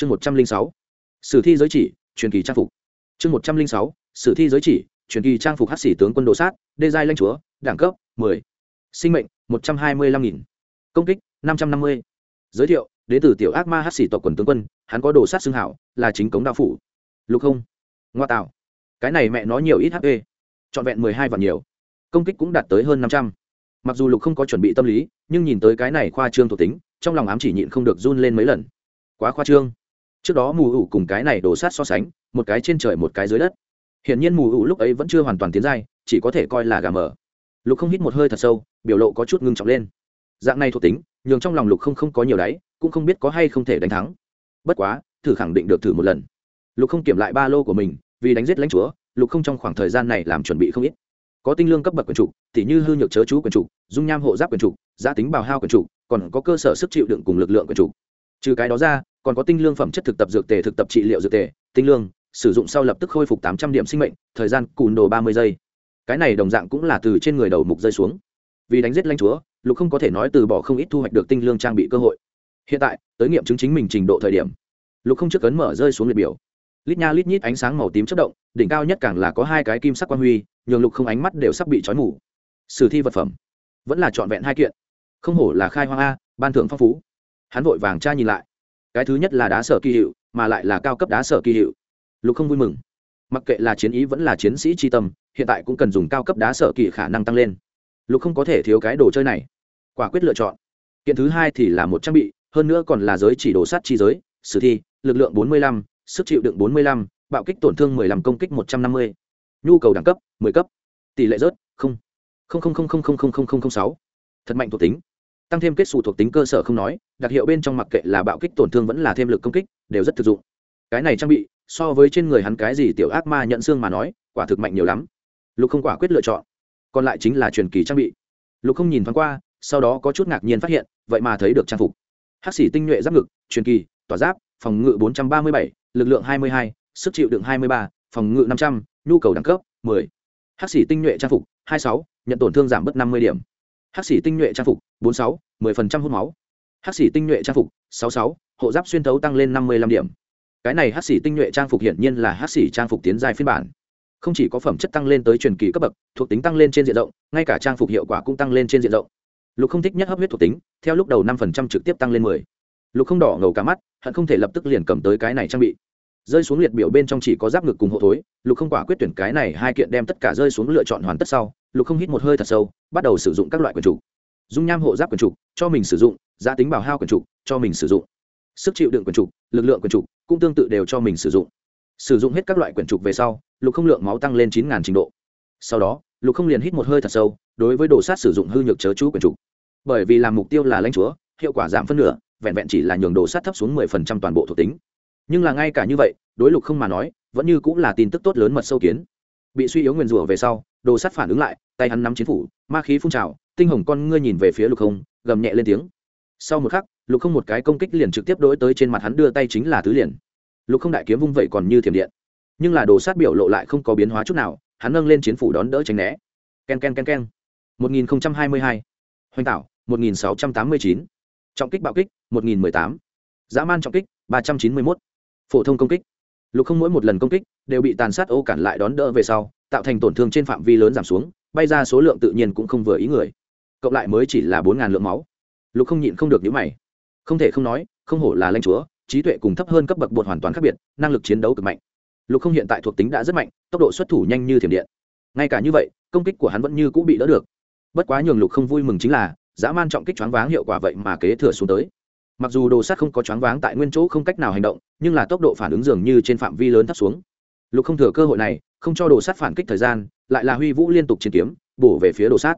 chương một trăm linh sáu, sử thi giới chỉ, truyền kỳ trang phục. Chương một trăm linh sáu, sử thi giới chỉ, truyền kỳ trang phục hát xỉ tướng quân đồ sát, đê giai lanh chúa, đẳng cấp mười. Sinh mệnh, một trăm hai mươi lăm nghìn. Công kích, năm trăm năm mươi. Giới thiệu, đến từ tiểu ác ma hát xỉ tộc quần tướng quân, hắn có đồ sát xương hảo, là chính cống đạo phủ. Lục không, ngoa tạo. Cái này mẹ nó nhiều ít hp trọn vẹn mười hai vạn nhiều. Công kích cũng đạt tới hơn năm trăm. Mặc dù lục không có chuẩn bị tâm lý, nhưng nhìn tới cái này khoa trương thuộc tính, trong lòng ám chỉ nhịn không được run lên mấy lần. Quá khoa trương trước đó mù ủ cùng cái này đổ sát so sánh, một cái trên trời một cái dưới đất. Hiển nhiên mù ủ lúc ấy vẫn chưa hoàn toàn tiến giai, chỉ có thể coi là gà mờ. Lục không hít một hơi thật sâu, biểu lộ có chút ngưng trọng lên. Dạng này thuộc tính, nhường trong lòng lục không không có nhiều đáy, cũng không biết có hay không thể đánh thắng. Bất quá, thử khẳng định được thử một lần. Lục không kiểm lại ba lô của mình, vì đánh giết lãnh chúa, lục không trong khoảng thời gian này làm chuẩn bị không ít. Có tinh lương cấp bậc quyền trục tỉ như hư nhược chớ chú quyền trục dung nham hộ giáp quyền trục giá tính bào hao quyền trục còn có cơ sở sức chịu đựng cùng lực lượng quyền trục trừ cái đó ra còn có tinh lương phẩm chất thực tập dược tề, thực tập trị liệu dược tề. Tinh lương, sử dụng sau lập tức khôi phục tám trăm điểm sinh mệnh, thời gian cùn đồ ba mươi giây. Cái này đồng dạng cũng là từ trên người đầu mục rơi xuống. Vì đánh giết lanh chúa, lục không có thể nói từ bỏ không ít thu hoạch được tinh lương trang bị cơ hội. Hiện tại, tới nghiệm chứng chính mình trình độ thời điểm, lục không trước cấn mở rơi xuống liệt biểu. Lít nha lít nhít ánh sáng màu tím chất động, đỉnh cao nhất càng là có hai cái kim sắc quan huy, nhường lục không ánh mắt đều sắp bị trói mù. Sử thi vật phẩm, vẫn là trọn vẹn hai kiện. Không hổ là khai hoang a, ban thưởng phong phú. Hắn vội vàng tra nhìn lại cái thứ nhất là đá sở kỳ hiệu, mà lại là cao cấp đá sở kỳ hiệu. Lục không vui mừng. Mặc kệ là chiến ý vẫn là chiến sĩ tri tâm, hiện tại cũng cần dùng cao cấp đá sở kỳ khả năng tăng lên. Lục không có thể thiếu cái đồ chơi này. Quả quyết lựa chọn. Kiện thứ hai thì là một trang bị, hơn nữa còn là giới chỉ đồ sát chi giới, sử thi, lực lượng bốn mươi lăm, sức chịu đựng bốn mươi lăm, bạo kích tổn thương mười lăm, công kích một trăm năm mươi. Nhu cầu đẳng cấp, mười cấp. Tỷ lệ rớt, không. Không không không không không không không không sáu. Thật mạnh thuộc tính tăng thêm kết xù thuộc tính cơ sở không nói đặc hiệu bên trong mặc kệ là bạo kích tổn thương vẫn là thêm lực công kích đều rất thực dụng. Cái này trang bị so với trên người hắn cái gì tiểu ác ma nhận xương mà nói quả thực mạnh nhiều lắm. Lục không quả quyết lựa chọn. Còn lại chính là truyền kỳ trang bị. Lục không nhìn thoáng qua sau đó có chút ngạc nhiên phát hiện vậy mà thấy được trang phục. Hắc xỉ tinh nhuệ giáp ngực truyền kỳ tỏa giáp phòng ngự 437, lực lượng 22, sức chịu đựng 23, phòng ngự 500, nhu cầu đẳng cấp 10. hắc sĩ tinh nhuệ trang phục 26, nhận tổn thương giảm bớt 50 điểm hắc sĩ tinh nhuệ trang phục 46, 10% hút máu. Hắc sĩ tinh nhuệ trang phục 66, hộ giáp xuyên thấu tăng lên 55 điểm. Cái này hắc sĩ tinh nhuệ trang phục hiển nhiên là hắc sĩ trang phục tiến giai phiên bản. Không chỉ có phẩm chất tăng lên tới truyền kỳ cấp bậc thuộc tính tăng lên trên diện rộng ngay cả trang phục hiệu quả cũng tăng lên trên diện rộng. Lục không thích nhất hấp huyết thuộc tính theo lúc đầu năm phần trăm trực tiếp tăng lên mười. Lục không đỏ ngầu cả mắt hận không thể lập tức liền cầm tới cái này trang bị rơi xuống liệt biểu bên trong chỉ có giáp ngực cùng hộ thối, lục không quả quyết tuyển cái này hai kiện đem tất cả rơi xuống lựa chọn hoàn tất sau, lục không hít một hơi thật sâu, bắt đầu sử dụng các loại quần trục dung nham hộ giáp quần trục cho mình sử dụng, giá tính bảo hao quần trục cho mình sử dụng. Sức chịu đựng quần trục lực lượng quần trục cũng tương tự đều cho mình sử dụng. Sử dụng hết các loại quyển trục về sau, lục không lượng máu tăng lên chín trình độ. Sau đó, lục không liền hít một hơi thật sâu, đối với đồ sát sử dụng hư nhược chớ chú quyển trục bởi vì làm mục tiêu là lãnh chúa, hiệu quả giảm phân nửa, vẹn vẹn chỉ là nhường đồ sát thấp xuống mười phần trăm toàn bộ thuộc tính nhưng là ngay cả như vậy, đối lục không mà nói, vẫn như cũng là tin tức tốt lớn mật sâu kiến bị suy yếu nguyền rủa về sau, đồ sắt phản ứng lại, tay hắn nắm c h i ế n phủ, ma khí phun trào, tinh hồng con ngươi nhìn về phía lục không, gầm nhẹ lên tiếng sau một khắc, lục không một cái công kích liền trực tiếp đ tới trên mặt hắn đưa tay chính là tứ liền lục không đại kiếm vung vậy còn như thiểm điện nhưng là đồ sát biểu lộ lại không có biến hóa chút nào, hắn nâng lên c h i ế n phủ đón đỡ tránh né k e n k e n k e n k e n 1022. hoành tảo 1689. trọng kích bạo kích 1018. dã man trọng kích 391 phổ thông công kích. Lục không mỗi một lần công kích đều bị tàn sát ô cản lại đón đỡ về sau, tạo thành tổn thương trên phạm vi lớn giảm xuống, bay ra số lượng tự nhiên cũng không vừa ý người. Cộng lại mới chỉ là bốn ngàn lượng máu. Lục không nhịn không được nhữ mày. Không thể không nói, không hổ là lanh chúa, trí tuệ cùng thấp hơn cấp bậc bột hoàn toàn khác biệt, năng lực chiến đấu cực mạnh. Lục không hiện tại thuộc tính đã rất mạnh, tốc độ xuất thủ nhanh như thiểm điện. Ngay cả như vậy, công kích của hắn vẫn như cũng bị đỡ được. Bất quá nhường lục không vui mừng chính là, dã man trọng kích choáng váng hiệu quả vậy mà kế thừa xuống tới mặc dù đồ sát không có choáng váng tại nguyên chỗ không cách nào hành động, nhưng là tốc độ phản ứng dường như trên phạm vi lớn thấp xuống. Lục không thừa cơ hội này, không cho đồ sát phản kích thời gian, lại là huy vũ liên tục chiến kiếm, bổ về phía đồ sát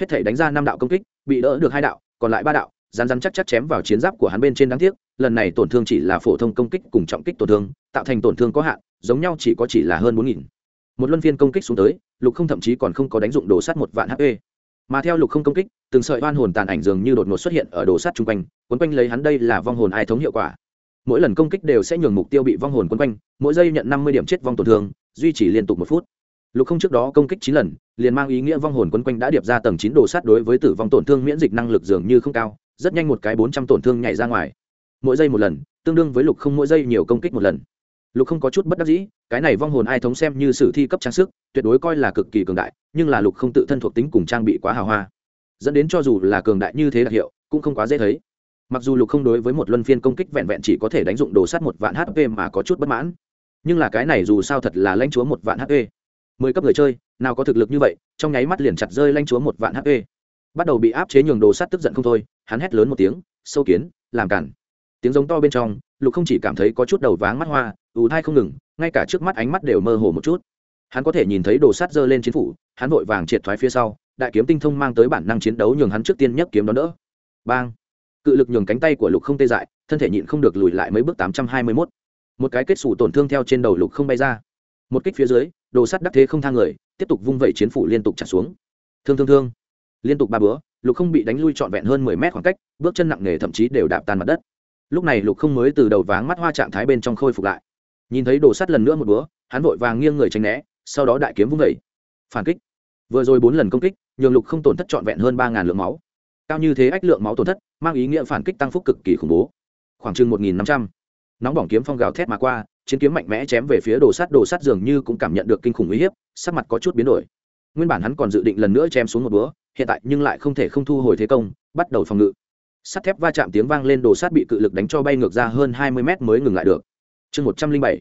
hết thể đánh ra năm đạo công kích, bị đỡ được hai đạo, còn lại ba đạo rán rán chắc chắc chém vào chiến giáp của hắn bên trên đáng tiếc, lần này tổn thương chỉ là phổ thông công kích cùng trọng kích tổn thương, tạo thành tổn thương có hạn, giống nhau chỉ có chỉ là hơn bốn nghìn. Một luân phiên công kích xuống tới, lục không thậm chí còn không có đánh dụng đồ sắt một vạn hp mà theo lục không công kích, từng sợi oan hồn tàn ảnh dường như đột ngột xuất hiện ở đồ sắt chung quanh quấn quanh lấy hắn đây là vong hồn ai thống hiệu quả. Mỗi lần công kích đều sẽ nhường mục tiêu bị vong hồn quấn quanh, mỗi giây nhận năm mươi điểm chết vong tổn thương, duy trì liên tục một phút. Lục không trước đó công kích chín lần, liền mang ý nghĩa vong hồn quấn quanh đã điệp ra tầng chín đồ sắt đối với tử vong tổn thương miễn dịch năng lực dường như không cao, rất nhanh một cái bốn trăm tổn thương nhảy ra ngoài. Mỗi giây một lần, tương đương với lục không mỗi giây nhiều công kích một lần lục không có chút bất đắc dĩ, cái này vong hồn ai thống xem như sử thi cấp trang sức, tuyệt đối coi là cực kỳ cường đại, nhưng là lục không tự thân thuộc tính cùng trang bị quá hào hoa. Dẫn đến cho dù là cường đại như thế đặc hiệu, cũng không quá dễ thấy. Mặc dù lục không đối với một luân phiên công kích vẹn vẹn chỉ có thể đánh dụng đồ sắt một vạn hp mà có chút bất mãn. Nhưng là cái này dù sao thật là lãnh chúa một vạn hp mười cấp người chơi, nào có thực lực như vậy, trong nháy mắt liền chặt rơi lãnh chúa một vạn hp bắt đầu bị áp chế nhường đồ sắt tức giận không thôi, hắn hét lớn một tiếng, sâu kiến, làm cản. Tiếng giống to bên trong, lục không chỉ cảm thấy có chút đầu váng mắt hoa ù thai không ngừng, ngay cả trước mắt ánh mắt đều mơ hồ một chút. Hắn có thể nhìn thấy đồ sắt dơ lên chiến phủ, hắn vội vàng triệt thoái phía sau, đại kiếm tinh thông mang tới bản năng chiến đấu nhường hắn trước tiên nhấc kiếm đón đỡ. Bang! Cự lực nhường cánh tay của lục không tê dại, thân thể nhịn không được lùi lại mấy bước tám trăm hai mươi mốt. Một cái kết xù tổn thương theo trên đầu lục không bay ra. Một kích phía dưới, đồ sắt đắc thế không thang người, tiếp tục vung vẩy chiến phủ liên tục trả xuống. Thương thương thương! Liên tục ba bữa, lục không bị đánh lui trọn vẹn hơn mười mét khoảng cách, bước chân nặng nề thậm chí đều đạp tan mặt đất. Lúc này lục không mới từ đầu váng mắt hoa trạng thái bên trong khôi phục lại nhìn thấy đồ sắt lần nữa một búa hắn vội vàng nghiêng người tránh né, sau đó đại kiếm vung vẩy phản kích. Vừa rồi bốn lần công kích, nhường lục không tổn thất trọn vẹn hơn ba ngàn lượng máu. Cao như thế ách lượng máu tổn thất, mang ý nghĩa phản kích tăng phúc cực kỳ khủng bố. Khoảng chừng một nghìn năm trăm. Nóng bỏng kiếm phong gào thét mà qua, chiến kiếm mạnh mẽ chém về phía đồ sắt đồ sắt dường như cũng cảm nhận được kinh khủng uy hiếp, sắc mặt có chút biến đổi. Nguyên bản hắn còn dự định lần nữa chém xuống một búa hiện tại nhưng lại không thể không thu hồi thế công, bắt đầu phòng ngự. Sắt thép va chạm tiếng vang lên, đồ sắt bị cự lực đánh cho bay ngược ra hơn hai mươi mét mới ngừng lại được chương một trăm linh bảy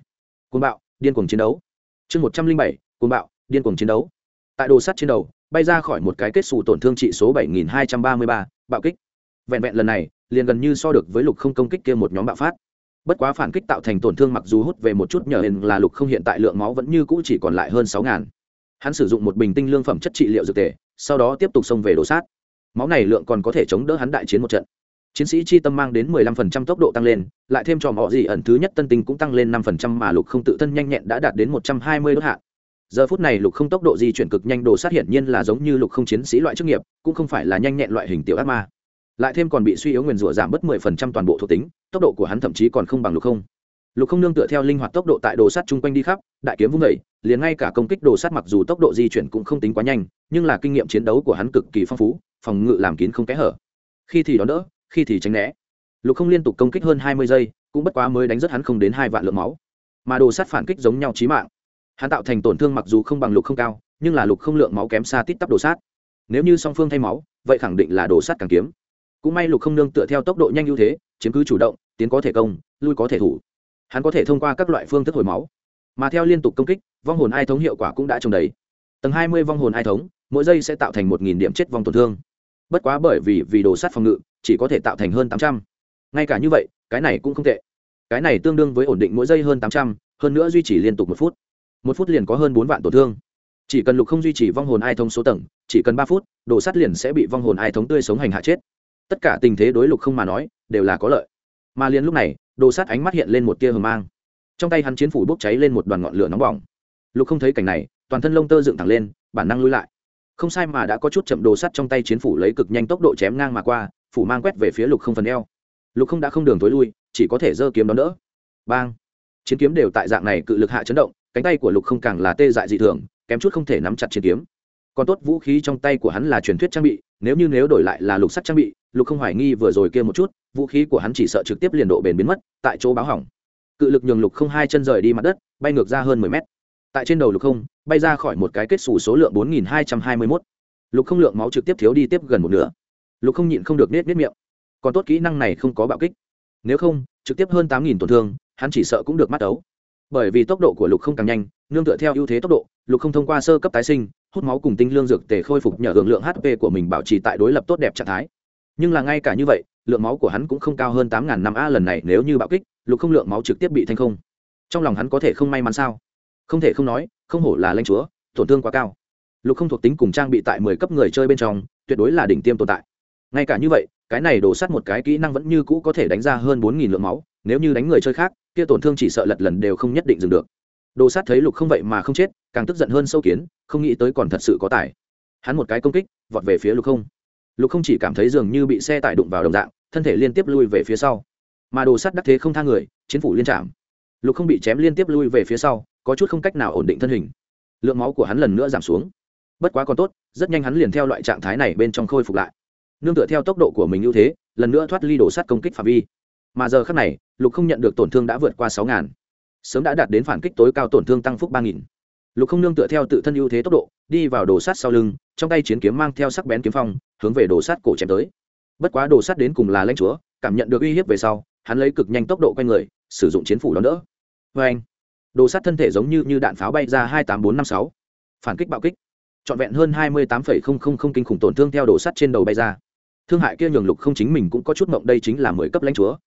côn bạo, điên cuồng chiến đấu. Chương một trăm linh bảy côn bạo, điên cuồng chiến đấu. Tại đồ sắt trên đầu, bay ra khỏi một cái kết xù tổn thương trị số bảy nghìn hai trăm ba mươi ba, bạo kích. Vẹn vẹn lần này, liền gần như so được với lục không công kích kia một nhóm bạo phát. Bất quá phản kích tạo thành tổn thương mặc dù hút về một chút nhờ hình là lục không hiện tại lượng máu vẫn như cũ chỉ còn lại hơn sáu ngàn. Hắn sử dụng một bình tinh lương phẩm chất trị liệu dược tề, sau đó tiếp tục xông về đồ sát. Máu này lượng còn có thể chống đỡ hắn đại chiến một trận chiến sĩ chi tâm mang đến mười lăm phần trăm tốc độ tăng lên lại thêm cho mọi gì ẩn thứ nhất tân tinh cũng tăng lên 5%, mà lục không tự thân nhanh nhẹn đã đạt đến một trăm hai mươi đốt hạ. Giờ phút này lục không tốc độ di chuyển cực nhanh đồ sát hiển nhiên là giống như lục không chiến sĩ loại chức nghiệp cũng không phải là nhanh nhẹn loại hình tiểu ác ma. Lại thêm còn bị suy yếu nguyền rủa giảm bớt mười phần trăm toàn bộ thuộc tính tốc độ của hắn thậm chí còn không bằng lục không. Lục không nương tựa theo linh hoạt tốc độ tại đồ sắt chung quanh đi khắp đại kiếm vung vẩy liền ngay cả công kích đồ sắt mặc dù tốc độ di chuyển cũng không tính quá nhanh nhưng là kinh nghiệm chiến đấu của hắn cực kỳ phong phú phòng ngự làm kín không kẽ hở. Khi thì đón đỡ khi thì tránh né. Lục không liên tục công kích hơn hai mươi giây, cũng bất quá mới đánh rất hắn không đến hai vạn lượng máu. Mà đồ sắt phản kích giống nhau trí mạng. Hắn tạo thành tổn thương mặc dù không bằng lục không cao, nhưng là lục không lượng máu kém xa tít tắp đồ sát. Nếu như song phương thay máu, vậy khẳng định là đồ sắt càng kiếm. Cũng may lục không nương tựa theo tốc độ nhanh ưu thế, chiếm cứ chủ động, tiến có thể công, lui có thể thủ. Hắn có thể thông qua các loại phương thức hồi máu. Mà theo liên tục công kích, vong hồn ai thống hiệu quả cũng đã trồng đầy. Tầng hai mươi vong hồn ai thống, mỗi giây sẽ tạo thành một nghìn điểm chết vong tổn thương. Bất quá bởi vì vì đồ sát phòng ngự chỉ có thể tạo thành hơn tám trăm. Ngay cả như vậy, cái này cũng không tệ. Cái này tương đương với ổn định mỗi giây hơn tám trăm, hơn nữa duy trì liên tục một phút. Một phút liền có hơn bốn vạn tổn thương. Chỉ cần lục không duy trì vong hồn ai thống số tầng, chỉ cần ba phút, đồ sát liền sẽ bị vong hồn ai thống tươi sống hành hạ chết. Tất cả tình thế đối lục không mà nói, đều là có lợi. Mà liền lúc này, đồ sát ánh mắt hiện lên một tia hờ mang. Trong tay hắn chiến phủ bốc cháy lên một đoàn ngọn lửa nóng bỏng. Lục không thấy cảnh này, toàn thân lông tơ dựng thẳng lên, bản năng lui lại. Không sai mà đã có chút chậm đồ sắt trong tay chiến phủ lấy cực nhanh tốc độ chém ngang mà qua phủ mang quét về phía lục không phần eo. Lục không đã không đường tối lui, chỉ có thể giơ kiếm đón đỡ. Bang! Chiến kiếm đều tại dạng này cự lực hạ chấn động, cánh tay của lục không càng là tê dại dị thường, kém chút không thể nắm chặt chiến kiếm. Còn tốt vũ khí trong tay của hắn là truyền thuyết trang bị, nếu như nếu đổi lại là lục sắt trang bị, lục không hoài nghi vừa rồi kia một chút, vũ khí của hắn chỉ sợ trực tiếp liền độ bền biến mất, tại chỗ báo hỏng. Cự lực nhường lục không hai chân rời đi mặt đất, bay ngược ra hơn mười mét. Tại trên đầu lục không, bay ra khỏi một cái kết xù số lượng bốn nghìn hai trăm hai mươi mốt. Lục không lượng máu trực tiếp thiếu đi tiếp gần một nửa lục không nhịn không được nết nết miệng. Còn tốt kỹ năng này không có bạo kích. Nếu không, trực tiếp hơn tám nghìn tổn thương, hắn chỉ sợ cũng được mắt ấu. Bởi vì tốc độ của lục không càng nhanh, nương tựa theo ưu thế tốc độ, lục không thông qua sơ cấp tái sinh, hút máu cùng tinh lương dược tề khôi phục nhờ hưởng lượng hp của mình bảo trì tại đối lập tốt đẹp trạng thái. Nhưng là ngay cả như vậy, lượng máu của hắn cũng không cao hơn tám ngàn năm a lần này nếu như bạo kích, lục không lượng máu trực tiếp bị thanh không. Trong lòng hắn có thể không may mắn sao? Không thể không nói, không hổ là lanh chúa, tổn thương quá cao. Lục không thuộc tính cùng trang bị tại mười cấp người chơi bên trong, tuyệt đối là đỉnh tiêm tồn tại ngay cả như vậy, cái này đổ sắt một cái kỹ năng vẫn như cũ có thể đánh ra hơn bốn nghìn lượng máu, nếu như đánh người chơi khác, kia tổn thương chỉ sợ lật lần đều không nhất định dừng được. Đồ sát thấy lục không vậy mà không chết, càng tức giận hơn sâu kiến, không nghĩ tới còn thật sự có tài. Hắn một cái công kích, vọt về phía lục không. Lục không chỉ cảm thấy dường như bị xe tải đụng vào đồng dạng, thân thể liên tiếp lui về phía sau. Mà đồ sắt đắc thế không tha người, chiến phủ liên trạm. Lục không bị chém liên tiếp lui về phía sau, có chút không cách nào ổn định thân hình. Lượng máu của hắn lần nữa giảm xuống. Bất quá còn tốt, rất nhanh hắn liền theo loại trạng thái này bên trong khôi phục lại nương tựa theo tốc độ của mình ưu thế, lần nữa thoát ly đổ sắt công kích phạm vi. Mà giờ khác này, lục không nhận được tổn thương đã vượt qua sáu ngàn. Sớm đã đạt đến phản kích tối cao tổn thương tăng phúc ba nghìn. Lục không nương tựa theo tự thân ưu thế tốc độ, đi vào đồ sát sau lưng, trong tay chiến kiếm mang theo sắc bén kiếm phong, hướng về đồ sát cổ chém tới. Bất quá đồ sát đến cùng là lãnh chúa, cảm nhận được uy hiếp về sau, hắn lấy cực nhanh tốc độ quanh người, sử dụng chiến phủ đón đỡ. Vê anh, đồ sát thân thể giống như như đạn pháo bay ra hai tám bốn năm sáu. Phản kích bạo kích. Trọn vẹn hơn hai mươi tám kinh khủng tổn thương theo đồ sắt trên đầu bay ra thương hại kia nhường lục không chính mình cũng có chút mộng, đây chính là mười cấp lãnh chúa.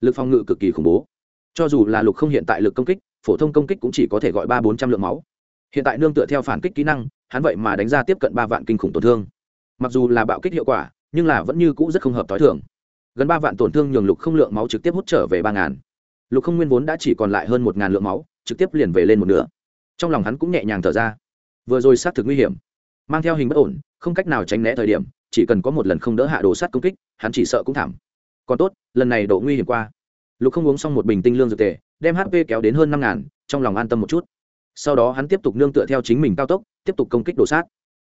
Lực phòng ngự cực kỳ khủng bố. Cho dù là lục không hiện tại lực công kích, phổ thông công kích cũng chỉ có thể gọi ba bốn trăm lượng máu. Hiện tại nương tựa theo phản kích kỹ năng, hắn vậy mà đánh ra tiếp cận ba vạn kinh khủng tổn thương. Mặc dù là bạo kích hiệu quả, nhưng là vẫn như cũ rất không hợp t h o i thường. Gần ba vạn tổn thương nhường lục không lượng máu trực tiếp hút trở về ba ngàn. Lục không nguyên vốn đã chỉ còn lại hơn một ngàn lượng máu, trực tiếp liền về lên một nửa. Trong lòng hắn cũng nhẹ nhàng thở ra. Vừa rồi xác thực nguy hiểm, mang theo hình bất ổn, không cách nào tránh né thời điểm chỉ cần có một lần không đỡ hạ đồ sát công kích, hắn chỉ sợ cũng thảm. Còn tốt, lần này độ nguy hiểm qua. Lục không uống xong một bình tinh lương dược tề, đem hp kéo đến hơn năm ngàn, trong lòng an tâm một chút. Sau đó hắn tiếp tục nương tựa theo chính mình cao tốc, tiếp tục công kích đồ sát.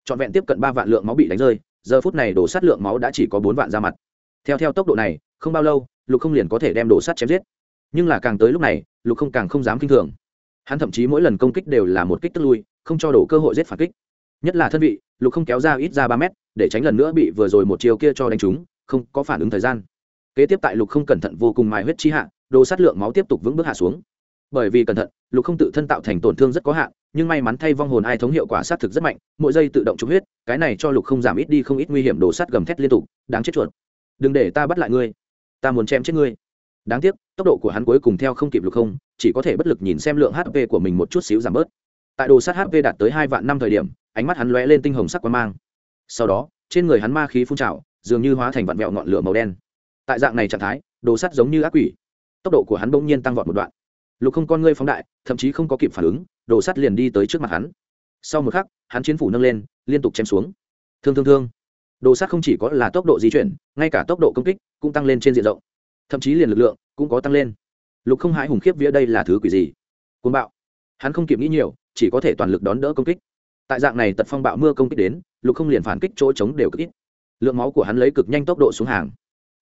Trọn vẹn tiếp cận ba vạn lượng máu bị đánh rơi, giờ phút này đổ sát lượng máu đã chỉ có bốn vạn ra mặt. Theo theo tốc độ này, không bao lâu, lục không liền có thể đem đổ sát chém giết. Nhưng là càng tới lúc này, lục không càng không dám kinh thường. Hắn thậm chí mỗi lần công kích đều là một kích tức lui, không cho đổ cơ hội giết phản kích nhất là thân vị, lục không kéo ra ít ra ba mét, để tránh lần nữa bị vừa rồi một chiều kia cho đánh trúng, không có phản ứng thời gian. Kế tiếp tại lục không cẩn thận vô cùng mài huyết chi hạ, đồ sát lượng máu tiếp tục vững bước hạ xuống. Bởi vì cẩn thận, lục không tự thân tạo thành tổn thương rất có hạn, nhưng may mắn thay vong hồn ai thống hiệu quả sát thực rất mạnh, mỗi giây tự động trúng huyết, cái này cho lục không giảm ít đi không ít nguy hiểm đồ sát gầm thét liên tục, đáng chết chuột. Đừng để ta bắt lại ngươi. Ta muốn chém chết ngươi. Đáng tiếc, tốc độ của hắn cuối cùng theo không kịp lục không, chỉ có thể bất lực nhìn xem lượng hp của mình một chút xíu giảm bớt. Tại đồ sát hp đạt tới hai vạn năm thời điểm ánh mắt hắn lóe lên tinh hồng sắc quang mang. Sau đó, trên người hắn ma khí phun trào, dường như hóa thành vạn vẹo ngọn lửa màu đen. Tại dạng này trạng thái, đồ sắt giống như ác quỷ. Tốc độ của hắn bỗng nhiên tăng vọt một đoạn. Lục không con ngươi phóng đại, thậm chí không có kịp phản ứng, đồ sắt liền đi tới trước mặt hắn. Sau một khắc, hắn chiến phủ nâng lên, liên tục chém xuống. Thương thương thương. Đồ sắt không chỉ có là tốc độ di chuyển, ngay cả tốc độ công kích cũng tăng lên trên diện rộng. Thậm chí liền lực lượng cũng có tăng lên. Lục không hãi hùng khiếp vía đây là thứ quỷ gì? Côn bạo. Hắn không kịp nghĩ nhiều, chỉ có thể toàn lực đón đỡ công kích tại dạng này tật phong bạo mưa công kích đến, lục không liền phản kích chỗ trống đều cực ít. Lượng máu của hắn lấy cực nhanh tốc độ xuống hàng.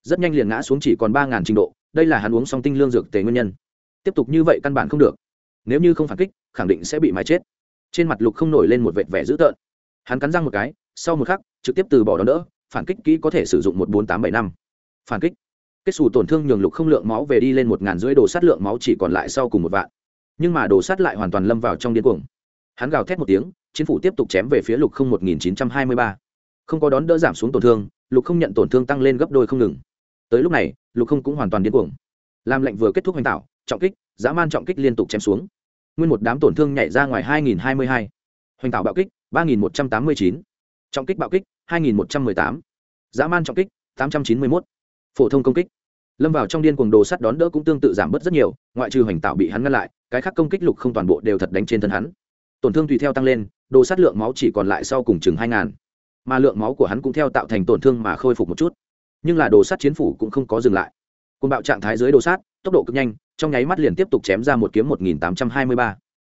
Rất nhanh liền ngã xuống chỉ còn ba ngàn trình độ, đây là hắn uống song tinh lương dược tề nguyên nhân. Tiếp tục như vậy căn bản không được. Nếu như không phản kích, khẳng định sẽ bị mái chết. Trên mặt lục không nổi lên một vệt vẻ dữ tợn. Hắn cắn răng một cái, sau một khắc, trực tiếp từ bỏ đón đỡ, phản kích kỹ có thể sử dụng một bốn tám bảy năm. Phản kích. Kết xù tổn thương nhường lục không lượng máu về đi lên một ngàn rưỡi, đồ sát lượng máu chỉ còn lại sau cùng một vạn. Nhưng mà đồ sát lại hoàn toàn lâm vào trong điên cuồng. Hắn gào thét một tiếng chiến phủ tiếp tục chém về phía lục không một nghìn chín trăm hai mươi ba không có đón đỡ giảm xuống tổn thương, lục không nhận tổn thương tăng lên gấp đôi không ngừng tới lúc này, lục không cũng hoàn toàn điên cuồng làm lệnh vừa kết thúc hoành tạo, trọng kích, dã man trọng kích liên tục chém xuống nguyên một đám tổn thương nhảy ra ngoài 2022. hoành tạo bạo kích 3189. trọng kích bạo kích 2118. dã man trọng kích 891. phổ thông công kích lâm vào trong điên cuồng đồ sắt đón đỡ cũng tương tự giảm bớt rất nhiều, ngoại trừ hoành tạo bị hắn ngăn lại, cái khác công kích lục không toàn bộ đều thật đánh trên thân hắn tổn thương tùy theo tăng lên, đồ sát lượng máu chỉ còn lại sau cùng chừng hai ngàn. Mà lượng máu của hắn cũng theo tạo thành tổn thương mà khôi phục một chút. Nhưng là đồ sát chiến phủ cũng không có dừng lại. Côn bạo trạng thái dưới đồ sát, tốc độ cực nhanh, trong nháy mắt liền tiếp tục chém ra một kiếm một nghìn tám trăm hai mươi ba.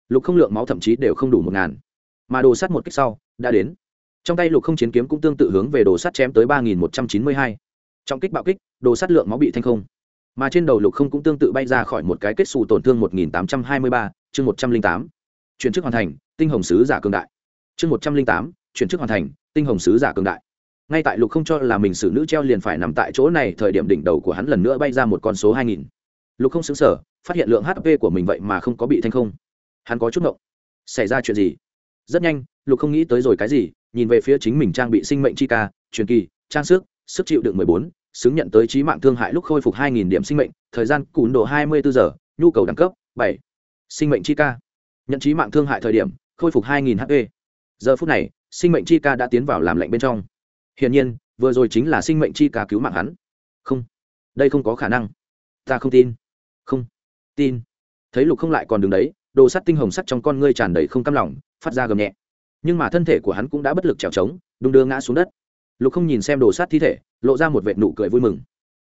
Lục không lượng máu thậm chí đều không đủ một ngàn. Mà đồ sát một cách sau, đã đến. Trong tay lục không chiến kiếm cũng tương tự hướng về đồ sát chém tới ba nghìn một trăm chín mươi hai. Trong kích bạo kích, đồ sát lượng máu bị thanh không. Mà trên đầu lục không cũng tương tự bay ra khỏi một cái kết xù tổn thương một nghìn tám trăm hai mươi ba, chương một trăm linh tám chuyển chức hoàn thành, tinh hồng sứ giả cường đại. Chương một trăm linh tám, chuyển chức hoàn thành, tinh hồng sứ giả cường đại. Ngay tại lục không cho là mình xử nữ treo liền phải nằm tại chỗ này, thời điểm đỉnh đầu của hắn lần nữa bay ra một con số hai nghìn. Lục không xứng sở phát hiện lượng hp của mình vậy mà không có bị thanh không. Hắn có chút ngộng. Xảy ra chuyện gì? Rất nhanh, lục không nghĩ tới rồi cái gì, nhìn về phía chính mình trang bị sinh mệnh chi ca, truyền kỳ, trang sức sức chịu đựng mười bốn, xứng nhận tới trí mạng thương hại lúc khôi phục hai nghìn điểm sinh mệnh, thời gian cún độ hai mươi bốn giờ, nhu cầu đẳng cấp bảy. Sinh mệnh chi ca nhận trí mạng thương hại thời điểm, khôi phục hai nghìn hp giờ phút này, sinh mệnh chi ca đã tiến vào làm lạnh bên trong. Hiển nhiên, vừa rồi chính là sinh mệnh chi ca cứu mạng hắn. Không, đây không có khả năng. Ta không tin. Không, tin. Thấy lục không lại còn đứng đấy, đồ sắt tinh hồng sắt trong con ngươi tràn đầy không cam lòng, phát ra gầm nhẹ. Nhưng mà thân thể của hắn cũng đã bất lực trèo trống, đung đưa ngã xuống đất. Lục không nhìn xem đồ sắt thi thể, lộ ra một vệt nụ cười vui mừng.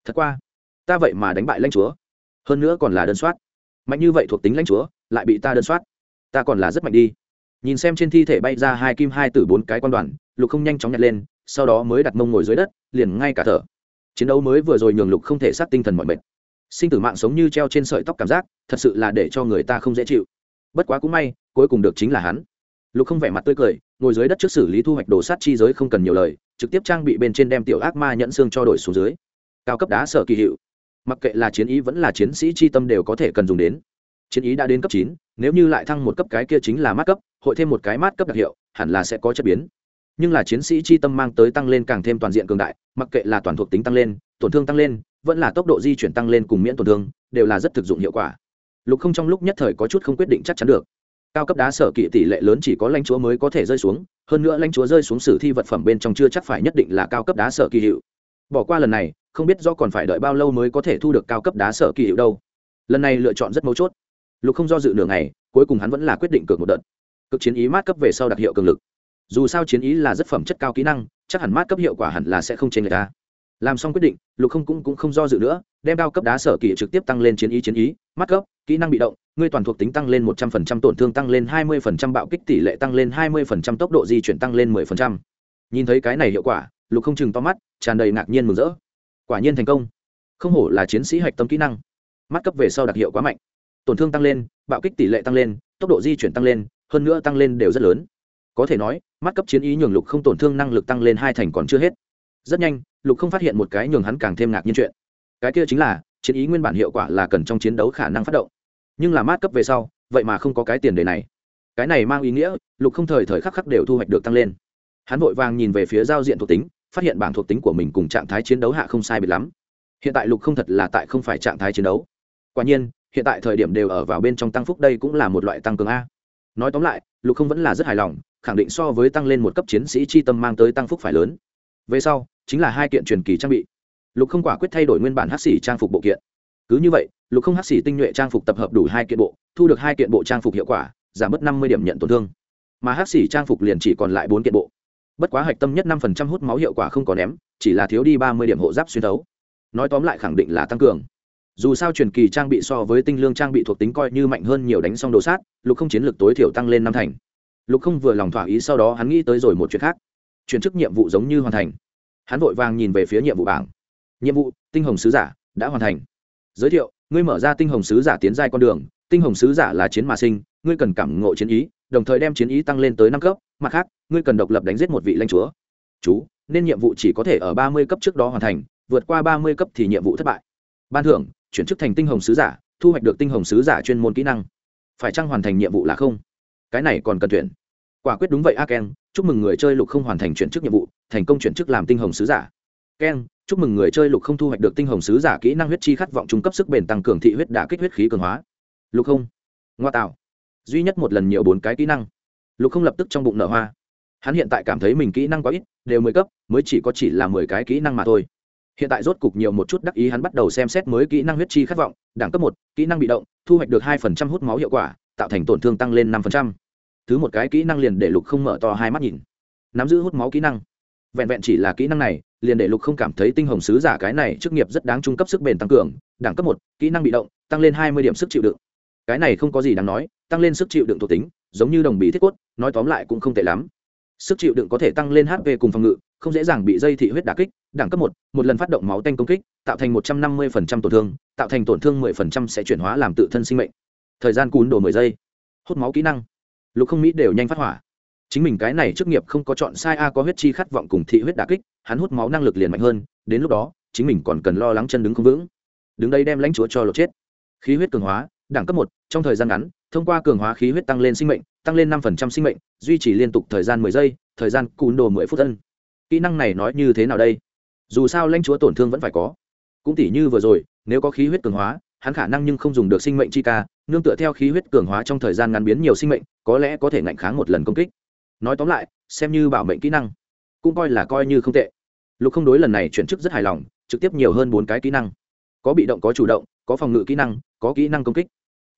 Thật qua, ta vậy mà đánh bại lãnh chúa. Hơn nữa còn là đơn soát. Mạnh như vậy thuộc tính lãnh chúa, lại bị ta đơn soát ta còn là rất mạnh đi. Nhìn xem trên thi thể bay ra hai kim hai từ bốn cái quan đoàn, lục không nhanh chóng nhặt lên, sau đó mới đặt mông ngồi dưới đất, liền ngay cả thở. Chiến đấu mới vừa rồi nhường lục không thể sát tinh thần mọi mệt. Sinh tử mạng sống như treo trên sợi tóc cảm giác, thật sự là để cho người ta không dễ chịu. Bất quá cũng may, cuối cùng được chính là hắn. Lục không vẻ mặt tươi cười, ngồi dưới đất trước xử lý thu hoạch đồ sát chi giới không cần nhiều lời, trực tiếp trang bị bên trên đem tiểu ác ma nhẫn xương cho đổi xuống dưới. Cao cấp đá sở kỳ hiệu. Mặc kệ là chiến ý vẫn là chiến sĩ chi tâm đều có thể cần dùng đến. Chiến ý đã đến cấp chín nếu như lại thăng một cấp cái kia chính là mát cấp, hội thêm một cái mát cấp đặc hiệu, hẳn là sẽ có chất biến. Nhưng là chiến sĩ chi tâm mang tới tăng lên càng thêm toàn diện cường đại, mặc kệ là toàn thuộc tính tăng lên, tổn thương tăng lên, vẫn là tốc độ di chuyển tăng lên cùng miễn tổn thương, đều là rất thực dụng hiệu quả. Lục không trong lúc nhất thời có chút không quyết định chắc chắn được. Cao cấp đá sở kỵ tỷ lệ lớn chỉ có lãnh chúa mới có thể rơi xuống, hơn nữa lãnh chúa rơi xuống sử thi vật phẩm bên trong chưa chắc phải nhất định là cao cấp đá sở kỳ hiệu. Bỏ qua lần này, không biết do còn phải đợi bao lâu mới có thể thu được cao cấp đá sở kỳ hiệu đâu. Lần này lựa chọn rất mấu chốt lục không do dự nửa ngày cuối cùng hắn vẫn là quyết định cược một đợt. Cực chiến ý mát cấp về sau đặc hiệu cường lực. Dù sao chiến ý là rất phẩm chất cao kỹ năng chắc hẳn mát cấp hiệu quả hẳn là sẽ không trên người ta. Làm xong quyết định lục không cũng, cũng không do dự nữa đem cao cấp đá sở kỳ trực tiếp tăng lên chiến ý chiến ý mát cấp kỹ năng bị động ngươi toàn thuộc tính tăng lên một trăm phần trăm tổn thương tăng lên hai mươi phần trăm bạo kích tỷ lệ tăng lên hai mươi phần trăm tốc độ di chuyển tăng lên mười phần trăm. Nhìn thấy cái này hiệu quả lục không chừng to mắt tràn đầy ngạc nhiên mừng rỡ. Quả nhiên thành công. Không hổ là chiến sĩ hạch tâm kỹ năng. Mắt cấp về sau đặc hiệu quá mạnh tổn thương tăng lên, bạo kích tỷ lệ tăng lên, tốc độ di chuyển tăng lên, hơn nữa tăng lên đều rất lớn. Có thể nói, mắt cấp chiến ý nhường lục không tổn thương năng lực tăng lên hai thành còn chưa hết. Rất nhanh, lục không phát hiện một cái nhường hắn càng thêm ngạc nhiên chuyện. Cái kia chính là, chiến ý nguyên bản hiệu quả là cần trong chiến đấu khả năng phát động. Nhưng là mát cấp về sau, vậy mà không có cái tiền đề này. Cái này mang ý nghĩa, lục không thời thời khắc khắc đều thu hoạch được tăng lên. Hắn vội vàng nhìn về phía giao diện thuộc tính, phát hiện bảng thuộc tính của mình cùng trạng thái chiến đấu hạ không sai biệt lắm. Hiện tại lục không thật là tại không phải trạng thái chiến đấu. Quả nhiên hiện tại thời điểm đều ở vào bên trong tăng phúc đây cũng là một loại tăng cường a. Nói tóm lại, lục không vẫn là rất hài lòng, khẳng định so với tăng lên một cấp chiến sĩ chi tâm mang tới tăng phúc phải lớn. Về sau, chính là hai kiện truyền kỳ trang bị. Lục không quả quyết thay đổi nguyên bản hát xỉ trang phục bộ kiện. Cứ như vậy, lục không hát xỉ tinh nhuệ trang phục tập hợp đủ hai kiện bộ, thu được hai kiện bộ trang phục hiệu quả, giảm mất năm mươi điểm nhận tổn thương. Mà hát xỉ trang phục liền chỉ còn lại bốn kiện bộ. Bất quá hạch tâm nhất năm phần trăm hút máu hiệu quả không có ném, chỉ là thiếu đi ba mươi điểm hộ giáp xuyên thấu. Nói tóm lại khẳng định là tăng cường dù sao truyền kỳ trang bị so với tinh lương trang bị thuộc tính coi như mạnh hơn nhiều đánh xong đồ sát, lục không chiến lược tối thiểu tăng lên năm thành. Lục không vừa lòng thỏa ý sau đó hắn nghĩ tới rồi một chuyện khác. Chuyển chức nhiệm vụ giống như hoàn thành. Hắn vội vàng nhìn về phía nhiệm vụ bảng. Nhiệm vụ, tinh hồng sứ giả, đã hoàn thành. Giới thiệu, ngươi mở ra tinh hồng sứ giả tiến giai con đường. Tinh hồng sứ giả là chiến mà sinh, ngươi cần cảm ngộ chiến ý, đồng thời đem chiến ý tăng lên tới năm cấp. Mặt khác, ngươi cần độc lập đánh giết một vị lãnh chúa. Chú, nên nhiệm vụ chỉ có thể ở ba mươi cấp trước đó hoàn thành, vượt qua ba mươi cấp thì nhiệm vụ thất bại. Ban thưởng chuyển chức thành tinh hồng sứ giả, thu hoạch được tinh hồng sứ giả chuyên môn kỹ năng. Phải chăng hoàn thành nhiệm vụ là không? Cái này còn cần tuyển. Quả quyết đúng vậy, a ken, chúc mừng người chơi lục không hoàn thành chuyển chức nhiệm vụ, thành công chuyển chức làm tinh hồng sứ giả. Ken, chúc mừng người chơi lục không thu hoạch được tinh hồng sứ giả kỹ năng huyết chi khát vọng trung cấp sức bền tăng cường thị huyết đã kích huyết khí cường hóa. Lục không. Ngoa tạo. Duy nhất một lần nhiều bốn cái kỹ năng. Lục không lập tức trong bụng nở hoa. Hắn hiện tại cảm thấy mình kỹ năng quá ít, đều mười cấp, mới chỉ có chỉ là mười cái kỹ năng mà thôi hiện tại rốt cục nhiều một chút đắc ý hắn bắt đầu xem xét mới kỹ năng huyết chi khát vọng, đẳng cấp một, kỹ năng bị động, thu hoạch được hai phần trăm hút máu hiệu quả, tạo thành tổn thương tăng lên năm phần trăm. Thứ một cái kỹ năng liền để lục không mở to hai mắt nhìn. Nắm giữ hút máu kỹ năng. Vẹn vẹn chỉ là kỹ năng này, liền để lục không cảm thấy tinh hồng sứ giả cái này chức nghiệp rất đáng trung cấp sức bền tăng cường, đẳng cấp một, kỹ năng bị động, tăng lên hai mươi điểm sức chịu đựng. Cái này không có gì đáng nói, tăng lên sức chịu đựng thuộc tính, giống như đồng bí thiết cốt, nói tóm lại cũng không tệ lắm. Sức chịu đựng có thể tăng lên hp cùng phòng ngự không dễ dàng bị dây thị huyết đả kích, đẳng cấp một một lần phát động máu tanh công kích, tạo thành một trăm năm mươi tổn thương, tạo thành tổn thương mười phần trăm sẽ chuyển hóa làm tự thân sinh mệnh. Thời gian cún đồ mười giây. Hút máu kỹ năng. Lục không mỹ đều nhanh phát hỏa. Chính mình cái này chức nghiệp không có chọn sai a có huyết chi khát vọng cùng thị huyết đả kích, hắn hút máu năng lực liền mạnh hơn, đến lúc đó, chính mình còn cần lo lắng chân đứng không vững. Đứng đây đem lãnh chúa cho lột chết. Khí huyết cường hóa, đẳng cấp một, trong thời gian ngắn, thông qua cường hóa khí huyết tăng lên sinh mệnh, tăng lên năm sinh mệnh, duy trì liên tục thời gian mười giây, thời gian cún đồ mười phút tân kỹ năng này nói như thế nào đây? Dù sao lãnh chúa tổn thương vẫn phải có. Cũng tỉ như vừa rồi, nếu có khí huyết cường hóa, hắn khả năng nhưng không dùng được sinh mệnh chi ca, nương tựa theo khí huyết cường hóa trong thời gian ngắn biến nhiều sinh mệnh, có lẽ có thể ngạnh kháng một lần công kích. Nói tóm lại, xem như bảo mệnh kỹ năng, cũng coi là coi như không tệ. Lục không đối lần này chuyển chức rất hài lòng, trực tiếp nhiều hơn bốn cái kỹ năng. Có bị động, có chủ động, có phòng ngự kỹ năng, có kỹ năng công kích.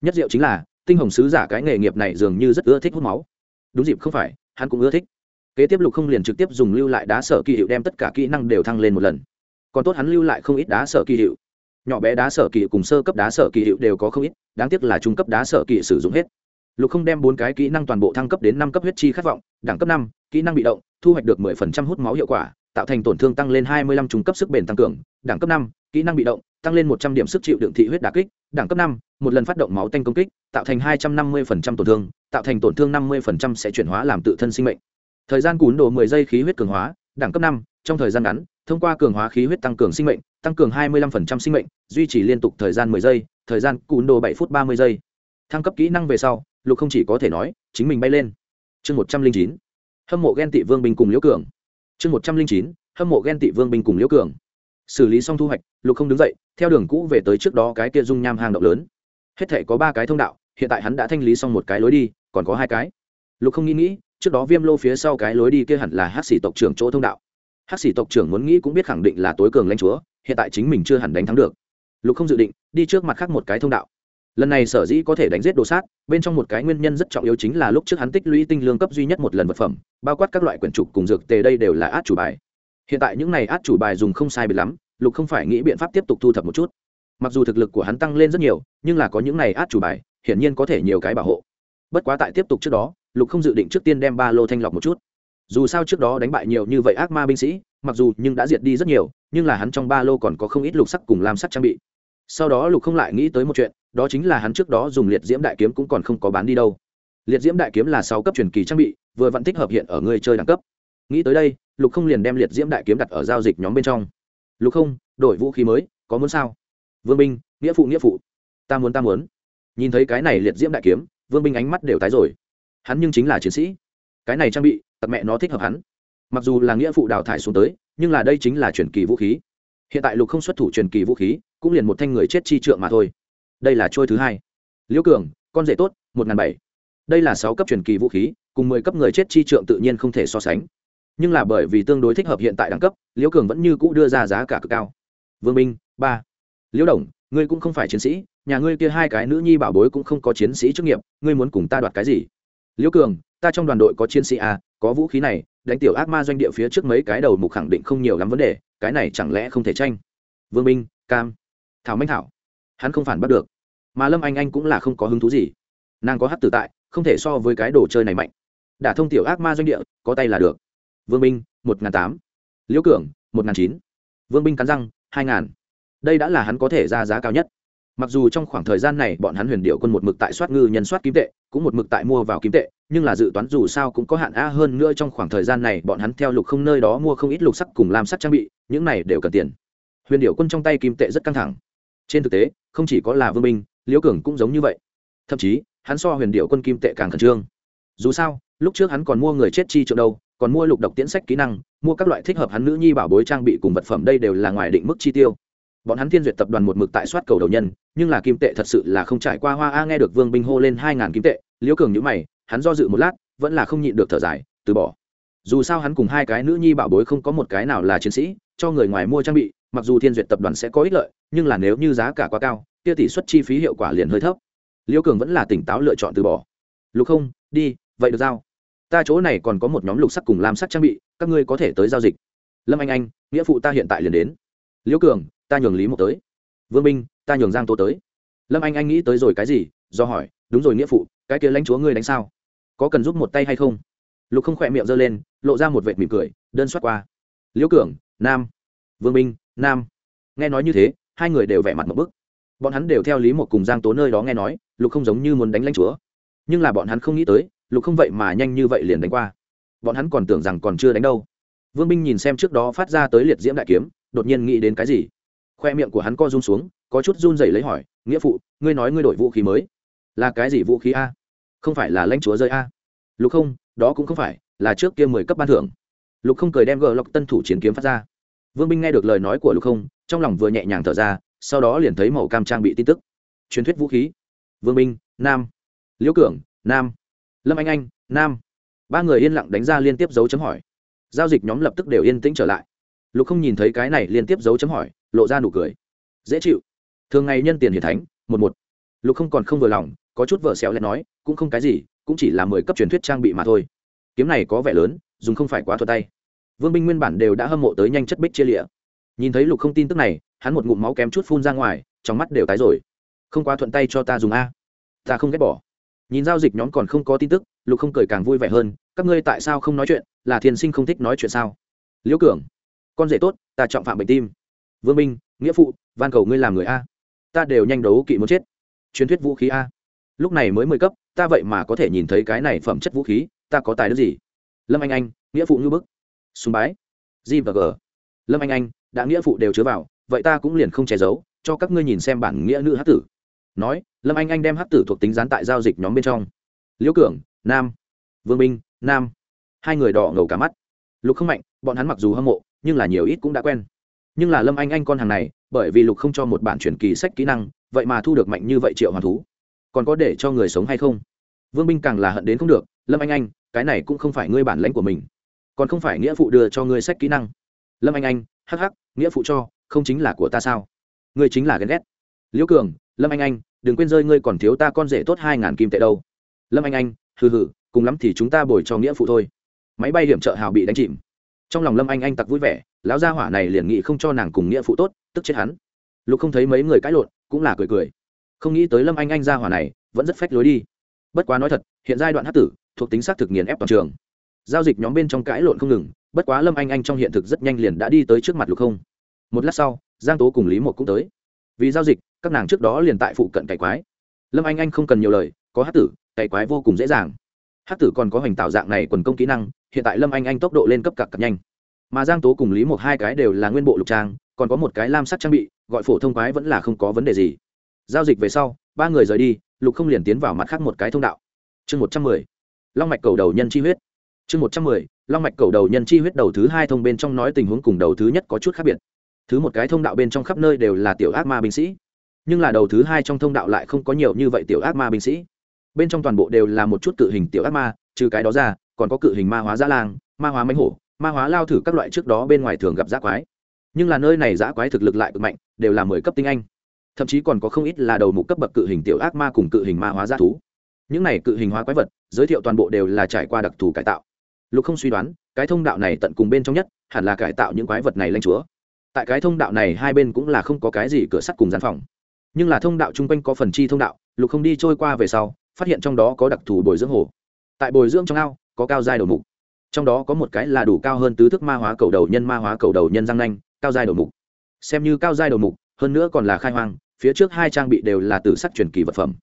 Nhất diệu chính là, tinh hồng sứ giả cái nghề nghiệp này dường như rất ưa thích hút máu. Đúng dịp không phải, hắn cũng ưa thích kế tiếp lục không liền trực tiếp dùng lưu lại đá sở kỳ hiệu đem tất cả kỹ năng đều thăng lên một lần. Còn tốt hắn lưu lại không ít đá sở kỳ hiệu. Nhỏ bé đá sở kỳ cùng sơ cấp đá sở kỳ hiệu đều có không ít, đáng tiếc là trung cấp đá sở kỳ sử dụng hết. Lục không đem bốn cái kỹ năng toàn bộ thăng cấp đến năm cấp huyết chi khát vọng, đẳng cấp năm, kỹ năng bị động, thu hoạch được mười phần trăm hút máu hiệu quả, tạo thành tổn thương tăng lên hai mươi lăm trung cấp sức bền tăng cường, đẳng cấp năm, kỹ năng bị động, tăng lên một trăm điểm sức chịu đựng thị huyết đà kích, đẳng cấp năm, một lần phát động máu tanh công kích, tạo thành hai trăm năm mươi phần trăm tổn thương, tạo thành tổn thương năm mươi phần trăm sẽ chuyển hóa làm tự thân sinh mệnh thời gian cún đồ mười giây khí huyết cường hóa, đẳng cấp năm, trong thời gian ngắn, thông qua cường hóa khí huyết tăng cường sinh mệnh, tăng cường hai mươi 25% sinh mệnh, duy trì liên tục thời gian mười giây, thời gian cún đồ bảy phút ba mươi giây. Thăng cấp kỹ năng về sau, lục không chỉ có thể nói, chính mình bay lên. Chương một trăm linh chín, hâm mộ ghen tị vương binh cùng liễu cường. Chương một trăm linh chín, hâm mộ ghen tị vương binh cùng liễu cường. Xử lý xong thu hoạch, lục không đứng dậy, theo đường cũ về tới trước đó cái kia dung nham hang động lớn. Hết thể có ba cái thông đạo, hiện tại hắn đã thanh lý xong một cái lối đi, còn có hai cái. Lục không nghĩ nghĩ trước đó viêm lô phía sau cái lối đi kia hẳn là hát xỉ tộc trưởng chỗ thông đạo. Hát xỉ tộc trưởng muốn nghĩ cũng biết khẳng định là tối cường lãnh chúa, hiện tại chính mình chưa hẳn đánh thắng được. Lục không dự định, đi trước mặt khác một cái thông đạo. Lần này sở dĩ có thể đánh giết đồ sát, bên trong một cái nguyên nhân rất trọng yếu chính là lúc trước hắn tích lũy tinh lương cấp duy nhất một lần vật phẩm, bao quát các loại quyển trục cùng dược tề đây đều là át chủ bài. Hiện tại những này át chủ bài dùng không sai biệt lắm, lục không phải nghĩ biện pháp tiếp tục thu thập một chút. Mặc dù thực lực của hắn tăng lên rất nhiều, nhưng là có những này át chủ bài, hiển nhiên có thể nhiều cái bảo hộ. Bất quá tại tiếp tục trước đó lục không dự định trước tiên đem ba lô thanh lọc một chút. Dù sao trước đó đánh bại nhiều như vậy ác ma binh sĩ, mặc dù nhưng đã diệt đi rất nhiều, nhưng là hắn trong ba lô còn có không ít lục sắc cùng lam sắc trang bị. Sau đó lục không lại nghĩ tới một chuyện, đó chính là hắn trước đó dùng liệt diễm đại kiếm cũng còn không có bán đi đâu. Liệt diễm đại kiếm là sáu cấp truyền kỳ trang bị, vừa vẫn thích hợp hiện ở người chơi đẳng cấp. Nghĩ tới đây, lục không liền đem liệt diễm đại kiếm đặt ở giao dịch nhóm bên trong. Lục không, đổi vũ khí mới, có muốn sao? Vương binh nghĩa phụ nghĩa phụ. Ta muốn ta muốn. Nhìn thấy cái này liệt diễm đại kiếm, vương binh ánh mắt đều tái rồi hắn nhưng chính là chiến sĩ. Cái này trang bị tặc mẹ nó thích hợp hắn. Mặc dù là nghĩa phụ đào thải xuống tới, nhưng là đây chính là truyền kỳ vũ khí. Hiện tại lục không xuất thủ truyền kỳ vũ khí, cũng liền một thanh người chết chi trượng mà thôi. Đây là trôi thứ hai. Liễu cường, con rể tốt, một n g h n bảy. Đây là sáu cấp truyền kỳ vũ khí, cùng mười cấp người chết chi trượng tự nhiên không thể so sánh. Nhưng là bởi vì tương đối thích hợp hiện tại đẳng cấp liễu cường vẫn như cũ đưa ra giá cả cực cao. Vương minh, ba. Liễu đồng, ngươi cũng không phải chiến sĩ, nhà ngươi kia hai cái nữ nhi bảo bối cũng không có chiến sĩ chức nghiệp, ngươi muốn cùng ta đoạt cái gì? Liễu cường ta trong đoàn đội có chiến sĩ a có vũ khí này đánh tiểu ác ma doanh địa phía trước mấy cái đầu mục khẳng định không nhiều lắm vấn đề cái này chẳng lẽ không thể tranh? Vương minh cam thảo minh thảo. Hắn không phản bắt được. Mà lâm anh anh cũng là không có hứng thú gì. Nàng có hát tử tại không thể so với cái đồ chơi này mạnh. Đả thông tiểu ác ma doanh địa có tay là được. Vương Minh, một n g h n tám. Liễu cường một n g h n chín. Vương Minh cắn răng hai n g h n đây đã là hắn có thể ra giá cao nhất mặc dù trong khoảng thời gian này bọn hắn huyền điệu quân một mực tại soát ngư nhân, soát kim tệ, cũng một mực tại mua vào kim tệ, nhưng là dự toán dù sao cũng có hạn a hơn nữa trong khoảng thời gian này bọn hắn theo lục không nơi đó mua không ít lục sắc cùng làm sắc trang bị, những này đều cần tiền. Huyền điệu quân trong tay kim tệ rất căng thẳng. Trên thực tế, không chỉ có là vương minh liễu cường cũng giống như vậy. Thậm chí, hắn so huyền điệu quân kim tệ càng khẩn trương. Dù sao, lúc trước hắn còn mua người chết chi chỗ đâu, còn mua lục độc tiễn sách kỹ năng, mua các loại thích hợp hắn nữ nhi bảo bối trang bị cùng vật phẩm, đây đều là ngoài định mức chi tiêu bọn hắn thiên duyệt tập đoàn một mực tại soát cầu đầu nhân, nhưng là kim tệ thật sự là không trải qua hoa a, nghe được vương binh hô lên hai ngàn kim tệ, liễu cường nhữ mày, hắn do dự một lát, vẫn là không nhịn được thở dài, từ bỏ. Dù sao hắn cùng hai cái nữ nhi bảo bối không có một cái nào là chiến sĩ, cho người ngoài mua trang bị, mặc dù thiên duyệt tập đoàn sẽ có ích lợi, nhưng là nếu như giá cả quá cao, kia tỷ suất chi phí hiệu quả liền hơi thấp. Liễu cường vẫn là tỉnh táo lựa chọn từ bỏ. Lục không, đi, vậy được giao. Ta chỗ này còn có một nhóm lục sắc cùng lam sắc trang bị, các ngươi có thể tới giao dịch. Lâm anh anh, nghĩa phụ ta hiện tại liền đến. Liễu cường ta nhường lý một tới. Vương minh, ta nhường giang tô tới. Lâm anh anh nghĩ tới rồi cái gì, do hỏi, đúng rồi nghĩa phụ, cái kia lãnh chúa ngươi đánh sao? Có cần giúp một tay hay không? Lục không khỏe miệng giơ lên, lộ ra một vệt mỉm cười, đơn soát qua. Liễu cường, nam. Vương minh, nam. Nghe nói như thế, hai người đều vẻ mặt một bức. Bọn hắn đều theo lý một cùng giang tố nơi đó nghe nói, lục không giống như muốn đánh lãnh chúa. Nhưng là bọn hắn không nghĩ tới, lục không vậy mà nhanh như vậy liền đánh qua. Bọn hắn còn tưởng rằng còn chưa đánh đâu. Vương binh nhìn xem trước đó phát ra tới liệt diễm đại kiếm, đột nhiên nghĩ đến cái gì? Khoe miệng của hắn co run xuống, có chút run rẩy lấy hỏi, nghĩa phụ, ngươi nói ngươi đổi vũ khí mới. Là cái gì vũ khí a? Không phải là lãnh chúa rơi a. Lục không, đó cũng không phải, là trước kia mười cấp ban thưởng. Lục không cười đem gờ lọc tân thủ chiến kiếm phát ra. Vương binh nghe được lời nói của lục không, trong lòng vừa nhẹ nhàng thở ra, sau đó liền thấy màu cam trang bị tin tức. Truyền thuyết vũ khí. Vương binh, nam. Liễu cường, nam. Lâm anh anh, nam. Ba người yên lặng đánh ra liên tiếp dấu chấm hỏi. Giao dịch nhóm lập tức đều yên tĩnh trở lại. Lục không nhìn thấy cái này liên tiếp dấu chấm hỏi lộ ra nụ cười. Dễ chịu. Thường ngày nhân tiền hiển thánh, một một. Lục không còn không vừa lòng, có chút vợ xéo lại nói, cũng không cái gì, cũng chỉ là mười cấp truyền thuyết trang bị mà thôi. Kiếm này có vẻ lớn, dùng không phải quá thuật tay. Vương binh nguyên bản đều đã hâm mộ tới nhanh chất bích chia lịa. Nhìn thấy lục không tin tức này, hắn một ngụm máu kém chút phun ra ngoài, trong mắt đều tái rồi. Không quá thuận tay cho ta dùng a. Ta không ghét bỏ. Nhìn giao dịch nhóm còn không có tin tức, lục không cười càng vui vẻ hơn, các ngươi tại sao không nói chuyện, là thiền sinh không thích nói chuyện sao? Liễu cường, con rể tốt, ta trọng phạm bệnh tim vương minh, nghĩa phụ, van cầu ngươi làm người a. Ta đều nhanh đấu kỵ muốn chết. Truyền thuyết vũ khí a. Lúc này mới mười cấp, ta vậy mà có thể nhìn thấy cái này phẩm chất vũ khí, ta có tài đức gì? Lâm anh anh, nghĩa phụ như bức. Sùng bái. G và g. Lâm anh anh, đã nghĩa phụ đều chứa vào, vậy ta cũng liền không che giấu, cho các ngươi nhìn xem bản nghĩa nữ hát tử. Nói, lâm anh anh đem hát tử thuộc tính gián tại giao dịch nhóm bên trong. Liễu cường, nam. Vương minh, nam. Hai người đỏ ngầu cả mắt. Lục không mạnh, bọn hắn mặc dù hâm mộ, nhưng là nhiều ít cũng đã quen nhưng là lâm anh anh con hàng này, bởi vì lục không cho một bản truyền kỳ sách kỹ năng, vậy mà thu được mạnh như vậy triệu hoàn thú. Còn có để cho người sống hay không? Vương binh càng là hận đến không được, lâm anh anh, cái này cũng không phải ngươi bản lãnh của mình, còn không phải nghĩa phụ đưa cho ngươi sách kỹ năng. Lâm anh anh, hắc hắc, nghĩa phụ cho, không chính là của ta sao? Ngươi chính là ghen ghét. Liễu cường, lâm anh anh, đừng quên rơi ngươi còn thiếu ta con rể tốt hai ngàn kim tệ đâu. Lâm anh anh, hừ hừ, cùng lắm thì chúng ta bồi cho nghĩa phụ thôi. Máy bay hiểm trợ hào bị đánh chìm. Trong lòng lâm anh anh tặc vui vẻ lão gia hỏa này liền nghĩ không cho nàng cùng nghĩa phụ tốt, tức chết hắn. Lục không thấy mấy người cãi lộn, cũng là cười cười. Không nghĩ tới lâm anh anh gia hỏa này, vẫn rất phách lối đi. Bất quá nói thật, hiện giai đoạn hát tử, thuộc tính xác thực nghiền ép toàn trường. Giao dịch nhóm bên trong cãi lộn không ngừng, bất quá lâm anh anh trong hiện thực rất nhanh liền đã đi tới trước mặt lục không. Một lát sau, giang tố cùng lý một cũng tới. Vì giao dịch, các nàng trước đó liền tại phụ cận cày quái. Lâm anh anh không cần nhiều lời, có hát tử, cày quái vô cùng dễ dàng. Hát tử còn có hoành tạo dạng này quần công kỹ năng, hiện tại lâm anh anh tốc độ lên cấp cặp cặp nhanh mà giang tố cùng lý một hai cái đều là nguyên bộ lục trang, còn có một cái lam sắc trang bị, gọi phổ thông quái vẫn là không có vấn đề gì. Giao dịch về sau, ba người rời đi, lục không liền tiến vào mặt khác một cái thông đạo. Chương một trăm mười, long mạch cầu đầu nhân chi huyết. Chương một trăm mười, long mạch cầu đầu nhân chi huyết đầu thứ hai thông bên trong nói tình huống cùng đầu thứ nhất có chút khác biệt. Thứ một cái thông đạo bên trong khắp nơi đều là tiểu ác ma binh sĩ. Nhưng là đầu thứ hai trong thông đạo lại không có nhiều như vậy tiểu ác ma binh sĩ. Bên trong toàn bộ đều là một chút cự hình tiểu ác ma, trừ cái đó ra, còn có cự hình ma hóa dã lang, ma hóa mánh hổ ma hóa lao thử các loại trước đó bên ngoài thường gặp giã quái. Nhưng là nơi này giã quái thực lực lại cực mạnh, đều là mười cấp tinh anh. Thậm chí còn có không ít là đầu mục cấp bậc cự hình tiểu ác ma cùng cự hình ma hóa g thú. Những này cự hình hóa quái vật, giới thiệu toàn bộ đều là trải qua đặc thù cải tạo. Lục không suy đoán, cái thông đạo này tận cùng bên trong nhất, hẳn là cải tạo những quái vật này lanh chúa. Tại cái thông đạo này hai bên cũng là không có cái gì cửa sắt cùng gian phòng. Nhưng là thông đạo chung quanh có phần chi thông đạo, lục không đi trôi qua về sau, phát hiện trong đó có đặc thù bồi dưỡng hồ. Tại bồi dưỡng trong ao, có cao dài đầu mục trong đó có một cái là đủ cao hơn tứ thức ma hóa cầu đầu nhân ma hóa cầu đầu nhân răng nanh, cao giai đầu mục. Xem như cao giai đầu mục, hơn nữa còn là khai hoang, phía trước hai trang bị đều là từ sắc truyền kỳ vật phẩm.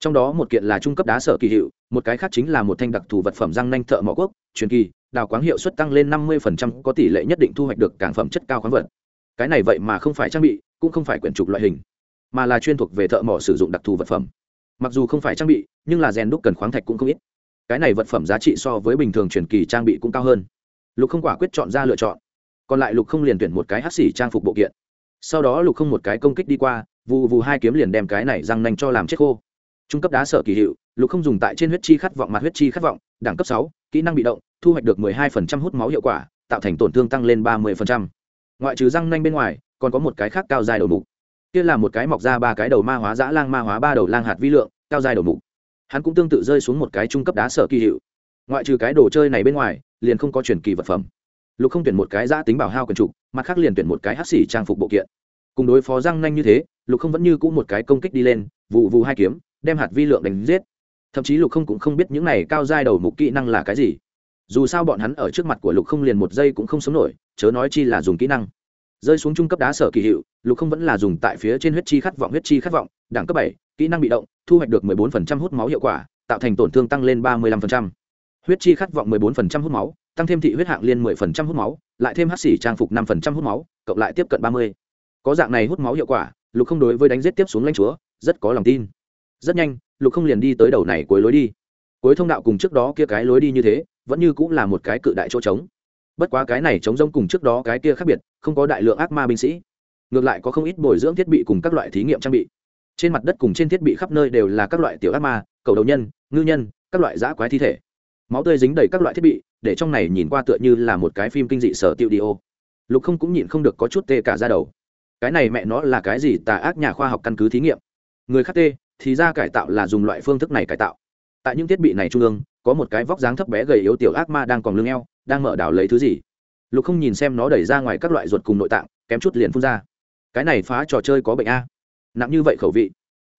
Trong đó một kiện là trung cấp đá sở kỳ hiệu, một cái khác chính là một thanh đặc thù vật phẩm răng nanh thợ mỏ quốc, truyền kỳ, đào quáng hiệu suất tăng lên năm mươi có tỷ lệ nhất định thu hoạch được cảng phẩm chất cao khoáng vật. Cái này vậy mà không phải trang bị, cũng không phải quyển trục loại hình, mà là chuyên thuộc về thợ mỏ sử dụng đặc thù vật phẩm. Mặc dù không phải trang bị, nhưng là rèn đúc cần khoáng thạch cũng không ít cái này vật phẩm giá trị so với bình thường truyền kỳ trang bị cũng cao hơn. Lục không quả quyết chọn ra lựa chọn. Còn lại lục không liền tuyển một cái hắc xỉ trang phục bộ kiện. Sau đó lục không một cái công kích đi qua, vù vù hai kiếm liền đem cái này răng nanh cho làm chết khô. Trung cấp đá sở kỳ hiệu, lục không dùng tại trên huyết chi khát vọng mặt huyết chi khát vọng, đẳng cấp sáu, kỹ năng bị động, thu hoạch được mười hai phần trăm hút máu hiệu quả, tạo thành tổn thương tăng lên ba mươi phần trăm. Ngoại trừ răng nanh bên ngoài, còn có một cái khác cao dài đầu mục. Kia là một cái mọc ra ba cái đầu ma hóa dã lang ma hóa ba đầu lang hạt vi lượng, cao dài đầu mục hắn cũng tương tự rơi xuống một cái trung cấp đá sở kỳ hiệu. Ngoại trừ cái đồ chơi này bên ngoài, liền không có truyền kỳ vật phẩm. Lục không tuyển một cái giã tính bảo hao quần trục mặt khác liền tuyển một cái hắc xỉ trang phục bộ kiện. Cùng đối phó răng nhanh như thế, lục không vẫn như cũ một cái công kích đi lên vụ vụ hai kiếm, đem hạt vi lượng đánh giết. Thậm chí lục không cũng không biết những này cao giai đầu mục kỹ năng là cái gì. Dù sao bọn hắn ở trước mặt của lục không liền một giây cũng không sống nổi, chớ nói chi là dùng kỹ năng rơi xuống trung cấp đá sở kỳ hiệu, lục không vẫn là dùng tại phía trên huyết chi khát vọng, huyết chi khát vọng, đẳng cấp bảy, kỹ năng bị động, thu hoạch được 14% hút máu hiệu quả, tạo thành tổn thương tăng lên 35%. huyết chi khát vọng 14% hút máu, tăng thêm thị huyết hạng liên 10% hút máu, lại thêm hắc xỉ trang phục 5% hút máu, cộng lại tiếp cận 30. có dạng này hút máu hiệu quả, lục không đối với đánh giết tiếp xuống lãnh chúa, rất có lòng tin rất nhanh, lục không liền đi tới đầu này cuối lối đi cuối thông đạo cùng trước đó kia cái lối đi như thế, vẫn như cũng là một cái cự đại chỗ trống bất quá cái này chống rông cùng trước đó cái kia khác biệt, không có đại lượng ác ma binh sĩ. Ngược lại có không ít bồi dưỡng thiết bị cùng các loại thí nghiệm trang bị. Trên mặt đất cùng trên thiết bị khắp nơi đều là các loại tiểu ác ma, cầu đầu nhân, ngư nhân, các loại giã quái thi thể. Máu tươi dính đầy các loại thiết bị, để trong này nhìn qua tựa như là một cái phim kinh dị sở tiêu đi ô lục không cũng nhịn không được có chút tê cả ra đầu. Cái này mẹ nó là cái gì tà ác nhà khoa học căn cứ thí nghiệm? Người khác tê, thì ra cải tạo là dùng loại phương thức này cải tạo. Tại những thiết bị này trung ương, có một cái vóc dáng thấp bé gầy yếu tiểu ác ma đang còn lưng eo đang mở đảo lấy thứ gì. Lục không nhìn xem nó đẩy ra ngoài các loại ruột cùng nội tạng, kém chút liền phun ra. Cái này phá trò chơi có bệnh a. Nặng như vậy khẩu vị.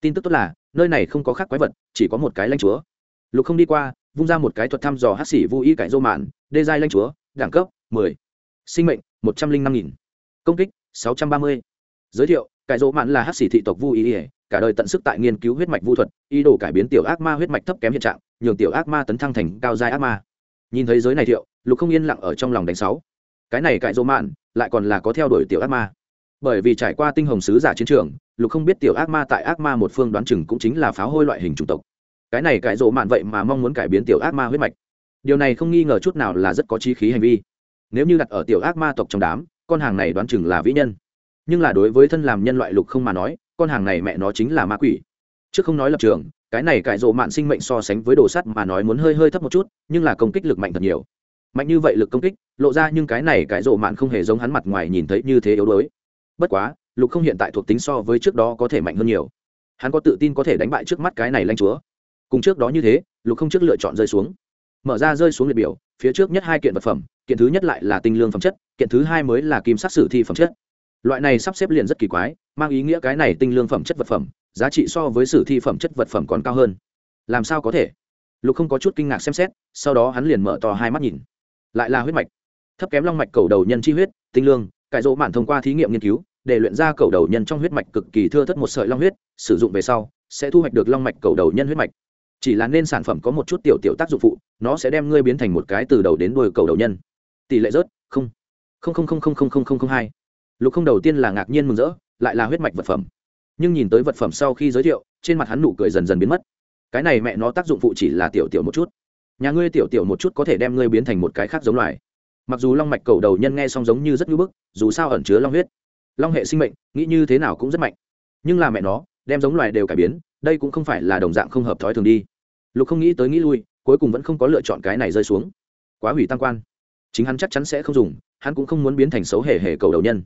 Tin tức tốt là, nơi này không có khác quái vật, chỉ có một cái lanh chúa. Lục không đi qua, vung ra một cái thuật thăm dò hát xỉ vô ý cải dô mạn, đê giai lanh chúa, đẳng cấp mười. Sinh mệnh, một trăm linh năm nghìn. Công kích, sáu trăm ba mươi. Giới thiệu, cải dô mạn là hát xỉ thị tộc vu ý ỉa cả đời tận sức tại nghiên cứu huyết mạch vu thuật, ý đồ cải biến tiểu ác ma huyết mạch thấp kém hiện trạng, nhường tiểu ác ma tấn thăng thành cao giai ác ma nhìn thấy giới này thiệu, lục không yên lặng ở trong lòng đánh sáu. Cái này cãi dỗ mạn, lại còn là có theo đuổi tiểu ác ma. Bởi vì trải qua tinh hồng sứ giả chiến trường, lục không biết tiểu ác ma tại ác ma một phương đoán chừng cũng chính là pháo hôi loại hình chủng tộc. Cái này cãi dỗ mạn vậy mà mong muốn cải biến tiểu ác ma huyết mạch. Điều này không nghi ngờ chút nào là rất có chi khí hành vi. Nếu như đặt ở tiểu ác ma tộc trong đám, con hàng này đoán chừng là vĩ nhân. Nhưng là đối với thân làm nhân loại lục không mà nói, con hàng này mẹ nó chính là ma quỷ. Trước không nói lập trường cái này cải rộ mạn sinh mệnh so sánh với đồ sắt mà nói muốn hơi hơi thấp một chút, nhưng là công kích lực mạnh thật nhiều. Mạnh như vậy lực công kích, lộ ra nhưng cái này cải rộ mạn không hề giống hắn mặt ngoài nhìn thấy như thế yếu đuối. Bất quá, lục không hiện tại thuộc tính so với trước đó có thể mạnh hơn nhiều. Hắn có tự tin có thể đánh bại trước mắt cái này lanh chúa. Cùng trước đó như thế, lục không trước lựa chọn rơi xuống. Mở ra rơi xuống liệt biểu, phía trước nhất hai kiện vật phẩm, kiện thứ nhất lại là tinh lương phẩm chất, kiện thứ hai mới là kim sắc sử thi phẩm chất. Loại này sắp xếp liền rất kỳ quái, mang ý nghĩa cái này tinh lương phẩm chất vật phẩm giá trị so với sử thi phẩm chất vật phẩm còn cao hơn. Làm sao có thể? Lục không có chút kinh ngạc xem xét, sau đó hắn liền mở to hai mắt nhìn. Lại là huyết mạch. Thấp kém long mạch cầu đầu nhân chi huyết, tinh lương, cải rỗ mạn thông qua thí nghiệm nghiên cứu, để luyện ra cầu đầu nhân trong huyết mạch cực kỳ thưa thất một sợi long huyết, sử dụng về sau, sẽ thu hoạch được long mạch cầu đầu nhân huyết mạch. Chỉ là nên sản phẩm có một chút tiểu tiểu tác dụng phụ, nó sẽ đem ngươi biến thành một cái từ đầu đến đuôi cầu đầu nhân. Tỷ lệ rớt, không. Không không không không không không không không hai. Lục không đầu tiên là ngạc nhiên mừng rỡ, lại là huyết mạch vật phẩm nhưng nhìn tới vật phẩm sau khi giới thiệu, trên mặt hắn nụ cười dần dần biến mất. Cái này mẹ nó tác dụng phụ chỉ là tiểu tiểu một chút. Nhà ngươi tiểu tiểu một chút có thể đem ngươi biến thành một cái khác giống loài. Mặc dù long mạch cầu đầu nhân nghe xong giống như rất ngưỡng bức, dù sao ẩn chứa long huyết. Long hệ sinh mệnh, nghĩ như thế nào cũng rất mạnh. Nhưng là mẹ nó, đem giống loài đều cải biến, đây cũng không phải là đồng dạng không hợp thói thường đi. Lục không nghĩ tới nghĩ lui, cuối cùng vẫn không có lựa chọn cái này rơi xuống. Quá hủy tăng quan. Chính hắn chắc chắn sẽ không dùng, hắn cũng không muốn biến thành xấu hề hề cầu đầu nhân.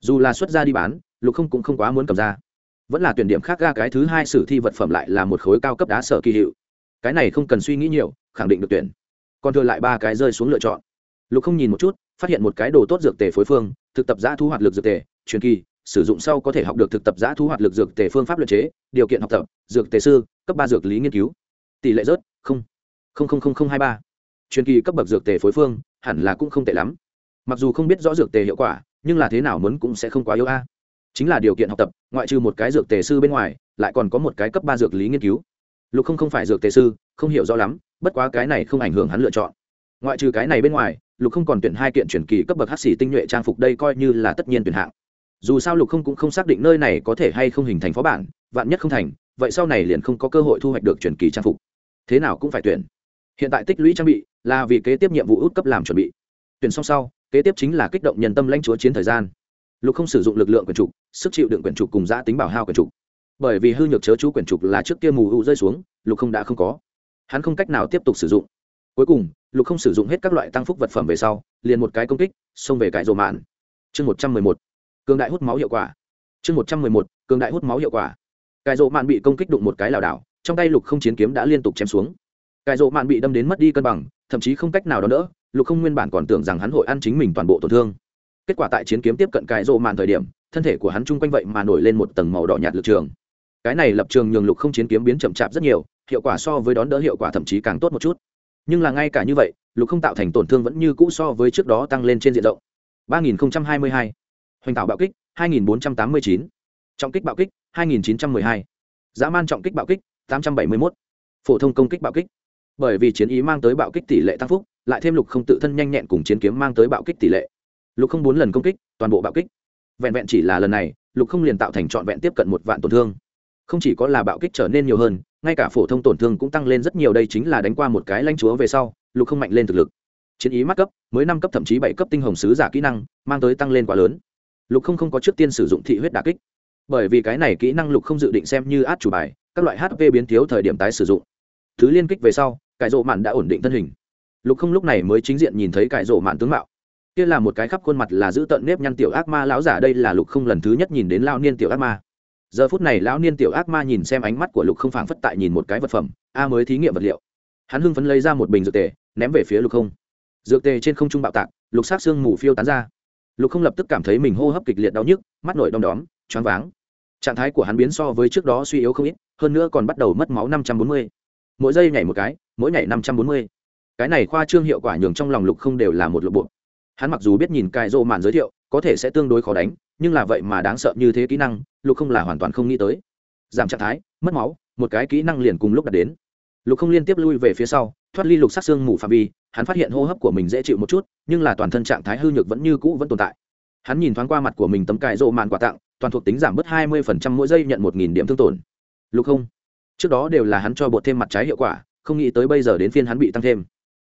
Dù là xuất ra đi bán, lục không cũng không quá muốn cầm ra vẫn là tuyển điểm khác ga cái thứ hai sử thi vật phẩm lại là một khối cao cấp đá sở kỳ hiệu. Cái này không cần suy nghĩ nhiều, khẳng định được tuyển. Còn thừa lại ba cái rơi xuống lựa chọn. Lục không nhìn một chút, phát hiện một cái đồ tốt dược tề phối phương, thực tập giã thu hoạt lực dược tề, truyền kỳ, sử dụng sau có thể học được thực tập giã thu hoạt lực dược tề phương pháp luật chế, điều kiện học tập, dược tề sư, cấp ba dược lý nghiên cứu. Tỷ lệ rớt, không không không không không hai ba. Truyền kỳ cấp bậc dược tề phối phương, hẳn là cũng không tệ lắm. Mặc dù không biết rõ dược tề hiệu quả, nhưng là thế nào muốn cũng sẽ không quá yếu a chính là điều kiện học tập, ngoại trừ một cái dược tề sư bên ngoài, lại còn có một cái cấp ba dược lý nghiên cứu. Lục không không phải dược tề sư, không hiểu rõ lắm, bất quá cái này không ảnh hưởng hắn lựa chọn. Ngoại trừ cái này bên ngoài, lục không còn tuyển hai kiện chuyển kỳ cấp bậc hát xỉ tinh nhuệ trang phục đây coi như là tất nhiên tuyển hạng. Dù sao lục không cũng không xác định nơi này có thể hay không hình thành phó bản, vạn nhất không thành, vậy sau này liền không có cơ hội thu hoạch được chuyển kỳ trang phục. Thế nào cũng phải tuyển. Hiện tại tích lũy trang bị là vì kế tiếp nhiệm vụ út cấp làm chuẩn bị. Tuyển xong sau, kế tiếp chính là kích động nhân tâm lãnh chúa chiến thời gian lục không sử dụng lực lượng quyển trục, sức chịu đựng quyển trục cùng giã tính bảo hao quyển trục. Bởi vì hư nhược chớ chú quyển trục là trước kia mù u rơi xuống, lục không đã không có. Hắn không cách nào tiếp tục sử dụng. Cuối cùng, lục không sử dụng hết các loại tăng phúc vật phẩm về sau, liền một cái công kích, xông về cải rồ mạn. Chương một trăm mười một, cường đại hút máu hiệu quả. Chương một trăm mười một, cường đại hút máu hiệu quả. Cải rộ mạn bị công kích đụng một cái lảo đảo, trong tay lục không chiến kiếm đã liên tục chém xuống. Cải rộ mạn bị đâm đến mất đi cân bằng, thậm chí không cách nào đó nữa. lục không nguyên bản còn tưởng rằng hắn hội ăn chính mình toàn bộ tổn thương kết quả tại chiến kiếm tiếp cận cái rộ mạn thời điểm, thân thể của hắn chung quanh vậy mà nổi lên một tầng màu đỏ nhạt lực trường cái này lập trường nhường lục không chiến kiếm biến chậm chạp rất nhiều, hiệu quả so với đón đỡ hiệu quả thậm chí càng tốt một chút nhưng là ngay cả như vậy, lục không tạo thành tổn thương vẫn như cũ so với trước đó tăng lên trên diện rộng 3022. hoành tạo bạo kích 2489. trọng kích bạo kích 2912. dã man trọng kích bạo kích 871. phổ thông công kích bạo kích bởi vì chiến ý mang tới bạo kích tỷ lệ tăng phúc, lại thêm lục không tự thân nhanh nhẹn cùng chiến kiếm mang tới bạo kích tỷ lệ lục không bốn lần công kích, toàn bộ bạo kích. Vẹn vẹn chỉ là lần này, lục không liền tạo thành trọn vẹn tiếp cận một vạn tổn thương. Không chỉ có là bạo kích trở nên nhiều hơn, ngay cả phổ thông tổn thương cũng tăng lên rất nhiều, đây chính là đánh qua một cái lanh chúa về sau, lục không mạnh lên thực lực. Chiến ý mắc cấp, mới năm cấp thậm chí bảy cấp tinh hồng sứ giả kỹ năng, mang tới tăng lên quá lớn. Lục không không có trước tiên sử dụng thị huyết đà kích. Bởi vì cái này kỹ năng lục không dự định xem như át chủ bài, các loại hp biến thiếu thời điểm tái sử dụng. Thứ liên kích về sau, cải rộ mạn đã ổn định thân hình. Lục không lúc này mới chính diện nhìn thấy cải rộ mạn tướng mạo kia là một cái khắp khuôn mặt là giữ tận nếp nhăn tiểu ác ma lão giả, đây là lục không lần thứ nhất nhìn đến lao niên tiểu ác ma. Giờ phút này lão niên tiểu ác ma nhìn xem ánh mắt của lục không phảng phất tại nhìn một cái vật phẩm, a mới thí nghiệm vật liệu. Hắn hưng phấn lấy ra một bình dược tề, ném về phía lục không. Dược tề trên không trung bạo tạc, lục sát xương mù phiêu tán ra. Lục không lập tức cảm thấy mình hô hấp kịch liệt đau nhức, mắt nổi đom đóm, choáng váng. Trạng thái của hắn biến so với trước đó suy yếu không ít, hơn nữa còn bắt đầu mất máu năm trăm bốn mươi. Mỗi giây nhảy một cái, mỗi nhảy năm trăm bốn mươi. Cái này khoa trương hiệu quả nhường trong lòng lục không đều là một lục bộ hắn mặc dù biết nhìn cai rô mạn giới thiệu, có thể sẽ tương đối khó đánh, nhưng là vậy mà đáng sợ như thế kỹ năng, lục không là hoàn toàn không nghĩ tới. Giảm trạng thái, mất máu, một cái kỹ năng liền cùng lúc đạt đến. Lục không liên tiếp lui về phía sau, thoát ly lục sát xương mù phạm vi, hắn phát hiện hô hấp của mình dễ chịu một chút, nhưng là toàn thân trạng thái hư nhược vẫn như cũ vẫn tồn tại. Hắn nhìn thoáng qua mặt của mình tấm cài rộ màn quà tặng, toàn thuộc tính giảm bớt hai mươi mỗi giây nhận một điểm thương tổn. Lục không, trước đó đều là hắn cho bột thêm mặt trái hiệu quả, không nghĩ tới bây giờ đến phiên hắn bị tăng thêm.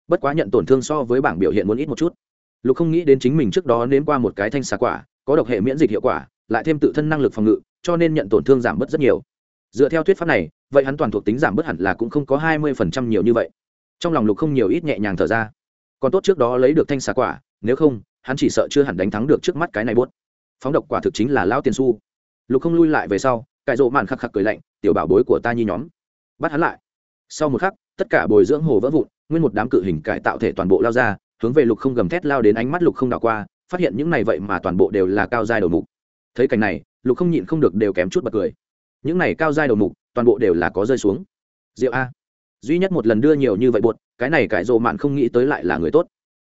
Bất quá nhận tổn thương so với bảng biểu hiện muốn ít một chút lục không nghĩ đến chính mình trước đó nếm qua một cái thanh xà quả, có độc hệ miễn dịch hiệu quả, lại thêm tự thân năng lực phòng ngự, cho nên nhận tổn thương giảm bớt rất nhiều. Dựa theo thuyết pháp này, vậy hắn toàn thuộc tính giảm bớt hẳn là cũng không có hai mươi phần trăm nhiều như vậy. Trong lòng lục không nhiều ít nhẹ nhàng thở ra. Còn tốt trước đó lấy được thanh xà quả, nếu không, hắn chỉ sợ chưa hẳn đánh thắng được trước mắt cái này bốt phóng độc quả thực chính là lao tiền su lục không lui lại về sau cải rộ màn khắc khắc cười lạnh, tiểu bảo bối của ta nhi nhóm. Bắt hắn lại. Sau một khắc, tất cả bồi dưỡng hồ vỡ vụn, nguyên một đám cự hình cải tạo thể toàn bộ lao ra hướng về lục không gầm thét lao đến ánh mắt lục không đảo qua, phát hiện những này vậy mà toàn bộ đều là cao giai đầu mục. Thấy cảnh này, lục không nhịn không được đều kém chút bật cười. Những này cao giai đầu mục, toàn bộ đều là có rơi xuống. Diệu a. Duy nhất một lần đưa nhiều như vậy buột cái này cải rộ mạn không nghĩ tới lại là người tốt.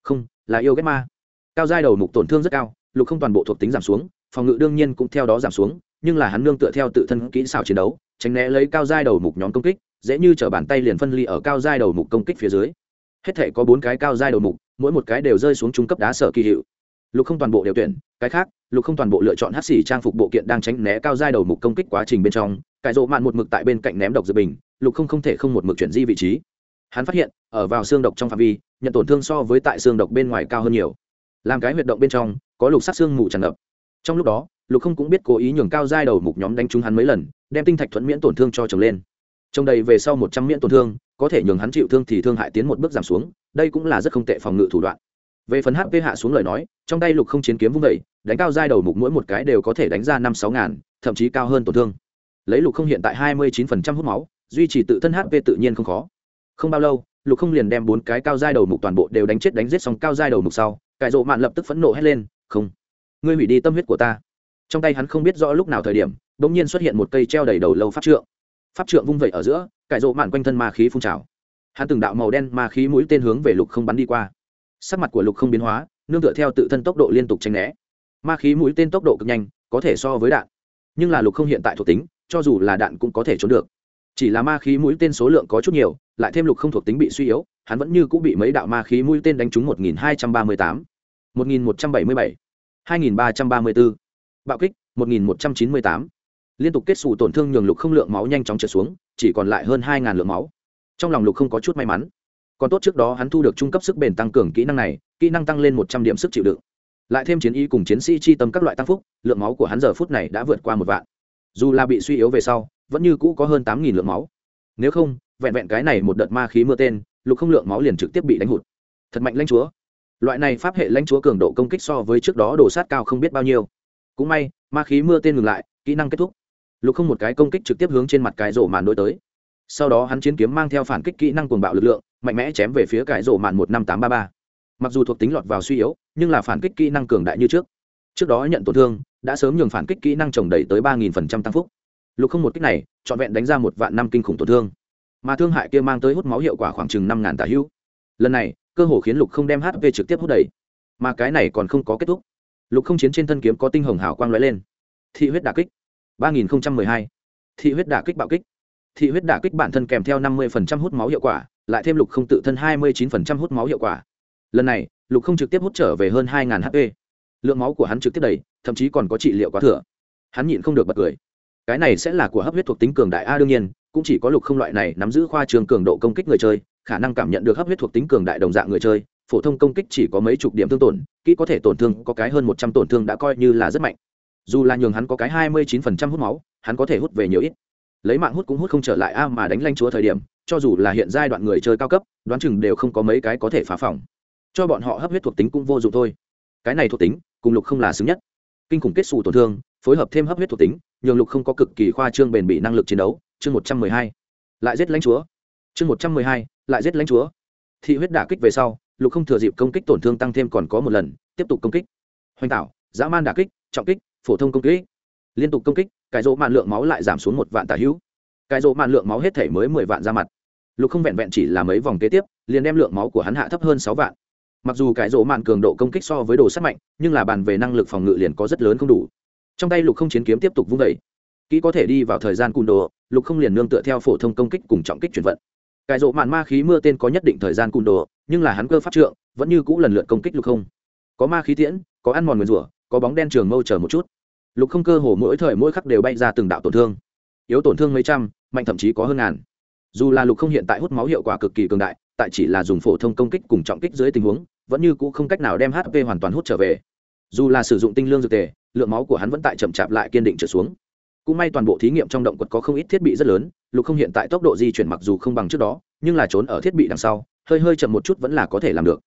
Không, là yêu ghét ma. Cao giai đầu mục tổn thương rất cao, lục không toàn bộ thuộc tính giảm xuống, phòng ngự đương nhiên cũng theo đó giảm xuống, nhưng là hắn nương tựa theo tự thân kỹ xảo chiến đấu, tránh né lấy cao giai đầu mục nhóm công kích, dễ như t bàn tay liền phân ly ở cao giai đầu mục công kích phía dưới hết thể có bốn cái cao giai đầu mục, mỗi một cái đều rơi xuống trung cấp đá sở kỳ hiệu. Lục không toàn bộ đều tuyển, cái khác, lục không toàn bộ lựa chọn hát xỉ trang phục bộ kiện đang tránh né cao giai đầu mục công kích quá trình bên trong, cải rộ mạn một mực tại bên cạnh ném độc dự bình, lục không không thể không một mực chuyển di vị trí. Hắn phát hiện, ở vào xương độc trong phạm vi, nhận tổn thương so với tại xương độc bên ngoài cao hơn nhiều. Làm cái huyệt động bên trong, có lục sắc xương mù tràn ngập. Trong lúc đó, lục không cũng biết cố ý nhường cao giai đầu mục nhóm đánh trúng hắn mấy lần, đem tinh thạch thuẫn miễn tổn thương cho chồng lên. Trông đầy về sau một trăm miễn tổn thương có thể nhường hắn chịu thương thì thương hại tiến một bước giảm xuống, đây cũng là rất không tệ phòng ngự thủ đoạn. Về phần hp hạ xuống lời nói, trong tay lục không chiến kiếm vung vẩy đánh cao giai đầu mục mỗi một cái đều có thể đánh ra năm sáu ngàn, thậm chí cao hơn tổn thương. Lấy lục không hiện tại hai mươi chín phần trăm hút máu, duy trì tự thân hp tự nhiên không khó. Không bao lâu, lục không liền đem bốn cái cao giai đầu mục toàn bộ đều đánh chết đánh giết xong cao giai đầu mục sau, cải rộ mạn lập tức phẫn nộ hét lên, không, ngươi hủy đi tâm huyết của ta. Trong tay hắn không biết rõ lúc nào thời điểm đ ỗ n g nhiên xuất hiện một cây treo đầy đầu lâu pháp trượng. Pháp trượng vung vẩy ở giữa cải rộ mạn quanh thân ma khí phun trào. Hắn từng đạo màu đen ma khí mũi tên hướng về lục không bắn đi qua. Sắc mặt của lục không biến hóa, nương tựa theo tự thân tốc độ liên tục tranh né. Ma khí mũi tên tốc độ cực nhanh, có thể so với đạn. Nhưng là lục không hiện tại thuộc tính, cho dù là đạn cũng có thể trốn được. Chỉ là ma khí mũi tên số lượng có chút nhiều, lại thêm lục không thuộc tính bị suy yếu, hắn vẫn như cũng bị mấy đạo ma khí mũi tên đánh trúng một nghìn hai trăm ba mươi tám, một nghìn một trăm bảy mươi bảy, hai nghìn ba trăm ba mươi bốn, bạo kích, một nghìn một trăm chín mươi tám. Liên tục kết xù tổn thương nhường lục không lượng máu nhanh chóng trượt xuống chỉ còn lại hơn hai ngàn lượng máu. Trong lòng lục không có chút may mắn. Còn tốt trước đó hắn thu được trung cấp sức bền tăng cường kỹ năng này, kỹ năng tăng lên một trăm điểm sức chịu đựng. Lại thêm chiến y cùng chiến sĩ chi tâm các loại tăng phúc, lượng máu của hắn giờ phút này đã vượt qua một vạn. Dù là bị suy yếu về sau, vẫn như cũ có hơn tám nghìn lượng máu. Nếu không, vẹn vẹn cái này một đợt ma khí mưa tên, lục không lượng máu liền trực tiếp bị đánh hụt. Thật mạnh lãnh chúa. Loại này pháp hệ lãnh chúa cường độ công kích so với trước đó đổ sát cao không biết bao nhiêu. Cũng may, ma khí mưa tên ngừng lại, kỹ năng kết thúc lục không một cái công kích trực tiếp hướng trên mặt cái rổ màn đối tới. Sau đó hắn chiến kiếm mang theo phản kích kỹ năng cuồng bạo lực lượng, mạnh mẽ chém về phía cái rổ màn một năm tám ba ba. Mặc dù thuộc tính lọt vào suy yếu, nhưng là phản kích kỹ năng cường đại như trước. Trước đó nhận tổn thương, đã sớm nhường phản kích kỹ năng trồng đẩy tới ba nghìn phần trăm tăng phúc. Lục không một kích này, trọn vẹn đánh ra một vạn năm kinh khủng tổn thương. Mà thương hại kia mang tới hút máu hiệu quả khoảng chừng năm ngàn tà hữu. Lần này, cơ hồ khiến lục không đem hp trực tiếp hút đầy. Mà cái này còn không có kết thúc. Lục không chiến trên thân kiếm có tinh hồng hào quang lóe lên. Thị huyết đà kích ba nghìn hai. Thị huyết đả kích bạo kích. Thị huyết đả kích bản thân kèm theo năm mươi hút máu hiệu quả, lại thêm lục không tự thân hai mươi chín hút máu hiệu quả. Lần này, lục không trực tiếp hút trở về hơn 2000 hp lượng máu của hắn trực tiếp đầy, thậm chí còn có trị liệu quá thừa. Hắn nhịn không được bật cười. Cái này sẽ là của hấp huyết thuộc tính cường đại a đương nhiên, cũng chỉ có lục không loại này nắm giữ khoa trường cường độ công kích người chơi, khả năng cảm nhận được hấp huyết thuộc tính cường đại đồng dạng người chơi, phổ thông công kích chỉ có mấy chục điểm thương tổn, kỹ có thể tổn thương có cái hơn một trăm tổn thương đã coi như là rất mạnh dù là nhường hắn có cái hai mươi chín phần trăm hút máu, hắn có thể hút về nhiều ít. Lấy mạng hút cũng hút không trở lại a mà đánh lanh chúa thời điểm, cho dù là hiện giai đoạn người chơi cao cấp, đoán chừng đều không có mấy cái có thể phá phòng. Cho bọn họ hấp huyết thuộc tính cũng vô dụng thôi. Cái này thuộc tính, cùng lục không là xứng nhất. Kinh khủng kết xù tổn thương, phối hợp thêm hấp huyết thuộc tính, nhường lục không có cực kỳ khoa trương bền bỉ năng lực chiến đấu. Chương một trăm mười hai. Lại giết lãnh chúa. Chương một trăm mười hai. Lại giết lãnh chúa. Thị huyết đả kích về sau, lục không thừa dịp công kích tổn thương tăng thêm còn có một lần, tiếp tục công kích. Hoành tạo dã man đả kích, trọng kích phổ thông công kích. Liên tục công kích, cái rỗ mạn lượng máu lại giảm xuống một vạn tả hữu. Cái rỗ mạn lượng máu hết thể mới mười vạn ra mặt. Lục không vẹn vẹn chỉ là mấy vòng kế tiếp, liền đem lượng máu của hắn hạ thấp hơn sáu vạn. Mặc dù cái rỗ mạn cường độ công kích so với đồ sắt mạnh, nhưng là bàn về năng lực phòng ngự liền có rất lớn không đủ. Trong tay lục không chiến kiếm tiếp tục vung vẩy kỹ có thể đi vào thời gian cùn đồ, lục không liền nương tựa theo phổ thông công kích cùng trọng kích chuyển vận. Cái rộ mạn ma khí mưa tên có nhất định thời gian cùn đồ, nhưng là hắn cơ pháp trượng, vẫn như cũ lần lượt công kích lục không. Có ma khí tiễn, có ăn mòn nguyền rủa, có bóng đen trường mâu chờ một chút lục không cơ hồ mỗi thời mỗi khắc đều bay ra từng đạo tổn thương. Yếu tổn thương mấy trăm, mạnh thậm chí có hơn ngàn. Dù là lục không hiện tại hút máu hiệu quả cực kỳ cường đại, tại chỉ là dùng phổ thông công kích cùng trọng kích dưới tình huống, vẫn như cũ không cách nào đem hp hoàn toàn hút trở về. Dù là sử dụng tinh lương dược tề, lượng máu của hắn vẫn tại chậm chạp lại kiên định trở xuống. Cũng may toàn bộ thí nghiệm trong động quật có không ít thiết bị rất lớn, lục không hiện tại tốc độ di chuyển mặc dù không bằng trước đó, nhưng là trốn ở thiết bị đằng sau, hơi hơi chậm một chút vẫn là có thể làm được.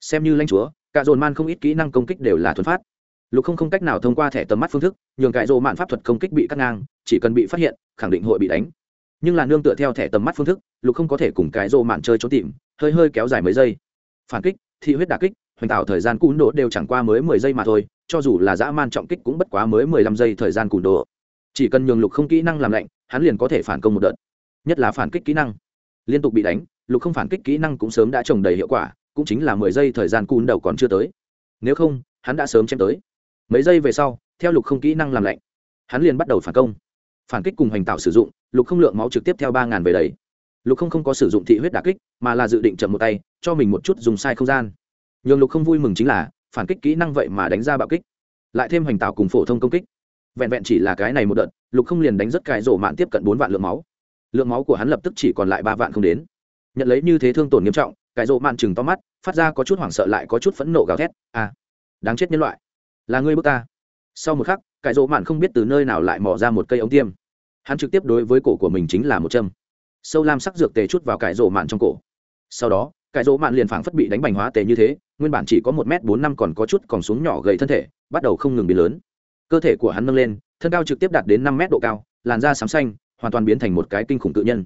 Xem như lãnh chúa, cả dồn man không ít kỹ năng công kích đều là thuần phát lục không không cách nào thông qua thẻ tầm mắt phương thức, nhường cải rộ mạn pháp thuật công kích bị cắt ngang, chỉ cần bị phát hiện, khẳng định hội bị đánh. Nhưng là nương tựa theo thẻ tầm mắt phương thức, lục không có thể cùng cái rộ mạn chơi trốn tìm, hơi hơi kéo dài mấy giây. Phản kích, thị huyết đà kích, hoành tạo thời gian cún đỗ đều chẳng qua mới mười giây mà thôi, cho dù là dã man trọng kích cũng bất quá mới mười lăm giây thời gian cún đỗ. chỉ cần nhường lục không kỹ năng làm lạnh, hắn liền có thể phản công một đợt. Nhất là phản kích kỹ năng. Liên tục bị đánh, lục không phản kích kỹ năng cũng sớm đã trồng đầy hiệu quả, cũng chính là mười giây thời gian cún đầu còn chưa tới. Nếu không, hắn đã sớm chém tới mấy giây về sau, theo lục không kỹ năng làm lạnh, hắn liền bắt đầu phản công. Phản kích cùng hoành tạo sử dụng, lục không lượng máu trực tiếp theo ba ngàn về đấy lục không không có sử dụng thị huyết đà kích, mà là dự định chậm một tay, cho mình một chút dùng sai không gian. Nhường lục không vui mừng chính là, phản kích kỹ năng vậy mà đánh ra bạo kích, lại thêm hoành tạo cùng phổ thông công kích. Vẹn vẹn chỉ là cái này một đợt, lục không liền đánh rất cái rổ mạn tiếp cận bốn vạn lượng máu. Lượng máu của hắn lập tức chỉ còn lại ba vạn không đến. Nhận lấy như thế thương tổn nghiêm trọng, cái rổ mạn chừng to mắt, phát ra có chút hoảng sợ lại có chút phẫn nộ gào thét. À đáng chết nhân loại là ngươi bước ta. Sau một khắc, cải rỗ mạn không biết từ nơi nào lại mò ra một cây ống tiêm. Hắn trực tiếp đối với cổ của mình chính là một châm. Sâu lam sắc dược tề chút vào cải rỗ mạn trong cổ. Sau đó, cải rỗ mạn liền phảng phất bị đánh bành hóa tề như thế, nguyên bản chỉ có một m bốn năm còn có chút còn xuống nhỏ gầy thân thể, bắt đầu không ngừng biến lớn. Cơ thể của hắn nâng lên, thân cao trực tiếp đạt đến năm mét độ cao, làn da xám xanh, hoàn toàn biến thành một cái kinh khủng tự nhân.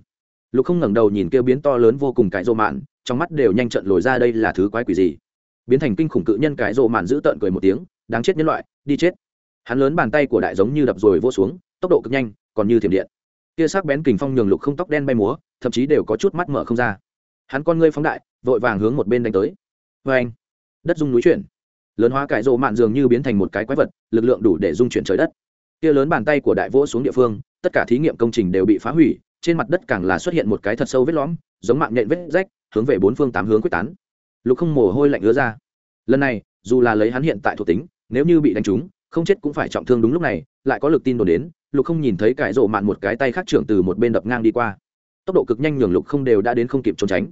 Lục không ngẩng đầu nhìn kêu biến to lớn vô cùng cái rộ mạn, trong mắt đều nhanh trận lồi ra đây là thứ quái quỷ gì. Biến thành kinh khủng cự nhân cái rộ mạn giữ tợn cười một tiếng đáng chết nhân loại, đi chết. Hắn lớn bàn tay của đại giống như đập rồi vô xuống, tốc độ cực nhanh, còn như thiểm điện. Kia sắc bén kình phong nhường lục không tóc đen bay múa, thậm chí đều có chút mắt mở không ra. Hắn con ngươi phóng đại, vội vàng hướng một bên đánh tới. Vê anh, đất dung núi chuyển. Lớn hóa cải rộ mạn dường như biến thành một cái quái vật, lực lượng đủ để dung chuyển trời đất. Kia lớn bàn tay của đại vỗ xuống địa phương, tất cả thí nghiệm công trình đều bị phá hủy, trên mặt đất càng là xuất hiện một cái thật sâu vết lõm, giống mạng nhện vết rách, hướng về bốn phương tám hướng quyết tán. Lục không mồ hôi lạnh ứa ra. Lần này dù là lấy hắn hiện tại thuộc tính, nếu như bị đánh trúng, không chết cũng phải trọng thương đúng lúc này, lại có lực tin đồn đến, lục không nhìn thấy cải rộ mạn một cái tay khác trưởng từ một bên đập ngang đi qua. Tốc độ cực nhanh nhường lục không đều đã đến không kịp trốn tránh.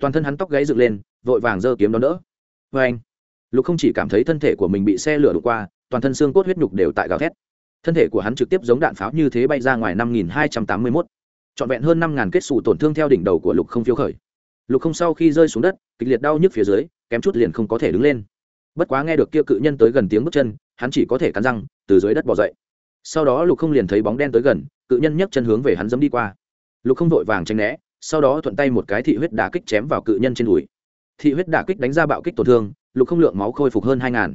Toàn thân hắn tóc gáy dựng lên, vội vàng giơ kiếm đón đỡ. Vê anh lục không chỉ cảm thấy thân thể của mình bị xe lửa đụng qua, toàn thân xương cốt huyết nhục đều tại gào thét. Thân thể của hắn trực tiếp giống đạn pháo như thế bay ra ngoài năm nghìn hai trăm tám mươi mốt. Trọn vẹn hơn năm ngàn kết xù tổn thương theo đỉnh đầu của lục không phiếu khởi. Lục không sau khi rơi xuống đất, kịch liệt đau nhức phía dưới, kém chút liền không có thể đứng lên bất quá nghe được kia cự nhân tới gần tiếng bước chân, hắn chỉ có thể cắn răng, từ dưới đất bỏ dậy. Sau đó lục không liền thấy bóng đen tới gần, cự nhân nhấc chân hướng về hắn dẫm đi qua. Lục không vội vàng tranh né, sau đó thuận tay một cái thị huyết đà kích chém vào cự nhân trên đùi. Thị huyết đà kích đánh ra bạo kích tổn thương, lục không lượng máu khôi phục hơn hai ngàn.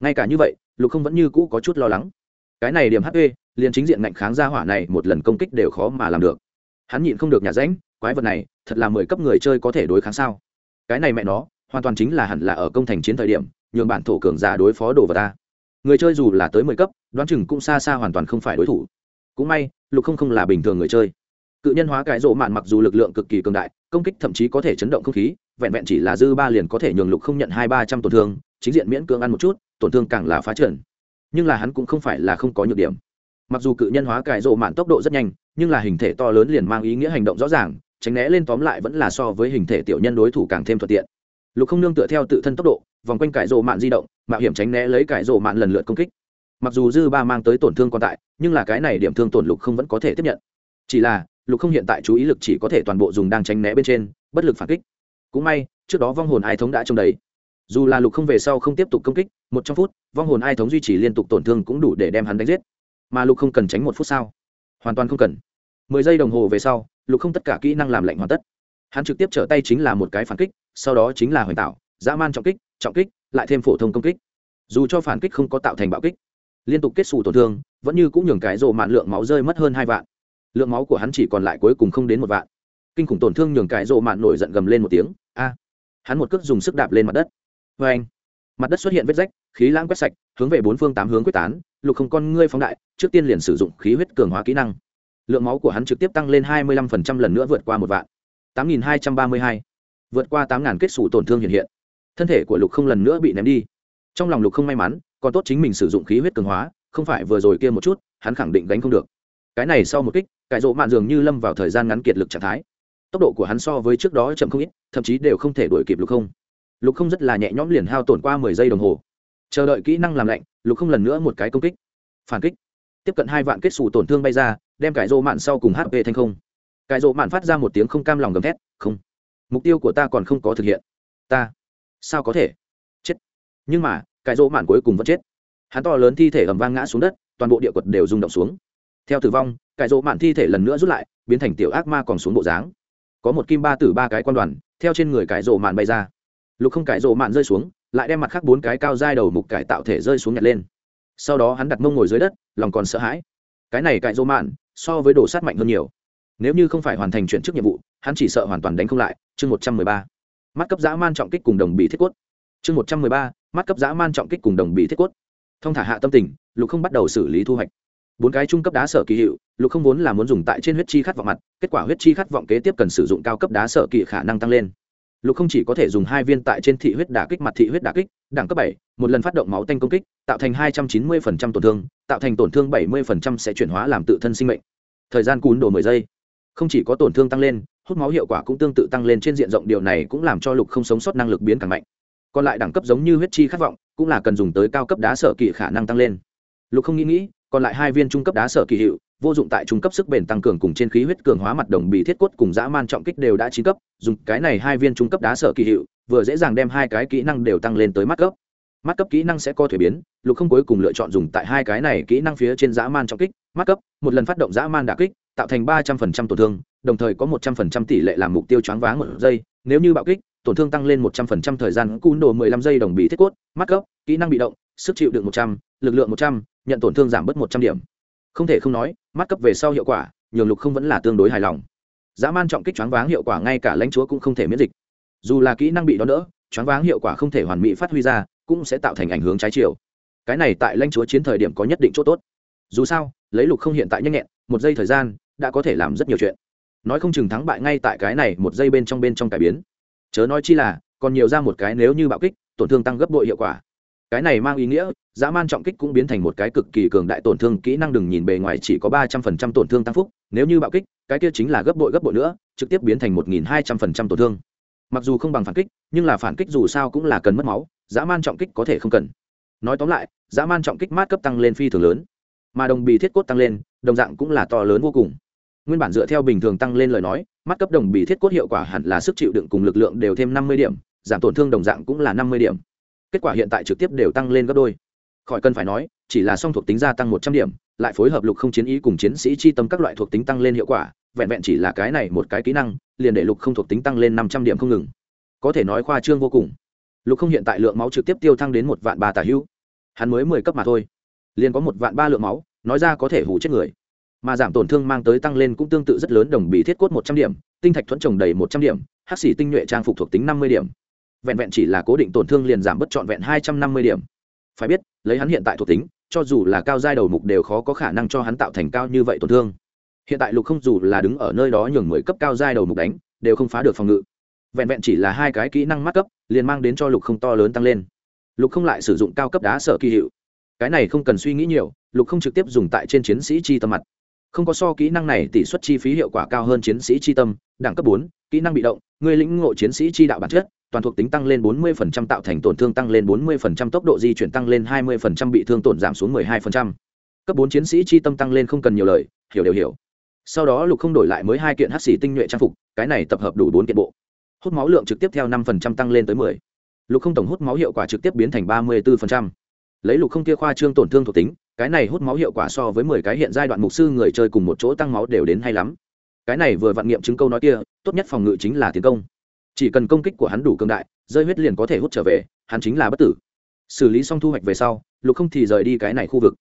Ngay cả như vậy, lục không vẫn như cũ có chút lo lắng. Cái này điểm hp liền chính diện ngạnh kháng ra hỏa này một lần công kích đều khó mà làm được. Hắn nhịn không được nhà ránh, quái vật này, thật là mười cấp người chơi có thể đối kháng sao? Cái này mẹ nó, hoàn toàn chính là hẳn là ở công thành chiến thời điểm nhường bản thổ cường giả đối phó đồ vào ta. Người chơi dù là tới mười cấp, đoán chừng cũng xa xa hoàn toàn không phải đối thủ. Cũng may, lục không không là bình thường người chơi. Cự nhân hóa cái rộ mạn mặc dù lực lượng cực kỳ cường đại, công kích thậm chí có thể chấn động không khí, vẹn vẹn chỉ là dư ba liền có thể nhường lục không nhận hai ba trăm tổn thương, chính diện miễn cưỡng ăn một chút, tổn thương càng là phá trần. Nhưng là hắn cũng không phải là không có nhược điểm. Mặc dù cự nhân hóa cải rộ mạn tốc độ rất nhanh, nhưng là hình thể to lớn liền mang ý nghĩa hành động rõ ràng, tránh né lên tóm lại vẫn là so với hình thể tiểu nhân đối thủ càng thêm thuận tiện. Lục không nương tựa theo tự thân tốc độ vòng quanh cải rộ mạn di động, mạo hiểm tránh né lấy cải rộ mạn lần lượt công kích. Mặc dù dư ba mang tới tổn thương còn tại, nhưng là cái này điểm thương tổn lục không vẫn có thể tiếp nhận. Chỉ là, lục không hiện tại chú ý lực chỉ có thể toàn bộ dùng đang tránh né bên trên, bất lực phản kích. Cũng may, trước đó vong hồn ai thống đã trông đầy. Dù là lục không về sau không tiếp tục công kích, một trong phút, vong hồn ai thống duy trì liên tục tổn thương cũng đủ để đem hắn đánh giết. Mà lục không cần tránh một phút sao hoàn toàn không cần. Mười giây đồng hồ về sau, lục không tất cả kỹ năng làm lạnh hoàn tất. Hắn trực tiếp trở tay chính là một cái phản kích, sau đó chính là hoành tạo, dã man trọng kích trọng kích, lại thêm phổ thông công kích. Dù cho phản kích không có tạo thành bạo kích, liên tục kết xù tổn thương, vẫn như cũng nhường cái rộ mạn lượng máu rơi mất hơn hai vạn. Lượng máu của hắn chỉ còn lại cuối cùng không đến một vạn. Kinh khủng tổn thương nhường cái rộ mạn nổi giận gầm lên một tiếng. A! Hắn một cước dùng sức đạp lên mặt đất. Vê anh, mặt đất xuất hiện vết rách, khí lãng quét sạch, hướng về bốn phương tám hướng quyết tán. Lục không con ngươi phóng đại, trước tiên liền sử dụng khí huyết cường hóa kỹ năng. Lượng máu của hắn trực tiếp tăng lên hai mươi lăm phần trăm lần nữa vượt qua một vạn. Tám nghìn hai trăm ba mươi hai, vượt qua tám ngàn kết xù tổn thương hiện hiện thân thể của lục không lần nữa bị ném đi. Trong lòng lục không may mắn, còn tốt chính mình sử dụng khí huyết cường hóa, không phải vừa rồi kia một chút, hắn khẳng định gánh không được. Cái này sau một kích, cải rộ mạn dường như lâm vào thời gian ngắn kiệt lực trạng thái. Tốc độ của hắn so với trước đó chậm không ít, thậm chí đều không thể đuổi kịp lục không. Lục không rất là nhẹ nhõm liền hao tổn qua mười giây đồng hồ. Chờ đợi kỹ năng làm lạnh, lục không lần nữa một cái công kích. Phản kích. Tiếp cận hai vạn kết xù tổn thương bay ra, đem cải rộ mạn sau cùng hp thành không. Cải rộ mạn phát ra một tiếng không cam lòng gầm thét, không. Mục tiêu của ta còn không có thực hiện. Ta sao có thể? Chết. Nhưng mà, cái rỗ mạn cuối cùng vẫn chết. Hắn to lớn thi thể ầm vang ngã xuống đất, toàn bộ địa quật đều rung động xuống. Theo tử vong, cái rỗ mạn thi thể lần nữa rút lại, biến thành tiểu ác ma còn xuống bộ dáng. Có một kim ba tử ba cái quan đoàn, theo trên người cái rỗ mạn bay ra. Lục không cái rỗ mạn rơi xuống, lại đem mặt khác bốn cái cao dai đầu mục cải tạo thể rơi xuống nhặt lên. Sau đó hắn đặt mông ngồi dưới đất, lòng còn sợ hãi. Cái này cãi dỗ mạn, so với đồ sát mạnh hơn nhiều. Nếu như không phải hoàn thành chuyển chức nhiệm vụ, hắn chỉ sợ hoàn toàn đánh không lại. Chương một trăm mười ba mắt cấp dã man trọng kích cùng đồng bị thiết quất chương một trăm mười ba, mắt cấp dã man trọng kích cùng đồng bị thiết quất thông thả hạ tâm tình, lục không bắt đầu xử lý thu hoạch. Bốn cái trung cấp đá sở kỳ hiệu, lục không vốn là muốn dùng tại trên huyết chi khát vọng mặt, kết quả huyết chi khát vọng kế tiếp cần sử dụng cao cấp đá sở kỳ khả năng tăng lên. Lục không chỉ có thể dùng hai viên tại trên thị huyết đả kích mặt thị huyết đả kích, đẳng cấp bảy, một lần phát động máu tanh công kích, tạo thành hai trăm chín mươi phần trăm tổn thương, tạo thành tổn thương bảy mươi phần trăm sẽ chuyển hóa làm tự thân sinh mệnh. Thời gian cún đồ mười giây. Không chỉ có tổn thương tăng lên hút máu hiệu quả cũng tương tự tăng lên trên diện rộng, điều này cũng làm cho lục không sống sót năng lực biến càng mạnh. Còn lại đẳng cấp giống như huyết chi khát vọng, cũng là cần dùng tới cao cấp đá sở kỳ khả năng tăng lên. Lục không nghĩ nghĩ, còn lại hai viên trung cấp đá sở kỳ hiệu, vô dụng tại trung cấp sức bền tăng cường cùng trên khí huyết cường hóa mặt đồng bị thiết cốt cùng dã man trọng kích đều đã chín cấp, dùng cái này hai viên trung cấp đá sở kỳ hiệu, vừa dễ dàng đem hai cái kỹ năng đều tăng lên tới mắt cấp. Mắt cấp kỹ năng sẽ có thể biến, lục không cuối cùng lựa chọn dùng tại hai cái này kỹ năng phía trên dã man trọng kích, mắt cấp, một lần phát động dã man đà kích, tạo thành ba trăm phần trăm tổn thương đồng thời có một trăm phần trăm tỷ lệ làm mục tiêu choáng váng một giây, nếu như bạo kích, tổn thương tăng lên một trăm phần trăm thời gian cún đồ mười lăm giây đồng bị thiết cốt, mắt cấp kỹ năng bị động, sức chịu đựng một trăm, lực lượng một trăm, nhận tổn thương giảm bớt một trăm điểm. Không thể không nói, mắt cấp về sau hiệu quả, nhường lục không vẫn là tương đối hài lòng. Dã man trọng kích choáng váng hiệu quả ngay cả lãnh chúa cũng không thể miễn dịch. Dù là kỹ năng bị đón đỡ, choáng váng hiệu quả không thể hoàn mỹ phát huy ra, cũng sẽ tạo thành ảnh hưởng trái chiều. Cái này tại lãnh chúa chiến thời điểm có nhất định chỗ tốt. Dù sao, lấy lục không hiện tại nhanh nhẹn, một giây thời gian, đã có thể làm rất nhiều chuyện nói không chừng thắng bại ngay tại cái này một giây bên trong bên trong cải biến. Chớ nói chi là, còn nhiều ra một cái nếu như bạo kích, tổn thương tăng gấp bội hiệu quả. Cái này mang ý nghĩa, dã man trọng kích cũng biến thành một cái cực kỳ cường đại tổn thương, kỹ năng đừng nhìn bề ngoài chỉ có ba trăm phần trăm tổn thương tăng phúc, nếu như bạo kích, cái kia chính là gấp bội gấp bội nữa, trực tiếp biến thành một nghìn hai trăm phần trăm tổn thương. Mặc dù không bằng phản kích, nhưng là phản kích dù sao cũng là cần mất máu, dã man trọng kích có thể không cần. Nói tóm lại, dã man trọng kích mát cấp tăng lên phi thường lớn, mà đồng bì thiết cốt tăng lên, đồng dạng cũng là to lớn vô cùng nguyên bản dựa theo bình thường tăng lên lời nói, mắt cấp đồng bị thiết cốt hiệu quả hẳn là sức chịu đựng cùng lực lượng đều thêm năm mươi điểm, giảm tổn thương đồng dạng cũng là năm mươi điểm. Kết quả hiện tại trực tiếp đều tăng lên gấp đôi. Khỏi cần phải nói, chỉ là song thuộc tính gia tăng một trăm điểm, lại phối hợp lục không chiến ý cùng chiến sĩ chi tâm các loại thuộc tính tăng lên hiệu quả, vẹn vẹn chỉ là cái này một cái kỹ năng, liền để lục không thuộc tính tăng lên năm trăm điểm không ngừng. Có thể nói khoa trương vô cùng. Lục không hiện tại lượng máu trực tiếp tiêu thăng đến một vạn ba tà hữu. Hắn mới mười cấp mà thôi. Liền có một vạn ba lượng máu, nói ra có thể hủ chết người mà giảm tổn thương mang tới tăng lên cũng tương tự rất lớn đồng bị thiết cốt một trăm điểm, tinh thạch thuẫn trồng đầy một trăm điểm, hắc xỉ tinh nhuệ trang phục thuộc tính năm mươi điểm. Vẹn vẹn chỉ là cố định tổn thương liền giảm bất trọn vẹn hai trăm năm mươi điểm. Phải biết, lấy hắn hiện tại thuộc tính, cho dù là cao giai đầu mục đều khó có khả năng cho hắn tạo thành cao như vậy tổn thương. Hiện tại lục không dù là đứng ở nơi đó nhường mười cấp cao giai đầu mục đánh, đều không phá được phòng ngự. Vẹn vẹn chỉ là hai cái kỹ năng mắt cấp, liền mang đến cho lục không to lớn tăng lên. Lục không lại sử dụng cao cấp đá sở kỳ hiệu. Cái này không cần suy nghĩ nhiều, lục không trực tiếp dùng tại trên chiến sĩ chi tâm mặt không có so kỹ năng này tỷ suất chi phí hiệu quả cao hơn chiến sĩ chi tâm đẳng cấp bốn kỹ năng bị động người lĩnh ngộ chiến sĩ chi đạo bản chất toàn thuộc tính tăng lên 40% tạo thành tổn thương tăng lên 40% tốc độ di chuyển tăng lên 20% bị thương tổn giảm xuống 12%. Cấp 4 chiến sĩ chi tâm tăng lên không cần nhiều lời, hiểu đều hiểu. Sau đó Lục không đổi lại mới hai kiện hắc sĩ tinh nhuệ trang phục, cái này tập hợp đủ 4 kiện bộ. Hút máu lượng trực tiếp theo 5% tăng lên tới 10. Lục không tổng hút máu hiệu quả trực tiếp biến thành 34%. Lấy Lục không kia khoa trương tổn thương thuộc tính, cái này hút máu hiệu quả so với 10 cái hiện giai đoạn mục sư người chơi cùng một chỗ tăng máu đều đến hay lắm. Cái này vừa vận nghiệm chứng câu nói kia, tốt nhất phòng ngự chính là tiến công. Chỉ cần công kích của hắn đủ cường đại rơi huyết liền có thể hút trở về hắn chính là bất tử. Xử lý xong thu hoạch về sau lục không thì rời đi cái này khu vực.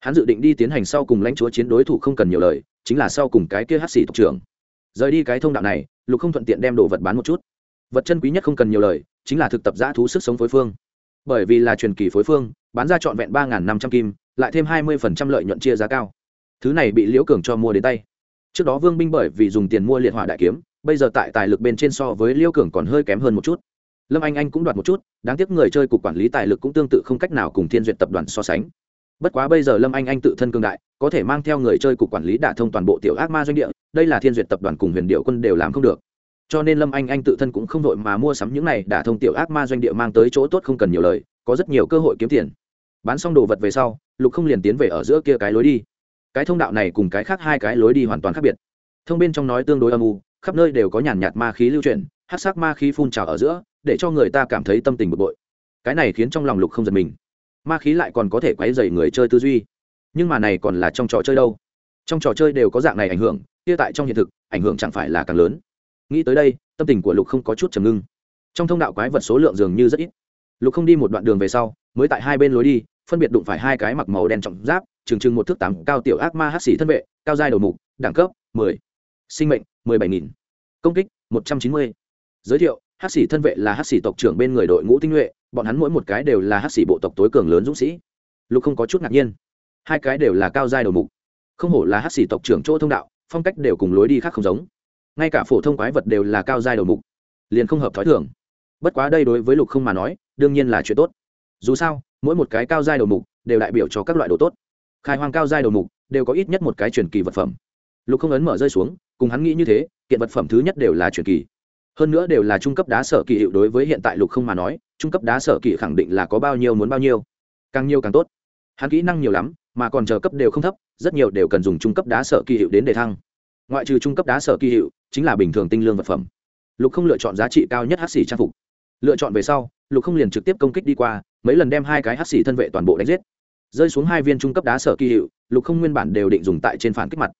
Hắn dự định đi tiến hành sau cùng lãnh chúa chiến đối thủ không cần nhiều lời chính là sau cùng cái kia hát xỉ tộc trưởng. Rời đi cái thông đạo này lục không thuận tiện đem đồ vật bán một chút. Vật chân quý nhất không cần nhiều lời chính là thực tập giã thú sức sống phối phương. Bởi vì là truyền kỳ phối phương bán ra trọn vẹn ba năm trăm kim lại thêm hai mươi lợi nhuận chia giá cao. Thứ này bị liễu cường cho mua đến tay. Trước đó vương binh bởi vì dùng tiền mua liệt hỏa đại kiếm, bây giờ tại tài lực bên trên so với liễu cường còn hơi kém hơn một chút. Lâm anh anh cũng đoạt một chút, đáng tiếc người chơi cục quản lý tài lực cũng tương tự không cách nào cùng thiên duyệt tập đoàn so sánh. Bất quá bây giờ lâm anh anh tự thân cương đại, có thể mang theo người chơi cục quản lý đả thông toàn bộ tiểu ác ma doanh địa, đây là thiên duyệt tập đoàn cùng huyền điệu quân đều làm không được. Cho nên lâm anh anh tự thân cũng không đội mà mua sắm những này, đả thông tiểu ác ma doanh địa mang tới chỗ tốt không cần nhiều lời, có rất nhiều cơ hội kiếm tiền. Bán xong đồ vật về sau lục không liền tiến về ở giữa kia cái lối đi. Cái thông đạo này cùng cái khác hai cái lối đi hoàn toàn khác biệt. Thông bên trong nói tương đối âm u, khắp nơi đều có nhàn nhạt ma khí lưu chuyển hát sắc ma khí phun trào ở giữa, để cho người ta cảm thấy tâm tình bực bội. Cái này khiến trong lòng lục không giật mình. Ma khí lại còn có thể quấy dày người chơi tư duy. Nhưng mà này còn là trong trò chơi đâu? Trong trò chơi đều có dạng này ảnh hưởng, kia tại trong hiện thực, ảnh hưởng chẳng phải là càng lớn. Nghĩ tới đây, tâm tình của lục không có chút trầm ngưng. Trong thông đạo quái vật số lượng dường như rất ít. Lục không đi một đoạn đường về sau, mới tại hai bên lối đi phân biệt đụng phải hai cái mặc màu đen trọng giáp, trừng trừng một thước tám cao tiểu ác ma hát xỉ thân vệ, cao giai đầu mục, đẳng cấp mười. Sinh mệnh, mười bảy nghìn. Công kích, một trăm chín mươi. Giới thiệu hát xỉ thân vệ là hát xỉ tộc trưởng bên người đội ngũ tinh nhuệ, bọn hắn mỗi một cái đều là hát xỉ bộ tộc tối cường lớn dũng sĩ. Lục không có chút ngạc nhiên. Hai cái đều là cao giai đầu mục. Không hổ là hát xỉ tộc trưởng chỗ thông đạo, phong cách đều cùng lối đi khác không giống. Ngay cả phổ thông quái vật đều là cao giai đầu mục, liền không hợp thói thường. Bất quá đây đối với lục không mà nói, đương nhiên là chuyện tốt. Dù sao mỗi một cái cao giai đầu mục đều đại biểu cho các loại đồ tốt. Khai hoang cao giai đầu mục đều có ít nhất một cái truyền kỳ vật phẩm. Lục không ấn mở rơi xuống, cùng hắn nghĩ như thế, kiện vật phẩm thứ nhất đều là truyền kỳ. Hơn nữa đều là trung cấp đá sở kỳ hiệu đối với hiện tại lục không mà nói, trung cấp đá sở kỳ khẳng định là có bao nhiêu muốn bao nhiêu. Càng nhiều càng tốt. Hắn kỹ năng nhiều lắm, mà còn chờ cấp đều không thấp, rất nhiều đều cần dùng trung cấp đá sở kỳ hiệu đến để thăng. Ngoại trừ trung cấp đá sở kỳ hiệu, chính là bình thường tinh lương vật phẩm. Lục không lựa chọn giá trị cao nhất hát xỉ trang phục lựa chọn về sau, lục không liền trực tiếp công kích đi qua, mấy lần đem hai cái hát xỉ thân vệ toàn bộ đánh giết. Rơi xuống hai viên trung cấp đá sở kỳ hiệu, lục không nguyên bản đều định dùng tại trên phản kích mặt.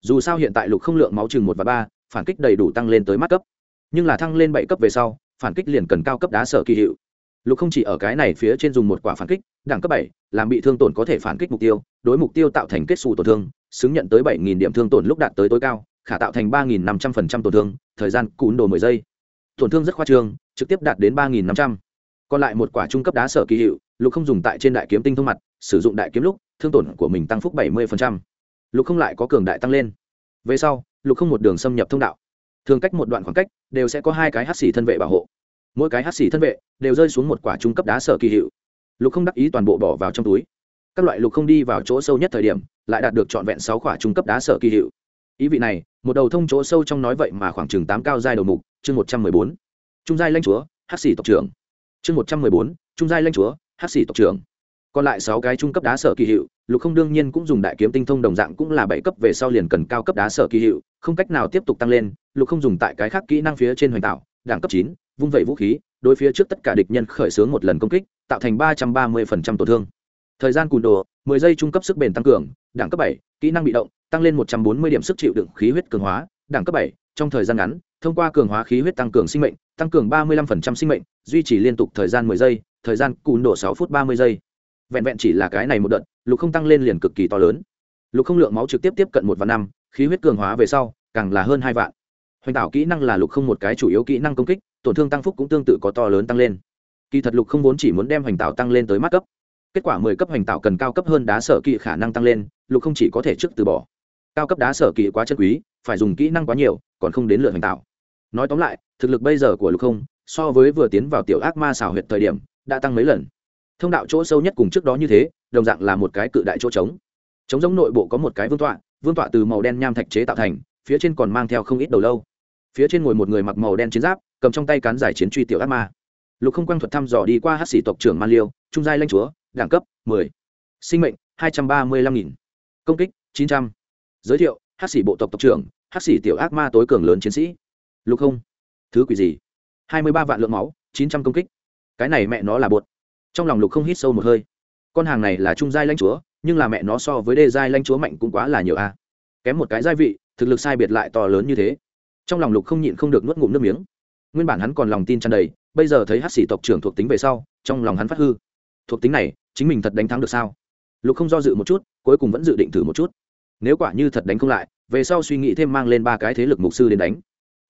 Dù sao hiện tại lục không lượng máu chừng một và ba, phản kích đầy đủ tăng lên tới mắt cấp. Nhưng là thăng lên bảy cấp về sau, phản kích liền cần cao cấp đá sở kỳ hiệu. Lục không chỉ ở cái này phía trên dùng một quả phản kích, đẳng cấp bảy, làm bị thương tổn có thể phản kích mục tiêu, đối mục tiêu tạo thành kết xù tổn thương, xứng nhận tới bảy nghìn điểm thương tổn lúc đạt tới tối cao, khả tạo thành ba nghìn năm trăm phần trăm tổn thương, thời gian cún đồ mười giây tổn thương rất khoa trương, trực tiếp đạt đến ba nghìn năm trăm. Còn lại một quả trung cấp đá sở kỳ hiệu, lục không dùng tại trên đại kiếm tinh thông mặt, sử dụng đại kiếm lúc, thương tổn của mình tăng phúc bảy mươi lục không lại có cường đại tăng lên. Về sau, lục không một đường xâm nhập thông đạo. Thường cách một đoạn khoảng cách, đều sẽ có hai cái hát xỉ thân vệ bảo hộ. Mỗi cái hát xỉ thân vệ đều rơi xuống một quả trung cấp đá sở kỳ hiệu. Lục không đắc ý toàn bộ bỏ vào trong túi. Các loại lục không đi vào chỗ sâu nhất thời điểm, lại đạt được trọn vẹn sáu quả trung cấp đá sở kỳ hiệu ý vị này, một đầu thông chỗ sâu trong nói vậy mà khoảng chừng tám cao giai đầu mục, chương một trăm mười bốn. Trung giai lanh chúa hát xỉ tộc trưởng. Chương một trăm mười bốn, trung giai lanh chúa hát xỉ tộc trưởng. Còn lại sáu cái trung cấp đá sở kỳ hiệu, lục không đương nhiên cũng dùng đại kiếm tinh thông đồng dạng cũng là bảy cấp về sau liền cần cao cấp đá sở kỳ hiệu, không cách nào tiếp tục tăng lên, lục không dùng tại cái khác kỹ năng phía trên hoành tạo, đẳng cấp chín, vung vẩy vũ khí, đối phía trước tất cả địch nhân khởi xướng một lần công kích, tạo thành ba trăm ba mươi tổn thương thời gian cùn đồ, mười giây trung cấp sức bền tăng cường, đẳng cấp bảy, kỹ năng bị động, tăng lên một trăm bốn mươi điểm sức chịu đựng khí huyết cường hóa, đẳng cấp bảy, trong thời gian ngắn, thông qua cường hóa khí huyết tăng cường sinh mệnh, tăng cường ba mươi 35% sinh mệnh, duy trì liên tục thời gian mười giây, thời gian cùn đồ sáu phút ba mươi giây. Vẹn vẹn chỉ là cái này một đợt lục không tăng lên liền cực kỳ to lớn. Lục không lượng máu trực tiếp tiếp cận một vạn năm, khí huyết cường hóa về sau, càng là hơn hai vạn. Hoành tạo kỹ năng là lục không một cái chủ yếu kỹ năng công kích, tổn thương tăng phúc cũng tương tự có to lớn tăng lên. Kỳ thật lục không vốn chỉ muốn đem hoành tạo tăng lên tới mắt cấp kết quả mười cấp hoành tạo cần cao cấp hơn đá sở kỵ khả năng tăng lên, lục không chỉ có thể trước từ bỏ. Cao cấp đá sở kỵ quá chân quý, phải dùng kỹ năng quá nhiều, còn không đến lượt hoành tạo. Nói tóm lại, thực lực bây giờ của lục không, so với vừa tiến vào tiểu ác ma xào huyệt thời điểm, đã tăng mấy lần. Thông đạo chỗ sâu nhất cùng trước đó như thế, đồng dạng là một cái cự đại chỗ trống. Trống giống nội bộ có một cái vương tọa vương tọa từ màu đen nham thạch chế tạo thành, phía trên còn mang theo không ít đầu lâu. Phía trên ngồi một người mặc màu đen chiến giáp, cầm trong tay cán giải chiến truy tiểu ác ma lục không quang thuật thăm dò đi qua hát sĩ tộc trưởng man liêu, trung giai lanh chúa, đẳng cấp mười, sinh mệnh hai trăm ba mươi lăm nghìn, công kích chín trăm. Giới thiệu, hát sĩ bộ tộc tộc trưởng, hát sĩ tiểu ác ma tối cường lớn chiến sĩ. Lục không, thứ quỷ gì? Hai mươi ba vạn lượng máu, chín trăm công kích. Cái này mẹ nó là bột. Trong lòng lục không hít sâu một hơi. Con hàng này là trung giai lãnh chúa, nhưng là mẹ nó so với đê giai lãnh chúa mạnh cũng quá là nhiều a. Kém một cái giai vị, thực lực sai biệt lại to lớn như thế. Trong lòng lục không nhịn không được nuốt ngụm nước miếng nguyên bản hắn còn lòng tin tràn đầy, bây giờ thấy hát xỉ tộc trưởng thuộc tính về sau, trong lòng hắn phát hư. Thuộc tính này, chính mình thật đánh thắng được sao? Lục không do dự một chút, cuối cùng vẫn dự định thử một chút. Nếu quả như thật đánh không lại, về sau suy nghĩ thêm mang lên ba cái thế lực mục sư đến đánh.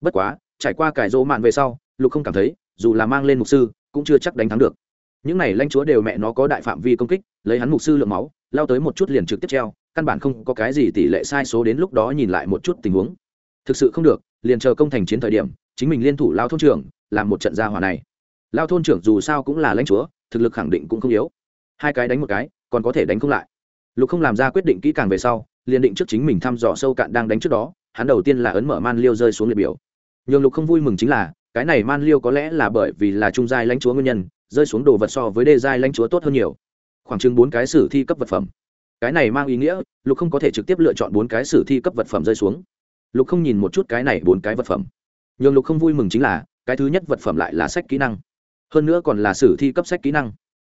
Bất quá, trải qua cải dỗ mạn về sau, lục không cảm thấy, dù là mang lên mục sư, cũng chưa chắc đánh thắng được. Những này lãnh chúa đều mẹ nó có đại phạm vi công kích, lấy hắn mục sư lượng máu, lao tới một chút liền trực tiếp treo, căn bản không có cái gì tỷ lệ sai số đến lúc đó nhìn lại một chút tình huống. Thực sự không được, liền chờ công thành chiến thời điểm chính mình liên thủ lao thôn trưởng, làm một trận gia hòa này. Lao thôn trưởng dù sao cũng là lãnh chúa, thực lực khẳng định cũng không yếu. Hai cái đánh một cái, còn có thể đánh không lại. Lục không làm ra quyết định kỹ càng về sau, liền định trước chính mình thăm dò sâu cạn đang đánh trước đó, hắn đầu tiên là ấn mở man liêu rơi xuống liệt biểu. Nhường lục không vui mừng chính là, cái này man liêu có lẽ là bởi vì là trung giai lãnh chúa nguyên nhân, rơi xuống đồ vật so với đê giai lãnh chúa tốt hơn nhiều. Khoảng chừng bốn cái sử thi cấp vật phẩm. Cái này mang ý nghĩa, lục không có thể trực tiếp lựa chọn bốn cái sử thi cấp vật phẩm rơi xuống. Lục không nhìn một chút cái này bốn cái vật phẩm nhường lục không vui mừng chính là, cái thứ nhất vật phẩm lại là sách kỹ năng. Hơn nữa còn là sử thi cấp sách kỹ năng.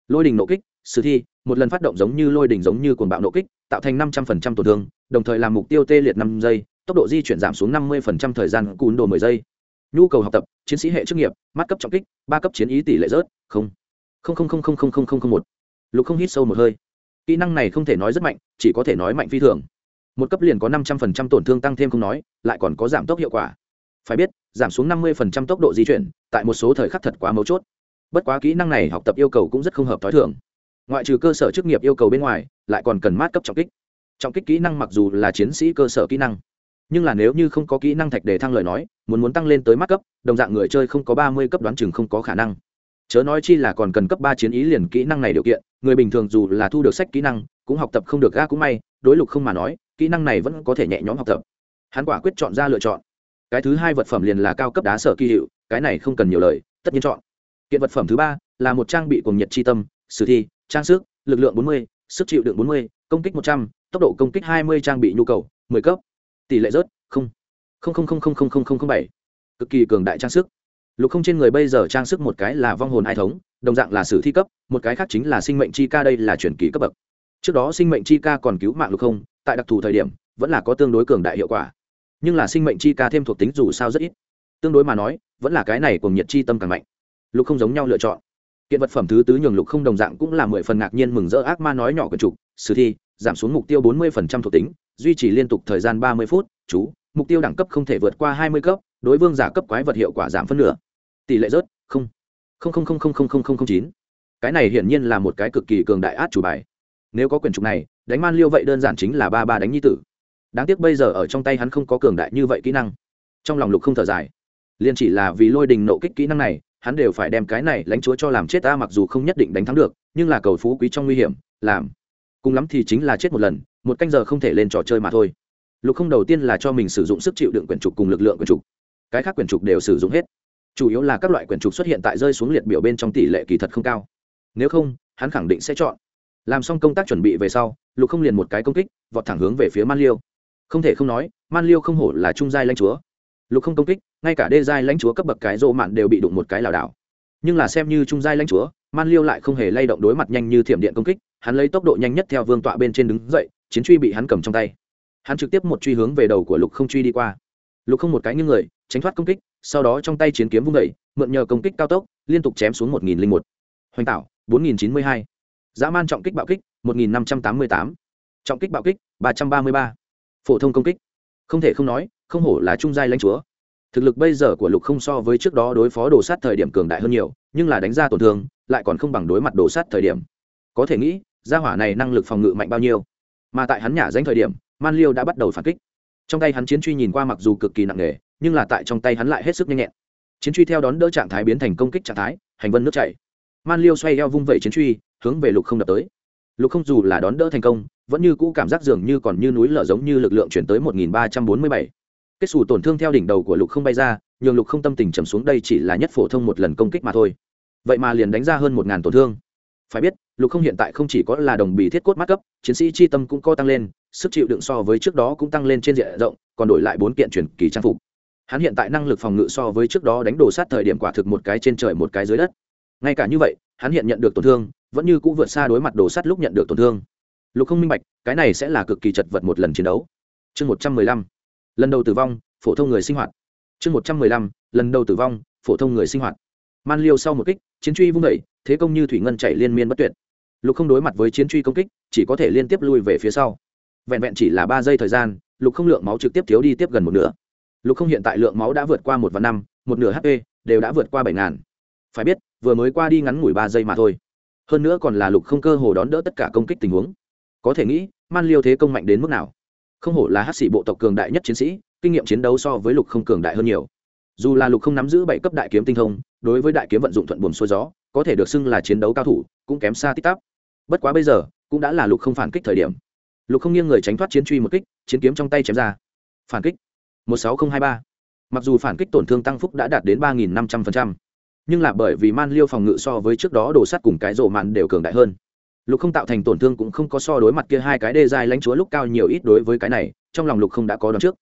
Lôi đình nộ kích, sử thi, một lần phát động giống như lôi đình giống như cuồng bạo nộ kích, tạo thành năm trăm phần trăm tổn thương, đồng thời làm mục tiêu tê liệt năm giây, tốc độ di chuyển giảm xuống năm mươi phần trăm thời gian cún đồ mười giây. Nhu cầu học tập, chiến sĩ hệ chức nghiệp, mắt cấp trọng kích, ba cấp chiến ý tỷ lệ rớt, không. Không không không không không không không không, một. Lục không hít sâu một hơi. Kỹ năng này không thể nói rất mạnh, chỉ có thể nói mạnh phi thường. Một cấp liền có năm trăm phần trăm tổn thương tăng thêm không nói, lại còn có giảm tốc hiệu quả. Phải biết giảm xuống năm mươi phần trăm tốc độ di chuyển, tại một số thời khắc thật quá mấu chốt. Bất quá kỹ năng này học tập yêu cầu cũng rất không hợp t h ó i thường. Ngoại trừ cơ sở chức nghiệp yêu cầu bên ngoài, lại còn cần mát cấp trọng kích. Trọng kích kỹ năng mặc dù là chiến sĩ cơ sở kỹ năng, nhưng là nếu như không có kỹ năng thạch để thăng lời nói, muốn muốn tăng lên tới mát cấp, đồng dạng người chơi không có ba mươi cấp đoán chừng không có khả năng. Chớ nói chi là còn cần cấp ba chiến ý liền kỹ năng này điều kiện, người bình thường dù là thu được sách kỹ năng, cũng học tập không được ga cũng may, đối lục không mà nói, kỹ năng này vẫn có thể nhẹ nhõm học tập. Hắn quả quyết chọn ra lựa chọn cái thứ hai vật phẩm liền là cao cấp đá sở kỳ hiệu cái này không cần nhiều lời tất nhiên chọn. Kiện vật phẩm thứ ba là một trang bị cuồng nhiệt tri tâm sử thi trang sức lực lượng 40, sức chịu đựng 40, công kích 100, tốc độ công kích 20 trang bị nhu cầu 10 cấp. Tỷ lệ rớt 0. 000000007 cực kỳ cường đại trang sức. Lục không trên người bây giờ trang sức một cái là vong hồn ai thống đồng dạng là sử thi cấp một cái khác chính là sinh mệnh chi ca đây là chuyển kỳ cấp bậc. Trước đó sinh mệnh chi ca còn cứu mạng lục không tại đặc thù thời điểm vẫn là có tương đối cường đại hiệu quả nhưng là sinh mệnh chi ca thêm thuộc tính dù sao rất ít. Tương đối mà nói, vẫn là cái này cùng nhiệt chi tâm càng mạnh. Lục không giống nhau lựa chọn. Kiện vật phẩm thứ tứ nhường lục không đồng dạng cũng là mười phần ngạc nhiên mừng rỡ ác ma nói nhỏ quần trục sử thi, giảm xuống mục tiêu bốn mươi phần trăm thuộc tính, duy trì liên tục thời gian ba mươi phút, chú, mục tiêu đẳng cấp không thể vượt qua hai mươi cấp, đối vương giả cấp quái vật hiệu quả giảm phân nửa. Tỷ lệ rớt, không. Chín. Cái này hiển nhiên là một cái cực kỳ cường đại át chủ bài. Nếu có quyền trục này, đánh man liêu vậy đơn giản chính là ba ba đánh nhi tử đáng tiếc bây giờ ở trong tay hắn không có cường đại như vậy kỹ năng. Trong lòng lục không thở dài. Liền chỉ là vì lôi đình nộ kích kỹ năng này, hắn đều phải đem cái này lãnh chúa cho làm chết ta mặc dù không nhất định đánh thắng được, nhưng là cầu phú quý trong nguy hiểm, làm. Cùng lắm thì chính là chết một lần, một canh giờ không thể lên trò chơi mà thôi. Lục không đầu tiên là cho mình sử dụng sức chịu đựng quyển trục cùng lực lượng quyển trục. Cái khác quyển trục đều sử dụng hết. Chủ yếu là các loại quyển trục xuất hiện tại rơi xuống liệt biểu bên trong tỷ lệ kỳ thật không cao. Nếu không, hắn khẳng định sẽ chọn. Làm xong công tác chuẩn bị về sau, lục không liền một cái công kích, vọt thẳng hướng về phía man liêu không thể không nói, man liêu không hổ là trung giai lãnh chúa. Lục không công kích, ngay cả đê giai lãnh chúa cấp bậc cái rộ mạn đều bị đụng một cái lảo đảo. Nhưng là xem như trung giai lãnh chúa, man liêu lại không hề lay động đối mặt nhanh như thiểm điện công kích, hắn lấy tốc độ nhanh nhất theo vương tọa bên trên đứng dậy, chiến truy bị hắn cầm trong tay. Hắn trực tiếp một truy hướng về đầu của lục không truy đi qua. Lục không một cái như người, tránh thoát công kích, sau đó trong tay chiến kiếm vung đẩy mượn nhờ công kích cao tốc, liên tục chém xuống một nghìn linh một. Hoành tạo bốn nghìn chín mươi hai. Dã man trọng kích bạo kích, một nghìn năm trăm tám mươi tám. Trọng kích bạo kích, ba trăm ba mươi ba phổ thông công kích. Không thể không nói, không hổ là trung giai lãnh chúa. Thực lực bây giờ của lục không so với trước đó đối phó đồ sát thời điểm cường đại hơn nhiều, nhưng là đánh ra tổn thương, lại còn không bằng đối mặt đồ sát thời điểm. Có thể nghĩ, gia hỏa này năng lực phòng ngự mạnh bao nhiêu. Mà tại hắn nhả danh thời điểm, man liêu đã bắt đầu phản kích. Trong tay hắn chiến truy nhìn qua mặc dù cực kỳ nặng nề, nhưng là tại trong tay hắn lại hết sức nhanh nhẹn. Chiến truy theo đón đỡ trạng thái biến thành công kích trạng thái, hành vân nước chảy. Man liêu xoay eo vung vẩy chiến truy, hướng về lục không đập tới lục không dù là đón đỡ thành công, vẫn như cũ cảm giác dường như còn như núi lở giống như lực lượng chuyển tới một nghìn ba trăm bốn mươi bảy. Kết xù tổn thương theo đỉnh đầu của lục không bay ra, nhường lục không tâm tình trầm xuống đây chỉ là nhất phổ thông một lần công kích mà thôi. Vậy mà liền đánh ra hơn một ngàn tổn thương. Phải biết, lục không hiện tại không chỉ có là đồng bì thiết cốt mắt cấp, chiến sĩ chi tâm cũng co tăng lên, sức chịu đựng so với trước đó cũng tăng lên trên diện rộng, còn đổi lại bốn kiện truyền kỳ trang phục. Hắn hiện tại năng lực phòng ngự so với trước đó đánh đổ sát thời điểm quả thực một cái trên trời một cái dưới đất. Ngay cả như vậy, hắn hiện nhận được tổn thương vẫn như c ũ vượt xa đối mặt đồ sắt lúc nhận được tổn thương. Lục không minh bạch, cái này sẽ là cực kỳ chật vật một lần chiến đấu. Chương một trăm mười lăm, lần đầu tử vong, phổ thông người sinh hoạt. Chương một trăm mười lăm, lần đầu tử vong, phổ thông người sinh hoạt. Man liêu sau một kích, chiến truy vung vẩy thế công như thủy ngân chạy liên miên bất tuyệt. Lục không đối mặt với chiến truy công kích, chỉ có thể liên tiếp lui về phía sau. Vẹn vẹn chỉ là ba giây thời gian, lục không lượng máu trực tiếp thiếu đi tiếp gần một nửa. Lục không hiện tại lượng máu đã vượt qua một và năm, một nửa hp đều đã vượt qua bảy ngàn. Phải biết, vừa mới qua đi ngắn ngủi ba giây mà thôi hơn nữa còn là lục không cơ hồ đón đỡ tất cả công kích tình huống. Có thể nghĩ, man liêu thế công mạnh đến mức nào? Không hổ là hát sĩ bộ tộc cường đại nhất chiến sĩ, kinh nghiệm chiến đấu so với lục không cường đại hơn nhiều. Dù là lục không nắm giữ bảy cấp đại kiếm tinh thông, đối với đại kiếm vận dụng thuận buồm xuôi gió, có thể được xưng là chiến đấu cao thủ, cũng kém xa tích tắp. Bất quá bây giờ, cũng đã là lục không phản kích thời điểm. Lục không nghiêng người tránh thoát chiến truy một kích, chiến kiếm trong tay chém ra. Phản kích. Một sáu nghìn hai ba. Mặc dù phản kích tổn thương tăng phúc đã đạt đến ba nghìn năm trăm linh nhưng là bởi vì man liêu phòng ngự so với trước đó đồ sắt cùng cái rổ mạn đều cường đại hơn. Lục không tạo thành tổn thương cũng không có so đối mặt kia hai cái đê dài lãnh chúa lúc cao nhiều ít đối với cái này, trong lòng lục không đã có đón trước.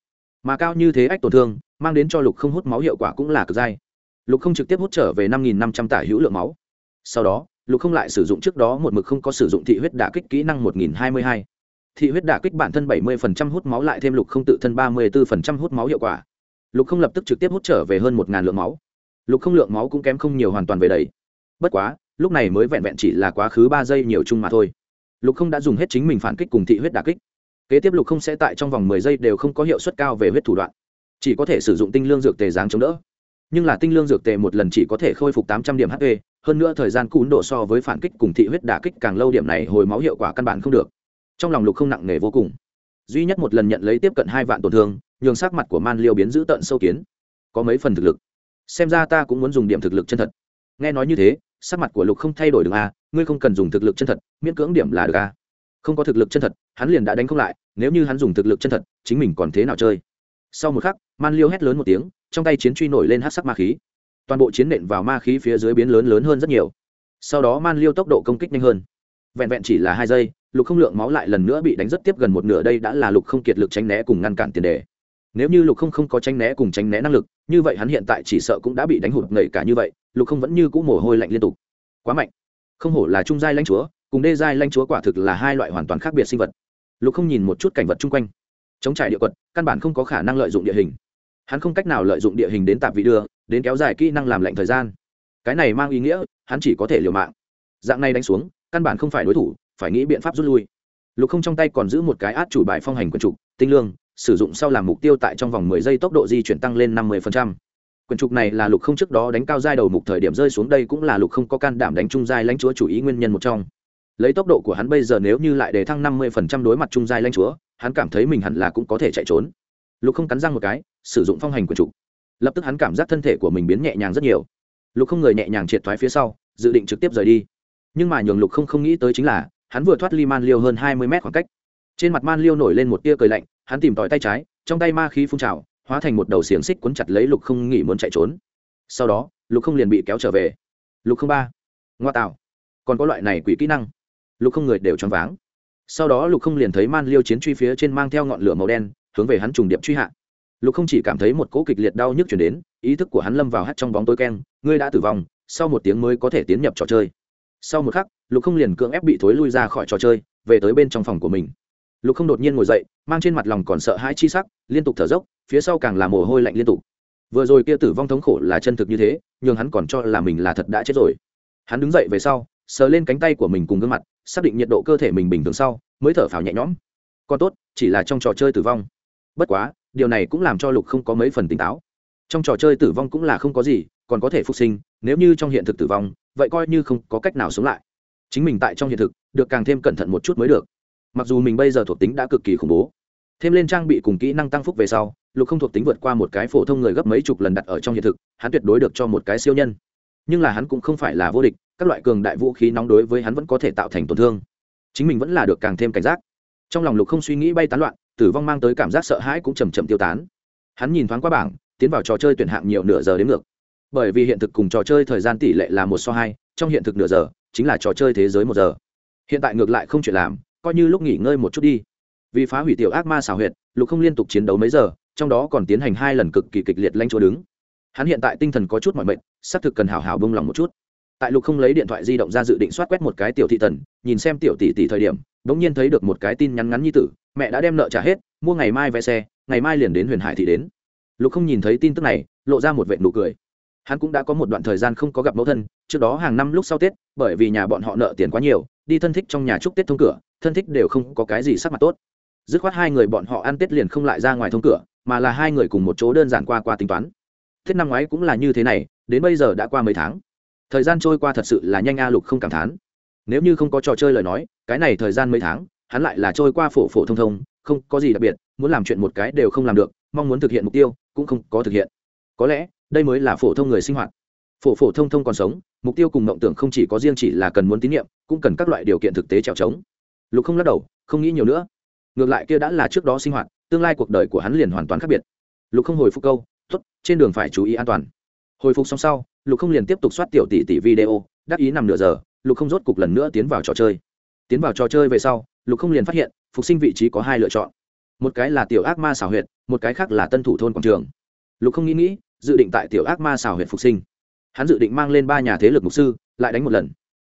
Mà cao như thế ách tổn thương, mang đến cho lục không hút máu hiệu quả cũng là cực dai. Lục không trực tiếp hút trở về năm nghìn năm trăm tả hữu lượng máu. Sau đó, lục không lại sử dụng trước đó một mực không có sử dụng thị huyết đả kích kỹ năng một nghìn hai mươi hai. Thị huyết đả kích bản thân bảy mươi phần trăm hút máu lại thêm lục không tự thân ba mươi bốn phần trăm hút máu hiệu quả. Lục không lập tức trực tiếp hút trở về hơn một ngàn lượng máu lục không lượng máu cũng kém không nhiều hoàn toàn về đấy bất quá, lúc này mới vẹn vẹn chỉ là quá khứ ba giây nhiều chung mà thôi. Lục không đã dùng hết chính mình phản kích cùng thị huyết đả kích. Kế tiếp lục không sẽ tại trong vòng mười giây đều không có hiệu suất cao về huyết thủ đoạn. Chỉ có thể sử dụng tinh lương dược tề giáng chống đỡ. Nhưng là tinh lương dược tề một lần chỉ có thể khôi phục tám trăm điểm hp hơn nữa thời gian cún độ so với phản kích cùng thị huyết đả kích càng lâu điểm này hồi máu hiệu quả căn bản không được. Trong lòng lục không nặng nề vô cùng. Duy nhất một lần nhận lấy tiếp cận hai vạn tổn thương, nhường sắc mặt của man liêu biến giữ tận sâu kiến. Có mấy phần thực lực? Xem ra ta cũng muốn dùng điểm thực lực chân thật. Nghe nói như thế sắc mặt của lục không thay đổi được a à, ngươi không cần dùng thực lực chân thật miễn cưỡng điểm là được a à. không có thực lực chân thật hắn liền đã đánh không lại nếu như hắn dùng thực lực chân thật chính mình còn thế nào chơi? Sau một khắc man liêu hét lớn một tiếng trong tay chiến truy nổi lên hát sắc ma khí. Toàn bộ chiến nện vào ma khí phía dưới biến lớn lớn hơn rất nhiều. Sau đó man liêu tốc độ công kích nhanh hơn. Vẹn vẹn chỉ là hai giây lục không lượng máu lại lần nữa bị đánh rất tiếp gần một nửa đây đã là lục không kiệt lực tránh né cùng ngăn cản tiền đề nếu như lục không không có tránh né cùng tránh né năng lực, như vậy hắn hiện tại chỉ sợ cũng đã bị đánh hụt ngậy cả như vậy, lục không vẫn như cũ mồ hôi lạnh liên tục. Quá mạnh. Không hổ là trung giai lãnh chúa, cùng đê giai lãnh chúa quả thực là hai loại hoàn toàn khác biệt sinh vật. Lục không nhìn một chút cảnh vật chung quanh. Chống trải địa quật, căn bản không có khả năng lợi dụng địa hình. Hắn không cách nào lợi dụng địa hình đến tạp vị đưa, đến kéo dài kỹ năng làm lệnh thời gian. Cái này mang ý nghĩa, hắn chỉ có thể liều mạng. Dạng này đánh xuống, căn bản không phải đối thủ, phải nghĩ biện pháp rút lui. Lục không trong tay còn giữ một cái át chủ bài phong hành quần trục tinh lương sử dụng sau làm mục tiêu tại trong vòng mười giây tốc độ di chuyển tăng lên năm mươi Quyền trục này là lục không trước đó đánh cao giai đầu mục thời điểm rơi xuống đây cũng là lục không có can đảm đánh trung giai lãnh chúa chủ ý nguyên nhân một trong. Lấy tốc độ của hắn bây giờ nếu như lại để thăng năm mươi đối mặt trung giai lãnh chúa, hắn cảm thấy mình hẳn là cũng có thể chạy trốn. Lục không cắn răng một cái, sử dụng phong hành quyền trục. Lập tức hắn cảm giác thân thể của mình biến nhẹ nhàng rất nhiều. Lục không người nhẹ nhàng triệt thoái phía sau, dự định trực tiếp rời đi. Nhưng mà nhường lục không không nghĩ tới chính là, hắn vừa thoát ly man liêu hơn hai mươi mét khoảng cách trên mặt man liêu nổi lên một tia cười lạnh, hắn tìm tòi tay trái, trong tay ma khí phun trào, hóa thành một đầu xiềng xích cuốn chặt lấy lục không nghỉ muốn chạy trốn. Sau đó, lục không liền bị kéo trở về. Lục không ba. Ngoa tạo. Còn có loại này quỷ kỹ năng. Lục không người đều choáng váng. Sau đó lục không liền thấy man liêu chiến truy phía trên mang theo ngọn lửa màu đen, hướng về hắn trùng điệp truy hạ. Lục không chỉ cảm thấy một cỗ kịch liệt đau nhức chuyển đến, ý thức của hắn lâm vào hắt trong bóng tối keng, ngươi đã tử vong, sau một tiếng mới có thể tiến nhập trò chơi. Sau một khắc, lục không liền cưỡng ép bị thối lui ra khỏi trò chơi, về tới bên trong phòng của mình lục không đột nhiên ngồi dậy, mang trên mặt lòng còn sợ hãi chi sắc, liên tục thở dốc, phía sau càng là mồ hôi lạnh liên tục. Vừa rồi kia tử vong thống khổ là chân thực như thế nhưng hắn còn cho là mình là thật đã chết rồi. Hắn đứng dậy về sau, sờ lên cánh tay của mình cùng gương mặt, xác định nhiệt độ cơ thể mình bình thường sau, mới thở phào nhẹ nhõm. Còn tốt, chỉ là trong trò chơi tử vong. Bất quá, điều này cũng làm cho lục không có mấy phần tỉnh táo. Trong trò chơi tử vong cũng là không có gì, còn có thể phục sinh, nếu như trong hiện thực tử vong, vậy coi như không có cách nào sống lại. Chính mình tại trong hiện thực, được càng thêm cẩn thận một chút mới được mặc dù mình bây giờ thuộc tính đã cực kỳ khủng bố, thêm lên trang bị cùng kỹ năng tăng phúc về sau, lục không thuộc tính vượt qua một cái phổ thông người gấp mấy chục lần đặt ở trong hiện thực, hắn tuyệt đối được cho một cái siêu nhân. Nhưng là hắn cũng không phải là vô địch, các loại cường đại vũ khí nóng đối với hắn vẫn có thể tạo thành tổn thương. Chính mình vẫn là được càng thêm cảnh giác. Trong lòng lục không suy nghĩ bay tán loạn, tử vong mang tới cảm giác sợ hãi cũng chầm chậm tiêu tán. Hắn nhìn thoáng qua bảng, tiến vào trò chơi tuyển hạng nhiều nửa giờ đến ngược. Bởi vì hiện thực cùng trò chơi thời gian tỷ lệ là một so hai, trong hiện thực nửa giờ, chính là trò chơi thế giới một giờ. Hiện tại ngược lại không chuyện làm coi như lúc nghỉ ngơi một chút đi. Vì phá hủy tiểu ác ma xào huyệt, lục không liên tục chiến đấu mấy giờ, trong đó còn tiến hành hai lần cực kỳ kịch liệt lanh chỗ đứng. Hắn hiện tại tinh thần có chút mọi mệnh xác thực cần hào hào bông lòng một chút. Tại lục không lấy điện thoại di động ra dự định soát quét một cái tiểu thị tần, nhìn xem tiểu tỷ tỷ thời điểm đ ỗ n g nhiên thấy được một cái tin nhắn ngắn như tử, mẹ đã đem nợ trả hết, mua ngày mai vé xe, ngày mai liền đến huyền hải thị đến. Lục không nhìn thấy tin tức này, lộ ra một vệ nụ cười hắn cũng đã có một đoạn thời gian không có gặp mẫu thân, trước đó hàng năm lúc sau tết, bởi vì nhà bọn họ nợ tiền quá nhiều, đi thân thích trong nhà chúc tết thông cửa, thân thích đều không có cái gì sắc mặt tốt. Dứt khoát hai người bọn họ ăn tết liền không lại ra ngoài thông cửa, mà là hai người cùng một chỗ đơn giản qua qua tính toán. Tết năm ngoái cũng là như thế này, đến bây giờ đã qua mấy tháng. Thời gian trôi qua thật sự là nhanh a lục không cảm thán. Nếu như không có trò chơi lời nói, cái này thời gian mấy tháng, hắn lại là trôi qua phổ phổ thông thông, không có gì đặc biệt, muốn làm chuyện một cái đều không làm được, mong muốn thực hiện mục tiêu, cũng không có thực hiện. Có lẽ đây mới là phổ thông người sinh hoạt. Phổ phổ thông thông còn sống, mục tiêu cùng mộng tưởng không chỉ có riêng chỉ là cần muốn tín nhiệm, cũng cần các loại điều kiện thực tế trèo trống. Lục không lắc đầu, không nghĩ nhiều nữa. Ngược lại kia đã là trước đó sinh hoạt, tương lai cuộc đời của hắn liền hoàn toàn khác biệt. Lục không hồi phục câu t ố t trên đường phải chú ý an toàn. Hồi phục xong sau, lục không liền tiếp tục soát tiểu tỷ tỷ video đắc ý nằm nửa giờ, lục không rốt cục lần nữa tiến vào trò chơi. Tiến vào trò chơi về sau, lục không liền phát hiện, phục sinh vị trí có hai lựa chọn. Một cái là tiểu ác ma xảo huyệt, một cái khác là tân thủ thôn quảng trường. Lục không nghĩ nghĩ dự định tại tiểu ác ma xảo huyện phục sinh. Hắn dự định mang lên ba nhà thế lực mục sư, lại đánh một lần.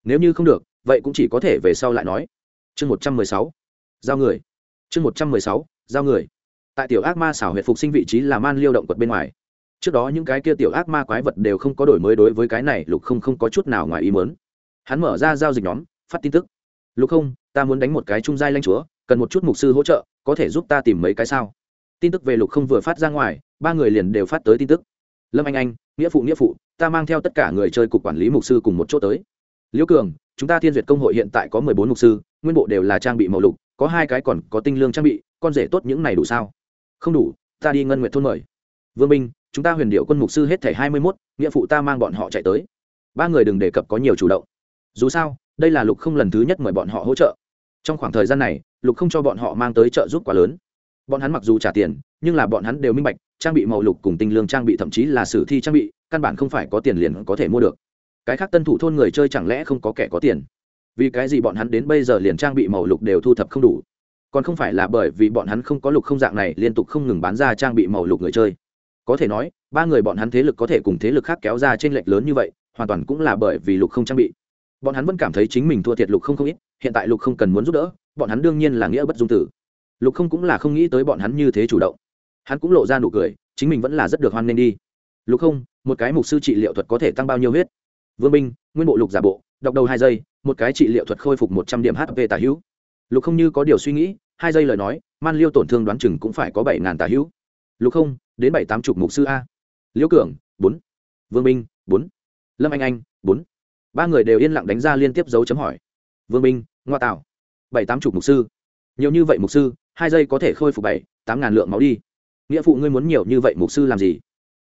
Nếu như không được, vậy cũng chỉ có thể về sau lại nói. Chương một trăm mười sáu, giao người. Chương một trăm mười sáu, giao người. Tại tiểu ác ma xảo huyệt phục sinh vị trí là man liêu động quật bên ngoài. Trước đó những cái kia tiểu ác ma quái vật đều không có đổi mới đối với cái này, lục không không có chút nào ngoài ý mớn hắn mở ra giao dịch nhóm, phát tin tức. Lục không, ta muốn đánh một cái trung giai lanh chúa, cần một chút mục sư hỗ trợ, có thể giúp ta tìm mấy cái sao? Tin tức về lục không vừa phát ra ngoài, ba người liền đều phát tới tin tức lâm anh anh, nghĩa phụ nghĩa phụ, ta mang theo tất cả người chơi cục quản lý mục sư cùng một chỗ tới. Liễu cường, chúng ta thiên duyệt công hội hiện tại có mười bốn mục sư, nguyên bộ đều là trang bị màu lục, có hai cái còn có tinh lương trang bị, con rể tốt những này đủ sao? Không đủ, ta đi ngân nguyện thôn mời. Vương minh, chúng ta huyền điệu quân mục sư hết thẻ hai mươi mốt, nghĩa phụ ta mang bọn họ chạy tới. Ba người đừng đề cập có nhiều chủ động. Dù sao, đây là lục không lần thứ nhất mời bọn họ hỗ trợ. Trong khoảng thời gian này, lục không cho bọn họ mang tới trợ giúp quá lớn. Bọn hắn mặc dù trả tiền, nhưng là bọn hắn đều minh bạch trang bị màu lục cùng tinh lương trang bị, thậm chí là sử thi trang bị, căn bản không phải có tiền liền có thể mua được. Cái khác tân thủ thôn người chơi chẳng lẽ không có kẻ có tiền? Vì cái gì bọn hắn đến bây giờ liền trang bị màu lục đều thu thập không đủ? Còn không phải là bởi vì bọn hắn không có lục không dạng này, liên tục không ngừng bán ra trang bị màu lục người chơi. Có thể nói, ba người bọn hắn thế lực có thể cùng thế lực khác kéo ra trên lệch lớn như vậy, hoàn toàn cũng là bởi vì lục không trang bị. Bọn hắn vẫn cảm thấy chính mình thua thiệt lục không không ít, hiện tại lục không cần muốn giúp đỡ, bọn hắn đương nhiên là nghĩa bất dung tử. Lục không cũng là không nghĩ tới bọn hắn như thế chủ động hắn cũng lộ ra nụ cười, chính mình vẫn là rất được hoan nghênh đi. Lục không, một cái mục sư trị liệu thuật có thể tăng bao nhiêu huyết? Vương binh nguyên bộ lục giả bộ, đọc đầu hai giây, một cái trị liệu thuật khôi phục một trăm điểm hp tả hữu. Lục không như có điều suy nghĩ, hai giây lời nói, man liêu tổn thương đoán chừng cũng phải có bảy ngàn tả hữu. Lục không, đến bảy tám chục mục sư a. Liễu cường, bốn. Vương binh bốn. Lâm anh anh, bốn. Ba người đều yên lặng đánh ra liên tiếp dấu chấm hỏi. Vương binh ngoa tạo bảy tám chục mục sư. Nhiều như vậy mục sư, hai giây có thể khôi phục bảy, tám ngàn lượng máu đi nghĩa phụ ngươi muốn nhiều như vậy mục sư làm gì?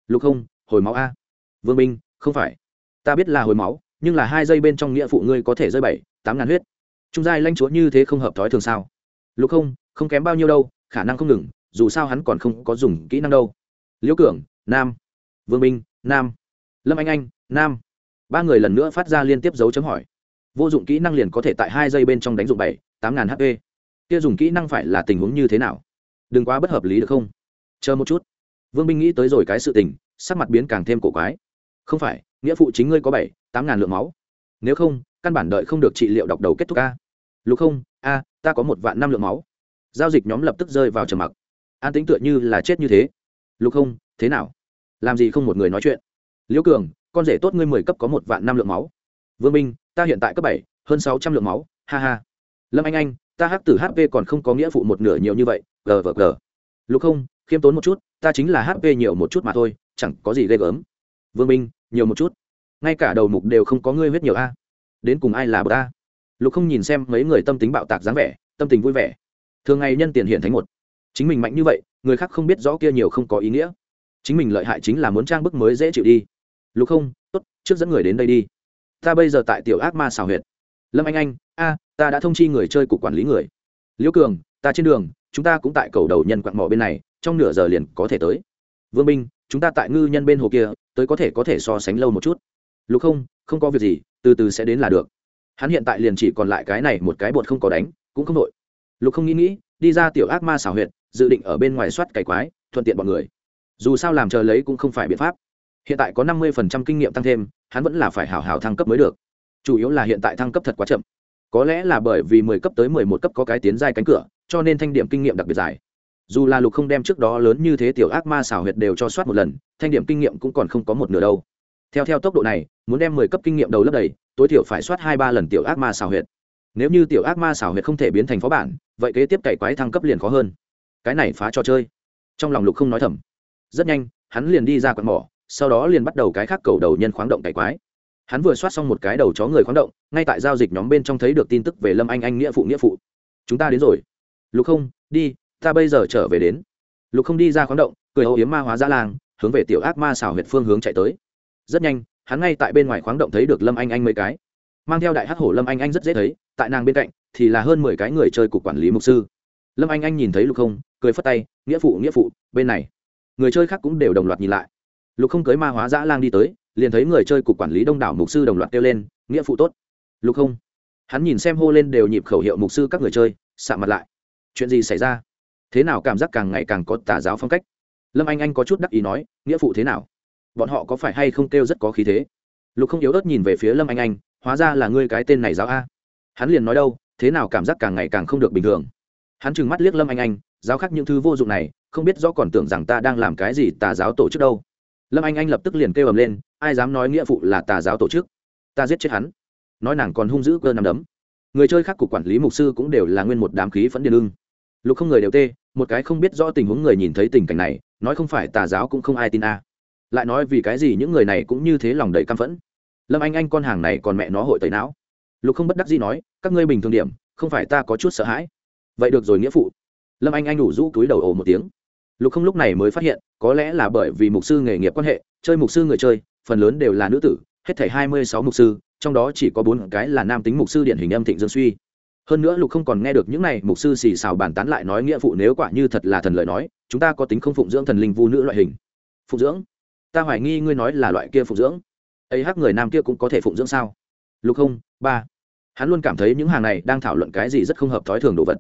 Lục không, hồi máu a. Vương minh, không phải. Ta biết là hồi máu, nhưng là hai giây bên trong nghĩa phụ ngươi có thể rơi bảy, tám ngàn huyết. Trung giai lanh chúa như thế không hợp thói thường sao? Lục không không kém bao nhiêu đâu, khả năng không ngừng, dù sao hắn còn không có dùng kỹ năng đâu. Liễu cường, nam. Vương minh, nam. Lâm anh anh, nam. Ba người lần nữa phát ra liên tiếp dấu chấm hỏi. Vô dụng kỹ năng liền có thể tại hai giây bên trong đánh dụng bảy, tám ngàn hp kia dùng kỹ năng phải là tình huống như thế nào? Đừng quá bất hợp lý được không? Chờ một chút. Vương binh nghĩ tới rồi cái sự tình, sắc mặt biến càng thêm cổ quái. Không phải, nghĩa phụ chính ngươi có bảy, tám ngàn lượng máu. Nếu không, căn bản đợi không được trị liệu đọc đầu kết thúc a lục không, a, ta có một vạn năm lượng máu. Giao dịch nhóm lập tức rơi vào trầm mặc. An tính tựa như là chết như thế. Lục không, thế nào? Làm gì không một người nói chuyện? Liễu cường, con rể tốt ngươi mười cấp có một vạn năm lượng máu. Vương minh, ta hiện tại cấp bảy, hơn sáu trăm lượng máu, ha ha. Lâm anh anh, ta hắc tử hp còn không có nghĩa phụ một nửa nhiều như vậy, gờ vờ gờ. Lục không khiêm tốn một chút, ta chính là hp nhiều một chút mà thôi, chẳng có gì ghê gớm. Vương minh, nhiều một chút. Ngay cả đầu mục đều không có ngươi huyết nhiều a. Đến cùng ai là bờ ta lục không nhìn xem mấy người tâm tính bạo tạc dáng vẻ, tâm tình vui vẻ. Thường ngày nhân tiền hiện thánh một. Chính mình mạnh như vậy, người khác không biết rõ kia nhiều không có ý nghĩa. Chính mình lợi hại chính là muốn trang bức mới dễ chịu đi. Lục không, tốt, trước dẫn người đến đây đi. Ta bây giờ tại tiểu ác ma xào huyệt. Lâm anh anh, a, ta đã thông chi người chơi cục quản lý người. Liễu cường, ta trên đường, chúng ta cũng tại cầu đầu nhân quặng mỏ bên này trong nửa giờ liền có thể tới. Vương minh, chúng ta tại ngư nhân bên hồ kia, tới có thể có thể so sánh lâu một chút. Lục không không có việc gì, từ từ sẽ đến là được. Hắn hiện tại liền chỉ còn lại cái này một cái bột không có đánh, cũng không đội. Lục không nghĩ nghĩ, đi ra tiểu ác ma xảo huyệt, dự định ở bên ngoài soát cày quái, thuận tiện bọn người. Dù sao làm chờ lấy cũng không phải biện pháp. Hiện tại có năm mươi phần trăm kinh nghiệm tăng thêm, hắn vẫn là phải hào hào thăng cấp mới được. Chủ yếu là hiện tại thăng cấp thật quá chậm. Có lẽ là bởi vì mười cấp tới mười một cấp có cái tiến giai cánh cửa, cho nên thanh điểm kinh nghiệm đặc biệt dài dù là lục không đem trước đó lớn như thế tiểu ác ma xảo huyệt đều cho soát một lần, thanh điểm kinh nghiệm cũng còn không có một nửa đâu. Theo theo tốc độ này, muốn đem mười cấp kinh nghiệm đầu lấp đầy, tối thiểu phải soát hai ba lần tiểu ác ma xảo huyệt. Nếu như tiểu ác ma xảo huyệt không thể biến thành phó bản, vậy kế tiếp cày quái thăng cấp liền khó hơn. Cái này phá trò chơi. Trong lòng lục không nói thầm. Rất nhanh, hắn liền đi ra quạt mỏ, sau đó liền bắt đầu cái khác cầu đầu nhân khoáng động cày quái. Hắn vừa soát xong một cái đầu chó người khoáng động, ngay tại giao dịch nhóm bên trong thấy được tin tức về lâm anh anh nghĩa phụ nghĩa phụ. Chúng ta đến rồi. Lục không, đi ta bây giờ trở về đến. Lục không đi ra khoáng động, cười âu yếm ma hóa ra lang hướng về tiểu ác ma xảo huyệt phương hướng chạy tới. Rất nhanh, hắn ngay tại bên ngoài khoáng động thấy được lâm anh anh mấy cái. Mang theo đại hắc hổ lâm anh anh rất dễ thấy, tại nàng bên cạnh thì là hơn mười cái người chơi cục quản lý mục sư. Lâm anh anh nhìn thấy lục không, cười phất tay, nghĩa phụ nghĩa phụ, bên này. Người chơi khác cũng đều đồng loạt nhìn lại. Lục không cưới ma hóa dã lang đi tới, liền thấy người chơi cục quản lý đông đảo mục sư đồng loạt kêu lên, nghĩa phụ tốt. Lục không, hắn nhìn xem hô lên đều nhịp khẩu hiệu mục sư các người chơi sạ mặt lại. Chuyện gì xảy ra? Thế nào cảm giác càng ngày càng có tà giáo phong cách? Lâm anh anh có chút đắc ý nói, nghĩa phụ thế nào? Bọn họ có phải hay không kêu rất có khí thế? Lục không yếu ớt nhìn về phía lâm anh anh, hóa ra là ngươi cái tên này giáo a. Hắn liền nói đâu, thế nào cảm giác càng ngày càng không được bình thường? Hắn trừng mắt liếc lâm anh anh, giáo khác những thứ vô dụng này, không biết rõ còn tưởng rằng ta đang làm cái gì tà giáo tổ chức đâu. Lâm anh anh lập tức liền kêu ầm lên, ai dám nói nghĩa phụ là tà giáo tổ chức? Ta giết chết hắn. Nói nàng còn hung dữ cơ nằm đấm. Người chơi khác cục quản lý mục sư cũng đều là nguyên một đám khí phẫn điên ưng. Lục không người đều tê một cái không biết rõ tình huống người nhìn thấy tình cảnh này, nói không phải tà giáo cũng không ai tin a. Lại nói vì cái gì những người này cũng như thế lòng đầy căm phẫn. Lâm anh anh con hàng này còn mẹ nó hội tẩy não. Lục không bất đắc gì nói, các ngươi bình thường điểm, không phải ta có chút sợ hãi. Vậy được rồi nghĩa phụ. Lâm anh anh đủ rũ túi đầu ồ một tiếng. Lục không lúc này mới phát hiện, có lẽ là bởi vì mục sư nghề nghiệp quan hệ, chơi mục sư người chơi, phần lớn đều là nữ tử, hết thảy hai mươi sáu mục sư, trong đó chỉ có bốn cái là nam tính mục sư điển hình âm thịnh dương suy hơn nữa lục không còn nghe được những này, mục sư xì xào bàn tán lại nói nghĩa phụ nếu quả như thật là thần lời nói, chúng ta có tính không phụng dưỡng thần linh vu nữ loại hình. Phụng dưỡng? Ta hoài nghi ngươi nói là loại kia phụng dưỡng. Ấy hắc, người nam kia cũng có thể phụng dưỡng sao? Lục không, ba. Hắn luôn cảm thấy những hàng này đang thảo luận cái gì rất không hợp thói thường đồ vật.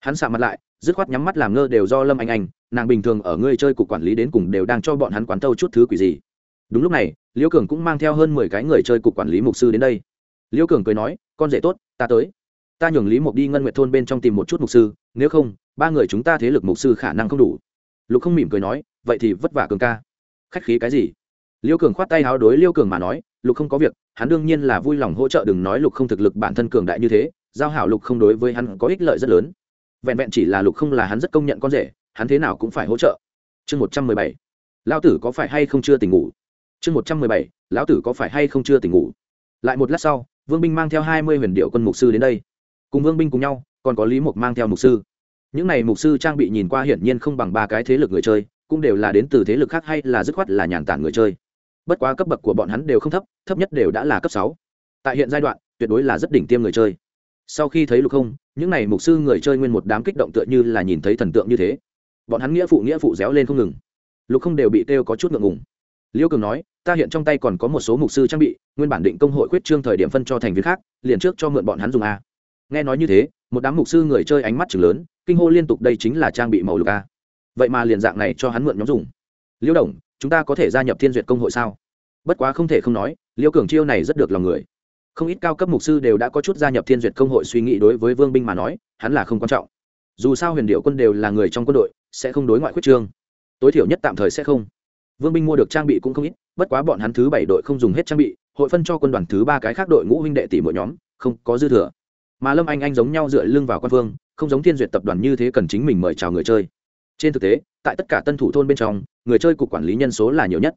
Hắn sạ mặt lại, dứt khoát nhắm mắt làm ngơ đều do lâm anh anh, nàng bình thường ở ngươi chơi cục quản lý đến cùng đều đang cho bọn hắn quán tâu chút thứ quỷ gì. Đúng lúc này, liễu cường cũng mang theo hơn mười cái người chơi cục quản lý mục sư đến đây. Liễu cường cười nói, con rể tốt, ta tới ta nhường lý mục đi ngân nguyệt thôn bên trong tìm một chút mục sư, nếu không, ba người chúng ta thế lực mục sư khả năng không đủ. Lục không mỉm cười nói, vậy thì vất vả cường ca. Khách khí cái gì? Liêu cường khoát tay háo đối liêu cường mà nói, lục không có việc, hắn đương nhiên là vui lòng hỗ trợ đừng nói lục không thực lực bản thân cường đại như thế, giao hảo lục không đối với hắn có ích lợi rất lớn. Vẹn vẹn chỉ là lục không là hắn rất công nhận con rể, hắn thế nào cũng phải hỗ trợ. Chương một trăm mười bảy. Lão tử có phải hay không chưa tỉnh ngủ? Chương một trăm mười bảy. Lão tử có phải hay không chưa tỉnh ngủ? Lại một lát sau, vương binh mang theo hai mươi huyền điệu quân mục sư đến đây cùng vương binh cùng nhau, còn có lý mục mang theo mục sư. Những này mục sư trang bị nhìn qua hiển nhiên không bằng ba cái thế lực người chơi, cũng đều là đến từ thế lực khác hay là dứt khoát là nhàn tản người chơi. Bất quá cấp bậc của bọn hắn đều không thấp thấp nhất đều đã là cấp sáu. Tại hiện giai đoạn, tuyệt đối là rất đỉnh tiêm người chơi. Sau khi thấy lục không, những n à y mục sư người chơi nguyên một đám kích động tựa như là nhìn thấy thần tượng như thế. Bọn hắn nghĩa phụ nghĩa phụ réo lên không ngừng. Lục không đều bị kêu có chút ngượng ngùng. Liêu cường nói, ta hiện trong tay còn có một số mục sư trang bị, nguyên bản định công hội quyết trương thời điểm phân cho thành viên khác, liền trước cho mượn bọn hắn dùng a nghe nói như thế, một đám mục sư người chơi ánh mắt chừng lớn, kinh hô liên tục đây chính là trang bị màu lục a. Vậy mà liền dạng này cho hắn mượn nhóm dùng. Liêu đồng, chúng ta có thể gia nhập thiên duyệt công hội sao? Bất quá không thể không nói, liêu cường chiêu này rất được lòng người. Không ít cao cấp mục sư đều đã có chút gia nhập thiên duyệt công hội suy nghĩ đối với vương binh mà nói, hắn là không quan trọng. Dù sao huyền điệu quân đều là người trong quân đội, sẽ không đối ngoại quyết trương. Tối thiểu nhất tạm thời sẽ không. Vương binh mua được trang bị cũng không ít, bất quá bọn hắn thứ bảy đội không dùng hết trang bị, hội phân cho quân đoàn thứ ba cái khác đội ngũ huynh đệ tỷ mỗi nhóm, không có dư thừa mà lâm anh anh giống nhau dựa lưng vào quan phương, không giống thiên duyệt tập đoàn như thế cần chính mình mời chào người chơi. Trên thực tế, tại tất cả tân thủ thôn bên trong, người chơi cục quản lý nhân số là nhiều nhất.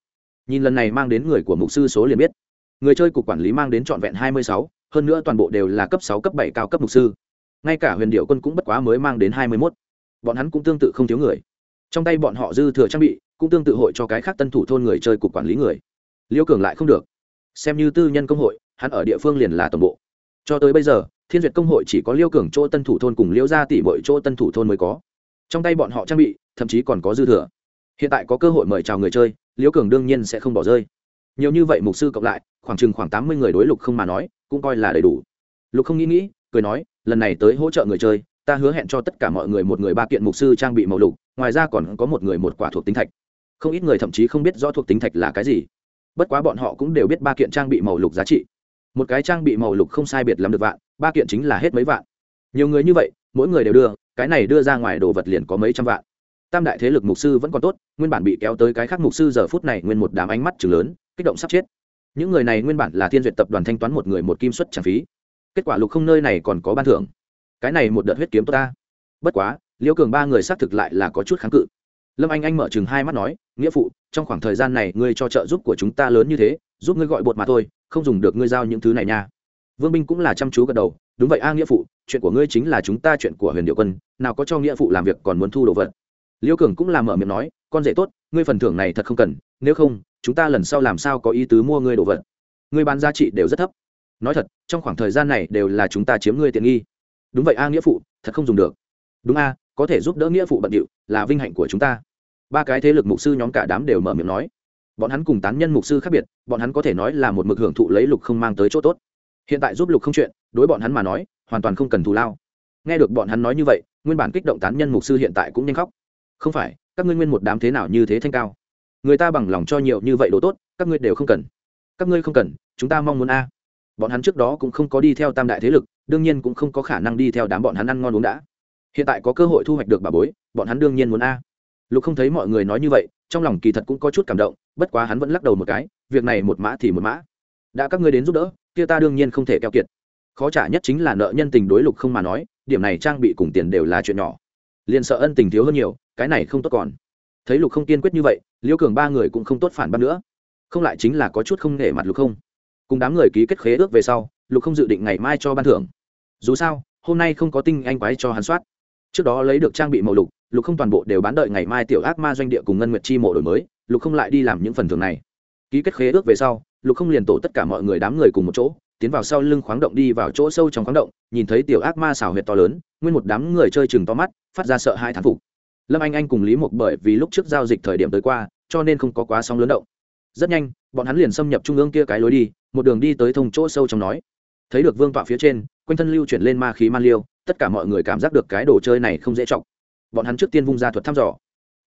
Nhìn lần này mang đến người của mục sư số liền biết. Người chơi cục quản lý mang đến trọn vẹn hai mươi sáu, hơn nữa toàn bộ đều là cấp sáu, cấp bảy, cao cấp mục sư. Ngay cả huyền điệu quân cũng bất quá mới mang đến hai mươi mốt. Bọn hắn cũng tương tự không thiếu người. Trong tay bọn họ dư thừa trang bị, cũng tương tự hội cho cái khác tân thủ thôn người chơi cục quản lý người. Liễu cường lại không được. Xem như tư nhân công hội, hắn ở địa phương liền là toàn bộ. Cho tới bây giờ thiên duyệt công hội chỉ có liêu cường chỗ tân thủ thôn cùng liễu gia tỷ bội chỗ tân thủ thôn mới có. Trong tay bọn họ trang bị, thậm chí còn có dư thừa. Hiện tại có cơ hội mời chào người chơi, liêu cường đương nhiên sẽ không bỏ rơi. Nhiều như vậy mục sư cộng lại, khoảng chừng khoảng tám mươi người đối lục không mà nói, cũng coi là đầy đủ. Lục không nghĩ nghĩ, cười nói, lần này tới hỗ trợ người chơi, ta hứa hẹn cho tất cả mọi người một người ba kiện mục sư trang bị màu lục, ngoài ra còn có một người một quả thuộc tính thạch. Không ít người thậm chí không biết rõ thuộc tính thạch là cái gì. Bất quá bọn họ cũng đều biết ba kiện trang bị màu lục giá trị một cái trang bị màu lục không sai biệt lắm được vạn, ba kiện chính là hết mấy vạn. Nhiều người như vậy, mỗi người đều đưa, cái này đưa ra ngoài đồ vật liền có mấy trăm vạn. Tam đại thế lực mục sư vẫn còn tốt, nguyên bản bị kéo tới cái khác mục sư giờ phút này nguyên một đám ánh mắt chừng lớn, kích động sắp chết. Những người này nguyên bản là thiên duyệt tập đoàn thanh toán một người một kim suất trả phí. Kết quả lục không nơi này còn có ban thưởng. Cái này một đợt huyết kiếm tốt ta. Bất quá liễu cường ba người xác thực lại là có chút kháng cự. Lâm anh anh mở chừng hai mắt nói, nghĩa phụ, trong khoảng thời gian này ngươi cho trợ giúp của chúng ta lớn như thế, giúp ngươi gọi bột mà thôi không dùng được ngươi giao những thứ này nha. Vương binh cũng là chăm chú gật đầu, đúng vậy a, nghĩa phụ, chuyện của ngươi chính là chúng ta chuyện của huyền điệu quân, nào có cho nghĩa phụ làm việc còn muốn thu đồ vật. Liêu cường cũng làm mở miệng nói, con rể tốt, ngươi phần thưởng này thật không cần, nếu không, chúng ta lần sau làm sao có ý tứ mua ngươi đồ vật. Ngươi bán giá trị đều rất thấp. Nói thật, trong khoảng thời gian này đều là chúng ta chiếm ngươi tiện nghi. Đúng vậy a, nghĩa phụ, thật không dùng được. Đúng a, có thể giúp đỡ nghĩa phụ bận điệu, là vinh hạnh của chúng ta. Ba cái thế lực mục sư nhóm cả đám đều mở miệng nói bọn hắn cùng tán nhân mục sư khác biệt, bọn hắn có thể nói là một mực hưởng thụ lấy lục không mang tới chỗ tốt. Hiện tại giúp lục không chuyện, đối bọn hắn mà nói, hoàn toàn không cần thù lao. Nghe được bọn hắn nói như vậy, nguyên bản kích động tán nhân mục sư hiện tại cũng nhanh khóc. Không phải, các ngươi nguyên một đám thế nào như thế thanh cao? Người ta bằng lòng cho nhiều như vậy đồ tốt, các ngươi đều không cần. Các ngươi không cần, chúng ta mong muốn a. Bọn hắn trước đó cũng không có đi theo tam đại thế lực, đương nhiên cũng không có khả năng đi theo đám bọn hắn ăn ngon uống đã. Hiện tại có cơ hội thu hoạch được bà bối, bọn hắn đương nhiên muốn a. Lục không thấy mọi người nói như vậy trong lòng kỳ thật cũng có chút cảm động, bất quá hắn vẫn lắc đầu một cái, việc này một mã thì một mã. Đã các ngươi đến giúp đỡ, kia ta đương nhiên không thể keo kiệt. Khó trả nhất chính là nợ nhân tình đối lục không mà nói, điểm này trang bị cùng tiền đều là chuyện nhỏ. Liền sợ ân tình thiếu hơn nhiều, cái này không tốt còn. Thấy lục không kiên quyết như vậy liễu cường ba người cũng không tốt phản bác nữa. Không lại chính là có chút không nể mặt lục không. Cùng đám người ký kết khế ước về sau, lục không dự định ngày mai cho ban thưởng. Dù sao, hôm nay không có tinh anh quái cho hắn soát. Trước đó lấy được trang bị màu lục lục không toàn bộ đều bán đợi ngày mai tiểu ác ma doanh địa cùng ngân nguyệt chi mộ đổi mới, lục không lại đi làm những phần thưởng này. Ký kết khế ước về sau, lục không liền tổ tất cả mọi người đám người cùng một chỗ, tiến vào sau lưng khoáng động đi vào chỗ sâu trong khoáng động, nhìn thấy tiểu ác ma xào huyệt to lớn, nguyên một đám người chơi chừng to mắt, phát ra sợ hai thán phục. Lâm anh anh cùng lý mục bởi vì lúc trước giao dịch thời điểm tới qua, cho nên không có quá sóng lớn động. Rất nhanh, bọn hắn liền xâm nhập trung ương kia cái lối đi, một đường đi tới thông chỗ sâu trong nói. Thấy được vương tọa phía trên, quanh thân lưu chuyển lên ma khí man liêu, tất cả mọi người cảm giác được cái đồ chơi này không dễ trọng bọn hắn trước tiên vung ra thuật thăm dò.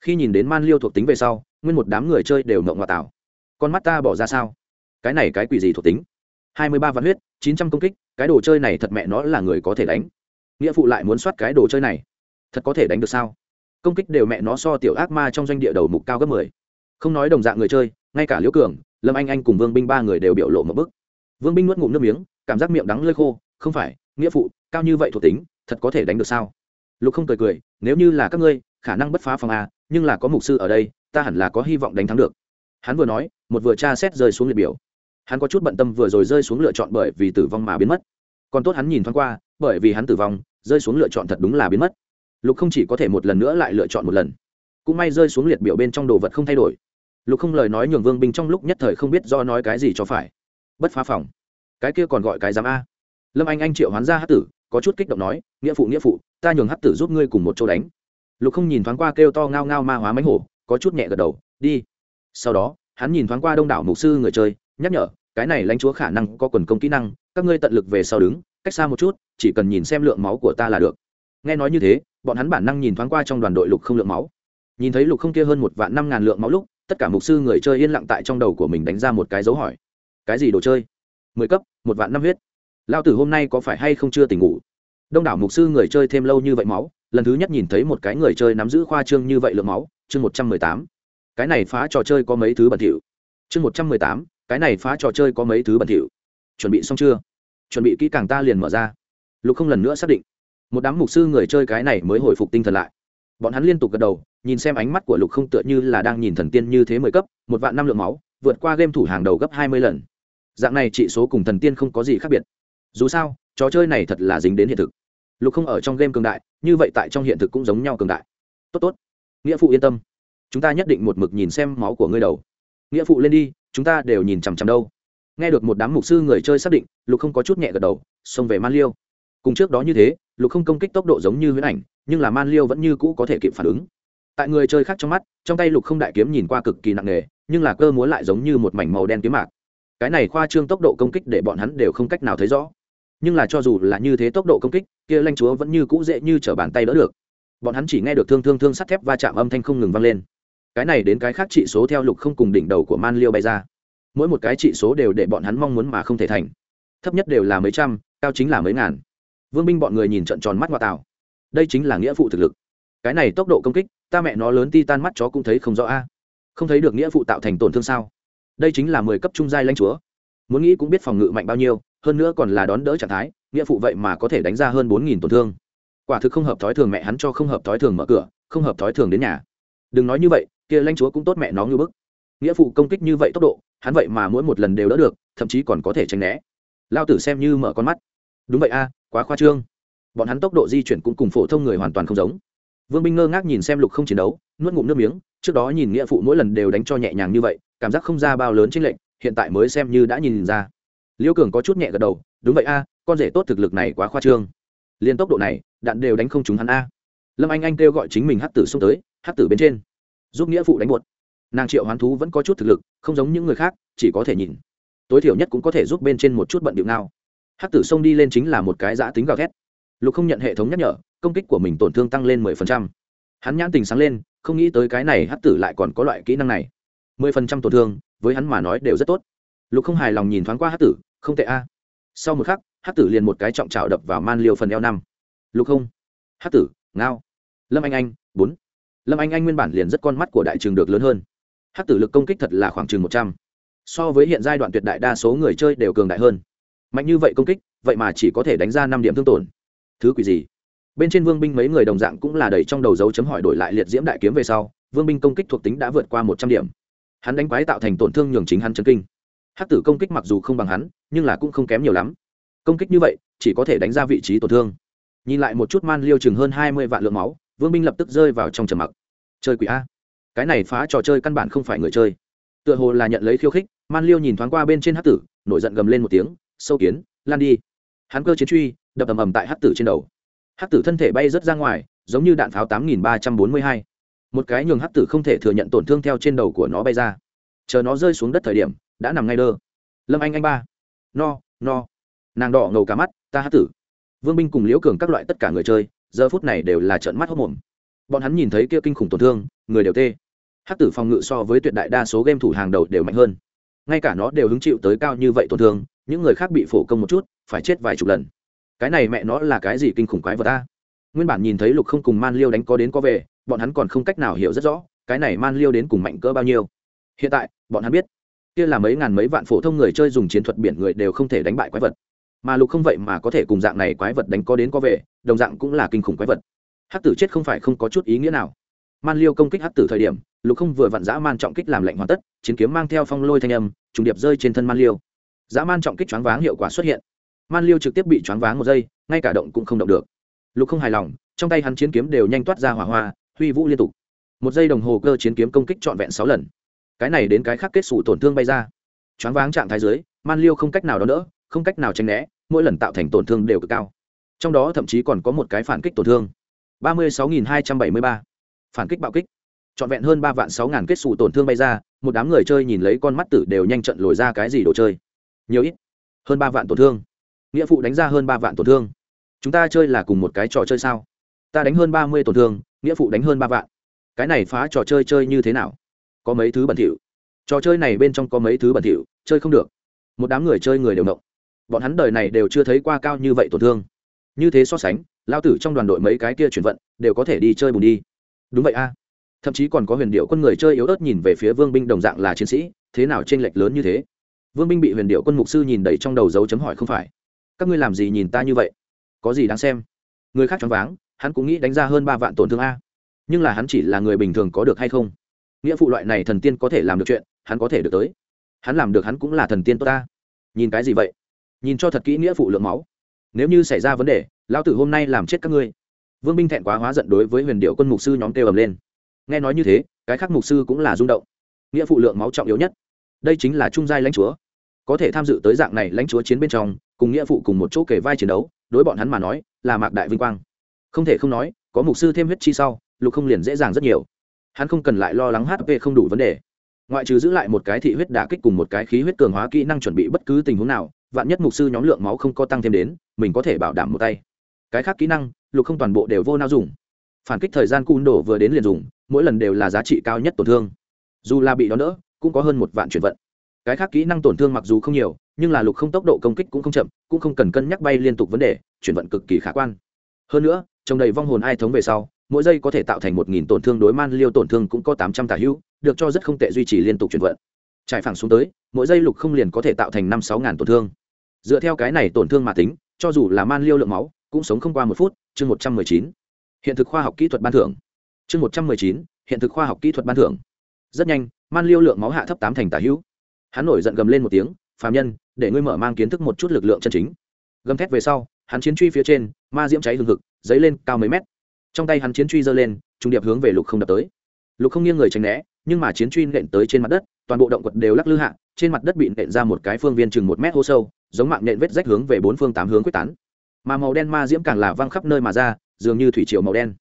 Khi nhìn đến man liêu thuộc tính về sau, nguyên một đám người chơi đều mộng ngoại tảo. Con mắt ta bỏ ra sao? Cái này cái quỷ gì thuộc tính? Hai mươi ba vạn huyết, chín trăm công kích, cái đồ chơi này thật mẹ nó là người có thể đánh. Nghĩa phụ lại muốn soát cái đồ chơi này. Thật có thể đánh được sao? Công kích đều mẹ nó so tiểu ác ma trong doanh địa đầu mục cao gấp mười. Không nói đồng dạng người chơi, ngay cả liễu cường, lâm anh anh cùng vương binh ba người đều biểu lộ một bức. Vương binh nuốt ngụm nước miếng, cảm giác miệng đắng lơi khô, không phải, nghĩa phụ, cao như vậy thuộc tính, thật có thể đánh được sao? Lục không cười cười, nếu như là các ngươi, khả năng bất phá phòng a, nhưng là có mục sư ở đây, ta hẳn là có hy vọng đánh thắng được. Hắn vừa nói, một vừa tra xét rơi xuống liệt biểu. Hắn có chút bận tâm vừa rồi rơi xuống lựa chọn bởi vì tử vong mà biến mất. Còn tốt hắn nhìn thoáng qua, bởi vì hắn tử vong, rơi xuống lựa chọn thật đúng là biến mất. Lục không chỉ có thể một lần nữa lại lựa chọn một lần. Cũng may rơi xuống liệt biểu bên trong đồ vật không thay đổi. Lục không lời nói nhường vương binh trong lúc nhất thời không biết do nói cái gì cho phải. Bất phá phòng. Cái kia còn gọi cái giám a. Lâm anh anh triệu hoán ra hát tử có chút kích động nói, nghĩa phụ nghĩa phụ, ta nhường hắc tử giúp ngươi cùng một chỗ đánh. Lục không nhìn thoáng qua kêu to ngao ngao ma hóa mánh hổ, có chút nhẹ gật đầu, đi. Sau đó, hắn nhìn thoáng qua đông đảo mục sư người chơi, nhắc nhở, cái này lãnh chúa khả năng có quần công kỹ năng, các ngươi tận lực về sau đứng, cách xa một chút, chỉ cần nhìn xem lượng máu của ta là được. Nghe nói như thế, bọn hắn bản năng nhìn thoáng qua trong đoàn đội lục không lượng máu. Nhìn thấy lục không kia hơn một vạn năm ngàn lượng máu lúc, tất cả mục sư người chơi yên lặng tại trong đầu của mình đánh ra một cái dấu hỏi. Cái gì đồ chơi? Mười cấp, một vạn năm huyết lao tử hôm nay có phải hay không chưa tỉnh ngủ? Đông đảo mục sư người chơi thêm lâu như vậy máu, lần thứ nhất nhìn thấy một cái người chơi nắm giữ khoa trương như vậy lượng máu, chương một trăm mười tám. Cái này phá trò chơi có mấy thứ bẩn thỉu? Chương một trăm mười tám, cái này phá trò chơi có mấy thứ bẩn thỉu? Chuẩn bị xong chưa? Chuẩn bị kỹ càng ta liền mở ra. Lục không lần nữa xác định. Một đám mục sư người chơi cái này mới hồi phục tinh thần lại. Bọn hắn liên tục gật đầu, nhìn xem ánh mắt của lục không tựa như là đang nhìn thần tiên như thế mười cấp, một vạn năm lượng máu, vượt qua game thủ hàng đầu gấp hai mươi lần. Dạng này trị số cùng thần tiên không có gì khác biệt dù sao, trò chơi này thật là dính đến hiện thực. Lục không ở trong game cường đại, như vậy tại trong hiện thực cũng giống nhau cường đại. Tốt tốt. Nghĩa phụ yên tâm. Chúng ta nhất định một mực nhìn xem máu của ngươi đầu. Nghĩa phụ lên đi, chúng ta đều nhìn chằm chằm đâu. Nghe được một đám mục sư người chơi xác định, lục không có chút nhẹ gật đầu, xông về man liêu. Cùng trước đó như thế, lục không công kích tốc độ giống như huyễn ảnh, nhưng là man liêu vẫn như cũ có thể kịp phản ứng. Tại người chơi khác trong mắt, trong tay lục không đại kiếm nhìn qua cực kỳ nặng nề, nhưng là cơ múa lại giống như một mảnh màu đen kiếm mạc. Cái này khoa trương tốc độ công kích để bọn hắn đều không cách nào thấy rõ nhưng là cho dù là như thế tốc độ công kích, kia lanh chúa vẫn như cũ dễ như t r ở bàn tay đỡ được. Bọn hắn chỉ nghe được thương thương thương sắt thép va chạm âm thanh không ngừng vang lên. Cái này đến cái khác trị số theo lục không cùng đỉnh đầu của man liêu bay ra. Mỗi một cái trị số đều để bọn hắn mong muốn mà không thể thành. Thấp nhất đều là mấy trăm, cao chính là mấy ngàn. Vương binh bọn người nhìn trận tròn mắt ngoại tảo đây chính là nghĩa phụ thực lực. Cái này tốc độ công kích, ta mẹ nó lớn ti tan mắt chó cũng thấy không rõ a. Không thấy được nghĩa phụ tạo thành tổn thương sao? Đây chính là mười cấp trung giai lãnh chúa. Muốn nghĩ cũng biết phòng ngự mạnh bao nhiêu hơn nữa còn là đón đỡ trạng thái, nghĩa phụ vậy mà có thể đánh ra hơn bốn nghìn tổn thương. Quả thực không hợp thói thường mẹ hắn cho không hợp thói thường mở cửa, không hợp thói thường đến nhà. Đừng nói như vậy, kia lãnh chúa cũng tốt mẹ nó như bức. Nghĩa phụ công kích như vậy tốc độ, hắn vậy mà mỗi một lần đều đỡ được, thậm chí còn có thể tránh né. Lao tử xem như mở con mắt. Đúng vậy a, quá khoa trương. Bọn hắn tốc độ di chuyển cũng cùng phổ thông người hoàn toàn không giống. Vương binh ngơ ngác nhìn xem lục không chiến đấu, nuốt ngụm nước miếng, trước đó nhìn nghĩa phụ mỗi lần đều đánh cho nhẹ nhàng như vậy, cảm giác không ra bao lớn trên lệnh hiện tại mới xem như đã nhìn ra liêu cường có chút nhẹ gật đầu, đúng vậy a, con rể tốt thực lực này quá khoa trương. Liên tốc độ này, đạn đều đánh không trúng hắn a. Lâm anh anh kêu gọi chính mình hát tử xông tới hát tử bên trên. Giúp nghĩa phụ đánh buột nàng triệu hoán thú vẫn có chút thực lực, không giống những người khác, chỉ có thể nhìn. Tối thiểu nhất cũng có thể giúp bên trên một chút bận điệu nào. Hát tử xông đi lên chính là một cái giã tính gào thét. Lục không nhận hệ thống nhắc nhở, công kích của mình tổn thương tăng lên mười phần trăm. Hắn nhãn tình sáng lên, không nghĩ tới cái này hát tử lại còn có loại kỹ năng này. mười phần trăm tổn thương, với hắn mà nói đều rất tốt lục không hài lòng nhìn thoáng qua hát tử, không tệ a. Sau một khắc, hát tử liền một cái trọng trào đập vào man liêu phần eo năm. Lục không. Hát tử, ngao. Lâm anh anh, bốn. Lâm anh anh nguyên bản liền rất con mắt của đại trường được lớn hơn. Hát tử lực công kích thật là khoảng chừng một trăm. So với hiện giai đoạn tuyệt đại đa số người chơi đều cường đại hơn. Mạnh như vậy công kích, vậy mà chỉ có thể đánh ra năm điểm thương tổn. Thứ quỷ gì? Bên trên vương binh mấy người đồng dạng cũng là đầy trong đầu dấu chấm hỏi đổi lại liệt diễm đại kiếm về sau, vương binh công kích thuộc tính đã vượt qua một trăm điểm. Hắn đánh quái tạo thành tổn thương nhường chính hắn chân kinh hắc tử công kích mặc dù không bằng hắn, nhưng là cũng không kém nhiều lắm. Công kích như vậy, chỉ có thể đánh ra vị trí tổn thương. Nhìn lại một chút man liêu chừng hơn hai mươi vạn lượng máu, vương binh lập tức rơi vào trong trầm mặc. Chơi quỷ a. Cái này phá trò chơi căn bản không phải người chơi. Tựa hồ là nhận lấy khiêu khích, man liêu nhìn thoáng qua bên trên hắc tử, nổi giận gầm lên một tiếng, sâu kiến, lan đi. Hắn cơ chiến truy, đập ầm ầm tại hắc tử trên đầu. Hắc tử thân thể bay rớt ra ngoài, giống như đạn pháo tám nghìn ba trăm bốn mươi hai. Một cái nhường hắc tử không thể thừa nhận tổn thương theo trên đầu của nó bay ra. Chờ nó rơi xuống đất thời điểm đã nằm ngay đơ. Lâm anh anh ba. No no. Nàng đỏ ngầu cả mắt, ta hát tử. Vương binh cùng liễu cường các loại tất cả người chơi, giờ phút này đều là trận mắt hốc mồm. Bọn hắn nhìn thấy kia kinh khủng tổn thương, người đều tê. Hát tử phòng ngự so với tuyệt đại đa số game thủ hàng đầu đều mạnh hơn. Ngay cả nó đều hứng chịu tới cao như vậy tổn thương, những người khác bị phổ công một chút, phải chết vài chục lần. Cái này mẹ nó là cái gì kinh khủng quái vật ta? Nguyên bản nhìn thấy lục không cùng man liêu đánh có đến có về, bọn hắn còn không cách nào hiểu rất rõ, cái này man liêu đến cùng mạnh cỡ bao nhiêu. Hiện tại, bọn hắn biết kia là mấy ngàn mấy vạn phổ thông người chơi dùng chiến thuật biển người đều không thể đánh bại quái vật. Mà lục không vậy mà có thể cùng dạng này quái vật đánh có đến có về, đồng dạng cũng là kinh khủng quái vật. Hát tử chết không phải không có chút ý nghĩa nào. Man liêu công kích hát tử thời điểm, lục không vừa vặn dã man trọng kích làm lệnh hoàn tất, chiến kiếm mang theo phong lôi thanh âm, trùng điệp rơi trên thân man liêu. Dã man trọng kích choáng váng hiệu quả xuất hiện. Man liêu trực tiếp bị choáng váng một giây, ngay cả động cũng không động được. Lục không hài lòng, trong tay hắn chiến kiếm đều nhanh toát ra hỏa hoa, huy vũ liên tục. Một giây đồng hồ cơ chiến kiếm công kích trọn vẹn sáu lần cái này đến cái khác kết xù tổn thương bay ra. Choáng váng trạng thái dưới, man liêu không cách nào đón đỡ, không cách nào tránh né, mỗi lần tạo thành tổn thương đều cực cao. Trong đó thậm chí còn có một cái phản kích tổn thương. ba mươi sáu nghìn hai trăm bảy mươi ba. Phản kích bạo kích. Trọn vẹn hơn ba vạn sáu ngàn kết xù tổn thương bay ra, một đám người chơi nhìn lấy con mắt tử đều nhanh trận lồi ra cái gì đồ chơi. Nhiều ít. Hơn ba vạn tổn thương. Nghĩa phụ đánh ra hơn ba vạn tổn thương. Chúng ta chơi là cùng một cái trò chơi sao? Ta đánh hơn ba mươi tổn thương, nghĩa phụ đánh hơn ba vạn. Cái này phá trò chơi chơi như thế nào? Có mấy thứ bẩn thỉu. Trò chơi này bên trong có mấy thứ bẩn thỉu, chơi không được. Một đám người chơi người đều nộng bọn hắn đời này đều chưa thấy qua cao như vậy tổn thương. Như thế so sánh, lao tử trong đoàn đội mấy cái kia chuyển vận, đều có thể đi chơi bùn đi. Đúng vậy a. Thậm chí còn có huyền điệu quân người chơi yếu ớt nhìn về phía vương binh đồng dạng là chiến sĩ, thế nào t r ê n lệch lớn như thế? Vương binh bị huyền điệu quân mục sư nhìn đầy trong đầu dấu chấm hỏi không phải. Các ngươi làm gì nhìn ta như vậy? Có gì đáng xem? Người khác choáng váng, hắn cũng nghĩ đánh ra hơn ba vạn tổn thương a. Nhưng là hắn chỉ là người bình thường có được hay không? Nghĩa phụ loại này thần tiên có thể làm được chuyện, hắn có thể được tới. Hắn làm được hắn cũng là thần tiên tốt ta. Nhìn cái gì vậy? Nhìn cho thật kỹ nghĩa phụ lượng máu. Nếu như xảy ra vấn đề, lão tử hôm nay làm chết các ngươi. Vương binh thẹn quá hóa giận đối với huyền điệu quân mục sư nhóm kêu ầm lên. Nghe nói như thế, cái khác mục sư cũng là rung động. Nghĩa phụ lượng máu trọng yếu nhất. Đây chính là trung giai lãnh chúa. Có thể tham dự tới dạng này lãnh chúa chiến bên trong, cùng nghĩa phụ cùng một chỗ kể vai chiến đấu, đối bọn hắn mà nói, là mạc đại vinh quang. Không thể không nói, có mục sư thêm huyết chi sau, lục không liền dễ dàng rất nhiều hắn không cần lại lo lắng hp không đủ vấn đề. Ngoại trừ giữ lại một cái thị huyết đả kích cùng một cái khí huyết cường hóa kỹ năng chuẩn bị bất cứ tình huống nào, vạn nhất mục sư nhóm lượng máu không có tăng thêm đến, mình có thể bảo đảm một tay. Cái khác kỹ năng, lục không toàn bộ đều vô nao dùng. Phản kích thời gian cun đổ vừa đến liền dùng, mỗi lần đều là giá trị cao nhất tổn thương. Dù là bị đón đỡ, cũng có hơn một vạn chuyển vận. Cái khác kỹ năng tổn thương mặc dù không nhiều, nhưng là lục không tốc độ công kích cũng không chậm, cũng không cần cân nhắc bay liên tục vấn đề, chuyển vận cực kỳ khả quan. Hơn nữa trong đầy vong hồn ai thống về sau mỗi giây có thể tạo thành một nghìn tổn thương đối man liêu tổn thương cũng có tám trăm tả hữu, được cho rất không tệ duy trì liên tục chuyển vận. Trải phẳng xuống tới, mỗi giây lục không liền có thể tạo thành năm sáu ngàn tổn thương. Dựa theo cái này tổn thương mà tính, cho dù là man liêu lượng máu, cũng sống không qua một phút, chương một trăm mười chín. Hiện thực khoa học kỹ thuật ban thưởng. Chương một trăm mười chín, hiện thực khoa học kỹ thuật ban thưởng. Rất nhanh, man liêu lượng máu hạ thấp tám thành tả hữu. Hắn nổi giận gầm lên một tiếng, phàm nhân, để ngươi mở mang kiến thức một chút lực lượng chân chính. Gầm thét về sau, hắn chiến truy phía trên, ma diễm cháy hừng hực, dấy lên cao mấy mét trong tay hắn chiến truy giơ lên, trung điệp hướng về lục không đập tới. Lục không nghiêng người tránh né, nhưng mà chiến truy nện tới trên mặt đất, toàn bộ động vật đều lắc lư hạ, trên mặt đất bị nện ra một cái phương viên chừng một mét hô sâu, giống mạng nện vết rách hướng về bốn phương tám hướng quyết tán. Mà màu đen ma diễm càng là văng khắp nơi mà ra, dường như thủy triều màu đen.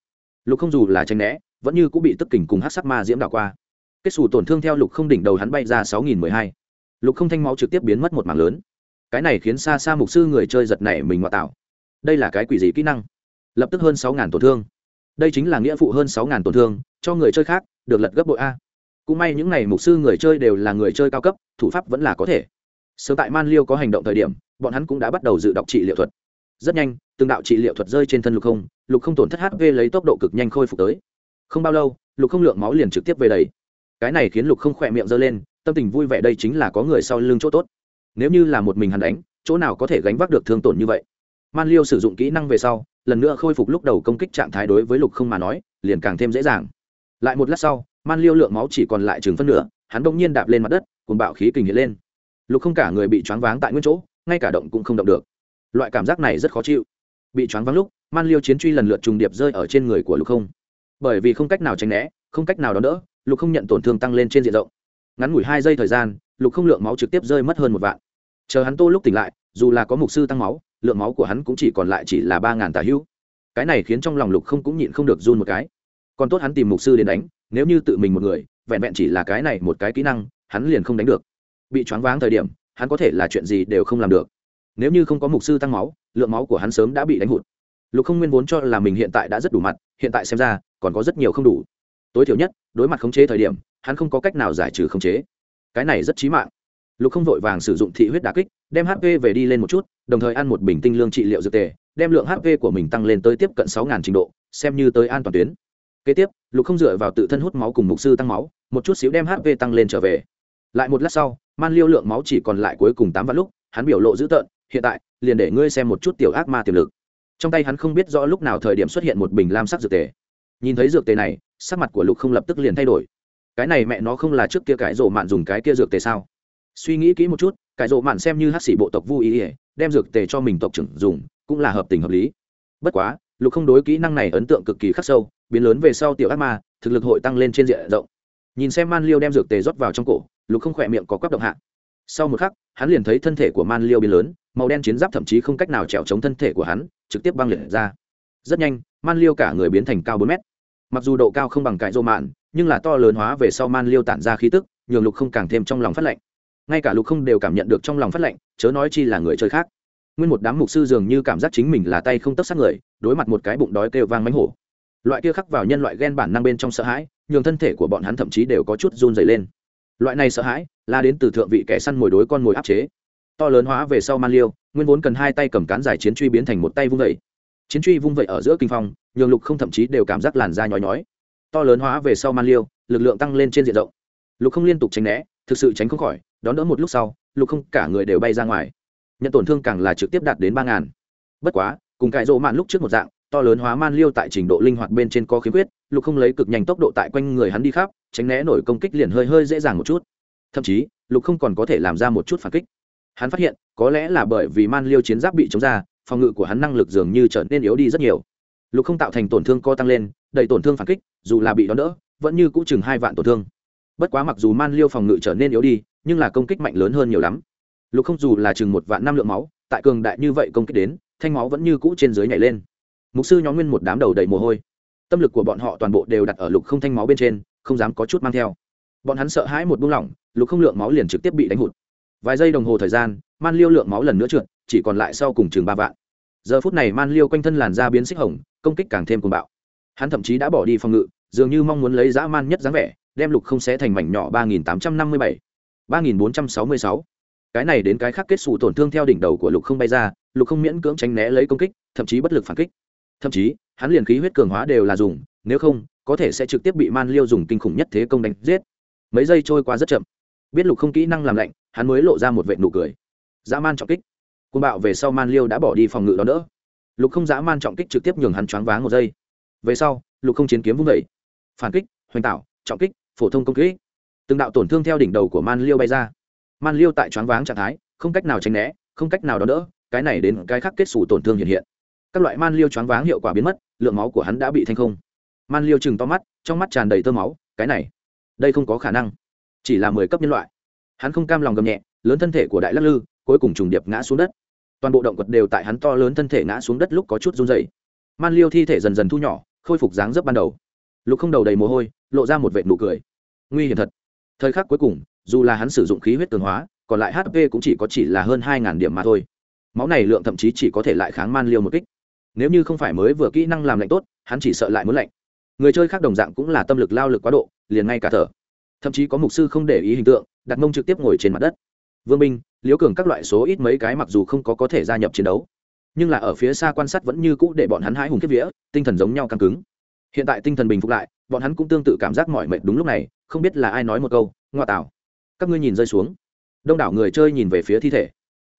Lục không dù là tránh né, vẫn như cũng bị tức kình cùng hát sắc ma diễm đảo qua. Kết xù tổn thương theo lục không đỉnh đầu hắn bay ra sáu nghìn mười hai. Lục không thanh máu trực tiếp biến mất một mảng lớn. Cái này khiến xa xa mục sư người chơi giật nảy mình ngoại tạo. Đây là cái quỷ gì kỹ năng? Lập tức hơn sáu ngàn tổn thương đây chính là nghĩa phụ hơn sáu ngàn tổn thương, cho người chơi khác, được lật gấp bội a. Cũng may những n à y mục sư người chơi đều là người chơi cao cấp, thủ pháp vẫn là có thể. Sớm tại man liêu có hành động thời điểm, bọn hắn cũng đã bắt đầu dự đọc trị liệu thuật. Rất nhanh, từng đạo trị liệu thuật rơi trên thân lục không lục không tổn thất hp lấy tốc độ cực nhanh khôi phục tới. Không bao lâu, lục không lượng máu liền trực tiếp về đầy. Cái này khiến lục không khỏe miệng giơ lên, tâm tình vui vẻ đây chính là có người sau lưng chỗ tốt. Nếu như là một mình hắn đánh, chỗ nào có thể gánh vác được thương tổn như vậy? Man liêu sử dụng kỹ năng về sau lần nữa khôi phục lúc đầu công kích trạng thái đối với lục không mà nói, liền càng thêm dễ dàng. Lại một lát sau, man liêu lượng máu chỉ còn lại chừng phân nửa, hắn bỗng nhiên đạp lên mặt đất cùng bạo khí kình hiện lên. Lục không cả người bị choáng váng tại nguyên chỗ, ngay cả động cũng không động được. Loại cảm giác này rất khó chịu. Bị choáng váng lúc, man liêu chiến truy lần lượt trùng điệp rơi ở trên người của lục không. Bởi vì không cách nào tránh né, không cách nào đón đỡ, lục không nhận tổn thương tăng lên trên diện rộng. Ngắn ngủi hai giây thời gian, lục không lượng máu trực tiếp rơi mất hơn một vạn. Chờ hắn tô lúc tỉnh lại, dù là có mục sư tăng máu lượng máu của hắn cũng chỉ còn lại chỉ là ba ngàn tà hữu. Cái này khiến trong lòng lục không cũng nhịn không được run một cái. Còn tốt hắn tìm mục sư đến đánh, nếu như tự mình một người, vẹn vẹn chỉ là cái này một cái kỹ năng, hắn liền không đánh được. Bị choáng váng thời điểm, hắn có thể là chuyện gì đều không làm được. Nếu như không có mục sư tăng máu, lượng máu của hắn sớm đã bị đánh hụt. Lục không nguyên vốn cho là mình hiện tại đã rất đủ mặt, hiện tại xem ra, còn có rất nhiều không đủ. Tối thiểu nhất, đối mặt khống chế thời điểm, hắn không có cách nào giải trừ khống chế. Cái này rất chí mạng lục không vội vàng sử dụng thị huyết đà kích, đem hp về đi lên một chút, đồng thời ăn một bình tinh lương trị liệu dược tề, đem lượng hp của mình tăng lên tới tiếp cận sáu trình độ, xem như tới an toàn tuyến. Kế tiếp, lục không dựa vào tự thân hút máu cùng mục sư tăng máu, một chút xíu đem hp tăng lên trở về. Lại một lát sau, man liêu lượng máu chỉ còn lại cuối cùng tám vạn lúc, hắn biểu lộ dữ tợn, hiện tại, liền để ngươi xem một chút tiểu ác ma tiềm lực. Trong tay hắn không biết rõ lúc nào thời điểm xuất hiện một bình lam sắc dược tề. Nhìn thấy dược tề này, sắc mặt của lục không lập tức liền thay đổi. Cái này mẹ nó không là trước kia cái rổ mạn dùng cái kia dược tề sao? Suy nghĩ kỹ một chút, cải rộ mạn xem như hát xỉ bộ tộc vui ý ỉa đem dược tề cho mình tộc trưởng dùng, cũng là hợp tình hợp lý. Bất quá, lục không đối kỹ năng này ấn tượng cực kỳ khắc sâu, biến lớn về sau tiểu ác ma, thực lực hội tăng lên trên diện rộng. Nhìn xem man liêu đem dược tề rót vào trong cổ, lục không khỏe miệng có quắp động hạ. Sau một khắc, hắn liền thấy thân thể của man liêu biến lớn, màu đen chiến giáp thậm chí không cách nào trèo chống thân thể của hắn, trực tiếp băng liệt ra. Rất nhanh, man liêu cả người biến thành cao bốn mét. Mặc dù độ cao không bằng cải rô mạn, nhưng là to lớn hóa về sau man liêu tản ra khí tức, nhường lục không càng thêm trong lòng phát lệnh ngay cả lục không đều cảm nhận được trong lòng phát lệnh chớ nói chi là người chơi khác. Nguyên một đám mục sư dường như cảm giác chính mình là tay không tấp sát người, đối mặt một cái bụng đói kêu vang mánh hổ. Loại kia khắc vào nhân loại ghen bản năng bên trong sợ hãi, nhường thân thể của bọn hắn thậm chí đều có chút run dày lên. Loại này sợ hãi là đến từ thượng vị kẻ săn mồi đối con mồi áp chế. To lớn hóa về sau man liêu, nguyên vốn cần hai tay cầm cán giải chiến truy biến thành một tay vung vẩy chiến truy vung vẩy ở giữa kinh phong, nhường lục không thậm chí đều cảm giác làn da nhói nhói. To lớn hóa về sau man liêu, lực lượng tăng lên trên diện rộng. Lục không liên tục tránh né thực sự tránh không khỏi, đón đỡ một lúc sau, lục không cả người đều bay ra ngoài. Nhận tổn thương càng là trực tiếp đạt đến ba ngàn. Bất quá, cùng cải rộ mạn lúc trước một dạng, to lớn hóa man liêu tại trình độ linh hoạt bên trên có khiếm khuyết, lục không lấy cực nhanh tốc độ tại quanh người hắn đi khắp, tránh né nổi công kích liền hơi hơi dễ dàng một chút. Thậm chí, lục không còn có thể làm ra một chút phản kích. Hắn phát hiện, có lẽ là bởi vì man liêu chiến giáp bị chống ra, phòng ngự của hắn năng lực dường như trở nên yếu đi rất nhiều. Lục không tạo thành tổn thương co tăng lên đầy tổn thương phản kích, dù là bị đón đỡ, vẫn như cũng chừng hai vạn tổn thương bất quá mặc dù man liêu phòng ngự trở nên yếu đi, nhưng là công kích mạnh lớn hơn nhiều lắm. Lục không dù là chừng một vạn năm lượng máu, tại cường đại như vậy công kích đến, thanh máu vẫn như cũ trên dưới nhảy lên. Mục sư nhóm nguyên một đám đầu đầy mồ hôi. Tâm lực của bọn họ toàn bộ đều đặt ở lục không thanh máu bên trên, không dám có chút mang theo. Bọn hắn sợ hãi một buông lỏng, lục không lượng máu liền trực tiếp bị đánh hụt. Vài giây đồng hồ thời gian, man liêu lượng máu lần nữa trượt, chỉ còn lại sau cùng chừng ba vạn. Giờ phút này man liêu quanh thân làn da biến xích hồng, công kích càng thêm cuồng bạo. Hắn thậm chí đã bỏ đi phòng ngự, dường như mong muốn lấy dã man nhất dáng vẻ đem lục không xé thành mảnh nhỏ ba nghìn tám trăm năm mươi bảy, ba nghìn bốn trăm sáu mươi sáu. Cái này đến cái khác kết xù tổn thương theo đỉnh đầu của lục không bay ra, lục không miễn cưỡng tránh né lấy công kích, thậm chí bất lực phản kích. Thậm chí, hắn liền khí huyết cường hóa đều là dùng, nếu không, có thể sẽ trực tiếp bị man liêu dùng kinh khủng nhất thế công đánh giết. Mấy giây trôi qua rất chậm. Biết lục không kỹ năng làm lạnh, hắn mới lộ ra một vệ nụ cười. Dã man trọng kích. Côn bạo về sau man liêu đã bỏ đi phòng ngự đó đỡ lục không dã man trọng kích trực tiếp nhường hắn choáng váng một giây. Về sau, lục không chiến kiếm vung vẩy phản kích, hoành tạo, trọng kích phổ thông công kích từng đạo tổn thương theo đỉnh đầu của man liêu bay ra. Man liêu tại choáng váng trạng thái, không cách nào tránh né, không cách nào đón đỡ, cái này đến cái khác kết xù tổn thương hiện hiện. Các loại man liêu choáng váng hiệu quả biến mất, lượng máu của hắn đã bị thanh không. Man liêu chừng to mắt, trong mắt tràn đầy tơ máu, cái này, đây không có khả năng. Chỉ là mười cấp nhân loại. Hắn không cam lòng gầm nhẹ, lớn thân thể của đại lắc lư, cuối cùng trùng điệp ngã xuống đất. Toàn bộ động vật đều tại hắn to lớn thân thể ngã xuống đất lúc có chút run dày man liêu thi thể dần dần thu nhỏ, khôi phục dáng dấp ban đầu. Lục không đầu đầy mồ hôi, lộ ra một vệt nụ cười nguy hiểm thật. Thời khắc cuối cùng dù là hắn sử dụng khí huyết cường hóa còn lại hp cũng chỉ có chỉ là hơn hai điểm mà thôi. Máu này lượng thậm chí chỉ có thể lại kháng man liêu một kích. Nếu như không phải mới vừa kỹ năng làm lạnh tốt hắn chỉ sợ lại muốn lạnh. Người chơi khác đồng dạng cũng là tâm lực lao lực quá độ liền ngay cả thở. Thậm chí có mục sư không để ý hình tượng đặt mông trực tiếp ngồi trên mặt đất. Vương Minh, liễu cường các loại số ít mấy cái mặc dù không có có thể gia nhập chiến đấu nhưng là ở phía xa quan sát vẫn như cũ để bọn hắn hãi hùng kiếp vía tinh thần giống nhau căng cứng. Hiện tại tinh thần bình phục lại bọn hắn cũng tương tự cảm giác mỏi mệt đúng lúc này, không biết là ai nói một câu, ngoa tảo các ngươi nhìn rơi xuống. Đông đảo người chơi nhìn về phía thi thể.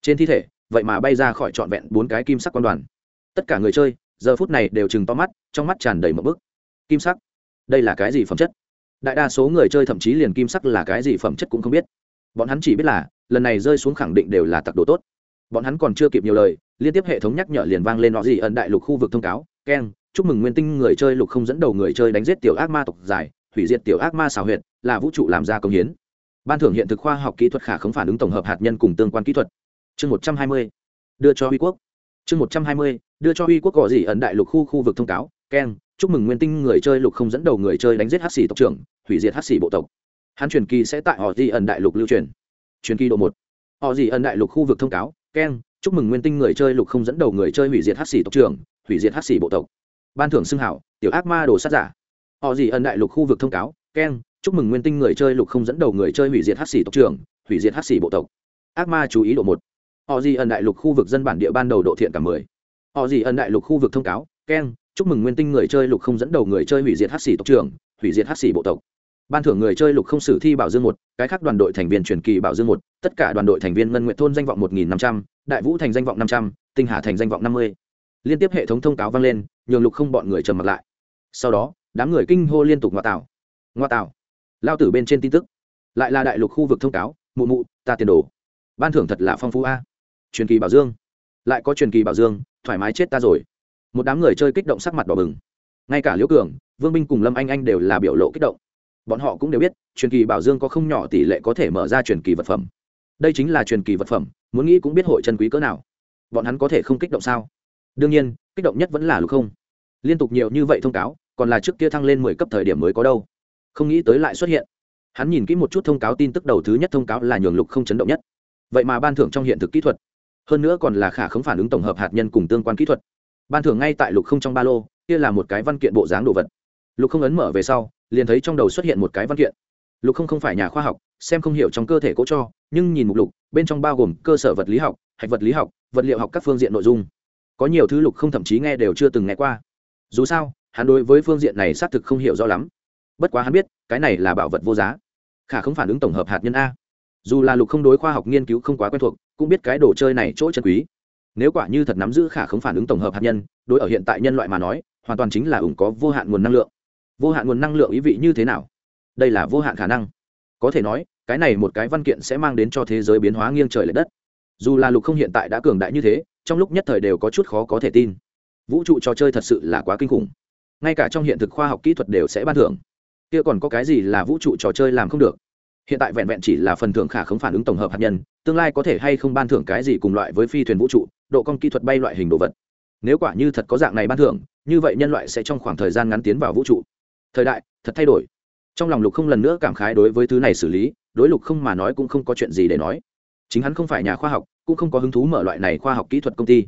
Trên thi thể, vậy mà bay ra khỏi trọn vẹn bốn cái kim sắc quan đoàn. Tất cả người chơi, giờ phút này đều chừng to mắt, trong mắt tràn đầy một bức. Kim sắc? Đây là cái gì phẩm chất? Đại đa số người chơi thậm chí liền kim sắc là cái gì phẩm chất cũng không biết. Bọn hắn chỉ biết là, lần này rơi xuống khẳng định đều là tặc đồ tốt. Bọn hắn còn chưa kịp nhiều lời, liên tiếp hệ thống nhắc nhở liền vang lên nọ gì ẩn đại lục khu vực thông cáo, keng chúc mừng nguyên tinh người chơi lục không dẫn đầu người chơi đánh giết tiểu ác ma tộc dài, hủy diệt tiểu ác ma xào huyệt, là vũ trụ làm ra công hiến. Ban thưởng hiện thực khoa học kỹ thuật khả không phản ứng tổng hợp hạt nhân cùng tương quan kỹ thuật. Chương một trăm hai mươi. Đưa cho huy quốc. Chương một trăm hai mươi. Đưa cho huy quốc gò gì ẩn đại lục khu khu vực thông cáo keng chúc mừng nguyên tinh người chơi lục không dẫn đầu người chơi đánh giết hát xỉ tộc trưởng, hủy diệt hát xỉ bộ tộc. Hắn truyền kỳ sẽ tại họ di ẩn đại lục lưu truyền. Truyền kỳ độ một. Họ di ẩn đại lục khu vực thông cáo keng chúc mừng nguyên tinh người chơi lục không dẫn đầu người chơi hủy diệt hát xỉ tộc trưởng, hủy diệt hát xỉ bộ tộc ban thưởng xưng hảo, tiểu ác ma đồ sát giả. Họ gì ẩn đại lục khu vực thông cáo keng chúc mừng nguyên tinh người chơi lục không dẫn đầu người chơi hủy diệt hát xỉ tộc trưởng, hủy diệt hát xỉ bộ tộc. Ác ma chú ý độ một. Họ gì ẩn đại lục khu vực dân bản địa ban đầu độ thiện cả mười. Họ gì ẩn đại lục khu vực thông cáo keng chúc mừng nguyên tinh người chơi lục không dẫn đầu người chơi hủy diệt hát xỉ tộc trưởng, hủy diệt hát xỉ bộ tộc. Ban thưởng người chơi lục không sử thi bảo dương một, cái khác đoàn đội thành viên truyền kỳ bảo dương một, tất cả đoàn đội thành viên ngân nguyện thôn danh vọng một nghìn năm trăm, đại vũ thành danh vọng năm trăm, tinh hà thành danh vọng năm mươi liên tiếp hệ thống thông cáo vang lên, nhường lục không bọn người trầm mặt lại. Sau đó, đám người kinh hô liên tục ngoại tạo ngoại tạo lao tử bên trên tin tức. Lại là đại lục khu vực thông cáo, mụ mụ, ta tiền đồ. Ban thưởng thật là phong phú a. À. Truyền kỳ bảo dương. Lại có truyền kỳ bảo dương, thoải mái chết ta rồi. Một đám người chơi kích động sắc mặt đỏ bừng. Ngay cả liễu cường, vương minh cùng lâm anh anh đều là biểu lộ kích động. Bọn họ cũng đều biết, truyền kỳ bảo dương có không nhỏ tỷ lệ có thể mở ra truyền kỳ vật phẩm. Đây chính là truyền kỳ vật phẩm, muốn nghĩ cũng biết hội chân quý cỡ nào. Bọn hắn có thể không kích động sao? Đương nhiên, kích động nhất vẫn là lục không. Liên tục nhiều như vậy thông cáo, còn là trước kia thăng lên mười cấp thời điểm mới có đâu. Không nghĩ tới lại xuất hiện. Hắn nhìn kỹ một chút thông cáo tin tức đầu thứ nhất thông cáo là nhường lục không chấn động nhất. Vậy mà ban thưởng trong hiện thực kỹ thuật. Hơn nữa còn là khả không phản ứng tổng hợp hạt nhân cùng tương quan kỹ thuật. Ban thưởng ngay tại lục không trong ba lô, kia là một cái văn kiện bộ dáng đồ vật. Lục không ấn mở về sau, liền thấy trong đầu xuất hiện một cái văn kiện. Lục không không phải nhà khoa học, xem không hiểu trong cơ thể cố cho, nhưng nhìn mục lục, bên trong bao gồm cơ sở vật lý học, hạch vật lý học, vật liệu học các phương diện nội dung có nhiều thứ lục không thậm chí nghe đều chưa từng nghe qua. Dù sao, hắn đối với phương diện này xác thực không hiểu rõ lắm. Bất quá hắn biết, cái này là bảo vật vô giá. Khả không phản ứng tổng hợp hạt nhân a. Dù là lục không đối khoa học nghiên cứu không quá quen thuộc, cũng biết cái đồ chơi này chỗ chân quý. Nếu quả như thật nắm giữ khả không phản ứng tổng hợp hạt nhân, đối ở hiện tại nhân loại mà nói, hoàn toàn chính là ủng có vô hạn nguồn năng lượng. Vô hạn nguồn năng lượng ý vị như thế nào? Đây là vô hạn khả năng. Có thể nói, cái này một cái văn kiện sẽ mang đến cho thế giới biến hóa nghiêng trời l ệ đất. Dù là lục không hiện tại đã cường đại như thế trong lúc nhất thời đều có chút khó có thể tin. Vũ trụ trò chơi thật sự là quá kinh khủng. Ngay cả trong hiện thực khoa học kỹ thuật đều sẽ ban thưởng. Kia còn có cái gì là vũ trụ trò chơi làm không được? Hiện tại vẹn vẹn chỉ là phần thưởng khả không phản ứng tổng hợp hạt nhân, tương lai có thể hay không ban thưởng cái gì cùng loại với phi thuyền vũ trụ, độ con kỹ thuật bay loại hình đồ vật. Nếu quả như thật có dạng này ban thưởng, như vậy nhân loại sẽ trong khoảng thời gian ngắn tiến vào vũ trụ. Thời đại, thật thay đổi. Trong lòng lục không lần nữa cảm khái đối với thứ này xử lý, đối lục không mà nói cũng không có chuyện gì để nói. Chính hắn không phải nhà khoa học cũng không có hứng thú mở loại này khoa học kỹ thuật công ty.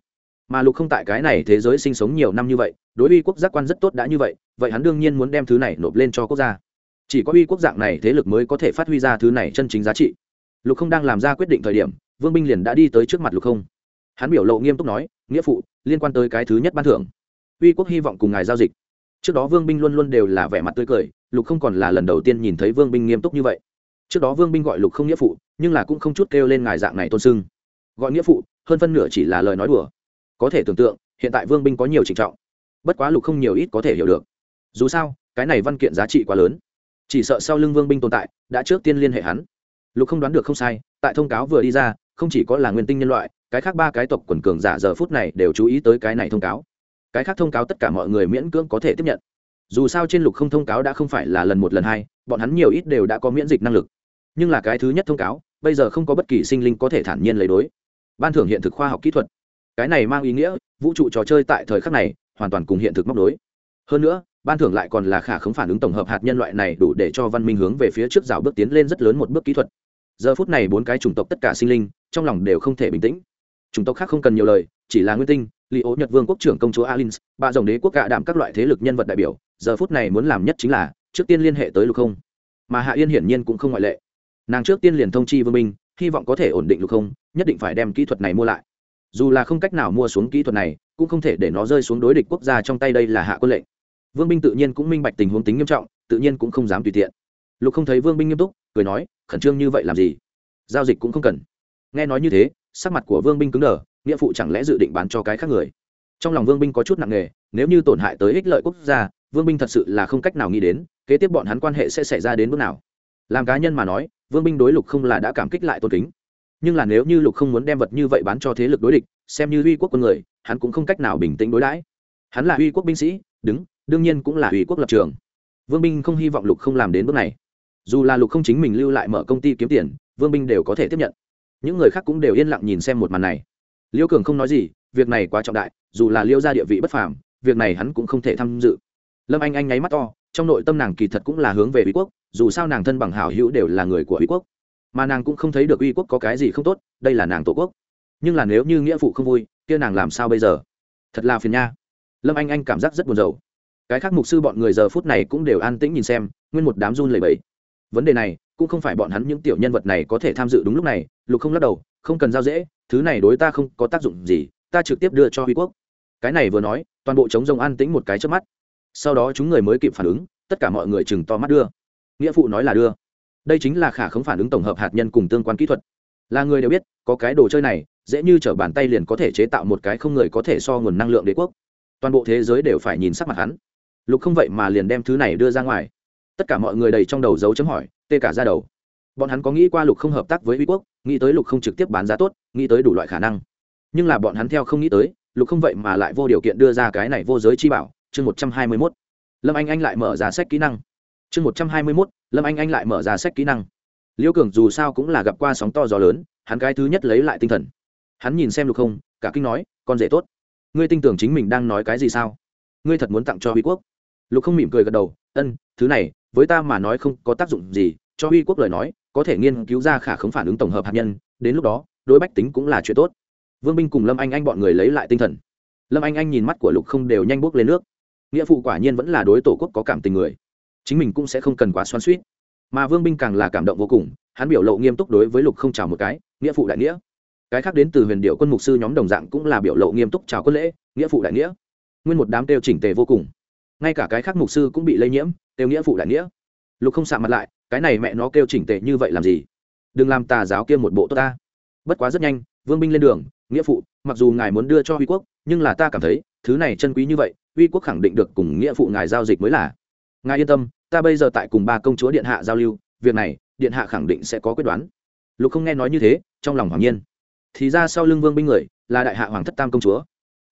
Mà lục không tại cái này thế giới sinh sống nhiều năm như vậy, đối uy quốc giác quan rất tốt đã như vậy vậy hắn đương nhiên muốn đem thứ này nộp lên cho quốc gia. Chỉ có uy quốc dạng này thế lực mới có thể phát huy ra thứ này chân chính giá trị. Lục không đang làm ra quyết định thời điểm, vương binh liền đã đi tới trước mặt lục không. Hắn biểu lộ nghiêm túc nói, nghĩa phụ, liên quan tới cái thứ nhất ban thưởng. Uy quốc hy vọng cùng ngài giao dịch. Trước đó vương binh luôn luôn đều là vẻ mặt tươi cười, lục không còn là lần đầu tiên nhìn thấy vương binh nghiêm túc như vậy. Trước đó vương binh gọi lục không nghĩa phụ, nhưng là cũng không chút kêu lên ngài dạng này tôn sưng gọi nghĩa phụ, hơn phân nửa chỉ là lời nói đùa. Có thể tưởng tượng, hiện tại vương binh có nhiều trịnh trọng. Bất quá lục không nhiều ít có thể hiểu được. Dù sao, cái này văn kiện giá trị quá lớn. Chỉ sợ sau lưng vương binh tồn tại, đã trước tiên liên hệ hắn. Lục không đoán được không sai, tại thông cáo vừa đi ra, không chỉ có là nguyên tinh nhân loại, cái khác ba cái tộc quần cường giả giờ phút này đều chú ý tới cái này thông cáo. Cái khác thông cáo tất cả mọi người miễn cưỡng có thể tiếp nhận. Dù sao trên lục không thông cáo đã không phải là lần một lần hai, bọn hắn nhiều ít đều đã có miễn dịch năng lực. Nhưng là cái thứ nhất thông cáo, bây giờ không có bất kỳ sinh linh có thể thản nhiên lấy đối ban thưởng hiện thực khoa học kỹ thuật. Cái này mang ý nghĩa, vũ trụ trò chơi tại thời khắc này hoàn toàn cùng hiện thực móc đối hơn nữa, ban thưởng lại còn là khả không phản ứng tổng hợp hạt nhân loại này đủ để cho văn minh hướng về phía trước rào bước tiến lên rất lớn một bước kỹ thuật. Giờ phút này bốn cái chủng tộc tất cả sinh linh, trong lòng đều không thể bình tĩnh. Chủng tộc khác không cần nhiều lời, chỉ là nguyên tinh, li ố nhật vương quốc trưởng công chúa alin ba dòng đế quốc gạ đạm các loại thế lực nhân vật đại biểu, giờ phút này muốn làm nhất chính là, trước tiên liên hệ tới lục không. Mà hạ yên hiển nhiên cũng không ngoại lệ. Nàng trước tiên liền thông chi vương minh hy vọng có thể ổn định lục không, nhất định phải đem kỹ thuật này mua lại. Dù là không cách nào mua xuống kỹ thuật này, cũng không thể để nó rơi xuống đối địch quốc gia trong tay đây là hạ quân lệnh. Vương binh tự nhiên cũng minh bạch tình huống tính nghiêm trọng, tự nhiên cũng không dám tùy tiện. Lục không thấy vương binh nghiêm túc, cười nói, khẩn trương như vậy làm gì? Giao dịch cũng không cần. Nghe nói như thế, sắc mặt của vương binh cứng đờ, nghĩa phụ chẳng lẽ dự định bán cho cái khác người? Trong lòng vương binh có chút nặng nề, nếu như tổn hại tới ích lợi quốc gia, vương binh thật sự là không cách nào nghĩ đến, kế tiếp bọn hắn quan hệ sẽ xảy ra đến bước nào. Làm cá nhân mà nói vương binh đối lục không là đã cảm kích lại tôn kính. Nhưng là nếu như lục không muốn đem vật như vậy bán cho thế lực đối địch, xem như uy quốc quân người, hắn cũng không cách nào bình tĩnh đối đãi. Hắn là uy quốc binh sĩ, đứng, đương nhiên cũng là uy quốc lập trường. Vương binh không hy vọng lục không làm đến bước này. Dù là lục không chính mình lưu lại mở công ty kiếm tiền, vương binh đều có thể tiếp nhận. Những người khác cũng đều yên lặng nhìn xem một màn này. Liêu cường không nói gì, việc này quá trọng đại, dù là liêu ra địa vị bất phàm, việc này hắn cũng không thể tham dự. Lâm anh anh nháy mắt to trong nội tâm nàng kỳ thật cũng là hướng về uy quốc, dù sao nàng thân bằng hảo hữu đều là người của uy quốc. Mà nàng cũng không thấy được uy quốc có cái gì không tốt, đây là nàng tổ quốc. Nhưng là nếu như nghĩa phụ không vui, kia nàng làm sao bây giờ? Thật là phiền nha. Lâm anh anh cảm giác rất buồn rầu. Cái khác mục sư bọn người giờ phút này cũng đều an tĩnh nhìn xem, nguyên một đám run lẩy bẩy. Vấn đề này, cũng không phải bọn hắn những tiểu nhân vật này có thể tham dự đúng lúc này, lục không lắc đầu, không cần giao dễ, thứ này đối ta không có tác dụng gì, ta trực tiếp đưa cho huy quốc. Cái này vừa nói, toàn bộ chống rồng an tĩnh một cái trước mắt sau đó chúng người mới kịp phản ứng, tất cả mọi người chừng to mắt đưa. Nghĩa phụ nói là đưa. Đây chính là khả không phản ứng tổng hợp hạt nhân cùng tương quan kỹ thuật. Là người đều biết, có cái đồ chơi này, dễ như t r ở bàn tay liền có thể chế tạo một cái không người có thể so nguồn năng lượng đế quốc. Toàn bộ thế giới đều phải nhìn sắc mặt hắn. Lục không vậy mà liền đem thứ này đưa ra ngoài. Tất cả mọi người đầy trong đầu dấu chấm hỏi, tê cả ra đầu. Bọn hắn có nghĩ qua lục không hợp tác với uy quốc, nghĩ tới lục không trực tiếp bán giá tốt, nghĩ tới đủ loại khả năng. Nhưng là bọn hắn theo không nghĩ tới, lục không vậy mà lại vô điều kiện đưa ra cái này vô giới chi bảo chương một trăm hai mươi mốt. Lâm anh anh lại mở ra sách kỹ năng. Chương một trăm hai mươi mốt, lâm anh anh lại mở ra sách kỹ năng. Liễu cường dù sao cũng là gặp qua sóng to gió lớn, hắn cái thứ nhất lấy lại tinh thần. Hắn nhìn xem lục không, cả kinh nói, con rể tốt. Ngươi tin tưởng chính mình đang nói cái gì sao? Ngươi thật muốn tặng cho huy quốc. Lục không mỉm cười gật đầu, ân, thứ này, với ta mà nói không có tác dụng gì, cho huy quốc lời nói, có thể nghiên cứu ra khả không phản ứng tổng hợp hạt nhân, đến lúc đó, đối bách tính cũng là chuyện tốt. Vương binh cùng lâm anh anh bọn người lấy lại tinh thần. Lâm anh anh nhìn mắt của lục không đều nhanh bốc lên nước nghĩa phụ quả nhiên vẫn là đối tổ quốc có cảm tình người. Chính mình cũng sẽ không cần quá xoan suýt mà vương binh càng là cảm động vô cùng, hắn biểu lộ nghiêm túc đối với lục không chào một cái, nghĩa phụ đại nghĩa. Cái khác đến từ huyền điệu quân mục sư nhóm đồng dạng cũng là biểu lộ nghiêm túc chào quân lễ, nghĩa phụ đại nghĩa. Nguyên một đám têu chỉnh tề vô cùng. Ngay cả cái khác mục sư cũng bị lây nhiễm têu nghĩa phụ đại nghĩa. Lục không sạ mặt lại, cái này mẹ nó kêu chỉnh tề như vậy làm gì? Đừng làm tà giáo kia một bộ tốt ta. Bất quá rất nhanh, vương binh lên đường nghĩa phụ, mặc dù ngài muốn đưa cho huy quốc, nhưng là ta cảm thấy, thứ này chân quý như vậy, huy quốc khẳng định được cùng nghĩa phụ ngài giao dịch mới là. Ngài yên tâm, ta bây giờ tại cùng ba công chúa điện hạ giao lưu, việc này, điện hạ khẳng định sẽ có quyết đoán. Lục không nghe nói như thế, trong lòng hoàng nhiên. Thì ra sau lưng vương binh người, là đại hạ hoàng thất tam công chúa.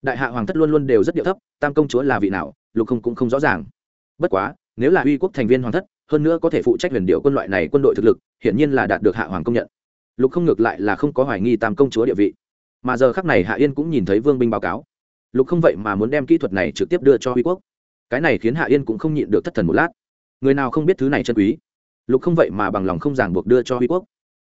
Đại hạ hoàng thất luôn luôn đều rất điệu thấp, tam công chúa là vị nào, lục không cũng không rõ ràng. Bất quá, nếu là uy quốc thành viên hoàng thất, hơn nữa có thể phụ trách huyền điệu quân loại này quân đội thực lực, hiển nhiên là đạt được hạ hoàng công nhận. Lục không ngược lại là không có hoài nghi tam công chúa địa vị mà giờ khắc này hạ yên cũng nhìn thấy vương binh báo cáo. Lục không vậy mà muốn đem kỹ thuật này trực tiếp đưa cho huy quốc. Cái này khiến hạ yên cũng không nhịn được thất thần một lát. Người nào không biết thứ này chân quý? Lục không vậy mà bằng lòng không ràng buộc đưa cho huy quốc.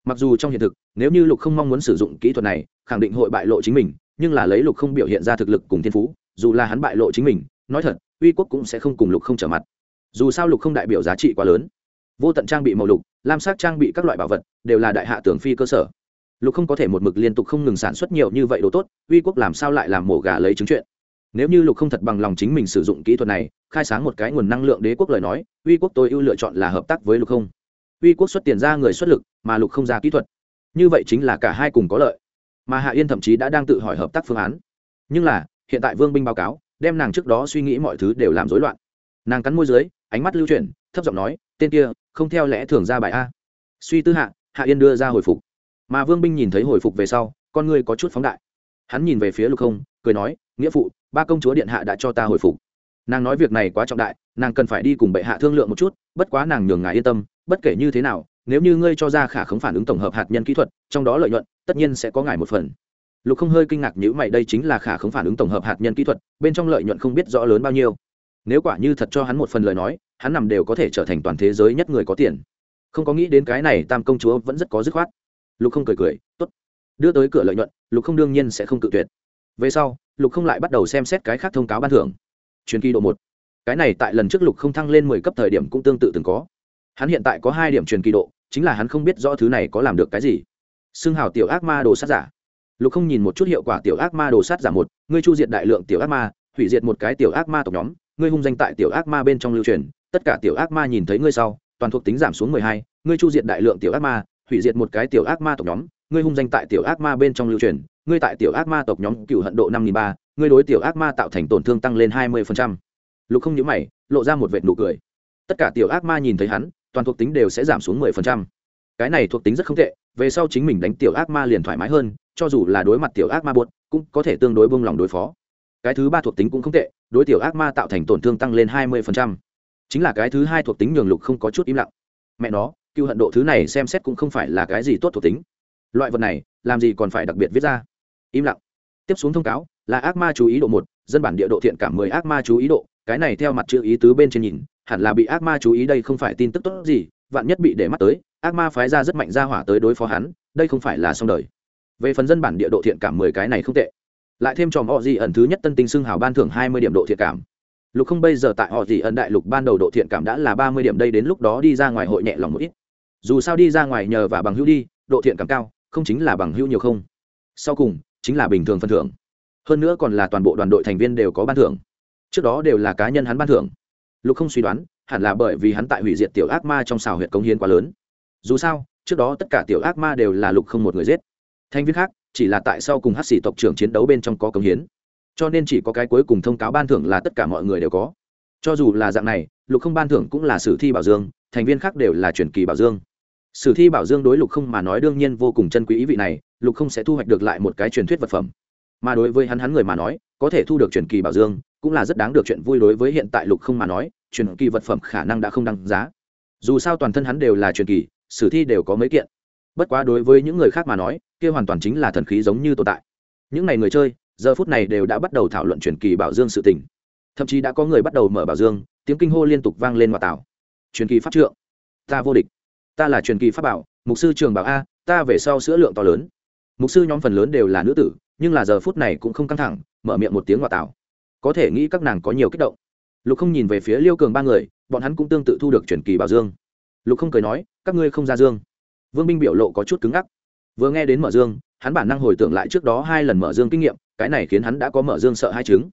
Mặc dù trong hiện thực, nếu như lục không mong muốn sử dụng kỹ thuật này, khẳng định hội bại lộ chính mình, nhưng là lấy lục không biểu hiện ra thực lực cùng thiên phú, dù là hắn bại lộ chính mình, nói thật uy quốc cũng sẽ không cùng lục không trở mặt. Dù sao lục không đại biểu giá trị quá lớn. Vô tận trang bị màu lục, lam sắc trang bị các loại bảo vật, đều là đại hạ tưởng phi cơ sở lục không có thể một mực liên tục không ngừng sản xuất nhiều như vậy đồ tốt, uy quốc làm sao lại làm mổ gà lấy chứng chuyện? Nếu như lục không thật bằng lòng chính mình sử dụng kỹ thuật này, khai sáng một cái nguồn năng lượng đế quốc lời nói, uy quốc tôi ưu lựa chọn là hợp tác với lục không. Uy quốc xuất tiền ra người xuất lực, mà lục không ra kỹ thuật. Như vậy chính là cả hai cùng có lợi. Mà hạ yên thậm chí đã đang tự hỏi hợp tác phương án. Nhưng là, hiện tại vương binh báo cáo, đem nàng trước đó suy nghĩ mọi thứ đều làm rối loạn. Nàng cắn môi dưới, ánh mắt lưu chuyển, thấp giọng nói, tên kia, không theo lẽ thường ra bài a. Suy tư hạ hạ yên đưa ra hồi phục mà vương binh nhìn thấy hồi phục về sau, con ngươi có chút phóng đại. Hắn nhìn về phía lục không, cười nói, nghĩa phụ, ba công chúa điện hạ đã cho ta hồi phục. Nàng nói việc này quá trọng đại, nàng cần phải đi cùng bệ hạ thương lượng một chút, bất quá nàng nhường ngài yên tâm, bất kể như thế nào, nếu như ngươi cho ra khả khống phản ứng tổng hợp hạt nhân kỹ thuật, trong đó lợi nhuận, tất nhiên sẽ có ngài một phần. Lục không hơi kinh ngạc nhữ mày, đây chính là khả khống phản ứng tổng hợp hạt nhân kỹ thuật, bên trong lợi nhuận không biết rõ lớn bao nhiêu. Nếu quả như thật cho hắn một phần lời nói, hắn nằm đều có thể trở thành toàn thế giới nhất người có tiền. Không có nghĩ đến cái này tam công chúa vẫn rất có dứt khoát lục không cười cười, tốt, đưa tới cửa lợi nhuận, lục không đương nhiên sẽ không cự tuyệt. Về sau, lục không lại bắt đầu xem xét cái khác thông cáo ban thưởng. Truyền kỳ độ một. Cái này tại lần trước lục không thăng lên mười cấp thời điểm cũng tương tự từng có. Hắn hiện tại có hai điểm truyền kỳ độ, chính là hắn không biết rõ thứ này có làm được cái gì. Xưng hào tiểu ác ma đồ sát giả. Lục không nhìn một chút hiệu quả tiểu ác ma đồ sát giả một, ngươi chu diệt đại lượng tiểu ác ma, hủy diệt một cái tiểu ác ma tộc nhóm, ngươi hung danh tại tiểu ác ma bên trong lưu truyền, tất cả tiểu ác ma nhìn thấy ngươi sau, toàn thuộc tính giảm xuống mười hai, ngươi chu diệt đại lượng tiểu ác ma hủy diệt một cái tiểu ác ma tộc nhóm, ngươi hung danh tại tiểu ác ma bên trong lưu truyền, ngươi tại tiểu ác ma tộc nhóm cựu hận độ năm nghìn ba, ngươi đối tiểu ác ma tạo thành tổn thương tăng lên hai mươi lục không nhớ mày, lộ ra một vệt nụ cười. Tất cả tiểu ác ma nhìn thấy hắn, toàn thuộc tính đều sẽ giảm xuống mười phần trăm. Cái này thuộc tính rất không tệ, về sau chính mình đánh tiểu ác ma liền thoải mái hơn, cho dù là đối mặt tiểu ác ma buốt cũng có thể tương đối bông lòng đối phó. Cái thứ ba thuộc tính cũng không tệ, đối tiểu ác ma tạo thành tổn thương tăng lên hai mươi phần trăm. Chính là cái thứ hai thuộc tính nhường lục không có chút im lặng. Mẹ nó cựu hận độ thứ này xem xét cũng không phải là cái gì tốt thuộc tính. Loại vật này, làm gì còn phải đặc biệt viết ra? Im lặng. Tiếp xuống thông cáo, là ác ma chú ý độ một, dân bản địa độ thiện cảm mười ác ma chú ý độ. Cái này theo mặt chữ ý tứ bên trên nhìn, hẳn là bị ác ma chú ý đây không phải tin tức tốt gì, vạn nhất bị để mắt tới, ác ma phái ra rất mạnh ra hỏa tới đối phó hắn, đây không phải là xong đời. Về phần dân bản địa độ thiện cảm mười cái này không tệ. Lại thêm tròm họ gì ẩn thứ nhất tân tinh xưng hào ban thưởng hai mươi điểm độ thiện cảm. Lục không bây giờ tại họ gì ẩn đại lục ban đầu độ thiện cảm đã là ba mươi điểm, đây đến lúc đó đi ra ngoài hội nhẹ lòng một ít dù sao đi ra ngoài nhờ và bằng hữu đi, độ thiện cảm cao, không chính là bằng hữu nhiều không. Sau cùng, chính là bình thường phân thưởng. Hơn nữa còn là toàn bộ đoàn đội thành viên đều có ban thưởng. Trước đó đều là cá nhân hắn ban thưởng. Lục không suy đoán, hẳn là bởi vì hắn tại hủy diệt tiểu ác ma trong xào huyện cống hiến quá lớn. Dù sao, trước đó tất cả tiểu ác ma đều là lục không một người giết. Thành viên khác, chỉ là tại sau cùng hát xỉ tộc trưởng chiến đấu bên trong có cống hiến. Cho nên chỉ có cái cuối cùng thông cáo ban thưởng là tất cả mọi người đều có. Cho dù là dạng này, lục không ban thưởng cũng là sử thi bảo dương, thành viên khác đều là truyền kỳ bảo dương sử thi bảo dương đối lục không mà nói đương nhiên vô cùng chân quý ý vị này, lục không sẽ thu hoạch được lại một cái truyền thuyết vật phẩm. Mà đối với hắn hắn người mà nói, có thể thu được truyền kỳ bảo dương, cũng là rất đáng được chuyện vui đối với hiện tại lục không mà nói, truyền kỳ vật phẩm khả năng đã không đăng giá. Dù sao toàn thân hắn đều là truyền kỳ, sử thi đều có mấy kiện. Bất quá đối với những người khác mà nói, kia hoàn toàn chính là thần khí giống như tồn tại. Những n à y người chơi, giờ phút này đều đã bắt đầu thảo luận truyền kỳ bảo dương sự tình. Thậm chí đã có người bắt đầu mở bảo dương, tiếng kinh hô liên tục vang lên ngoại tảo. Truyền kỳ pháp trượng, ta vô địch ta là truyền kỳ pháp bảo, mục sư trường bảo a, ta về sau sữa lượng to lớn. Mục sư nhóm phần lớn đều là nữ tử, nhưng là giờ phút này cũng không căng thẳng, mở miệng một tiếng ngoại tạo. có thể nghĩ các nàng có nhiều kích động. Lục không nhìn về phía liêu cường ba người, bọn hắn cũng tương tự thu được truyền kỳ bảo dương. Lục không cười nói, các ngươi không ra dương. Vương binh biểu lộ có chút cứng ngắc. Vừa nghe đến mở dương, hắn bản năng hồi tưởng lại trước đó hai lần mở dương kinh nghiệm, cái này khiến hắn đã có mở dương sợ hai chứng.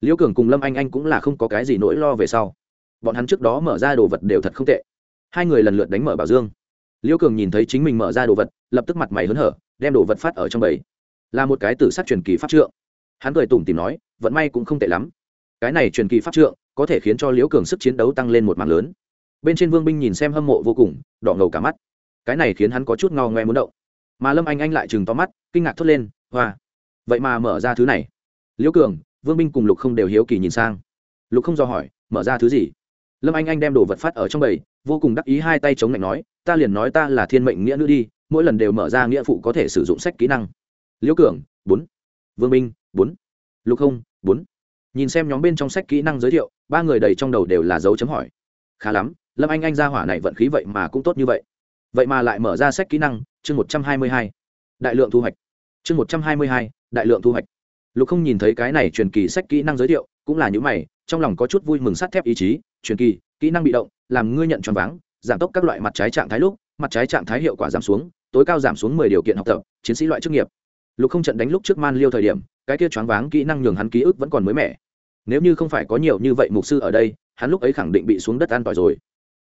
Liêu cường cùng lâm anh anh cũng là không có cái gì nỗi lo về sau. Bọn hắn trước đó mở ra đồ vật đều thật không tệ hai người lần lượt đánh mở bảo dương. Liêu cường nhìn thấy chính mình mở ra đồ vật, lập tức mặt mày hớn hở, đem đồ vật phát ở trong bầy. Là một cái tử sắc truyền kỳ pháp trượng. Hắn cười tủm tìm nói, vận may cũng không tệ lắm. Cái này truyền kỳ pháp trượng, có thể khiến cho liễu cường sức chiến đấu tăng lên một mảng lớn. Bên trên vương binh nhìn xem hâm mộ vô cùng, đỏ ngầu cả mắt. Cái này khiến hắn có chút ngao ngoe muốn động. Mà lâm anh anh lại chừng to mắt, kinh ngạc thốt lên, hoa, vậy mà mở ra thứ này. Liễu cường, vương binh cùng lục không đều hiếu kỳ nhìn sang. Lục không do hỏi, mở ra thứ gì? Lâm anh anh đem đồ vật phát ở trong bầy vô cùng đắc ý hai tay chống lạnh nói ta liền nói ta là thiên mệnh nghĩa nữ đi mỗi lần đều mở ra nghĩa phụ có thể sử dụng sách kỹ năng. Liễu cường bốn. Vương Minh, bốn. Lục không bốn. Nhìn xem nhóm bên trong sách kỹ năng giới thiệu ba người đầy trong đầu đều là dấu chấm hỏi. Khá lắm lâm anh anh ra hỏa này vận khí vậy mà cũng tốt như vậy. Vậy mà lại mở ra sách kỹ năng chương một trăm hai mươi hai. Đại lượng thu hoạch. Chương một trăm hai mươi hai đại lượng thu hoạch. Lục không nhìn thấy cái này truyền kỳ sách kỹ năng giới thiệu cũng là những mày trong lòng có chút vui mừng sắt thép ý chí truyền kỳ, kỹ năng bị động, làm ngươi nhận choáng váng, giảm tốc các loại mặt trái trạng thái lúc, mặt trái trạng thái hiệu quả giảm xuống, tối cao giảm xuống mười điều kiện học tập, chiến sĩ loại chức nghiệp. Lục không trận đánh lúc trước man liêu thời điểm, cái kia choáng váng kỹ năng nhường hắn ký ức vẫn còn mới mẻ. Nếu như không phải có nhiều như vậy mục sư ở đây, hắn lúc ấy khẳng định bị xuống đất an tỏi rồi.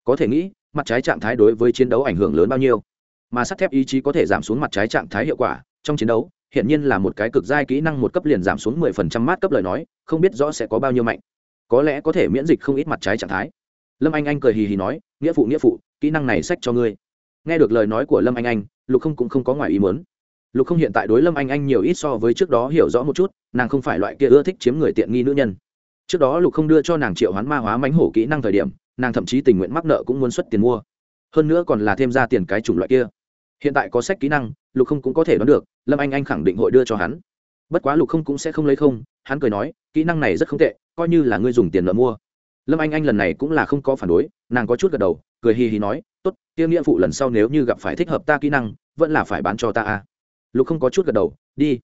Có thể nghĩ, mặt trái trạng thái đối với chiến đấu ảnh hưởng lớn bao nhiêu. Mà sắt thép ý chí có thể giảm xuống mặt trái trạng thái hiệu quả, trong chiến đấu hiện nhiên là một cái cực giai kỹ năng một cấp liền giảm xuống mười phần trăm mát cấp lời nói, không biết rõ sẽ có bao nhiêu mạnh có lẽ có thể miễn dịch không ít mặt trái trạng thái. Lâm anh anh cười hì hì nói, nghĩa phụ nghĩa phụ, kỹ năng này sách cho ngươi. Nghe được lời nói của lâm anh anh, lục không cũng không có ngoài ý muốn. Lục không hiện tại đối lâm anh anh nhiều ít so với trước đó hiểu rõ một chút, nàng không phải loại kia ưa thích chiếm người tiện nghi nữ nhân. Trước đó lục không đưa cho nàng triệu hoán ma hóa mánh hổ kỹ năng thời điểm, nàng thậm chí tình nguyện mắc nợ cũng muốn xuất tiền mua. Hơn nữa còn là thêm ra tiền cái chủng loại kia. Hiện tại có sách kỹ năng, lục không cũng có thể đoán được, lâm anh anh khẳng định hội đưa cho hắn. Bất quá lục không cũng sẽ không lấy không, hắn cười nói, kỹ năng này rất không tệ coi như là ngươi dùng tiền nợ mua. Lâm anh anh lần này cũng là không có phản đối, nàng có chút gật đầu, cười hì hì nói, tốt tiêu nghĩa phụ lần sau nếu như gặp phải thích hợp ta kỹ năng, vẫn là phải bán cho ta a. Lục không có chút gật đầu, đi.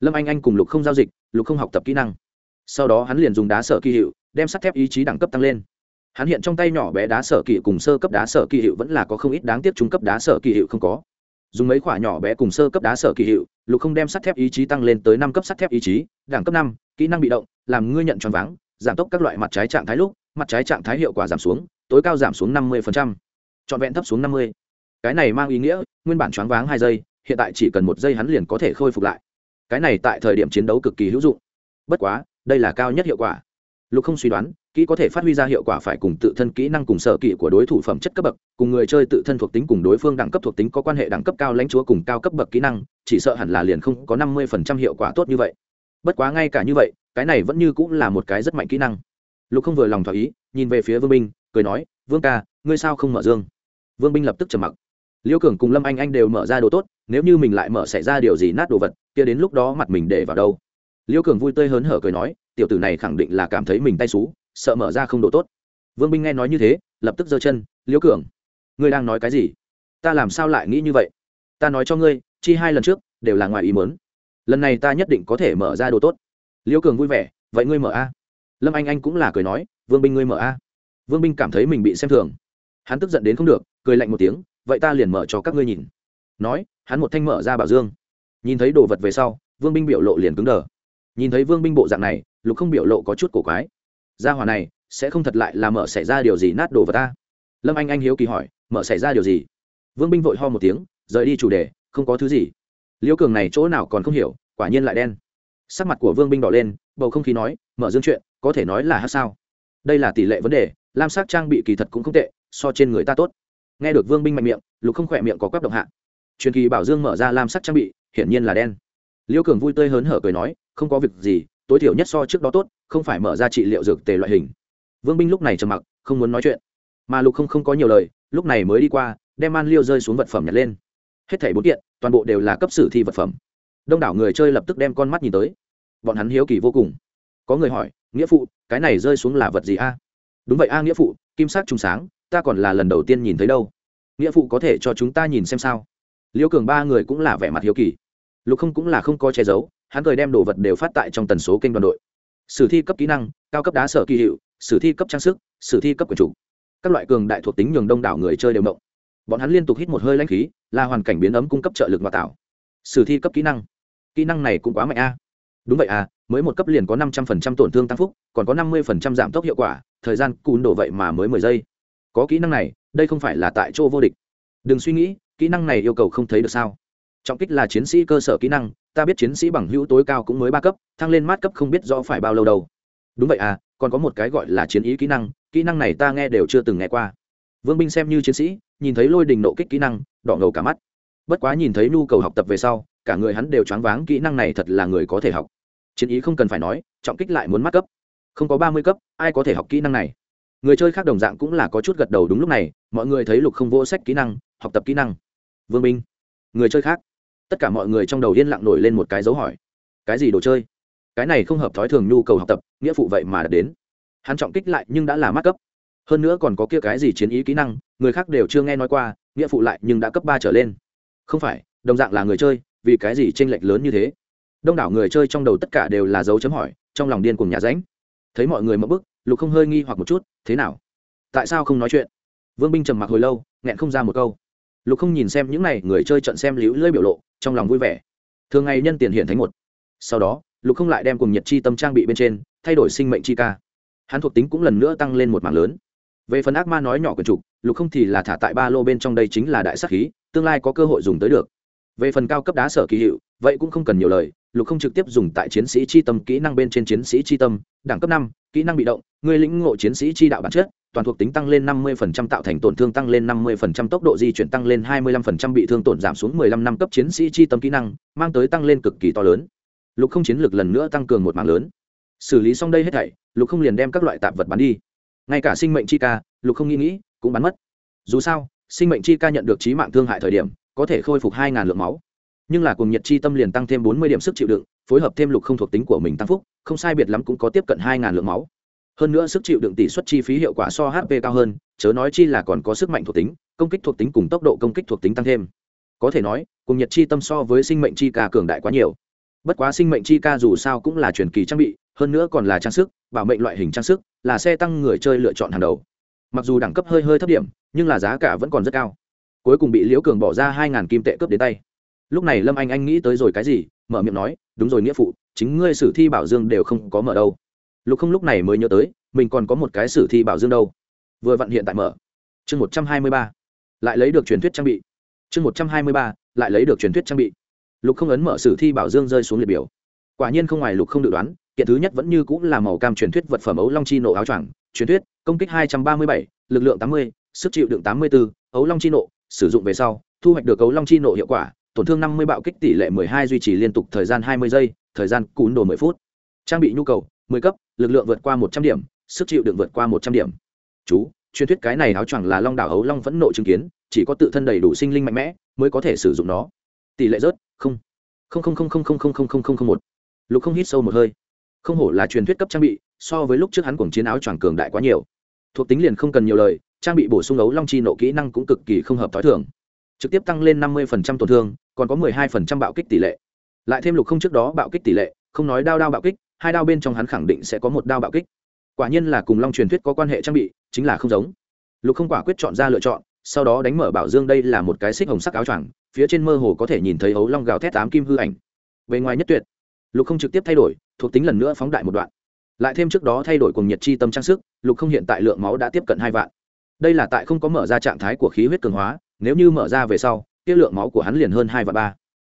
Lâm anh anh cùng lục không giao dịch, lục không học tập kỹ năng. Sau đó hắn liền dùng đá sở kỳ hiệu, đem sắt thép ý chí đẳng cấp tăng lên. Hắn hiện trong tay nhỏ bé đá sở kỳ cùng sơ cấp đá sở kỳ hiệu vẫn là có không ít đáng tiếc trung cấp đá sở kỳ hiệu không có. Dùng mấy khoả nhỏ bé cùng sơ cấp đá sở kỳ hiệu, lục không đem sắt thép ý chí tăng lên tới năm cấp sắt thép ý chí, đẳng cấp năm, kỹ năng bị động làm ngươi nhận tròn váng, giảm tốc các loại mặt trái trạng thái lúc, mặt trái trạng thái hiệu quả giảm xuống, tối cao giảm xuống năm mươi trọn vẹn thấp xuống năm mươi. Cái này mang ý nghĩa, nguyên bản choáng váng hai giây, hiện tại chỉ cần một giây hắn liền có thể khôi phục lại. Cái này tại thời điểm chiến đấu cực kỳ hữu dụng. Bất quá, đây là cao nhất hiệu quả. Lục không suy đoán, kỹ có thể phát huy ra hiệu quả phải cùng tự thân kỹ năng cùng sở kỹ của đối thủ phẩm chất cấp bậc, cùng người chơi tự thân thuộc tính cùng đối phương đẳng cấp thuộc tính có quan hệ đẳng cấp cao lãnh chúa cùng cao cấp bậc kỹ năng, chỉ sợ hẳn là liền không có năm mươi phần trăm hiệu quả tốt như vậy bất quá ngay cả như vậy, cái này vẫn như cũng là một cái rất mạnh kỹ năng. Lục không vừa lòng thỏa ý, nhìn về phía vương binh, cười nói, vương ca, ngươi sao không mở dương? Vương binh lập tức trầm mặc. Liêu cường cùng lâm anh anh đều mở ra đồ tốt, nếu như mình lại mở xảy ra điều gì nát đồ vật, kia đến lúc đó mặt mình để vào đâu? Liêu cường vui tươi hớn hở cười nói, tiểu tử này khẳng định là cảm thấy mình tay xú, sợ mở ra không đồ tốt. Vương binh nghe nói như thế, lập tức giơ chân, liêu cường, ngươi đang nói cái gì? Ta làm sao lại nghĩ như vậy? Ta nói cho ngươi, chi hai lần trước đều là ngoài ý mớn lần này ta nhất định có thể mở ra đồ tốt. Liễu cường vui vẻ, vậy ngươi mở a? Lâm anh anh cũng là cười nói, vương binh ngươi mở a? Vương binh cảm thấy mình bị xem thường. Hắn tức giận đến không được, cười lạnh một tiếng, vậy ta liền mở cho các ngươi nhìn. Nói, hắn một thanh mở ra bảo dương. Nhìn thấy đồ vật về sau, vương binh biểu lộ liền cứng đờ. Nhìn thấy vương binh bộ dạng này, lục không biểu lộ có chút cổ quái. Gia hòa này, sẽ không thật lại là mở xảy ra điều gì nát đồ vật ta? Lâm anh anh hiếu kỳ hỏi, mở xảy ra điều gì? Vương binh vội ho một tiếng, rời đi chủ đề, không có thứ gì liễu cường này chỗ nào còn không hiểu, quả nhiên lại đen. Sắc mặt của vương binh đỏ lên, bầu không khí nói, mở dương chuyện, có thể nói là hát sao? Đây là tỷ lệ vấn đề, lam sắc trang bị kỳ thật cũng không tệ, so trên người ta tốt. Nghe được vương binh mạnh miệng, lục không khỏe miệng có quắp động hạ. Truyền kỳ bảo dương mở ra lam sắc trang bị, hiển nhiên là đen. Liêu cường vui tươi hớn hở cười nói, không có việc gì, tối thiểu nhất so trước đó tốt, không phải mở ra trị liệu dược tề loại hình. Vương binh lúc này trầm mặc, không muốn nói chuyện. Mà lục không không có nhiều lời, lúc này mới đi qua, đem man liêu rơi xuống vật phẩm nhặt lên hết thảy bốn kiện, toàn bộ đều là cấp sử thi vật phẩm. Đông đảo người chơi lập tức đem con mắt nhìn tới. Bọn hắn hiếu kỳ vô cùng. Có người hỏi, nghĩa phụ, cái này rơi xuống là vật gì a? Đúng vậy a, nghĩa phụ, kim sắc trùng sáng, ta còn là lần đầu tiên nhìn thấy đâu. Nghĩa phụ có thể cho chúng ta nhìn xem sao? Liễu cường ba người cũng là vẻ mặt hiếu kỳ. Lục không cũng là không có che giấu, hắn cười đem đồ vật đều phát tại trong tần số kênh đoàn đội. Sử thi cấp kỹ năng, cao cấp đá sở kỳ hiệu, sử thi cấp trang sức, sử thi cấp quyền chủ. Các loại cường đại thuộc tính nhường đông đảo người chơi đều động bọn hắn liên tục hít một hơi lãnh khí, là hoàn cảnh biến ấm cung cấp trợ lực ngoại tạo. Sử thi cấp kỹ năng. Kỹ năng này cũng quá mạnh a. Đúng vậy à mới một cấp liền có năm trăm phần trăm tổn thương tăng phúc, còn có năm mươi phần trăm giảm tốc hiệu quả, thời gian cùn đổ vậy mà mới mười giây. Có kỹ năng này, đây không phải là tại chỗ vô địch. Đừng suy nghĩ, kỹ năng này yêu cầu không thấy được sao. Trọng kích là chiến sĩ cơ sở kỹ năng, ta biết chiến sĩ bằng hữu tối cao cũng mới ba cấp, thăng lên mát cấp không biết rõ phải bao lâu đâu. Đúng vậy à còn có một cái gọi là chiến ý kỹ năng kỹ năng này ta nghe đều chưa từng nghe qua. Vương binh xem như chiến sĩ nhìn thấy lôi đình nộ kích kỹ năng, đỏ ngầu cả mắt. Bất quá nhìn thấy nhu cầu học tập về sau, cả người hắn đều choáng váng kỹ năng này thật là người có thể học. Chiến ý không cần phải nói, trọng kích lại muốn mắt cấp. Không có ba mươi cấp, ai có thể học kỹ năng này? Người chơi khác đồng dạng cũng là có chút gật đầu đúng lúc này, mọi người thấy lục không vô sách kỹ năng, học tập kỹ năng. Vương minh, người chơi khác. Tất cả mọi người trong đầu yên lặng nổi lên một cái dấu hỏi. Cái gì đồ chơi? Cái này không hợp thói thường nhu cầu học tập, nghĩa phụ vậy mà đã đến. Hắn trọng kích lại nhưng đã là mắt cấp hơn nữa còn có kia cái gì chiến ý kỹ năng, người khác đều chưa nghe nói qua, nghĩa phụ lại nhưng đã cấp ba trở lên. Không phải, đồng dạng là người chơi, vì cái gì tranh lệch lớn như thế? Đông đảo người chơi trong đầu tất cả đều là dấu chấm hỏi, trong lòng điên cùng nhà ránh thấy mọi người mất bức lục không hơi nghi hoặc một chút, thế nào? Tại sao không nói chuyện? Vương binh trầm mặc hồi lâu, nghẹn không ra một câu. Lục không nhìn xem những n à y người chơi trận xem liễu lưỡi biểu lộ, trong lòng vui vẻ. Thường ngày nhân tiền hiện thánh một. Sau đó, lục không lại đem cùng nhiệt chi tâm trang bị bên trên, thay đổi sinh mệnh chi ca. Hắn thuộc tính cũng lần nữa tăng lên một mảng lớn về phần ác ma nói nhỏ quần trục, lục không thì là thả tại ba lô bên trong đây chính là đại sắc khí, tương lai có cơ hội dùng tới được. Về phần cao cấp đá sở kỳ hiệu, vậy cũng không cần nhiều lời, lục không trực tiếp dùng tại chiến sĩ chi tâm, kỹ năng bên trên chiến sĩ chi tâm, đẳng cấp năm, kỹ năng bị động, người lĩnh ngộ chiến sĩ chi đạo bản chất, toàn thuộc tính tăng lên 50% tạo thành tổn thương tăng lên 50% tốc độ di chuyển tăng lên 25% bị thương tổn giảm xuống 15 năm cấp chiến sĩ chi tâm kỹ năng, mang tới tăng lên cực kỳ to lớn. Lục không chiến lược lần nữa tăng cường một mạng lớn. Xử lý xong đây hết thảy, lục không liền đem các loại tạp vật bắn đi ngay cả sinh mệnh chi ca, lục không nghĩ nghĩ, cũng bắn mất. Dù sao, sinh mệnh chi ca nhận được trí mạng thương hại thời điểm, có thể khôi phục hai ngàn lượng máu. Nhưng là cùng nhiệt chi tâm liền tăng thêm bốn mươi điểm sức chịu đựng, phối hợp thêm lục không thuộc tính của mình tăng phúc, không sai biệt lắm cũng có tiếp cận hai ngàn lượng máu. Hơn nữa sức chịu đựng tỷ suất chi phí hiệu quả so hp cao hơn, chớ nói chi là còn có sức mạnh thuộc tính, công kích thuộc tính cùng tốc độ công kích thuộc tính tăng thêm. Có thể nói cùng nhiệt chi tâm so với sinh mệnh chi ca cường đại quá nhiều. Bất quá sinh mệnh chi ca dù sao cũng là truyền kỳ trang bị, hơn nữa còn là trang sức, bảo mệnh loại hình trang sức là xe tăng người chơi lựa chọn hàng đầu. Mặc dù đẳng cấp hơi hơi thấp điểm, nhưng là giá cả vẫn còn rất cao. Cuối cùng bị liễu cường bỏ ra hai ngàn kim tệ cướp đến tay. Lúc này lâm anh anh nghĩ tới rồi cái gì, mở miệng nói, đúng rồi nghĩa phụ, chính ngươi sử thi bảo dương đều không có mở đâu. Lục không lúc này mới nhớ tới, mình còn có một cái sử thi bảo dương đâu. Vừa vặn hiện tại mở. Chương một trăm hai mươi ba, lại lấy được truyền thuyết trang bị. Chương một trăm hai mươi ba, lại lấy được truyền thuyết trang bị. Lục không ấn mở sử thi bảo dương rơi xuống liệt biểu quả nhiên không ngoài lục không dự đoán kiện thứ nhất vẫn như cũng là màu cam truyền thuyết vật phẩm ấu long chi nộ áo choàng truyền thuyết công kích hai trăm ba mươi bảy lực lượng tám mươi sức chịu đựng tám mươi bốn ấu long chi nộ sử dụng về sau thu hoạch được ấu long chi nộ hiệu quả tổn thương năm mươi bạo kích tỷ lệ mười hai duy trì liên tục thời gian hai mươi giây thời gian cún đồ mười phút trang bị nhu cầu mười cấp lực lượng vượt qua một trăm điểm sức chịu đựng vượt qua một trăm điểm chú truyền thuyết cái này áo choàng là long đảo ấu long vẫn nộ chứng kiến chỉ có tự thân đầy đủ sinh linh mạnh mẽ mới có thể sử dụng nó tỷ lệ rớt không không không không không không không không không không không một lục không hít sâu một hơi. Không hổ là truyền thuyết cấp trang bị, so với lúc trước hắn cuồng chiến áo choàng cường đại quá nhiều. Thuộc tính liền không cần nhiều lời, trang bị bổ sung ấu long chi nộ kỹ năng cũng cực kỳ không hợp t h o i thường. Trực tiếp tăng lên năm mươi tổn thương, còn có mười hai bạo kích tỷ lệ. Lại thêm lục không trước đó bạo kích tỷ lệ, không nói đao đao bạo kích, hai đao bên trong hắn khẳng định sẽ có một đao bạo kích. Quả nhiên là cùng long truyền thuyết có quan hệ trang bị, chính là không giống. Lục không quả quyết chọn ra lựa chọn, sau đó đánh mở bảo dương đây là một cái xích hồng sắc áo choàng, phía trên mơ hồ có thể nhìn thấy ấu long gào thét tám kim hư ảnh. Bề ngoài nhất tuyệt lục không trực tiếp thay đổi, thuộc tính lần nữa phóng đại một đoạn. Lại thêm trước đó thay đổi cùng nhiệt chi tâm trang sức, lục không hiện tại lượng máu đã tiếp cận hai vạn. Đây là tại không có mở ra trạng thái của khí huyết cường hóa, nếu như mở ra về sau tiết lượng máu của hắn liền hơn hai vạn ba.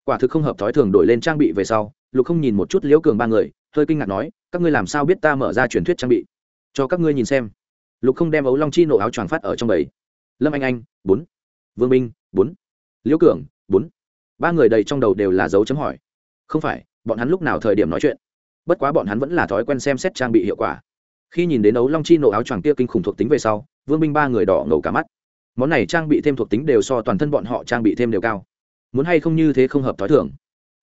Quả thực không hợp thói thường đổi lên trang bị về sau, lục không nhìn một chút liễu cường ba người, hơi kinh ngạc nói, các ngươi làm sao biết ta mở ra truyền thuyết trang bị? Cho các ngươi nhìn xem. Lục không đem ấu long chi nổ áo choàng phát ở trong bầy. Lâm anh anh, bốn. Vương minh, bốn. Liễu cường, bốn. Ba người đầy trong đầu đều là dấu chấm hỏi. Không phải bọn hắn lúc nào thời điểm nói chuyện. Bất quá bọn hắn vẫn là thói quen xem xét trang bị hiệu quả. Khi nhìn đến ấu long chi nổ áo choàng kia kinh khủng thuộc tính về sau, vương binh ba người đỏ ngầu cả mắt. Món này trang bị thêm thuộc tính đều so toàn thân bọn họ trang bị thêm đều cao. Muốn hay không như thế không hợp t h ó i thưởng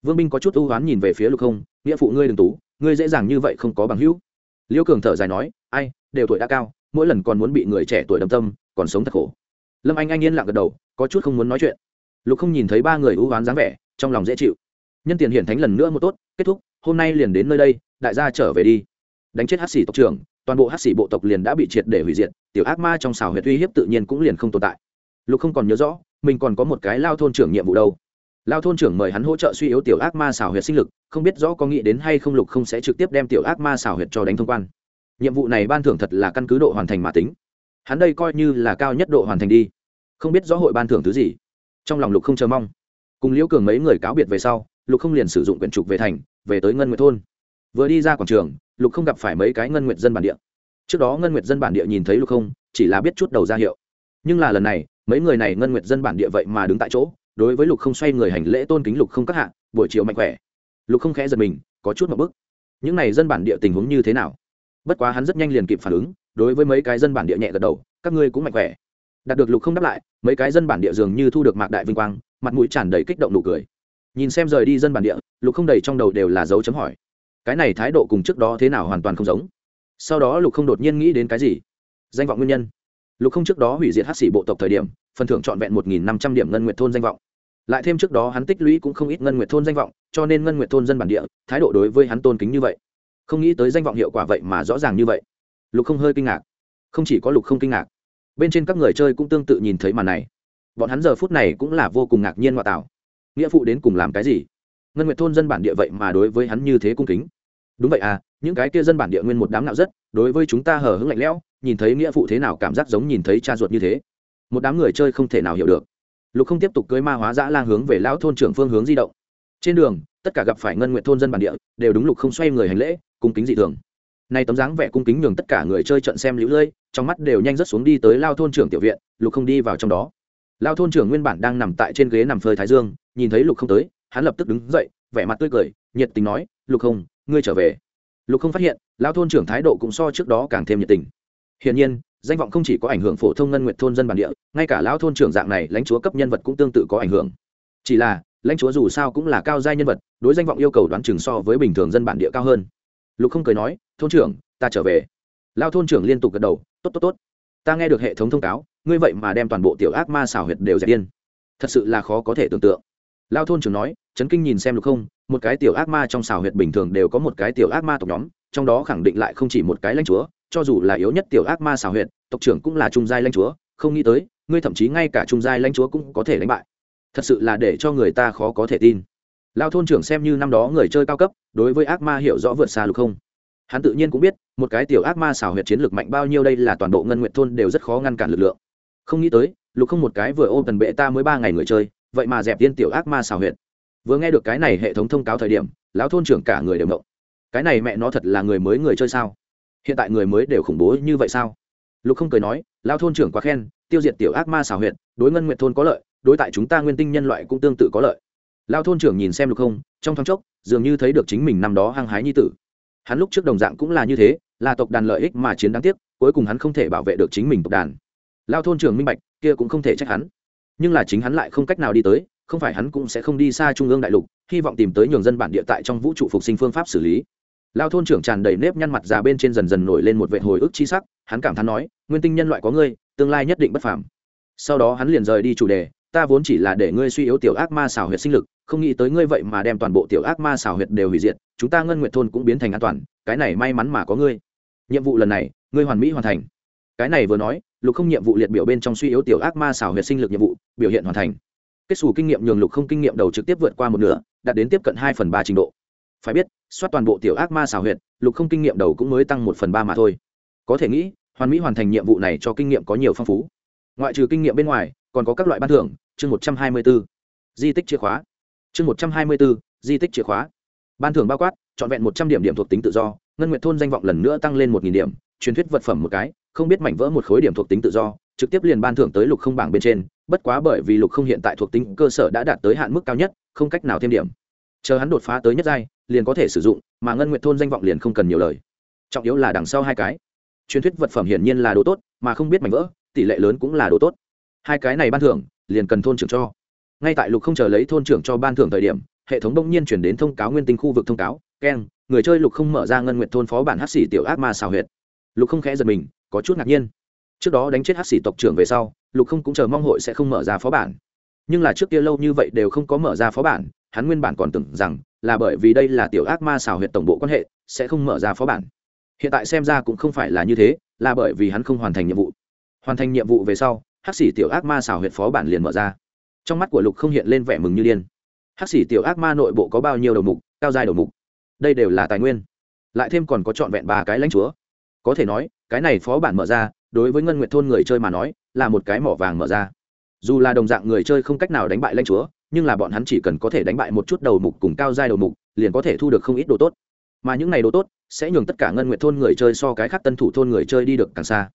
vương binh có chút ưu oán nhìn về phía lục không, nghĩa phụ ngươi đừng tú, ngươi dễ dàng như vậy không có bằng hữu. Liễu cường thở dài nói, ai, đều tuổi đã cao, mỗi lần còn muốn bị người trẻ tuổi đâm tâm, còn sống thật khổ. Lâm anh anh yên lặng gật đầu, có chút không muốn nói chuyện. Lục không nhìn thấy ba người ưu oán dáng vẻ, trong lòng dễ chịu nhân tiền hiển thánh lần nữa một tốt, kết thúc, hôm nay liền đến nơi đây, đại gia trở về đi. Đánh chết hát xỉ tộc trưởng, toàn bộ hát xỉ bộ tộc liền đã bị triệt để hủy diệt, tiểu ác ma trong xào huyệt uy hiếp tự nhiên cũng liền không tồn tại. Lục không còn nhớ rõ, mình còn có một cái lao thôn trưởng nhiệm vụ đâu. Lao thôn trưởng mời hắn hỗ trợ suy yếu tiểu ác ma xào huyệt sinh lực, không biết rõ có nghĩ đến hay không lục không sẽ trực tiếp đem tiểu ác ma xào huyệt cho đánh thông quan. Nhiệm vụ này ban thưởng thật là căn cứ độ hoàn thành mà tính. Hắn đây coi như là cao nhất độ hoàn thành đi. Không biết rõ hội ban thưởng thứ gì. Trong lòng lục không chờ mong. Cùng liễu cường mấy người cáo biệt về sau lục không liền sử dụng quyển trục về thành, về tới ngân nguyệt thôn. Vừa đi ra quảng trường, lục không gặp phải mấy cái ngân nguyệt dân bản địa. Trước đó ngân nguyệt dân bản địa nhìn thấy lục không, chỉ là biết chút đầu ra hiệu. Nhưng là lần này, mấy người này ngân nguyệt dân bản địa vậy mà đứng tại chỗ, đối với lục không xoay người hành lễ tôn kính lục không các hạ, buổi chiều mạnh khỏe. Lục không khẽ giật mình, có chút một bức những này dân bản địa tình huống như thế nào? Bất quá hắn rất nhanh liền kịp phản ứng, đối với mấy cái dân bản địa nhẹ gật đầu, các ngươi cũng mạnh khỏe. Đạt được lục không đáp lại, mấy cái dân bản địa dường như thu được mạc đại vinh quang, mặt mũi tràn đầy kích động nụ cười nhìn xem rời đi dân bản địa, lục không đầy trong đầu đều là dấu chấm hỏi. Cái này thái độ cùng trước đó thế nào hoàn toàn không giống. Sau đó lục không đột nhiên nghĩ đến cái gì? Danh vọng nguyên nhân. Lục không trước đó hủy diệt hát xỉ bộ tộc thời điểm, phần thưởng trọn vẹn một nghìn năm trăm điểm ngân nguyệt thôn danh vọng. Lại thêm trước đó hắn tích lũy cũng không ít ngân nguyệt thôn danh vọng, cho nên ngân nguyệt thôn dân bản địa, thái độ đối với hắn tôn kính như vậy. Không nghĩ tới danh vọng hiệu quả vậy mà rõ ràng như vậy. Lục không hơi kinh ngạc. Không chỉ có lục không kinh ngạc, bên trên các người chơi cũng tương tự nhìn thấy màn này. Bọn hắn giờ phút này cũng là vô cùng ngạc nhiên ngoại tạo nghĩa phụ đến cùng làm cái gì? Ngân nguyệt thôn dân bản địa vậy mà đối với hắn như thế cung kính. Đúng vậy à những cái kia dân bản địa nguyên một đám nạo rất, đối với chúng ta hở hững lạnh lẽo, nhìn thấy nghĩa phụ thế nào cảm giác giống nhìn thấy cha ruột như thế. Một đám người chơi không thể nào hiểu được. Lục không tiếp tục cưới ma hóa dã lang hướng về lão thôn trưởng phương hướng di động. Trên đường, tất cả gặp phải ngân nguyện thôn dân bản địa, đều đúng lục không xoay người hành lễ, cung kính dị thường. Nay tấm dáng vẻ cung kính nhường tất cả người chơi trận xem lũ lưỡi, trong mắt đều nhanh rất xuống đi tới lao thôn trưởng tiểu viện, lục không đi vào trong đó lao thôn trưởng nguyên bản đang nằm tại trên ghế nằm phơi thái dương, nhìn thấy lục không tới, hắn lập tức đứng dậy, vẻ mặt tươi cười, nhiệt tình nói, lục không, ngươi trở về. Lục không phát hiện, lao thôn trưởng thái độ cũng so trước đó càng thêm nhiệt tình. Hiển nhiên, danh vọng không chỉ có ảnh hưởng phổ thông ngân nguyện thôn dân bản địa, ngay cả lão thôn trưởng dạng này lãnh chúa cấp nhân vật cũng tương tự có ảnh hưởng. Chỉ là, lãnh chúa dù sao cũng là cao giai nhân vật, đối danh vọng yêu cầu đoán chừng so với bình thường dân bản địa cao hơn. Lục không cười nói, thôn trưởng, ta trở về. Lao thôn trưởng liên tục gật đầu, tốt tốt tốt ta nghe được hệ thống thông cáo, ngươi vậy mà đem toàn bộ tiểu ác ma xảo huyệt đều dẹp điên. Thật sự là khó có thể tưởng tượng. Lao thôn trưởng nói, chấn kinh nhìn xem được không, một cái tiểu ác ma trong xảo huyệt bình thường đều có một cái tiểu ác ma tộc nhóm, trong đó khẳng định lại không chỉ một cái lãnh chúa, cho dù là yếu nhất tiểu ác ma xảo huyệt, tộc trưởng cũng là trung giai lãnh chúa, không nghĩ tới, ngươi thậm chí ngay cả trung giai lãnh chúa cũng có thể đánh bại. Thật sự là để cho người ta khó có thể tin. Lao thôn trưởng xem như năm đó người chơi cao cấp, đối với ác ma hiểu rõ vượt xa lục không hắn tự nhiên cũng biết, một cái tiểu ác ma xảo huyệt chiến lược mạnh bao nhiêu đây là toàn bộ ngân nguyện thôn đều rất khó ngăn cản lực lượng. Không nghĩ tới, lục không một cái vừa ôm tần bệ ta mới ba ngày người chơi, vậy mà dẹp tiên tiểu ác ma xảo huyệt. Vừa nghe được cái này hệ thống thông cáo thời điểm, lão thôn trưởng cả người đều ngộng. Cái này mẹ nó thật là người mới người chơi sao? Hiện tại người mới đều khủng bố như vậy sao? Lục không cười nói, lão thôn trưởng quá khen, tiêu diệt tiểu ác ma xảo huyệt, đối ngân nguyện thôn có lợi, đối tại chúng ta nguyên tinh nhân loại cũng tương tự có lợi. Lao thôn trưởng nhìn xem lục không, trong thoáng chốc, dường như thấy được chính mình năm đó hăng hái nhi tử hắn lúc trước đồng dạng cũng là như thế, là tộc đàn lợi ích mà chiến đáng tiếc, cuối cùng hắn không thể bảo vệ được chính mình tộc đàn. Lao thôn trưởng minh bạch, kia cũng không thể trách hắn. Nhưng là chính hắn lại không cách nào đi tới, không phải hắn cũng sẽ không đi xa trung ương đại lục, hy vọng tìm tới nhường dân bản địa tại trong vũ trụ phục sinh phương pháp xử lý. Lao thôn trưởng tràn đầy nếp nhăn mặt già bên trên dần dần nổi lên một vệ hồi ức chi sắc, hắn cảm thán nói, nguyên tinh nhân loại có ngươi, tương lai nhất định bất phàm. Sau đó hắn liền rời đi chủ đề, ta vốn chỉ là để ngươi suy yếu tiểu ác ma xảo huyệt sinh lực không nghĩ tới ngươi vậy mà đem toàn bộ tiểu ác ma xào huyệt đều hủy diệt, chúng ta ngân nguyện thôn cũng biến thành an toàn, cái này may mắn mà có ngươi. Nhiệm vụ lần này, ngươi hoàn mỹ hoàn thành. Cái này vừa nói, lục không nhiệm vụ liệt biểu bên trong suy yếu tiểu ác ma xào huyệt sinh lực nhiệm vụ, biểu hiện hoàn thành. Kết xù kinh nghiệm nhường lục không kinh nghiệm đầu trực tiếp vượt qua một nửa, đạt đến tiếp cận hai phần ba trình độ. Phải biết, soát toàn bộ tiểu ác ma xào huyệt, lục không kinh nghiệm đầu cũng mới tăng một phần ba mà thôi. Có thể nghĩ, hoàn mỹ hoàn thành nhiệm vụ này cho kinh nghiệm có nhiều phong phú. Ngoại trừ kinh nghiệm bên ngoài, còn có các loại ban thưởng, chương một trăm hai mươi bốn di tích chìa khóa chương một trăm hai mươi bốn, di tích chìa khóa. Ban thưởng bao quát, trọn vẹn một trăm điểm điểm thuộc tính tự do, ngân nguyện thôn danh vọng lần nữa tăng lên một nghìn điểm, truyền thuyết vật phẩm một cái, không biết mảnh vỡ một khối điểm thuộc tính tự do, trực tiếp liền ban thưởng tới lục không bảng bên trên, bất quá bởi vì lục không hiện tại thuộc tính cơ sở đã đạt tới hạn mức cao nhất, không cách nào thêm điểm. Chờ hắn đột phá tới nhất giai, liền có thể sử dụng, mà ngân nguyện thôn danh vọng liền không cần nhiều lời. Trọng yếu là đằng sau hai cái. Truyền thuyết vật phẩm hiển nhiên là đồ tốt, mà không biết mảnh vỡ, tỷ lệ lớn cũng là đồ tốt. Hai cái này ban thưởng, liền cần thôn trưởng cho ngay tại lục không chờ lấy thôn trưởng cho ban thưởng thời điểm, hệ thống đông nhiên chuyển đến thông cáo nguyên tinh khu vực thông cáo keng người chơi lục không mở ra ngân nguyện thôn phó bản hát xỉ tiểu ác ma xào huyệt. Lục không khẽ giật mình, có chút ngạc nhiên. Trước đó đánh chết hát xỉ tộc trưởng về sau, lục không cũng chờ mong hội sẽ không mở ra phó bản. Nhưng là trước kia lâu như vậy đều không có mở ra phó bản, hắn nguyên bản còn tưởng rằng là bởi vì đây là tiểu ác ma xào huyệt tổng bộ quan hệ, sẽ không mở ra phó bản. Hiện tại xem ra cũng không phải là như thế, là bởi vì hắn không hoàn thành nhiệm vụ. Hoàn thành nhiệm vụ về sau hát xỉ tiểu ác ma xào huyệt phó bản liền mở ra trong mắt của lục không hiện lên vẻ mừng như điên. Hắc xỉ tiểu ác ma nội bộ có bao nhiêu đầu mục, cao dài đầu mục? Đây đều là tài nguyên. Lại thêm còn có trọn vẹn ba cái lãnh chúa. Có thể nói, cái này phó bản mở ra, đối với ngân nguyệt thôn người chơi mà nói, là một cái mỏ vàng mở ra. Dù là đồng dạng người chơi không cách nào đánh bại lãnh chúa, nhưng là bọn hắn chỉ cần có thể đánh bại một chút đầu mục cùng cao giai đầu mục, liền có thể thu được không ít đồ tốt. Mà những này đồ tốt, sẽ nhường tất cả ngân nguyện thôn người chơi so cái khác tân thủ thôn người chơi đi được càng xa.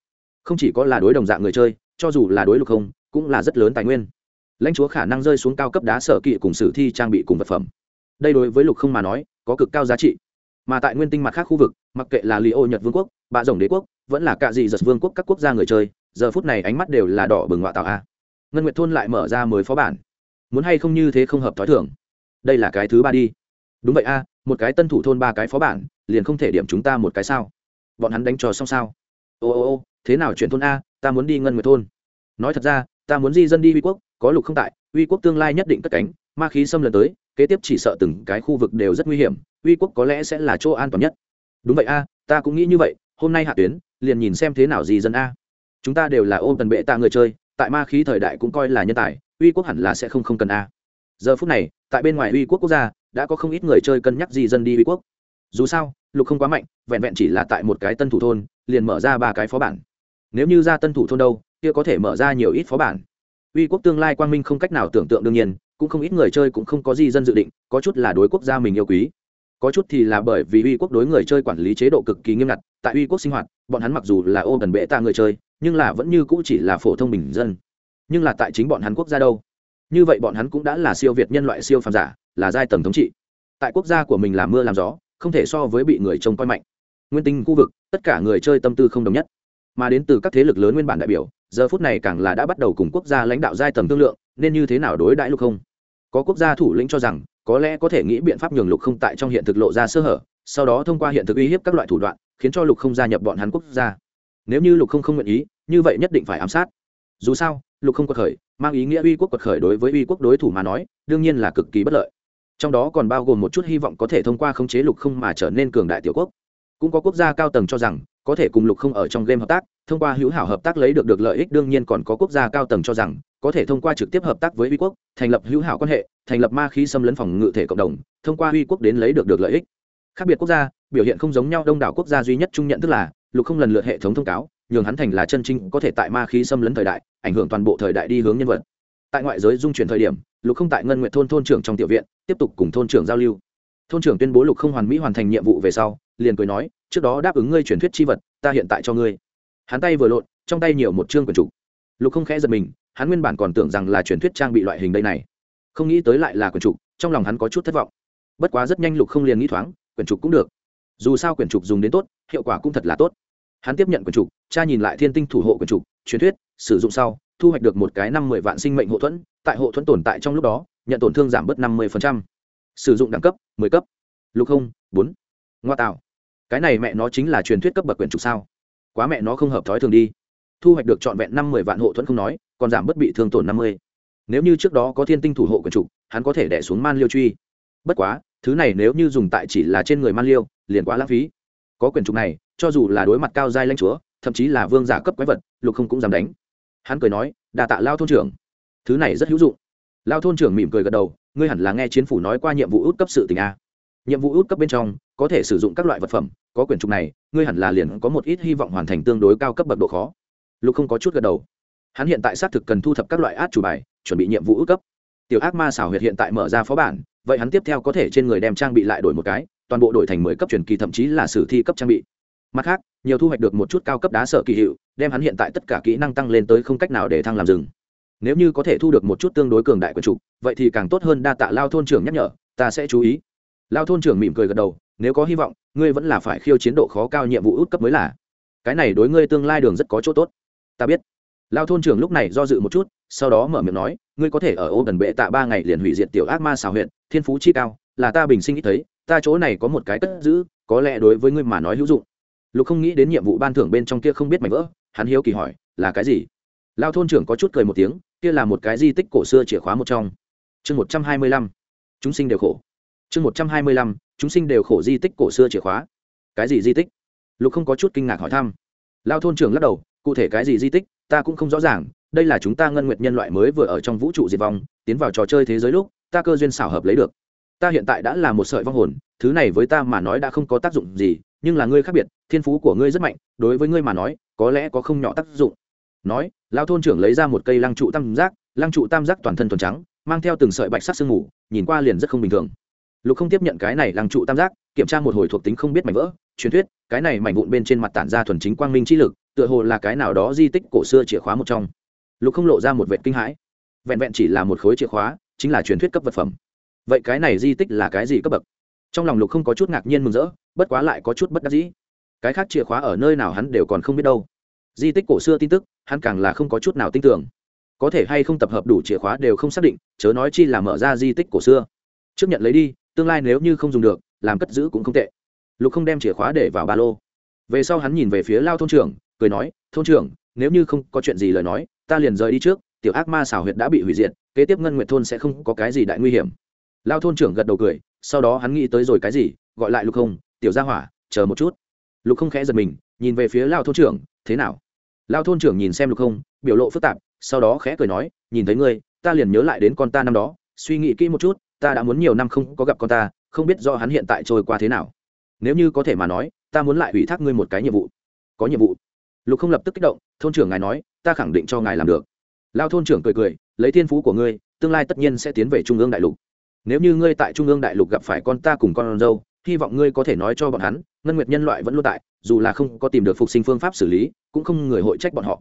Không chỉ có là đối đồng dạng người chơi, cho dù là đối lục không, cũng là rất lớn tài nguyên lãnh chúa khả năng rơi xuống cao cấp đá sở kỵ cùng sử thi trang bị cùng vật phẩm. Đây đối với lục không mà nói, có cực cao giá trị. Mà tại nguyên tinh mặt khác khu vực, mặc kệ là li ô nhật vương quốc, bạ rồng đế quốc, vẫn là cạ dị giật vương quốc các quốc gia người chơi, giờ phút này ánh mắt đều là đỏ bừng ngoạ tạo a. Ngân nguyệt thôn lại mở ra mới phó bản. Muốn hay không như thế không hợp t h ó i thưởng đây là cái thứ ba đi. Đúng vậy a, một cái tân thủ thôn ba cái phó bản, liền không thể điểm chúng ta một cái sao? Bọn hắn đánh trò xong sao? Ô ô ô, thế nào chuyện thôn a, ta muốn đi ngân nguyệt thôn. Nói thật ra, ta muốn di dân đi uy quốc có lục không tại, uy quốc tương lai nhất định cất cánh, ma khí xâm lần tới, kế tiếp chỉ sợ từng cái khu vực đều rất nguy hiểm, uy quốc có lẽ sẽ là chỗ an toàn nhất. Đúng vậy a, ta cũng nghĩ như vậy, hôm nay hạ tuyến, liền nhìn xem thế nào gì dân a. Chúng ta đều là ôm tần bệ ta người chơi, tại ma khí thời đại cũng coi là nhân tài, uy quốc hẳn là sẽ không không cần a. Giờ phút này, tại bên ngoài uy quốc quốc gia, đã có không ít người chơi cân nhắc gì dân đi uy quốc. Dù sao, lục không quá mạnh, vẹn vẹn chỉ là tại một cái tân thủ thôn, liền mở ra ba cái phó bản. Nếu như ra tân thủ thôn đâu, kia có thể mở ra nhiều ít phó bản uy quốc tương lai quang minh không cách nào tưởng tượng đương nhiên, cũng không ít người chơi cũng không có gì dân dự định, có chút là đối quốc gia mình yêu quý. Có chút thì là bởi vì uy quốc đối người chơi quản lý chế độ cực kỳ nghiêm ngặt, tại uy quốc sinh hoạt, bọn hắn mặc dù là ô gần bệ ta người chơi, nhưng là vẫn như cũ chỉ là phổ thông bình dân. Nhưng là tại chính bọn hắn quốc gia đâu? Như vậy bọn hắn cũng đã là siêu việt nhân loại siêu phàm giả, là giai tầng thống trị. Tại quốc gia của mình làm mưa làm gió, không thể so với bị người trông coi mạnh. Nguyên tinh khu vực, tất cả người chơi tâm tư không đồng nhất. Mà đến từ các thế lực lớn nguyên bản đại biểu giờ phút này càng là đã bắt đầu cùng quốc gia lãnh đạo giai tầng thương lượng, nên như thế nào đối đãi lục không? Có quốc gia thủ lĩnh cho rằng, có lẽ có thể nghĩ biện pháp nhường lục không tại trong hiện thực lộ ra sơ hở, sau đó thông qua hiện thực uy hiếp các loại thủ đoạn, khiến cho lục không gia nhập bọn hắn quốc gia. Nếu như lục không không nguyện ý, như vậy nhất định phải ám sát. Dù sao, lục không quật khởi, mang ý nghĩa uy quốc quật khởi đối với uy quốc đối thủ mà nói, đương nhiên là cực kỳ bất lợi. Trong đó còn bao gồm một chút hy vọng có thể thông qua khống chế lục không mà trở nên cường đại tiểu quốc. Cũng có quốc gia cao tầng cho rằng có thể cùng lục không ở trong game hợp tác, thông qua hữu hảo hợp tác lấy được được lợi ích đương nhiên còn có quốc gia cao tầng cho rằng, có thể thông qua trực tiếp hợp tác với uy quốc, thành lập hữu hảo quan hệ, thành lập ma khí xâm lấn phòng ngự thể cộng đồng, thông qua uy quốc đến lấy được được lợi ích. Khác biệt quốc gia, biểu hiện không giống nhau, đông đảo quốc gia duy nhất chung nhận tức là, lục không lần lượt hệ thống thông cáo, nhường hắn thành là chân trinh có thể tại ma khí xâm lấn thời đại, ảnh hưởng toàn bộ thời đại đi hướng nhân vật. Tại ngoại giới dung chuyển thời điểm, lục không tại ngân nguyện thôn thôn trưởng trong tiểu viện, tiếp tục cùng thôn trưởng giao lưu thôn trưởng tuyên bố lục không hoàn mỹ hoàn thành nhiệm vụ về sau, liền cười nói, trước đó đáp ứng ngươi truyền thuyết chi vật, ta hiện tại cho ngươi. Hắn tay vừa lộn, trong tay nhiều một chương quyển trục. Lục không khẽ giật mình, hắn nguyên bản còn tưởng rằng là truyền thuyết trang bị loại hình đây này. Không nghĩ tới lại là quyển trục, trong lòng hắn có chút thất vọng. Bất quá rất nhanh lục không liền nghĩ thoáng, quyển trục cũng được. Dù sao quyển trục dùng đến tốt, hiệu quả cũng thật là tốt. Hắn tiếp nhận quyển trục, cha nhìn lại thiên tinh thủ hộ quyển trục, truyền thuyết, sử dụng sau, thu hoạch được một cái năm mười vạn sinh mệnh hộ thuẫn, tại hộ thuẫn tồn tại trong lúc đó, nhận tổn thương giảm bớt năm mươi phần trăm sử dụng đẳng cấp, mười cấp, lục không, bốn. Ngoa tạo. Cái này mẹ nó chính là truyền thuyết cấp bậc quyền trục sao? Quá mẹ nó không hợp thói thường đi. Thu hoạch được trọn vẹn năm mười vạn hộ thuẫn không nói, còn giảm bất bị thương tổn năm mươi. Nếu như trước đó có thiên tinh thủ hộ quyền trục, hắn có thể đẻ xuống man liêu truy. Bất quá, thứ này nếu như dùng tại chỉ là trên người man liêu, liền quá lãng phí. Có quyền trục này, cho dù là đối mặt cao giai lanh chúa, thậm chí là vương giả cấp quái vật, lục không cũng dám đánh. Hắn cười nói đà tạ lao thôn trưởng. Thứ này rất hữu dụng lao thôn trưởng mỉm cười gật đầu, ngươi hẳn là nghe chiến phủ nói qua nhiệm vụ út cấp sự tình a. Nhiệm vụ út cấp bên trong, có thể sử dụng các loại vật phẩm, có quyển trục này, ngươi hẳn là liền có một ít hy vọng hoàn thành tương đối cao cấp bậc độ khó. Lục không có chút gật đầu. Hắn hiện tại xác thực cần thu thập các loại át chủ bài, chuẩn bị nhiệm vụ út cấp. Tiểu ác ma xảo huyệt hiện tại mở ra phó bản, vậy hắn tiếp theo có thể trên người đem trang bị lại đổi một cái, toàn bộ đổi thành mười cấp truyền kỳ thậm chí là sử thi cấp trang bị. Mặt khác, nhiều thu hoạch được một chút cao cấp đá sợ kỳ hiệu, đem hắn hiện tại tất cả kỹ năng tăng lên tới không cách nào để thăng làm rừng nếu như có thể thu được một chút tương đối cường đại quyền trục vậy thì càng tốt hơn đa tạ lao thôn trưởng nhắc nhở, ta sẽ chú ý. Lao thôn trưởng mỉm cười gật đầu, nếu có hy vọng, ngươi vẫn là phải khiêu chiến độ khó cao nhiệm vụ út cấp mới là. Cái này đối ngươi tương lai đường rất có chỗ tốt. Ta biết. Lao thôn trưởng lúc này do dự một chút, sau đó mở miệng nói, ngươi có thể ở ô gần bệ tạ ba ngày liền hủy diệt tiểu ác ma xào huyện, thiên phú chi cao, là ta bình sinh ít thấy, ta chỗ này có một cái cất giữ, có lẽ đối với ngươi mà nói hữu dụng. Lục không nghĩ đến nhiệm vụ ban thưởng bên trong kia không biết mảnh vỡ, hắn hiếu kỳ hỏi, là cái gì? Lao thôn trưởng có chút cười một tiếng kia là một cái di tích cổ xưa chìa khóa một trong. Chương một trăm hai mươi lăm, chúng sinh đều khổ. Chương một trăm hai mươi lăm, chúng sinh đều khổ di tích cổ xưa chìa khóa. Cái gì di tích? Lục không có chút kinh ngạc hỏi thăm. Lao thôn trưởng lắc đầu, cụ thể cái gì di tích, ta cũng không rõ ràng, đây là chúng ta ngân nguyệt nhân loại mới vừa ở trong vũ trụ diệt vong, tiến vào trò chơi thế giới lúc, ta cơ duyên xảo hợp lấy được. Ta hiện tại đã là một sợi vong hồn, thứ này với ta mà nói đã không có tác dụng gì, nhưng là ngươi khác biệt, thiên phú của ngươi rất mạnh, đối với ngươi mà nói, có lẽ có không nhỏ tác dụng nói lao thôn trưởng lấy ra một cây lăng trụ tam giác, lăng trụ tam giác toàn thân thuần trắng, mang theo từng sợi bạch sắc sương mù, nhìn qua liền rất không bình thường. Lục không tiếp nhận cái này lăng trụ tam giác, kiểm tra một hồi thuộc tính không biết mảnh vỡ, truyền thuyết, cái này mảnh vụn bên trên mặt tản ra thuần chính quang minh chi lực, tựa hồ là cái nào đó di tích cổ xưa chìa khóa một trong. Lục không lộ ra một vệ kinh hãi. Vẹn vẹn chỉ là một khối chìa khóa, chính là truyền thuyết cấp vật phẩm. Vậy cái này di tích là cái gì cấp bậc? Trong lòng lục không có chút ngạc nhiên mừng rỡ, bất quá lại có chút bất đắc dĩ. Cái khác chìa khóa ở nơi nào hắn đều còn không biết đâu di tích cổ xưa tin tức, hắn càng là không có chút nào tin tưởng. Có thể hay không tập hợp đủ chìa khóa đều không xác định, chớ nói chi là mở ra di tích cổ xưa. Trước nhận lấy đi, tương lai nếu như không dùng được, làm cất giữ cũng không tệ. Lục không đem chìa khóa để vào ba lô. Về sau hắn nhìn về phía lao thôn trưởng, cười nói, thôn trưởng, nếu như không có chuyện gì lời nói, ta liền rời đi trước, tiểu ác ma xảo huyệt đã bị hủy diệt, kế tiếp ngân nguyệt thôn sẽ không có cái gì đại nguy hiểm. Lao thôn trưởng gật đầu cười, sau đó hắn nghĩ tới rồi cái gì, gọi lại lục không, tiểu gia hỏa, chờ một chút. Lục không khẽ giật mình, nhìn về phía lao thôn trưởng, thế nào? Lao thôn trưởng nhìn xem lục không, biểu lộ phức tạp, sau đó khẽ cười nói, nhìn thấy ngươi, ta liền nhớ lại đến con ta năm đó, suy nghĩ kỹ một chút, ta đã muốn nhiều năm không có gặp con ta, không biết do hắn hiện tại trôi qua thế nào. Nếu như có thể mà nói, ta muốn lại ủy thác ngươi một cái nhiệm vụ. Có nhiệm vụ? Lục không lập tức kích động, thôn trưởng ngài nói, ta khẳng định cho ngài làm được. Lao thôn trưởng cười cười, lấy thiên phú của ngươi, tương lai tất nhiên sẽ tiến về trung ương đại lục. Nếu như ngươi tại trung ương đại lục gặp phải con ta cùng con dâu hy vọng ngươi có thể nói cho bọn hắn, ngân nguyệt nhân loại vẫn luôn tại, dù là không có tìm được phục sinh phương pháp xử lý, cũng không người hội trách bọn họ.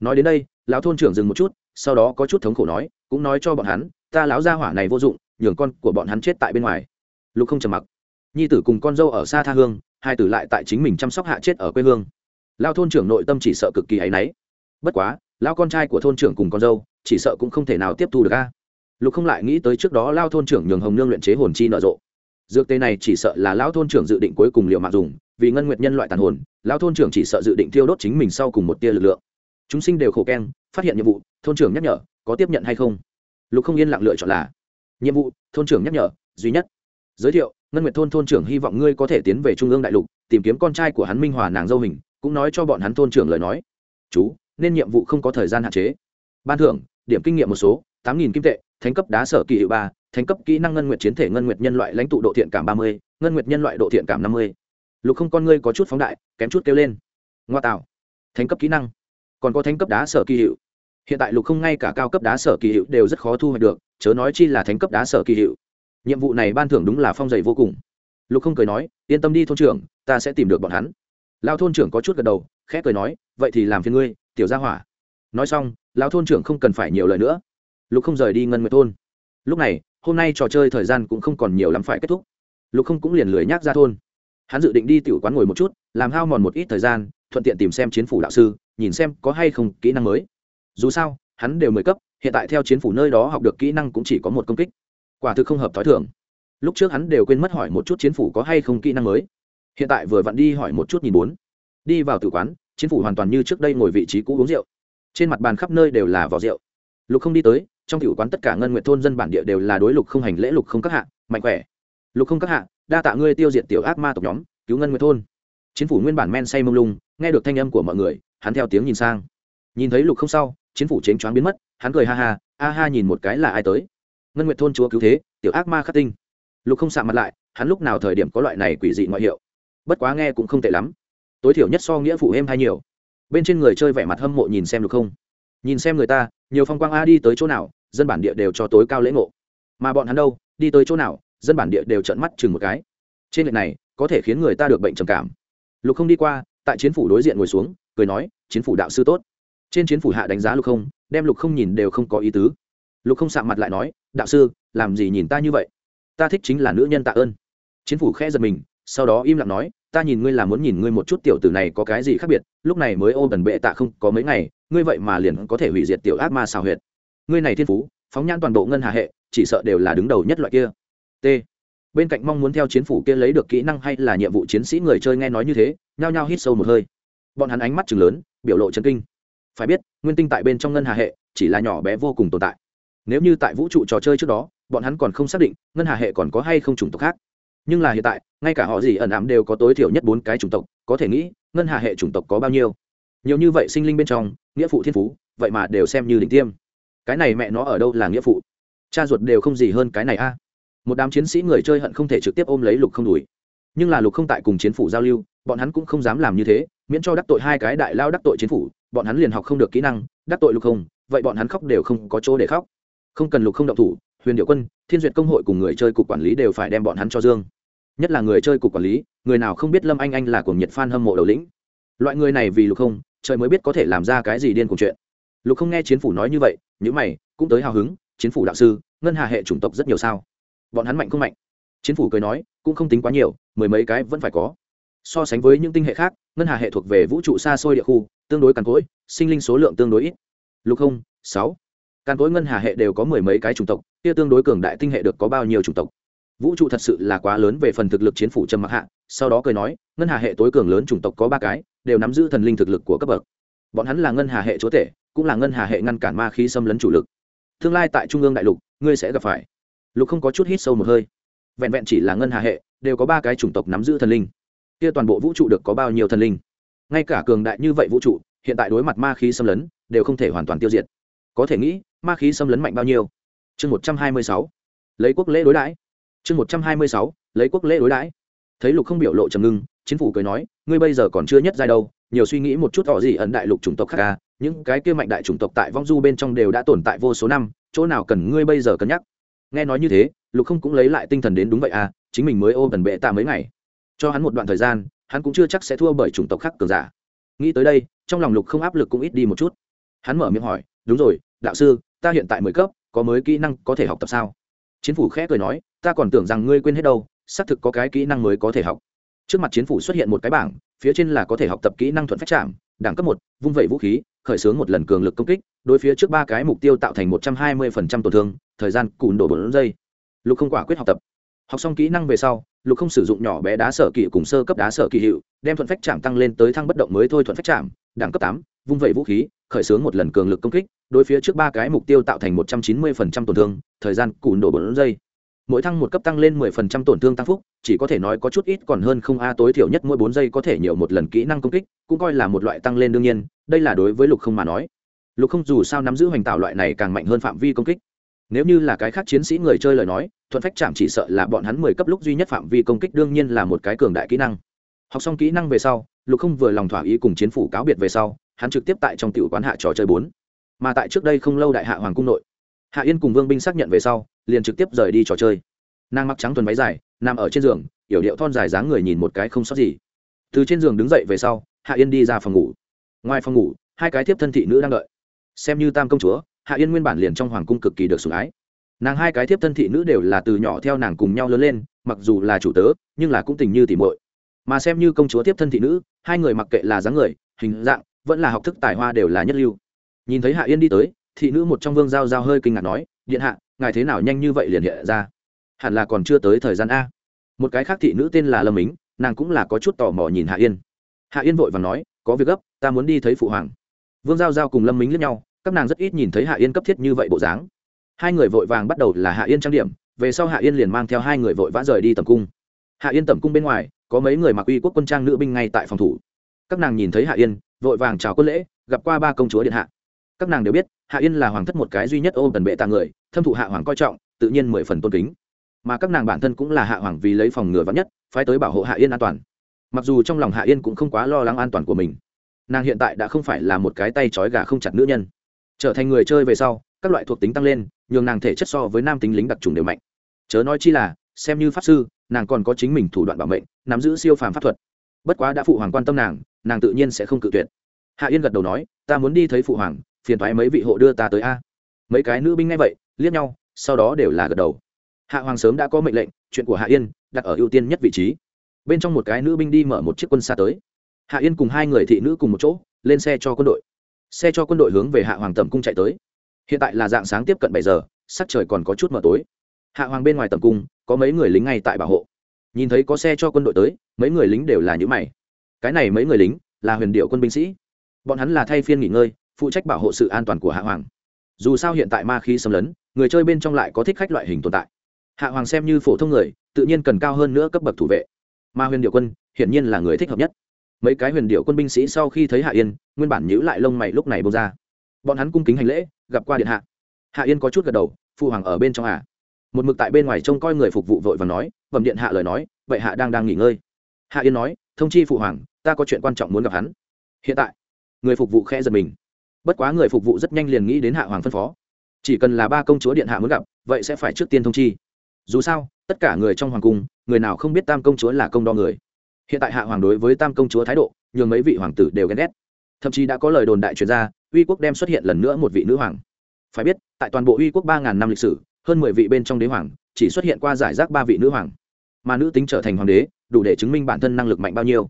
Nói đến đây, lão thôn trưởng dừng một chút, sau đó có chút thống khổ nói, cũng nói cho bọn hắn, ta lão gia hỏa này vô dụng, nhường con của bọn hắn chết tại bên ngoài. Lục không trầm mặc. Nhi tử cùng con dâu ở xa tha hương, hai tử lại tại chính mình chăm sóc hạ chết ở quê hương. Lao thôn trưởng nội tâm chỉ sợ cực kỳ áy náy. Bất quá lao con trai của thôn trưởng cùng con dâu, chỉ sợ cũng không thể nào tiếp thu được a. Lục không lại nghĩ tới trước đó lao thôn trưởng nhường hồng nương luyện chế hồn chi nở rộ dược tê này chỉ sợ là lão thôn trưởng dự định cuối cùng liệu mạng dùng, vì ngân nguyệt nhân loại tàn hồn, lão thôn trưởng chỉ sợ dự định tiêu đốt chính mình sau cùng một tia lực lượng. Chúng sinh đều khổ keng, phát hiện nhiệm vụ, thôn trưởng nhắc nhở, có tiếp nhận hay không? Lục không yên lặng lựa chọn là, nhiệm vụ, thôn trưởng nhắc nhở, duy nhất. Giới thiệu, ngân nguyệt thôn thôn trưởng hy vọng ngươi có thể tiến về trung ương đại lục, tìm kiếm con trai của hắn minh hòa nàng dâu hình, cũng nói cho bọn hắn thôn trưởng lời nói. Chú, nên nhiệm vụ không có thời gian hạn chế. Ban thưởng, điểm kinh nghiệm một số, tám nghìn kim tệ, thánh cấp đá sở kỳ hiệu ba thánh cấp kỹ năng ngân nguyệt chiến thể ngân nguyệt nhân loại lãnh tụ độ thiện cảm ba mươi, ngân nguyệt nhân loại độ thiện cảm năm mươi. Lục không con ngươi có chút phóng đại, kém chút kêu lên. Ngoa tạo. Thánh cấp kỹ năng. Còn có thánh cấp đá sở kỳ hiệu. Hiện tại lục không ngay cả cao cấp đá sở kỳ hiệu đều rất khó thu hoạch được, chớ nói chi là thánh cấp đá sở kỳ hiệu. Nhiệm vụ này ban thưởng đúng là phong dày vô cùng. Lục không cười nói, yên tâm đi thôn trưởng, ta sẽ tìm được bọn hắn. Lao thôn trưởng có chút gật đầu, khẽ cười nói, vậy thì làm phiền ngươi, tiểu gia hỏa. Nói xong lao thôn trưởng không cần phải nhiều lời nữa. Lục không rời đi ngân nguyệt thôn. Lúc này hôm nay trò chơi thời gian cũng không còn nhiều lắm phải kết thúc. Lục không cũng liền lười nhác ra thôn. Hắn dự định đi tiểu quán ngồi một chút, làm hao mòn một ít thời gian, thuận tiện tìm xem chiến phủ đạo sư, nhìn xem có hay không kỹ năng mới. Dù sao, hắn đều mười cấp, hiện tại theo chiến phủ nơi đó học được kỹ năng cũng chỉ có một công kích. Quả thực không hợp t h ó i thưởng lúc trước hắn đều quên mất hỏi một chút chiến phủ có hay không kỹ năng mới. Hiện tại vừa vặn đi hỏi một chút nhìn bốn. Đi vào tử quán, chiến phủ hoàn toàn như trước đây ngồi vị trí cũ uống rượu. Trên mặt bàn khắp nơi đều là vỏ rượu. Lục không đi tới trong tiểu quán tất cả ngân nguyện thôn dân bản địa đều là đối lục không hành lễ lục không các hạ, mạnh khỏe. Lục không các hạ, đa tạ ngươi tiêu diệt tiểu ác ma tộc nhóm, cứu ngân nguyện thôn. Chiến phủ nguyên bản men say mông lung, nghe được thanh âm của mọi người, hắn theo tiếng nhìn sang. Nhìn thấy lục không sau, chiến phủ chánh choáng biến mất, hắn cười ha ha, a ha nhìn một cái là ai tới. Ngân nguyệt thôn chúa cứu thế, tiểu ác ma khắc tinh. Lục không sạ mặt lại, hắn lúc nào thời điểm có loại này quỷ dị ngoại hiệu? Bất quá nghe cũng không tệ lắm. Tối thiểu nhất so nghĩa phụ êm hay nhiều. Bên trên người chơi vẻ mặt hâm mộ nhìn xem lục không. Nhìn xem người ta nhiều phong quang a đi tới chỗ nào, dân bản địa đều cho tối cao lễ ngộ. Mà bọn hắn đâu, đi tới chỗ nào, dân bản địa đều trận mắt chừng một cái. Trên lệch này, có thể khiến người ta được bệnh trầm cảm. Lục không đi qua, tại chiến phủ đối diện ngồi xuống, cười nói, chiến phủ đạo sư tốt. Trên chiến phủ hạ đánh giá lục không, đem lục không nhìn đều không có ý tứ. Lục không sạm mặt lại nói, đạo sư, làm gì nhìn ta như vậy? Ta thích chính là nữ nhân tạ ơn. Chiến phủ khẽ giật mình, sau đó im lặng nói ta nhìn ngươi là muốn nhìn ngươi một chút tiểu tử này có cái gì khác biệt, lúc này mới ô tần bệ tạ không có mấy ngày, ngươi vậy mà liền có thể hủy diệt tiểu ác ma xào huyệt. Ngươi này thiên phú, phóng nhãn toàn bộ ngân hà hệ, chỉ sợ đều là đứng đầu nhất loại kia. T. Bên cạnh mong muốn theo chiến phủ kia lấy được kỹ năng hay là nhiệm vụ chiến sĩ người chơi nghe nói như thế, nhao nhao hít sâu một hơi. Bọn hắn ánh mắt chừng lớn, biểu lộ chân kinh. Phải biết, nguyên tinh tại bên trong ngân hà hệ, chỉ là nhỏ bé vô cùng tồn tại. Nếu như tại vũ trụ trò chơi trước đó, bọn hắn còn không xác định ngân hà hệ còn có hay không chủng tộc khác nhưng là hiện tại, ngay cả họ gì ẩn ám đều có tối thiểu nhất bốn cái chủng tộc, có thể nghĩ, ngân hà hệ chủng tộc có bao nhiêu? Nhiều như vậy sinh linh bên trong, nghĩa phụ thiên phú, vậy mà đều xem như đỉnh tiêm. Cái này mẹ nó ở đâu là nghĩa phụ? Cha ruột đều không gì hơn cái này a. Một đám chiến sĩ người chơi hận không thể trực tiếp ôm lấy lục không đùi. Nhưng là lục không tại cùng chiến phủ giao lưu, bọn hắn cũng không dám làm như thế, miễn cho đắc tội hai cái đại lao đắc tội chiến phủ, bọn hắn liền học không được kỹ năng, đắc tội lục không, vậy bọn hắn khóc đều không có chỗ để khóc. Không cần lục không động thủ, huyền điệu quân, thiên duyệt công hội cùng người chơi cục quản lý đều phải đem bọn hắn cho dương nhất là người chơi cục quản lý, người nào không biết lâm anh anh là cuồng nhiệt f a n hâm mộ đầu lĩnh. Loại người này vì lục không, trời mới biết có thể làm ra cái gì điên cùng chuyện. Lục không nghe chiến phủ nói như vậy những mày, cũng tới hào hứng, chiến phủ đạo sư, ngân hà hệ chủng tộc rất nhiều sao? Bọn hắn mạnh không mạnh? Chiến phủ cười nói, cũng không tính quá nhiều, mười mấy cái vẫn phải có. So sánh với những tinh hệ khác, ngân hà hệ thuộc về vũ trụ xa xôi địa khu, tương đối càn cỗi, sinh linh số lượng tương đối ít. Lục không, sáu. Càn cỗi ngân hà hệ đều có mười mấy cái chủng tộc, kia tương đối cường đại tinh hệ được có bao nhiêu chủng tộc? Vũ trụ thật sự là quá lớn về phần thực lực chiến phủ trầm mặc hạ, sau đó cười nói, ngân hà hệ tối cường lớn chủng tộc có ba cái, đều nắm giữ thần linh thực lực của cấp bậc. Bọn hắn là ngân hà hệ chúa tể, cũng là ngân hà hệ ngăn cản ma khí xâm lấn chủ lực. Tương lai tại trung ương đại lục, ngươi sẽ gặp phải. Lục không có chút hít sâu một hơi. Vẹn vẹn chỉ là ngân hà hệ, đều có ba cái chủng tộc nắm giữ thần linh. Kia toàn bộ vũ trụ được có bao nhiêu thần linh? Ngay cả cường đại như vậy vũ trụ, hiện tại đối mặt ma khí xâm lấn, đều không thể hoàn toàn tiêu diệt. Có thể nghĩ, ma khí xâm lấn mạnh bao nhiêu? Chương một trăm hai mươi sáu. Lấy quốc lễ đối đãi chương một trăm hai mươi sáu, lấy quốc lễ đối đãi. Thấy lục không biểu lộ trầm ngưng chính phủ cười nói, ngươi bây giờ còn chưa nhất giai đâu, nhiều suy nghĩ một chút tỏ gì ẩn đại lục chủng tộc khác ca những cái kia mạnh đại chủng tộc tại vong du bên trong đều đã tồn tại vô số năm, chỗ nào cần ngươi bây giờ cân nhắc? Nghe nói như thế, lục không cũng lấy lại tinh thần đến đúng vậy à chính mình mới ô tần bệ tạ mấy ngày. Cho hắn một đoạn thời gian, hắn cũng chưa chắc sẽ thua bởi chủng tộc khác cường giả. Nghĩ tới đây, trong lòng lục không áp lực cũng ít đi một chút. Hắn mở miệng hỏi, đúng rồi, đạo sư, ta hiện tại mười cấp, có mới kỹ năng có thể học tập sao? Chiến phủ khẽ cười nói, ta còn tưởng rằng ngươi quên hết đâu, xác thực có cái kỹ năng mới có thể học. Trước mặt chiến phủ xuất hiện một cái bảng, phía trên là có thể học tập kỹ năng thuận phách chạm, đẳng cấp một, vung vẩy vũ khí, khởi xướng một lần cường lực công kích, đối phía trước ba cái mục tiêu tạo thành một trăm hai mươi phần trăm tổn thương, thời gian cùn đổ bốn giây. Lục không quả quyết học tập. Học xong kỹ năng về sau, lục không sử dụng nhỏ bé đá sở kỳ cùng sơ cấp đá sở kỳ hiệu, đem thuận phách chạm tăng lên tới thăng bất động mới thôi thuận phách chạm, đẳng cấp tám vung vẩy vũ khí, khởi xướng một lần cường lực công kích, đối phía trước ba cái mục tiêu tạo thành một trăm chín mươi phần trăm tổn thương, thời gian cùn đổ bốn giây. Mỗi thăng một cấp tăng lên mười phần trăm tổn thương tăng phúc, chỉ có thể nói có chút ít còn hơn không a, tối thiểu nhất mỗi bốn giây có thể nhiều một lần kỹ năng công kích, cũng coi là một loại tăng lên đương nhiên, đây là đối với lục không mà nói. Lục không dù sao nắm giữ hoành tạo loại này càng mạnh hơn phạm vi công kích. Nếu như là cái khác chiến sĩ người chơi lời nói, thuận phách chạm chỉ sợ là bọn hắn mười cấp lúc duy nhất phạm vi công kích đương nhiên là một cái cường đại kỹ năng học xong kỹ năng về sau, lục không vừa lòng thỏa ý cùng chiến phủ cáo biệt về sau, hắn trực tiếp tại trong tiểu quán hạ trò chơi bốn. Mà tại trước đây không lâu đại hạ hoàng cung nội, hạ yên cùng vương binh xác nhận về sau, liền trực tiếp rời đi trò chơi. Nàng mặc trắng tuần váy dài, nằm ở trên giường, yểu điệu thon dài dáng người nhìn một cái không sót gì. Từ trên giường đứng dậy về sau, hạ yên đi ra phòng ngủ. Ngoài phòng ngủ, hai cái tiếp thân thị nữ đang đợi. Xem như tam công chúa, hạ yên nguyên bản liền trong hoàng cung cực kỳ được sủng ái. Nàng hai cái tiếp thân thị nữ đều là từ nhỏ theo nàng cùng nhau lớn lên, mặc dù là chủ tớ, nhưng là cũng tình như tỉ muội mà xem như công chúa tiếp thân thị nữ, hai người mặc kệ là dáng người, hình dạng, vẫn là học thức tài hoa đều là nhất lưu. Nhìn thấy hạ yên đi tới, thị nữ một trong vương giao giao hơi kinh ngạc nói, điện hạ, ngài thế nào nhanh như vậy liền hiện ra? Hẳn là còn chưa tới thời gian a. Một cái khác thị nữ tên là lâm mính, nàng cũng là có chút tò mò nhìn hạ yên. Hạ yên vội và nói, có việc gấp, ta muốn đi thấy phụ hoàng. Vương giao giao cùng lâm mính lẫn nhau, các nàng rất ít nhìn thấy hạ yên cấp thiết như vậy bộ dáng. Hai người vội vàng bắt đầu là hạ yên trang điểm, về sau hạ yên liền mang theo hai người vội vã rời đi tầm cung. Hạ yên tầm cung bên ngoài có mấy người mặc uy quốc quân trang nữ binh ngay tại phòng thủ. Các nàng nhìn thấy hạ yên, vội vàng chào quân lễ, gặp qua ba công chúa điện hạ. Các nàng đều biết, hạ yên là hoàng thất một cái duy nhất ôm tần bệ tạ người, thâm thụ hạ hoàng coi trọng, tự nhiên mười phần tôn kính. Mà các nàng bản thân cũng là hạ hoàng vì lấy phòng ngừa vắn nhất, phái tới bảo hộ hạ yên an toàn. Mặc dù trong lòng hạ yên cũng không quá lo lắng an toàn của mình, nàng hiện tại đã không phải là một cái tay trói gà không chặt nữ nhân. Trở thành người chơi về sau, các loại thuộc tính tăng lên, nhường nàng thể chất so với nam tính lính đặc trùng đều mạnh. Chớ nói chi là, xem như pháp sư nàng còn có chính mình thủ đoạn bảo mệnh, nắm giữ siêu phàm pháp thuật. Bất quá đã phụ hoàng quan tâm nàng nàng tự nhiên sẽ không cự tuyệt. Hạ yên gật đầu nói, ta muốn đi thấy phụ hoàng, phiền thoái mấy vị hộ đưa ta tới a. Mấy cái nữ binh ngay vậy, liếc nhau, sau đó đều là gật đầu. Hạ hoàng sớm đã có mệnh lệnh, chuyện của hạ yên đặt ở ưu tiên nhất vị trí. Bên trong một cái nữ binh đi mở một chiếc quân xa tới. Hạ yên cùng hai người thị nữ cùng một chỗ, lên xe cho quân đội. Xe cho quân đội hướng về hạ hoàng tầm cung chạy tới. Hiện tại là dạng sáng tiếp cận bảy giờ, sắc trời còn có chút mờ tối hạ hoàng bên ngoài tầm cung, có mấy người lính ngay tại bảo hộ. Nhìn thấy có xe cho quân đội tới, mấy người lính đều là những mày. Cái này mấy người lính là huyền điệu quân binh sĩ. Bọn hắn là thay phiên nghỉ ngơi, phụ trách bảo hộ sự an toàn của hạ hoàng. Dù sao hiện tại ma khí xâm lấn, người chơi bên trong lại có thích khách loại hình tồn tại. Hạ hoàng xem như phổ thông người, tự nhiên cần cao hơn nữa cấp bậc thủ vệ. Mà huyền điệu quân, hiển nhiên là người thích hợp nhất. Mấy cái huyền điệu quân binh sĩ sau khi thấy hạ yên, nguyên bản nhữ lại lông mày lúc này bông ra. Bọn hắn cung kính hành lễ, gặp qua điện hạ. Hạ yên có chút gật đầu phụ hoàng ở bên trong hạ một mực tại bên ngoài trông coi người phục vụ vội và nói, bẩm điện hạ lời nói, vậy hạ đang đang nghỉ ngơi. Hạ yên nói, thông chi phụ hoàng, ta có chuyện quan trọng muốn gặp hắn. Hiện tại, người phục vụ khe giật mình. Bất quá người phục vụ rất nhanh liền nghĩ đến hạ hoàng phân phó. Chỉ cần là ba công chúa điện hạ muốn gặp, vậy sẽ phải trước tiên thông chi. Dù sao, tất cả người trong hoàng cung, người nào không biết tam công chúa là công đo người. Hiện tại hạ hoàng đối với tam công chúa thái độ, nhường mấy vị hoàng tử đều ghen ghét. Thậm chí đã có lời đồn đại truyền ra, uy quốc đem xuất hiện lần nữa một vị nữ hoàng. Phải biết, tại toàn bộ uy quốc ba ngàn năm lịch sử hơn mười vị bên trong đế hoàng, chỉ xuất hiện qua giải rác ba vị nữ hoàng. Mà nữ tính trở thành hoàng đế, đủ để chứng minh bản thân năng lực mạnh bao nhiêu.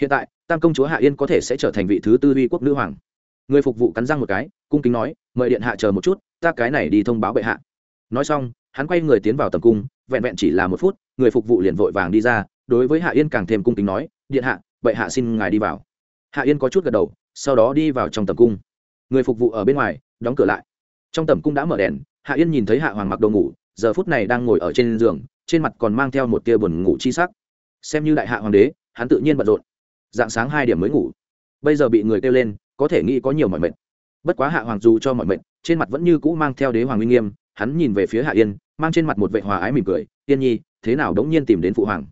Hiện tại, tam công chúa hạ yên có thể sẽ trở thành vị thứ tư uy quốc nữ hoàng. Người phục vụ cắn răng một cái, cung kính nói, mời điện hạ chờ một chút, ta cái này đi thông báo bệ hạ. Nói xong, hắn quay người tiến vào tầm cung, vẹn vẹn chỉ là một phút, người phục vụ liền vội vàng đi ra, đối với hạ yên càng thêm cung kính nói, điện hạ, bệ hạ xin ngài đi vào. Hạ yên có chút gật đầu, sau đó đi vào trong tầm cung. Người phục vụ ở bên ngoài, đóng cửa lại. Trong tầm cung đã mở đèn hạ yên nhìn thấy hạ hoàng mặc đồ ngủ giờ phút này đang ngồi ở trên giường trên mặt còn mang theo một tia buồn ngủ chi sắc. Xem như đại hạ hoàng đế hắn tự nhiên bận rộn. Dạng sáng hai điểm mới ngủ. Bây giờ bị người kêu lên có thể nghĩ có nhiều mọi mệt. bất quá hạ hoàng dù cho mọi mệt, trên mặt vẫn như cũ mang theo đế hoàng uy nghiêm hắn nhìn về phía hạ yên mang trên mặt một vệ hòa ái mỉm cười yên nhi thế nào đống nhiên tìm đến phụ hoàng?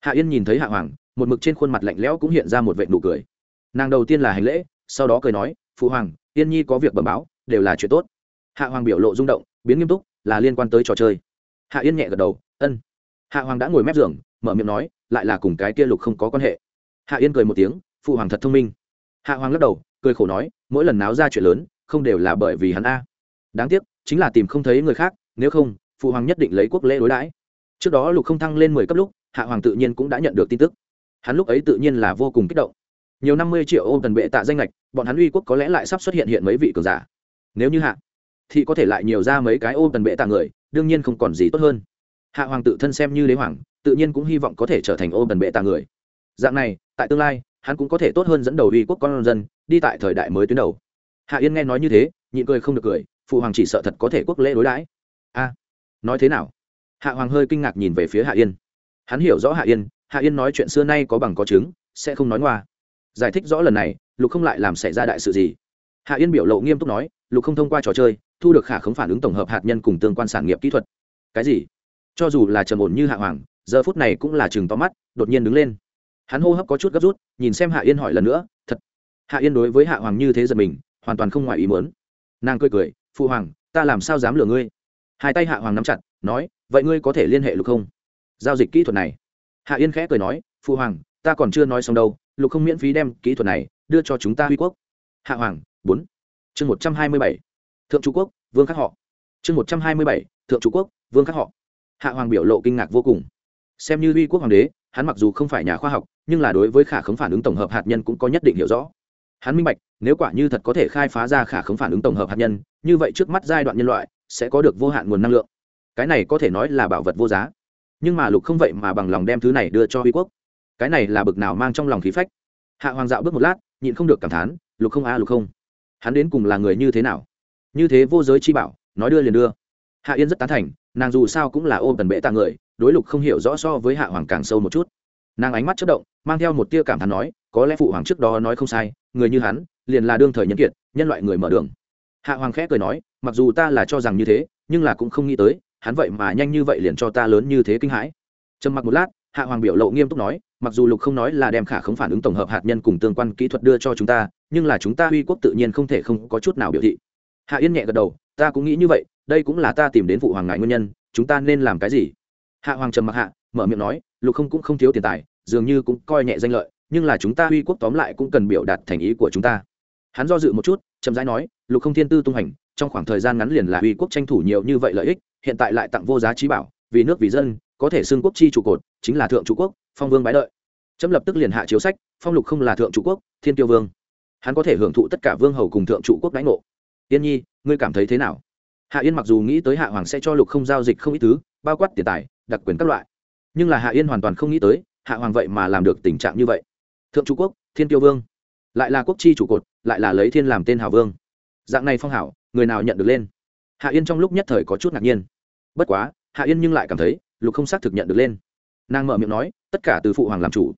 Hạ yên nhìn thấy hạ hoàng một mực trên khuôn mặt lạnh lẽo cũng hiện ra một vệ nụ cười. Nàng đầu tiên là hành lễ sau đó cười nói phụ hoàng yên nhi có việc bẩm báo đều là chuyện tốt. Hạ hoàng biểu lộ rung động biến nghiêm túc, là liên quan tới trò chơi. Hạ yên nhẹ gật đầu, ân. Hạ hoàng đã ngồi mép giường, mở miệng nói, lại là cùng cái kia lục không có quan hệ. Hạ yên cười một tiếng, phụ hoàng thật thông minh. Hạ hoàng lắc đầu, cười khổ nói, mỗi lần náo ra chuyện lớn, không đều là bởi vì hắn a. Đáng tiếc, chính là tìm không thấy người khác, nếu không, phụ hoàng nhất định lấy quốc lễ đối đãi. Trước đó lục không thăng lên mười cấp lúc, hạ hoàng tự nhiên cũng đã nhận được tin tức. Hắn lúc ấy tự nhiên là vô cùng kích động. Nhiều năm mươi triệu ôm tần bệ tạ danh lệch bọn hắn uy quốc có lẽ lại sắp xuất hiện hiện mấy vị cường giả. Nếu như hạ thì có thể lại nhiều ra mấy cái ôm tần bệ tạ người, đương nhiên không còn gì tốt hơn. Hạ hoàng tự thân xem như đế hoàng, tự nhiên cũng hy vọng có thể trở thành ôm tần bệ tạ người. Dạng này, tại tương lai, hắn cũng có thể tốt hơn dẫn đầu uy quốc con dân, đi tại thời đại mới tuyến đầu. Hạ yên nghe nói như thế, nhịn cười không được cười, phụ hoàng chỉ sợ thật có thể quốc lễ đối đãi. A, nói thế nào? Hạ hoàng hơi kinh ngạc nhìn về phía hạ yên. Hắn hiểu rõ hạ yên hạ yên nói chuyện xưa nay có bằng có chứng, sẽ không nói ngoa. Giải thích rõ lần này, lục không lại làm xảy ra đại sự gì? Hạ yên biểu lộ nghiêm túc nói, lục không thông qua trò chơi thu được khả khống phản ứng tổng hợp hạt nhân cùng tương quan sản nghiệp kỹ thuật. Cái gì? Cho dù là trầm ổn như hạ hoàng, giờ phút này cũng là chừng to mắt, đột nhiên đứng lên. Hắn hô hấp có chút gấp rút, nhìn xem hạ yên hỏi lần nữa, thật? Hạ yên đối với hạ hoàng như thế giật mình, hoàn toàn không ngoài ý muốn. Nàng cười cười, phụ hoàng, ta làm sao dám lừa ngươi? Hai tay hạ hoàng nắm chặt, nói, vậy ngươi có thể liên hệ lục không? Giao dịch kỹ thuật này. Hạ yên khẽ cười nói, phụ hoàng, ta còn chưa nói xong đâu, lục không miễn phí đem kỹ thuật này đưa cho chúng ta huy quốc. Hạ hoàng, bốn. Chương một trăm hai mươi bảy thượng trung quốc, vương khắc họ. Chương một trăm hai mươi bảy, thượng trung quốc, vương khắc họ. Hạ hoàng biểu lộ kinh ngạc vô cùng. Xem như uy quốc hoàng đế, hắn mặc dù không phải nhà khoa học, nhưng là đối với khả khống phản ứng tổng hợp hạt nhân cũng có nhất định hiểu rõ. Hắn minh bạch, nếu quả như thật có thể khai phá ra khả khống phản ứng tổng hợp hạt nhân, như vậy trước mắt giai đoạn nhân loại sẽ có được vô hạn nguồn năng lượng. Cái này có thể nói là bảo vật vô giá. Nhưng mà lục không vậy mà bằng lòng đem thứ này đưa cho uy quốc. Cái này là bực nào mang trong lòng khí phách. Hạ hoàng dạo bước một lát, nhịn không được cảm thán, lục không a lục không. Hắn đến cùng là người như thế nào? Như thế vô giới chi bảo, nói đưa liền đưa. Hạ yên rất tán thành, nàng dù sao cũng là ôm tần bệ tạ người, đối lục không hiểu rõ so với hạ hoàng càng sâu một chút. Nàng ánh mắt chất động, mang theo một tia cảm thán nói, có lẽ phụ hoàng trước đó nói không sai, người như hắn, liền là đương thời nhân kiệt, nhân loại người mở đường. Hạ hoàng khẽ cười nói, mặc dù ta là cho rằng như thế, nhưng là cũng không nghĩ tới, hắn vậy mà nhanh như vậy liền cho ta lớn như thế kinh hãi. Trầm mặc một lát, hạ hoàng biểu lộ nghiêm túc nói, mặc dù lục không nói là đem khả không phản ứng tổng hợp hạt nhân cùng tương quan kỹ thuật đưa cho chúng ta, nhưng là chúng ta uy quốc tự nhiên không thể không có chút nào biểu thị hạ yên nhẹ gật đầu, ta cũng nghĩ như vậy, đây cũng là ta tìm đến phụ hoàng ngại nguyên nhân, chúng ta nên làm cái gì? Hạ hoàng trầm mặc hạ, mở miệng nói, lục không cũng không thiếu tiền tài, dường như cũng coi nhẹ danh lợi, nhưng là chúng ta uy quốc tóm lại cũng cần biểu đạt thành ý của chúng ta. Hắn do dự một chút, chậm rãi nói, lục không thiên tư tung hành, trong khoảng thời gian ngắn liền là uy quốc tranh thủ nhiều như vậy lợi ích, hiện tại lại tặng vô giá trí bảo, vì nước vì dân, có thể xưng quốc chi trụ cột, chính là thượng trụ quốc, phong vương bái đợi. Chấm lập tức liền hạ chiếu sách, phong lục không là thượng trụ quốc, thiên tiêu vương. Hắn có thể hưởng thụ tất cả vương hầu cùng thượng trụ quốc đánh ngộ yên nhi, ngươi cảm thấy thế nào? Hạ yên mặc dù nghĩ tới hạ hoàng sẽ cho lục không giao dịch không ít thứ, bao quát tiền tài, đặc quyền các loại. Nhưng là hạ yên hoàn toàn không nghĩ tới, hạ hoàng vậy mà làm được tình trạng như vậy. Thượng trung quốc, thiên tiêu vương. Lại là quốc chi trụ cột, lại là lấy thiên làm tên hào vương. Dạng này phong hảo, người nào nhận được lên? Hạ yên trong lúc nhất thời có chút ngạc nhiên. Bất quá, hạ yên nhưng lại cảm thấy, lục không xác thực nhận được lên. Nàng mở miệng nói, tất cả từ phụ hoàng làm chủ.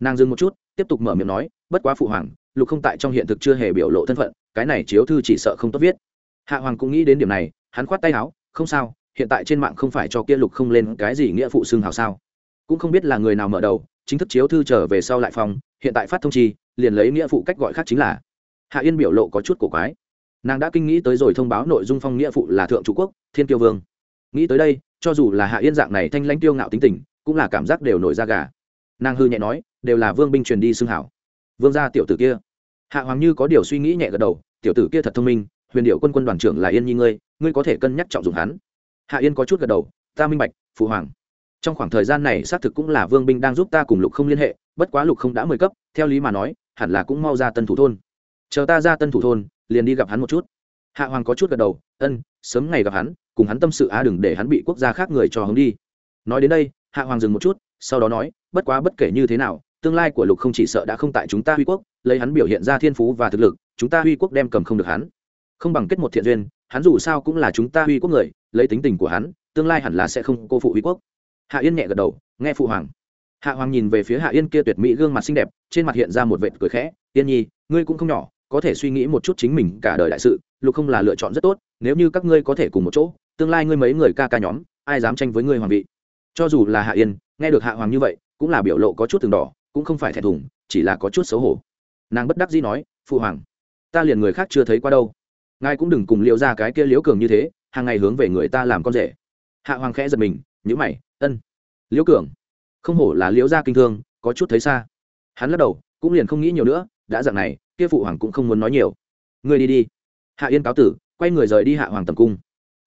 Nàng dừng một chút, tiếp tục mở miệng nói, bất quá phụ hoàng, lục không tại trong hiện thực chưa hề biểu lộ thân phận cái này chiếu thư chỉ sợ không tốt viết. Hạ hoàng cũng nghĩ đến điểm này, hắn khoát tay áo, không sao, hiện tại trên mạng không phải cho kia lục không lên cái gì nghĩa phụ xưng hào sao? Cũng không biết là người nào mở đầu, chính thức chiếu thư trở về sau lại phòng, hiện tại phát thông chi, liền lấy nghĩa phụ cách gọi khác chính là. Hạ yên biểu lộ có chút cổ quái. Nàng đã kinh nghĩ tới rồi thông báo nội dung phong nghĩa phụ là thượng chủ quốc, thiên tiêu vương. Nghĩ tới đây, cho dù là hạ yên dạng này thanh lãnh tiêu ngạo tính tình, cũng là cảm giác đều nổi ra gà. Nàng hư nhẹ nói, đều là vương binh truyền đi xưng hảo vương gia tiểu tử kia hạ hoàng như có điều suy nghĩ nhẹ gật đầu, tiểu tử kia thật thông minh, huyền điệu quân quân đoàn trưởng là yên nhi ngươi ngươi có thể cân nhắc trọng dụng hắn. Hạ yên có chút gật đầu, ta minh bạch, phụ hoàng. Trong khoảng thời gian này xác thực cũng là vương binh đang giúp ta cùng lục không liên hệ, bất quá lục không đã mười cấp, theo lý mà nói, hẳn là cũng mau ra tân thủ thôn. Chờ ta ra tân thủ thôn, liền đi gặp hắn một chút. Hạ hoàng có chút gật đầu, ân, sớm ngày gặp hắn, cùng hắn tâm sự á đừng để hắn bị quốc gia khác người cho hứng đi. Nói đến đây, hạ hoàng dừng một chút, sau đó nói, bất quá bất kể như thế nào tương lai của lục không chỉ sợ đã không tại chúng ta huy quốc, lấy hắn biểu hiện ra thiên phú và thực lực, chúng ta huy quốc đem cầm không được hắn. Không bằng kết một thiện duyên, hắn dù sao cũng là chúng ta huy quốc người, lấy tính tình của hắn, tương lai hẳn là sẽ không cô phụ huy quốc. Hạ yên nhẹ gật đầu, nghe phụ hoàng. Hạ hoàng nhìn về phía hạ yên kia tuyệt mỹ gương mặt xinh đẹp, trên mặt hiện ra một vệt cười khẽ, yên nhi, ngươi cũng không nhỏ, có thể suy nghĩ một chút chính mình cả đời đại sự, lục không là lựa chọn rất tốt, nếu như các ngươi có thể cùng một chỗ, tương lai ngươi mấy người ca ca nhóm, ai dám tranh với ngươi hoàng vị? Cho dù là hạ yên, nghe được hạ hoàng như vậy, cũng là biểu lộ có chút từng đỏ cũng không phải thẹn thùng, chỉ là có chút xấu hổ. Nàng bất đắc dĩ nói, phụ hoàng, ta liền người khác chưa thấy qua đâu. Ngài cũng đừng cùng liệu ra cái kia liễu cường như thế, hàng ngày hướng về người ta làm con rể. Hạ hoàng khẽ giật mình nhữ mày, ân, liễu cường, không hổ là liễu gia kinh thương, có chút thấy xa. Hắn lắc đầu, cũng liền không nghĩ nhiều nữa, đã dặn này, kia phụ hoàng cũng không muốn nói nhiều. Ngươi đi đi. Hạ yên cáo tử, quay người rời đi hạ hoàng tầm cung.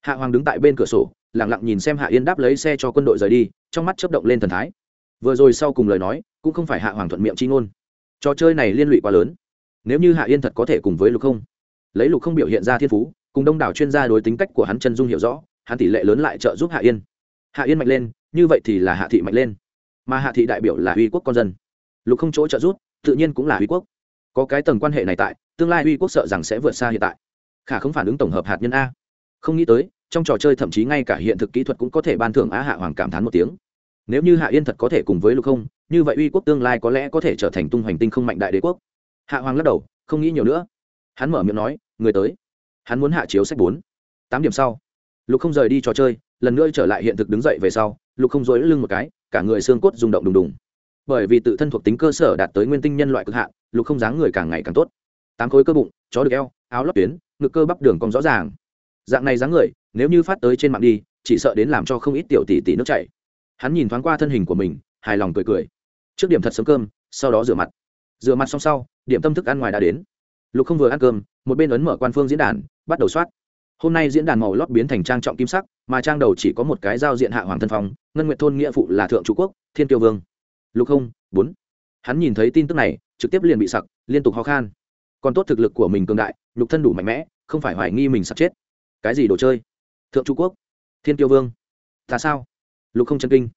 Hạ hoàng đứng tại bên cửa sổ lẳng lặng nhìn xem hạ yên đáp lấy xe cho quân đội rời đi, trong mắt chấp động lên thần thái vừa rồi sau cùng lời nói, cũng không phải hạ hoàng thuận miệng chi ngôn. Trò chơi này liên lụy quá lớn. Nếu như hạ yên thật có thể cùng với lục không, lấy lục không biểu hiện ra thiên phú, cùng đông đảo chuyên gia đối tính cách của hắn chân dung hiểu rõ, hắn tỷ lệ lớn lại trợ giúp hạ yên. Hạ yên mạnh lên, như vậy thì là hạ thị mạnh lên. Mà hạ thị đại biểu là uy quốc con dân. Lục không chỗ trợ giúp, tự nhiên cũng là uy quốc. Có cái tầng quan hệ này tại, tương lai uy quốc sợ rằng sẽ vượt xa hiện tại. Khả không phản ứng tổng hợp hạt nhân a. Không nghĩ tới, trong trò chơi thậm chí ngay cả hiện thực kỹ thuật cũng có thể ban thưởng á hạ hoàng cảm thán một tiếng nếu như hạ yên thật có thể cùng với lục không, như vậy uy quốc tương lai có lẽ có thể trở thành tung hoành tinh không mạnh đại đế quốc. Hạ hoàng lắc đầu, không nghĩ nhiều nữa. Hắn mở miệng nói, người tới. Hắn muốn hạ chiếu sách bốn. Tám điểm sau, lục không rời đi trò chơi, lần nữa trở lại hiện thực đứng dậy về sau, lục không dối lưng một cái, cả người xương cốt rung động đùng đùng. Bởi vì tự thân thuộc tính cơ sở đạt tới nguyên tinh nhân loại cực hạn, lục không dáng người càng ngày càng tốt. Tám khối cơ bụng, chó được eo, áo lót tuyến, ngực cơ bắp đường cong rõ ràng. Dạng này dáng người, nếu như phát tới trên mạng đi, chỉ sợ đến làm cho không ít tiểu tỷ tỷ nước chảy hắn nhìn thoáng qua thân hình của mình, hài lòng cười cười. Trước điểm thật sớm cơm, sau đó rửa mặt. Rửa mặt xong sau, điểm tâm thức ăn ngoài đã đến. Lục không vừa ăn cơm, một bên ấn mở quan phương diễn đàn, bắt đầu soát. Hôm nay diễn đàn màu lót biến thành trang trọng kim sắc, mà trang đầu chỉ có một cái giao diện hạ hoàng thân phong, ngân nguyện thôn nghĩa phụ là thượng chủ quốc, thiên tiêu vương. Lục không, bốn. Hắn nhìn thấy tin tức này, trực tiếp liền bị sặc, liên tục ho khan. Còn tốt thực lực của mình cường đại lục thân đủ mạnh mẽ, không phải hoài nghi mình sắp chết. Cái gì đồ chơi? Thượng trung quốc, thiên tiêu vương. Ta sao? Lục không chân kinh.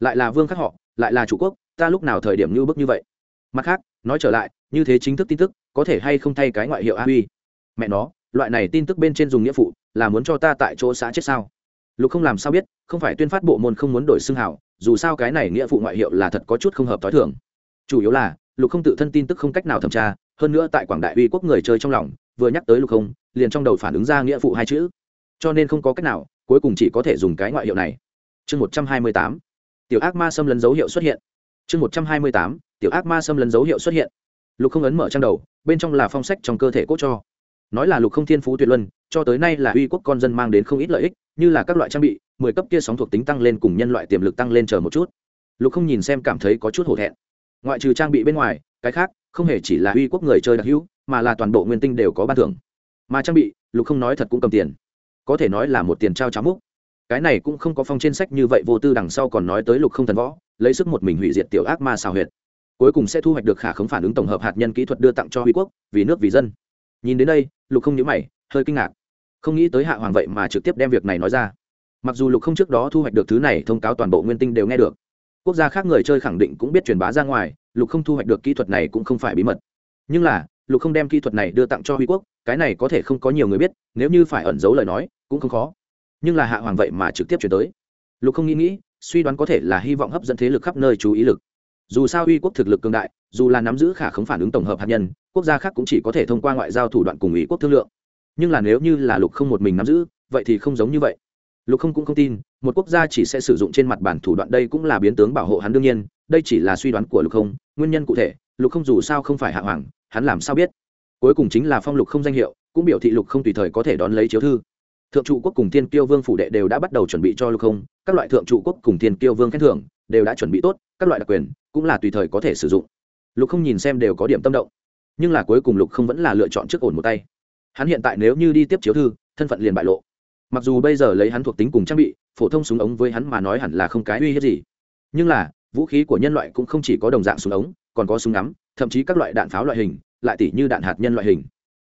Lại là vương khác họ, lại là chủ quốc, ta lúc nào thời điểm như bức như vậy? Mặt khác, nói trở lại, như thế chính thức tin tức, có thể hay không thay cái ngoại hiệu a huy? Mẹ nó, loại này tin tức bên trên dùng nghĩa phụ, là muốn cho ta tại chỗ xã chết sao? Lục không làm sao biết, không phải tuyên phát bộ môn không muốn đổi xưng hảo, dù sao cái này nghĩa phụ ngoại hiệu là thật có chút không hợp t h o i thường. Chủ yếu là, lục không tự thân tin tức không cách nào thẩm tra, hơn nữa tại quảng đại uy quốc người chơi trong lòng, vừa nhắc tới lục không, liền trong đầu phản ứng ra nghĩa phụ hai chữ. Cho nên không có cách nào, cuối cùng chỉ có thể dùng cái ngoại hiệu này chương một trăm hai mươi tám, tiểu ác ma xâm lấn dấu hiệu xuất hiện. Chương một trăm hai mươi tám, tiểu ác ma xâm lấn dấu hiệu xuất hiện. Lục không ấn mở trang đầu, bên trong là phong sách trong cơ thể cốt cho. Nói là lục không thiên phú tuyệt luân, cho tới nay là uy quốc con dân mang đến không ít lợi ích, như là các loại trang bị, mười cấp kia sóng thuộc tính tăng lên cùng nhân loại tiềm lực tăng lên chờ một chút. Lục không nhìn xem cảm thấy có chút hổ thẹn. Ngoại trừ trang bị bên ngoài, cái khác, không hề chỉ là uy quốc người chơi đặc hữu, mà là toàn bộ nguyên tinh đều có ban thưởng. Mà trang bị, lục không nói thật cũng cầm tiền. Có thể nói là một tiền trao cháo múc cái này cũng không có phong trên sách như vậy, vô tư đằng sau còn nói tới lục không thần võ, lấy sức một mình hủy diệt tiểu ác ma xào huyệt. Cuối cùng sẽ thu hoạch được khả không phản ứng tổng hợp hạt nhân kỹ thuật đưa tặng cho huy quốc, vì nước vì dân. Nhìn đến đây, lục không nhớ mày, hơi kinh ngạc. Không nghĩ tới hạ hoàng vậy mà trực tiếp đem việc này nói ra. Mặc dù lục không trước đó thu hoạch được thứ này, thông cáo toàn bộ nguyên tinh đều nghe được. Quốc gia khác người chơi khẳng định cũng biết truyền bá ra ngoài, lục không thu hoạch được kỹ thuật này cũng không phải bí mật. Nhưng là, lục không đem kỹ thuật này đưa tặng cho huy quốc, cái này có thể không có nhiều người biết, nếu như phải ẩn giấu lời nói, cũng không khó nhưng là hạ hoàng vậy mà trực tiếp chuyển tới. Lục không nghĩ nghĩ, suy đoán có thể là hy vọng hấp dẫn thế lực khắp nơi chú ý lực. Dù sao uy quốc thực lực cường đại, dù là nắm giữ khả không phản ứng tổng hợp hạt nhân, quốc gia khác cũng chỉ có thể thông qua ngoại giao thủ đoạn cùng ý quốc thương lượng. Nhưng là nếu như là lục không một mình nắm giữ, vậy thì không giống như vậy. Lục không cũng không tin, một quốc gia chỉ sẽ sử dụng trên mặt bản thủ đoạn đây cũng là biến tướng bảo hộ hắn đương nhiên, đây chỉ là suy đoán của lục không, nguyên nhân cụ thể, lục không dù sao không phải hạ hoàng, hắn làm sao biết. Cuối cùng chính là phong lục không danh hiệu, cũng biểu thị lục không tùy thời có thể đón lấy chiếu thư thượng trụ quốc cùng thiên kiêu vương phủ đệ đều đã bắt đầu chuẩn bị cho lục không, các loại thượng trụ quốc cùng thiên kiêu vương khen thưởng đều đã chuẩn bị tốt, các loại đặc quyền cũng là tùy thời có thể sử dụng. Lục không nhìn xem đều có điểm tâm động, nhưng là cuối cùng lục không vẫn là lựa chọn trước ổn một tay. Hắn hiện tại nếu như đi tiếp chiếu thư, thân phận liền bại lộ. Mặc dù bây giờ lấy hắn thuộc tính cùng trang bị, phổ thông súng ống với hắn mà nói hẳn là không cái uy hiếp gì. Nhưng là, vũ khí của nhân loại cũng không chỉ có đồng dạng súng ống, còn có súng ngắm, thậm chí các loại đạn pháo loại hình, lại tỷ như đạn hạt nhân loại hình.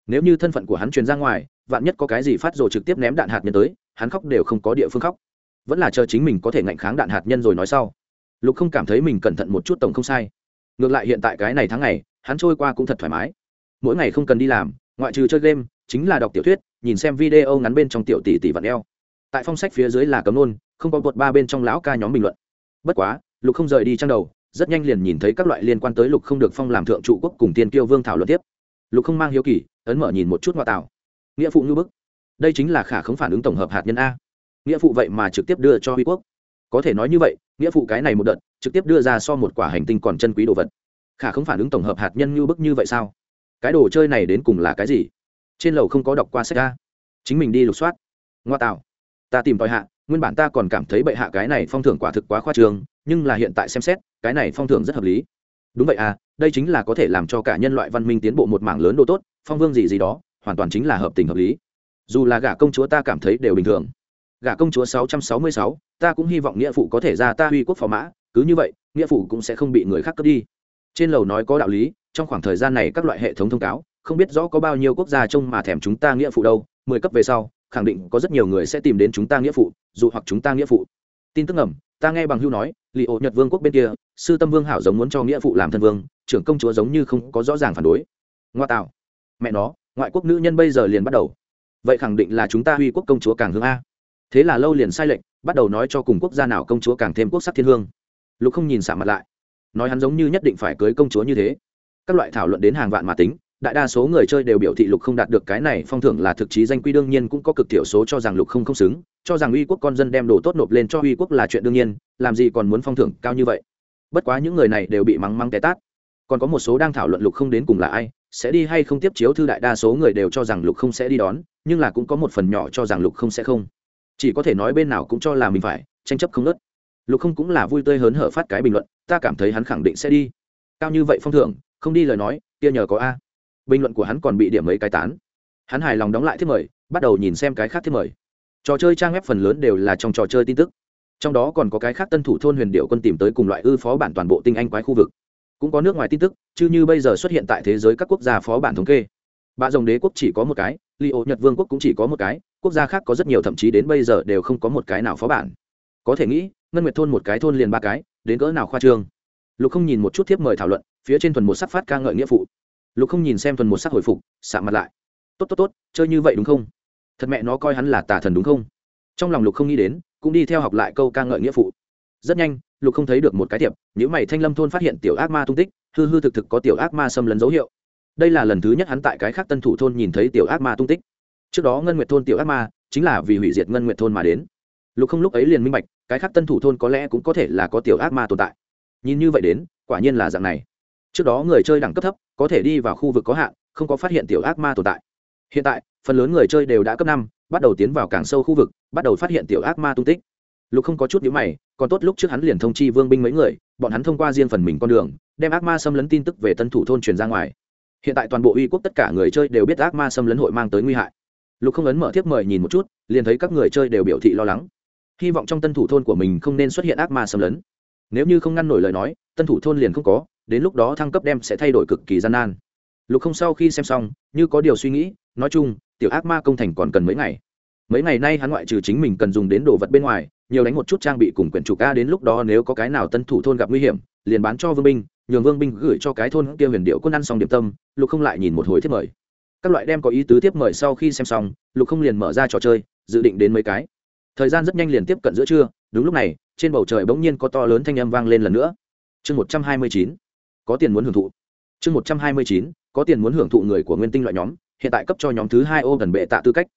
Nếu như thân phận của hắn truyền ra ngoài vạn nhất có cái gì phát rồi trực tiếp ném đạn hạt nhân tới, hắn khóc đều không có địa phương khóc. Vẫn là chờ chính mình có thể ngạnh kháng đạn hạt nhân rồi nói sau. Lục không cảm thấy mình cẩn thận một chút tổng không sai. Ngược lại hiện tại cái này tháng ngày, hắn trôi qua cũng thật thoải mái. Mỗi ngày không cần đi làm, ngoại trừ chơi game, chính là đọc tiểu thuyết, nhìn xem video ngắn bên trong tiểu tỷ tỷ vặn eo. Tại phong sách phía dưới là cấm nôn không có bột ba bên trong lão ca nhóm bình luận. Bất quá, lục không rời đi trang đầu, rất nhanh liền nhìn thấy các loại liên quan tới lục không được phong làm thượng trụ quốc cùng tiên kiêu vương thảo luận tiếp. Lục không mang hiếu kỳ, ấn mở nhìn một chút ngoại tảo nghĩa phụ ngư bức. Đây chính là khả không phản ứng tổng hợp hạt nhân a. Nghĩa phụ vậy mà trực tiếp đưa cho huy quốc. Có thể nói như vậy, nghĩa phụ cái này một đợt, trực tiếp đưa ra so một quả hành tinh còn chân quý đồ vật. Khả không phản ứng tổng hợp hạt nhân ngư bức như vậy sao? Cái đồ chơi này đến cùng là cái gì? Trên lầu không có đọc qua sách a. Chính mình đi lục soát. Ngoa tạo. Ta tìm tòi hạ, nguyên bản ta còn cảm thấy bệ hạ cái này phong thưởng quả thực quá khoa trương, nhưng là hiện tại xem xét, cái này phong thưởng rất hợp lý. Đúng vậy à đây chính là có thể làm cho cả nhân loại văn minh tiến bộ một mảng lớn đồ tốt, phong vương gì gì đó hoàn toàn chính là hợp tình hợp lý. Dù là gả công chúa ta cảm thấy đều bình thường. Gả công chúa 666, ta cũng hy vọng nghĩa phụ có thể ra ta uy quốc phò mã cứ như vậy nghĩa phụ cũng sẽ không bị người khác cướp đi. Trên lầu nói có đạo lý trong khoảng thời gian này các loại hệ thống thông cáo không biết rõ có bao nhiêu quốc gia trông mà thèm chúng ta nghĩa phụ đâu mười cấp về sau khẳng định có rất nhiều người sẽ tìm đến chúng ta nghĩa phụ dù hoặc chúng ta nghĩa phụ. Tin tức ngầm ta nghe bằng hưu nói Lý ổ nhật vương quốc bên kia sư tâm vương hảo giống muốn cho nghĩa phụ làm thân vương trưởng công chúa giống như không có rõ ràng phản đối. Ngoa tạo. Mẹ nó ngoại quốc nữ nhân bây giờ liền bắt đầu. Vậy khẳng định là chúng ta huy quốc công chúa càng hương a. Thế là lâu liền sai lệnh bắt đầu nói cho cùng quốc gia nào công chúa càng thêm quốc sắc thiên hương. Lục không nhìn xả mặt lại. Nói hắn giống như nhất định phải cưới công chúa như thế. Các loại thảo luận đến hàng vạn mà tính, đại đa số người chơi đều biểu thị lục không đạt được cái này, phong thưởng là thực chí danh quy đương nhiên cũng có cực thiểu số cho rằng lục không không xứng, cho rằng uy quốc con dân đem đồ tốt nộp lên cho uy quốc là chuyện đương nhiên, làm gì còn muốn phong thưởng cao như vậy. Bất quá những người này đều bị mắng mắng té tát. Còn có một số đang thảo luận lục không đến cùng là ai sẽ đi hay không tiếp chiếu thư đại đa số người đều cho rằng lục không sẽ đi đón, nhưng là cũng có một phần nhỏ cho rằng lục không sẽ không. Chỉ có thể nói bên nào cũng cho là mình phải, tranh chấp không nớt lục không cũng là vui tươi hớn hở phát cái bình luận, ta cảm thấy hắn khẳng định sẽ đi. Cao như vậy phong thưởng, không đi lời nói, kia nhờ có a. Bình luận của hắn còn bị điểm mấy cái tán. Hắn hài lòng đóng lại thiết mời, bắt đầu nhìn xem cái khác thiết mời. Trò chơi trang web phần lớn đều là trong trò chơi tin tức. Trong đó còn có cái khác tân thủ thôn huyền điệu quân tìm tới cùng loại ư phó bản toàn bộ tinh anh quái khu vực cũng có nước ngoài tin tức, chứ như bây giờ xuất hiện tại thế giới các quốc gia phó bản thống kê. Bạ dòng đế quốc chỉ có một cái, li ô nhật vương quốc cũng chỉ có một cái, quốc gia khác có rất nhiều thậm chí đến bây giờ đều không có một cái nào phó bản. Có thể nghĩ, ngân nguyệt thôn một cái thôn liền ba cái, đến cỡ nào khoa trương. Lục không nhìn một chút thiếp mời thảo luận, phía trên thuần một sắc phát ca ngợi nghĩa phụ. Lục không nhìn xem thuần một sắc hồi phục xạ mặt lại. Tốt tốt tốt, chơi như vậy đúng không? Thật mẹ nó coi hắn là tà thần đúng không? Trong lòng lục không nghĩ đến, cũng đi theo học lại câu ca ngợi nghĩa phụ. Rất nhanh lục không thấy được một cái thiệp những mày thanh lâm thôn phát hiện tiểu ác ma tung tích, hư hư thực thực có tiểu ác ma xâm lấn dấu hiệu. Đây là lần thứ nhất hắn tại cái khác tân thủ thôn nhìn thấy tiểu ác ma tung tích. Trước đó ngân nguyệt thôn tiểu ác ma chính là vì hủy diệt ngân nguyệt thôn mà đến. Lục không lúc ấy liền minh bạch, cái khác tân thủ thôn có lẽ cũng có thể là có tiểu ác ma tồn tại. Nhìn như vậy đến, quả nhiên là dạng này. Trước đó người chơi đẳng cấp thấp, có thể đi vào khu vực có hạn, không có phát hiện tiểu ác ma tồn tại. Hiện tại, phần lớn người chơi đều đã cấp năm, bắt đầu tiến vào càng sâu khu vực, bắt đầu phát hiện tiểu ác ma tung tích lục không có chút nhữ mày, còn tốt lúc trước hắn liền thông chi vương binh mấy người, bọn hắn thông qua riêng phần mình con đường, đem ác ma xâm lấn tin tức về tân thủ thôn truyền ra ngoài. Hiện tại toàn bộ uy quốc tất cả người chơi đều biết ác ma xâm lấn hội mang tới nguy hại. Lục không ấn mở thiếp mời nhìn một chút, liền thấy các người chơi đều biểu thị lo lắng. Hy vọng trong tân thủ thôn của mình không nên xuất hiện ác ma xâm lấn. Nếu như không ngăn nổi lời nói, tân thủ thôn liền không có, đến lúc đó thăng cấp đem sẽ thay đổi cực kỳ gian nan. Lục không sau khi xem xong, như có điều suy nghĩ, nói chung, tiểu ác ma công thành còn cần mấy ngày. Mấy ngày nay hắn ngoại trừ chính mình cần dùng đến đồ vật bên ngoài nhiều đánh một chút trang bị cùng quyển chủ ca đến lúc đó nếu có cái nào tân thủ thôn gặp nguy hiểm, liền bán cho vương binh, nhường vương binh gửi cho cái thôn kia huyền điệu quân ăn xong điểm tâm, lục không lại nhìn một hồi thiết mời. Các loại đem có ý tứ tiếp mời sau khi xem xong, lục không liền mở ra trò chơi, dự định đến mấy cái. Thời gian rất nhanh liền tiếp cận giữa trưa, đúng lúc này, trên bầu trời bỗng nhiên có to lớn thanh âm vang lên lần nữa. Chương một trăm hai mươi chín, có tiền muốn hưởng thụ. Chương một trăm hai mươi chín, có tiền muốn hưởng thụ người của nguyên tinh loại nhóm, hiện tại cấp cho nhóm thứ hai ô gần bệ tạ tư cách.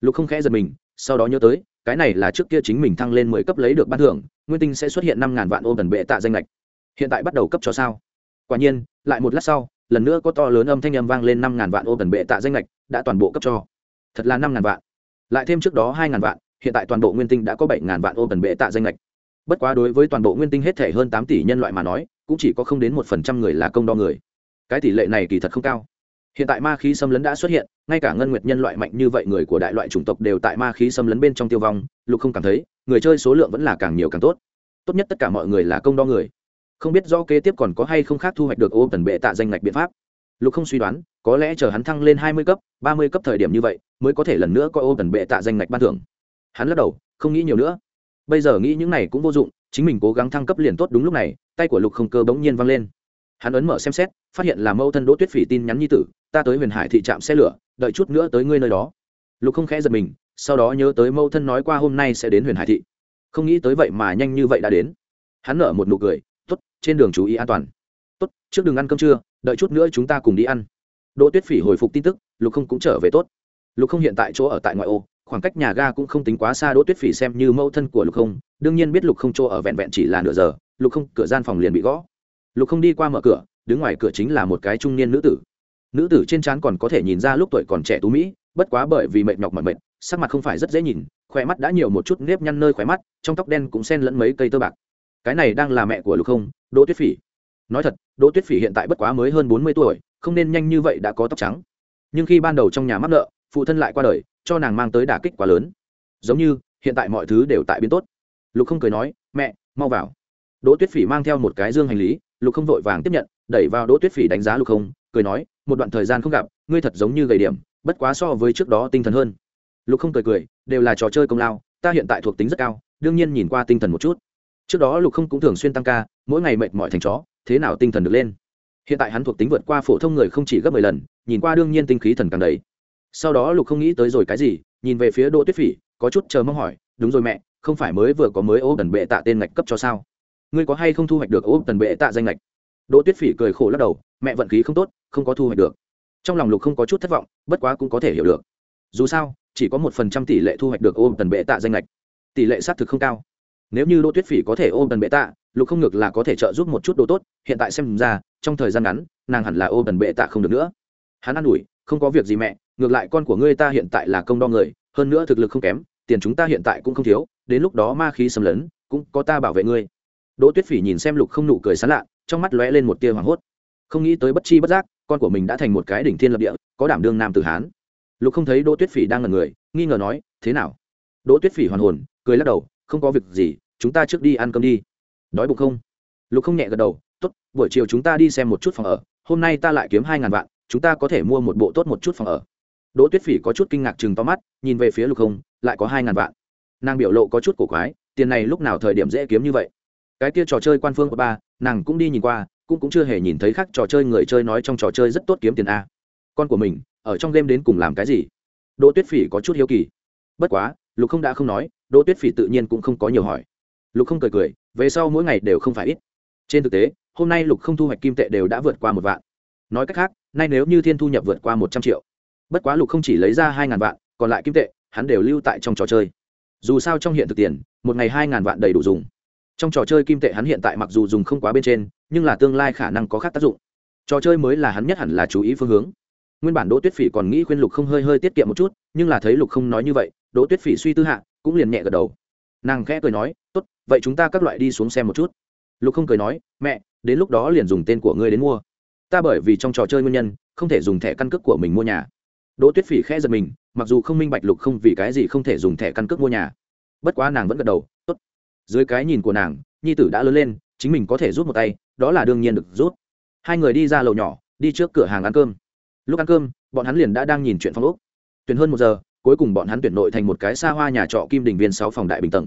Lục không khẽ giật mình, sau đó nhớ tới cái này là trước kia chính mình thăng lên mười cấp lấy được ban thưởng, nguyên tinh sẽ xuất hiện năm ngàn vạn ô gần bệ tạ danh lệch. Hiện tại bắt đầu cấp cho sao? Quả nhiên, lại một lát sau, lần nữa có to lớn âm thanh âm vang lên năm ngàn vạn ô gần bệ tạ danh lệch, đã toàn bộ cấp cho. Thật là năm ngàn vạn. Lại thêm trước đó hai ngàn vạn, hiện tại toàn bộ nguyên tinh đã có bảy ngàn vạn ô gần bệ tạ danh lệch. Bất quá đối với toàn bộ nguyên tinh hết thể hơn tám tỷ nhân loại mà nói, cũng chỉ có không đến một phần trăm người là công đo người. Cái tỷ lệ này kỳ thật không cao hiện tại ma khí xâm lấn đã xuất hiện, ngay cả ngân nguyệt nhân loại mạnh như vậy người của đại loại chủng tộc đều tại ma khí xâm lấn bên trong tiêu vong, lục không cảm thấy, người chơi số lượng vẫn là càng nhiều càng tốt. Tốt nhất tất cả mọi người là công đo người. Không biết do kế tiếp còn có hay không khác thu hoạch được ô tần bệ tạ danh ngạch biện pháp. Lục không suy đoán, có lẽ chờ hắn thăng lên hai mươi cấp, ba mươi cấp thời điểm như vậy, mới có thể lần nữa coi ô tần bệ tạ danh ngạch ban thưởng. Hắn lắc đầu, không nghĩ nhiều nữa. Bây giờ nghĩ những này cũng vô dụng, chính mình cố gắng thăng cấp liền tốt đúng lúc này, tay của lục không cơ bỗng nhiên văng lên hắn ấn mở xem xét, phát hiện là mâu thân đỗ tuyết phỉ tin nhắn nhi tử, ta tới huyền hải thị trạm xe lửa, đợi chút nữa tới ngươi nơi đó. Lục không khẽ giật mình, sau đó nhớ tới mâu thân nói qua hôm nay sẽ đến huyền hải thị. Không nghĩ tới vậy mà nhanh như vậy đã đến. Hắn nở một nụ cười t ố t trên đường chú ý an toàn. Tốt, trước đường ăn cơm trưa, đợi chút nữa chúng ta cùng đi ăn. Đỗ tuyết phỉ hồi phục tin tức, lục không cũng trở về tốt. Lục không hiện tại chỗ ở tại ngoại ô, khoảng cách nhà ga cũng không tính quá xa đỗ tuyết phỉ xem như mâu thân của lục không. Đương nhiên biết lục không chỗ ở vẹn vẹn chỉ là nửa giờ, lục không cửa gian phòng liền bị gõ lục không đi qua mở cửa, đứng ngoài cửa chính là một cái trung niên nữ tử. Nữ tử trên trán còn có thể nhìn ra lúc tuổi còn trẻ tú mỹ, bất quá bởi vì mệt nhọc mỏi mệt, sắc mặt không phải rất dễ nhìn khỏe mắt đã nhiều một chút nếp nhăn nơi khỏe mắt, trong tóc đen cũng xen lẫn mấy cây tơ bạc. Cái này đang là mẹ của lục không, đỗ tuyết phỉ. Nói thật, đỗ tuyết phỉ hiện tại bất quá mới hơn bốn mươi tuổi, không nên nhanh như vậy đã có tóc trắng. Nhưng khi ban đầu trong nhà mắc nợ, phụ thân lại qua đời, cho nàng mang tới đả kích quá lớn. Giống như, hiện tại mọi thứ đều tại biến tốt. Lục không cười nói, mẹ, mau vào. Đỗ tuyết phỉ mang theo một cái dương hành lý lục không vội vàng tiếp nhận, đẩy vào đỗ tuyết phỉ đánh giá lục không, cười nói, một đoạn thời gian không gặp, ngươi thật giống như gầy điểm, bất quá so với trước đó tinh thần hơn. Lục không cười cười, đều là trò chơi công lao, ta hiện tại thuộc tính rất cao, đương nhiên nhìn qua tinh thần một chút. Trước đó lục không cũng thường xuyên tăng ca, mỗi ngày mệt mỏi thành chó, thế nào tinh thần được lên? Hiện tại hắn thuộc tính vượt qua phổ thông người không chỉ gấp mười lần, nhìn qua đương nhiên tinh khí thần càng đầy. sau đó lục không nghĩ tới rồi cái gì, nhìn về phía đỗ tuyết phỉ, có chút chờ mong hỏi, đúng rồi mẹ, không phải mới vừa có mới ô đần bệ tạ tên ngạch cấp cho sao? Ngươi có hay không thu hoạch được ốp tần bệ tạ danh lệch đỗ tuyết phỉ cười khổ lắc đầu, mẹ vận khí không tốt, không có thu hoạch được. Trong lòng lục không có chút thất vọng, bất quá cũng có thể hiểu được. Dù sao, chỉ có một phần trăm tỷ lệ thu hoạch được ôm tần bệ tạ danh lệch tỷ lệ xác thực không cao. Nếu như đỗ tuyết phỉ có thể ôm tần bệ tạ, lục không ngược là có thể trợ giúp một chút đồ tốt, hiện tại xem ra, trong thời gian ngắn, nàng hẳn là ôm tần bệ tạ không được nữa. Hắn an ủi, không có việc gì mẹ, ngược lại con của ngươi ta hiện tại là công đo người, hơn nữa thực lực không kém, tiền chúng ta hiện tại cũng không thiếu, đến lúc đó ma khí xâm lấn, cũng có ta bảo vệ ngươi đỗ tuyết phỉ nhìn xem lục không nụ cười sán lạ, trong mắt lóe lên một tia hoảng hốt. Không nghĩ tới bất chi bất giác, con của mình đã thành một cái đỉnh thiên lập địa, có đảm đương nam tử hán. Lục không thấy đỗ tuyết phỉ đang ngần người, nghi ngờ nói, thế nào? Đỗ tuyết phỉ hoàn hồn, cười lắc đầu, không có việc gì, chúng ta trước đi ăn cơm đi. Đói bụng không? Lục không nhẹ gật đầu, tốt, buổi chiều chúng ta đi xem một chút phòng ở, hôm nay ta lại kiếm hai ngàn vạn, chúng ta có thể mua một bộ tốt một chút phòng ở. Đỗ tuyết phỉ có chút kinh ngạc chừng to mắt, nhìn về phía lục không, lại có hai ngàn vạn. Nàng biểu lộ có chút cổ quái, tiền này lúc nào thời điểm dễ kiếm như vậy? Cái kia trò chơi quan phương của ba, nàng cũng đi nhìn qua, cũng cũng chưa hề nhìn thấy khác trò chơi người chơi nói trong trò chơi rất tốt kiếm tiền a. Con của mình, ở trong game đến cùng làm cái gì? Đỗ tuyết phỉ có chút hiếu kỳ. Bất quá, lục không đã không nói, đỗ tuyết phỉ tự nhiên cũng không có nhiều hỏi. Lục không cười cười, về sau mỗi ngày đều không phải ít. Trên thực tế, hôm nay lục không thu hoạch kim tệ đều đã vượt qua một vạn. Nói cách khác, nay nếu như thiên thu nhập vượt qua một trăm triệu, bất quá lục không chỉ lấy ra hai ngàn vạn, còn lại kim tệ, hắn đều lưu tại trong trò chơi. Dù sao trong hiện thực tiền, một ngày hai ngàn vạn đầy đủ dùng trong trò chơi kim tệ hắn hiện tại mặc dù dùng không quá bên trên, nhưng là tương lai khả năng có khác tác dụng. Trò chơi mới là hắn nhất hẳn là chú ý phương hướng. Nguyên bản đỗ tuyết phỉ còn nghĩ khuyên lục không hơi hơi tiết kiệm một chút, nhưng là thấy lục không nói như vậy, đỗ tuyết phỉ suy tư hạ, cũng liền nhẹ gật đầu. Nàng khẽ cười nói, tốt, vậy chúng ta các loại đi xuống xem một chút. Lục không cười nói, mẹ, đến lúc đó liền dùng tên của ngươi đến mua. Ta bởi vì trong trò chơi nguyên nhân, không thể dùng thẻ căn cước của mình mua nhà. Đỗ tuyết phỉ khẽ giật mình, mặc dù không minh bạch lục không vì cái gì không thể dùng thẻ căn cước mua nhà. Bất quá nàng vẫn gật đầu dưới cái nhìn của nàng, nhi tử đã lớn lên, chính mình có thể rút một tay, đó là đương nhiên được rút. Hai người đi ra lầu nhỏ, đi trước cửa hàng ăn cơm. Lúc ăn cơm, bọn hắn liền đã đang nhìn chuyện phong ốc. Tuyển hơn một giờ, cuối cùng bọn hắn tuyển nội thành một cái xa hoa nhà trọ kim đình viên sáu phòng đại bình tầng.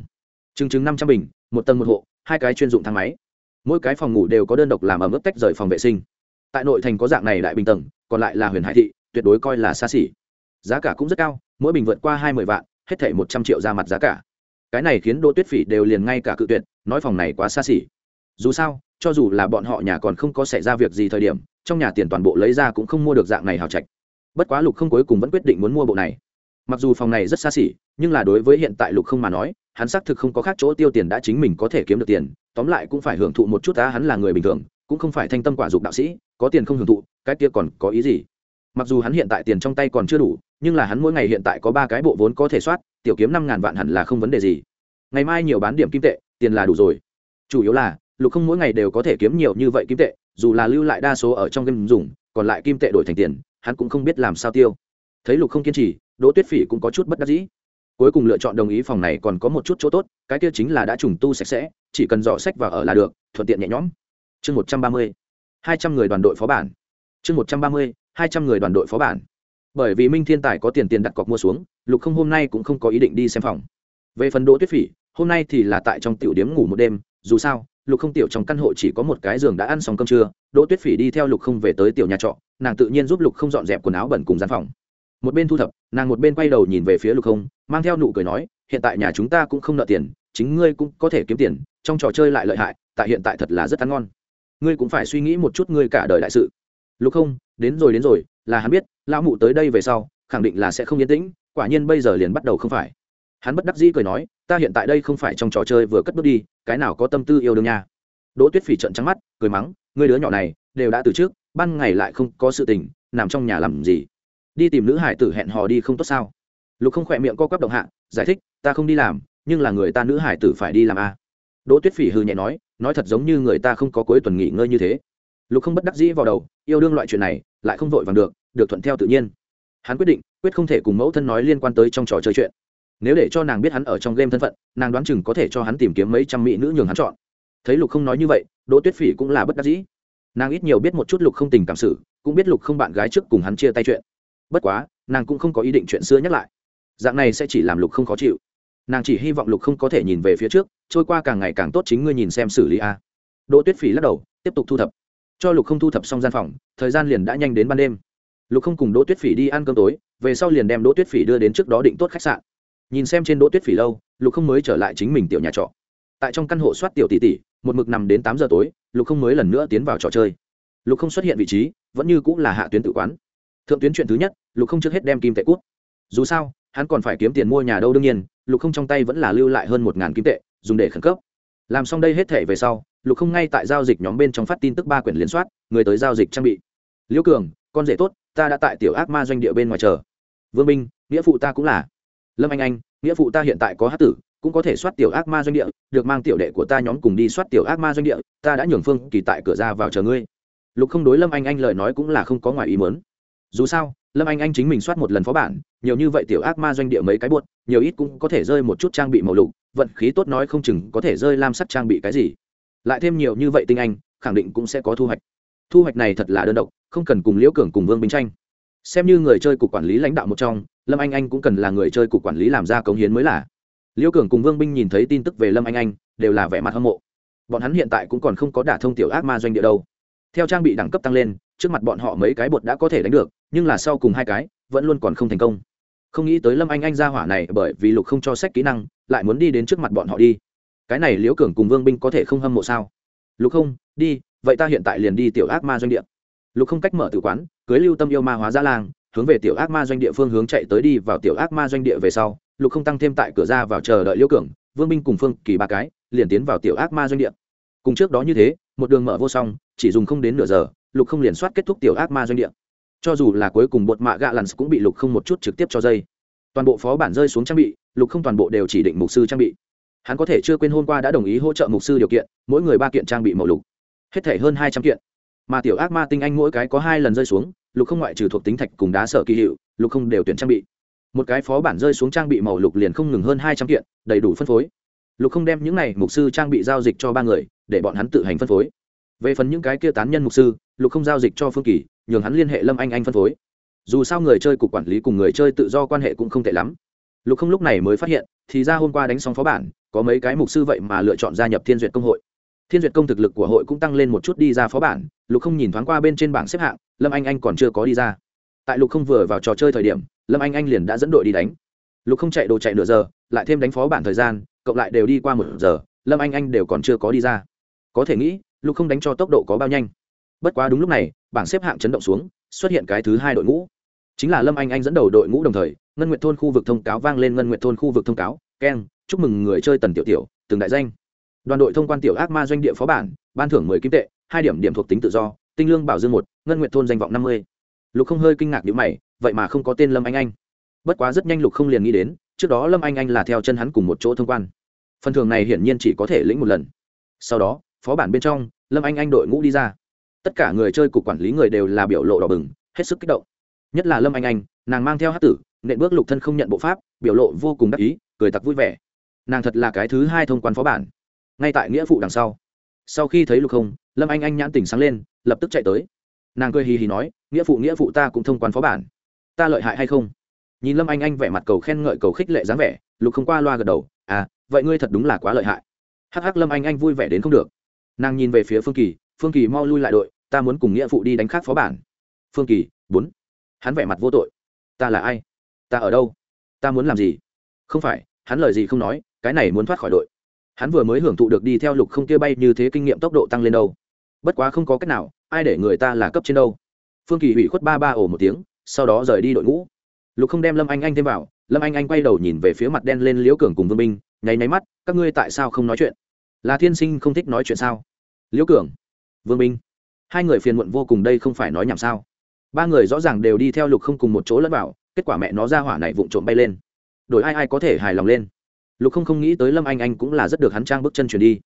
Chừng chừng năm trăm bình, một tầng một hộ, hai cái chuyên dụng thang máy. Mỗi cái phòng ngủ đều có đơn độc làm ở mức tách rời phòng vệ sinh. Tại nội thành có dạng này đại bình tầng, còn lại là huyền hải thị, tuyệt đối coi là xa xỉ. Giá cả cũng rất cao, mỗi bình vượt qua hai mươi vạn, hết thể một trăm triệu ra mặt giá cả cái này khiến đỗ tuyết phỉ đều liền ngay cả cự tuyệt, nói phòng này quá xa xỉ. Dù sao, cho dù là bọn họ nhà còn không có xảy ra việc gì thời điểm, trong nhà tiền toàn bộ lấy ra cũng không mua được dạng này hào trạch. Bất quá lục không cuối cùng vẫn quyết định muốn mua bộ này. Mặc dù phòng này rất xa xỉ, nhưng là đối với hiện tại lục không mà nói, hắn xác thực không có khác chỗ tiêu tiền đã chính mình có thể kiếm được tiền, tóm lại cũng phải hưởng thụ một chút ta hắn là người bình thường, cũng không phải thanh tâm quả dục đạo sĩ, có tiền không hưởng thụ, cái kia còn có ý gì? Mặc dù hắn hiện tại tiền trong tay còn chưa đủ, nhưng là hắn mỗi ngày hiện tại có ba cái bộ vốn có thể soát tiểu kiếm năm ngàn vạn hẳn là không vấn đề gì. Ngày mai nhiều bán điểm kim tệ, tiền là đủ rồi. Chủ yếu là, lục không mỗi ngày đều có thể kiếm nhiều như vậy kim tệ, dù là lưu lại đa số ở trong game dùng, còn lại kim tệ đổi thành tiền, hắn cũng không biết làm sao tiêu. Thấy lục không kiên trì, đỗ tuyết phỉ cũng có chút bất đắc dĩ. Cuối cùng lựa chọn đồng ý phòng này còn có một chút chỗ tốt, cái kia chính là đã trùng tu sạch sẽ, chỉ cần dò sách vào ở là được, thuận tiện nhẹ nhõm. Chương một trăm ba mươi, hai trăm người đoàn đội phó bản. Chương một trăm ba mươi, hai trăm người đoàn đội phó bản bởi vì minh thiên tài có tiền tiền đặt cọc mua xuống, lục không hôm nay cũng không có ý định đi xem phòng. Về phần đỗ tuyết phỉ, hôm nay thì là tại trong tiểu điếm ngủ một đêm, dù sao, lục không tiểu trong căn hộ chỉ có một cái giường đã ăn xong cơm trưa, đỗ tuyết phỉ đi theo lục không về tới tiểu nhà trọ, nàng tự nhiên giúp lục không dọn dẹp quần áo bẩn cùng gian phòng. Một bên thu thập, nàng một bên quay đầu nhìn về phía lục không, mang theo nụ cười nói, hiện tại nhà chúng ta cũng không nợ tiền, chính ngươi cũng có thể kiếm tiền, trong trò chơi lại lợi hại, tại hiện tại thật là rất ăn ngon. Ngươi cũng phải suy nghĩ một chút ngươi cả đời đại sự. Lục không, đến rồi đến rồi, là hắn biết lão mụ tới đây về sau, khẳng định là sẽ không yên tĩnh, quả nhiên bây giờ liền bắt đầu không phải. Hắn bất đắc dĩ cười nói, ta hiện tại đây không phải trong trò chơi vừa cất bước đi, cái nào có tâm tư yêu đương nha. Đỗ tuyết phỉ trận trắng mắt, cười mắng, ngươi đứa nhỏ này, đều đã từ trước, ban ngày lại không có sự tình, nằm trong nhà làm gì? Đi tìm nữ hải tử hẹn hò đi không tốt sao? Lục không khỏe miệng co quắp động hạ, giải thích, ta không đi làm, nhưng là người ta nữ hải tử phải đi làm a. Đỗ tuyết phỉ hư nhẹ nói nói thật giống như người ta không có cuối tuần nghỉ ngơi như thế. Lục không bất đắc dĩ vào đầu, yêu đương loại chuyện này, lại không vội vàng được được thuận theo tự nhiên. Hắn quyết định, quyết không thể cùng mẫu thân nói liên quan tới trong trò chơi chuyện. Nếu để cho nàng biết hắn ở trong game thân phận, nàng đoán chừng có thể cho hắn tìm kiếm mấy trăm mỹ nữ nhường hắn chọn. Thấy lục không nói như vậy, đỗ tuyết phỉ cũng là bất đắc dĩ. Nàng ít nhiều biết một chút lục không tình cảm sự, cũng biết lục không bạn gái trước cùng hắn chia tay chuyện. Bất quá, nàng cũng không có ý định chuyện xưa nhắc lại. Dạng này sẽ chỉ làm lục không khó chịu. Nàng chỉ hy vọng lục không có thể nhìn về phía trước, trôi qua càng ngày càng tốt chính ngươi nhìn xem xử lý a. Đỗ tuyết phỉ lắc đầu, tiếp tục thu thập. Cho lục không thu thập xong gian phòng, thời gian liền đã nhanh đến ban đêm lục không cùng đỗ tuyết phỉ đi ăn cơm tối, về sau liền đem đỗ tuyết phỉ đưa đến trước đó định tốt khách sạn. Nhìn xem trên đỗ tuyết phỉ lâu, lục không mới trở lại chính mình tiểu nhà trọ. Tại trong căn hộ soát tiểu tỷ tỷ, một mực nằm đến tám giờ tối, lục không mới lần nữa tiến vào trò chơi. Lục không xuất hiện vị trí, vẫn như cũng là hạ tuyến tự quán. Thượng tuyến chuyện thứ nhất, lục không trước hết đem kim tệ cút. Dù sao, hắn còn phải kiếm tiền mua nhà đâu đương nhiên, lục không trong tay vẫn là lưu lại hơn một ngàn kim tệ, dùng để khẩn cấp. Làm xong đây hết thể về sau, lục không ngay tại giao dịch nhóm bên trong phát tin tức ba quyển liên soát, người tới giao dịch trang bị. Liễu cường, con rể tốt ta đã tại tiểu ác ma doanh địa bên ngoài chờ. Vương minh, nghĩa phụ ta cũng là. Lâm anh anh, nghĩa phụ ta hiện tại có hát tử, cũng có thể soát tiểu ác ma doanh địa, được mang tiểu đệ của ta nhóm cùng đi soát tiểu ác ma doanh địa, ta đã nhường phương kỳ tại cửa ra vào chờ ngươi. Lục không đối lâm anh anh lời nói cũng là không có ngoài ý mớn dù sao, lâm anh anh chính mình soát một lần phó bản, nhiều như vậy tiểu ác ma doanh địa mấy cái buột, nhiều ít cũng có thể rơi một chút trang bị màu lục, vận khí tốt nói không chừng có thể rơi lam sắt trang bị cái gì. Lại thêm nhiều như vậy tinh anh, khẳng định cũng sẽ có thu hoạch thu hoạch này thật là đơn độc, không cần cùng liễu cường cùng vương binh tranh. Xem như người chơi cục quản lý lãnh đạo một trong, lâm anh anh cũng cần là người chơi cục quản lý làm ra cống hiến mới là. Liễu cường cùng vương binh nhìn thấy tin tức về lâm anh anh, đều là vẻ mặt hâm mộ. Bọn hắn hiện tại cũng còn không có đả thông tiểu ác ma doanh địa đâu. Theo trang bị đẳng cấp tăng lên, trước mặt bọn họ mấy cái bột đã có thể đánh được, nhưng là sau cùng hai cái, vẫn luôn còn không thành công. Không nghĩ tới lâm anh anh ra hỏa này bởi vì lục không cho sách kỹ năng, lại muốn đi đến trước mặt bọn họ đi. Cái này liễu cường cùng vương binh có thể không hâm mộ sao? Lục không, đi vậy ta hiện tại liền đi tiểu ác ma doanh địa. Lục không cách mở tử quán, cưới lưu tâm yêu ma hóa gia lang, hướng về tiểu ác ma doanh địa phương hướng chạy tới đi vào tiểu ác ma doanh địa về sau, lục không tăng thêm tại cửa ra vào chờ đợi liễu cường, vương binh cùng phương kỳ ba cái, liền tiến vào tiểu ác ma doanh địa. Cùng trước đó như thế, một đường mở vô song, chỉ dùng không đến nửa giờ, lục không liền soát kết thúc tiểu ác ma doanh địa. Cho dù là cuối cùng bột mạ gạ lặn cũng bị lục không một chút trực tiếp cho dây. Toàn bộ phó bản rơi xuống trang bị, lục không toàn bộ đều chỉ định mục sư trang bị. Hắn có thể chưa quên hôm qua đã đồng ý hỗ trợ mục sư điều kiện, mỗi người ba kiện trang bị màu lục hết thể hơn hai trăm kiện. Mà tiểu ác ma tinh anh mỗi cái có hai lần rơi xuống, lục không ngoại trừ thuộc tính thạch cùng đá sợ kỳ hiệu, lục không đều tuyển trang bị. Một cái phó bản rơi xuống trang bị màu lục liền không ngừng hơn hai trăm kiện, đầy đủ phân phối. Lục không đem những này mục sư trang bị giao dịch cho ba người, để bọn hắn tự hành phân phối. Về phần những cái kia tán nhân mục sư, lục không giao dịch cho phương kỳ, nhường hắn liên hệ lâm anh anh phân phối. Dù sao người chơi cục quản lý cùng người chơi tự do quan hệ cũng không tệ lắm. Lục không lúc này mới phát hiện, thì ra hôm qua đánh xong phó bản, có mấy cái mục sư vậy mà lựa chọn gia nhập thiên duyệt công hội thiên duyệt công thực lực của hội cũng tăng lên một chút đi ra phó bản, lục không nhìn thoáng qua bên trên bảng xếp hạng, lâm anh anh còn chưa có đi ra. Tại lục không vừa vào trò chơi thời điểm, lâm anh anh liền đã dẫn đội đi đánh. Lục không chạy đồ chạy nửa giờ, lại thêm đánh phó bản thời gian, cộng lại đều đi qua một giờ, lâm anh anh đều còn chưa có đi ra. Có thể nghĩ, lục không đánh cho tốc độ có bao nhanh. Bất quá đúng lúc này, bảng xếp hạng chấn động xuống, xuất hiện cái thứ hai đội ngũ. Chính là lâm anh anh dẫn đầu đội ngũ đồng thời, ngân nguyện thôn khu vực thông cáo vang lên ngân nguyện thôn khu vực thông cáo. Keng, chúc mừng người chơi tần tiểu tiểu, từng đại danh đoàn đội thông quan tiểu ác ma doanh địa phó bản, ban thưởng mười kim tệ, hai điểm điểm thuộc tính tự do, tinh lương bảo dương một, ngân nguyện thôn danh vọng năm mươi. Lục không hơi kinh ngạc nhữ mày, vậy mà không có tên lâm anh anh. Bất quá rất nhanh lục không liền nghĩ đến, trước đó lâm anh anh là theo chân hắn cùng một chỗ thông quan. Phần thường này hiển nhiên chỉ có thể lĩnh một lần. Sau đó, phó bản bên trong, lâm anh anh đội ngũ đi ra. Tất cả người chơi cục quản lý người đều là biểu lộ đỏ bừng, hết sức kích động. Nhất là lâm anh anh, nàng mang theo hát tử, nện bước lục thân không nhận bộ pháp, biểu lộ vô cùng đắc ý, cười tặc vui vẻ. Nàng thật là cái thứ hai thông quan phó bản ngay tại nghĩa phụ đằng sau. Sau khi thấy lục không lâm anh anh nhãn tỉnh sáng lên, lập tức chạy tới. Nàng cười hì hì nói, nghĩa phụ nghĩa phụ ta cũng thông quan phó bản. Ta lợi hại hay không? Nhìn lâm anh anh vẻ mặt cầu khen ngợi cầu khích lệ dáng vẻ, lục không qua loa gật đầu à vậy ngươi thật đúng là quá lợi hại. Hắc hắc lâm anh anh vui vẻ đến không được. Nàng nhìn về phía phương kỳ phương kỳ mau lui lại đội, ta muốn cùng nghĩa phụ đi đánh khác phó bản. Phương kỳ, bốn. Hắn vẻ mặt vô tội. Ta là ai? Ta ở đâu? Ta muốn làm gì? Không phải, hắn lời gì không nói, cái này muốn thoát khỏi đội hắn vừa mới hưởng thụ được đi theo lục không kia bay như thế kinh nghiệm tốc độ tăng lên đâu. Bất quá không có cách nào, ai để người ta là cấp trên đâu. Phương kỳ hủy khuất ba ba ổ một tiếng, sau đó rời đi đội ngũ. Lục không đem lâm anh anh thêm vào, lâm anh anh quay đầu nhìn về phía mặt đen lên liễu cường cùng vương minh, nháy nháy mắt, các ngươi tại sao không nói chuyện? Là thiên sinh không thích nói chuyện sao? Liễu cường, vương minh, hai người phiền muộn vô cùng đây không phải nói nhảm sao? Ba người rõ ràng đều đi theo lục không cùng một chỗ lẫn vào, kết quả mẹ nó ra hỏa này vụng trộm bay lên. Đổi ai ai có thể hài lòng lên? Lục không không nghĩ tới lâm anh anh cũng là rất được hắn trang bước chân chuyển đi.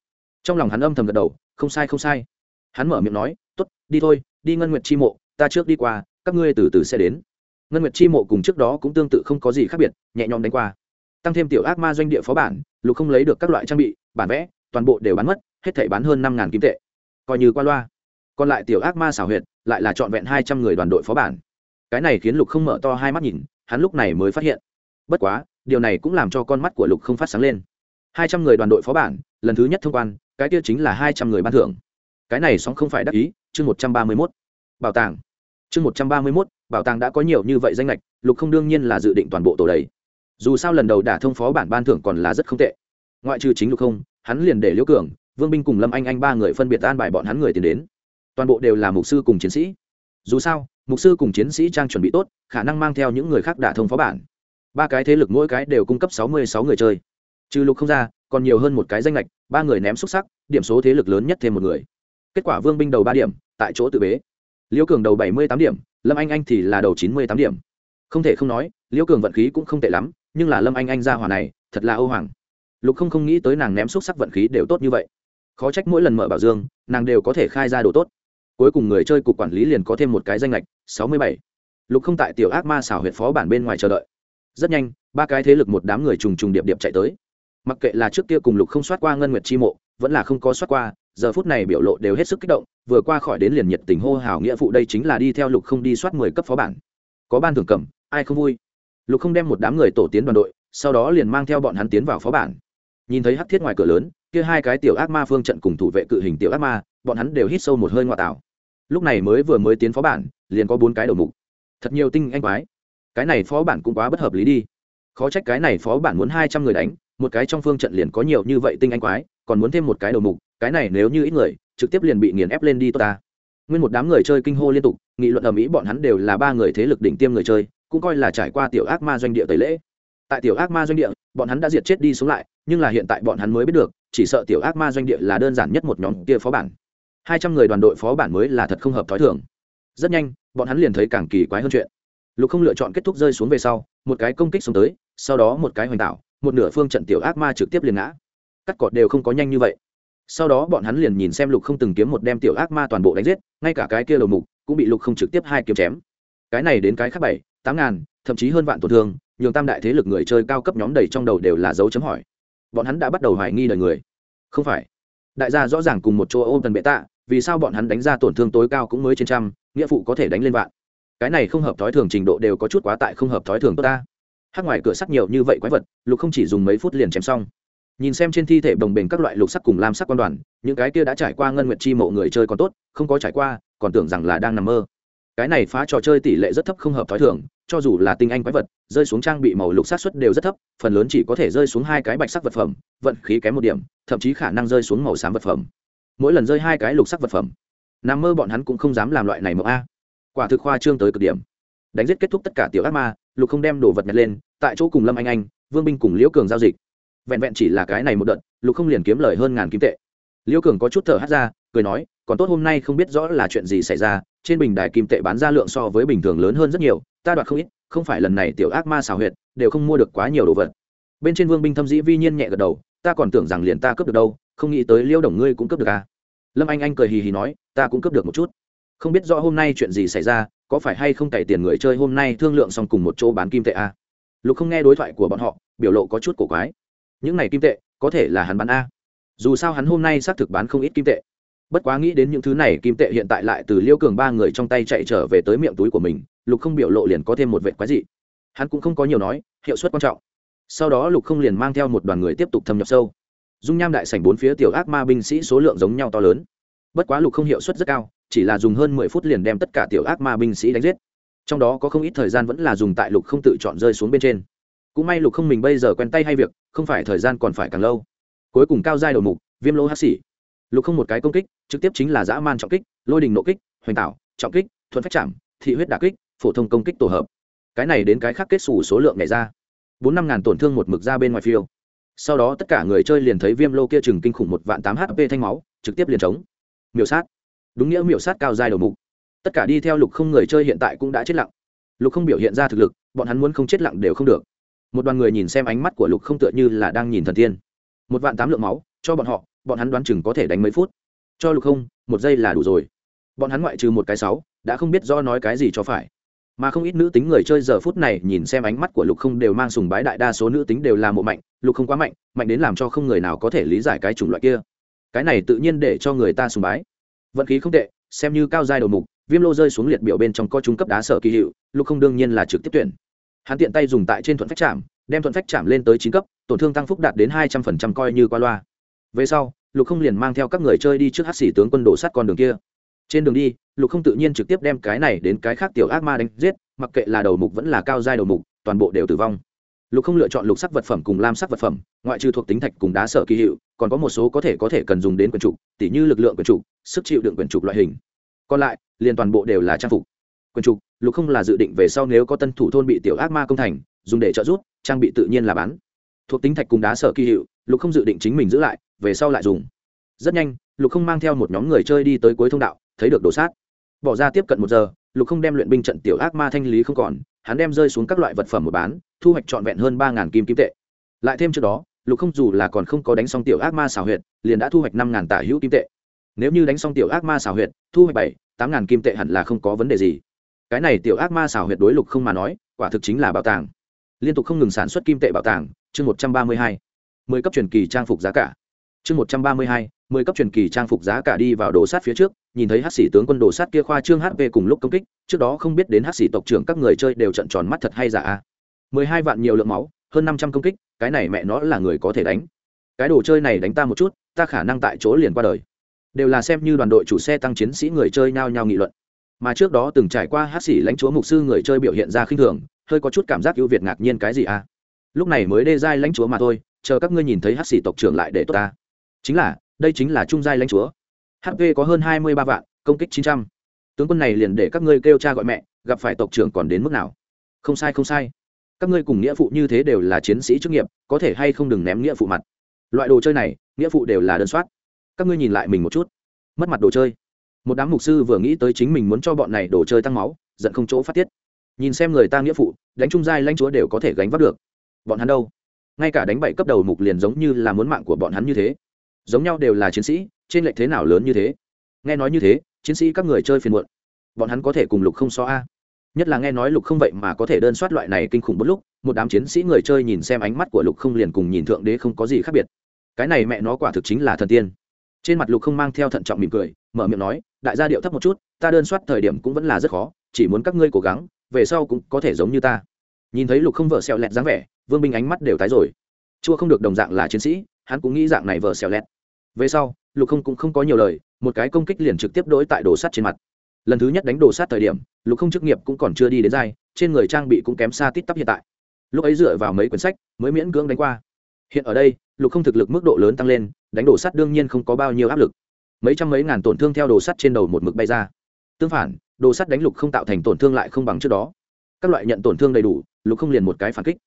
Trong lòng hắn âm thầm gật đầu, không sai không sai. Hắn mở miệng nói t ố t đi thôi, đi ngân nguyệt chi mộ, ta trước đi qua, các ngươi từ từ sẽ đến. Ngân nguyệt chi mộ cùng trước đó cũng tương tự không có gì khác biệt, nhẹ nhõm đánh qua. Tăng thêm tiểu ác ma doanh địa phó bản, lục không lấy được các loại trang bị, bản vẽ, toàn bộ đều bán mất, hết thể bán hơn năm ngàn kim tệ. Coi như qua loa. Còn lại tiểu ác ma xảo huyệt, lại là trọn vẹn hai trăm người đoàn đội phó bản. Cái này khiến lục không mở to hai mắt nhìn, hắn lúc này mới phát hiện. Bất quá điều này cũng làm cho con mắt của lục không phát sáng lên. Hai trăm người đoàn đội phó bản, lần thứ nhất thông quan, cái kia chính là hai trăm người ban thưởng. Cái này song không phải đắc ý, chương một trăm ba mươi mốt. Bảo tàng. Chương một trăm ba mươi mốt, bảo tàng đã có nhiều như vậy danh lệch lục không đương nhiên là dự định toàn bộ tổ đầy. Dù sao lần đầu đả thông phó bản ban thưởng còn là rất không tệ. Ngoại trừ chính lục không, hắn liền để liễu cường, vương binh cùng lâm anh anh ba người phân biệt an bài bọn hắn người tiến đến. Toàn bộ đều là mục sư cùng chiến sĩ. Dù sao, mục sư cùng chiến sĩ trang chuẩn bị tốt, khả năng mang theo những người khác đả thông phó bản ba cái thế lực mỗi cái đều cung cấp sáu mươi sáu người chơi. Trừ lục không ra, còn nhiều hơn một cái danh lệch ba người ném xúc sắc, điểm số thế lực lớn nhất thêm một người. Kết quả vương binh đầu ba điểm, tại chỗ tự bế. Liễu cường đầu bảy mươi tám điểm, lâm anh anh thì là đầu chín mươi tám điểm. Không thể không nói liễu cường vận khí cũng không tệ lắm, nhưng là lâm anh anh ra hỏa này, thật là ô hoàng. Lục không không nghĩ tới nàng ném xúc sắc vận khí đều tốt như vậy. Khó trách mỗi lần mở bảo dương, nàng đều có thể khai ra đồ tốt. Cuối cùng người chơi cục quản lý liền có thêm một cái danh lệch sáu mươi bảy. Lục không tại tiểu ác ma xảo huyệt phó bản bên ngoài chờ đợi rất nhanh, ba cái thế lực một đám người trùng trùng điệp điệp chạy tới. Mặc kệ là trước kia cùng lục không soát qua ngân nguyệt chi mộ, vẫn là không có soát qua, giờ phút này biểu lộ đều hết sức kích động, vừa qua khỏi đến liền nhiệt tình hô hào nghĩa vụ đây chính là đi theo lục không đi soát mười cấp phó bản. Có ban thưởng cầm, ai không vui? Lục không đem một đám người tổ tiến đoàn đội, sau đó liền mang theo bọn hắn tiến vào phó bản. Nhìn thấy hắc thiết ngoài cửa lớn, kia hai cái tiểu ác ma phương trận cùng thủ vệ cự hình tiểu ác ma, bọn hắn đều hít sâu một hơi ngoại tảo lúc này mới vừa mới tiến phó bản, liền có bốn cái đầu mục. Thật nhiều tinh anh quái cái này phó bản cũng quá bất hợp lý đi. Khó trách cái này phó bản muốn hai trăm người đánh, một cái trong phương trận liền có nhiều như vậy tinh anh quái, còn muốn thêm một cái đầu mục, cái này nếu như ít người, trực tiếp liền bị nghiền ép lên đi tốt ta. Nguyên một đám người chơi kinh hô liên tục, nghị luận ở mỹ bọn hắn đều là ba người thế lực đỉnh tiêm người chơi, cũng coi là trải qua tiểu ác ma doanh địa tẩy lễ. Tại tiểu ác ma doanh địa, bọn hắn đã diệt chết đi sống lại, nhưng là hiện tại bọn hắn mới biết được, chỉ sợ tiểu ác ma doanh địa là đơn giản nhất một nhóm kia phó bản. Hai trăm người đoàn đội phó bản mới là thật không hợp t h ó i thường. Rất nhanh, bọn hắn liền thấy càng kỳ quái hơn chuyện lục không lựa chọn kết thúc rơi xuống về sau, một cái công kích xuống tới, sau đó một cái hoành tạo, một nửa phương trận tiểu ác ma trực tiếp liền ngã. Cắt cọt đều không có nhanh như vậy. Sau đó bọn hắn liền nhìn xem lục không từng kiếm một đem tiểu ác ma toàn bộ đánh giết, ngay cả cái kia lầu mục cũng bị lục không trực tiếp hai kiếm chém. Cái này đến cái khác bảy, tám ngàn, thậm chí hơn vạn tổn thương, nhường tam đại thế lực người chơi cao cấp nhóm đầy trong đầu đều là dấu chấm hỏi. Bọn hắn đã bắt đầu hoài nghi đời người. Không phải. Đại gia rõ ràng cùng một chỗ ôm tần bệ tạ, vì sao bọn hắn đánh ra tổn thương tối cao cũng mới trên trăm, nghĩa phụ có thể đánh lên vạn cái này không hợp thói thường trình độ đều có chút quá tại không hợp thói thường tốt ta. Hát ngoài cửa sắt nhiều như vậy quái vật, lục không chỉ dùng mấy phút liền chém xong. Nhìn xem trên thi thể đồng bình các loại lục sắc cùng lam sắc quan đoàn, những cái kia đã trải qua ngân nguyện chi mộ người chơi còn tốt, không có trải qua, còn tưởng rằng là đang nằm mơ. Cái này phá trò chơi tỷ lệ rất thấp không hợp thói thường, cho dù là tinh anh quái vật, rơi xuống trang bị màu lục sát xuất đều rất thấp, phần lớn chỉ có thể rơi xuống hai cái bạch sắc vật phẩm, vận khí kém một điểm, thậm chí khả năng rơi xuống màu xám vật phẩm. Mỗi lần rơi hai cái lục sắc vật phẩm, nằm mơ bọn hắn cũng không dám làm loại này mộng a quả thực khoa trương tới cực điểm. Đánh giết kết thúc tất cả tiểu ác ma, lục không đem đồ vật nhặt lên, tại chỗ cùng lâm anh anh, vương binh cùng liễu cường giao dịch. Vẹn vẹn chỉ là cái này một đợt, lục không liền kiếm lời hơn ngàn kim tệ. Liễu cường có chút thở hát ra, cười nói, còn tốt hôm nay không biết rõ là chuyện gì xảy ra, trên bình đài kim tệ bán ra lượng so với bình thường lớn hơn rất nhiều, ta đoạt không ít, không phải lần này tiểu ác ma xào huyệt, đều không mua được quá nhiều đồ vật. Bên trên vương binh thâm dĩ vi nhiên nhẹ gật đầu, ta còn tưởng rằng liền ta cướp được đâu, không nghĩ tới liêu đồng ngươi cũng cướp được à. lâm anh anh cười hì hì nói, ta cũng cướp được một chút không biết rõ hôm nay chuyện gì xảy ra, có phải hay không cày tiền người chơi hôm nay thương lượng xong cùng một chỗ bán kim tệ à. lục không nghe đối thoại của bọn họ, biểu lộ có chút cổ quái. Những này kim tệ, có thể là hắn bán a. Dù sao hắn hôm nay xác thực bán không ít kim tệ. Bất quá nghĩ đến những thứ này, kim tệ hiện tại lại từ liêu cường ba người trong tay chạy trở về tới miệng túi của mình, lục không biểu lộ liền có thêm một vệ quái dị. Hắn cũng không có nhiều nói, hiệu suất quan trọng. Sau đó lục không liền mang theo một đoàn người tiếp tục thâm nhập sâu. Dung nham đại sảnh bốn phía tiểu ác ma binh sĩ số lượng giống nhau to lớn. Bất quá lục không hiệu suất rất cao chỉ là dùng hơn mười phút liền đem tất cả tiểu ác ma binh sĩ đánh giết. Trong đó có không ít thời gian vẫn là dùng tại lục không tự chọn rơi xuống bên trên. Cũng may lục không mình bây giờ quen tay hay việc không phải thời gian còn phải càng lâu. Cuối cùng cao giai đầu mục viêm lô hát xỉ lục không một cái công kích trực tiếp chính là dã man trọng kích lôi đình nộ kích hoành tạo trọng kích thuận phách chạm thị huyết đà kích phổ thông công kích tổ hợp. Cái này đến cái khác kết xù số lượng này ra. Bốn năm ngàn tổn thương một mực ra bên ngoài phiêu. Sau đó tất cả người chơi liền thấy viêm lô kia chừng kinh khủng một vạn tám hp thanh máu trực tiếp liền trống, miểu sát đúng nghĩa miểu sát cao dài đầu mục. Tất cả đi theo lục không người chơi hiện tại cũng đã chết lặng. Lục không biểu hiện ra thực lực, bọn hắn muốn không chết lặng đều không được. Một đoàn người nhìn xem ánh mắt của lục không tựa như là đang nhìn thần tiên. Một vạn tám lượng máu, cho bọn họ, bọn hắn đoán chừng có thể đánh mấy phút. Cho lục không, một giây là đủ rồi. Bọn hắn ngoại trừ một cái sáu, đã không biết do nói cái gì cho phải. Mà không ít nữ tính người chơi giờ phút này nhìn xem ánh mắt của lục không đều mang sùng bái đại đa số nữ tính đều là mộ mạnh, lục không quá mạnh mạnh đến làm cho không người nào có thể lý giải cái chủng loại kia. Cái này tự nhiên để cho người ta sùng bái vận khí không tệ, xem như cao giai đầu mục, viêm lô rơi xuống liệt biểu bên trong co trung cấp đá sở kỳ hiệu, lục không đương nhiên là trực tiếp tuyển. Hắn tiện tay dùng tại trên thuận phách chạm, đem thuận phách chạm lên tới chín cấp, tổn thương tăng phúc đạt đến hai trăm phần trăm coi như qua loa. Về sau, lục không liền mang theo các người chơi đi trước hát xỉ tướng quân đổ sát con đường kia. Trên đường đi, lục không tự nhiên trực tiếp đem cái này đến cái khác tiểu ác ma đánh giết, mặc kệ là đầu mục vẫn là cao giai đầu mục, toàn bộ đều tử vong. Lục không lựa chọn lục sắc vật phẩm cùng lam sắc vật phẩm, ngoại trừ thuộc tính thạch cùng đá sở kỳ hiệu, còn có một số có thể có thể cần dùng đến quyền trục tỉ như lực lượng quyền trục sức chịu đựng quyền trục loại hình. Còn lại, liền toàn bộ đều là trang phục. Quyền trục, lục không là dự định về sau nếu có tân thủ thôn bị tiểu ác ma công thành, dùng để trợ giúp, trang bị tự nhiên là bán. Thuộc tính thạch cùng đá sở kỳ hiệu, lục không dự định chính mình giữ lại, về sau lại dùng. Rất nhanh, lục không mang theo một nhóm người chơi đi tới cuối thông đạo, thấy được đồ sát. Bỏ ra tiếp cận một giờ, lục không đem luyện binh trận tiểu ác ma thanh lý không còn, hắn đem rơi xuống các loại vật phẩm một bán, thu hoạch trọn vẹn hơn ba kim kim tệ. Lại thêm trước đó, lục không dù là còn không có đánh xong tiểu ác ma xào huyệt, liền đã thu hoạch năm tả hữu kim tệ nếu như đánh xong tiểu ác ma xào huyệt, thu hoạch bảy, tám ngàn kim tệ hẳn là không có vấn đề gì. Cái này tiểu ác ma xào huyệt đối lục không mà nói, quả thực chính là bảo tàng. Liên tục không ngừng sản xuất kim tệ bảo tàng, chương một trăm ba mươi hai. Mười cấp truyền kỳ trang phục giá cả. Chương một trăm ba mươi hai, mười cấp truyền kỳ trang phục giá cả đi vào đồ sát phía trước, nhìn thấy hát sĩ tướng quân đồ sát kia khoa trương hp cùng lúc công kích, trước đó không biết đến hát sĩ tộc trưởng các người chơi đều trận tròn mắt thật hay giả. A mười hai vạn nhiều lượng máu, hơn năm trăm công kích, cái này mẹ nó là người có thể đánh. Cái đồ chơi này đánh ta một chút, ta khả năng tại chỗ liền qua đời đều là xem như đoàn đội chủ xe tăng chiến sĩ người chơi nhao nhao nghị luận. Mà trước đó từng trải qua hát xỉ lãnh chúa mục sư người chơi biểu hiện ra khinh thường, hơi có chút cảm giác ưu việt ngạc nhiên cái gì à? Lúc này mới đê giai lãnh chúa mà thôi, chờ các ngươi nhìn thấy hát xỉ tộc trưởng lại để tốt ta. Chính là, đây chính là trung giai lãnh chúa. Hp có hơn hai mươi ba vạn, công kích chín trăm. Tướng quân này liền để các ngươi kêu cha gọi mẹ, gặp phải tộc trưởng còn đến mức nào? Không sai không sai. Các ngươi cùng nghĩa phụ như thế đều là chiến sĩ chức nghiệp, có thể hay không đừng ném nghĩa phụ mặt. Loại đồ chơi này, nghĩa phụ đều là đơn soát các ngươi nhìn lại mình một chút. Mất mặt đồ chơi. Một đám mục sư vừa nghĩ tới chính mình muốn cho bọn này đồ chơi tăng máu, giận không chỗ phát tiết. Nhìn xem người ta nghĩa phụ, đánh trung giai lãnh chúa đều có thể gánh vác được. Bọn hắn đâu? Ngay cả đánh bảy cấp đầu mục liền giống như là muốn mạng của bọn hắn như thế. Giống nhau đều là chiến sĩ, trên lệch thế nào lớn như thế? Nghe nói như thế, chiến sĩ các người chơi phiền muộn. Bọn hắn có thể cùng lục không so a. Nhất là nghe nói lục không vậy mà có thể đơn soát loại này kinh khủng bất lúc, một đám chiến sĩ người chơi nhìn xem ánh mắt của lục không liền cùng nhìn thượng đế không có gì khác biệt. Cái này mẹ nó quả thực chính là thần tiên trên mặt lục không mang theo thận trọng mỉm cười, mở miệng nói, đại gia điệu thấp một chút, ta đơn soát thời điểm cũng vẫn là rất khó, chỉ muốn các ngươi cố gắng, về sau cũng có thể giống như ta. Nhìn thấy lục không vợ xẹo lẹt dáng vẻ, vương binh ánh mắt đều tái rồi. Chua không được đồng dạng là chiến sĩ, hắn cũng nghĩ dạng này vợ xẹo lẹt. Về sau, lục không cũng không có nhiều lời, một cái công kích liền trực tiếp đỗi tại đồ sắt trên mặt. Lần thứ nhất đánh đồ sát thời điểm, lục không chức nghiệp cũng còn chưa đi đến dai trên người trang bị cũng kém xa tít tắp hiện tại. Lúc ấy dựa vào mấy quyển sách, mới miễn cưỡng đánh qua hiện ở đây, lục không thực lực mức độ lớn tăng lên, đánh đổ sắt đương nhiên không có bao nhiêu áp lực. Mấy trăm mấy ngàn tổn thương theo đồ sắt trên đầu một mực bay ra. Tương phản, đồ sắt đánh lục không tạo thành tổn thương lại không bằng trước đó. Các loại nhận tổn thương đầy đủ, lục không liền một cái phản kích.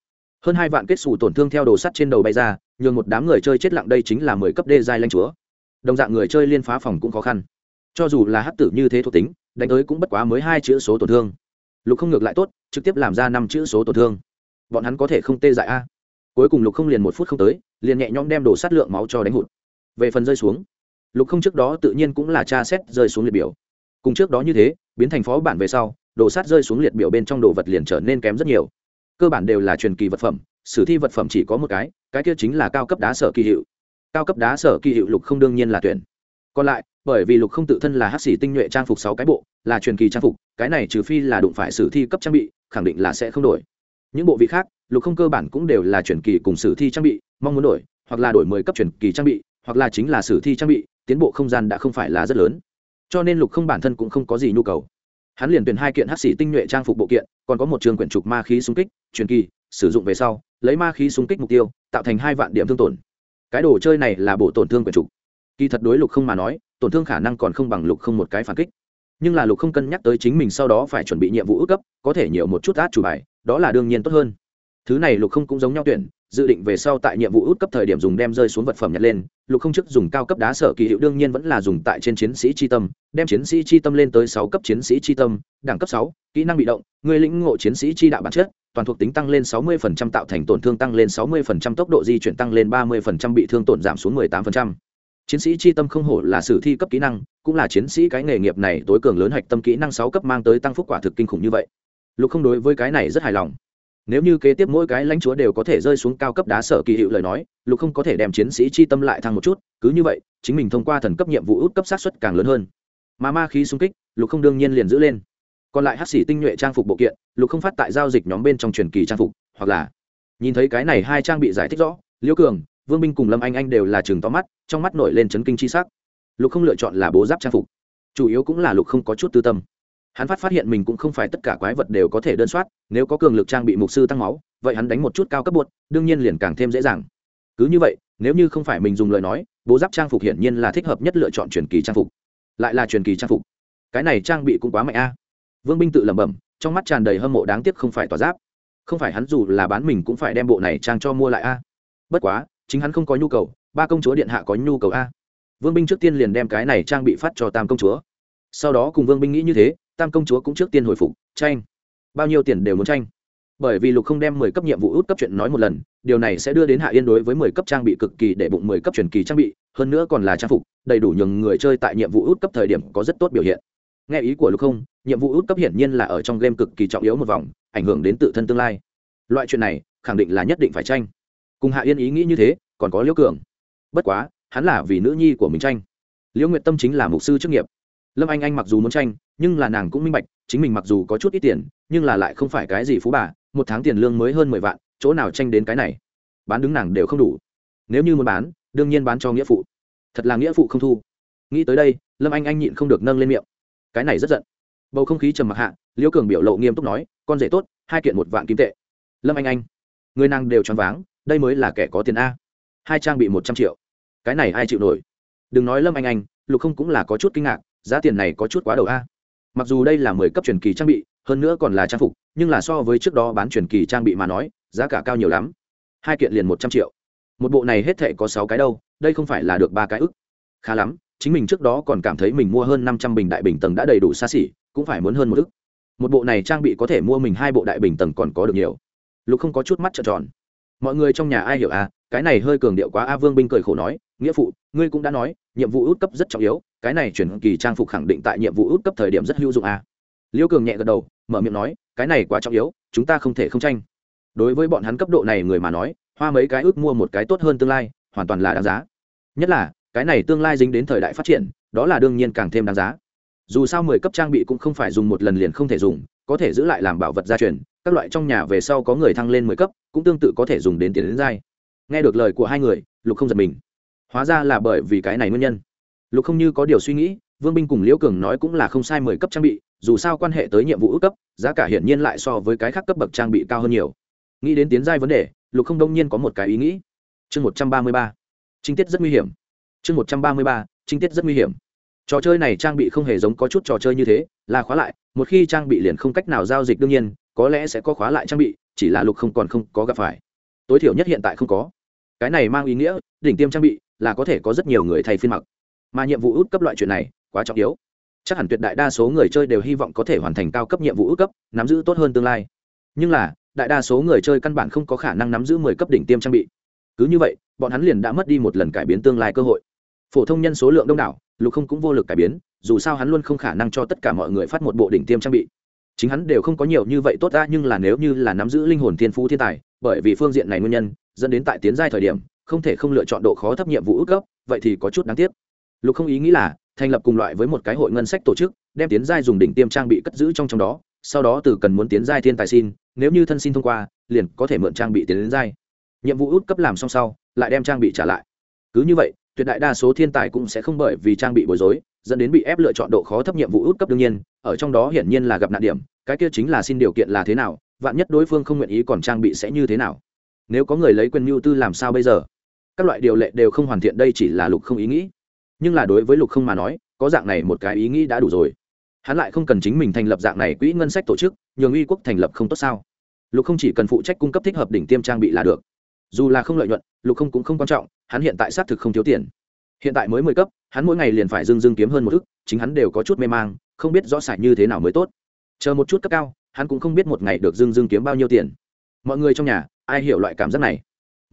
Hơn hai vạn kết xù tổn thương theo đồ sắt trên đầu bay ra, nhường một đám người chơi chết lặng đây chính là mười cấp đê giai lanh chúa. Đồng dạng người chơi liên phá phòng cũng khó khăn. Cho dù là hát tử như thế thuộc tính, đánh tới cũng bất quá mới hai chữ số tổn thương. Lục không ngược lại tốt, trực tiếp làm ra năm chữ số tổn thương. Bọn hắn có thể không tê dại a cuối cùng lục không liền một phút không tới, liền nhẹ nhõm đem đổ sát lượng máu cho đánh hụt. Về phần rơi xuống, lục không trước đó tự nhiên cũng là tra xét rơi xuống liệt biểu. Cùng trước đó như thế, biến thành phó bản về sau đổ sát rơi xuống liệt biểu bên trong đồ vật liền trở nên kém rất nhiều. Cơ bản đều là truyền kỳ vật phẩm, sử thi vật phẩm chỉ có một cái cái kia chính là cao cấp đá sở kỳ hiệu. Cao cấp đá sở kỳ hiệu lục không đương nhiên là tuyển. Còn lại, bởi vì lục không tự thân là hát xỉ tinh nhuệ trang phục sáu cái bộ, là truyền kỳ trang phục, cái này trừ phi là đụng phải sử thi cấp trang bị, khẳng định là sẽ không đổi. Những bộ vị khác lục không cơ bản cũng đều là chuyển kỳ cùng sử thi trang bị, mong muốn đổi, hoặc là đổi mười cấp chuyển kỳ trang bị, hoặc là chính là sử thi trang bị, tiến bộ không gian đã không phải là rất lớn. Cho nên lục không bản thân cũng không có gì nhu cầu. Hắn liền tuyển hai kiện hát xỉ tinh nhuệ trang phục bộ kiện, còn có một trường quyển trục ma khí xung kích truyền kỳ, sử dụng về sau, lấy ma khí xung kích mục tiêu, tạo thành hai vạn điểm thương tổn. Cái đồ chơi này là bộ tổn thương quyển trục. Kỳ thật đối lục không mà nói, tổn thương khả năng còn không bằng lục không một cái phản kích. Nhưng là lục không cân nhắc tới chính mình sau đó phải chuẩn bị nhiệm vụ ước cấp, có thể nhiều một chút át chủ bài, đó là đương nhiên tốt hơn thứ này lục không cũng giống nhau tuyển, dự định về sau tại nhiệm vụ út cấp thời điểm dùng đem rơi xuống vật phẩm nhặt lên, lục không chức dùng cao cấp đá sở kỳ hiệu đương nhiên vẫn là dùng tại trên chiến sĩ tri tâm, đem chiến sĩ tri tâm lên tới sáu cấp chiến sĩ tri tâm, đẳng cấp sáu, kỹ năng bị động, người lĩnh ngộ chiến sĩ tri đạo bản chất, toàn thuộc tính tăng lên 60% tạo thành tổn thương tăng lên 60% tốc độ di chuyển tăng lên 30% bị thương tổn giảm xuống 18%. chiến sĩ chi tâm không hổ là sử thi cấp kỹ năng, cũng là chiến sĩ cái nghề nghiệp này tối cường lớn hạch tâm kỹ năng 6 cấp mang tới tăng phúc quả thực kinh khủng như vậy lục không đối với cái này rất hài lòng nếu như kế tiếp mỗi cái lãnh chúa đều có thể rơi xuống cao cấp đá sở kỳ hiệu lời nói, lục không có thể đem chiến sĩ chi tâm lại thăng một chút, cứ như vậy, chính mình thông qua thần cấp nhiệm vụ út cấp sát xuất càng lớn hơn. Mà ma khí xung kích, lục không đương nhiên liền giữ lên. Còn lại hát xỉ tinh nhuệ trang phục bộ kiện, lục không phát tại giao dịch nhóm bên trong truyền kỳ trang phục, hoặc là nhìn thấy cái này hai trang bị giải thích rõ, liễu cường, vương binh cùng lâm anh anh đều là chừng to mắt, trong mắt nổi lên chấn kinh chi sắc. Lục không lựa chọn là bố giáp trang phục, chủ yếu cũng là lục không có chút tư tâm hắn phát phát hiện mình cũng không phải tất cả quái vật đều có thể đơn soát, nếu có cường lực trang bị mục sư tăng máu, vậy hắn đánh một chút cao cấp bột đương nhiên liền càng thêm dễ dàng. Cứ như vậy, nếu như không phải mình dùng lời nói bố giáp trang phục hiển nhiên là thích hợp nhất lựa chọn truyền kỳ trang phục. Lại là truyền kỳ trang phục. Cái này trang bị cũng quá mạnh a. Vương binh tự lẩm bẩm, trong mắt tràn đầy hâm mộ đáng tiếc không phải tỏa giáp. Không phải hắn dù là bán mình cũng phải đem bộ này trang cho mua lại a. Bất quá, chính hắn không có nhu cầu, ba công chúa điện hạ có nhu cầu a. Vương binh trước tiên liền đem cái này trang bị phát cho tam công chúa. Sau đó cùng vương binh nghĩ như thế tam công chúa cũng trước tiên hồi phục, tranh. Bao nhiêu tiền đều muốn tranh. Bởi vì lục không đem mười cấp nhiệm vụ út cấp chuyện nói một lần, điều này sẽ đưa đến hạ yên đối với mười cấp trang bị cực kỳ để bụng mười cấp truyền kỳ trang bị, hơn nữa còn là trang phục, đầy đủ nhường người chơi tại nhiệm vụ út cấp thời điểm có rất tốt biểu hiện. Nghe ý của lục không, nhiệm vụ út cấp hiển nhiên là ở trong game cực kỳ trọng yếu một vòng, ảnh hưởng đến tự thân tương lai. Loại chuyện này, khẳng định là nhất định phải tranh. Cùng hạ yên ý nghĩ như thế, còn có liễu cường. Bất quá, hắn là vì nữ nhi của mình tranh. Liễu nguyệt tâm chính là mục sư chức nghiệp. Lâm anh anh mặc dù muốn tranh nhưng là nàng cũng minh bạch, chính mình mặc dù có chút ít tiền, nhưng là lại không phải cái gì phú bà, một tháng tiền lương mới hơn mười vạn, chỗ nào tranh đến cái này? Bán đứng nàng đều không đủ. Nếu như muốn bán, đương nhiên bán cho nghĩa phụ. Thật là nghĩa phụ không thu. Nghĩ tới đây, lâm anh anh nhịn không được nâng lên miệng. Cái này rất giận. Bầu không khí trầm mặc hạ, liễu cường biểu lộ nghiêm túc nói, con rể tốt, hai kiện một vạn kim tệ. Lâm anh anh, người nàng đều choáng váng, đây mới là kẻ có tiền a. Hai trang bị một trăm triệu. Cái này ai chịu nổi? Đừng nói lâm anh anh, lục không cũng là có chút kinh ngạc, giá tiền này có chút quá đầu a mặc dù đây là mười cấp truyền kỳ trang bị, hơn nữa còn là trang phục, nhưng là so với trước đó bán truyền kỳ trang bị mà nói, giá cả cao nhiều lắm. Hai kiện liền một trăm triệu. Một bộ này hết thệ có sáu cái đâu, đây không phải là được ba cái ức. Khá lắm, chính mình trước đó còn cảm thấy mình mua hơn năm trăm bình đại bình tầng đã đầy đủ xa xỉ, cũng phải muốn hơn một ức. Một bộ này trang bị có thể mua mình hai bộ đại bình tầng còn có được nhiều. Lục không có chút mắt trợn tròn. Mọi người trong nhà ai hiểu à cái này hơi cường điệu quá, a vương binh cười khổ nói, nghĩa phụ, ngươi cũng đã nói, nhiệm vụ út cấp rất trọng yếu cái này chuyển kỳ trang phục khẳng định tại nhiệm vụ út cấp thời điểm rất hữu dụng a liêu cường nhẹ gật đầu, mở miệng nói, cái này quá trọng yếu, chúng ta không thể không tranh. Đối với bọn hắn cấp độ này người mà nói, hoa mấy cái ước mua một cái tốt hơn tương lai, hoàn toàn là đáng giá. Nhất là, cái này tương lai dính đến thời đại phát triển, đó là đương nhiên càng thêm đáng giá. Dù sao mười cấp trang bị cũng không phải dùng một lần liền không thể dùng, có thể giữ lại làm bảo vật gia truyền, các loại trong nhà về sau có người thăng lên mười cấp, cũng tương tự có thể dùng đến tiền đến dai. nghe được lời của hai người, lục không giật mình. Hóa ra là bởi vì cái này nguyên nhân lục không như có điều suy nghĩ, vương binh cùng liễu cường nói cũng là không sai mười cấp trang bị, dù sao quan hệ tới nhiệm vụ ước cấp, giá cả hiển nhiên lại so với cái khác cấp bậc trang bị cao hơn nhiều. Nghĩ đến tiến giai vấn đề, lục không đông nhiên có một cái ý nghĩ. Chương một trăm ba mươi ba. Trinh tiết rất nguy hiểm. Chương một trăm ba mươi ba trinh tiết rất nguy hiểm. Trò chơi này trang bị không hề giống có chút trò chơi như thế, là khóa lại, một khi trang bị liền không cách nào giao dịch đương nhiên, có lẽ sẽ có khóa lại trang bị, chỉ là lục không còn không có gặp phải. Tối thiểu nhất hiện tại không có. Cái này mang ý nghĩa, đỉnh tiêm trang bị là có thể có rất nhiều người thay phiên mặc mà nhiệm vụ út cấp loại chuyện này quá trọng yếu. Chắc hẳn tuyệt đại đa số người chơi đều hy vọng có thể hoàn thành cao cấp nhiệm vụ út cấp, nắm giữ tốt hơn tương lai. Nhưng là, đại đa số người chơi căn bản không có khả năng nắm giữ mười cấp đỉnh tiêm trang bị. Cứ như vậy, bọn hắn liền đã mất đi một lần cải biến tương lai cơ hội. Phổ thông nhân số lượng đông đảo, lục không cũng vô lực cải biến, dù sao hắn luôn không khả năng cho tất cả mọi người phát một bộ đỉnh tiêm trang bị. Chính hắn đều không có nhiều như vậy tốt ra, nhưng là nếu như là nắm giữ linh hồn thiên phú thiên tài, bởi vì phương diện này nguyên nhân, dẫn đến tại tiến giai thời điểm, không thể không lựa chọn độ khó thấp nhiệm vụ ước cấp, vậy thì có chút đáng tiếc lục không ý nghĩ là thành lập cùng loại với một cái hội ngân sách tổ chức, đem tiến giai dùng đỉnh tiêm trang bị cất giữ trong trong đó, sau đó từ cần muốn tiến giai thiên tài xin, nếu như thân xin thông qua, liền có thể mượn trang bị tiến đến giai. Nhiệm vụ út cấp làm xong sau, lại đem trang bị trả lại. Cứ như vậy, tuyệt đại đa số thiên tài cũng sẽ không bởi vì trang bị bối rối, dẫn đến bị ép lựa chọn độ khó thấp nhiệm vụ út cấp đương nhiên, ở trong đó hiển nhiên là gặp nạn điểm, cái kia chính là xin điều kiện là thế nào, vạn nhất đối phương không nguyện ý còn trang bị sẽ như thế nào. Nếu có người lấy quyền mưu tư làm sao bây giờ? Các loại điều lệ đều không hoàn thiện, đây chỉ là lục không ý nghĩ nhưng là đối với lục không mà nói, có dạng này một cái ý nghĩ đã đủ rồi. Hắn lại không cần chính mình thành lập dạng này quỹ ngân sách tổ chức, nhường uy quốc thành lập không tốt sao? Lục không chỉ cần phụ trách cung cấp thích hợp đỉnh tiêm trang bị là được. Dù là không lợi nhuận, lục không cũng không quan trọng, hắn hiện tại xác thực không thiếu tiền. Hiện tại mới mười cấp, hắn mỗi ngày liền phải dưng dưng kiếm hơn một thức chính hắn đều có chút mê mang, không biết rõ sải như thế nào mới tốt. Chờ một chút cấp cao, hắn cũng không biết một ngày được dưng dưng kiếm bao nhiêu tiền. Mọi người trong nhà, ai hiểu loại cảm giác này?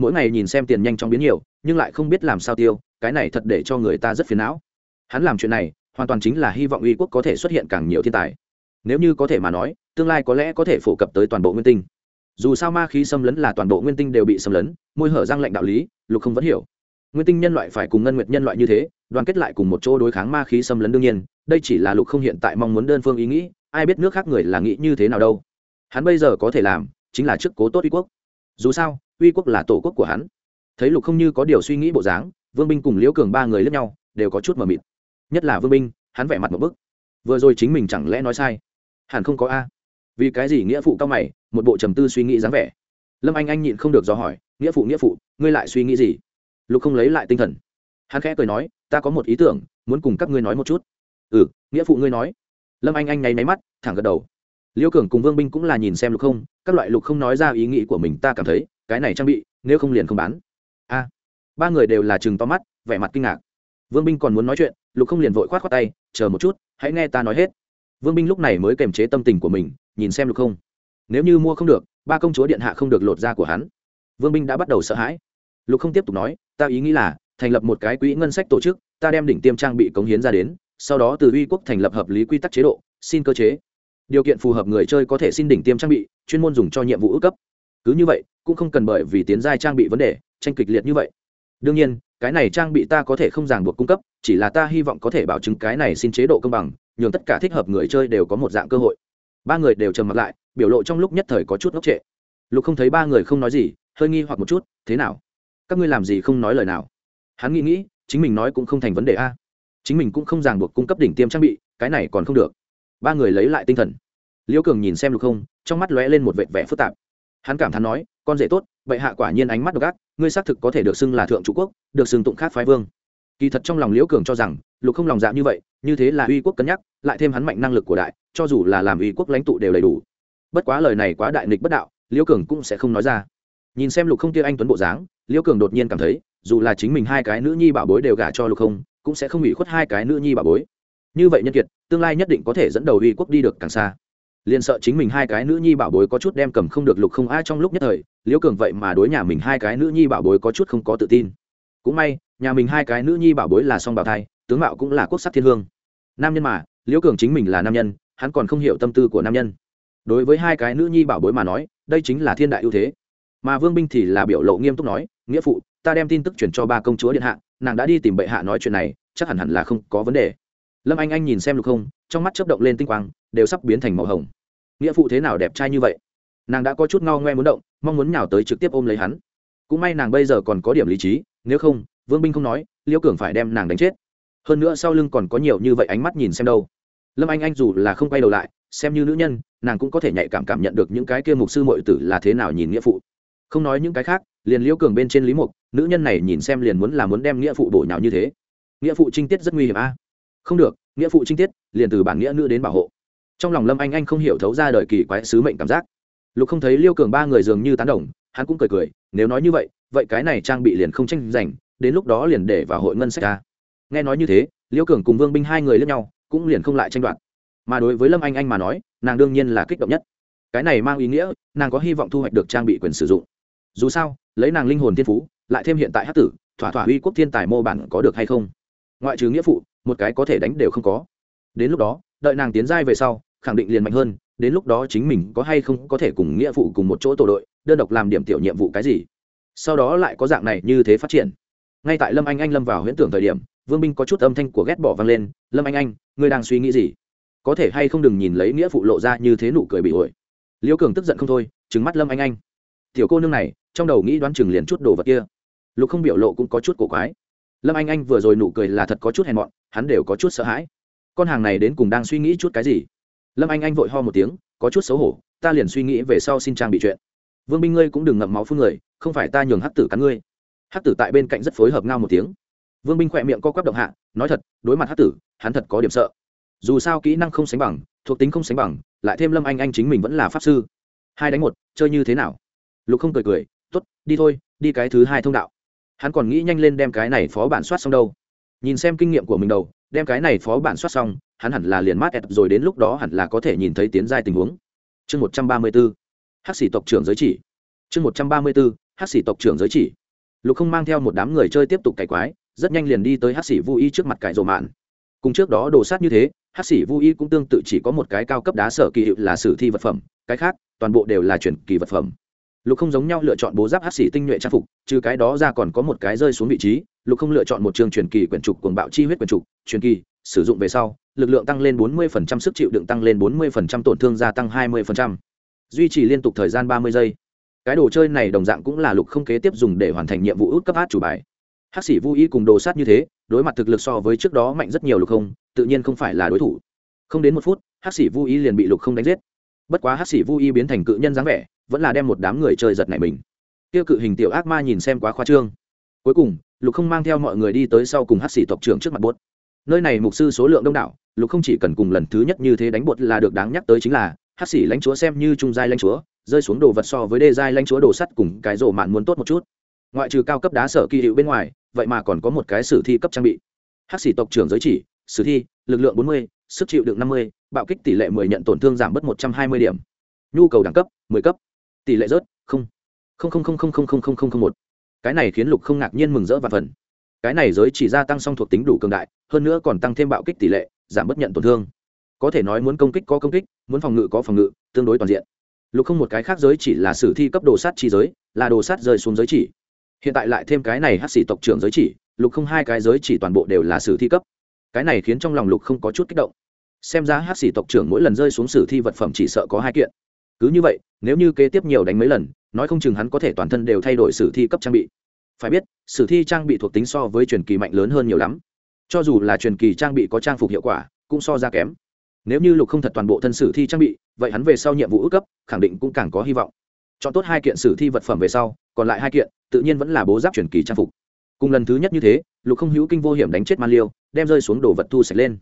Mỗi ngày nhìn xem tiền nhanh chóng biến nhiều, nhưng lại không biết làm sao tiêu, cái này thật để cho người ta rất phiền não. Hắn làm chuyện này, hoàn toàn chính là hy vọng uy quốc có thể xuất hiện càng nhiều thiên tài. Nếu như có thể mà nói, tương lai có lẽ có thể phổ cập tới toàn bộ nguyên tinh. Dù sao ma khí xâm lấn là toàn bộ nguyên tinh đều bị xâm lấn, môi hở răng lệnh đạo lý, lục không vẫn hiểu. Nguyên tinh nhân loại phải cùng ngân nguyệt nhân loại như thế, đoàn kết lại cùng một chỗ đối kháng ma khí xâm lấn đương nhiên, đây chỉ là lục không hiện tại mong muốn đơn phương ý nghĩ, ai biết nước khác người là nghĩ như thế nào đâu. Hắn bây giờ có thể làm, chính là trước cố tốt uy quốc. Dù sao uy quốc là tổ quốc của hắn. Thấy lục không như có điều suy nghĩ bộ dáng, vương binh cùng liễu cường ba người lẫn nhau, đều có chút mờ mịt. Nhất là vương binh, hắn vẻ mặt một bức. Vừa rồi chính mình chẳng lẽ nói sai? Hẳn không có a. Vì cái gì nghĩa phụ cao mày, một bộ trầm tư suy nghĩ dáng vẻ. Lâm anh anh nhịn không được do hỏi, nghĩa phụ nghĩa phụ, ngươi lại suy nghĩ gì? Lục không lấy lại tinh thần. Hắn khẽ cười nói, ta có một ý tưởng, muốn cùng các ngươi nói một chút. Ừ nghĩa phụ ngươi nói. Lâm anh anh nháy máy mắt, thẳng gật đầu. Liêu cường cùng vương binh cũng là nhìn xem lục không, các loại lục không nói ra ý nghĩ của mình ta cảm thấy cái này trang bị, nếu không liền không bán. A, ba người đều là chừng to mắt, vẻ mặt kinh ngạc. Vương binh còn muốn nói chuyện, lục không liền vội khoát khoát tay, chờ một chút, hãy nghe ta nói hết. Vương binh lúc này mới kềm chế tâm tình của mình, nhìn xem lục không. Nếu như mua không được, ba công chúa điện hạ không được lột ra của hắn. Vương binh đã bắt đầu sợ hãi. Lục không tiếp tục nói, ta ý nghĩ là, thành lập một cái quỹ ngân sách tổ chức, ta đem đỉnh tiêm trang bị cống hiến ra đến, sau đó từ uy quốc thành lập hợp lý quy tắc chế độ, xin cơ chế. Điều kiện phù hợp người chơi có thể xin đỉnh tiêm trang bị, chuyên môn dùng cho nhiệm vụ ước cấp cứ như vậy, cũng không cần bởi vì tiến giai trang bị vấn đề, tranh kịch liệt như vậy. Đương nhiên, cái này trang bị ta có thể không ràng buộc cung cấp, chỉ là ta hy vọng có thể bảo chứng cái này xin chế độ công bằng, nhường tất cả thích hợp người chơi đều có một dạng cơ hội. Ba người đều trầm mặt lại, biểu lộ trong lúc nhất thời có chút ngốc trệ. Lục không thấy ba người không nói gì, hơi nghi hoặc một chút, thế nào? Các ngươi làm gì không nói lời nào? Hắn nghĩ nghĩ, chính mình nói cũng không thành vấn đề a. Chính mình cũng không ràng buộc cung cấp đỉnh tiêm trang bị, cái này còn không được. Ba người lấy lại tinh thần. Liễu cường nhìn xem lục không, trong mắt lóe lên một vệt vẻ phức tạp hắn cảm thán nói, con rể tốt vậy hạ quả nhiên ánh mắt độc ác, ngươi xác thực có thể được xưng là thượng chủ quốc, được xưng tụng khác phái vương. Kỳ thật trong lòng liễu cường cho rằng, lục không lòng dạ như vậy, như thế là uy quốc cân nhắc, lại thêm hắn mạnh năng lực của đại, cho dù là làm uy quốc lãnh tụ đều đầy đủ. Bất quá lời này quá đại nghịch bất đạo, liễu cường cũng sẽ không nói ra. Nhìn xem lục không kia anh tuấn bộ dáng, liễu cường đột nhiên cảm thấy, dù là chính mình hai cái nữ nhi bảo bối đều gả cho lục không, cũng sẽ không bị khuất hai cái nữ nhi bảo bối. Như vậy nhân kiệt, tương lai nhất định có thể dẫn đầu uy quốc đi được càng xa liền sợ chính mình hai cái nữ nhi bảo bối có chút đem cầm không được lục không ai trong lúc nhất thời, liễu cường vậy mà đối nhà mình hai cái nữ nhi bảo bối có chút không có tự tin. Cũng may, nhà mình hai cái nữ nhi bảo bối là song bảo thai, tướng mạo cũng là quốc sắc thiên hương. Nam nhân mà, liễu cường chính mình là nam nhân, hắn còn không hiểu tâm tư của nam nhân. Đối với hai cái nữ nhi bảo bối mà nói, đây chính là thiên đại ưu thế. Mà vương binh thì là biểu lộ nghiêm túc nói, nghĩa phụ, ta đem tin tức chuyển cho ba công chúa điện hạ, nàng đã đi tìm bệ hạ nói chuyện này, chắc hẳn hẳn là không có vấn đề lâm anh anh nhìn xem lục không, trong mắt chớp động lên tinh quang, đều sắp biến thành màu hồng. Nghĩa phụ thế nào đẹp trai như vậy? Nàng đã có chút ngao ngoe muốn động, mong muốn nhào tới trực tiếp ôm lấy hắn. Cũng may nàng bây giờ còn có điểm lý trí, nếu không, vương binh không nói, liễu cường phải đem nàng đánh chết. Hơn nữa sau lưng còn có nhiều như vậy ánh mắt nhìn xem đâu. Lâm anh anh dù là không quay đầu lại, xem như nữ nhân, nàng cũng có thể nhạy cảm cảm nhận được những cái kia mục sư mội tử là thế nào nhìn nghĩa phụ. Không nói những cái khác, liền liễu cường bên trên lý mục, nữ nhân này nhìn xem liền muốn là muốn đem nghĩa phụ bổ nhào như thế. Nghĩa phụ trinh tiết rất nguy hiểm a không được, nghĩa phụ trinh tiết, liền từ bản nghĩa nữ đến bảo hộ. Trong lòng lâm anh anh không hiểu thấu ra đời kỳ quái sứ mệnh cảm giác. Lục không thấy liêu cường ba người dường như tán đồng, hắn cũng cười cười, nếu nói như vậy vậy cái này trang bị liền không tranh giành, đến lúc đó liền để vào hội ngân sách ra. Nghe nói như thế, liêu cường cùng vương binh hai người lẫn nhau, cũng liền không lại tranh đoạt. Mà đối với lâm anh anh mà nói, nàng đương nhiên là kích động nhất. Cái này mang ý nghĩa, nàng có hy vọng thu hoạch được trang bị quyền sử dụng. Dù sao, lấy nàng linh hồn thiên phú, lại thêm hiện tại hát tử, thỏa thỏa uy quốc thiên tài mô bản có được hay không? Ngoại trừ nghĩa phụ một cái có thể đánh đều không có. Đến lúc đó, đợi nàng tiến giai về sau, khẳng định liền mạnh hơn, đến lúc đó chính mình có hay không có thể cùng nghĩa phụ cùng một chỗ tổ đội, đơn độc làm điểm tiểu nhiệm vụ cái gì. Sau đó lại có dạng này như thế phát triển. Ngay tại lâm anh anh lâm vào huyễn tưởng thời điểm, vương binh có chút âm thanh của ghét bỏ vang lên, lâm anh anh, ngươi đang suy nghĩ gì? Có thể hay không đừng nhìn lấy nghĩa phụ lộ ra như thế nụ cười bị ổi? Liễu cường tức giận không thôi trứng mắt lâm anh anh. Tiểu cô nương này, trong đầu nghĩ đoán chừng liền chút đồ vật kia. Lục không biểu lộ cũng có chút cổ quái lâm anh anh vừa rồi nụ cười là thật có chút hèn mọn, hắn đều có chút sợ hãi. Con hàng này đến cùng đang suy nghĩ chút cái gì? Lâm anh anh vội ho một tiếng, có chút xấu hổ, ta liền suy nghĩ về sau xin trang bị chuyện. Vương binh ngươi cũng đừng ngậm máu phun người, không phải ta nhường hắc tử cắn ngươi. Hắc tử tại bên cạnh rất phối hợp ngao một tiếng. Vương binh khỏe miệng co quắp động hạ, nói thật, đối mặt hắc tử, hắn thật có điểm sợ. Dù sao kỹ năng không sánh bằng, thuộc tính không sánh bằng, lại thêm lâm anh anh chính mình vẫn là pháp sư. Hai đánh một, chơi như thế nào? Lục không cười cười t ố t đi thôi, đi cái thứ hai thông đạo hắn còn nghĩ nhanh lên đem cái này phó bản soát xong đâu. Nhìn xem kinh nghiệm của mình đầu, đem cái này phó bản soát xong, hắn hẳn là liền mát ép rồi đến lúc đó hẳn là có thể nhìn thấy tiến giai tình huống. Chương một trăm ba mươi b ố hắc sĩ tộc trưởng giới chỉ. Chương một trăm ba mươi bốn hát xỉ tộc trưởng giới chỉ. Lục không mang theo một đám người chơi tiếp tục cày quái, rất nhanh liền đi tới hát xỉ vô y trước mặt cải rộ mạn. Cùng trước đó đồ sát như thế hát xỉ vô y cũng tương tự chỉ có một cái cao cấp đá sở kỳ hiệu là sử thi vật phẩm, cái khác toàn bộ đều là chuyển kỳ vật phẩm lục không giống nhau lựa chọn bố giáp hát xỉ tinh nhuệ trang phục, trừ cái đó ra còn có một cái rơi xuống vị trí, lục không lựa chọn một trường truyền kỳ quyển trục cuồng bạo chi huyết quyển trục, truyền kỳ, sử dụng về sau, lực lượng tăng lên 40% sức chịu đựng tăng lên 40% tổn thương gia tăng 20%. duy trì liên tục thời gian 30 giây. Cái đồ chơi này đồng dạng cũng là lục không kế tiếp dùng để hoàn thành nhiệm vụ út cấp hát chủ bài. Hát xỉ vô ý cùng đồ sát như thế, đối mặt thực lực so với trước đó mạnh rất nhiều lục không, tự nhiên không phải là đối thủ. Không đến một phút hát xỉ vô ý liền bị lục không đánh giết bất quá hát xỉ vô y biến thành cự nhân dáng vẻ, vẫn là đem một đám người chơi giật này mình. Tiêu cự hình tiểu ác ma nhìn xem quá khoa trương. Cuối cùng, lục không mang theo mọi người đi tới sau cùng hát xỉ tộc trưởng trước mặt bốt. Nơi này mục sư số lượng đông đảo, lục không chỉ cần cùng lần thứ nhất như thế đánh bột là được đáng nhắc tới chính là, hát xỉ lãnh chúa xem như trung giai lãnh chúa, rơi xuống đồ vật so với đê giai lãnh chúa đồ sắt cùng cái rổ mạn muốn tốt một chút. Ngoại trừ cao cấp đá sở kỳ hiệu bên ngoài, vậy mà còn có một cái sử thi cấp trang bị. Hát xỉ tộc trưởng giới chỉ, sử thi, lực lượng bốn mươi, sức chịu đựng năm mươi bạo kích tỷ lệ 10 nhận tổn thương giảm bớt 120 điểm. Nhu cầu đẳng cấp 10 cấp. Tỷ lệ rớt 0. 00000000001. Cái này khiến Lục không ngạc nhiên mừng rỡ và phần. Cái này giới chỉ gia tăng song thuộc tính đủ cường đại, hơn nữa còn tăng thêm bạo kích tỷ lệ, giảm bất nhận tổn thương. Có thể nói muốn công kích có công kích, muốn phòng ngự có phòng ngự, tương đối toàn diện. Lục không một cái khác giới chỉ là sử thi cấp đồ sát chi giới, là đồ sát rơi xuống giới chỉ. Hiện tại lại thêm cái này hắc sĩ tộc trưởng giới chỉ, Lục không hai cái giới chỉ toàn bộ đều là sử thi cấp. Cái này khiến trong lòng Lục không có chút kích động xem ra hát xỉ tộc trưởng mỗi lần rơi xuống sử thi vật phẩm chỉ sợ có hai kiện. Cứ như vậy, nếu như kế tiếp nhiều đánh mấy lần, nói không chừng hắn có thể toàn thân đều thay đổi sử thi cấp trang bị. Phải biết, sử thi trang bị thuộc tính so với truyền kỳ mạnh lớn hơn nhiều lắm. Cho dù là truyền kỳ trang bị có trang phục hiệu quả, cũng so ra kém. Nếu như lục không thật toàn bộ thân sử thi trang bị, vậy hắn về sau nhiệm vụ ước cấp, khẳng định cũng càng có hy vọng. Chọn tốt hai kiện sử thi vật phẩm về sau, còn lại hai kiện, tự nhiên vẫn là bố giáp truyền kỳ trang phục. Cùng lần thứ nhất như thế, lục không hữu kinh vô hiểm đánh chết man liêu, đem rơi xuống đồ vật thu sạch lên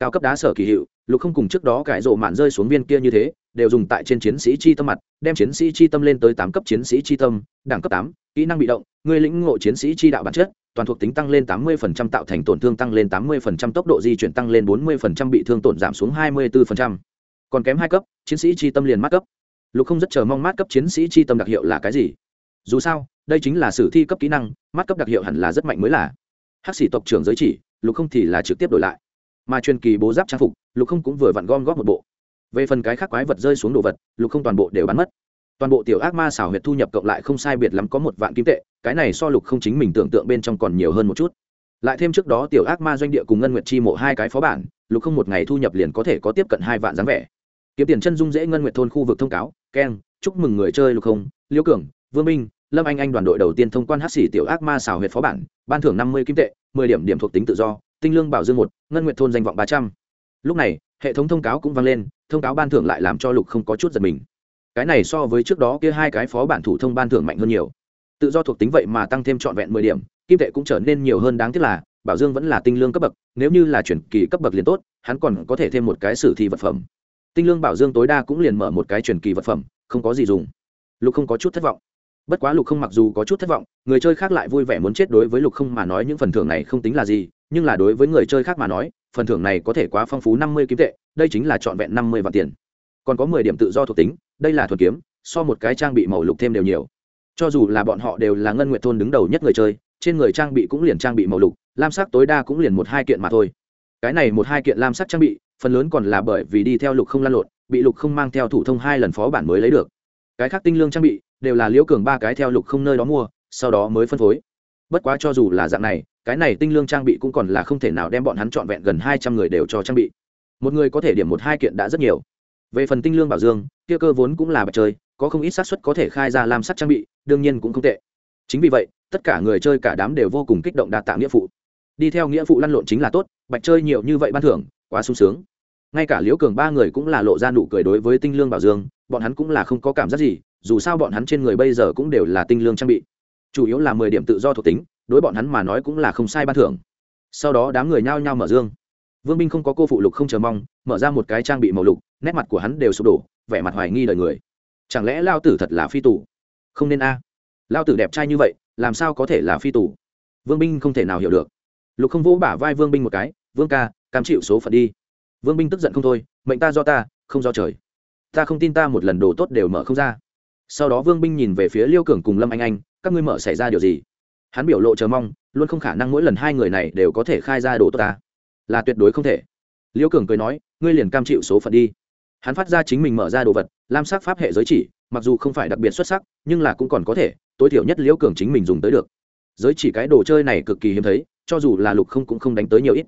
cao cấp đá sở kỳ hiệu, lục không cùng trước đó cải rộ mạn rơi xuống viên kia như thế, đều dùng tại trên chiến sĩ chi tâm mặt, đem chiến sĩ chi tâm lên tới tám cấp chiến sĩ chi tâm, đẳng cấp tám, kỹ năng bị động, người lĩnh ngộ chiến sĩ chi đạo bản chất, toàn thuộc tính tăng lên 80% tạo thành tổn thương tăng lên 80% tốc độ di chuyển tăng lên 40% bị thương tổn giảm xuống 24%. còn kém hai cấp, chiến sĩ chi tâm liền mát cấp. Lục không rất chờ mong mát cấp chiến sĩ chi tâm đặc hiệu là cái gì? Dù sao, đây chính là sử thi cấp kỹ năng, mát cấp đặc hiệu hẳn là rất mạnh mới là. Hắc sĩ tộc trưởng giới chỉ, lục không thì là trực tiếp đổi lại mà truyền kỳ bố giáp trang phục, lục không cũng vừa vặn gom góp một bộ. Về phần cái khác quái vật rơi xuống đồ vật, lục không toàn bộ đều bán mất. Toàn bộ tiểu ác ma xảo huyệt thu nhập cộng lại không sai biệt lắm có một vạn kim tệ, cái này so lục không chính mình tưởng tượng bên trong còn nhiều hơn một chút. Lại thêm trước đó tiểu ác ma doanh địa cùng ngân nguyệt chi mộ hai cái phó bản, lục không một ngày thu nhập liền có thể có tiếp cận hai vạn dáng vẻ. Kiếm tiền chân dung dễ ngân nguyệt thôn khu vực thông cáo, keng, chúc mừng người chơi lục không, liêu cường, vương minh lâm anh anh đoàn đội đầu tiên thông quan hát xỉ tiểu ác ma xào huyệt phó bản, ban thưởng năm mươi kim tệ, mười điểm điểm thuộc tính tự do, tinh lương bảo dương một, ngân nguyệt thôn danh vọng ba trăm. Lúc này, hệ thống thông cáo cũng vang lên, thông cáo ban thưởng lại làm cho lục không có chút giật mình. Cái này so với trước đó kia hai cái phó bản thủ thông ban thưởng mạnh hơn nhiều. Tự do thuộc tính vậy mà tăng thêm trọn vẹn mười điểm, kim tệ cũng trở nên nhiều hơn đáng tiếc là, bảo dương vẫn là tinh lương cấp bậc, nếu như là chuyển kỳ cấp bậc liền tốt, hắn còn có thể thêm một cái sử thi vật phẩm. Tinh lương bảo dương tối đa cũng liền mở một cái chuyển kỳ vật phẩm, không có gì dùng. Lục không có chút thất vọng bất quá lục không mặc dù có chút thất vọng, người chơi khác lại vui vẻ muốn chết đối với lục không mà nói những phần thưởng này không tính là gì, nhưng là đối với người chơi khác mà nói, phần thưởng này có thể quá phong phú năm mươi kiếm tệ, đây chính là trọn vẹn năm mươi vạn tiền. Còn có mười điểm tự do thuộc tính, đây là thuần kiếm, so một cái trang bị màu lục thêm đều nhiều. Cho dù là bọn họ đều là ngân nguyện thôn đứng đầu nhất người chơi, trên người trang bị cũng liền trang bị màu lục, lam sắc tối đa cũng liền một hai kiện mà thôi. Cái này một hai kiện lam sắc trang bị, phần lớn còn là bởi vì đi theo lục không lan lộn, bị lục không mang theo thủ thông hai lần phó bản mới lấy được. Cái khác tinh lương trang bị đều là liễu cường ba cái theo lục không nơi đó mua, sau đó mới phân phối. Bất quá cho dù là dạng này, cái này tinh lương trang bị cũng còn là không thể nào đem bọn hắn trọn vẹn gần hai trăm người đều cho trang bị. Một người có thể điểm một hai kiện đã rất nhiều. Về phần tinh lương bảo dương, kia cơ vốn cũng là bạch chơi, có không ít xác suất có thể khai ra làm sắt trang bị, đương nhiên cũng không tệ. Chính vì vậy, tất cả người chơi cả đám đều vô cùng kích động đạt tạ nghĩa phụ. Đi theo nghĩa phụ lăn lộn chính là tốt, bạch chơi nhiều như vậy ban thưởng, quá sung sướng. Ngay cả liễu cường ba người cũng là lộ ra nụ cười đối với tinh lương bảo dương, bọn hắn cũng là không có cảm giác gì dù sao bọn hắn trên người bây giờ cũng đều là tinh lương trang bị. Chủ yếu là mười điểm tự do thuộc tính, đối bọn hắn mà nói cũng là không sai ban thưởng. Sau đó đám người nhao nhao mở dương. Vương binh không có cô phụ lục không chờ mong, mở ra một cái trang bị màu lục, nét mặt của hắn đều sụp đổ, vẻ mặt hoài nghi đời người. Chẳng lẽ lao tử thật là phi tù? Không nên a. À. lao tử đẹp trai như vậy, làm sao có thể là phi tù? Vương binh không thể nào hiểu được. Lục không vỗ bả vai vương binh một cái, vương ca, cam chịu số phận đi. Vương binh tức giận không thôi, mệnh ta do ta, không do trời. Ta không tin ta một lần đồ tốt đều mở không ra sau đó vương binh nhìn về phía liêu cường cùng lâm anh anh, các ngươi mở xảy ra điều gì? Hắn biểu lộ chờ mong, luôn không khả năng mỗi lần hai người này đều có thể khai ra đồ tốt ta. Là tuyệt đối không thể. Liêu cường cười nói, ngươi liền cam chịu số phận đi. Hắn phát ra chính mình mở ra đồ vật, lam sắc pháp hệ giới chỉ, mặc dù không phải đặc biệt xuất sắc, nhưng là cũng còn có thể, tối thiểu nhất liễu cường chính mình dùng tới được. Giới chỉ cái đồ chơi này cực kỳ hiếm thấy, cho dù là lục không cũng không đánh tới nhiều ít.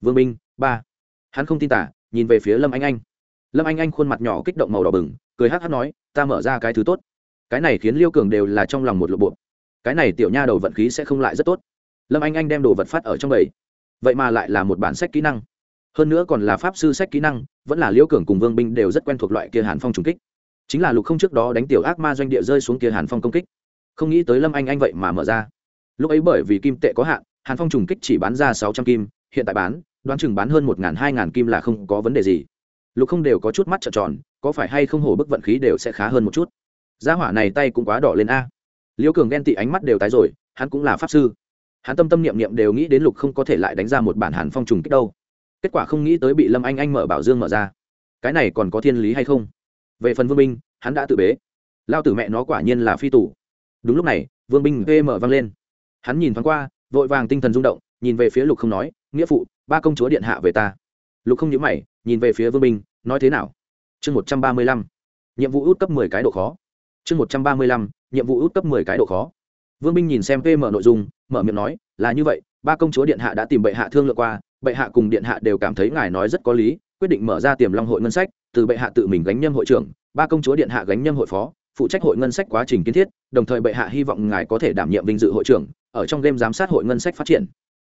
Vương minh ba. Hắn không tin tả, nhìn về phía lâm anh anh. Lâm anh anh khuôn mặt nhỏ kích động màu đỏ bừng cười hắc hắc nói, ta mở ra cái thứ tốt. Cái này khiến liêu cường đều là trong lòng một lộ bộ. Cái này tiểu nha đầu vận khí sẽ không lại rất tốt. Lâm anh anh đem đồ vật phát ở trong bầy. Vậy mà lại là một bản sách kỹ năng. Hơn nữa còn là pháp sư sách kỹ năng, vẫn là liêu cường cùng vương binh đều rất quen thuộc loại kia hàn phong trùng kích. Chính là lục không trước đó đánh tiểu ác ma doanh địa rơi xuống kia hàn phong công kích. Không nghĩ tới lâm anh anh vậy mà mở ra. Lúc ấy bởi vì kim tệ có hạn, hàn phong trùng kích chỉ bán ra sáu trăm kim, hiện tại bán, đoán chừng bán hơn một n g h n hai n g h n kim là không có vấn đề gì lục không đều có chút mắt trợn tròn, có phải hay không hổ bức vận khí đều sẽ khá hơn một chút? Gia hỏa này tay cũng quá đỏ lên a. Liễu cường ghen tị ánh mắt đều tái rồi, hắn cũng là pháp sư. Hắn tâm tâm niệm niệm đều nghĩ đến lục không có thể lại đánh ra một bản hàn phong trùng kích đâu. Kết quả không nghĩ tới bị lâm anh anh mở bảo dương mở ra. Cái này còn có thiên lý hay không? Về phần vương binh, hắn đã tự bế. Lao tử mẹ nó quả nhiên là phi tủ đúng lúc này, vương binh vm vang lên. Hắn nhìn thoáng qua, vội vàng tinh thần rung động, nhìn về phía lục không nói, nghĩa phụ, ba công chúa điện hạ về ta lục không nhớ mày, nhìn về phía vương minh nói thế nào? Chương một trăm ba mươi lăm. Nhiệm vụ út cấp mười cái độ khó. Chương một trăm ba mươi lăm, nhiệm vụ út cấp mười cái độ khó. Vương minh nhìn xem pm nội dung, mở miệng nói, là như vậy, ba công chúa điện hạ đã tìm bệ hạ thương lượng qua, bệ hạ cùng điện hạ đều cảm thấy ngài nói rất có lý, quyết định mở ra tiềm long hội ngân sách, từ bệ hạ tự mình gánh nhâm hội trưởng, ba công chúa điện hạ gánh nhâm hội phó, phụ trách hội ngân sách quá trình kiến thiết, đồng thời bệ hạ hy vọng ngài có thể đảm nhiệm vinh dự hội trưởng, ở trong game giám sát hội ngân sách phát triển.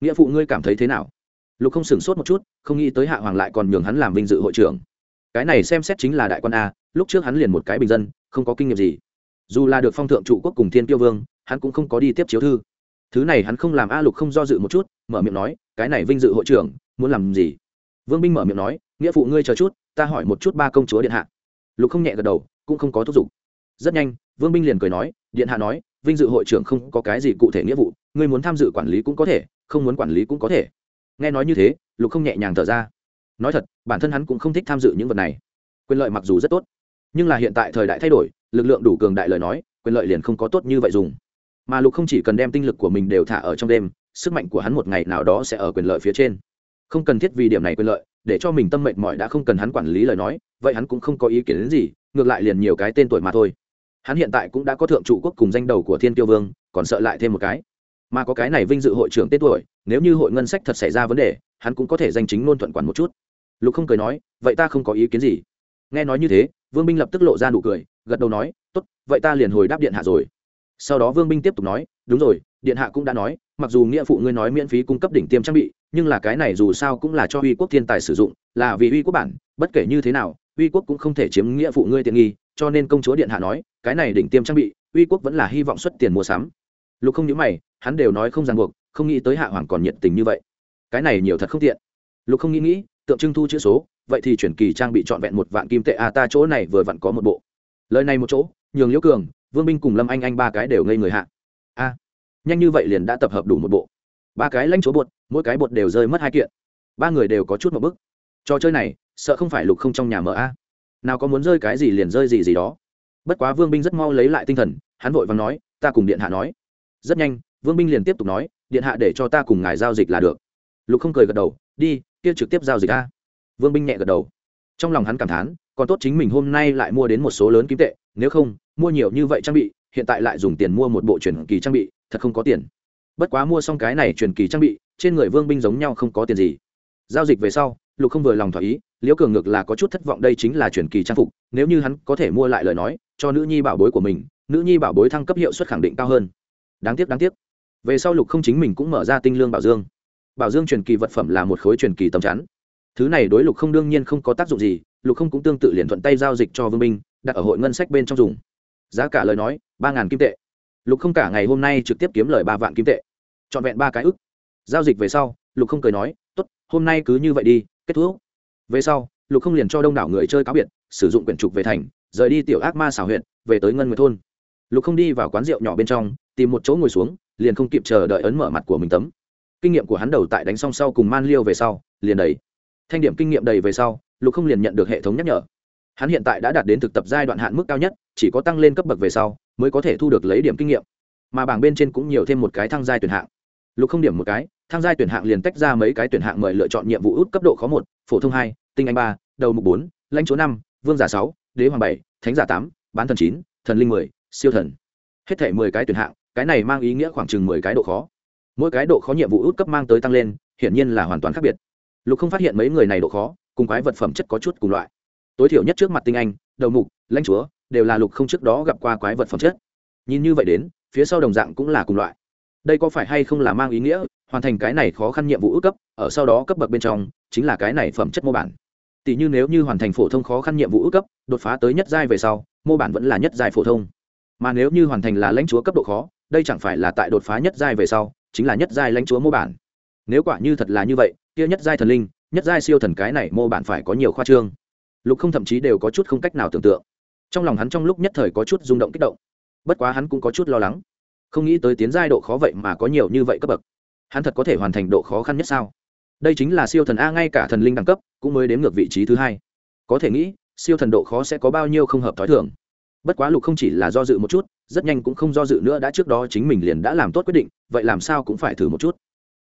Nghĩa phụ ngươi cảm thấy thế nào? Lục không sửng sốt một chút, không nghĩ tới hạ hoàng lại còn nhường hắn làm vinh dự hội trưởng. Cái này xem xét chính là đại quan a, lúc trước hắn liền một cái bình dân, không có kinh nghiệm gì. Dù là được phong thượng trụ quốc cùng thiên kiêu vương, hắn cũng không có đi tiếp chiếu thư. Thứ này hắn không làm a lục không do dự một chút, mở miệng nói, cái này vinh dự hội trưởng, muốn làm gì? Vương binh mở miệng nói, nghĩa phụ ngươi chờ chút, ta hỏi một chút ba công chúa điện hạ. Lục không nhẹ gật đầu, cũng không có thúc giục. Rất nhanh, vương binh liền cười nói, điện hạ nói, vinh dự hội trưởng không có cái gì cụ thể nghĩa vụ, ngươi muốn tham dự quản lý cũng có thể, không muốn quản lý cũng có thể nghe nói như thế, lục không nhẹ nhàng thở ra. Nói thật, bản thân hắn cũng không thích tham dự những vật này. Quyền lợi mặc dù rất tốt, nhưng là hiện tại thời đại thay đổi, lực lượng đủ cường đại lời nói, quyền lợi liền không có tốt như vậy dùng. Mà lục không chỉ cần đem tinh lực của mình đều thả ở trong đêm, sức mạnh của hắn một ngày nào đó sẽ ở quyền lợi phía trên. Không cần thiết vì điểm này quyền lợi, để cho mình tâm mệnh mọi đã không cần hắn quản lý lời nói, vậy hắn cũng không có ý kiến đến gì, ngược lại liền nhiều cái tên tuổi mà thôi. Hắn hiện tại cũng đã có thượng trụ quốc cùng danh đầu của thiên tiêu vương, còn sợ lại thêm một cái mà có cái này vinh dự hội trưởng tên tuổi, nếu như hội ngân sách thật xảy ra vấn đề, hắn cũng có thể danh chính ngôn thuận quản một chút. Lục không cười nói, vậy ta không có ý kiến gì. Nghe nói như thế, vương binh lập tức lộ ra nụ cười, gật đầu nói, tốt, vậy ta liền hồi đáp điện hạ rồi. Sau đó vương binh tiếp tục nói, đúng rồi, điện hạ cũng đã nói, mặc dù nghĩa phụ ngươi nói miễn phí cung cấp đỉnh tiêm trang bị, nhưng là cái này dù sao cũng là cho uy quốc thiên tài sử dụng, là vì uy quốc bản, bất kể như thế nào, uy quốc cũng không thể chiếm nghĩa phụ ngươi tiện nghi, cho nên công chúa điện hạ nói, cái này đỉnh tiêm trang bị, uy quốc vẫn là hy vọng xuất tiền mua sắm lục không nhớ mày hắn đều nói không ràng buộc không nghĩ tới hạ hoàng còn nhiệt tình như vậy. Cái này nhiều thật không tiện. Lục không nghĩ nghĩ tượng trưng thu chữ số vậy thì chuyển kỳ trang bị trọn vẹn một vạn kim tệ à, ta chỗ này vừa vặn có một bộ. Lời này một chỗ nhường liễu cường vương binh cùng lâm anh anh ba cái đều ngây người hạ. A nhanh như vậy liền đã tập hợp đủ một bộ. Ba cái lãnh chỗ bột mỗi cái bột đều rơi mất hai kiện. Ba người đều có chút một bức. Trò chơi này sợ không phải lục không trong nhà mở a nào có muốn rơi cái gì liền rơi gì gì đó. Bất quá vương binh rất mau lấy lại tinh thần hắn vội và nói ta cùng điện hạ nói rất nhanh, vương binh liền tiếp tục nói, điện hạ để cho ta cùng ngài giao dịch là được. Lục không cười gật đầu, đi, kia trực tiếp giao dịch a. Vương binh nhẹ gật đầu. Trong lòng hắn cảm thán, còn tốt chính mình hôm nay lại mua đến một số lớn kim tệ, nếu không, mua nhiều như vậy trang bị, hiện tại lại dùng tiền mua một bộ truyền kỳ trang bị, thật không có tiền. Bất quá mua xong cái này truyền kỳ trang bị, trên người vương binh giống nhau không có tiền gì. Giao dịch về sau, lục không vừa lòng thỏa ý, liễu cường ngược là có chút thất vọng đây chính là truyền kỳ trang phục, nếu như hắn có thể mua lại lời nói, cho nữ nhi bảo bối của mình, nữ nhi bảo bối thăng cấp hiệu suất khẳng định cao hơn đáng tiếc đáng tiếc. Về sau lục không chính mình cũng mở ra tinh lương bảo dương. Bảo dương truyền kỳ vật phẩm là một khối truyền kỳ tầm chắn. Thứ này đối lục không đương nhiên không có tác dụng gì, lục không cũng tương tự liền thuận tay giao dịch cho vương minh, đặt ở hội ngân sách bên trong dùng. Giá cả lời nói, ba ngàn kim tệ. Lục không cả ngày hôm nay trực tiếp kiếm lời ba vạn kim tệ. Trọn vẹn ba cái ức. Giao dịch về sau, lục không cười nói t ố t hôm nay cứ như vậy đi, kết thúc. Về sau, lục không liền cho đông đảo người chơi cáo biệt, sử dụng quyển trục về thành, rời đi tiểu ác ma xảo huyện về tới ngân nguyệt thôn. Lục không đi vào quán rượu nhỏ bên trong tìm một chỗ ngồi xuống, liền không kịp chờ đợi ấn mở mặt của mình tấm. Kinh nghiệm của hắn đầu tại đánh xong sau cùng man liêu về sau, liền đầy thanh điểm kinh nghiệm đầy về sau, lục không liền nhận được hệ thống nhắc nhở. Hắn hiện tại đã đạt đến thực tập giai đoạn hạn mức cao nhất, chỉ có tăng lên cấp bậc về sau, mới có thể thu được lấy điểm kinh nghiệm. Mà bảng bên trên cũng nhiều thêm một cái thăng giai tuyển hạng. Lục không điểm một cái, thăng giai tuyển hạng liền tách ra mấy cái tuyển hạng mời lựa chọn nhiệm vụ út cấp độ khó một, phổ thông hai, tinh anh ba, đầu mục bốn, lãnh chúa năm, vương giả sáu, đế hoàng bảy, thánh giả tám, bán thần chín, thần linh mười, siêu thần. Hết thể mười cái tuyển hạng cái này mang ý nghĩa khoảng chừng mười cái độ khó. Mỗi cái độ khó nhiệm vụ út cấp mang tới tăng lên, hiển nhiên là hoàn toàn khác biệt. Lục không phát hiện mấy người này độ khó, cùng quái vật phẩm chất có chút cùng loại. Tối thiểu nhất trước mặt tinh anh, đầu mục, lãnh chúa, đều là lục không trước đó gặp qua quái vật phẩm chất. Nhìn như vậy đến, phía sau đồng dạng cũng là cùng loại. Đây có phải hay không là mang ý nghĩa, hoàn thành cái này khó khăn nhiệm vụ ước cấp, ở sau đó cấp bậc bên trong, chính là cái này phẩm chất mô bản. Tỷ như nếu như hoàn thành phổ thông khó khăn nhiệm vụ ước cấp, đột phá tới nhất giai về sau, mô bản vẫn là nhất giai phổ thông mà nếu như hoàn thành là lãnh chúa cấp độ khó, đây chẳng phải là tại đột phá nhất giai về sau, chính là nhất giai lãnh chúa mô bản. Nếu quả như thật là như vậy, kia nhất giai thần linh, nhất giai siêu thần cái này mô bản phải có nhiều khoa trương. Lục không thậm chí đều có chút không cách nào tưởng tượng. Trong lòng hắn trong lúc nhất thời có chút rung động kích động. Bất quá hắn cũng có chút lo lắng. Không nghĩ tới tiến giai độ khó vậy mà có nhiều như vậy cấp bậc. Hắn thật có thể hoàn thành độ khó khăn nhất sao? Đây chính là siêu thần a ngay cả thần linh đẳng cấp cũng mới đếm ngược vị trí thứ hai. Có thể nghĩ, siêu thần độ khó sẽ có bao nhiêu không hợp t h ó i thường bất quá lục không chỉ là do dự một chút, rất nhanh cũng không do dự nữa đã trước đó chính mình liền đã làm tốt quyết định, vậy làm sao cũng phải thử một chút.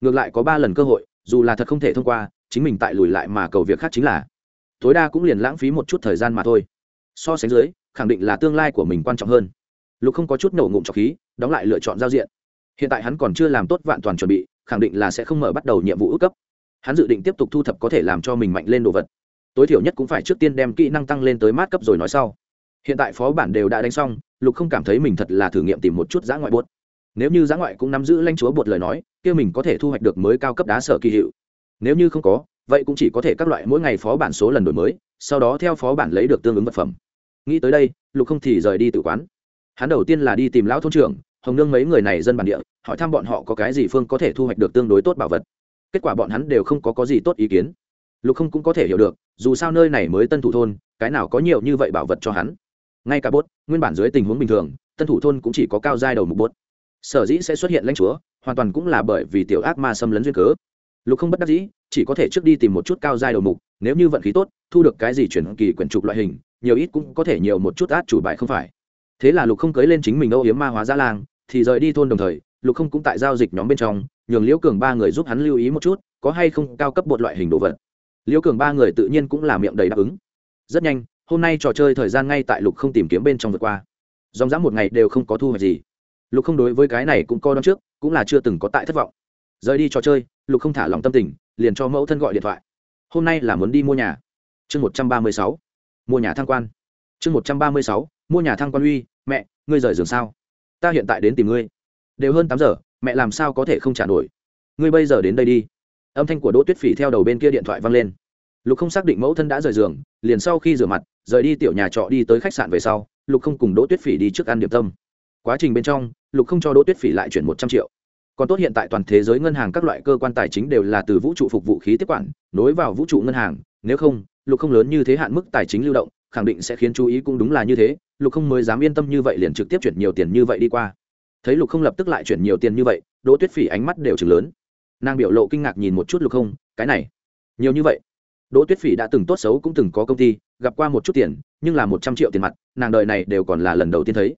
Ngược lại có ba lần cơ hội, dù là thật không thể thông qua, chính mình tại lùi lại mà cầu việc khác chính là tối đa cũng liền lãng phí một chút thời gian mà thôi. So sánh dưới, khẳng định là tương lai của mình quan trọng hơn. Lục không có chút nổ ngụm trọc khí, đóng lại lựa chọn giao diện. Hiện tại hắn còn chưa làm tốt vạn toàn chuẩn bị, khẳng định là sẽ không mở bắt đầu nhiệm vụ ước cấp. Hắn dự định tiếp tục thu thập có thể làm cho mình mạnh lên đồ vật. Tối thiểu nhất cũng phải trước tiên đem kỹ năng tăng lên tới mát cấp rồi nói sau hiện tại phó bản đều đã đánh xong, lục không cảm thấy mình thật là thử nghiệm tìm một chút giã ngoại bột. nếu như giã ngoại cũng nắm giữ lanh chúa bột lời nói, kia mình có thể thu hoạch được mới cao cấp đá sở kỳ hiệu. Nếu như không có, vậy cũng chỉ có thể các loại mỗi ngày phó bản số lần đổi mới, sau đó theo phó bản lấy được tương ứng vật phẩm. Nghĩ tới đây, lục không thì rời đi tự quán. Hắn đầu tiên là đi tìm lão thôn trưởng, hồng nương mấy người này dân bản địa, hỏi thăm bọn họ có cái gì phương có thể thu hoạch được tương đối tốt bảo vật. Kết quả bọn hắn đều không có có gì tốt ý kiến. Lục không cũng có thể hiểu được, dù sao nơi này mới tân thủ thôn, cái nào có nhiều như vậy bảo vật cho hắn ngay cả bốt, nguyên bản dưới tình huống bình thường, tân thủ thôn cũng chỉ có cao giai đầu mục bốt. Sở dĩ sẽ xuất hiện lãnh chúa, hoàn toàn cũng là bởi vì tiểu ác ma xâm lấn duyên cớ. Lục không bất đắc dĩ, chỉ có thể trước đi tìm một chút cao giai đầu mục, nếu như vận khí tốt, thu được cái gì chuyển kỳ quyển trục loại hình, nhiều ít cũng có thể nhiều một chút át chủ bài không phải. Thế là lục không cưới lên chính mình âu yếm ma hóa ra lang, thì rời đi thôn đồng thời, lục không cũng tại giao dịch nhóm bên trong, nhường liễu cường ba người giúp hắn lưu ý một chút, có hay không cao cấp một loại hình đồ vật. Liễu cường ba người tự nhiên cũng là miệng đầy đáp ứng. Rất nhanh hôm nay trò chơi thời gian ngay tại lục không tìm kiếm bên trong vượt qua. Dòng dã một ngày đều không có thu hoạch gì. Lục không đối với cái này cũng coi đón trước, cũng là chưa từng có tại thất vọng. Rời đi trò chơi, lục không thả lòng tâm tình, liền cho mẫu thân gọi điện thoại. Hôm nay là muốn đi mua nhà. Chương một trăm ba mươi sáu. Mua nhà thăng quan. Chương một trăm ba mươi sáu. Mua nhà thăng quan uy, mẹ, ngươi rời giường sao? Ta hiện tại đến tìm ngươi. Đều hơn tám giờ, mẹ làm sao có thể không trả nổi? Ngươi bây giờ đến đây đi. Âm thanh của đỗ tuyết phỉ theo đầu bên kia điện thoại vang lên lục không xác định mẫu thân đã rời giường, liền sau khi rửa mặt, rời đi tiểu nhà trọ đi tới khách sạn về sau, lục không cùng đỗ tuyết phỉ đi trước ăn điểm tâm. Quá trình bên trong, lục không cho đỗ tuyết phỉ lại chuyển một trăm triệu. Còn tốt hiện tại toàn thế giới ngân hàng các loại cơ quan tài chính đều là từ vũ trụ phục vụ khí tiếp quản, nối vào vũ trụ ngân hàng, nếu không, lục không lớn như thế hạn mức tài chính lưu động, khẳng định sẽ khiến chú ý cũng đúng là như thế, lục không mới dám yên tâm như vậy liền trực tiếp chuyển nhiều tiền như vậy đi qua. Thấy lục không lập tức lại chuyển nhiều tiền như vậy, đỗ tuyết phỉ ánh mắt đều chừng lớn. Nàng biểu lộ kinh ngạc nhìn một chút lục không, cái này, nhiều như vậy đỗ tuyết phỉ đã từng tốt xấu cũng từng có công ty, gặp qua một chút tiền, nhưng là một trăm triệu tiền mặt, nàng đời này đều còn là lần đầu tiên thấy.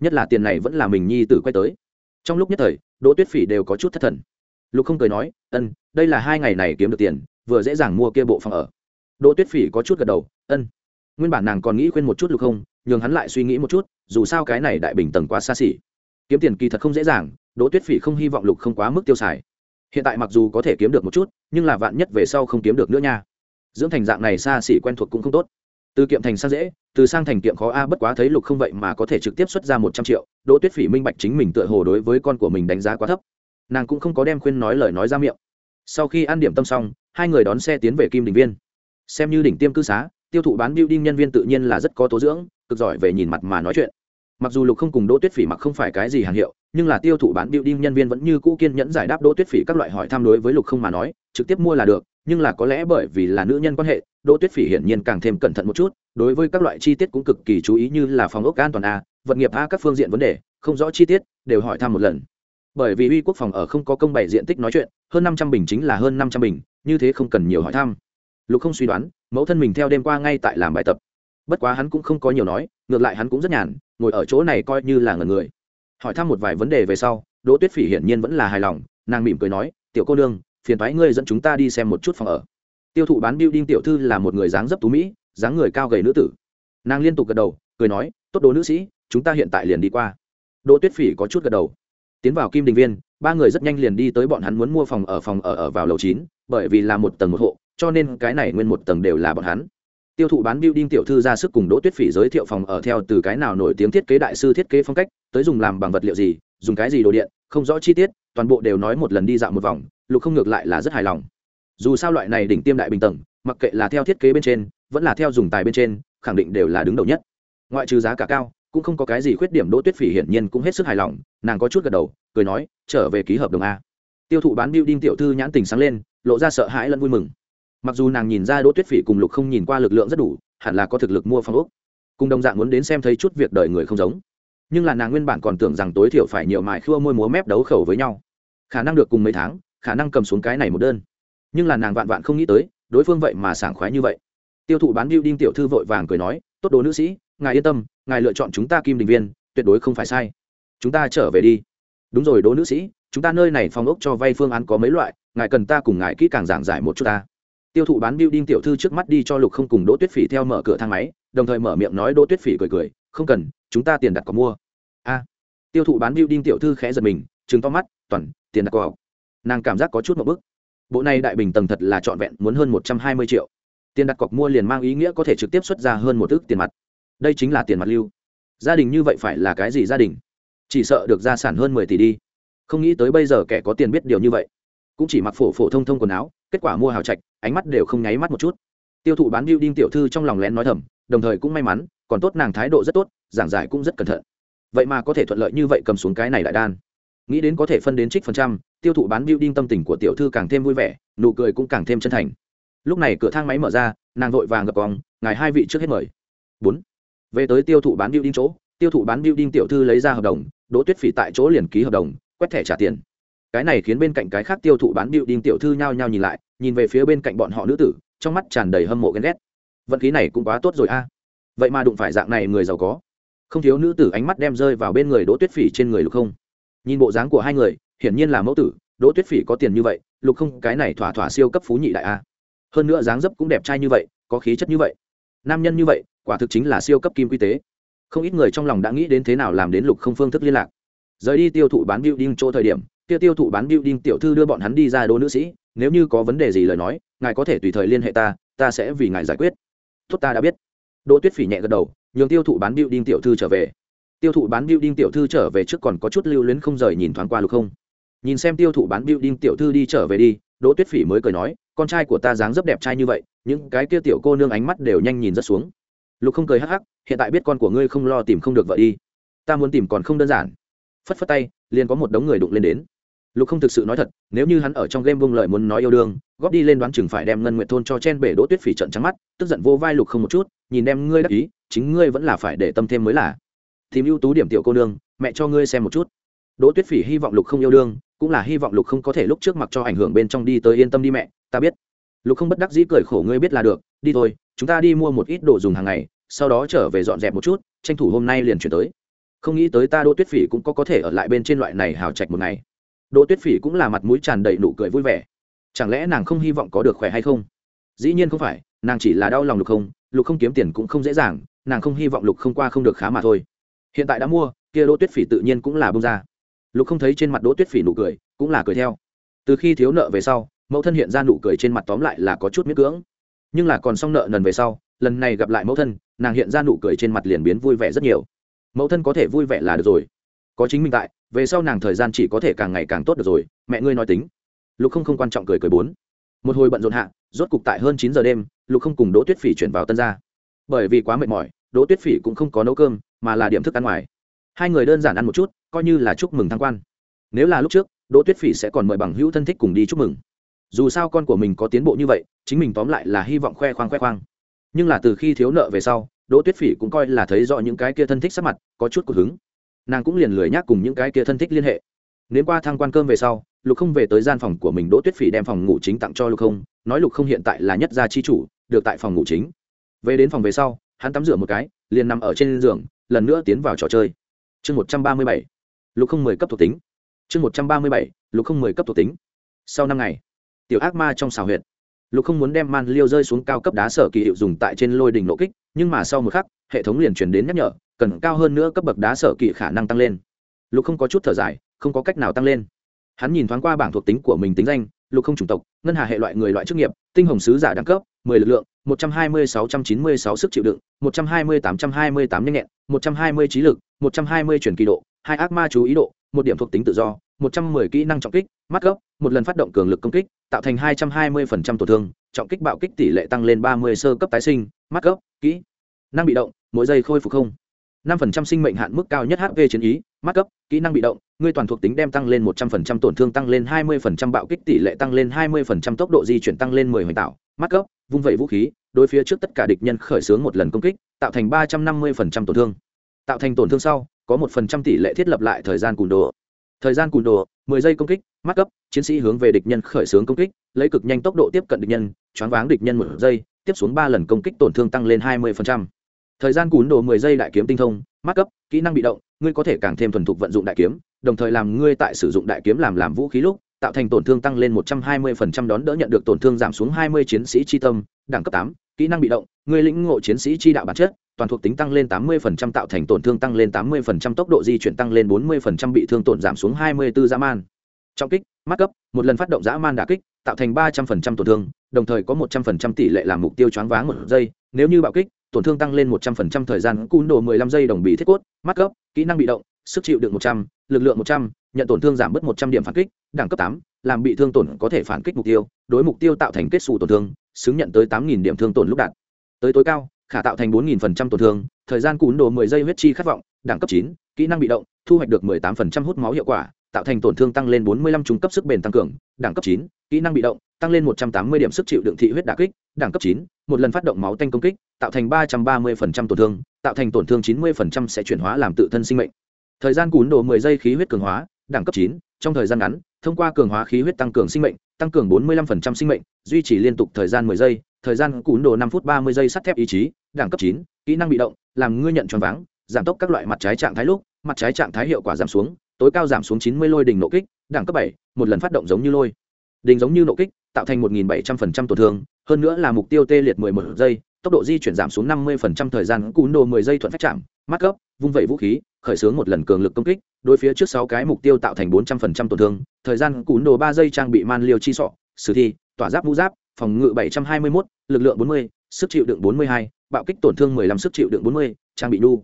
Nhất là tiền này vẫn là mình nhi tử quay tới. Trong lúc nhất thời, đỗ tuyết phỉ đều có chút thất thần. Lục không cười nói, ân, đây là hai ngày này kiếm được tiền, vừa dễ dàng mua kia bộ phòng ở. Đỗ tuyết phỉ có chút gật đầu, ân. Nguyên bản nàng còn nghĩ khuyên một chút lục không, nhường hắn lại suy nghĩ một chút, dù sao cái này đại bình tầng quá xa xỉ. Kiếm tiền kỳ thật không dễ dàng, đỗ tuyết phỉ không hy vọng lục không quá mức tiêu xài. Hiện tại mặc dù có thể kiếm được một chút, nhưng là vạn nhất về sau không kiếm được nữa nha dưỡng thành dạng này xa xỉ quen thuộc cũng không tốt. Từ kiệm thành sang dễ, từ sang thành kiệm khó a, bất quá thấy lục không vậy mà có thể trực tiếp xuất ra một trăm triệu. Đỗ tuyết phỉ minh bạch chính mình tựa hồ đối với con của mình đánh giá quá thấp. Nàng cũng không có đem khuyên nói lời nói ra miệng. Sau khi ăn điểm tâm xong, hai người đón xe tiến về kim đình viên. Xem như đỉnh tiêm cư xá, tiêu thụ bán building nhân viên tự nhiên là rất có tố dưỡng, cực giỏi về nhìn mặt mà nói chuyện. Mặc dù lục không cùng đỗ tuyết phỉ mặc không phải cái gì hàng hiệu nhưng là tiêu thụ bán building nhân viên vẫn như cũ kiên nhẫn giải đáp đỗ tuyết phỉ các loại hỏi thăm đối với lục không mà nói, trực tiếp mua là được, nhưng là có lẽ bởi vì là nữ nhân quan hệ, đỗ tuyết phỉ hiển nhiên càng thêm cẩn thận một chút, đối với các loại chi tiết cũng cực kỳ chú ý như là phòng ốc an toàn a, vật nghiệp a các phương diện vấn đề, không rõ chi tiết, đều hỏi thăm một lần. Bởi vì uy quốc phòng ở không có công bày diện tích nói chuyện, hơn năm trăm bình chính là hơn năm trăm bình, như thế không cần nhiều hỏi thăm. Lục không suy đoán, mẫu thân mình theo đêm qua ngay tại làm bài tập. Bất quá hắn cũng không có nhiều nói, ngược lại hắn cũng rất nhàn, ngồi ở chỗ này coi như là ngần người hỏi thăm một vài vấn đề về sau, đỗ tuyết phỉ hiển nhiên vẫn là hài lòng, nàng mỉm cười nói, tiểu cô nương, phiền thoái ngươi dẫn chúng ta đi xem một chút phòng ở. Tiêu thụ bán building tiểu thư là một người dáng dấp tú mỹ, dáng người cao gầy nữ tử. Nàng liên tục gật đầu, cười nói, tốt đồ nữ sĩ, chúng ta hiện tại liền đi qua. Đỗ tuyết phỉ có chút gật đầu. Tiến vào kim đình viên, ba người rất nhanh liền đi tới bọn hắn muốn mua phòng ở phòng ở ở vào lầu chín, bởi vì là một tầng một hộ, cho nên cái này nguyên một tầng đều là bọn hắn tiêu thụ bán building tiểu thư ra sức cùng đỗ tuyết phỉ giới thiệu phòng ở theo từ cái nào nổi tiếng thiết kế đại sư thiết kế phong cách, tới dùng làm bằng vật liệu gì, dùng cái gì đồ điện, không rõ chi tiết, toàn bộ đều nói một lần đi dạo một vòng, lục không ngược lại là rất hài lòng. Dù sao loại này đỉnh tiêm đại bình tầng, mặc kệ là theo thiết kế bên trên, vẫn là theo dùng tài bên trên, khẳng định đều là đứng đầu nhất. Ngoại trừ giá cả cao, cũng không có cái gì khuyết điểm đỗ tuyết phỉ hiển nhiên cũng hết sức hài lòng, nàng có chút gật đầu, cười nói, trở về ký hợp đồng a. Tiêu thụ bán building tiểu thư nhãn tình sáng lên, lộ ra sợ hãi lẫn vui mừng mặc dù nàng nhìn ra đỗ tuyết phỉ cùng lục không nhìn qua lực lượng rất đủ, hẳn là có thực lực mua phong ốc. Cùng đồng dạng muốn đến xem thấy chút việc đời người không giống. Nhưng là nàng nguyên bản còn tưởng rằng tối thiểu phải nhiều mài khua môi múa mép đấu khẩu với nhau. Khả năng được cùng mấy tháng, khả năng cầm xuống cái này một đơn. Nhưng là nàng vạn vạn không nghĩ tới, đối phương vậy mà sảng khoái như vậy. Tiêu thụ bán building tiểu thư vội vàng cười nói, tốt đồ nữ sĩ, ngài yên tâm, ngài lựa chọn chúng ta kim đình viên, tuyệt đối không phải sai. Chúng ta trở về đi. Đúng rồi đỗ nữ sĩ, chúng ta nơi này phòng ốc cho vay phương án có mấy loại, ngài cần ta cùng ngài kỹ càng giảng giải một chút ta tiêu thụ bán building tiểu thư trước mắt đi cho lục không cùng đỗ tuyết phỉ theo mở cửa thang máy, đồng thời mở miệng nói đỗ tuyết phỉ cười cười, không cần, chúng ta tiền đặt có mua. A. Tiêu thụ bán building tiểu thư khẽ giật mình chứng to mắt, toàn, tiền đặt cọc. Nàng cảm giác có chút một bức. Bộ này đại bình tầng thật là trọn vẹn, muốn hơn một trăm hai mươi triệu. Tiền đặt cọc mua liền mang ý nghĩa có thể trực tiếp xuất ra hơn một ước tiền mặt. Đây chính là tiền mặt lưu. Gia đình như vậy phải là cái gì gia đình? Chỉ sợ được gia sản hơn mười tỷ đi. Không nghĩ tới bây giờ kẻ có tiền biết điều như vậy. Cũng chỉ mặc phổ phổ thông thông quần áo kết quả mua hào trạch, ánh mắt đều không nháy mắt một chút. Tiêu thụ bán biêu đinh tiểu thư trong lòng lén nói thầm, đồng thời cũng may mắn, còn tốt nàng thái độ rất tốt, giảng giải cũng rất cẩn thận. Vậy mà có thể thuận lợi như vậy cầm xuống cái này đại đan. Nghĩ đến có thể phân đến trích phần trăm, tiêu thụ bán biêu đinh tâm tình của tiểu thư càng thêm vui vẻ, nụ cười cũng càng thêm chân thành. Lúc này cửa thang máy mở ra, nàng vội vàng ngập vòng ngài hai vị trước hết mời. Bốn. Về tới tiêu thụ bán biêu đinh chỗ, tiêu thụ bán biêu đinh tiểu thư lấy ra hợp đồng, đỗ tuyết phỉ tại chỗ liền ký hợp đồng, quét thẻ trả tiền cái này khiến bên cạnh cái khác tiêu thụ bán điệu đinh tiểu thư nhao nhao nhìn lại, nhìn về phía bên cạnh bọn họ nữ tử, trong mắt tràn đầy hâm mộ ghen ghét. Vận khí này cũng quá tốt rồi a. Vậy mà đụng phải dạng này người giàu có. Không thiếu nữ tử ánh mắt đem rơi vào bên người đỗ tuyết phỉ trên người lục không. Nhìn bộ dáng của hai người, hiển nhiên là mẫu tử, đỗ tuyết phỉ có tiền như vậy, lục không cái này thỏa thỏa siêu cấp phú nhị đại a. Hơn nữa dáng dấp cũng đẹp trai như vậy, có khí chất như vậy. Nam nhân như vậy, quả thực chính là siêu cấp kim quy tế. Không ít người trong lòng đã nghĩ đến thế nào làm đến lục không phương thức liên lạc. Rời đi tiêu thụ bán building chỗ thời điểm tiêu tiêu thụ bán building tiểu thư đưa bọn hắn đi ra đô nữ sĩ, nếu như có vấn đề gì lời nói, ngài có thể tùy thời liên hệ ta ta sẽ vì ngài giải quyết. Tốt ta đã biết. Đỗ tuyết phỉ nhẹ gật đầu, nhường tiêu thụ bán building tiểu thư trở về. Tiêu thụ bán building tiểu thư trở về trước còn có chút lưu luyến không rời nhìn thoáng qua lục không. Nhìn xem tiêu thụ bán building tiểu thư đi trở về đi, đỗ tuyết phỉ mới cười nói, con trai của ta dáng dấp đẹp trai như vậy, những cái kia tiểu cô nương ánh mắt đều nhanh nhìn rất xuống. Lục không cười hắc hắc, hiện tại biết con của ngươi không lo tìm không được vợ đi. Ta muốn tìm còn không đơn giản. Phất phất tay, liền có một đống người đụng lên đến lục không thực sự nói thật, nếu như hắn ở trong game vung lời muốn nói yêu đương, góp đi lên đoán chừng phải đem ngân nguyện thôn cho chen bể đỗ tuyết phỉ trận trắng mắt, tức giận vô vai lục không một chút, nhìn đem ngươi đắc ý, chính ngươi vẫn là phải để tâm thêm mới là. Tìm ưu tú điểm tiểu cô nương, mẹ cho ngươi xem một chút. Đỗ tuyết phỉ hy vọng lục không yêu đương, cũng là hy vọng lục không có thể lúc trước mặc cho ảnh hưởng bên trong đi tới yên tâm đi mẹ, ta biết. Lục không bất đắc dĩ cười khổ ngươi biết là được, đi thôi, chúng ta đi mua một ít đồ dùng hàng ngày, sau đó trở về dọn dẹp một chút, tranh thủ hôm nay liền chuyển tới. Không nghĩ tới ta đỗ tuyết phỉ cũng có có thể ở lại bên trên loại này hào trạch một ngày đỗ tuyết phỉ cũng là mặt mũi tràn đầy nụ cười vui vẻ. Chẳng lẽ nàng không hy vọng có được khỏe hay không? Dĩ nhiên không phải, nàng chỉ là đau lòng lục không lục không kiếm tiền cũng không dễ dàng, nàng không hy vọng lục không qua không được khá mà thôi. Hiện tại đã mua, kia đỗ tuyết phỉ tự nhiên cũng là bông ra. Lục không thấy trên mặt đỗ tuyết phỉ nụ cười, cũng là cười theo. Từ khi thiếu nợ về sau, mẫu thân hiện ra nụ cười trên mặt tóm lại là có chút miết cưỡng. Nhưng là còn xong nợ nần về sau, lần này gặp lại mẫu thân, nàng hiện ra nụ cười trên mặt liền biến vui vẻ rất nhiều. Mẫu thân có thể vui vẻ là được rồi có chính mình tại, về sau nàng thời gian chỉ có thể càng ngày càng tốt được rồi, mẹ ngươi nói tính. Lục không không quan trọng cười cười bốn. Một hồi bận rộn hạ, rốt cục tại hơn chín giờ đêm, lục không cùng đỗ tuyết phỉ chuyển vào tân gia. Bởi vì quá mệt mỏi, đỗ tuyết phỉ cũng không có nấu cơm, mà là điểm thức ăn ngoài. Hai người đơn giản ăn một chút, coi như là chúc mừng thăng quan. Nếu là lúc trước, đỗ tuyết phỉ sẽ còn mời bằng hữu thân thích cùng đi chúc mừng. Dù sao con của mình có tiến bộ như vậy, chính mình tóm lại là hy vọng khoe khoang khoe khoang. Nhưng là từ khi thiếu nợ về sau, đỗ tuyết phỉ cũng coi là thấy rõ những cái kia thân thích sắc mặt, có chút cột hứng nàng cũng liền lười nhác cùng những cái kia thân thích liên hệ. Nếu qua thang quan cơm về sau, lục không về tới gian phòng của mình đỗ tuyết phỉ đem phòng ngủ chính tặng cho lục không, nói lục không hiện tại là nhất gia chi chủ, được tại phòng ngủ chính. Về đến phòng về sau, hắn tắm rửa một cái, liền nằm ở trên giường, lần nữa tiến vào trò chơi. Chương một trăm ba mươi bảy, lục không mười cấp thuộc tính. Chương một trăm ba mươi bảy, lục không mười cấp thuộc tính. Sau năm ngày, tiểu ác ma trong xào huyệt lục không muốn đem man liêu rơi xuống cao cấp đá sở kỳ hiệu dùng tại trên lôi đỉnh nộ kích, nhưng mà sau một khắc, hệ thống liền truyền đến nhắc nhở, cần cao hơn nữa cấp bậc đá sở kỳ khả năng tăng lên. Lục không có chút thở dài, không có cách nào tăng lên. Hắn nhìn thoáng qua bảng thuộc tính của mình tính danh, lục không chủng tộc, ngân hà hệ loại người loại chức nghiệp, tinh hồng sứ giả đẳng cấp, mười lực lượng, một trăm hai mươi sáu trăm chín mươi sáu sức chịu đựng, một trăm hai mươi tám trăm hai mươi tám nhanh nhẹn, một trăm hai mươi trí lực, một trăm hai mươi chuyển kỳ độ, hai ác ma chú ý độ, một điểm thuộc tính tự do một trăm mười kỹ năng trọng kích, mắt gốc, một lần phát động cường lực công kích, tạo thành hai trăm hai mươi phần trăm tổn thương, trọng kích bạo kích tỷ lệ tăng lên ba mươi sơ cấp tái sinh, mắt gốc, kỹ năng bị động, mỗi giây khôi phục không. năm phần trăm sinh mệnh hạn mức cao nhất hp chiến ý, mắt cấp kỹ năng bị động, ngươi toàn thuộc tính đem tăng lên một trăm phần trăm tổn thương tăng lên hai mươi phần trăm, bạo kích tỷ lệ tăng lên hai mươi phần trăm, tốc độ di chuyển tăng lên mười hoành tạo, mắt cấp vung vẩy vũ khí, đối phía trước tất cả địch nhân khởi xướng một lần công kích, tạo thành ba trăm năm mươi phần trăm tổn thương. Tạo thành tổn thương sau, có một phần trăm tỷ lệ thiết lập lại thời gian cùn độ thời gian cùn đồ, mười giây công kích, mắt cấp, chiến sĩ hướng về địch nhân khởi xướng công kích, lấy cực nhanh tốc độ tiếp cận địch nhân, choáng váng địch nhân một giây, tiếp xuống ba lần công kích tổn thương tăng lên hai mươi phần trăm. Thời gian cùn đồ mười giây đại kiếm tinh thông, mắt cấp, kỹ năng bị động, ngươi có thể càng thêm thuần thục vận dụng đại kiếm, đồng thời làm ngươi tại sử dụng đại kiếm làm làm vũ khí lúc, tạo thành tổn thương tăng lên một trăm hai mươi phần trăm đón đỡ nhận được tổn thương giảm xuống hai mươi chiến sĩ chi tâm, đẳng cấp tám kỹ năng bị động người lĩnh ngộ chiến sĩ chi đạo bản chất toàn thuộc tính tăng lên tám mươi phần trăm tạo thành tổn thương tăng lên tám mươi phần trăm tốc độ di chuyển tăng lên bốn mươi phần trăm bị thương tổn giảm xuống 24 dã man. Trọng kích mắt cấp một lần phát động dã man đả kích tạo thành ba trăm phần trăm tổn thương đồng thời có một trăm phần trăm tỷ lệ làm mục tiêu choáng váng một giây. Nếu như bạo kích tổn thương tăng lên một trăm phần trăm thời gian cún đồ mười lăm giây đồng bị thiết cốt mắt cấp kỹ năng bị động sức chịu đựng một trăm lực lượng một trăm nhận tổn thương giảm bớt một trăm điểm phản kích đẳng cấp 8, làm bị thương tổn có thể phản kích mục tiêu đối mục tiêu tạo thành kết xù tổn thương xứng nhận tới tám nghìn điểm thương tổn lúc đạt. Tới tối cao, khả tạo thành bốn nghìn phần trăm tổn thương, thời gian cún đồ mười giây huyết chi khát vọng, đẳng cấp chín, kỹ năng bị động, thu hoạch được mười tám phần trăm hút máu hiệu quả, tạo thành tổn thương tăng lên bốn mươi lăm trung cấp sức bền tăng cường, đẳng cấp chín, kỹ năng bị động, tăng lên một trăm tám mươi điểm sức chịu đựng thị huyết đả kích, đẳng cấp chín, một lần phát động máu tanh công kích, tạo thành ba trăm ba mươi phần trăm tổn thương, tạo thành tổn thương chín mươi phần trăm sẽ chuyển hóa làm tự thân sinh mệnh. Thời gian cún đồ mười giây khí huyết cường hóa, đẳng cấp chín, trong thời gian ngắn, thông qua cường hóa khí huyết tăng cường sinh mệnh tăng cường bốn mươi lăm phần trăm sinh mệnh, duy trì liên tục thời gian mười giây, thời gian cún đồ năm phút ba mươi giây sắt thép ý chí, đẳng cấp chín, kỹ năng bị động, làm ngươi nhận tròn váng, giảm tốc các loại mặt trái trạng thái lúc, mặt trái trạng thái hiệu quả giảm xuống, tối cao giảm xuống chín mươi lôi đỉnh nộ kích, đẳng cấp bảy, một lần phát động giống như lôi. Đỉnh giống như nộ kích, tạo thành một bảy trăm phần trăm tổn thương, hơn nữa là mục tiêu tê liệt mười một giây, tốc độ di chuyển giảm xuống năm mươi phần trăm thời gian cún đồ mười giây thuận phách chạm mắt cấp vung vẩy vũ khí, khởi xướng một lần cường lực công kích, đối phía trước sáu cái mục tiêu tạo thành bốn trăm phần trăm tổn thương, thời gian cún đồ ba giây trang bị man liêu chi sọ, sử thi, tỏa giáp mũ giáp, phòng ngự bảy trăm hai mươi mốt, lực lượng bốn mươi, sức chịu đựng bốn mươi hai, bạo kích tổn thương mười lăm, sức chịu đựng bốn mươi, trang bị nu.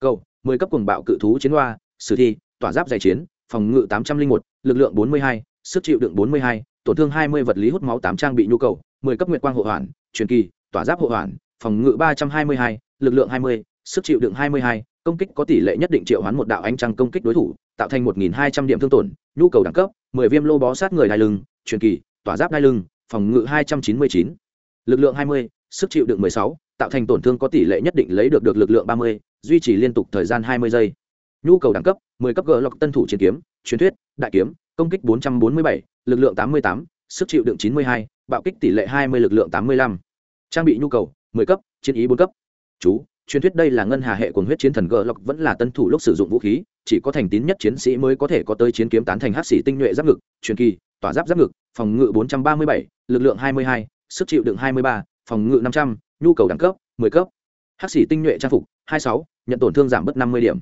Cầu, mười cấp cùng bạo cự thú chiến hoa sử thi, tỏa giáp giải chiến, phòng ngự tám trăm linh một, lực lượng bốn mươi hai, sức chịu đựng bốn mươi hai, tổn thương hai mươi vật lý hút máu tám trang bị nhu cầu, mười cấp nguyệt quang hộ hoàn, truyền kỳ, tỏa giáp hộ hoàn, phòng ngự ba trăm hai mươi hai, lực lượng hai mươi, sức chịu đựng hai mươi hai công kích có tỷ lệ nhất định triệu hoán một đạo ánh trăng công kích đối thủ tạo thành một nghìn hai trăm điểm thương tổn nhu cầu đẳng cấp mười viêm lô bó sát người đai lưng truyền kỳ tỏa giáp đai lưng phòng ngự hai trăm chín mươi chín lực lượng hai mươi sức chịu đựng mười sáu tạo thành tổn thương có tỷ lệ nhất định lấy được được lực lượng ba mươi duy trì liên tục thời gian hai mươi giây nhu cầu đẳng cấp 10 cấp g lọc tân thủ chiến kiếm truyền thuyết đại kiếm công kích 447, lực lượng 88, sức chịu đựng 92, bạo kích tỷ lệ 20 lực lượng 85. trang bị nhu cầu 10 cấp chiến ý 4 cấp chú truyền thuyết đây là ngân hà hệ cuồng huyết chiến thần gờ lộc vẫn là tân thủ lúc sử dụng vũ khí chỉ có thành tín nhất chiến sĩ mới có thể có tới chiến kiếm tán thành hắc sĩ tinh nhuệ giáp ngực truyền kỳ tỏa giáp giáp ngực phòng ngự 437, lực lượng 22, sức chịu đựng 23, phòng ngự 500, nhu cầu đẳng cấp 10 cấp. Hắc sĩ tinh nhuệ trang phục 26, nhận tổn thương giảm bớt 50 điểm.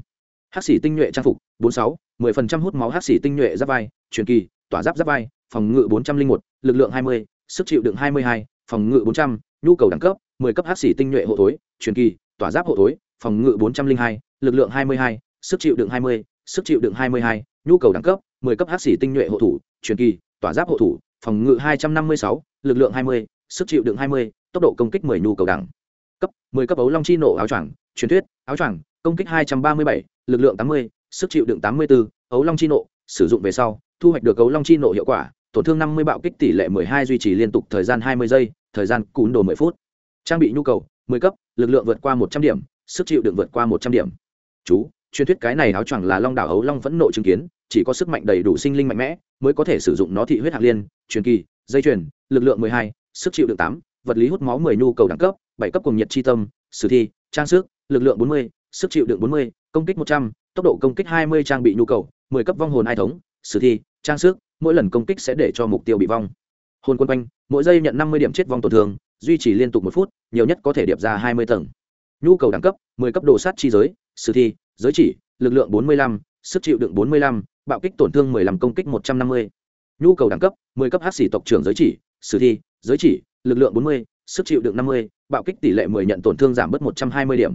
Hắc sĩ tinh nhuệ trang phục 46, 10% hút máu hắc sĩ tinh nhuệ giáp vai truyền kỳ tỏa giáp giáp vai phòng ngự 401, lực lượng 20, sức chịu đựng 22, phòng ngự 400, nhu cầu đẳng cấp 10 cấp hắc sĩ tinh nhuệ hộ thối truyền kỳ tỏa giáp hộ thối phòng ngự 402, lực lượng 22, sức chịu đựng 20, sức chịu đựng 22, nhu cầu đẳng cấp 10 cấp hắc xỉ tinh nhuệ hộ thủ truyền kỳ tỏa giáp hộ thủ phòng ngự 256, lực lượng 20, sức chịu đựng 20, tốc độ công kích 10 nhu cầu đẳng cấp 10 cấp ấu long chi nổ áo choàng truyền thuyết áo choàng công kích 237, lực lượng 80, sức chịu đựng 84, ấu long chi nộ, sử dụng về sau, thu hoạch được ấu long chi nộ hiệu quả, tổn thương 50 bạo kích tỷ lệ 12 duy trì liên tục thời gian 20 giây, thời gian cún đồ 10 phút. Trang bị nhu cầu, 10 cấp, lực lượng vượt qua 100 điểm, sức chịu đựng vượt qua 100 điểm. Chú, truyền thuyết cái này áo choàng là long đảo ấu long vẫn nộ chứng kiến, chỉ có sức mạnh đầy đủ sinh linh mạnh mẽ mới có thể sử dụng nó thị huyết hạt liên, truyền kỳ, dây chuyền, lực lượng 12, sức chịu đựng 8, vật lý hút máu 10 nhu cầu đẳng cấp, 7 cấp cùng nhiệt chi tâm, sử thi, trang sức lực lượng bốn mươi sức chịu đựng bốn mươi công kích một trăm tốc độ công kích hai mươi trang bị nhu cầu mười cấp vong hồn ai thống sử thi trang sức mỗi lần công kích sẽ để cho mục tiêu bị vong hồn quân quanh mỗi giây nhận năm mươi điểm chết vong tổn thương duy trì liên tục một phút, nhiều nhất có thể điệp ra hai mươi tầng. Nhu cầu đẳng cấp, mười cấp độ sát chi giới, sử thi, giới chỉ, lực lượng bốn mươi lăm, sức chịu đựng bốn mươi lăm, bạo kích tổn thương mười lăm, công kích một trăm năm mươi. Nhu cầu đẳng cấp, mười cấp hát xỉ tộc trưởng giới chỉ, sử thi, giới chỉ, lực lượng bốn mươi, sức chịu đựng năm mươi, bạo kích tỷ lệ mười nhận tổn thương giảm bớt một trăm hai mươi điểm.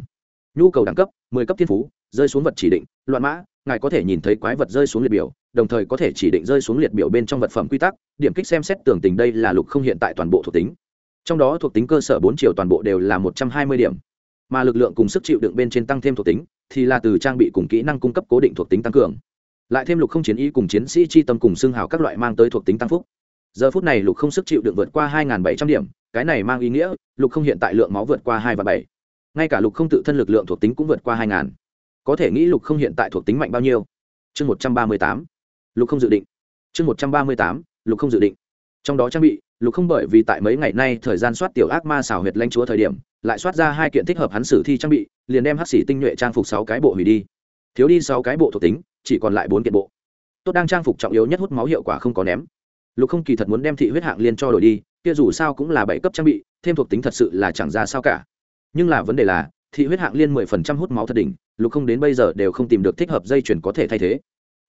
Nhu cầu đẳng cấp, mười cấp thiên phú, rơi xuống vật chỉ định, loạn mã, ngài có thể nhìn thấy quái vật rơi xuống liệt biểu, đồng thời có thể chỉ định rơi xuống liệt biểu bên trong vật phẩm quy tắc, điểm kích xem xét tưởng tình đây là lục không hiện tại toàn bộ thuộc tính trong đó thuộc tính cơ sở bốn triệu toàn bộ đều là một trăm hai mươi điểm. Mà lực lượng cùng sức chịu đựng bên trên tăng thêm thuộc tính, thì là từ trang bị cùng kỹ năng cung cấp cố định thuộc tính tăng cường. Lại thêm lục không chiến y cùng chiến sĩ chi tâm cùng xương hào các loại mang tới thuộc tính tăng phúc. Giờ phút này lục không sức chịu đựng vượt qua hai bảy trăm điểm, cái này mang ý nghĩa, lục không hiện tại lượng máu vượt qua hai và bảy. Ngay cả lục không tự thân lực lượng thuộc tính cũng vượt qua hai ngàn có thể nghĩ lục không hiện tại thuộc tính mạnh bao nhiêu? Chương một trăm ba mươi tám. Lục không dự định. Chương một trăm ba mươi tám. Lục không dự định trong đó trang bị, lục không bởi vì tại mấy ngày nay thời gian soát tiểu ác ma xảo huyệt lanh chúa thời điểm, lại soát ra hai kiện thích hợp hắn sử thi trang bị, liền đem hắc xỉ tinh nhuệ trang phục sáu cái bộ hủy đi. Thiếu đi sáu cái bộ thuộc tính, chỉ còn lại bốn kiện bộ. Tốt đang trang phục trọng yếu nhất hút máu hiệu quả không có ném. Lục không kỳ thật muốn đem thị huyết hạng liên cho đổi đi, kia dù sao cũng là bảy cấp trang bị, thêm thuộc tính thật sự là chẳng ra sao cả. Nhưng là vấn đề là, thị huyết hạng liên mười phần trăm hút máu thật đỉnh, lục không đến bây giờ đều không tìm được thích hợp dây chuyển có thể thay thế.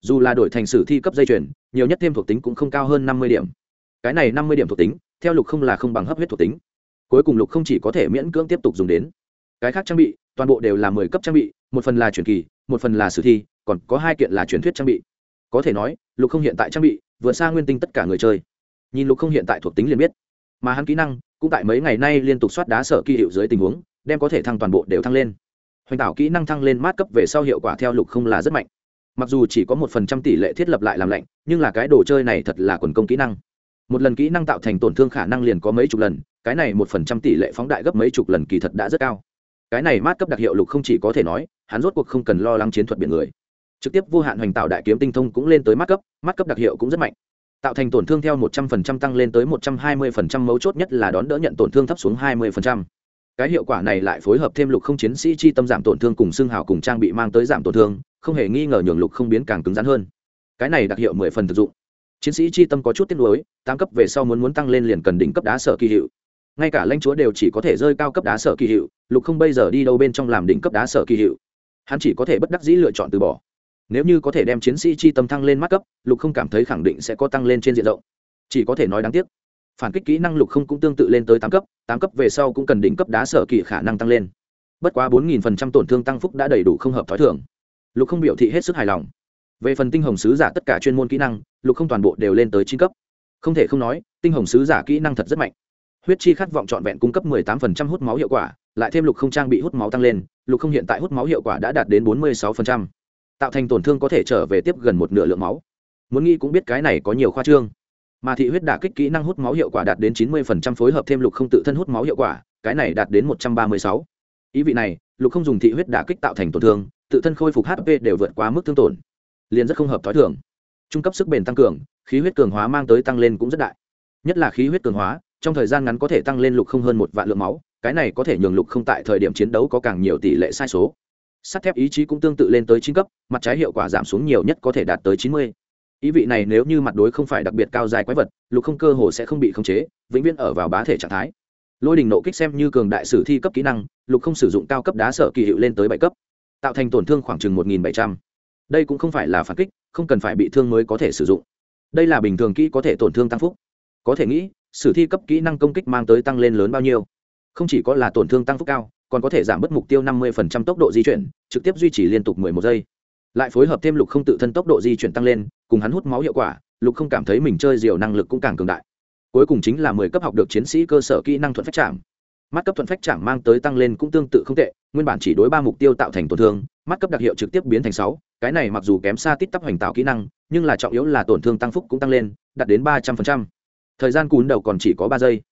Dù là đổi thành sử thi cấp dây chuyển nhiều nhất thêm thuộc tính cũng không cao hơn năm mươi điểm cái này năm mươi điểm thuộc tính, theo lục không là không bằng hấp huyết thuộc tính. Cuối cùng lục không chỉ có thể miễn cưỡng tiếp tục dùng đến. Cái khác trang bị, toàn bộ đều là mười cấp trang bị, một phần là truyền kỳ, một phần là sử thi, còn có hai kiện là truyền thuyết trang bị. Có thể nói, lục không hiện tại trang bị, vượt xa nguyên tinh tất cả người chơi. Nhìn lục không hiện tại thuộc tính liền biết. Mà hắn kỹ năng, cũng tại mấy ngày nay liên tục soát đá sở kỳ hiệu dưới tình huống, đem có thể thăng toàn bộ đều thăng lên. Hoành tạo kỹ năng thăng lên mát cấp về sau hiệu quả theo lục không là rất mạnh. Mặc dù chỉ có một phần trăm tỷ lệ thiết lập lại làm lạnh, nhưng là cái đồ chơi này thật là quần công kỹ năng một lần kỹ năng tạo thành tổn thương khả năng liền có mấy chục lần, cái này một phần trăm tỷ lệ phóng đại gấp mấy chục lần kỳ thật đã rất cao. Cái này mát cấp đặc hiệu lục không chỉ có thể nói, hắn rốt cuộc không cần lo lắng chiến thuật biển người. Trực tiếp vô hạn hoành tạo đại kiếm tinh thông cũng lên tới mát cấp mát cấp đặc hiệu cũng rất mạnh. Tạo thành tổn thương theo một trăm phần trăm tăng lên tới một trăm hai mươi phần trăm mấu chốt nhất là đón đỡ nhận tổn thương thấp xuống hai mươi phần trăm. Cái hiệu quả này lại phối hợp thêm lục không chiến sĩ chi tâm giảm tổn thương cùng xương hào cùng trang bị mang tới giảm tổn thương, không hề nghi ngờ nhường lục không biến càng cứng rắn hơn. Cái này đặc hiệu mười phần thực dụng chiến sĩ chi tâm có chút tiếc nuối, tám cấp về sau muốn muốn tăng lên liền cần đỉnh cấp đá sở kỳ hiệu. Ngay cả lãnh chúa đều chỉ có thể rơi cao cấp đá sở kỳ hiệu, lục không bây giờ đi đâu bên trong làm đỉnh cấp đá sở kỳ hiệu? Hắn chỉ có thể bất đắc dĩ lựa chọn từ bỏ. Nếu như có thể đem chiến sĩ chi tâm thăng lên mắt cấp, lục không cảm thấy khẳng định sẽ có tăng lên trên diện rộng. Chỉ có thể nói đáng tiếc. Phản kích kỹ năng lục không cũng tương tự lên tới tám cấp tám cấp về sau cũng cần đỉnh cấp đá sở kỳ khả năng tăng lên. Bất quá bốn nghìn phần trăm tổn thương tăng phúc đã đầy đủ không hợp t h ó i thưởng lục không biểu thị hết sức hài lòng. Về phần tinh hồng sứ giả tất cả chuyên môn kỹ năng lục không toàn bộ đều lên tới chín cấp. Không thể không nói, tinh hồng sứ giả kỹ năng thật rất mạnh. Huyết chi khát vọng trọn vẹn cung cấp mười tám phần trăm hút máu hiệu quả, lại thêm lục không trang bị hút máu tăng lên, lục không hiện tại hút máu hiệu quả đã đạt đến bốn mươi sáu phần trăm. Tạo thành tổn thương có thể trở về tiếp gần một nửa lượng máu. Muốn nghĩ cũng biết cái này có nhiều khoa trương. Mà thị huyết đả kích kỹ năng hút máu hiệu quả đạt đến chín mươi phần trăm phối hợp thêm lục không tự thân hút máu hiệu quả, cái này đạt đến một trăm ba mươi sáu. Ý vị này, lục không dùng thị huyết đả kích tạo thành tổn thương, tự thân khôi phục hp đều vượt quá mức thương tổn. Liền rất không hợp t h i thường trung cấp sức bền tăng cường, khí huyết cường hóa mang tới tăng lên cũng rất đại. Nhất là khí huyết cường hóa, trong thời gian ngắn có thể tăng lên lục không hơn một vạn lượng máu, cái này có thể nhường lục không tại thời điểm chiến đấu có càng nhiều tỷ lệ sai số. Sắt thép ý chí cũng tương tự lên tới chín cấp, mặt trái hiệu quả giảm xuống nhiều nhất có thể đạt tới chín mươi. Ý vị này nếu như mặt đối không phải đặc biệt cao dài quái vật, lục không cơ hồ sẽ không bị khống chế, vĩnh viễn ở vào bá thể trạng thái. Lôi đình nộ kích xem như cường đại sử thi cấp kỹ năng, lục không sử dụng cao cấp đá sở kỳ hiệu lên tới bảy cấp, tạo thành tổn thương khoảng chừng một nghìn bảy trăm. Đây cũng không phải là phản kích không cần phải bị thương mới có thể sử dụng. Đây là bình thường kỹ có thể tổn thương tăng phúc. Có thể nghĩ, sử thi cấp kỹ năng công kích mang tới tăng lên lớn bao nhiêu. Không chỉ có là tổn thương tăng phúc cao, còn có thể giảm bớt mục tiêu năm mươi tốc độ di chuyển, trực tiếp duy trì liên tục một giây. Lại phối hợp thêm lục không tự thân tốc độ di chuyển tăng lên, cùng hắn hút máu hiệu quả, lục không cảm thấy mình chơi diều năng lực cũng càng cường đại. Cuối cùng chính là mười cấp học được chiến sĩ cơ sở kỹ năng thuận phách chạm. Mắt cấp thuận phách chạm mang tới tăng lên cũng tương tự không tệ nguyên bản chỉ đối ba mục tiêu tạo thành tổn thương, mắt cấp đặc hiệu trực tiếp biến thành sáu, cái này mặc dù kém xa tít tắp hoành tạo kỹ năng, nhưng là trọng yếu là tổn thương tăng phúc cũng tăng lên, đạt đến ba trăm phần trăm. Thời gian cún đầu còn chỉ có ba giây.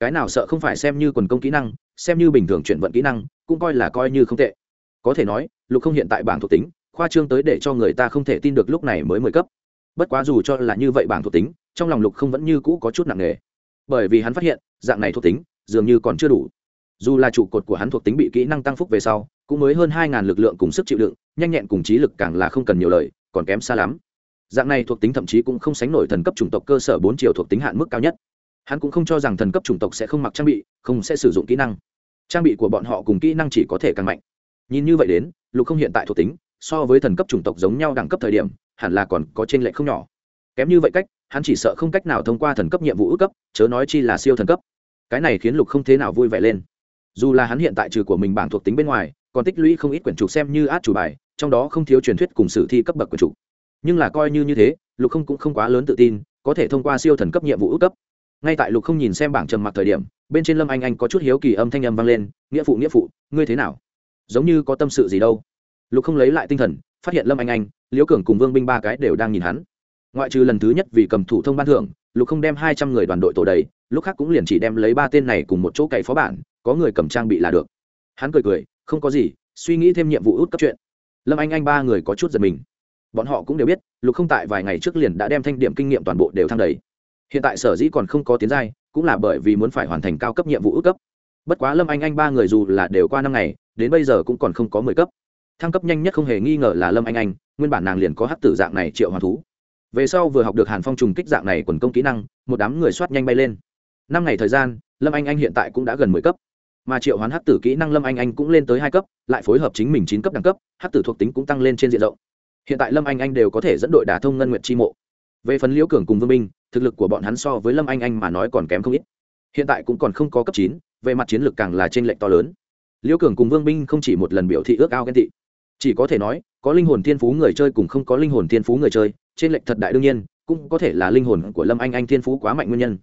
Cái nào sợ không phải xem như quần công kỹ năng, xem như bình thường chuyển vận kỹ năng, cũng coi là coi như không tệ. Có thể nói, lục không hiện tại bảng thuộc tính, khoa trương tới để cho người ta không thể tin được lúc này mới mười cấp. Bất quá dù cho là như vậy bảng thuộc tính, trong lòng lục không vẫn như cũ có chút nặng nề. Bởi vì hắn phát hiện, dạng này thuộc tính, dường như còn chưa đủ dù là trụ cột của hắn thuộc tính bị kỹ năng tăng phúc về sau, cũng mới hơn hai ngàn lực lượng cùng sức chịu đựng, nhanh nhẹn cùng trí lực càng là không cần nhiều lời, còn kém xa lắm. Dạng này thuộc tính thậm chí cũng không sánh nổi thần cấp chủng tộc cơ sở bốn triệu thuộc tính hạn mức cao nhất. Hắn cũng không cho rằng thần cấp chủng tộc sẽ không mặc trang bị, không sẽ sử dụng kỹ năng. Trang bị của bọn họ cùng kỹ năng chỉ có thể càng mạnh. Nhìn như vậy đến, lục không hiện tại thuộc tính, so với thần cấp chủng tộc giống nhau đẳng cấp thời điểm, hẳn là còn có t r ê n lệch không nhỏ. Kém như vậy cách, hắn chỉ sợ không cách nào thông qua thần cấp nhiệm vụ ước cấp, chớ nói chi là siêu thần cấp. Cái này khiến lục không thế nào vui vẻ lên dù là hắn hiện tại trừ của mình bảng thuộc tính bên ngoài, còn tích lũy không ít quyển trục xem như át chủ bài, trong đó không thiếu truyền thuyết cùng sử thi cấp bậc quyển trục. Nhưng là coi như như thế, lục không cũng không quá lớn tự tin, có thể thông qua siêu thần cấp nhiệm vụ ước cấp. Ngay tại lục không nhìn xem bảng trầm mặc thời điểm, bên trên lâm anh anh có chút hiếu kỳ âm thanh âm vang lên, nghĩa phụ nghĩa phụ, ngươi thế nào? Giống như có tâm sự gì đâu. Lục không lấy lại tinh thần, phát hiện lâm anh anh, liễu cường cùng vương binh ba cái đều đang nhìn hắn. Ngoại trừ lần thứ nhất vì cầm thủ thông ban thưởng, lục không đem hai trăm người đoàn đội tổ đầy lúc khác cũng liền chỉ đem lấy ba tên này cùng một chỗ cày phó bản, có người cầm trang bị là được. Hắn cười cười, không có gì, suy nghĩ thêm nhiệm vụ út cấp chuyện. Lâm anh anh ba người có chút giật mình. Bọn họ cũng đều biết, lục không tại vài ngày trước liền đã đem thanh điểm kinh nghiệm toàn bộ đều thăng đầy. Hiện tại sở dĩ còn không có tiến giai, cũng là bởi vì muốn phải hoàn thành cao cấp nhiệm vụ ước cấp. Bất quá lâm anh anh ba người dù là đều qua năm ngày, đến bây giờ cũng còn không có mười cấp. Thăng cấp nhanh nhất không hề nghi ngờ là lâm anh anh, nguyên bản nàng liền có hát tử dạng này triệu hoàn thú. Về sau vừa học được hàn phong trùng kích dạng này quần công kỹ năng, một đám người soát nhanh bay lên năm ngày thời gian, lâm anh anh hiện tại cũng đã gần mười cấp. Mà triệu hoán hát tử kỹ năng lâm anh anh cũng lên tới hai cấp, lại phối hợp chính mình chín cấp đẳng cấp hát tử thuộc tính cũng tăng lên trên diện rộng. Hiện tại lâm anh anh đều có thể dẫn đội đả thông ngân nguyệt chi mộ. Về phần liễu cường cùng vương minh, thực lực của bọn hắn so với lâm anh anh mà nói còn kém không ít. Hiện tại cũng còn không có cấp chín, về mặt chiến lược càng là t r ê n lệch to lớn. Liễu cường cùng vương binh không chỉ một lần biểu thị ước ao ghen tị. Chỉ có thể nói, có linh hồn thiên phú người chơi cùng không có linh hồn thiên phú người chơi trên lệch thật đại đương nhiên, cũng có thể là linh hồn của lâm anh anh thiên phú quá mạnh nguyên nhân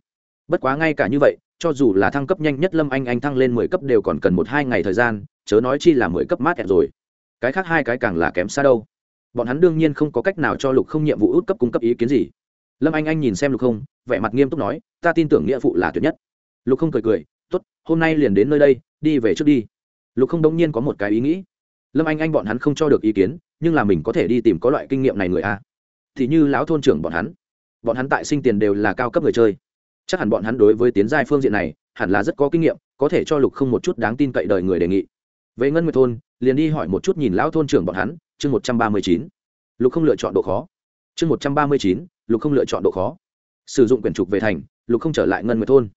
bất quá ngay cả như vậy, cho dù là thăng cấp nhanh nhất lâm anh anh thăng lên mười cấp đều còn cần một hai ngày thời gian, chớ nói chi là mười cấp mát hẹn rồi. Cái khác hai cái càng là kém xa đâu. Bọn hắn đương nhiên không có cách nào cho lục không nhiệm vụ út cấp cung cấp ý kiến gì. Lâm anh anh nhìn xem lục không, vẻ mặt nghiêm túc nói, ta tin tưởng nghĩa vụ là tuyệt nhất. Lục không cười cười t ố t hôm nay liền đến nơi đây, đi về trước đi. Lục không đông nhiên có một cái ý nghĩ. Lâm anh anh bọn hắn không cho được ý kiến, nhưng là mình có thể đi tìm có loại kinh nghiệm này người a. Thì như lão thôn trưởng bọn hắn. Bọn hắn tại sinh tiền đều là cao cấp người chơi chắc hẳn bọn hắn đối với tiến giai phương diện này, hẳn là rất có kinh nghiệm, có thể cho lục không một chút đáng tin cậy đời người đề nghị. Về ngân nguyệt thôn, liền đi hỏi một chút nhìn lão thôn trưởng bọn hắn, chương một trăm ba mươi chín. Lục không lựa chọn độ khó. Chương một trăm ba mươi chín, lục không lựa chọn độ khó. Sử dụng quyển trục về thành, lục không trở lại ngân nguyệt thôn.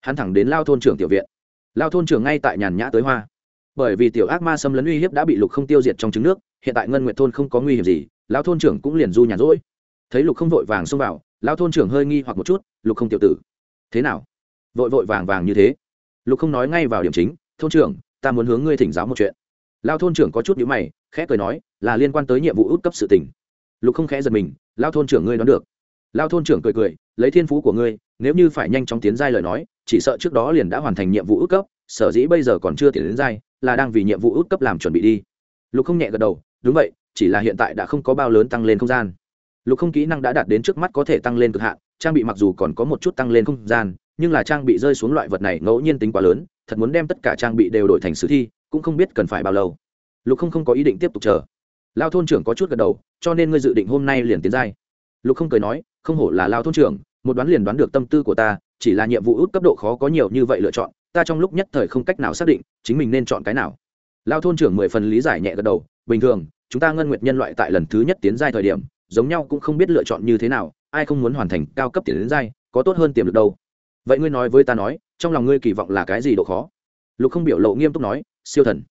Hắn thẳng đến lao thôn trưởng tiểu viện. Lao thôn trưởng ngay tại nhàn nhã tới hoa. Bởi vì tiểu ác ma xâm lấn uy hiếp đã bị lục không tiêu diệt trong trứng nước, hiện tại ngân nguyệt thôn không có nguy hiểm gì lao thôn trưởng cũng liền du nhàn rỗi. Thấy lục không vội vàng xông vào lao thôn trưởng hơi nghi hoặc một chút, lục không tiểu tử thế nào? Vội vội vàng vàng như thế. Lục không nói ngay vào điểm chính, thôn trưởng, ta muốn hướng ngươi thỉnh giáo một chuyện. Lao thôn trưởng có chút nhữ mày, khẽ cười nói, là liên quan tới nhiệm vụ út cấp sự tỉnh lục không khẽ giật mình lao thôn trưởng ngươi đoán được. Lao thôn trưởng cười cười, lấy thiên phú của ngươi, nếu như phải nhanh chóng tiến giai lời nói, chỉ sợ trước đó liền đã hoàn thành nhiệm vụ út cấp, sở dĩ bây giờ còn chưa tiến đến giai, là đang vì nhiệm vụ út cấp làm chuẩn bị đi. Lục không nhẹ gật đầu, đúng vậy, chỉ là hiện tại đã không có bao lớn tăng lên không gian. Lục không kỹ năng đã đạt đến trước mắt có thể tăng lên cực hạn trang bị mặc dù còn có một chút tăng lên không gian, nhưng là trang bị rơi xuống loại vật này ngẫu nhiên tính quá lớn, thật muốn đem tất cả trang bị đều đổi thành sử thi, cũng không biết cần phải bao lâu. Lục không không có ý định tiếp tục chờ. Lao thôn trưởng có chút gật đầu, cho nên ngươi dự định hôm nay liền tiến giai. Lục không cười nói, không hổ là lao thôn trưởng, một đoán liền đoán được tâm tư của ta, chỉ là nhiệm vụ út cấp độ khó có nhiều như vậy lựa chọn, ta trong lúc nhất thời không cách nào xác định, chính mình nên chọn cái nào. Lao thôn trưởng mười phần lý giải nhẹ gật đầu, bình thường, chúng ta ngân nguyệt nhân loại tại lần thứ nhất tiến giai thời điểm, giống nhau cũng không biết lựa chọn như thế nào ai không muốn hoàn thành cao cấp tiền đến giai có tốt hơn tiềm lực đâu. Vậy ngươi nói với ta nói, trong lòng ngươi kỳ vọng là cái gì độ khó? Lục không biểu lộ nghiêm túc nói, siêu thần.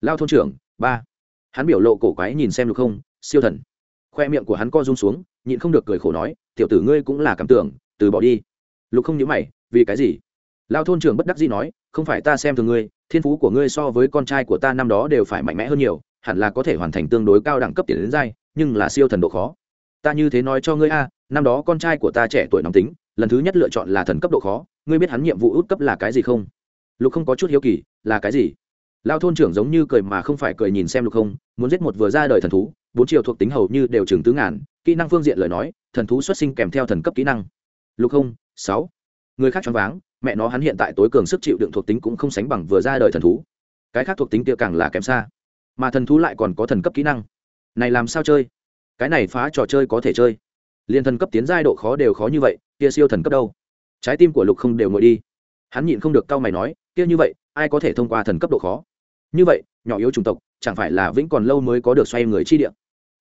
Lao thôn trưởng, ba. Hắn biểu lộ cổ quái nhìn xem lục không, siêu thần. Khoe miệng của hắn co rung xuống, nhịn không được cười khổ nói, tiểu tử ngươi cũng là cảm tưởng, từ bỏ đi. Lục không nhớ mày, vì cái gì? Lao thôn trưởng bất đắc dĩ nói, không phải ta xem thường ngươi, thiên phú của ngươi so với con trai của ta năm đó đều phải mạnh mẽ hơn nhiều, hẳn là có thể hoàn thành tương đối cao đẳng cấp tiền đến giai nhưng là siêu thần độ khó. Ta như thế nói cho ngươi a năm đó con trai của ta trẻ tuổi nóng tính, lần thứ nhất lựa chọn là thần cấp độ khó, ngươi biết hắn nhiệm vụ út cấp là cái gì không? Lục không có chút hiếu kỳ, là cái gì? Lao thôn trưởng giống như cười mà không phải cười nhìn xem lục không, muốn giết một vừa ra đời thần thú, bốn chiều thuộc tính hầu như đều chừng tứ ngàn, kỹ năng phương diện lời nói, thần thú xuất sinh kèm theo thần cấp kỹ năng. Lục không, sáu. Người khác choáng váng, mẹ nó hắn hiện tại tối cường sức chịu đựng thuộc tính cũng không sánh bằng vừa ra đời thần thú. Cái khác thuộc tính kia càng là kém xa. Mà thần thú lại còn có thần cấp kỹ năng. Này làm sao chơi? Cái này phá trò chơi có thể chơi liên thần cấp tiến giai độ khó đều khó như vậy, kia siêu thần cấp đâu? Trái tim của lục không đều ngồi đi. Hắn nhịn không được cau mày nói, kia như vậy, ai có thể thông qua thần cấp độ khó? Như vậy, nhỏ yếu chủng tộc, chẳng phải là vĩnh còn lâu mới có được xoay người chi địa?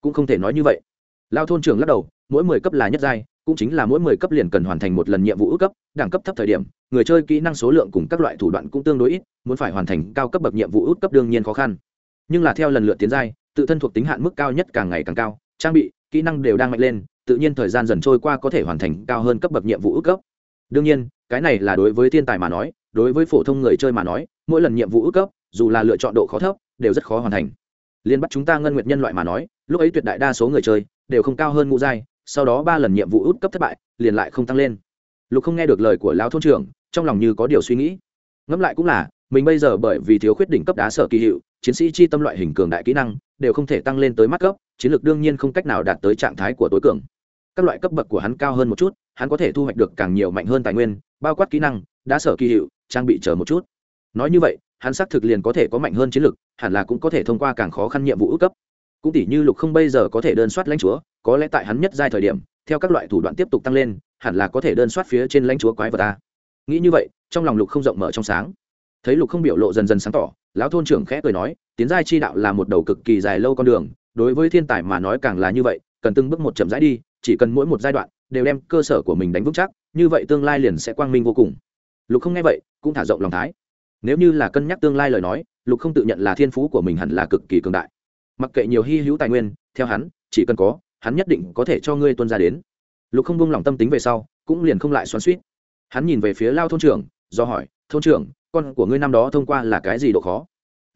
Cũng không thể nói như vậy. Lao thôn trưởng lắc đầu, mỗi mười cấp là nhất giai, cũng chính là mỗi mười cấp liền cần hoàn thành một lần nhiệm vụ ước cấp, đẳng cấp thấp thời điểm, người chơi kỹ năng số lượng cùng các loại thủ đoạn cũng tương đối ít, muốn phải hoàn thành cao cấp bậc nhiệm vụ ước cấp đương nhiên khó khăn. Nhưng là theo lần lượt tiến giai, tự thân thuộc tính hạn mức cao nhất càng ngày càng cao, trang bị kỹ năng đều đang mạnh lên, tự nhiên thời gian dần trôi qua có thể hoàn thành cao hơn cấp bậc nhiệm vụ ước cấp. Đương nhiên, cái này là đối với thiên tài mà nói, đối với phổ thông người chơi mà nói, mỗi lần nhiệm vụ ước cấp, dù là lựa chọn độ khó thấp, đều rất khó hoàn thành. Liên bắt chúng ta ngân nguyệt nhân loại mà nói, lúc ấy tuyệt đại đa số người chơi đều không cao hơn ngũ giai, sau đó ba lần nhiệm vụ út cấp thất bại, liền lại không tăng lên. Lục không nghe được lời của lão thôn trưởng, trong lòng như có điều suy nghĩ. Ngẫm lại cũng là, mình bây giờ bởi vì thiếu khuyết đỉnh cấp đá sở kỳ hiệu, chiến sĩ chi tâm loại hình cường đại kỹ năng đều không thể tăng lên tới mắt cấp, chiến lược đương nhiên không cách nào đạt tới trạng thái của tối cường. Các loại cấp bậc của hắn cao hơn một chút, hắn có thể thu hoạch được càng nhiều mạnh hơn tài nguyên, bao quát kỹ năng đã sở kỳ hiệu, trang bị chờ một chút. Nói như vậy, hắn xác thực liền có thể có mạnh hơn chiến lược, hẳn là cũng có thể thông qua càng khó khăn nhiệm vụ ước cấp. Cũng tỷ như lục không bây giờ có thể đơn soát lãnh chúa, có lẽ tại hắn nhất giai thời điểm, theo các loại thủ đoạn tiếp tục tăng lên, hẳn là có thể đơn soát phía trên lãnh chúa quái vật ta. Nghĩ như vậy, trong lòng lục không rộng mở trong sáng. Thấy lục không biểu lộ dần dần sáng tỏ, lão thôn trưởng khẽ cười nói tiến giai chi đạo là một đầu cực kỳ dài lâu con đường, đối với thiên tài mà nói càng là như vậy, cần từng bước một chậm rãi đi, chỉ cần mỗi một giai đoạn đều đem cơ sở của mình đánh vững chắc, như vậy tương lai liền sẽ quang minh vô cùng. Lục không nghe vậy, cũng thả rộng lòng thái. Nếu như là cân nhắc tương lai lời nói, lục không tự nhận là thiên phú của mình hẳn là cực kỳ cường đại. Mặc kệ nhiều hy hữu tài nguyên, theo hắn, chỉ cần có, hắn nhất định có thể cho ngươi tuân ra đến. Lục không buông lòng tâm tính về sau, cũng liền không lại xoắn suýt hắn nhìn về phía lao thôn trưởng, do hỏi, thôn trưởng, con của ngươi năm đó thông qua là cái gì độ khó?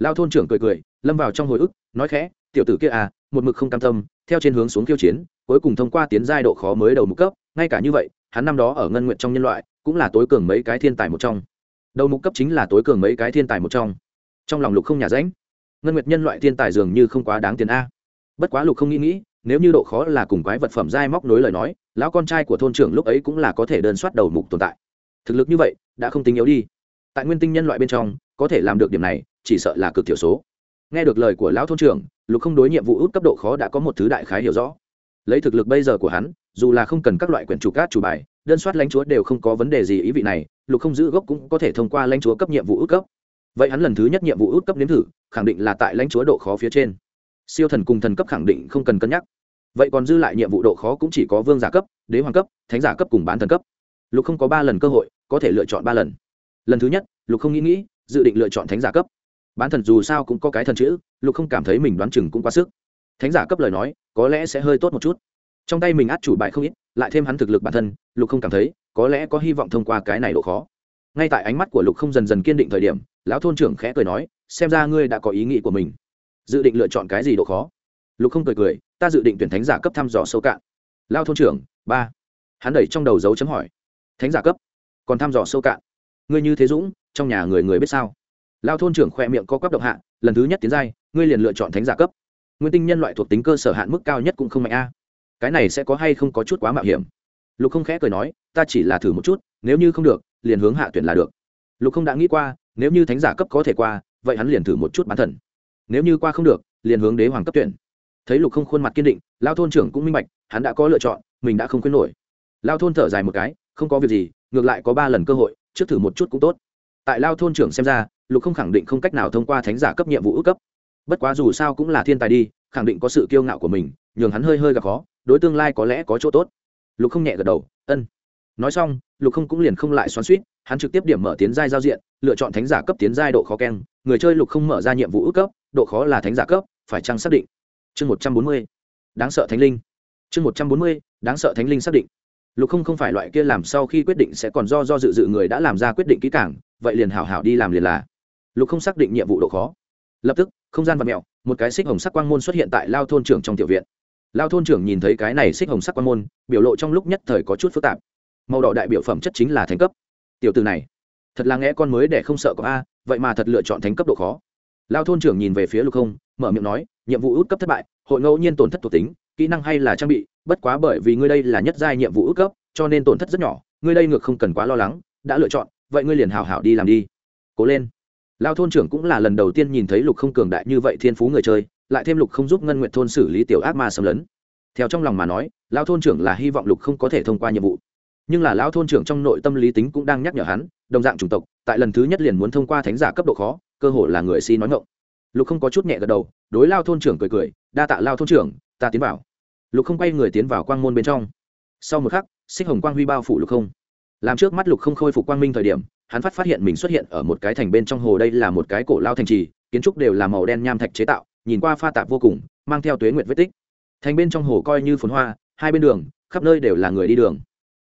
Lao thôn trưởng cười cười, lâm vào trong hồi ức, nói khẽ, tiểu tử kia à một mực không cam tâm, theo trên hướng xuống kiêu chiến, cuối cùng thông qua tiến giai độ khó mới đầu mục cấp, ngay cả như vậy, hắn năm đó ở ngân nguyện trong nhân loại, cũng là tối cường mấy cái thiên tài một trong. Đầu mục cấp chính là tối cường mấy cái thiên tài một trong. Trong lòng lục không nhà ránh. Ngân nguyệt nhân loại thiên tài dường như không quá đáng tiền a. Bất quá lục không nghĩ nghĩ, nếu như độ khó là cùng quái vật phẩm dai móc nối lời nói, lão con trai của thôn trưởng lúc ấy cũng là có thể đơn soát đầu mục tồn tại. Thực lực như vậy, đã không tính yếu đi. Tại nguyên tinh nhân loại bên trong, có thể làm được điểm này chỉ sợ là cực thiểu số. Nghe được lời của lão thôn trưởng, lục không đối nhiệm vụ út cấp độ khó đã có một thứ đại khái hiểu rõ. Lấy thực lực bây giờ của hắn, dù là không cần các loại quyển chủ cát chủ bài, đơn soát lãnh chúa đều không có vấn đề gì ý vị này, lục không giữ gốc cũng có thể thông qua lãnh chúa cấp nhiệm vụ út cấp. Vậy hắn lần thứ nhất nhiệm vụ út cấp nếm thử, khẳng định là tại lãnh chúa độ khó phía trên. Siêu thần cùng thần cấp khẳng định không cần cân nhắc. Vậy còn dư lại nhiệm vụ độ khó cũng chỉ có vương giả cấp, đế hoàng cấp, thánh giả cấp cùng bán thần cấp. Lục không có ba lần cơ hội, có thể lựa chọn ba lần. Lần thứ nhất, lục không nghĩ nghĩ, dự định lựa chọn thánh giả cấp bán thần dù sao cũng có cái thần chữ, lục không cảm thấy mình đoán chừng cũng quá sức. Thánh giả cấp lời nói, có lẽ sẽ hơi tốt một chút. Trong tay mình át chủ bại không ít, lại thêm hắn thực lực bản thân, lục không cảm thấy, có lẽ có hy vọng thông qua cái này độ khó. Ngay tại ánh mắt của lục không dần dần kiên định thời điểm, lão thôn trưởng khẽ cười nói, xem ra ngươi đã có ý nghĩ của mình. Dự định lựa chọn cái gì độ khó? Lục không cười cười, ta dự định tuyển thánh giả cấp thăm dò sâu cạn. Lao thôn trưởng, ba. Hắn đẩy trong đầu dấu chấm hỏi, thánh giả cấp, còn thăm dò sâu cạn? Ngươi như thế dũng, trong nhà người người biết sao? Lao thôn trưởng khoe miệng có quắp động hạ, lần thứ nhất tiến giai, ngươi liền lựa chọn thánh giả cấp. Nguyên tinh nhân loại thuộc tính cơ sở hạn mức cao nhất cũng không mạnh a. Cái này sẽ có hay không có chút quá mạo hiểm? Lục không khẽ cười nói, ta chỉ là thử một chút, nếu như không được, liền hướng hạ tuyển là được. Lục không đã nghĩ qua, nếu như thánh giả cấp có thể qua, vậy hắn liền thử một chút bán thần. Nếu như qua không được, liền hướng đế hoàng cấp tuyển. Thấy lục không khuôn mặt kiên định, lao thôn trưởng cũng minh bạch, hắn đã có lựa chọn, mình đã không khuyến nổi. Lao thôn thở dài một cái, không có việc gì, ngược lại có ba lần cơ hội, trước thử một chút cũng tốt. Tại lao thôn trưởng xem ra lục không khẳng định không cách nào thông qua thánh giả cấp nhiệm vụ ước cấp. Bất quá dù sao cũng là thiên tài đi, khẳng định có sự kiêu ngạo của mình, nhường hắn hơi hơi gặp khó, đối tương lai có lẽ có chỗ tốt. Lục không nhẹ gật đầu, ân. Nói xong, lục không cũng liền không lại xoắn suýt, hắn trực tiếp điểm mở tiến giai giao diện, lựa chọn thánh giả cấp tiến giai độ khó keng, người chơi lục không mở ra nhiệm vụ ước cấp, độ khó là thánh giả cấp, phải chăng xác định? Chương một trăm bốn mươi, đáng sợ thánh linh. Chương một trăm bốn mươi, đáng sợ thánh linh xác định. Lục không không phải loại kia làm sau khi quyết định sẽ còn do do dự dự người đã làm ra quyết định kỹ càng, vậy liền hảo hảo đi làm liền là lục không xác định nhiệm vụ độ khó. Lập tức, không gian vật mẹo một cái xích hồng sắc quang môn xuất hiện tại lao thôn trưởng trong tiểu viện. Lao thôn trưởng nhìn thấy cái này xích hồng sắc quang môn, biểu lộ trong lúc nhất thời có chút phức tạp. Màu đỏ đại biểu phẩm chất chính là thánh cấp. Tiểu từ này, thật là nghe con mới để không sợ có a, vậy mà thật lựa chọn thánh cấp độ khó. Lao thôn trưởng nhìn về phía lục không, mở miệng nói, nhiệm vụ út cấp thất bại, hội ngẫu nhiên tổn thất thuộc tính, kỹ năng hay là trang bị, bất quá bởi vì ngươi đây là nhất giai nhiệm vụ út cấp, cho nên tổn thất rất nhỏ, ngươi đây ngược không cần quá lo lắng, đã lựa chọn, vậy ngươi liền hào hảo đi làm đi. Cố lên lao thôn trưởng cũng là lần đầu tiên nhìn thấy lục không cường đại như vậy thiên phú người chơi, lại thêm lục không giúp ngân nguyện thôn xử lý tiểu ác ma xâm lấn. Theo trong lòng mà nói, lao thôn trưởng là hy vọng lục không có thể thông qua nhiệm vụ. Nhưng là lão thôn trưởng trong nội tâm lý tính cũng đang nhắc nhở hắn, đồng dạng chủng tộc, tại lần thứ nhất liền muốn thông qua thánh giả cấp độ khó, cơ hội là người si nói ngộng lục không có chút nhẹ gật đầu, đối lao thôn trưởng cười cười, đa tạ lao thôn trưởng, ta tiến vào. Lục không quay người tiến vào quang môn bên trong. Sau một khắc, xích hồng quang huy bao phủ lục không. Làm trước mắt lục không khôi phục quang minh thời điểm hắn phát phát hiện mình xuất hiện ở một cái thành bên trong hồ đây là một cái cổ lao thành trì, kiến trúc đều là màu đen nham thạch chế tạo, nhìn qua pha tạp vô cùng, mang theo tuế nguyệt vết tích. Thành bên trong hồ coi như phồn hoa, hai bên đường, khắp nơi đều là người đi đường.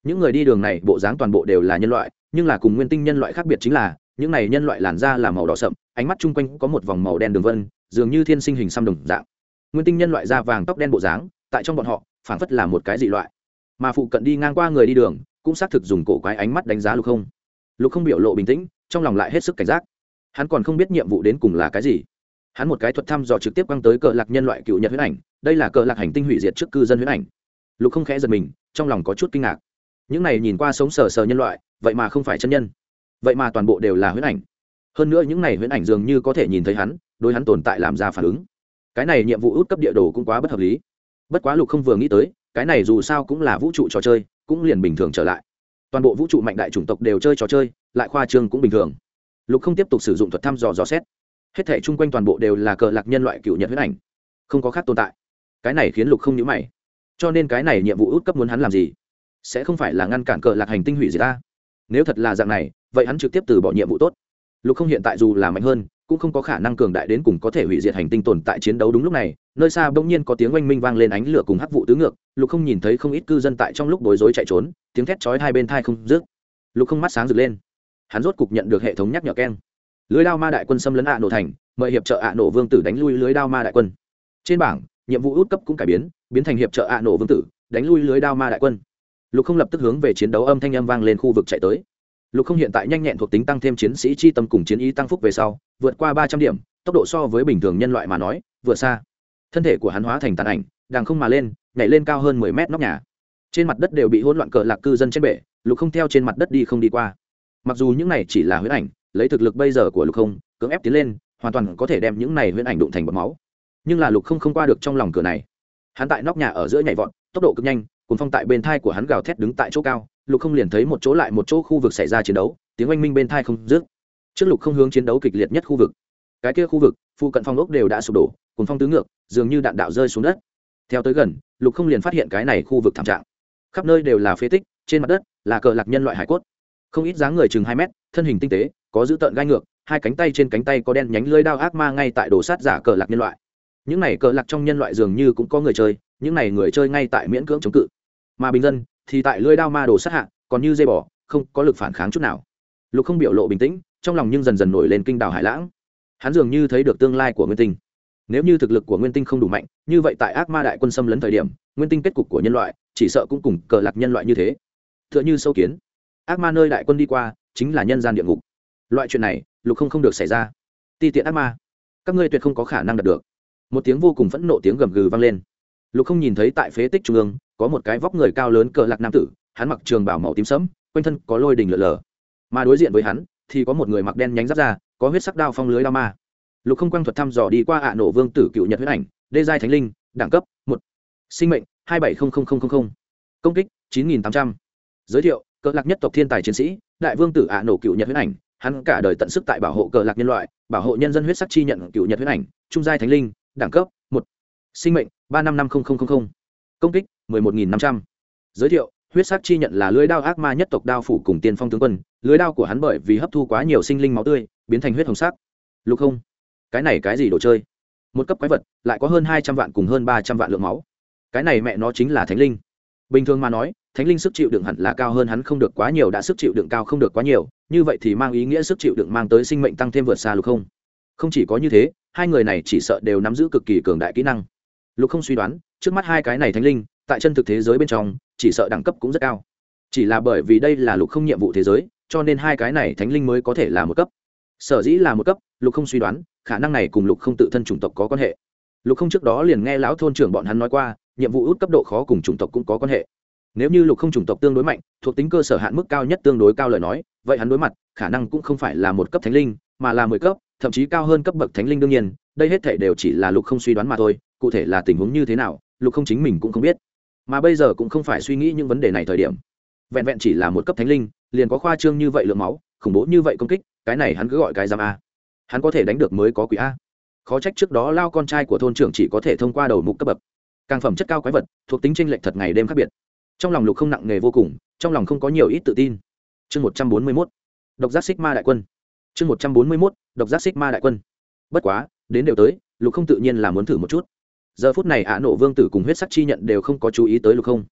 Những người đi đường này bộ dáng toàn bộ đều là nhân loại, nhưng là cùng nguyên tinh nhân loại khác biệt chính là, những này nhân loại làn da là màu đỏ sậm, ánh mắt chung quanh có một vòng màu đen đường vân, dường như thiên sinh hình xăm đồng dạng. Nguyên tinh nhân loại da vàng tóc đen bộ dáng, tại trong bọn họ, phảng phất là một cái dị loại. Mà phụ cận đi ngang qua người đi đường, cũng xác thực dùng cổ quái ánh mắt đánh giá lục không lục không biểu lộ bình tĩnh, trong lòng lại hết sức cảnh giác. Hắn còn không biết nhiệm vụ đến cùng là cái gì. Hắn một cái thuật thăm dò trực tiếp quăng tới cờ lạc nhân loại cựu nhật huyết ảnh, đây là cờ lạc hành tinh hủy diệt trước cư dân huyết ảnh. Lục không khẽ giật mình, trong lòng có chút kinh ngạc. Những này nhìn qua sống sờ sờ nhân loại, vậy mà không phải chân nhân. Vậy mà toàn bộ đều là huyết ảnh. Hơn nữa những này huyết ảnh dường như có thể nhìn thấy hắn, đối hắn tồn tại làm ra phản ứng. Cái này nhiệm vụ út cấp địa đồ cũng quá bất hợp lý. Bất quá lục không vừa nghĩ tới, cái này dù sao cũng là vũ trụ trò chơi, cũng liền bình thường trở lại toàn bộ vũ trụ mạnh đại chủng tộc đều chơi trò chơi, lại khoa trương cũng bình thường. Lục không tiếp tục sử dụng thuật thăm dò dò xét. Hết thể chung quanh toàn bộ đều là cờ lạc nhân loại cựu nhật huyết ảnh. Không có khác tồn tại. Cái này khiến lục không nhữ mày. Cho nên cái này nhiệm vụ út cấp muốn hắn làm gì? Sẽ không phải là ngăn cản cờ lạc hành tinh hủy gì ta? Nếu thật là dạng này, vậy hắn trực tiếp từ bỏ nhiệm vụ tốt. Lục không hiện tại dù là mạnh hơn cũng không có khả năng cường đại đến cùng có thể hủy diệt hành tinh tồn tại chiến đấu đúng lúc này, nơi xa bỗng nhiên có tiếng oanh minh vang lên ánh lửa cùng hắc vụ tứ ngược, lục không nhìn thấy không ít cư dân tại trong lúc bối rối chạy trốn, tiếng thét chói hai bên thai không rước lục không mắt sáng rực lên. Hắn rốt cục nhận được hệ thống nhắc nhở keng. Lưới đao ma đại quân xâm lấn ạ nổ thành, mời hiệp trợ ạ nổ vương tử đánh lui lưới đao ma đại quân. Trên bảng, nhiệm vụ út cấp cũng cải biến biến thành hiệp trợ ạ nổ vương tử, đánh lui lưới đao ma đại quân. Lục không lập tức hướng về chiến đấu âm thanh âm vang lên khu vực chạy tới lục không hiện tại nhanh nhẹn thuộc tính tăng thêm chiến sĩ chi tâm cùng chiến ý tăng phúc về sau, vượt qua ba trăm điểm, tốc độ so với bình thường nhân loại mà nói vượt xa. Thân thể của hắn hóa thành tàn ảnh đàng không mà lên, nhảy lên cao hơn mười mét nóc nhà. Trên mặt đất đều bị hỗn loạn cờ lạc cư dân trên bể, lục không theo trên mặt đất đi không đi qua. Mặc dù những này chỉ là huyễn ảnh, lấy thực lực bây giờ của lục không, cưỡng ép tiến lên, hoàn toàn có thể đem những này huyễn ảnh đụng thành bọt máu. Nhưng là lục không không qua được trong lòng cửa này. Hắn tại nóc nhà ở giữa nhảy vọt, tốc độ cực nhanh cùng phong tại bên thai của hắn gào thét đứng tại chỗ cao lục không liền thấy một chỗ lại một chỗ khu vực xảy ra chiến đấu, tiếng oanh minh bên thai không dứt. Trước lục không hướng chiến đấu kịch liệt nhất khu vực. Cái kia khu vực, phụ cận phong ốc đều đã sụp đổ cùng phong tứ ngược, dường như đạn đạo rơi xuống đất. Theo tới gần, lục không liền phát hiện cái này khu vực thảm trạng. Khắp nơi đều là phế tích, trên mặt đất là cờ lạc nhân loại hải cốt. Không ít dáng người chừng hai mét, thân hình tinh tế, có dữ tợn gai ngược, hai cánh tay trên cánh tay có đen nhánh lưới đao ác ma ngay tại đồ sát giả cờ lạc nhân loại. Những này cờ lạc trong nhân loại dường như cũng có người chơi, những này người chơi ngay tại miễn cưỡng chống cự. Mà bình dân thì tại lưỡi đao ma đồ sát hạ, còn như dây bỏ không có lực phản kháng chút nào. Lục không biểu lộ bình tĩnh, trong lòng nhưng dần dần nổi lên kinh đảo hải lãng. Hắn dường như thấy được tương lai của nguyên tinh. Nếu như thực lực của nguyên tinh không đủ mạnh, như vậy tại ác ma đại quân xâm lấn thời điểm, nguyên tinh kết cục của nhân loại, chỉ sợ cũng cùng cờ lạc nhân loại như thế. T h ư ợ n h ư sâu kiến. Ác ma nơi đại quân đi qua, chính là nhân gian địa ngục. Loại chuyện này, lục không không được xảy ra. Ti tiện ác ma. Các ngươi tuyệt không có khả năng đạt được. Một tiếng vô cùng phẫn nộ tiếng gầm gừ vang lên lục không nhìn thấy tại phế tích trung ương, có một cái vóc người cao lớn cờ lạc nam tử, hắn mặc trường bảo màu tím sẫm, quanh thân có lôi đình lở lở mà đối diện với hắn, thì có một người mặc đen nhánh giáp ra có huyết sắc đao phong lưới đao ma. Lục không quang thuật thăm dò đi qua ạ nổ vương tử cựu nhật huyết ảnh, đê giai thánh linh, đẳng cấp một. Sinh mệnh, hai bảy công kích, chín nghìn tám trăm. Giới thiệu, cờ lạc nhất tộc thiên tài chiến sĩ, đại vương tử ạ nổ cựu nhật huyết ảnh, hắn cả đời tận sức tại bảo hộ cờ lạc nhân loại, bảo hộ nhân dân huyết sắc chi nhận cựu nhật huyết ảnh, trung giai thánh linh, đẳng cấp sinh mệnh, ba năm năm công kích, mười một nghìn năm trăm. Giới thiệu, huyết sắc chi nhận là lưới đao ác ma nhất tộc đao phủ cùng tiên phong tướng quân. Lưới đao của hắn bởi vì hấp thu quá nhiều sinh linh máu tươi, biến thành huyết hồng sắc. Lục không. Cái này cái gì đồ chơi? Một cấp quái vật, lại có hơn hai trăm vạn cùng hơn ba trăm vạn lượng máu. Cái này mẹ nó chính là thánh linh. Bình thường mà nói, thánh linh sức chịu đựng hẳn là cao hơn hắn không được quá nhiều, đã sức chịu đựng cao không được quá nhiều. Như vậy thì mang ý nghĩa sức chịu đựng mang tới sinh mệnh tăng thêm vượt xa lục không. Không chỉ có như thế, hai người này chỉ sợ đều nắm giữ cực kỳ cường đại kỹ năng lục không suy đoán, trước mắt hai cái này thánh linh, tại chân thực thế giới bên trong, chỉ sợ đẳng cấp cũng rất cao. Chỉ là bởi vì đây là lục không nhiệm vụ thế giới, cho nên hai cái này thánh linh mới có thể là một cấp. Sở dĩ là một cấp, lục không suy đoán, khả năng này cùng lục không tự thân chủng tộc có quan hệ. Lục không trước đó liền nghe lão thôn trưởng bọn hắn nói qua, nhiệm vụ út cấp độ khó cùng chủng tộc cũng có quan hệ. Nếu như lục không chủng tộc tương đối mạnh, thuộc tính cơ sở hạn mức cao nhất tương đối cao lời nói, vậy hắn đối mặt, khả năng cũng không phải là một cấp thánh linh, mà là mười cấp, thậm chí cao hơn cấp bậc thánh linh đương nhiên, đây hết thể đều chỉ là lục không suy đoán mà thôi cụ thể là tình huống như thế nào, lục không chính mình cũng không biết. Mà bây giờ cũng không phải suy nghĩ những vấn đề này thời điểm. Vẹn vẹn chỉ là một cấp thánh linh, liền có khoa trương như vậy lượng máu, khủng bố như vậy công kích, cái này hắn cứ gọi cái giam a. Hắn có thể đánh được mới có quỷ a. Khó trách trước đó lao con trai của thôn trưởng chỉ có thể thông qua đầu mục cấp bậc. Càng phẩm chất cao quái vật, thuộc tính tranh lệch thật ngày đêm khác biệt. Trong lòng lục không nặng nề vô cùng, trong lòng không có nhiều ít tự tin. Chương một trăm bốn mươi mốt. Độc giác xích ma đại quân. Chương một trăm bốn mươi mốt. Độc giác xích ma đại quân. Bất quá, đến đều tới, lục không tự nhiên là muốn thử một chút giờ phút này ả nộ vương tử cùng huyết sắc chi nhận đều không có chú ý tới lục không.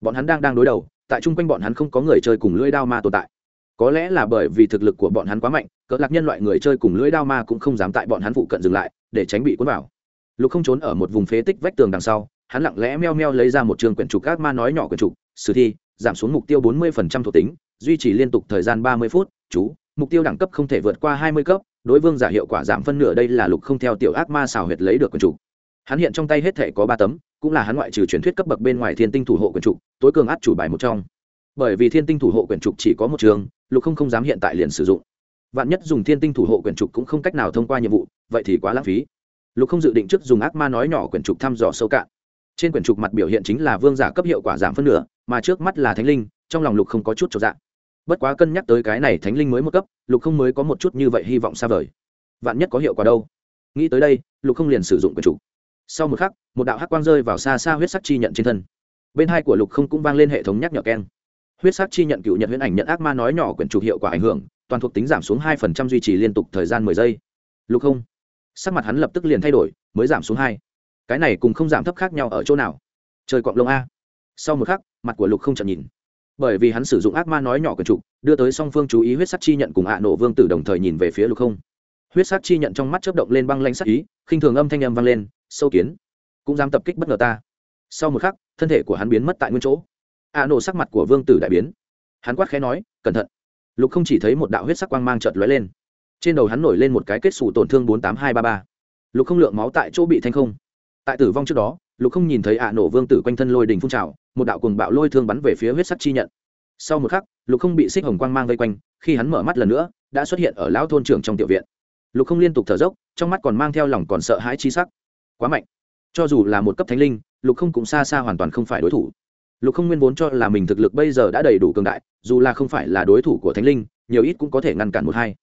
Bọn hắn đang đang đối đầu, tại chung quanh bọn hắn không có người chơi cùng lưỡi đao ma tồn tại. Có lẽ là bởi vì thực lực của bọn hắn quá mạnh, cỡ lạc nhân loại người chơi cùng lưỡi đao ma cũng không dám tại bọn hắn phụ cận dừng lại, để tránh bị cuốn vào. Lục không trốn ở một vùng phế tích vách tường đằng sau, hắn lặng lẽ meo meo lấy ra một trường quyển trục các ma nói nhỏ quyển trục, sử thi, giảm xuống mục tiêu bốn mươi phần trăm thuộc tính, duy trì liên tục thời gian ba mươi phút, chú, mục tiêu đẳng cấp không thể vượt qua hai mươi cấp, đối vương giả hiệu quả giảm phân nửa đây là lục không theo tiểu ác ma xào huyệt lấy được quyển trục hắn hiện trong tay hết thể có ba tấm, cũng là hắn ngoại trừ truyền thuyết cấp bậc bên ngoài thiên tinh thủ hộ quyển trục, tối cường át chủ bài một trong. Bởi vì thiên tinh thủ hộ quyển trục chỉ có một trường, lục không không dám hiện tại liền sử dụng. Vạn nhất dùng thiên tinh thủ hộ quyển trục cũng không cách nào thông qua nhiệm vụ, vậy thì quá lãng phí. Lục không dự định trước dùng ác ma nói nhỏ quyển trục thăm dò sâu cạn. Trên quyển trục mặt biểu hiện chính là vương giả cấp hiệu quả giảm phân nửa, mà trước mắt là thánh linh, trong lòng lục không có chút trọn dạng bất quá cân nhắc tới cái này thánh linh mới một cấp, lục không mới có một chút như vậy hy vọng xa vời. Vạn nhất có hiệu quả đâu? Nghĩ tới đây, lục không liền sử dụng quyển trục sau một khắc, một đạo hắc quang rơi vào xa xa huyết sắc chi nhận trên thân. Bên hai của lục không cũng vang lên hệ thống nhắc nhở keng. Huyết sắc chi nhận cựu nhận huyễn ảnh nhận ác ma nói nhỏ quyển trục hiệu quả ảnh hưởng, toàn thuộc tính giảm xuống hai phần trăm duy trì liên tục thời gian mười giây. Lục không, sắc mặt hắn lập tức liền thay đổi, mới giảm xuống hai. Cái này cùng không giảm thấp khác nhau ở chỗ nào? Trời cọng lông a. Sau một khắc, mặt của lục không chậm nhìn. Bởi vì hắn sử dụng ác ma nói nhỏ quyển trục đưa tới song phương chú ý huyết sắc chi nhận cùng hạ nổ vương tử đồng thời nhìn về phía lục không. Huyết sắc chi nhận trong mắt chớp động lên băng lanh sắc ý, khinh thường âm thanh âm vang lên sâu kiến, cũng dám tập kích bất ngờ ta. Sau một khắc, thân thể của hắn biến mất tại nguyên chỗ. Ạ nổ sắc mặt của vương tử đại biến. Hắn quát khẽ nói, cẩn thận. Lục không chỉ thấy một đạo huyết sắc quang mang trợt lóe lên. Trên đầu hắn nổi lên một cái kết xù tổn thương bốn tám hai ba ba. Lục không lượng máu tại chỗ bị thanh không. Tại tử vong trước đó, lục không nhìn thấy ạ nổ vương tử quanh thân lôi đình phun trào, một đạo cùng bạo lôi thương bắn về phía huyết sắc chi nhận. Sau một khắc, lục không bị xích hồng quang mang vây quanh, khi hắn mở mắt lần nữa, đã xuất hiện ở lão thôn trưởng trong tiểu viện. Lục không liên tục thở dốc, trong mắt còn mang theo lòng còn sợ hãi chi sắc quá mạnh. Cho dù là một cấp thánh linh, lục không cũng xa xa hoàn toàn không phải đối thủ. Lục không nguyên vốn cho là mình thực lực bây giờ đã đầy đủ cường đại, dù là không phải là đối thủ của thánh linh, nhiều ít cũng có thể ngăn cản một hai.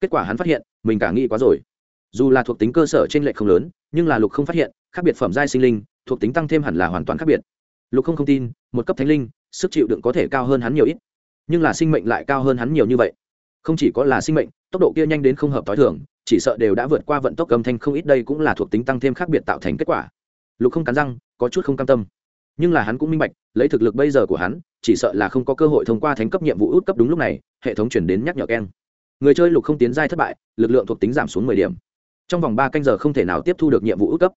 Kết quả hắn phát hiện, mình cả nghĩ quá rồi. Dù là thuộc tính cơ sở trên lệ không lớn, nhưng là lục không phát hiện, khác biệt phẩm giai sinh linh, thuộc tính tăng thêm hẳn là hoàn toàn khác biệt. Lục không không tin, một cấp thánh linh, sức chịu đựng có thể cao hơn hắn nhiều ít. Nhưng là sinh mệnh lại cao hơn hắn nhiều như vậy. Không chỉ có là sinh mệnh, tốc độ kia nhanh đến không hợp t h i thường chỉ sợ đều đã vượt qua vận tốc âm thanh không ít, đây cũng là thuộc tính tăng thêm khác biệt tạo thành kết quả. Lục không cắn răng, có chút không cam tâm. Nhưng là hắn cũng minh bạch, lấy thực lực bây giờ của hắn, chỉ sợ là không có cơ hội thông qua thánh cấp nhiệm vụ út cấp đúng lúc này, hệ thống chuyển đến nhắc nhở keng. Người chơi lục không tiến giai thất bại, lực lượng thuộc tính giảm xuống mười điểm. Trong vòng ba canh giờ không thể nào tiếp thu được nhiệm vụ út cấp.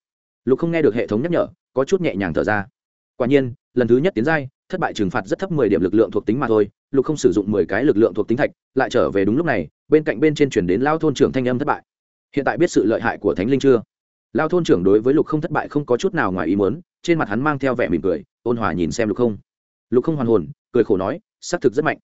Lục không nghe được hệ thống nhắc nhở, có chút nhẹ nhàng thở ra. Quả nhiên, lần thứ nhất tiến giai thất bại trừng phạt rất thấp mười điểm lực lượng thuộc tính mà thôi, lục không sử dụng mười cái lực lượng thuộc tính thạch, lại trở về đúng lúc này, bên cạnh bên trên chuyển đến lao thôn trưởng thanh âm thất bại. Hiện tại biết sự lợi hại của thánh linh chưa? Lao thôn trưởng đối với lục không thất bại không có chút nào ngoài ý muốn, trên mặt hắn mang theo vẻ mỉm cười, ôn hòa nhìn xem lục không. Lục không hoàn hồn, cười khổ nói, xác thực rất mạnh.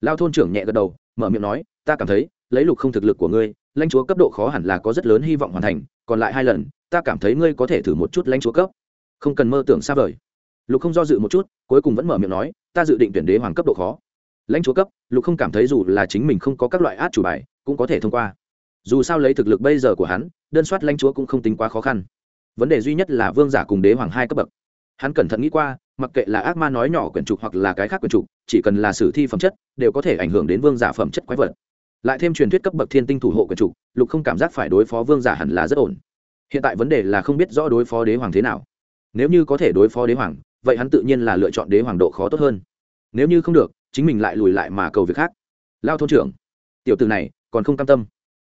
Lao thôn trưởng nhẹ gật đầu, mở miệng nói, ta cảm thấy, lấy lục không thực lực của ngươi, lãnh chúa cấp độ khó hẳn là có rất lớn hy vọng hoàn thành, còn lại hai lần, ta cảm thấy ngươi có thể thử một chút lãnh chúa cấp. Không cần mơ tưởng xa vời lục không do dự một chút, cuối cùng vẫn mở miệng nói, ta dự định tuyển đế hoàng cấp độ khó. Lãnh chúa cấp, lục không cảm thấy dù là chính mình không có các loại át chủ bài, cũng có thể thông qua. Dù sao lấy thực lực bây giờ của hắn, đơn soát lãnh chúa cũng không tính quá khó khăn. Vấn đề duy nhất là vương giả cùng đế hoàng hai cấp bậc. Hắn cẩn thận nghĩ qua, mặc kệ là ác ma nói nhỏ quyển trục hoặc là cái khác quyển trục, chỉ cần là sử thi phẩm chất, đều có thể ảnh hưởng đến vương giả phẩm chất quái vật. Lại thêm truyền thuyết cấp bậc thiên tinh thủ hộ quyển trục, lục không cảm giác phải đối phó vương giả hẳn là rất ổn. Hiện tại vấn đề là không biết rõ đối phó đế hoàng thế nào. Nếu như có thể đối phó đế hoàng vậy hắn tự nhiên là lựa chọn đế hoàng độ khó tốt hơn. Nếu như không được, chính mình lại lùi lại mà cầu việc khác. Lao thôn trưởng, tiểu từ này còn không cam tâm.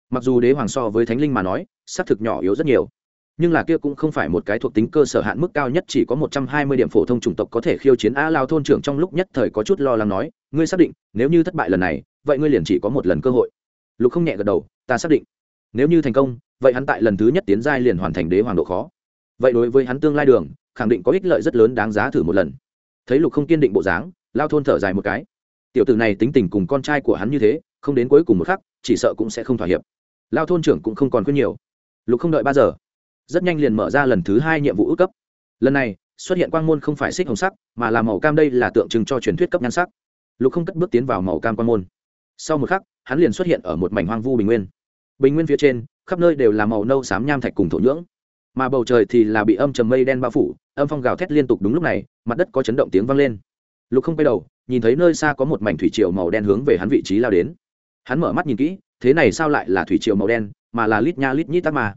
Mặc dù đế hoàng so với thánh linh mà nói, xác thực nhỏ yếu rất nhiều. Nhưng là kia cũng không phải một cái thuộc tính cơ sở hạn mức cao nhất, chỉ có một trăm hai mươi điểm phổ thông chủng tộc có thể khiêu chiến. A, lao thôn trưởng trong lúc nhất thời có chút lo lắng nói, ngươi xác định, nếu như thất bại lần này, vậy ngươi liền chỉ có một lần cơ hội. Lục không nhẹ gật đầu, ta xác định. Nếu như thành công, vậy hắn tại lần thứ nhất tiến giai liền hoàn thành đế hoàng độ khó. Vậy đối với hắn tương lai đường khẳng định có ích lợi rất lớn đáng giá thử một lần. Thấy lục không kiên định bộ dáng, lao thôn thở dài một cái. Tiểu tử này tính tình cùng con trai của hắn như thế, không đến cuối cùng một khắc, chỉ sợ cũng sẽ không thỏa hiệp. Lao thôn trưởng cũng không còn khuyên nhiều. Lục không đợi ba giờ, rất nhanh liền mở ra lần thứ hai nhiệm vụ ước cấp. Lần này, xuất hiện quang môn không phải xích hồng sắc, mà là màu cam đây là tượng trưng cho truyền thuyết cấp nhan sắc. Lục không cất bước tiến vào màu cam quan môn. Sau một khắc, hắn liền xuất hiện ở một mảnh hoang vu bình nguyên. Bình nguyên phía trên, khắp nơi đều là màu nâu xám nham thạch cùng thổ nhưỡng mà bầu trời thì là bị âm trầm mây đen bao phủ, âm phong gào thét liên tục đúng lúc này, mặt đất có chấn động tiếng vang lên lục không quay đầu, nhìn thấy nơi xa có một mảnh thủy triều màu đen hướng về hắn vị trí lao đến hắn mở mắt nhìn kỹ, thế này sao lại là thủy triều màu đen, mà là lít nha lít nhít ác ma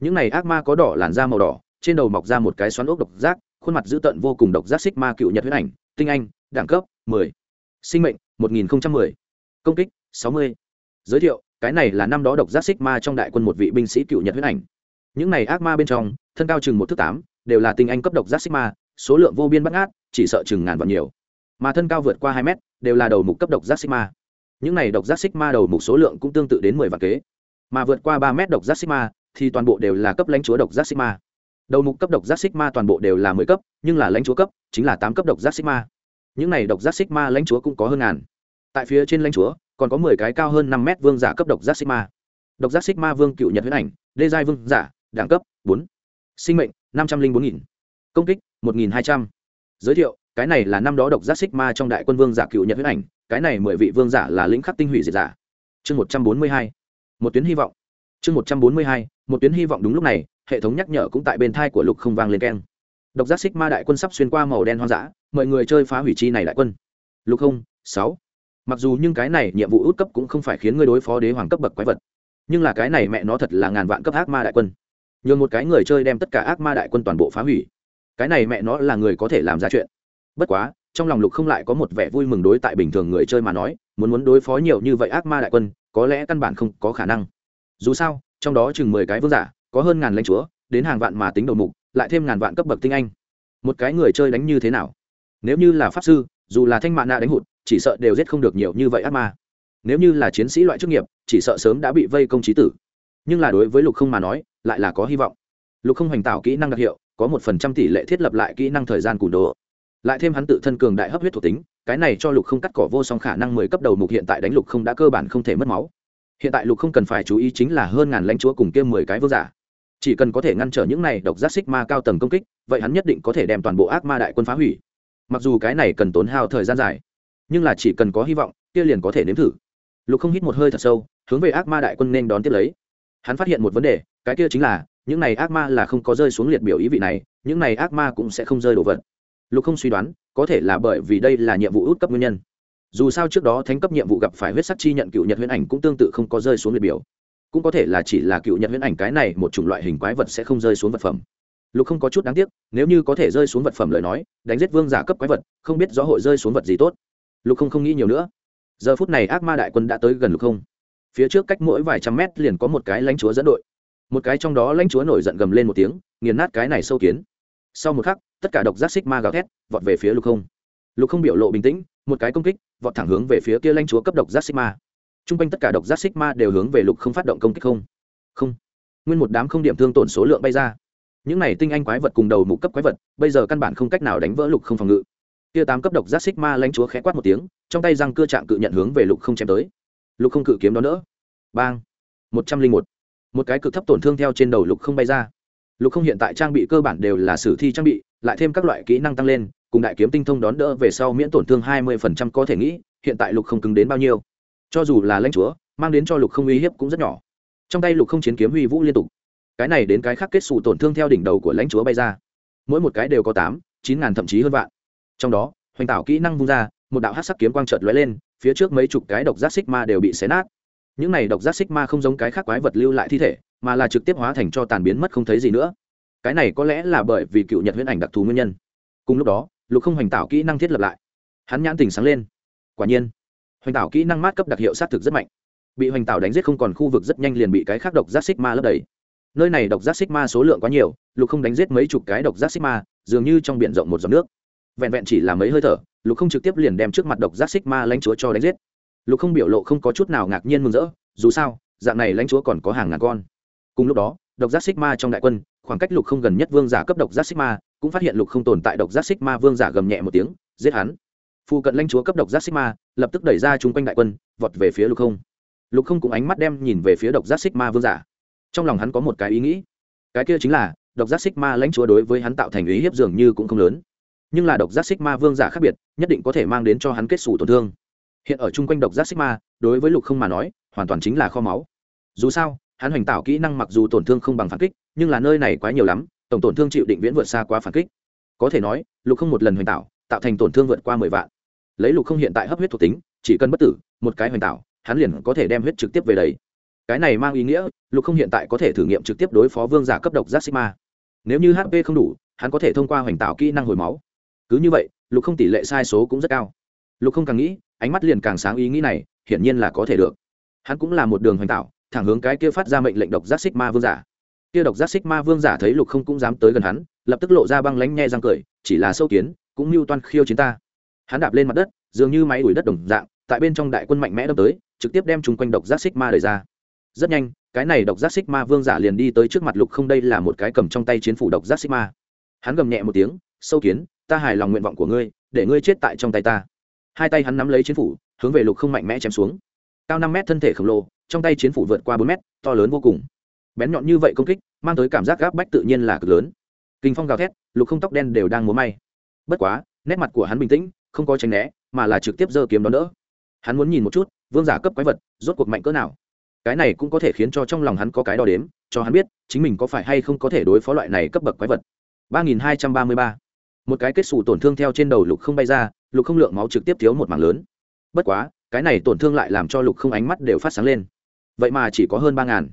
những này ác ma có đỏ làn da màu đỏ, trên đầu mọc ra một cái xoắn ốc độc giác, khuôn mặt dữ tợn vô cùng độc giác xích ma cựu nhật huyết ảnh, tinh anh, đẳng cấp 10. sinh mệnh 1010. công kích 60. giới thiệu, cái này là năm đó độc giác xích ma trong đại quân một vị binh sĩ cựu nhật huyết ảnh những này ác ma bên trong, thân cao chừng một thước tám, đều là tinh anh cấp độc giác sigma, số lượng vô biên bắt ngát, chỉ sợ chừng ngàn vạn nhiều. Mà thân cao vượt qua hai mét, đều là đầu mục cấp độc giác sigma. Những này độc giác sigma đầu mục số lượng cũng tương tự đến mười vạn kế. Mà vượt qua ba mét độc giác sigma, thì toàn bộ đều là cấp lãnh chúa độc giác sigma. Đầu mục cấp độc giác sigma toàn bộ đều là mười cấp, nhưng là lãnh chúa cấp, chính là tám cấp độc giác sigma. Những này độc giác sigma lãnh chúa cũng có hơn ngàn. Tại phía trên lãnh chúa, còn có mười cái cao hơn năm mét vương giả cấp độc giác sigma. Độc giác sigma vương cựu nhật huyết ảnh, đê giai vương giả đẳng cấp bốn, sinh mệnh năm trăm linh bốn nghìn, công kích một nghìn hai trăm. Giới thiệu, cái này là năm đó độc giác xích ma trong đại quân vương giả cựu nhật huyết ảnh, cái này mười vị vương giả là lĩnh khắc tinh hủy diệt giả. Chương một trăm bốn mươi hai, một tuyến hy vọng. Chương một trăm bốn mươi hai, một tuyến hy vọng đúng lúc này, hệ thống nhắc nhở cũng tại bên thai của lục không vang lên keng. Độc giác xích ma đại quân sắp xuyên qua màu đen hoang dã, mọi người chơi phá hủy chi này đại quân. Lục không, sáu. Mặc dù nhưng cái này nhiệm vụ út cấp cũng không phải khiến ngươi đối phó đế hoàng cấp bậc quái vật, nhưng là cái này mẹ nó thật là ngàn vạn cấp ác ma đại quân nhường một cái người chơi đem tất cả ác ma đại quân toàn bộ phá hủy. Cái này mẹ nó là người có thể làm ra chuyện. Bất quá, trong lòng lục không lại có một vẻ vui mừng đối tại bình thường người chơi mà nói, muốn muốn đối phó nhiều như vậy ác ma đại quân, có lẽ căn bản không có khả năng. Dù sao, trong đó chừng mười cái vương giả, có hơn ngàn lãnh chúa, đến hàng vạn mà tính đầu mục, lại thêm ngàn vạn cấp bậc tinh anh. Một cái người chơi đánh như thế nào? Nếu như là pháp sư, dù là thanh mạ nạ đánh hụt, chỉ sợ đều giết không được nhiều như vậy ác ma. Nếu như là chiến sĩ loại chức nghiệp, chỉ sợ sớm đã bị vây công trí tử nhưng là đối với lục không mà nói, lại là có hy vọng. Lục không hoành tạo kỹ năng đặc hiệu, có một phần trăm tỷ lệ thiết lập lại kỹ năng thời gian cùn đồ. Lại thêm hắn tự thân cường đại hấp huyết thuộc tính, cái này cho lục không cắt cỏ vô song khả năng mười cấp đầu mục hiện tại đánh lục không đã cơ bản không thể mất máu. Hiện tại lục không cần phải chú ý chính là hơn ngàn lãnh chúa cùng kia mười cái vương giả. Chỉ cần có thể ngăn trở những này độc giác xích ma cao tầng công kích, vậy hắn nhất định có thể đem toàn bộ ác ma đại quân phá hủy. Mặc dù cái này cần tốn hao thời gian dài, nhưng là chỉ cần có hy vọng, kia liền có thể nếm thử. Lục không hít một hơi thật sâu, hướng về ác ma đại quân nên đón tiếp lấy hắn phát hiện một vấn đề, cái kia chính là, những này ác ma là không có rơi xuống liệt biểu ý vị này, những này ác ma cũng sẽ không rơi đồ vật. Lục không suy đoán, có thể là bởi vì đây là nhiệm vụ út cấp nguyên nhân. Dù sao trước đó thánh cấp nhiệm vụ gặp phải huyết sắc chi nhận cựu nhật huyễn ảnh cũng tương tự không có rơi xuống liệt biểu. Cũng có thể là chỉ là cựu nhật huyễn ảnh cái này một chủng loại hình quái vật sẽ không rơi xuống vật phẩm. Lục không có chút đáng tiếc, nếu như có thể rơi xuống vật phẩm lời nói, đánh giết vương giả cấp quái vật, không biết rõ hội rơi xuống vật gì tốt. Lục không không nghĩ nhiều nữa. Giờ phút này ác ma đại quân đã tới gần lục không phía trước cách mỗi vài trăm mét liền có một cái lãnh chúa dẫn đội. Một cái trong đó lãnh chúa nổi giận gầm lên một tiếng, nghiền nát cái này sâu kiến. Sau một khắc, tất cả độc giác xích ma gào thét, vọt về phía lục không. Lục không biểu lộ bình tĩnh, một cái công kích, vọt thẳng hướng về phía kia lãnh chúa cấp độc giác xích ma. T r u n g quanh tất cả độc giác xích ma đều hướng về lục không phát động công kích không. Không. Nguyên một đám không điểm thương tổn số lượng bay ra. Những này tinh anh quái vật cùng đầu mục cấp quái vật, bây giờ căn bản không cách nào đánh vỡ lục không phòng ngự. Kia tám cấp độc giác xích ma lãnh chúa khẽ quát một tiếng, trong tay răng cưa trạng cự nhận hướng về lục không chém tới lục không cự kiếm đó nữa bang. Một trăm linh một. Một cái cực thấp tổn thương theo trên đầu lục không bay ra. Lục không hiện tại trang bị cơ bản đều là sử thi trang bị, lại thêm các loại kỹ năng tăng lên, cùng đại kiếm tinh thông đón đỡ về sau miễn tổn thương hai mươi phần trăm có thể nghĩ, hiện tại lục không cứng đến bao nhiêu. Cho dù là lãnh chúa, mang đến cho lục không uy hiếp cũng rất nhỏ. Trong tay lục không chiến kiếm huy vũ liên tục. Cái này đến cái khác kết xù tổn thương theo đỉnh đầu của lãnh chúa bay ra. Mỗi một cái đều có tám, chín ngàn thậm chí hơn vạn. Trong đó, hoành tạo kỹ năng vung ra, một đạo hát sắc kiếm quang trợt lóe lên phía trước mấy chục cái độc giác xích ma đều bị xé nát. Những này độc giác xích ma không giống cái khác quái vật lưu lại thi thể, mà là trực tiếp hóa thành cho tàn biến mất không thấy gì nữa. Cái này có lẽ là bởi vì cựu nhật huyễn ảnh đặc thù nguyên nhân. Cùng lúc đó, lục không hoành tạo kỹ năng thiết lập lại. Hắn nhãn tình sáng lên. Quả nhiên, hoành tạo kỹ năng mát cấp đặc hiệu sát thực rất mạnh. Bị hoành tạo đánh giết không còn khu vực rất nhanh liền bị cái khác độc giác xích ma lấp đầy. Nơi này độc giác xích ma số lượng quá nhiều, lục không đánh giết mấy chục cái độc giác xích ma dường như trong b rộng một dòng nước. Vẹn vẹn chỉ là mấy hơi thở lục không trực tiếp liền đem trước mặt độc giác xích ma lãnh chúa cho đánh giết. Lục không biểu lộ không có chút nào ngạc nhiên mừng rỡ, dù sao, dạng này lãnh chúa còn có hàng ngàn con. Cùng lúc đó, độc giác xích ma trong đại quân, khoảng cách lục không gần nhất vương giả cấp độc giác xích ma, cũng phát hiện lục không tồn tại độc giác xích ma vương giả gầm nhẹ một tiếng, giết hắn. Phụ cận lãnh chúa cấp độc giác xích ma, lập tức đẩy ra chung quanh đại quân, vọt về phía lục không. Lục không cũng ánh mắt đem nhìn về phía độc giác xích ma vương giả. Trong lòng hắn có một cái ý nghĩ. Cái kia chính là, độc giác xích ma lãnh chúa đối với hắn tạo thành ý hiếp dường như cũng không lớn nhưng là độc giác xích ma vương giả khác biệt, nhất định có thể mang đến cho hắn kết xù tổn thương. Hiện ở chung quanh độc giác xích ma đối với lục không mà nói, hoàn toàn chính là kho máu. Dù sao, hắn hoành tạo kỹ năng mặc dù tổn thương không bằng phản kích, nhưng là nơi này quá nhiều lắm, tổng tổn thương chịu định viễn vượt xa quá phản kích. Có thể nói, lục không một lần hoành tạo tạo thành tổn thương vượt qua mười vạn. Lấy lục không hiện tại hấp huyết thuộc tính, chỉ cần bất tử, một cái hoành tạo, hắn liền có thể đem huyết trực tiếp về đấy cái này mang ý nghĩa, lục không hiện tại có thể thử nghiệm trực tiếp đối phó vương giả cấp độc giác sigma. Nếu như hp không đủ, hắn có thể thông qua hoành tạo kỹ năng hồi máu cứ như vậy, lục không tỷ lệ sai số cũng rất cao. Lục không càng nghĩ, ánh mắt liền càng sáng ý nghĩ này, hiển nhiên là có thể được. Hắn cũng là một đường hoành tạo, thẳng hướng cái kia phát ra mệnh lệnh độc giác xích ma vương giả. Kia độc giác xích ma vương giả thấy lục không cũng dám tới gần hắn, lập tức lộ ra băng lánh nhe răng cười, chỉ là sâu kiến, cũng mưu toan khiêu chiến ta. Hắn đạp lên mặt đất, dường như máy đuổi đất đồng dạng, tại bên trong đại quân mạnh mẽ đâm tới, trực tiếp đem chung quanh độc giác xích ma đời ra. Rất nhanh, cái này độc giác xích ma vương giả liền đi tới trước mặt lục không, đây là một cái cầm trong tay chiến phủ độc giác xích ma hắn gầm nhẹ một tiếng, sâu kiến ta hài lòng nguyện vọng của ngươi, để ngươi chết tại trong tay ta. Hai tay hắn nắm lấy chiến phủ, hướng về lục không mạnh mẽ chém xuống. Cao năm mét thân thể khổng lồ, trong tay chiến phủ vượt qua bốn mét, to lớn vô cùng. Bén nhọn như vậy công kích, mang tới cảm giác gáp bách tự nhiên là cực lớn. Kinh phong gào thét, lục không tóc đen đều đang múa may. Bất quá, nét mặt của hắn bình tĩnh, không có tránh né, mà là trực tiếp giơ kiếm đón đỡ. Hắn muốn nhìn một chút, vương giả cấp quái vật, rốt cuộc mạnh cỡ nào. Cái này cũng có thể khiến cho trong lòng hắn có cái đo đếm, cho hắn biết, chính mình có phải hay không có thể đối phó loại này cấp bậc quái vật. 3233 một cái kết xù tổn thương theo trên đầu lục không bay ra, lục không lượng máu trực tiếp thiếu một mảng lớn. Bất quá, cái này tổn thương lại làm cho lục không ánh mắt đều phát sáng lên. Vậy mà chỉ có hơn ba ngàn.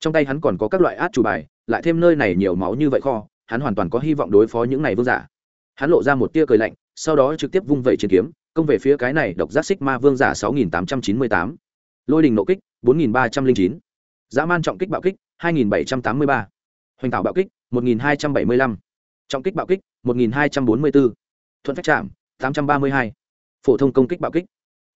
Trong tay hắn còn có các loại át chủ bài, lại thêm nơi này nhiều máu như vậy kho, hắn hoàn toàn có hy vọng đối phó những này vương giả. Hắn lộ ra một tia cười lạnh, sau đó trực tiếp vung vẩy chiến kiếm, công về phía cái này độc giác xích ma vương giả sáu nghìn tám trăm chín mươi tám. Lôi đình nộ kích, bốn nghìn ba trăm linh chín. Dã man trọng kích bạo kích, hai nghìn bảy trăm tám mươi ba. Hoành tạo bạo kích, một nghìn hai trăm bảy mươi lăm trọng kích bạo kích, một nghìn hai trăm bốn mươi bốn. Thuận phách chạm, tám trăm ba mươi hai. Phổ thông công kích bạo kích.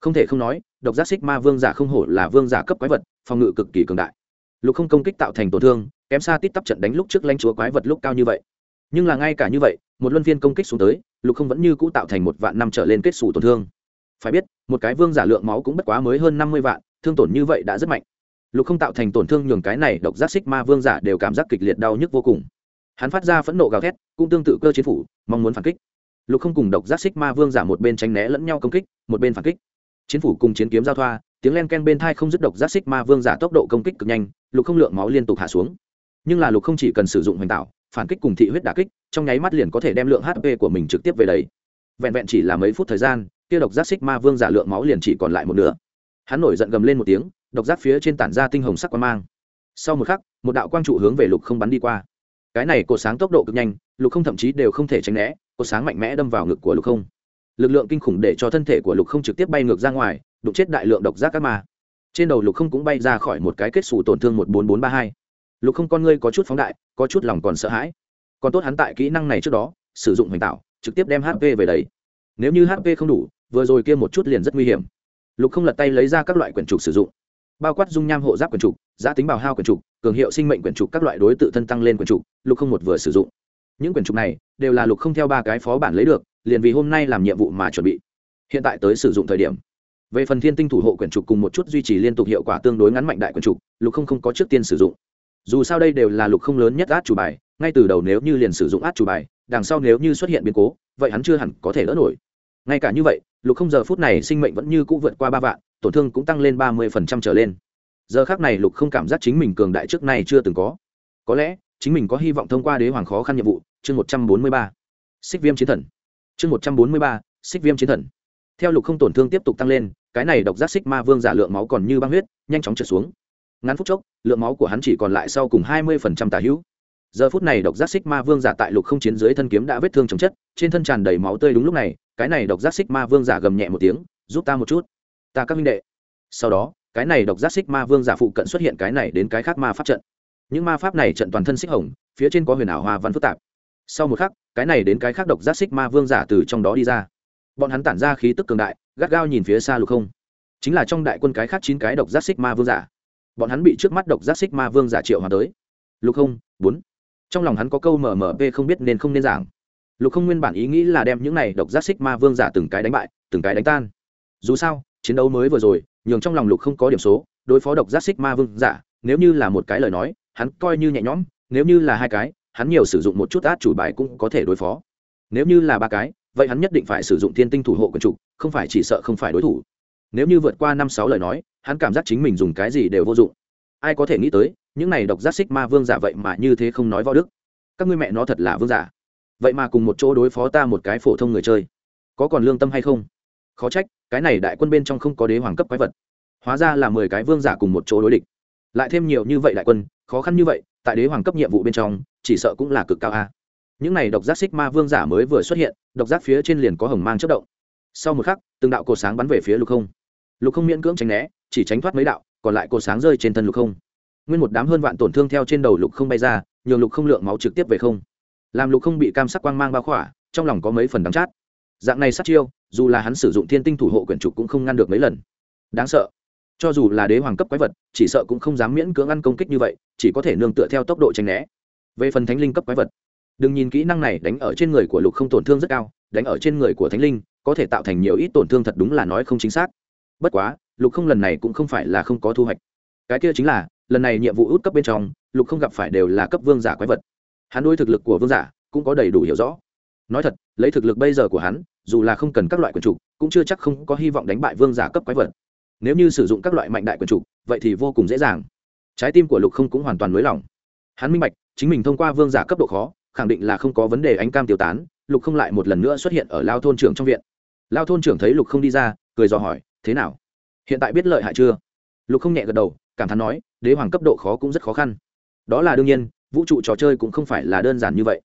Không thể không nói, độc giác xích ma vương giả không hổ là vương giả cấp quái vật, phòng ngự cực kỳ cường đại. Lục không công kích tạo thành tổn thương, kém xa tít tắp trận đánh lúc trước lãnh chúa quái vật lúc cao như vậy. Nhưng là ngay cả như vậy, một luân phiên công kích xuống tới, lục không vẫn như cũ tạo thành một vạn năm trở lên kết xù tổn thương. Phải biết, một cái vương giả lượng máu cũng bất quá mới hơn năm mươi vạn, thương tổn như vậy đã rất mạnh. Lục không tạo thành tổn thương nhường cái này độc giác xích ma vương giả đều cảm giác kịch liệt đau nhức vô cùng hắn phát ra phẫn nộ gào thét, cũng tương tự cơ chiến phủ, mong muốn phản kích. Lục không cùng độc giác xích ma vương giả một bên tránh né lẫn nhau công kích, một bên phản kích. Chiến phủ cùng chiến kiếm giao thoa, tiếng len ken bên thai không dứt độc giác xích ma vương giả tốc độ công kích cực nhanh, lục không lượng máu liên tục hạ xuống. Nhưng là lục không chỉ cần sử dụng hoành tạo, phản kích cùng thị huyết đà kích, trong nháy mắt liền có thể đem lượng hp của mình trực tiếp về đấy vẹn vẹn chỉ là mấy phút thời gian, kia độc giác xích ma vương giả lượng máu liền chỉ còn lại một nửa. Hắn nổi giận gầm lên một tiếng, độc giác phía trên tản ra tinh hồng sắc quang mang. Sau một khắc, một đạo quang trụ hướng về lục không bắn đi qua cái này cột sáng tốc độ cực nhanh, lục không thậm chí đều không thể tránh né cột sáng mạnh mẽ đâm vào ngực của lục không. Lực lượng kinh khủng để cho thân thể của lục không trực tiếp bay ngược ra ngoài, đụng chết đại lượng độc giác các ma. Trên đầu lục không cũng bay ra khỏi một cái kết xù tổn thương một bốn bốn ba hai. Lục không con ngươi có chút phóng đại, có chút lòng còn sợ hãi. Còn tốt hắn tại kỹ năng này trước đó, sử dụng hoành tạo, trực tiếp đem hp về đấy nếu như hp không đủ, vừa rồi kia một chút liền rất nguy hiểm. Lục không lật tay lấy ra các loại quyển trục sử dụng. Bao quát dung nham hộ giáp quyển trục giã tính bào hao quyển trục cường hiệu sinh mệnh quyển trục các loại đối tự thân tăng lên quyển trục, lục không một vừa sử dụng. Những quyển trục này đều là lục không theo ba cái phó bản lấy được, liền vì hôm nay làm nhiệm vụ mà chuẩn bị. Hiện tại tới sử dụng thời điểm. Về phần thiên tinh thủ hộ quyển trục cùng một chút duy trì liên tục hiệu quả tương đối ngắn mạnh đại quyển trục, lục không không có trước tiên sử dụng. Dù sao đây đều là lục không lớn nhất át chủ bài, ngay từ đầu nếu như liền sử dụng át chủ bài, đằng sau nếu như xuất hiện biến cố, vậy hắn chưa hẳn có thể đỡ nổi. Ngay cả như vậy, lục không giờ phút này sinh mệnh vẫn như cũ vượt qua ba vạn, tổn thương cũng tăng lên ba mươi phần trăm trở lên giờ khác này lục không cảm giác chính mình cường đại trước nay chưa từng có. Có lẽ, chính mình có hy vọng thông qua đế hoàng khó khăn nhiệm vụ, chương một trăm bốn mươi ba, xích viêm chiến thần. Chương một trăm bốn mươi ba, xích viêm chiến thần. Theo lục không tổn thương tiếp tục tăng lên, cái này độc giác xích ma vương giả lượng máu còn như băng huyết, nhanh chóng trượt xuống. Ngắn phút chốc, lượng máu của hắn chỉ còn lại sau cùng hai mươi phần trăm tà hữu. Giờ phút này độc giác xích ma vương giả tại lục không chiến dưới thân kiếm đã vết thương chồng chất, trên thân tràn đầy máu tươi đúng lúc này, cái này độc giác xích ma vương giả gầm nhẹ một tiếng, giúp ta một chút. Ta các minh đệ. Sau đó cái này độc giác xích ma vương giả phụ cận xuất hiện cái này đến cái khác ma pháp trận. Những ma pháp này trận toàn thân xích hồng, phía trên có huyền ảo hoa văn phức tạp. Sau một khắc, cái này đến cái khác độc giác xích ma vương giả từ trong đó đi ra. Bọn hắn tản ra khí tức cường đại, gắt gao nhìn phía xa lục không. Chính là trong đại quân cái khác chín cái độc giác xích ma vương giả. Bọn hắn bị trước mắt độc giác xích ma vương giả triệu hòa tới. Lục không, bốn. Trong lòng hắn có câu mmp không biết nên không nên giảng. Lục không nguyên bản ý nghĩ là đem những này độc giác xích ma vương giả từng cái đánh bại, từng cái đánh tan. Dù sao chiến đấu mới vừa rồi, nhường trong lòng lục không có điểm số, đối phó độc giác xích ma vương giả, nếu như là một cái lời nói, hắn coi như nhẹ nhõm, nếu như là hai cái, hắn nhiều sử dụng một chút át chủ bài cũng có thể đối phó. Nếu như là ba cái, vậy hắn nhất định phải sử dụng thiên tinh thủ hộ quần trục không phải chỉ sợ không phải đối thủ. Nếu như vượt qua năm sáu lời nói, hắn cảm giác chính mình dùng cái gì đều vô dụng. Ai có thể nghĩ tới, những này độc giác xích ma vương giả vậy mà như thế không nói võ đức. Các ngươi mẹ nó thật là vương giả. Vậy mà cùng một chỗ đối phó ta một cái phổ thông người chơi. Có còn lương tâm hay không? Khó trách, cái này đại quân bên trong không có đế hoàng cấp quái vật. Hóa ra là mười cái vương giả cùng một chỗ đối địch. Lại thêm nhiều như vậy đại quân, khó khăn như vậy, tại đế hoàng cấp nhiệm vụ bên trong, chỉ sợ cũng là cực cao a. Những này độc giác xích ma vương giả mới vừa xuất hiện, độc giác phía trên liền có hồng mang chất động. Sau một khắc, từng đạo cột sáng bắn về phía lục không. Lục không miễn cưỡng tránh né, chỉ tránh thoát mấy đạo, còn lại cột sáng rơi trên thân lục không. Nguyên một đám hơn vạn tổn thương theo trên đầu lục không bay ra, nhường lục không lượng máu trực tiếp về không. Làm lục không bị cam sắc quang mang bao khỏa, trong lòng có mấy phần đắng chát dạng này sát chiêu, dù là hắn sử dụng thiên tinh thủ hộ quyển trục cũng không ngăn được mấy lần. Đáng sợ. Cho dù là đế hoàng cấp quái vật, chỉ sợ cũng không dám miễn cưỡng ăn công kích như vậy, chỉ có thể nương tựa theo tốc độ tranh né. Về phần thánh linh cấp quái vật, đừng nhìn kỹ năng này đánh ở trên người của lục không tổn thương rất cao, đánh ở trên người của thánh linh, có thể tạo thành nhiều ít tổn thương thật đúng là nói không chính xác. Bất quá, lục không lần này cũng không phải là không có thu hoạch. Cái kia chính là, lần này nhiệm vụ út cấp bên trong, lục không gặp phải đều là cấp vương giả quái vật. Hắn đối thực lực của vương giả cũng có đầy đủ hiểu rõ. Nói thật, lấy thực lực bây giờ của hắn dù là không cần các loại quyền trục, cũng chưa chắc không có hy vọng đánh bại vương giả cấp quái vật. Nếu như sử dụng các loại mạnh đại quyền trục, vậy thì vô cùng dễ dàng. Trái tim của lục không cũng hoàn toàn nới lỏng. Hắn minh bạch, chính mình thông qua vương giả cấp độ khó, khẳng định là không có vấn đề ánh cam tiêu tán, lục không lại một lần nữa xuất hiện ở lao thôn trưởng trong viện. Lao thôn trưởng thấy lục không đi ra, cười dò hỏi, thế nào? Hiện tại biết lợi hại chưa? Lục không nhẹ gật đầu, cảm thán nói, đế hoàng cấp độ khó cũng rất khó khăn. Đó là đương nhiên, vũ trụ trò chơi cũng không phải là đơn giản như vậy.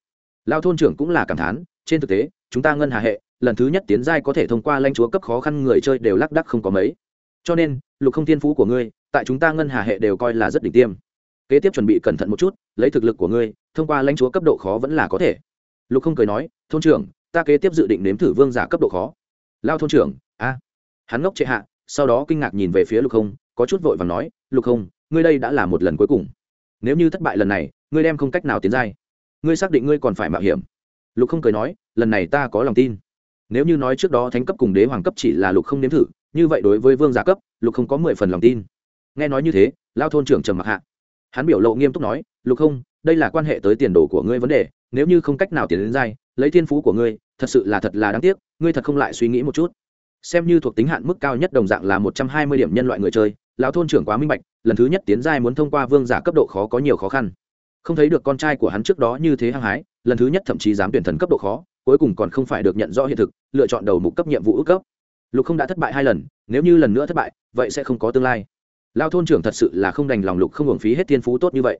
Lao thôn trưởng cũng là cảm thán, trên thực tế, chúng ta ngân hà hệ lần thứ nhất tiến giai có thể thông qua lãnh chúa cấp khó khăn người chơi đều lác đắc không có mấy. Cho nên, lục không thiên phú của ngươi, tại chúng ta ngân hà hệ đều coi là rất đỉnh tiêm. Kế tiếp chuẩn bị cẩn thận một chút, lấy thực lực của ngươi, thông qua lãnh chúa cấp độ khó vẫn là có thể. Lục không cười nói, thôn trưởng, ta kế tiếp dự định nếm thử vương giả cấp độ khó. Lao thôn trưởng, a. Hắn ngốc trệ hạ, sau đó kinh ngạc nhìn về phía lục không, có chút vội và nói, lục không, ngươi đây đã là một lần cuối cùng. Nếu như thất bại lần này, ngươi đem không cách nào tiến giai. Ngươi xác định ngươi còn phải mạo hiểm. Lục không cười nói, lần này ta có lòng tin nếu như nói trước đó thánh cấp cùng đế hoàng cấp chỉ là lục không nếm thử, như vậy đối với vương giả cấp, lục không có mười phần lòng tin. Nghe nói như thế, lao thôn trưởng trầm mặc hạ. Hắn biểu lộ nghiêm túc nói, lục không, đây là quan hệ tới tiền đồ của ngươi vấn đề, nếu như không cách nào tiền đến dai lấy thiên phú của ngươi, thật sự là thật là đáng tiếc, ngươi thật không lại suy nghĩ một chút. Xem như thuộc tính hạn mức cao nhất đồng dạng là một trăm hai mươi điểm nhân loại người chơi, lão thôn trưởng quá minh bạch, lần thứ nhất tiến giai muốn thông qua vương giả cấp độ khó có nhiều khó khăn. Không thấy được con trai của hắn trước đó như thế hăng hái, lần thứ nhất thậm chí dám tuyển thần cấp độ khó cuối cùng còn không phải được nhận rõ hiện thực, lựa chọn đầu mục cấp nhiệm vụ ước cấp. Lục không đã thất bại hai lần, nếu như lần nữa thất bại, vậy sẽ không có tương lai. Lao thôn trưởng thật sự là không đành lòng lục không hưởng phí hết thiên phú tốt như vậy.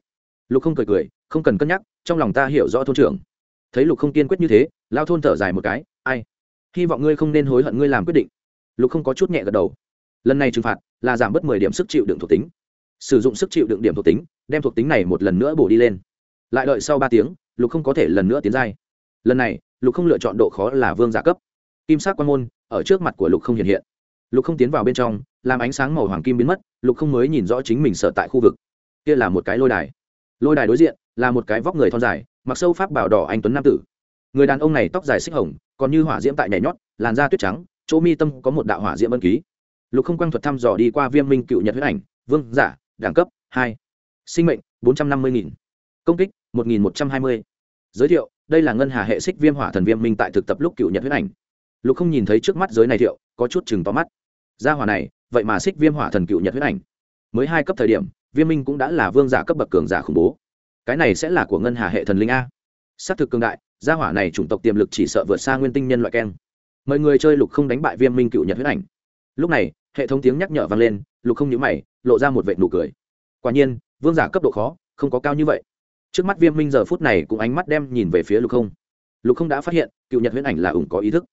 Lục không cười cười, không cần cân nhắc, trong lòng ta hiểu rõ thôn trưởng. Thấy lục không kiên quyết như thế, lao thôn thở dài một cái, ai? Hy vọng ngươi không nên hối hận ngươi làm quyết định. Lục không có chút nhẹ gật đầu. Lần này trừng phạt là giảm bớt mười điểm sức chịu đựng thuộc tính. Sử dụng sức chịu đựng điểm thuộc tính, đem thuộc tính này một lần nữa bổ đi lên. Lại đợi sau ba tiếng, lục không có thể lần nữa tiến giai lần này, lục không lựa chọn độ khó là vương giả cấp. Kim sắc quan môn, ở trước mặt của lục không hiện hiện. Lục không tiến vào bên trong, làm ánh sáng màu hoàng kim biến mất, lục không mới nhìn rõ chính mình sở tại khu vực. Kia là một cái lôi đài. Lôi đài đối diện, là một cái vóc người thon dài, mặc sâu pháp bảo đỏ anh tuấn nam tử. Người đàn ông này tóc dài xích hồng, còn như hỏa diễm tại nhảy nhót, làn da tuyết trắng, chỗ mi tâm có một đạo hỏa diễm ân ký. Lục không quang thuật thăm dò đi qua viêm minh cựu nhật huyết ảnh, vương giả, đẳng cấp, hai. Sinh mệnh, bốn trăm năm mươi nghìn. Công kích, một nghìn một trăm hai mươi. Giới thiệu đây là ngân hà hệ xích viêm hỏa thần viêm minh tại thực tập lúc cựu nhật huyết ảnh. Lục không nhìn thấy trước mắt giới này thiệu, có chút chừng to mắt. Gia hỏa này, vậy mà xích viêm hỏa thần cựu nhật huyết ảnh. Mới hai cấp thời điểm, viêm minh cũng đã là vương giả cấp bậc cường giả khủng bố. Cái này sẽ là của ngân hà hệ thần linh a. S á c thực cường đại, gia hỏa này chủng tộc tiềm lực chỉ sợ vượt xa nguyên tinh nhân loại keng. Mời người chơi lục không đánh bại viêm minh cựu nhật huyết ảnh. Lúc này, hệ thống tiếng nhắc nhở vang lên, lục không nhữ mày, lộ ra một vệ nụ cười. Quả nhiên, vương giả cấp độ khó, không có cao như vậy trước mắt viêm minh giờ phút này cũng ánh mắt đem nhìn về phía lục không. Lục không đã phát hiện, cựu nhật huyễn ảnh là ủng có ý thức.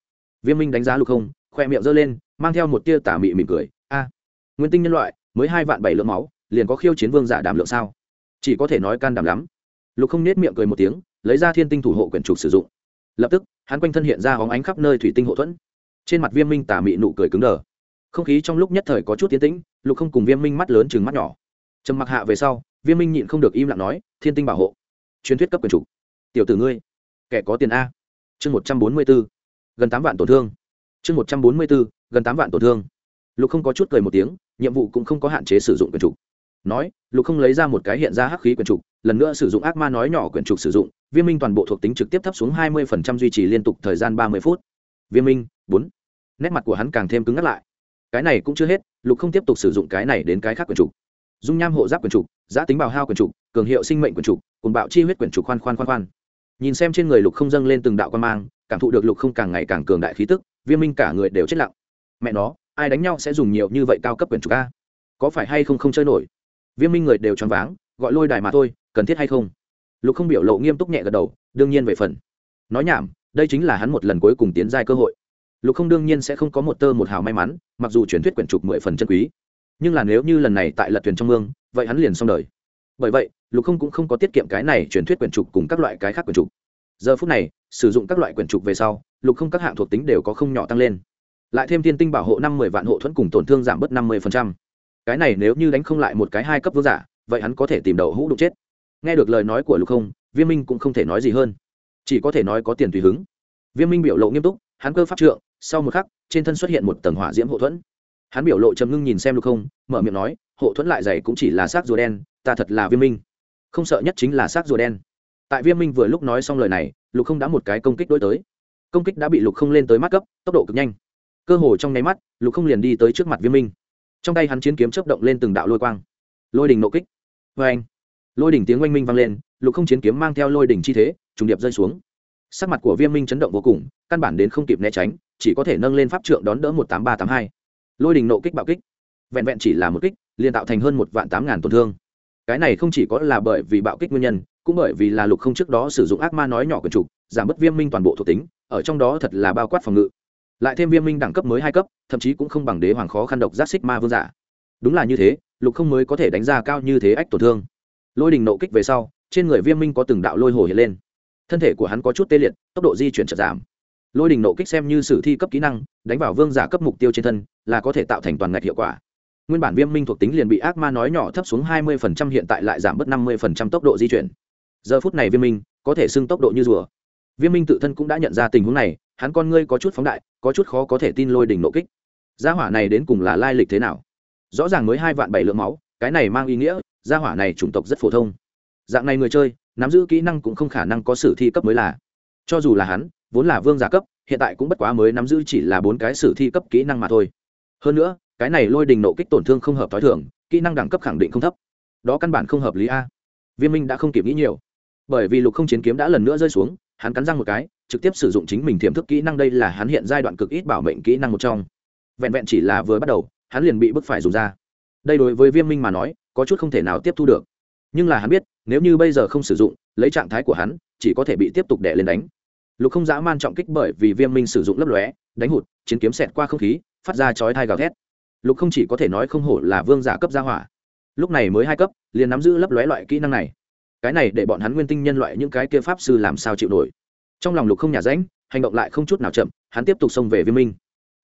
Viêm minh đánh giá lục không, khoe miệng giơ lên, mang theo một tia tả mị mỉm cười. A, nguyên tinh nhân loại, mới hai vạn bảy lượng máu, liền có khiêu chiến vương giả đảm lượng sao? Chỉ có thể nói can đảm lắm. Lục không nết miệng cười một tiếng, lấy ra thiên tinh thủ hộ quyển trục sử dụng. Lập tức, hắn quanh thân hiện ra hóng ánh khắp nơi thủy tinh hộ thuẫn. Trên mặt viêm minh tà mị nụ cười cứng đờ. Không khí trong lúc nhất thời có chút tiến tĩnh, lục không cùng viêm minh mắt lớn chừng mắt nhỏ trầm mặc hạ về sau, viêm minh nhịn không được im lặng nói, thiên tinh bảo hộ, truyền thuyết cấp quyền chủ. Tiểu tử ngươi, kẻ có tiền a. Chương một trăm bốn mươi b ố gần tám vạn tổn thương. Chương một trăm bốn mươi b ố gần tám vạn tổn thương. Lục không có chút cười một tiếng, nhiệm vụ cũng không có hạn chế sử dụng quyền trục nói, lục không lấy ra một cái hiện ra hắc khí quyền trục lần nữa sử dụng ác ma nói nhỏ quyền trục sử dụng, viêm minh toàn bộ thuộc tính trực tiếp thấp xuống hai mươi phần trăm duy trì liên tục thời gian ba mươi phút. Viêm minh, bốn. Nét mặt của hắn càng thêm cứng ngắt lại. Cái này cũng chưa hết, lục không tiếp tục sử dụng cái này đến cái khác quyền trục dung nham hộ giáp quyển trục, giã tính bào hao quyển trục, cường hiệu sinh mệnh quyển trục cùng bạo chi huyết quyển trục khoan khoan khoan khoan. Nhìn xem trên người lục không dâng lên từng đạo quan mang, cảm thụ được lục không càng ngày càng cường đại khí tức, viêm minh cả người đều chết lặng. Mẹ nó, ai đánh nhau sẽ dùng nhiều như vậy cao cấp quyển trục a? Có phải hay không không chơi nổi? Viêm minh người đều choáng váng, gọi lôi đài mà thôi, cần thiết hay không? Lục không biểu lộ nghiêm túc nhẹ gật đầu, đương nhiên về phần. Nói nhảm, đây chính là hắn một lần cuối cùng tiến giai cơ hội. Lục không đương nhiên sẽ không có một tơ một hào may mắn, mặc dù truyền thuyết quyển trục mười phần chân quý nhưng là nếu như lần này tại lật thuyền trong mương, vậy hắn liền xong đời. Bởi vậy, lục không cũng không có tiết kiệm cái này truyền thuyết quyển trục cùng các loại cái khác quyển trục. Giờ phút này, sử dụng các loại quyển trục về sau, lục không các hạng thuộc tính đều có không nhỏ tăng lên. Lại thêm thiên tinh bảo hộ năm mươi vạn hộ thuẫn cùng tổn thương giảm bớt năm mươi cái này nếu như đánh không lại một cái hai cấp vương giả, vậy hắn có thể tìm đầu hũ đụng chết. Nghe được lời nói của lục không, viêm minh cũng không thể nói gì hơn. Chỉ có thể nói có tiền tùy hứng. Viêm minh biểu lộ nghiêm túc, hắn cơ pháp trượng, sau một khắc, trên thân xuất hiện một tầng hỏa diễm hộ thuẫn hắn biểu lộ trầm ngưng nhìn xem lục không, mở miệng nói, hộ thuẫn lại dày cũng chỉ là xác rùa đen, ta thật là viêm minh. Không sợ nhất chính là xác rùa đen. Tại viêm minh vừa lúc nói xong lời này, lục không đã một cái công kích đối tới. Công kích đã bị lục không lên tới mắt cấp, tốc độ cực nhanh. Cơ hồ trong nháy mắt, lục không liền đi tới trước mặt viêm minh. Trong tay hắn chiến kiếm chấp động lên từng đạo lôi quang. Lôi đỉnh nộ kích. Vê anh, lôi đỉnh tiếng oanh minh vang lên, lục không chiến kiếm mang theo lôi đỉnh chi thế, trùng điệp rơi xuống. Sắc mặt của viêm minh chấn động vô cùng, căn bản đến không kịp né tránh, chỉ có thể nâng lên pháp trượng đón đỡ một tám ba tám hai lôi đình nộ kích bạo kích, vẹn vẹn chỉ là một kích, liền tạo thành hơn một vạn tám ngàn tổn thương. Cái này không chỉ có là bởi vì bạo kích nguyên nhân, cũng bởi vì là lục không trước đó sử dụng ác ma nói nhỏ quần trục, giảm bớt viêm minh toàn bộ thuộc tính, ở trong đó thật là bao quát phòng ngự. Lại thêm viêm minh đẳng cấp mới hai cấp, thậm chí cũng không bằng đế hoàng khó khăn độc giác xích ma vương giả. Đúng là như thế, lục không mới có thể đánh ra cao như thế ách tổn thương. Lôi đình nộ kích về sau, trên người viêm minh có từng đạo lôi hồ hiện lên. Thân thể của hắn có chút tê liệt, tốc độ di chuyển chật giảm lôi đình nộ kích xem như sử thi cấp kỹ năng, đánh vào vương giả cấp mục tiêu trên thân, là có thể tạo thành toàn ngạch hiệu quả. Nguyên bản viêm minh thuộc tính liền bị ác ma nói nhỏ thấp xuống hai mươi hiện tại lại giảm bớt năm mươi tốc độ di chuyển. Giờ phút này viêm minh, có thể xưng tốc độ như rùa. Viêm minh tự thân cũng đã nhận ra tình huống này, hắn con ngươi có chút phóng đại, có chút khó có thể tin lôi đỉnh nộ kích. Gia hỏa này đến cùng là lai lịch thế nào? Rõ ràng mới hai vạn bảy lượng máu, cái này mang ý nghĩa, gia hỏa này chủng tộc rất phổ thông. Dạng này người chơi, nắm giữ kỹ năng cũng không khả năng có sử thi cấp mới là. Cho dù là hắn vốn là vương giả cấp, hiện tại cũng bất quá mới nắm giữ chỉ là bốn cái sử thi cấp kỹ năng mà thôi. Hơn nữa, cái này lôi đình nộ kích tổn thương không hợp t h o i thường, kỹ năng đẳng cấp khẳng định không thấp. Đó căn bản không hợp lý a. Viên minh đã không kịp nghĩ nhiều. Bởi vì lục không chiến kiếm đã lần nữa rơi xuống, hắn cắn răng một cái, trực tiếp sử dụng chính mình tiềm thức kỹ năng đây là hắn hiện giai đoạn cực ít bảo mệnh kỹ năng một trong. Vẹn vẹn chỉ là vừa bắt đầu, hắn liền bị bức phải dùng ra. Đây đối với viêm minh mà nói, có chút không thể nào tiếp thu được. Nhưng là hắn biết, nếu như bây giờ không sử dụng, lấy trạng thái của hắn, chỉ có thể bị tiếp tục đè lên đánh lục không dã man trọng kích bởi vì viêm minh sử dụng lấp lóe, đánh hụt, chiến kiếm xẹt qua không khí, phát ra chói thai gào thét. Lục không chỉ có thể nói không hổ là vương giả cấp gia hỏa. Lúc này mới hai cấp, liền nắm giữ lấp lóe loại kỹ năng này. Cái này để bọn hắn nguyên tinh nhân loại những cái kia pháp sư làm sao chịu nổi. Trong lòng lục không nhả rãnh hành động lại không chút nào chậm, hắn tiếp tục xông về viêm minh.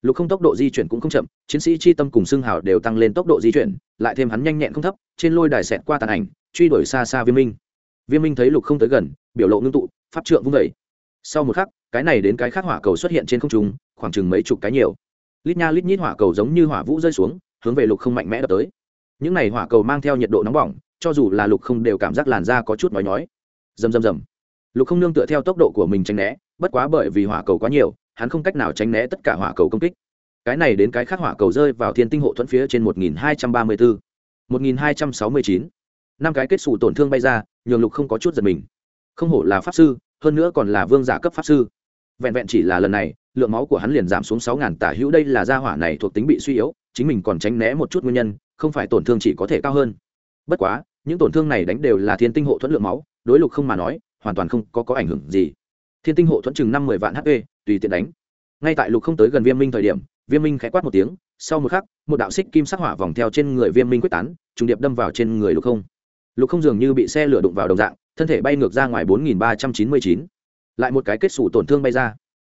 Lục không tốc độ di chuyển cũng không chậm, chiến sĩ chi tâm cùng xương hào đều tăng lên tốc độ di chuyển, lại thêm hắn nhanh nhẹn không thấp, trên lôi đài xẹt qua tàn ảnh, truy đuổi xa xa viêm minh. Viêm minh thấy lục không tới gần, biểu lộ ngưng tụ, pháp trượng vung vẩy sau một khắc, cái này đến cái khác hỏa cầu xuất hiện trên không trung, khoảng chừng mấy chục cái nhiều. Lít nha lít nhít hỏa cầu giống như hỏa vũ rơi xuống, hướng về lục không mạnh mẽ đập tới. Những này hỏa cầu mang theo nhiệt độ nóng bỏng, cho dù là lục không đều cảm giác làn da có chút nói nhói. Rầm rầm rầm. Lục không nương tựa theo tốc độ của mình tránh né, bất quá bởi vì hỏa cầu quá nhiều, hắn không cách nào tránh né tất cả hỏa cầu công kích. Cái này đến cái khác hỏa cầu rơi vào thiên tinh hộ thuẫn phía trên một nghìn hai trăm ba mươi bốn một nghìn hai trăm sáu mươi chín. Năm cái kết xù tổn thương bay ra, nhường lục không có chút giật mình. Không hổ là pháp sư hơn nữa còn là vương giả cấp pháp sư. Vẹn vẹn chỉ là lần này lượng máu của hắn liền giảm xuống sáu ngàn tả hữu đây là gia hỏa này thuộc tính bị suy yếu chính mình còn tránh né một chút nguyên nhân không phải tổn thương chỉ có thể cao hơn. Bất quá những tổn thương này đánh đều là thiên tinh hộ thuẫn lượng máu đối lục không mà nói hoàn toàn không có, có ảnh hưởng gì. Thiên tinh hộ thuẫn chừng năm mươi vạn hp tùy tiện đánh. Ngay tại lục không tới gần viêm minh thời điểm viêm minh khẽ quát một tiếng sau một khắc một đạo xích kim sắc hỏa vòng theo trên người viêm minh quyết tán trùng điệp đâm vào trên người lục không. Lục không dường như bị xe lửa đụng vào đồng dạng thân thể bay ngược ra ngoài bốn nghìn ba trăm chín mươi chín. Lại một cái kết xù tổn thương bay ra.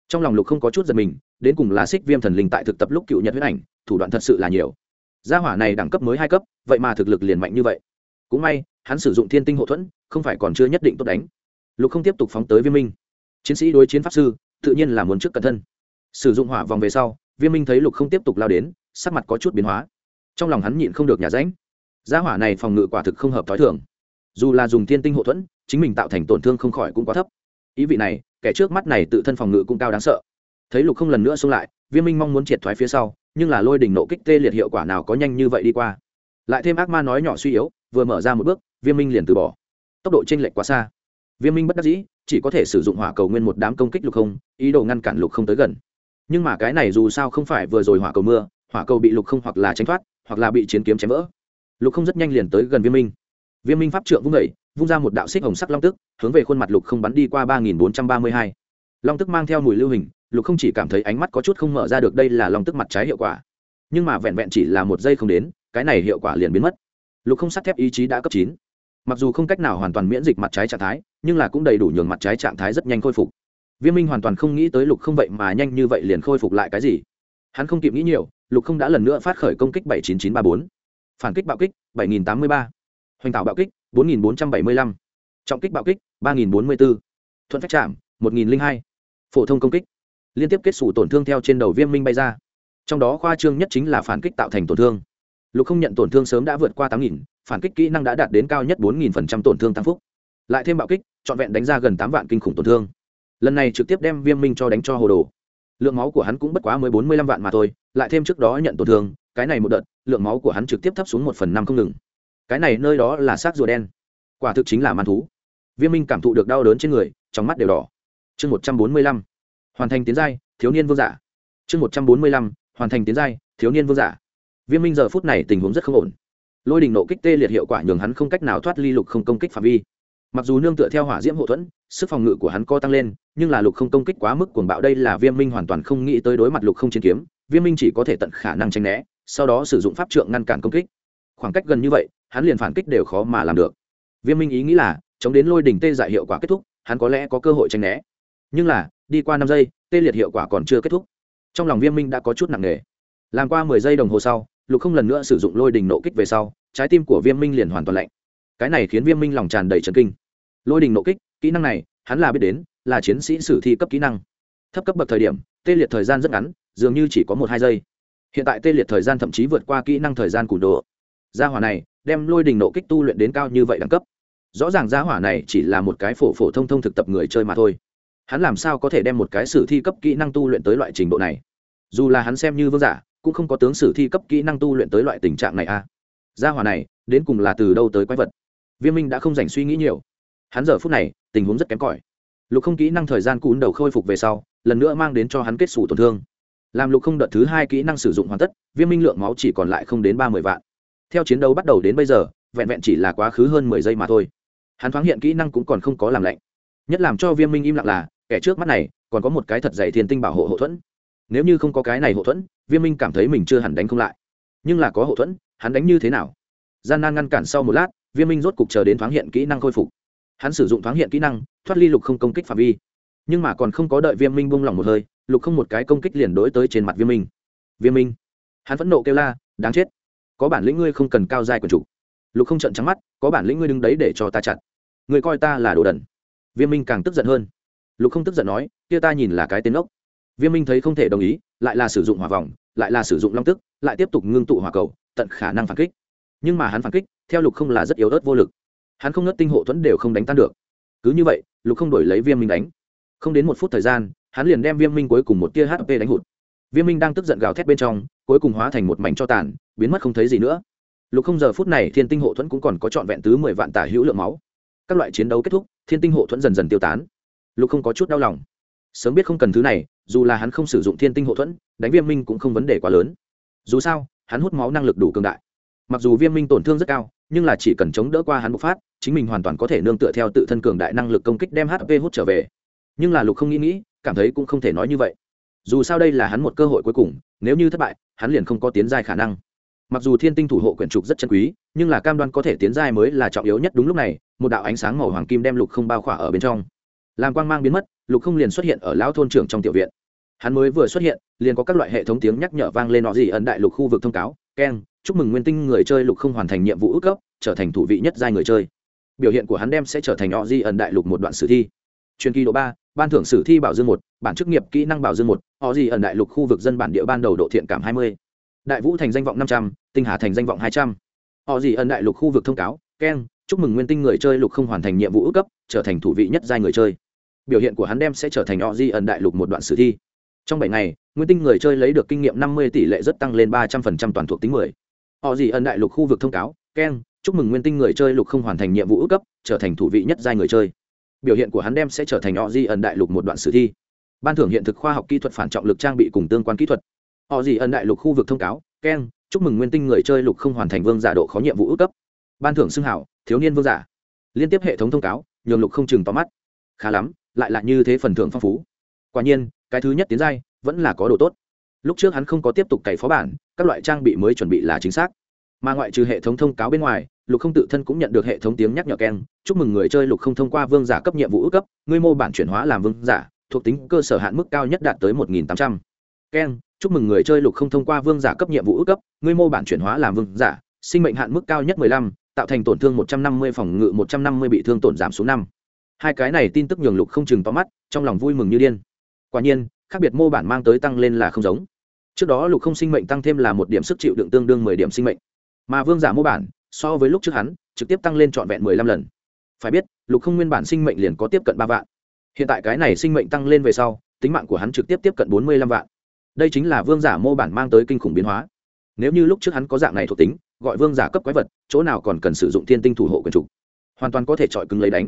Trong lòng lục không có chút giật mình, đến cùng là xích viêm thần linh tại thực tập lúc cựu nhật huyết ảnh, thủ đoạn thật sự là nhiều. Gia hỏa này đẳng cấp mới hai cấp, vậy mà thực lực liền mạnh như vậy. Cũng may, hắn sử dụng thiên tinh hậu thuẫn, không phải còn chưa nhất định tốt đánh. Lục không tiếp tục phóng tới viêm minh. Chiến sĩ đối chiến pháp sư, tự nhiên là muốn trước cẩn thân. Sử dụng hỏa vòng về sau, viêm minh thấy lục không tiếp tục lao đến, sắc mặt có chút biến hóa. Trong lòng hắn nhịn không được nhà ránh. Gia hỏa này phòng ngự quả thực không hợp t h ó i thường dù là dùng thiên tinh hộ thuẫn, chính mình tạo thành tổn thương không khỏi cũng quá thấp. Ý vị này, kẻ trước mắt này tự thân phòng ngự cũng cao đáng sợ. Thấy lục không lần nữa xông lại, viêm minh mong muốn triệt thoái phía sau, nhưng là lôi đỉnh nộ kích tê liệt hiệu quả nào có nhanh như vậy đi qua. Lại thêm ác ma nói nhỏ suy yếu, vừa mở ra một bước, viêm minh liền từ bỏ. Tốc độ t r ê n lệch quá xa. Viêm minh bất đắc dĩ, chỉ có thể sử dụng hỏa cầu nguyên một đám công kích lục không, ý đồ ngăn cản lục không tới gần. Nhưng mà cái này dù sao không phải vừa rồi hỏa cầu mưa, hỏa cầu bị lục không hoặc là tránh thoát, hoặc là bị chiến kiếm chém vỡ. Lục không rất nhanh liền tới gần viêm minh viêm minh pháp trượng vung đẩy vung ra một đạo xích hồng sắc long tức, hướng về khuôn mặt lục không bắn đi qua ba nghìn bốn trăm ba mươi hai. Long tức mang theo mùi lưu hình, lục không chỉ cảm thấy ánh mắt có chút không mở ra được đây là long tức mặt trái hiệu quả, nhưng mà vẹn vẹn chỉ là một giây không đến, cái này hiệu quả liền biến mất. Lục không sắt thép ý chí đã cấp chín. Mặc dù không cách nào hoàn toàn miễn dịch mặt trái trạng thái, nhưng là cũng đầy đủ nhường mặt trái trạng thái rất nhanh khôi phục. Viêm minh hoàn toàn không nghĩ tới lục không vậy mà nhanh như vậy liền khôi phục lại cái gì. Hắn không kịp nghĩ nhiều, lục không đã lần nữa phát khởi công kích bảy chín chín ba bốn. Phản kích bạo kích, bảy nghìn tám mươi ba hoành tạo bạo kích, bốn nghìn bốn trăm bảy mươi lăm. Trọng kích bạo kích, ba nghìn bốn mươi bốn thuận phách chạm, một nghìn hai. Phổ thông công kích. Liên tiếp kết xù tổn thương theo trên đầu viêm minh bay ra. Trong đó khoa trương nhất chính là phản kích tạo thành tổn thương. Lục không nhận tổn thương sớm đã vượt qua tám nghìn, phản kích kỹ năng đã đạt đến cao nhất bốn nghìn phần trăm tổn thương tăng phúc. Lại thêm bạo kích, trọn vẹn đánh ra gần tám vạn kinh khủng tổn thương. Lần này trực tiếp đem viêm minh cho đánh cho hồ đồ. Lượng máu của hắn cũng bất quá mới bốn mươi lăm vạn mà thôi, lại thêm trước đó nhận tổn thương, cái này một đợt, lượng máu của hắn trực tiếp thấp xuống một phần năm không ngừng cái này nơi đó là xác rùa đen. Quả thực chính là man thú. Viêm minh cảm thụ được đau đớn trên người, trong mắt đều đỏ. Chương một trăm bốn mươi lăm, hoàn thành tiến giai, thiếu niên vương giả. Chương một trăm bốn mươi lăm, hoàn thành tiến giai, thiếu niên vương giả. Viêm minh giờ phút này tình huống rất không ổn. Lôi đình nộ kích tê liệt hiệu quả nhường hắn không cách nào thoát ly lục không công kích phạm vi. Mặc dù nương tựa theo hỏa diễm hậu thuẫn, sức phòng ngự của hắn co tăng lên, nhưng là lục không công kích quá mức cuồng bạo đây là viêm minh hoàn toàn không nghĩ tới đối mặt lục không chiến kiếm. Viêm minh chỉ có thể tận khả năng tranh né, sau đó sử dụng pháp trượng ngăn cản công kích khoảng cách gần như vậy, hắn liền phản kích đều khó mà làm được. Viêm minh ý nghĩ là, chống đến lôi đỉnh tê dại hiệu quả kết thúc, hắn có lẽ có cơ hội tranh né. Nhưng là, đi qua năm giây, tê liệt hiệu quả còn chưa kết thúc. Trong lòng viêm minh đã có chút nặng nề. Làm qua mười giây đồng hồ sau, lục không lần nữa sử dụng lôi đình nộ kích về sau, trái tim của viêm minh liền hoàn toàn lạnh. Cái này khiến viêm minh lòng tràn đầy trần kinh. Lôi đình nộ kích, kỹ năng này, hắn là biết đến, là chiến sĩ sử thi cấp kỹ năng. Thấp cấp bậc thời điểm, tê liệt thời gian rất ngắn, dường như chỉ có một hai giây. Hiện tại tê liệt thời gian thậm chí vượt qua kỹ năng thời gian củ độ gia hỏa này đem lôi đình nộ kích tu luyện đến cao như vậy đẳng cấp. Rõ ràng gia hỏa này chỉ là một cái phổ phổ thông thông thực tập người chơi mà thôi. Hắn làm sao có thể đem một cái sử thi cấp kỹ năng tu luyện tới loại trình độ này? Dù là hắn xem như vương giả, cũng không có tướng sử thi cấp kỹ năng tu luyện tới loại tình trạng này a à. gia hỏa này, đến cùng là từ đâu tới quái vật? Viên minh đã không dành suy nghĩ nhiều. Hắn giờ phút này, tình huống rất kém cỏi. Lục không kỹ năng thời gian cún đầu khôi phục về sau, lần nữa mang đến cho hắn kết xù tổn thương. Làm lục không đợt thứ hai kỹ năng sử dụng hoàn tất, viêm minh lượng máu chỉ còn lại không đến ba mươi vạn theo chiến đấu bắt đầu đến bây giờ, vẹn vẹn chỉ là quá khứ hơn mười giây mà thôi. Hắn thoáng hiện kỹ năng cũng còn không có làm lạnh. Nhất làm cho viêm minh im lặng là, kẻ trước mắt này, còn có một cái thật dày thiên tinh bảo hộ hậu thuẫn. Nếu như không có cái này hậu thuẫn, viêm minh cảm thấy mình chưa hẳn đánh không lại. Nhưng là có hậu thuẫn, hắn đánh như thế nào? Gian nan ngăn cản sau một lát, viêm minh rốt cục chờ đến thoáng hiện kỹ năng khôi phục. Hắn sử dụng thoáng hiện kỹ năng, thoát ly lục không công kích phạm vi. Nhưng mà còn không có đợi viêm minh bung lỏng một hơi, lục không một cái công kích liền đối tới trên mặt viêm minh. Viêm minh. Hắn phẫn nộ kêu la, đáng chết có bản lĩnh ngươi không cần cao giai quần chủ. Lục không trận trắng mắt, có bản lĩnh ngươi đứng đấy để cho ta chặn. Ngươi coi ta là đồ đần. Viêm minh càng tức giận hơn. Lục không tức giận nói, kia ta nhìn là cái tên ốc viêm minh thấy không thể đồng ý, lại là sử dụng hỏa vòng, lại là sử dụng long tức, lại tiếp tục ngưng tụ hỏa cầu, tận khả năng phản kích. Nhưng mà hắn phản kích, theo lục không là rất yếu ớt vô lực. Hắn không ngất tinh hộ thuẫn đều không đánh tan được. Cứ như vậy, lục không đổi lấy viêm minh đánh. Không đến một phút thời gian, hắn liền đem viêm minh cuối cùng một tia hp đánh hụt viêm minh đang tức giận gào thét bên trong, cuối cùng hóa thành một mảnh cho tàn, biến mất không thấy gì nữa. Lục không giờ phút này, thiên tinh hộ thuẫn cũng còn có trọn vẹn tứ mười vạn tả hữu lượng máu. Các loại chiến đấu kết thúc, thiên tinh hộ thuẫn dần dần tiêu tán. Lục không có chút đau lòng. Sớm biết không cần thứ này, dù là hắn không sử dụng thiên tinh hộ thuẫn, đánh viêm minh cũng không vấn đề quá lớn. Dù sao, hắn hút máu năng lực đủ cường đại. Mặc dù viêm minh tổn thương rất cao, nhưng là chỉ cần chống đỡ qua hắn bộc phát, chính mình hoàn toàn có thể nương tựa theo tự thân cường đại năng lực công kích đem hp hút trở về. Nhưng là lục không nghĩ nghĩ, cảm thấy cũng không thể nói như vậy dù sao đây là hắn một cơ hội cuối cùng, nếu như thất bại, hắn liền không có tiến giai khả năng. Mặc dù thiên tinh thủ hộ quyển trục rất chân quý, nhưng là cam đoan có thể tiến giai mới là trọng yếu nhất đúng lúc này, một đạo ánh sáng màu hoàng kim đem lục không bao khỏa ở bên trong. Làm quang mang biến mất, lục không liền xuất hiện ở lão thôn trưởng trong tiểu viện. Hắn mới vừa xuất hiện, liền có các loại hệ thống tiếng nhắc nhở vang lên nọ gì ẩn đại lục khu vực thông cáo keng chúc mừng nguyên tinh người chơi lục không hoàn thành nhiệm vụ ước cấp, trở thành thủ vị nhất giai người chơi. Biểu hiện của hắn đem sẽ trở thành nọ gì ẩn đại lục một đoạn sử thi. Truyền kỳ độ ba ban thưởng sử thi bảo dương một, bản chức nghiệp kỹ năng bảo dương một, họ gì ẩn đại lục khu vực dân bản địa ban đầu độ thiện cảm hai mươi. Đại vũ thành danh vọng năm trăm, tinh hà thành danh vọng hai trăm. Họ gì ẩn đại lục khu vực thông cáo, keng, chúc mừng nguyên tinh người chơi lục không hoàn thành nhiệm vụ ước cấp, trở thành thủ vị nhất giai người chơi. Biểu hiện của hắn đem sẽ trở thành họ di ẩn đại lục một đoạn sử thi. Trong bảy ngày, nguyên tinh người chơi lấy được kinh nghiệm năm mươi tỷ lệ rất tăng lên ba trăm phần trăm toàn thuộc tính mười. Họ gì ẩn đại lục khu vực thông cáo, keng, chúc mừng nguyên tinh người chơi lục không hoàn thành nhiệm vụ ước cấp, trở thành thủ vị nhất giai người chơi biểu hiện của hắn đem sẽ trở thành họ Di ẩn đại lục một đoạn sử thi. Ban thưởng hiện thực khoa học kỹ thuật phản trọng lực trang bị cùng tương quan kỹ thuật. Họ Di ẩn đại lục khu vực thông cáo keng chúc mừng nguyên tinh người chơi lục không hoàn thành vương giả độ khó nhiệm vụ ước cấp. Ban thưởng xưng hảo, thiếu niên vương giả. Liên tiếp hệ thống thông cáo, nhường lục không chừng tóm mắt. Khá lắm, lại là như thế phần thưởng phong phú. Quả nhiên, cái thứ nhất tiến giai, vẫn là có độ tốt. Lúc trước hắn không có tiếp tục cày phó bản, các loại trang bị mới chuẩn bị là chính xác mà ngoại trừ hệ thống thông cáo bên ngoài, lục không tự thân cũng nhận được hệ thống tiếng nhắc nhở keng, chúc mừng người chơi lục không thông qua vương giả cấp nhiệm vụ ước cấp ngươi mô bản chuyển hóa làm vương giả, thuộc tính cơ sở hạn mức cao nhất đạt tới một nghìn tám trăm. Keng, chúc mừng người chơi lục không thông qua vương giả cấp nhiệm vụ ước cấp ngươi mô bản chuyển hóa làm vương giả, sinh mệnh hạn mức cao nhất mười lăm, tạo thành tổn thương một trăm năm mươi, phòng ngự một trăm năm mươi, bị thương tổn giảm xuống năm. Hai cái này tin tức nhường lục không chừng to mắt, trong lòng vui mừng như điên. Quả nhiên, khác biệt mô bản mang tới tăng lên là không giống. Trước đó lục không sinh mệnh tăng thêm là một điểm sức chịu đựng tương đương mười điểm sinh mệnh mà vương giả mô bản, so với lúc trước hắn, trực tiếp tăng lên trọn vẹn mười lăm lần. Phải biết, lục không nguyên bản sinh mệnh liền có tiếp cận ba vạn. Hiện tại cái này sinh mệnh tăng lên về sau, tính mạng của hắn trực tiếp tiếp cận bốn mươi lăm vạn. Đây chính là vương giả mô bản mang tới kinh khủng biến hóa. Nếu như lúc trước hắn có dạng này thuộc tính, gọi vương giả cấp quái vật, chỗ nào còn cần sử dụng thiên tinh thủ hộ quyền trục hoàn toàn có thể chọi cứng lấy đánh.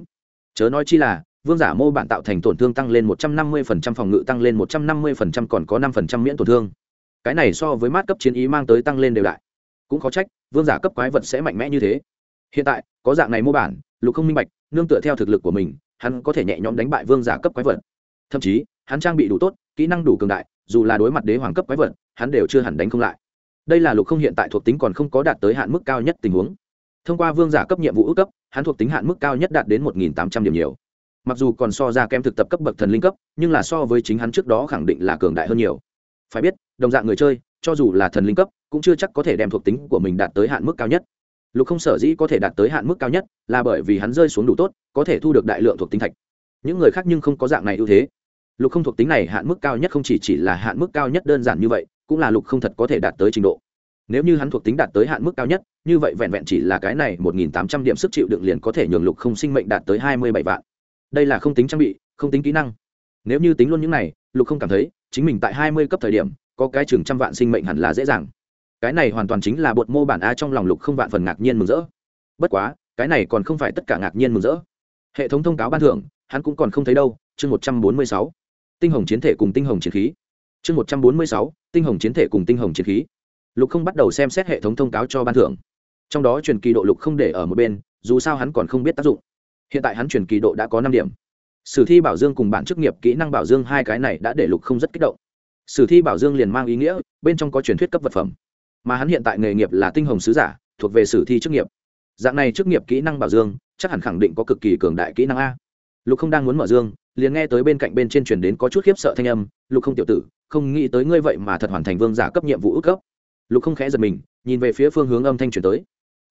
Chớ nói chi là, vương giả mô bản tạo thành tổn thương tăng lên một trăm năm mươi phần trăm, phòng ngự tăng lên một trăm năm mươi phần trăm, còn có năm phần trăm miễn tổn thương. Cái này so với mát cấp chiến ý mang tới tăng lên đều đại cũng khó trách, vương giả cấp quái vật sẽ mạnh mẽ như thế. Hiện tại, có dạng này mô bản, lục không minh bạch, nương tựa theo thực lực của mình, hắn có thể nhẹ nhõm đánh bại vương giả cấp quái vật. Thậm chí, hắn trang bị đủ tốt, kỹ năng đủ cường đại, dù là đối mặt đế hoàng cấp quái vật, hắn đều chưa hẳn đánh không lại. Đây là lục không hiện tại thuộc tính còn không có đạt tới hạn mức cao nhất tình huống. Thông qua vương giả cấp nhiệm vụ ước cấp, hắn thuộc tính hạn mức cao nhất đạt đến một tám trăm điểm nhiều. Mặc dù còn so ra kém thực tập cấp bậc thần linh cấp, nhưng là so với chính hắn trước đó khẳng định là cường đại hơn nhiều. Phải biết, đồng dạng người chơi cho dù là thần linh cấp cũng chưa chắc có thể đem thuộc tính của mình đạt tới hạn mức cao nhất. Lục không sở dĩ có thể đạt tới hạn mức cao nhất là bởi vì hắn rơi xuống đủ tốt có thể thu được đại lượng thuộc tính thạch. Những người khác nhưng không có dạng này ưu thế. Lục không thuộc tính này hạn mức cao nhất không chỉ, chỉ là hạn mức cao nhất đơn giản như vậy cũng là lục không thật có thể đạt tới trình độ. Nếu như hắn thuộc tính đạt tới hạn mức cao nhất như vậy vẹn vẹn chỉ là cái này một nghìn tám trăm điểm sức chịu đựng liền có thể nhường lục không sinh mệnh đạt tới hai mươi bảy vạn. Đây là không tính trang bị không tính kỹ năng. Nếu như tính luôn những này lục không cảm thấy chính mình tại hai mươi cấp thời điểm có cái chừng trăm vạn sinh mệnh hẳn là dễ dàng. Cái này hoàn toàn chính là bột mô bản a trong lòng lục không vạn phần ngạc nhiên mừng rỡ. Bất quá, cái này còn không phải tất cả ngạc nhiên mừng rỡ. Hệ thống thông cáo ban thưởng, hắn cũng còn không thấy đâu, chương một trăm bốn mươi sáu. Tinh hồng chiến thể cùng tinh hồng chiến khí. Chương một trăm bốn mươi sáu, tinh hồng chiến thể cùng tinh hồng chiến khí. Lục không bắt đầu xem xét hệ thống thông cáo cho ban thưởng. Trong đó truyền kỳ độ lục không để ở một bên, dù sao hắn còn không biết tác dụng. Hiện tại hắn truyền kỳ độ đã có năm điểm. Sử thi bảo dương cùng bản chức nghiệp kỹ năng bảo dương hai cái này đã để lục không rất kích động sử thi bảo dương liền mang ý nghĩa, bên trong có truyền thuyết cấp vật phẩm. Mà hắn hiện tại nghề nghiệp là tinh hồng sứ giả, thuộc về sử thi chức nghiệp. Dạng này chức nghiệp kỹ năng bảo dương, chắc hẳn khẳng định có cực kỳ cường đại kỹ năng a. Lục không đang muốn mở dương, liền nghe tới bên cạnh bên trên truyền đến có chút khiếp sợ thanh âm, lục không tiểu tử, không nghĩ tới ngươi vậy mà thật hoàn thành vương giả cấp nhiệm vụ ước cấp. Lục không khẽ giật mình, nhìn về phía phương hướng âm thanh truyền tới.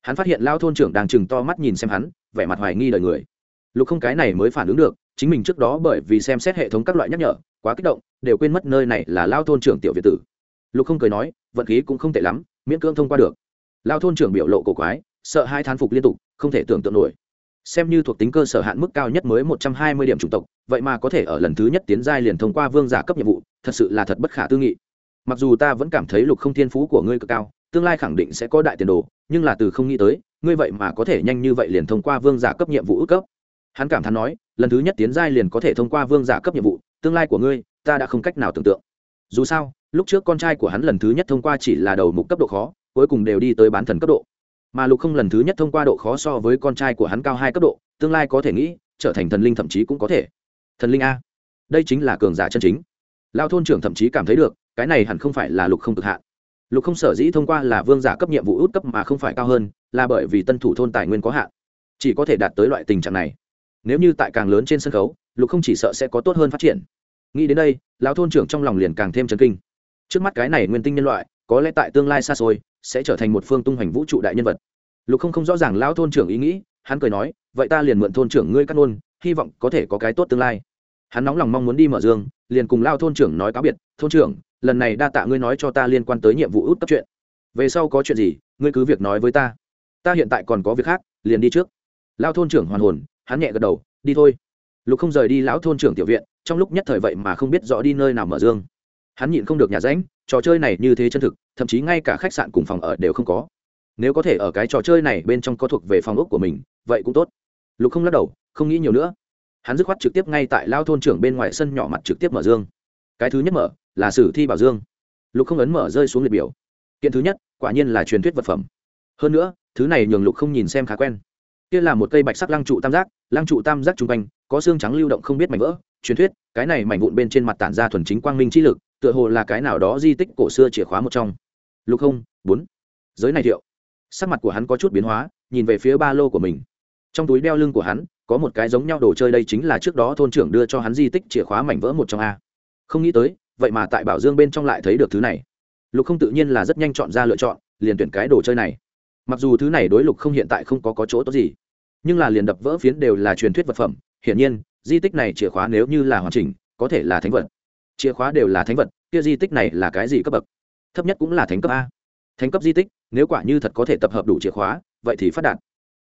Hắn phát hiện lao thôn trưởng đang chừng to mắt nhìn xem hắn, vẻ mặt hoài nghi đời người. Lục không cái này mới phản ứng được chính mình trước đó bởi vì xem xét hệ thống các loại nhắc nhở, quá kích động, đều quên mất nơi này là lao thôn trưởng tiểu việt tử. Lục không cười nói, vận khí cũng không tệ lắm, miễn cưỡng thông qua được. Lao thôn trưởng biểu lộ cổ quái, sợ hai thán phục liên tục, không thể tưởng tượng nổi. Xem như thuộc tính cơ sở hạn mức cao nhất mới một trăm hai mươi điểm chủng tộc, vậy mà có thể ở lần thứ nhất tiến giai liền thông qua vương giả cấp nhiệm vụ, thật sự là thật bất khả tư nghị. Mặc dù ta vẫn cảm thấy lục không thiên phú của ngươi cực cao, tương lai khẳng định sẽ có đại tiền đồ, nhưng là từ không nghĩ tới, ngươi vậy mà có thể nhanh như vậy liền thông qua vương giả cấp nhiệm vụ ước cấp hắn cảm thán nói, lần thứ nhất tiến giai liền có thể thông qua vương giả cấp nhiệm vụ, tương lai của ngươi, ta đã không cách nào tưởng tượng. Dù sao, lúc trước con trai của hắn lần thứ nhất thông qua chỉ là đầu mục cấp độ khó, cuối cùng đều đi tới bán thần cấp độ. Mà lục không lần thứ nhất thông qua độ khó so với con trai của hắn cao hai cấp độ, tương lai có thể nghĩ, trở thành thần linh thậm chí cũng có thể. Thần linh a. Đây chính là cường giả chân chính. Lao thôn trưởng thậm chí cảm thấy được, cái này hẳn không phải là lục không cực hạn. Lục không sở dĩ thông qua là vương giả cấp nhiệm vụ út cấp mà không phải cao hơn, là bởi vì tân thủ thôn tài nguyên có hạn. Chỉ có thể đạt tới loại tình trạng này nếu như tại càng lớn trên sân khấu, lục không chỉ sợ sẽ có tốt hơn phát triển. Nghĩ đến đây, lão thôn trưởng trong lòng liền càng thêm chấn kinh. Trước mắt cái này nguyên tinh nhân loại, có lẽ tại tương lai xa xôi, sẽ trở thành một phương tung hoành vũ trụ đại nhân vật. Lục không không rõ ràng lão thôn trưởng ý nghĩ, hắn cười nói, vậy ta liền mượn thôn trưởng ngươi cắt ngôn, hy vọng có thể có cái tốt tương lai. Hắn nóng lòng mong muốn đi mở dương, liền cùng lao thôn trưởng nói cáo biệt, thôn trưởng, lần này đa tạ ngươi nói cho ta liên quan tới nhiệm vụ út cấp chuyện. Về sau có chuyện gì, ngươi cứ việc nói với ta. Ta hiện tại còn có việc khác, liền đi trước. Lao thôn trưởng hoàn hồn hắn nhẹ gật đầu, đi thôi. Lục không rời đi lão thôn trưởng tiểu viện, trong lúc nhất thời vậy mà không biết rõ đi nơi nào mở dương. Hắn nhịn không được nhà ránh, trò chơi này như thế chân thực, thậm chí ngay cả khách sạn cùng phòng ở đều không có. Nếu có thể ở cái trò chơi này bên trong có thuộc về phòng ốc của mình, vậy cũng tốt. Lục không lắc đầu, không nghĩ nhiều nữa. Hắn dứt khoát trực tiếp ngay tại lao thôn trưởng bên ngoài sân nhỏ mặt trực tiếp mở dương. Cái thứ nhất mở là sử thi bảo dương. Lục không ấn mở rơi xuống liệt biểu. Kiện thứ nhất, quả nhiên là truyền thuyết vật phẩm. Hơn nữa, thứ này nhường lục không nhìn xem khá quen kia là một cây bạch sắc lăng trụ tam giác, lăng trụ tam giác chung quanh, có xương trắng lưu động không biết mảnh vỡ. Truyền thuyết, cái này mảnh vụn bên trên mặt tản ra thuần chính quang minh chi lực, tựa hồ là cái nào đó di tích cổ xưa chìa khóa một trong. Lục không, bốn. Giới này thiệu. Sắc mặt của hắn có chút biến hóa, nhìn về phía ba lô của mình. Trong túi đeo lưng của hắn, có một cái giống nhau đồ chơi đây chính là trước đó thôn trưởng đưa cho hắn di tích chìa khóa mảnh vỡ một trong a. Không nghĩ tới, vậy mà tại bảo dương bên trong lại thấy được thứ này. Lục không tự nhiên là rất nhanh chọn ra lựa chọn, liền tuyển cái đồ chơi này mặc dù thứ này đối lục không hiện tại không có, có chỗ tốt gì nhưng là liền đập vỡ phiến đều là truyền thuyết vật phẩm. Hiển nhiên di tích này chìa khóa nếu như là hoàn chỉnh có thể là thánh vật. Chìa khóa đều là thánh vật kia di tích này là cái gì cấp bậc? Thấp nhất cũng là thánh cấp a. Thánh cấp di tích nếu quả như thật có thể tập hợp đủ chìa khóa vậy thì phát đạt.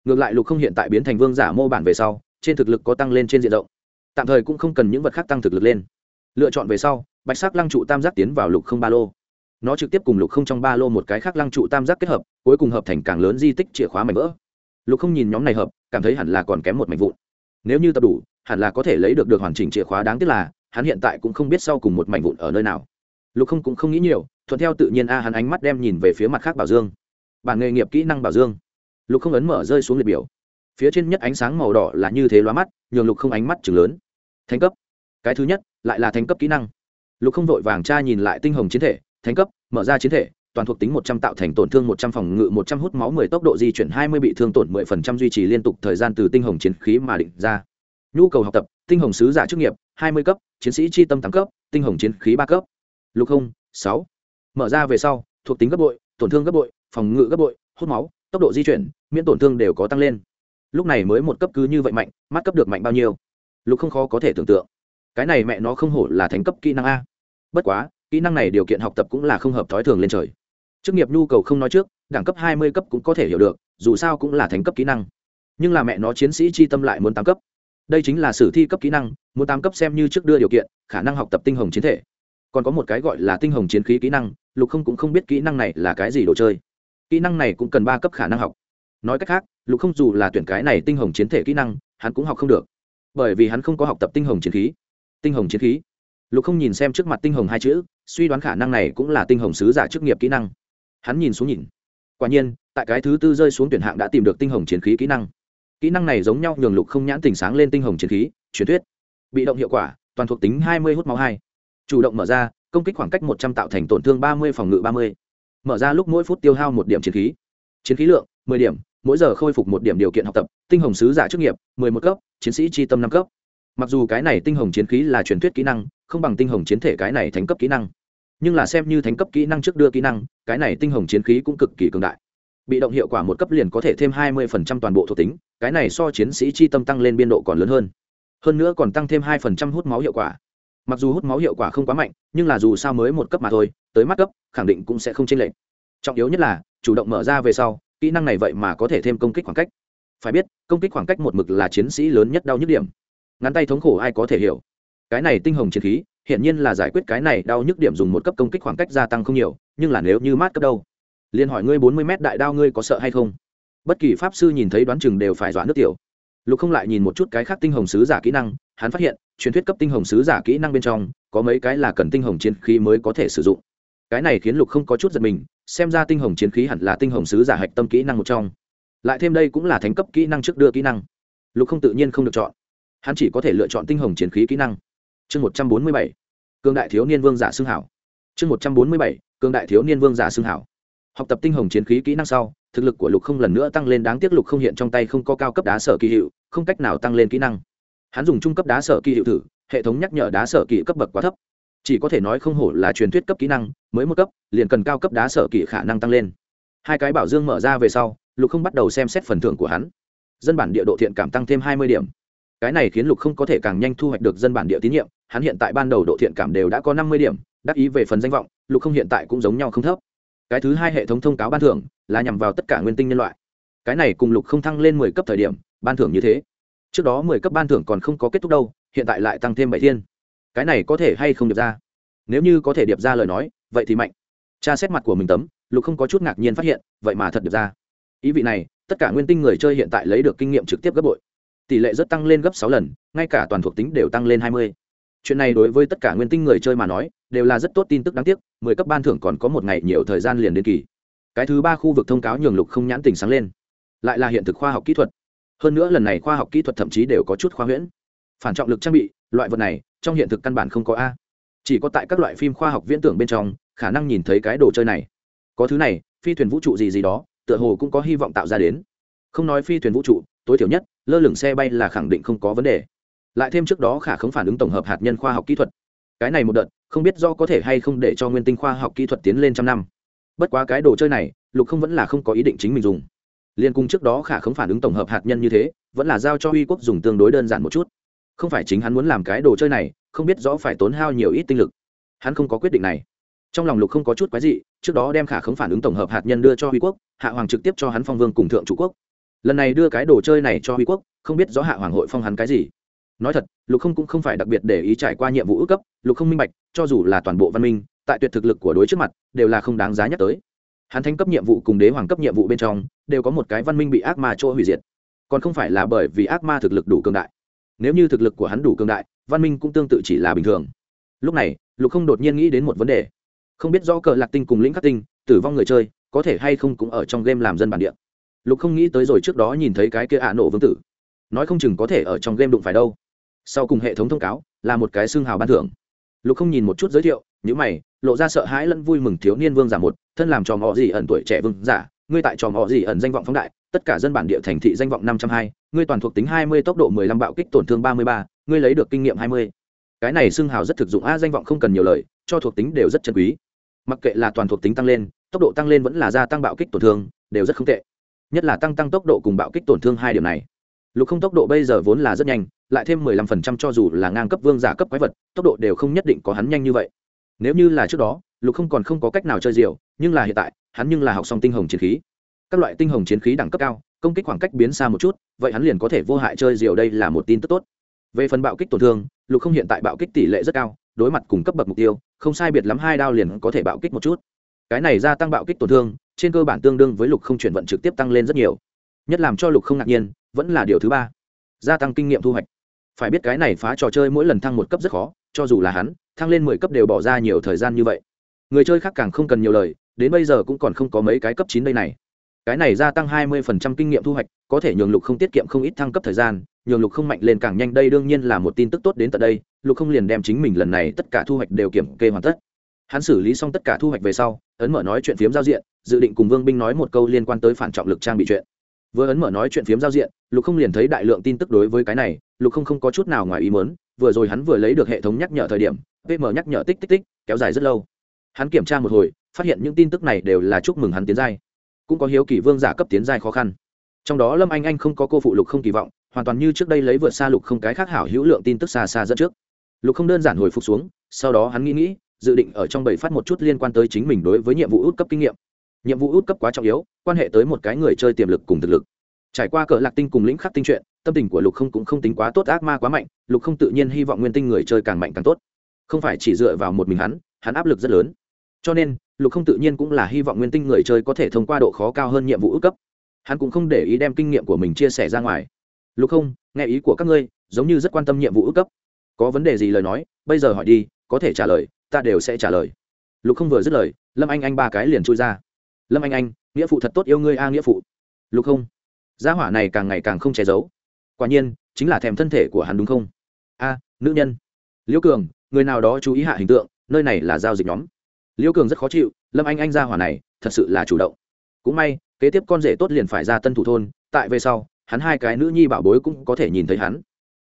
Ngược lại lục không hiện tại biến thành vương giả mô bản về sau trên thực lực có tăng lên trên diện rộng. Tạm thời cũng không cần những vật khác tăng thực lực lên. Lựa chọn về sau bạch sắc lăng trụ tam giác tiến vào lục không ba lô nó trực tiếp cùng lục không trong ba lô một cái khác lăng trụ tam giác kết hợp, cuối cùng hợp thành càng lớn di tích chìa khóa mảnh vỡ. Lục không nhìn nhóm này hợp, cảm thấy hẳn là còn kém một mảnh vụn. Nếu như tập đủ, hẳn là có thể lấy được được hoàn chỉnh chìa khóa đáng tiếc là, hắn hiện tại cũng không biết sau cùng một mảnh vụn ở nơi nào. Lục không cũng không nghĩ nhiều, thuận theo tự nhiên a, hắn ánh mắt đem nhìn về phía mặt khác bảo dương. Bản nghề nghiệp kỹ năng bảo dương. Lục không ấn mở rơi xuống liệt biểu. Phía trên nhất ánh sáng màu đỏ là như thế loa mắt, nhường lục không ánh mắt chừng lớn. Thánh cấp. Cái thứ nhất, lại là thánh cấp kỹ năng. Lục không vội vàng tra nhìn lại tinh hồng chiến thể thánh cấp, mở ra chiến thể, toàn thuộc tính một trăm tạo thành tổn thương một trăm phòng ngự, một trăm hút máu, mười tốc độ di chuyển, hai mươi bị thương tổn, mười phần trăm duy trì liên tục thời gian từ tinh hồng chiến khí mà định ra. Nhu cầu học tập, tinh hồng sứ giả chức nghiệp, hai mươi cấp, chiến sĩ chi tâm tám cấp, tinh hồng chiến khí ba cấp. Lục không, sáu. Mở ra về sau, thuộc tính gấp bội, tổn thương gấp bội, phòng ngự gấp bội, hút máu, tốc độ di chuyển, miễn tổn thương đều có tăng lên. Lúc này mới một cấp cứ như vậy mạnh, mắt cấp được mạnh bao nhiêu? Lục không khó có thể tưởng tượng. Cái này mẹ nó không hổ là thành cấp kỹ năng a. Bất quá kỹ năng này điều kiện học tập cũng là không hợp thói thường lên trời. Chức nghiệp nhu cầu không nói trước, đẳng cấp hai mươi cấp cũng có thể hiểu được, dù sao cũng là thành cấp kỹ năng. Nhưng là mẹ nó chiến sĩ chi tâm lại muốn tám cấp. Đây chính là sử thi cấp kỹ năng, muốn tám cấp xem như trước đưa điều kiện, khả năng học tập tinh hồng chiến thể. Còn có một cái gọi là tinh hồng chiến khí kỹ năng, lục không cũng không biết kỹ năng này là cái gì đồ chơi. Kỹ năng này cũng cần ba cấp khả năng học. Nói cách khác, lục không dù là tuyển cái này tinh hồng chiến thể kỹ năng, hắn cũng học không được. Bởi vì hắn không có học tập tinh hồng chiến khí. Tinh hồng chiến khí lục không nhìn xem trước mặt tinh hồng hai chữ, suy đoán khả năng này cũng là tinh hồng sứ giả chức nghiệp kỹ năng. Hắn nhìn xuống nhìn. Quả nhiên, tại cái thứ tư rơi xuống tuyển hạng đã tìm được tinh hồng chiến khí kỹ năng. Kỹ năng này giống nhau nhường lục không nhãn tình sáng lên tinh hồng chiến khí, truyền thuyết. Bị động hiệu quả, toàn thuộc tính hai mươi hút máu hai. Chủ động mở ra, công kích khoảng cách một trăm tạo thành tổn thương ba mươi phòng ngự ba mươi. Mở ra lúc mỗi phút tiêu hao một điểm chiến khí. Chiến khí lượng, mười điểm, mỗi giờ khôi phục một điểm điều kiện học tập, tinh hồng sứ giả chức nghiệp, mười một cấp, chiến sĩ tri tâm năm cấp. Mặc dù cái này tinh hồng chiến khí là truyền thuyết kỹ năng không bằng tinh hồng chiến thể cái này thành cấp kỹ năng. Nhưng là xem như thành cấp kỹ năng trước đưa kỹ năng, cái này tinh hồng chiến khí cũng cực kỳ cường đại. Bị động hiệu quả một cấp liền có thể thêm hai mươi phần trăm toàn bộ thuộc tính, cái này so chiến sĩ chi tâm tăng lên biên độ còn lớn hơn. Hơn nữa còn tăng thêm hai phần trăm hút máu hiệu quả. Mặc dù hút máu hiệu quả không quá mạnh, nhưng là dù sao mới một cấp mà thôi, tới mắt cấp, khẳng định cũng sẽ không chênh lệch. Trọng yếu nhất là, chủ động mở ra về sau, kỹ năng này vậy mà có thể thêm công kích khoảng cách. Phải biết, công kích khoảng cách một mực là chiến sĩ lớn nhất đau nhức điểm. Ngắn tay thống khổ ai có thể hiểu cái này tinh hồng chiến khí hiện nhiên là giải quyết cái này đau nhức điểm dùng một cấp công kích khoảng cách gia tăng không nhiều, nhưng là nếu như mát cấp đâu? Liền hỏi ngươi bốn mươi m đại đao ngươi có sợ hay không? Bất kỳ pháp sư nhìn thấy đoán chừng đều phải dọa nước tiểu. Lục không lại nhìn một chút cái khác tinh hồng sứ giả kỹ năng, hắn phát hiện, truyền thuyết cấp tinh hồng sứ giả kỹ năng bên trong, có mấy cái là cần tinh hồng chiến khí mới có thể sử dụng. Cái này khiến lục không có chút giật mình, xem ra tinh hồng chiến khí hẳn là tinh hồng sứ giả hạch tâm kỹ năng một trong. Lại thêm đây cũng là thánh cấp kỹ năng trước đưa kỹ năng. Lục không tự nhiên không được chọn. Hắn chỉ có thể lựa chọn tinh hồng chiến khí kỹ năng chương một trăm bốn mươi bảy cương đại thiếu niên vương giả xưng hảo. Chương một trăm bốn mươi bảy cương đại thiếu niên vương giả xưng hảo. Học tập tinh hồng chiến khí kỹ năng sau, thực lực của lục không lần nữa tăng lên đáng tiếc lục không hiện trong tay không có cao cấp đá sở kỳ hiệu, không cách nào tăng lên kỹ năng. Hắn dùng trung cấp đá sở kỳ hiệu thử, hệ thống nhắc nhở đá sở kỳ cấp bậc quá thấp. Chỉ có thể nói không hổ là truyền thuyết cấp kỹ năng, mới một cấp, liền cần cao cấp đá sở kỳ khả năng tăng lên. Hai cái bảo dương mở ra về sau, lục không bắt đầu xem xét phần thưởng của hắn. Dân bản địa độ thiện cảm tăng thêm hai mươi điểm cái này khiến lục không có thể càng nhanh thu hoạch được dân bản địa tín nhiệm, hắn hiện tại ban đầu độ thiện cảm đều đã có năm mươi điểm, đắc ý về phần danh vọng, lục không hiện tại cũng giống nhau không thấp. Cái thứ hai hệ thống thông cáo ban thưởng là nhằm vào tất cả nguyên tinh nhân loại. Cái này cùng lục không thăng lên mười cấp thời điểm, ban thưởng như thế. Trước đó mười cấp ban thưởng còn không có kết thúc đâu, hiện tại lại tăng thêm bảy thiên. Cái này có thể hay không được ra? Nếu như có thể điệp ra lời nói, vậy thì mạnh. Tra xét mặt của mình tấm, lục không có chút ngạc nhiên phát hiện, vậy mà thật điệp ra. Ý vị này, tất cả nguyên tinh người chơi hiện tại lấy được kinh nghiệm trực tiếp gấp bội tỷ lệ rất tăng lên gấp sáu lần, ngay cả toàn thuộc tính đều tăng lên hai mươi. Chuyện này đối với tất cả nguyên tinh người chơi mà nói, đều là rất tốt tin tức đáng tiếc, mười cấp ban thưởng còn có một ngày nhiều thời gian liền đến kỳ. Cái thứ ba khu vực thông cáo nhường lục không nhãn tình sáng lên. Lại là hiện thực khoa học kỹ thuật. Hơn nữa lần này khoa học kỹ thuật thậm chí đều có chút khoa huyễn. Phản trọng lực trang bị, loại vật này, trong hiện thực căn bản không có a. Chỉ có tại các loại phim khoa học viễn tưởng bên trong, khả năng nhìn thấy cái đồ chơi này. Có thứ này, phi thuyền vũ trụ gì gì đó, tựa hồ cũng có hy vọng tạo ra đến không nói phi thuyền vũ trụ tối thiểu nhất lơ lửng xe bay là khẳng định không có vấn đề. Lại thêm trước đó khả không phản ứng tổng hợp hạt nhân khoa học kỹ thuật. Cái này một đợt không biết do có thể hay không để cho nguyên tinh khoa học kỹ thuật tiến lên trăm năm. Bất quá cái đồ chơi này lục không vẫn là không có ý định chính mình dùng. Liên cung trước đó khả không phản ứng tổng hợp hạt nhân như thế vẫn là giao cho uy quốc dùng tương đối đơn giản một chút. Không phải chính hắn muốn làm cái đồ chơi này không biết rõ phải tốn hao nhiều ít tinh lực. Hắn không có quyết định này. Trong lòng lục không có chút quái gì, trước đó đem khả không phản ứng tổng hợp hạt nhân đưa cho huy quốc hạ hoàng trực tiếp cho hắn phong vương cùng thượng chủ quốc lần này đưa cái đồ chơi này cho huy quốc, không biết rõ hạ hoàng hội phong hắn cái gì. Nói thật, lục không cũng không phải đặc biệt để ý trải qua nhiệm vụ ước cấp, lục không minh bạch, cho dù là toàn bộ văn minh, tại tuyệt thực lực của đối trước mặt, đều là không đáng giá nhắc tới. Hắn thanh cấp nhiệm vụ cùng đế hoàng cấp nhiệm vụ bên trong, đều có một cái văn minh bị ác ma chỗ hủy diệt. Còn không phải là bởi vì ác ma thực lực đủ cường đại. Nếu như thực lực của hắn đủ cường đại, văn minh cũng tương tự chỉ là bình thường. Lúc này, lục không đột nhiên nghĩ đến một vấn đề. Không biết do cờ lạc tinh cùng lĩnh khắc tinh, tử vong người chơi, có thể hay không cũng ở trong game làm dân bản địa lục không nghĩ tới rồi trước đó nhìn thấy cái kia ạ nổ vương tử. Nói không chừng có thể ở trong game đụng phải đâu. Sau cùng hệ thống thông cáo, là một cái xương hào ban thưởng. Lục không nhìn một chút giới thiệu những mày, lộ ra sợ hãi lẫn vui mừng thiếu niên vương giả một, thân làm trò mò gì ẩn tuổi trẻ vương giả, ngươi tại trò mò gì ẩn danh vọng phóng đại, tất cả dân bản địa thành thị danh vọng năm trăm hai, ngươi toàn thuộc tính hai mươi, tốc độ mười lăm bạo kích tổn thương ba mươi ba, ngươi lấy được kinh nghiệm hai mươi. Cái này xương hào rất thực dụng, a, danh vọng không cần nhiều lời, cho thuộc tính đều rất chân quý. Mặc kệ là toàn thuộc tính tăng lên, tốc độ tăng lên vẫn là gia tăng bạo kích tổn thương, đều rất không tệ nhất là tăng tăng tốc độ cùng bạo kích tổn thương hai điểm này. Lục không tốc độ bây giờ vốn là rất nhanh, lại thêm mười lăm phần trăm cho dù là ngang cấp vương giả cấp quái vật, tốc độ đều không nhất định có hắn nhanh như vậy. Nếu như là trước đó, lục không còn không có cách nào chơi diều, nhưng là hiện tại, hắn nhưng là học xong tinh hồng chiến khí. Các loại tinh hồng chiến khí đẳng cấp cao, công kích khoảng cách biến xa một chút, vậy hắn liền có thể vô hại chơi diều đây là một tin tức tốt. Về phần bạo kích tổn thương, lục không hiện tại bạo kích tỷ lệ rất cao, đối mặt cùng cấp bậc mục tiêu, không sai biệt lắm hai đao liền có thể bạo kích một chút cái này gia tăng bạo kích tổn thương, trên cơ bản tương đương với lục không chuyển vận trực tiếp tăng lên rất nhiều. Nhất làm cho lục không ngạc nhiên, vẫn là điều thứ ba, gia tăng kinh nghiệm thu hoạch. Phải biết cái này phá trò chơi mỗi lần thăng một cấp rất khó, cho dù là hắn, thăng lên mười cấp đều bỏ ra nhiều thời gian như vậy. Người chơi khác càng không cần nhiều lời, đến bây giờ cũng còn không có mấy cái cấp chín đây này. Cái này gia tăng hai mươi phần trăm kinh nghiệm thu hoạch, có thể nhường lục không tiết kiệm không ít thăng cấp thời gian, nhường lục không mạnh lên càng nhanh, đây đương nhiên là một tin tức tốt đến tận đây, lục không liền đem chính mình lần này tất cả thu hoạch đều kiểm kê hoàn tất hắn xử lý xong tất cả thu hoạch về sau, ấn mở nói chuyện phiếm giao diện, dự định cùng vương binh nói một câu liên quan tới phản trọng lực trang bị chuyện. Vừa ấn mở nói chuyện phiếm giao diện, lục không liền thấy đại lượng tin tức đối với cái này, lục không không có chút nào ngoài ý mớn vừa rồi hắn vừa lấy được hệ thống nhắc nhở thời điểm pm nhắc nhở tích tích tích, kéo dài rất lâu. Hắn kiểm tra một hồi, phát hiện những tin tức này đều là chúc mừng hắn tiến giai. Cũng có hiếu kỳ vương giả cấp tiến giai khó khăn. Trong đó lâm anh anh không có cô phụ lục không kỳ vọng, hoàn toàn như trước đây lấy vượt xa lục không cái khác hảo hữu lượng tin tức xa xa dẫn trước. Lục không đơn giản hồi phục xuống, sau đó hắn nghĩ nghĩ dự định ở trong bảy phát một chút liên quan tới chính mình đối với nhiệm vụ út cấp kinh nghiệm. Nhiệm vụ út cấp quá trọng yếu, quan hệ tới một cái người chơi tiềm lực cùng thực lực. Trải qua cờ lạc tinh cùng lĩnh khắc tinh chuyện, tâm tình của lục không cũng không tính quá tốt, ác ma quá mạnh, lục không tự nhiên hy vọng nguyên tinh người chơi càng mạnh càng tốt. Không phải chỉ dựa vào một mình hắn hắn áp lực rất lớn. Cho nên, lục không tự nhiên cũng là hy vọng nguyên tinh người chơi có thể thông qua độ khó cao hơn nhiệm vụ ước cấp. Hắn cũng không để ý đem kinh nghiệm của mình chia sẻ ra ngoài. Lục không, nghe ý của các ngươi, giống như rất quan tâm nhiệm vụ ước cấp. Có vấn đề gì lời nói, bây giờ hỏi đi, có thể trả lời ta đều sẽ trả lời. Lục không vừa dứt lời, lâm anh anh ba cái liền chui ra. Lâm anh anh, nghĩa phụ thật tốt yêu ngươi a nghĩa phụ. Lục không, gia hỏa này càng ngày càng không che giấu. Quả nhiên, chính là thèm thân thể của hắn đúng không? A, nữ nhân. Liễu cường, người nào đó chú ý hạ hình tượng, nơi này là giao dịch nhóm. Liễu cường rất khó chịu, lâm anh anh gia hỏa này, thật sự là chủ động. Cũng may, kế tiếp con rể tốt liền phải ra tân thủ thôn, tại về sau, hắn hai cái nữ nhi bảo bối cũng có thể nhìn thấy hắn.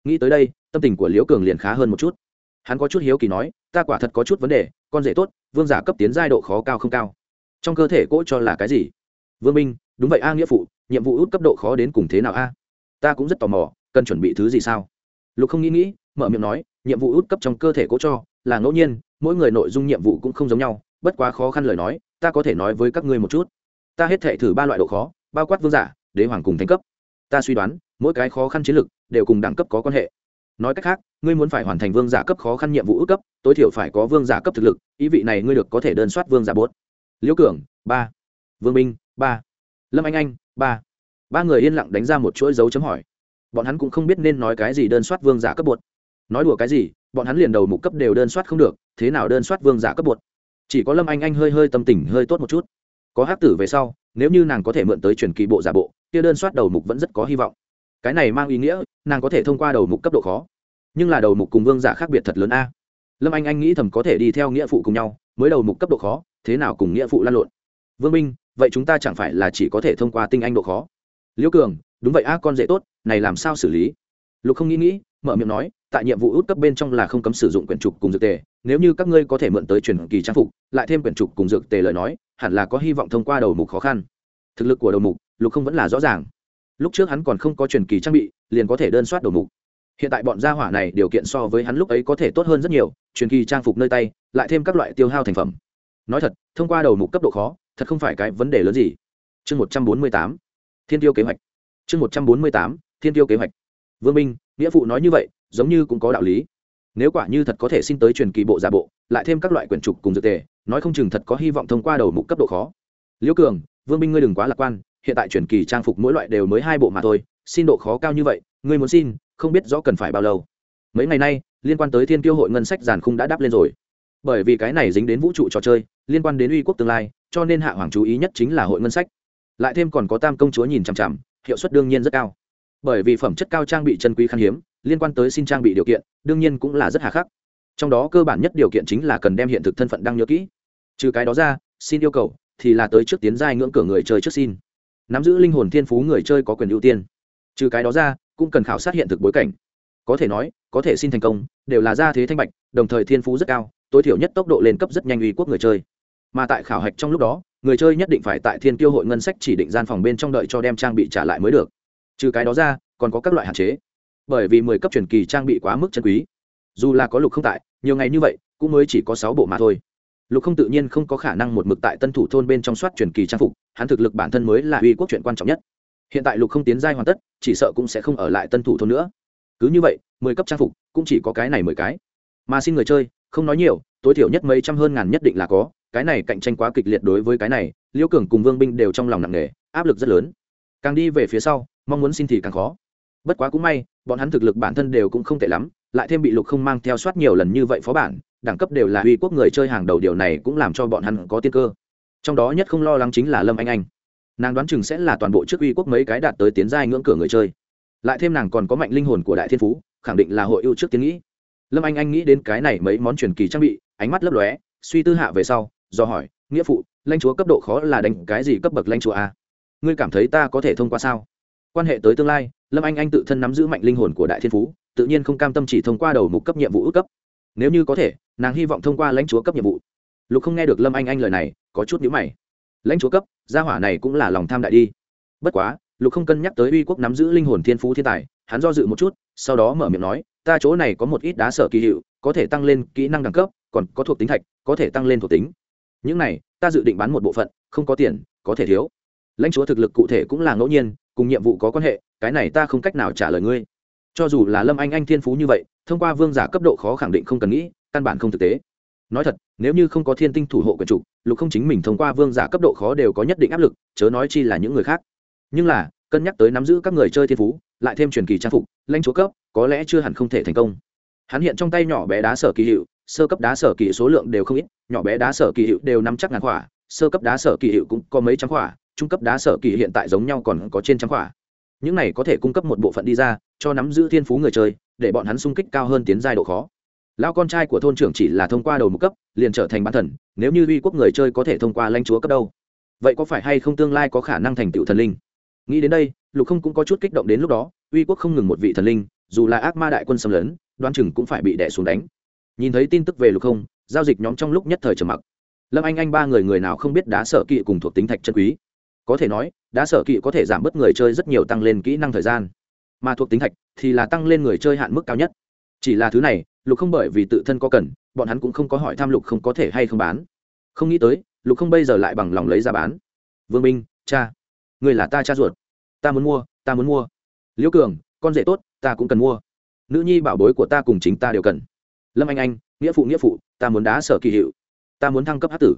Nghĩ tới đây, tâm tình của liễu cường liền khá hơn một chút hắn có chút hiếu kỳ nói, ta quả thật có chút vấn đề, con rể tốt, vương giả cấp tiến giai độ khó cao không cao. Trong cơ thể cỗ cho là cái gì? Vương minh, đúng vậy a, nghĩa phụ, nhiệm vụ út cấp độ khó đến cùng thế nào a? Ta cũng rất tò mò, cần chuẩn bị thứ gì sao? Lục không nghĩ nghĩ, mở miệng nói, nhiệm vụ út cấp trong cơ thể cỗ cho, là ngẫu nhiên, mỗi người nội dung nhiệm vụ cũng không giống nhau, bất quá khó khăn lời nói, ta có thể nói với các ngươi một chút. Ta hết thể thử ba loại độ khó, bao quát vương giả, đế hoàng cùng thánh cấp. Ta suy đoán, mỗi cái khó khăn chiến lược đều cùng đẳng cấp có quan hệ nói cách khác, ngươi muốn phải hoàn thành vương giả cấp khó khăn nhiệm vụ ước cấp, tối thiểu phải có vương giả cấp thực lực, ý vị này ngươi được có thể đơn soát vương giả bốt. Liễu cường, ba. Vương minh, ba. Lâm anh anh, ba. Ba người yên lặng đánh ra một chuỗi dấu chấm hỏi. Bọn hắn cũng không biết nên nói cái gì đơn soát vương giả cấp bột. Nói đùa cái gì, bọn hắn liền đầu mục cấp đều đơn soát không được, thế nào đơn soát vương giả cấp bột? Chỉ có lâm anh anh hơi hơi tâm tình hơi tốt một chút. Có hát tử về sau, nếu như nàng có thể mượn tới truyền kỳ bộ giả bộ, kia đơn soát đầu mục vẫn rất có hy vọng cái này mang ý nghĩa, nàng có thể thông qua đầu mục cấp độ khó. Nhưng là đầu mục cùng vương giả khác biệt thật lớn a. Lâm anh anh nghĩ thầm có thể đi theo nghĩa phụ cùng nhau, mới đầu mục cấp độ khó, thế nào cùng nghĩa phụ lan lộn? Vương minh, vậy chúng ta chẳng phải là chỉ có thể thông qua tinh anh độ khó? Liễu cường, đúng vậy a, con dễ tốt, này làm sao xử lý? Lục không nghĩ nghĩ, mở miệng nói, tại nhiệm vụ út cấp bên trong là không cấm sử dụng quyển trục cùng dược tề, nếu như các ngươi có thể mượn tới truyền kỳ trang phục, lại thêm quyển trục cùng dược tề lời nói, hẳn là có hy vọng thông qua đầu mục khó khăn. Thực lực của đầu mục, lục không vẫn là rõ ràng lúc trước hắn còn không có truyền kỳ trang bị, liền có thể đơn soát đầu mục. Hiện tại bọn gia hỏa này điều kiện so với hắn lúc ấy có thể tốt hơn rất nhiều, truyền kỳ trang phục nơi tay, lại thêm các loại tiêu hao thành phẩm. Nói thật, thông qua đầu mục cấp độ khó, thật không phải cái vấn đề lớn gì. Chương một trăm bốn mươi tám, thiên tiêu kế hoạch. Chương một trăm bốn mươi tám, thiên tiêu kế hoạch. Vương minh, nghĩa phụ nói như vậy, giống như cũng có đạo lý. Nếu quả như thật có thể xin tới truyền kỳ bộ giả bộ, lại thêm các loại quyển trục cùng dược tề, nói không chừng thật có hy vọng thông qua đầu mục cấp độ khó. Liễu cường, vương minh ngươi đừng quá lạc quan hiện tại truyền kỳ trang phục mỗi loại đều mới hai bộ mà thôi, xin độ khó cao như vậy, ngươi muốn xin, không biết rõ cần phải bao lâu. Mấy ngày nay, liên quan tới thiên tiêu hội ngân sách giàn khung đã đáp lên rồi. Bởi vì cái này dính đến vũ trụ trò chơi, liên quan đến uy quốc tương lai, cho nên hạ hoàng chú ý nhất chính là hội ngân sách. Lại thêm còn có tam công chúa nhìn chằm chằm, hiệu suất đương nhiên rất cao. Bởi vì phẩm chất cao trang bị chân quý khan hiếm, liên quan tới xin trang bị điều kiện, đương nhiên cũng là rất hà khắc. Trong đó cơ bản nhất điều kiện chính là cần đem hiện thực thân phận đăng nhớ kỹ. Trừ cái đó ra, xin yêu cầu thì là tới trước tiến giai ngưỡng cửa người chơi trước xin nắm giữ linh hồn thiên phú người chơi có quyền ưu tiên. Trừ cái đó ra, cũng cần khảo sát hiện thực bối cảnh. Có thể nói, có thể xin thành công, đều là gia thế thanh bạch, đồng thời thiên phú rất cao, tối thiểu nhất tốc độ lên cấp rất nhanh uy quốc người chơi. Mà tại khảo hạch trong lúc đó, người chơi nhất định phải tại thiên tiêu hội ngân sách chỉ định gian phòng bên trong đợi cho đem trang bị trả lại mới được. Trừ cái đó ra, còn có các loại hạn chế. Bởi vì mười cấp truyền kỳ trang bị quá mức chân quý. Dù là có lục không tại, nhiều ngày như vậy, cũng mới chỉ có sáu bộ mà thôi lục không tự nhiên không có khả năng một mực tại tân thủ thôn bên trong soát truyền kỳ trang phục, hắn thực lực bản thân mới là uy quốc chuyện quan trọng nhất. Hiện tại lục không tiến giai hoàn tất, chỉ sợ cũng sẽ không ở lại tân thủ thôn nữa. Cứ như vậy, mười cấp trang phục cũng chỉ có cái này mười cái. Mà xin người chơi, không nói nhiều, tối thiểu nhất mấy trăm hơn ngàn nhất định là có, cái này cạnh tranh quá kịch liệt đối với cái này liễu cường cùng vương binh đều trong lòng nặng nề, áp lực rất lớn. Càng đi về phía sau, mong muốn xin thì càng khó. Bất quá cũng may, bọn hắn thực lực bản thân đều cũng không tệ lắm lại thêm bị lục không mang theo soát nhiều lần như vậy phó bản, đẳng cấp đều là uy quốc người chơi hàng đầu, điều này cũng làm cho bọn hắn có tiên cơ. Trong đó nhất không lo lắng chính là lâm anh anh. Nàng đoán chừng sẽ là toàn bộ trước uy quốc mấy cái đạt tới tiến giai ngưỡng cửa người chơi. Lại thêm nàng còn có mạnh linh hồn của đại thiên phú, khẳng định là hội ưu trước tiến nghĩ. Lâm anh anh nghĩ đến cái này mấy món truyền kỳ trang bị, ánh mắt lấp lóe, suy tư hạ về sau, do hỏi, nghĩa phụ, lãnh chúa cấp độ khó là đánh cái gì cấp bậc lãnh chúa a? Ngươi cảm thấy ta có thể thông qua sao? Quan hệ tới tương lai, lâm anh anh tự thân nắm giữ mạnh linh hồn của đại thiên phú tự nhiên không cam tâm chỉ thông qua đầu mục cấp nhiệm vụ ước cấp. Nếu như có thể, nàng hy vọng thông qua lãnh chúa cấp nhiệm vụ. Lục không nghe được lâm anh anh lời này, có chút nhữ mày. Lãnh chúa cấp, gia hỏa này cũng là lòng tham đại đi. Bất quá, lục không cân nhắc tới uy quốc nắm giữ linh hồn thiên phú thiên tài, hắn do dự một chút, sau đó mở miệng nói, ta chỗ này có một ít đá sở kỳ hiệu, có thể tăng lên kỹ năng đẳng cấp, còn có thuộc tính thạch, có thể tăng lên thuộc tính. Những này, ta dự định bán một bộ phận, không có tiền, có thể thiếu. Lãnh chúa thực lực cụ thể cũng là ngẫu nhiên, cùng nhiệm vụ có quan hệ, cái này ta không cách nào trả lời ngươi cho dù là lâm anh anh thiên phú như vậy, thông qua vương giả cấp độ khó khẳng định không cần nghĩ, căn bản không thực tế. Nói thật, nếu như không có thiên tinh thủ hộ quyền trục lục không chính mình thông qua vương giả cấp độ khó đều có nhất định áp lực, chớ nói chi là những người khác. Nhưng là, cân nhắc tới nắm giữ các người chơi thiên phú, lại thêm truyền kỳ trang phục, lãnh chúa cấp, có lẽ chưa hẳn không thể thành công. Hắn hiện trong tay nhỏ bé đá sở kỳ hiệu, sơ cấp đá sở kỳ số lượng đều không ít, nhỏ bé đá sở kỳ hiệu đều nắm chắc ngàn khỏa sơ cấp đá sở kỳ hiệu cũng có mấy trăm khỏa trung cấp đá sở kỳ hiện tại giống nhau còn có trên trăm khỏa những này có thể cung cấp một bộ phận đi ra cho nắm giữ thiên phú người chơi, để bọn hắn sung kích cao hơn tiến giai độ khó. Lao con trai của thôn trưởng chỉ là thông qua đầu một cấp, liền trở thành bán thần, nếu như uy quốc người chơi có thể thông qua lãnh chúa cấp đâu. Vậy có phải hay không tương lai có khả năng thành tựu thần linh? Nghĩ đến đây, lục không cũng có chút kích động đến lúc đó, uy quốc không ngừng một vị thần linh, dù là ác ma đại quân xâm lấn đoan chừng cũng phải bị đẻ xuống đánh. Nhìn thấy tin tức về lục không, giao dịch nhóm trong lúc nhất thời trầm mặc. Lâm anh anh ba người người nào không biết đá sở kỵ cùng thuộc tính thạch chân quý. Có thể nói, đá sở kỵ có thể giảm bớt người chơi rất nhiều tăng lên kỹ năng thời gian mà thuộc tính thạch thì là tăng lên người chơi hạn mức cao nhất. Chỉ là thứ này, lục không bởi vì tự thân có cần, bọn hắn cũng không có hỏi tham lục không có thể hay không bán. Không nghĩ tới, lục không bây giờ lại bằng lòng lấy ra bán. Vương minh, cha, người là ta cha ruột. Ta muốn mua, ta muốn mua. Liễu cường, con rể tốt, ta cũng cần mua. Nữ nhi bảo bối của ta cùng chính ta đều cần. Lâm anh anh, nghĩa phụ nghĩa phụ, ta muốn đá sở kỳ hiệu. Ta muốn thăng cấp hát tử.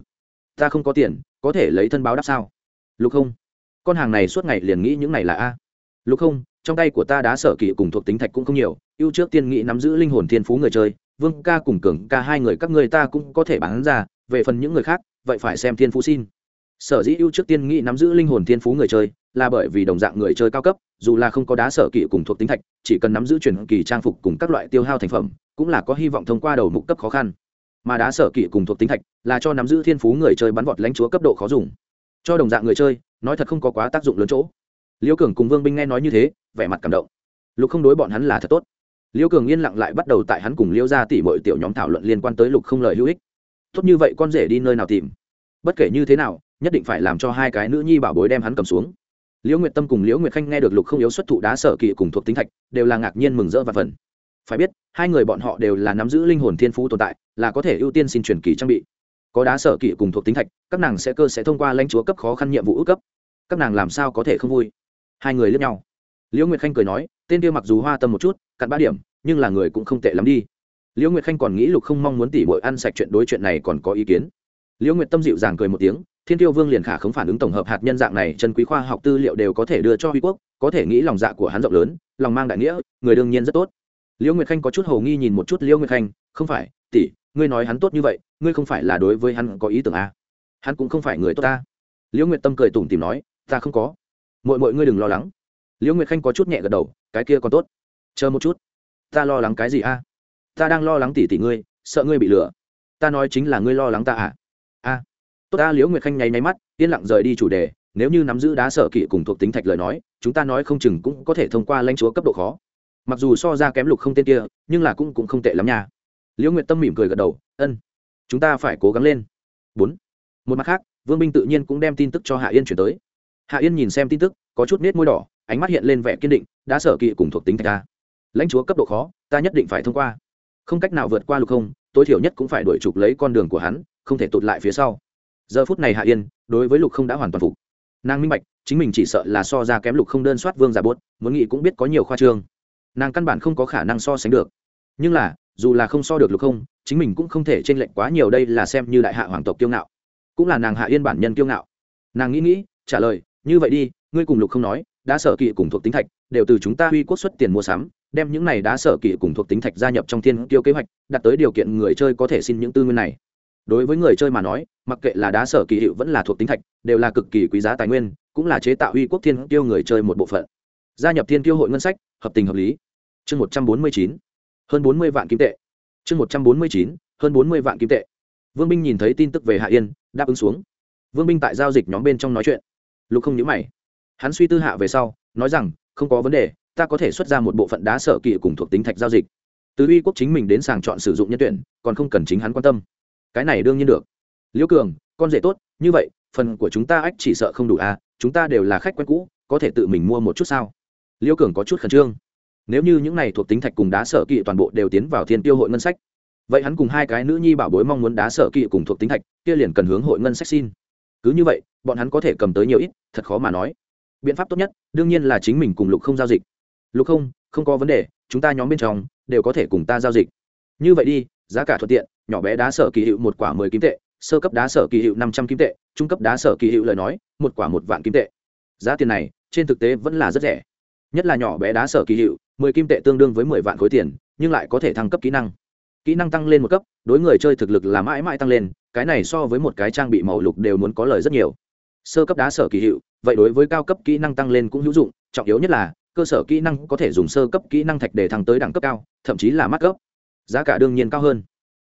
Ta không có tiền, có thể lấy thân báo đáp sao? Lục không, con hàng này suốt ngày liền nghĩ những này là a. Lục không trong tay của ta đá sở kỳ cùng thuộc tính thạch cũng không nhiều, ưu trước tiên nghĩ nắm giữ linh hồn thiên phú người chơi, vương ca cùng cường ca hai người các người ta cũng có thể bán ra, về phần những người khác, vậy phải xem thiên phú xin. Sở dĩ ưu trước tiên nghĩ nắm giữ linh hồn thiên phú người chơi, là bởi vì đồng dạng người chơi cao cấp, dù là không có đá sở kỵ cùng thuộc tính thạch, chỉ cần nắm giữ truyền kỳ trang phục cùng các loại tiêu hao thành phẩm, cũng là có hy vọng thông qua đầu mục cấp khó khăn. Mà đá sở kỵ cùng thuộc tính thạch, là cho nắm giữ thiên phú người chơi bắn vọt lãnh chúa cấp độ khó dùng. Cho đồng dạng người chơi, nói thật không có quá tác dụng lớn chỗ. Liễu cường cùng vương binh nghe nói như thế, vẻ mặt cảm động. Lục không đối bọn hắn là thật tốt. Liễu cường yên lặng lại bắt đầu tại hắn cùng Liễu ra tỉ mọi tiểu nhóm thảo luận liên quan tới lục không lời hữu ích. Tốt như vậy con rể đi nơi nào tìm? Bất kể như thế nào, nhất định phải làm cho hai cái nữ nhi bảo bối đem hắn cầm xuống. Liễu nguyệt tâm cùng liễu nguyệt khanh nghe được lục không yếu xuất thụ đá sở kỵ cùng thuộc tính thạch, đều là ngạc nhiên mừng rỡ và phần phải biết, hai người bọn họ đều là nắm giữ linh hồn thiên phú tồn tại, là có thể ưu tiên xin truyền kỳ trang bị. Có đá sở kỵ cùng thuộc tính thạch, các nàng sẽ cơ sẽ thông qua lãnh chúa cấp khó khăn nhiệm vụ ước cấp. Các nàng làm sao có thể không vui? Hai người lướt nhau. Liễu nguyệt khanh cười nói, tên kia mặc dù hoa tâm một chút, cặn ba điểm, nhưng là người cũng không tệ lắm đi. Liễu nguyệt khanh còn nghĩ lục không mong muốn tỉ bội ăn sạch chuyện đối chuyện này còn có ý kiến. Liễu nguyệt tâm dịu dàng cười một tiếng, thiên tiêu vương liền khả không phản ứng tổng hợp hạt nhân dạng này, chân quý khoa học tư liệu đều có thể đưa cho huy quốc, có thể nghĩ lòng dạ của hắn rộng lớn, lòng mang đại nghĩa, người đương nhiên rất tốt. Liễu nguyệt khanh có chút hầu nghi nhìn một chút liễu nguyệt khanh, không phải, tỷ, ngươi nói hắn tốt như vậy, ngươi không phải là đối với hắn có ý tưởng à? hắn cũng không phải người tốt ta. Liễu nguyệt tâm cười tủm tìm nói, ta không có mọi mọi ngươi đừng lo lắng. Liễu nguyệt khanh có chút nhẹ gật đầu, cái kia còn tốt. Chờ một chút. Ta lo lắng cái gì a? Ta đang lo lắng tỷ tỷ ngươi, sợ ngươi bị lừa. Ta nói chính là ngươi lo lắng ta à? A. Tốt ta, liễu nguyệt khanh nháy máy mắt, yên lặng rời đi chủ đề, nếu như nắm giữ đá sở kỵ cùng thuộc tính thạch lời nói, chúng ta nói không chừng cũng có thể thông qua lãnh chúa cấp độ khó. Mặc dù so ra kém lục không tên kia, nhưng là cũng cũng không tệ lắm nha. Liễu nguyệt tâm mỉm cười gật đầu, ân, chúng ta phải cố gắng lên. Bốn. Một mặt khác, vương binh tự nhiên cũng đem tin tức cho hạ yên chuyển tới hạ yên nhìn xem tin tức, có chút nết môi đỏ, ánh mắt hiện lên vẻ kiên định, đã sở kỵ cùng thuộc tính thạch ta lãnh chúa cấp độ khó, ta nhất định phải thông qua. Không cách nào vượt qua lục không, tối thiểu nhất cũng phải đuổi trục lấy con đường của hắn, không thể tụt lại phía sau. Giờ phút này hạ yên, đối với lục không đã hoàn toàn phục. Nàng minh bạch, chính mình chỉ sợ là so ra kém lục không đơn soát vương giả bốt, muốn nghĩ cũng biết có nhiều khoa trương. Nàng căn bản không có khả năng so sánh được. Nhưng là, dù là không so được lục không, chính mình cũng không thể t r ê n lệch quá nhiều đây là xem như đại hạ hoàng tộc kiêu ngạo. Cũng là nàng hạ yên bản nhân kiêu ngạo. Nàng nghĩ nghĩ, trả lời như vậy đi, ngươi cùng lục không nói đã sở kỵ cùng thuộc tính thạch, đều từ chúng ta huy quốc xuất tiền mua sắm, đem những này đã sở kỵ cùng thuộc tính thạch gia nhập trong thiên tiêu kế hoạch, đặt tới điều kiện người chơi có thể xin những tư nguyên này. Đối với người chơi mà nói, mặc kệ là đá sở kỳ hiệu vẫn là thuộc tính thạch, đều là cực kỳ quý giá tài nguyên, cũng là chế tạo uy quốc thiên tiêu người chơi một bộ phận. Gia nhập thiên tiêu hội ngân sách, hợp tình hợp lý. Chương một trăm bốn mươi chín, hơn bốn mươi vạn kim tệ. Chương một trăm bốn mươi chín, hơn bốn mươi vạn kim tệ. Vương binh nhìn thấy tin tức về hạ yên, đáp ứng xuống. Vương binh tại giao dịch nhóm bên trong nói chuyện lục không nhớ mày. Hắn suy tư hạ về sau, nói rằng, không có vấn đề, ta có thể xuất ra một bộ phận đá sở kỳ cùng thuộc tính thạch giao dịch. Từ uy quốc chính mình đến sàng chọn sử dụng nhân tuyển, còn không cần chính hắn quan tâm. Cái này đương nhiên được. Liễu cường, con rể tốt, như vậy, phần của chúng ta ách chỉ sợ không đủ à chúng ta đều là khách quen cũ, có thể tự mình mua một chút sao? Liễu cường có chút khẩn trương. Nếu như những này thuộc tính thạch cùng đá sở kỵ toàn bộ đều tiến vào thiên tiêu hội ngân sách, vậy hắn cùng hai cái nữ nhi bảo bối mong muốn đá sở kỵ cùng thuộc tính thạch, kia liền cần hướng hội ngân sách xin. Cứ như vậy bọn hắn có thể cầm tới nhiều ít, thật khó mà nói. Biện pháp tốt nhất, đương nhiên là chính mình cùng lục không giao dịch. Lục không không có vấn đề, chúng ta nhóm bên trong đều có thể cùng ta giao dịch. Như vậy đi, giá cả thuận tiện, nhỏ bé đá sở kỳ hiệu một quả mười kim tệ, sơ cấp đá sở kỳ hiệu năm trăm kim tệ, trung cấp đá sở kỳ hiệu lời nói, một quả một vạn kim tệ. Giá tiền này, trên thực tế vẫn là rất rẻ. Nhất là nhỏ bé đá sở kỳ hiệu, mười kim tệ tương đương với mười vạn khối tiền, nhưng lại có thể thăng cấp kỹ năng. Kỹ năng tăng lên một cấp, đối người chơi thực lực là mãi mãi tăng lên, cái này so với một cái trang bị màu lục đều muốn có lời rất nhiều sơ cấp đá sở kỳ hiệu, vậy đối với cao cấp kỹ năng tăng lên cũng hữu dụng, trọng yếu nhất là, cơ sở kỹ năng có thể dùng sơ cấp kỹ năng thạch để thăng tới đẳng cấp cao, thậm chí là mắc cấp giá cả đương nhiên cao hơn.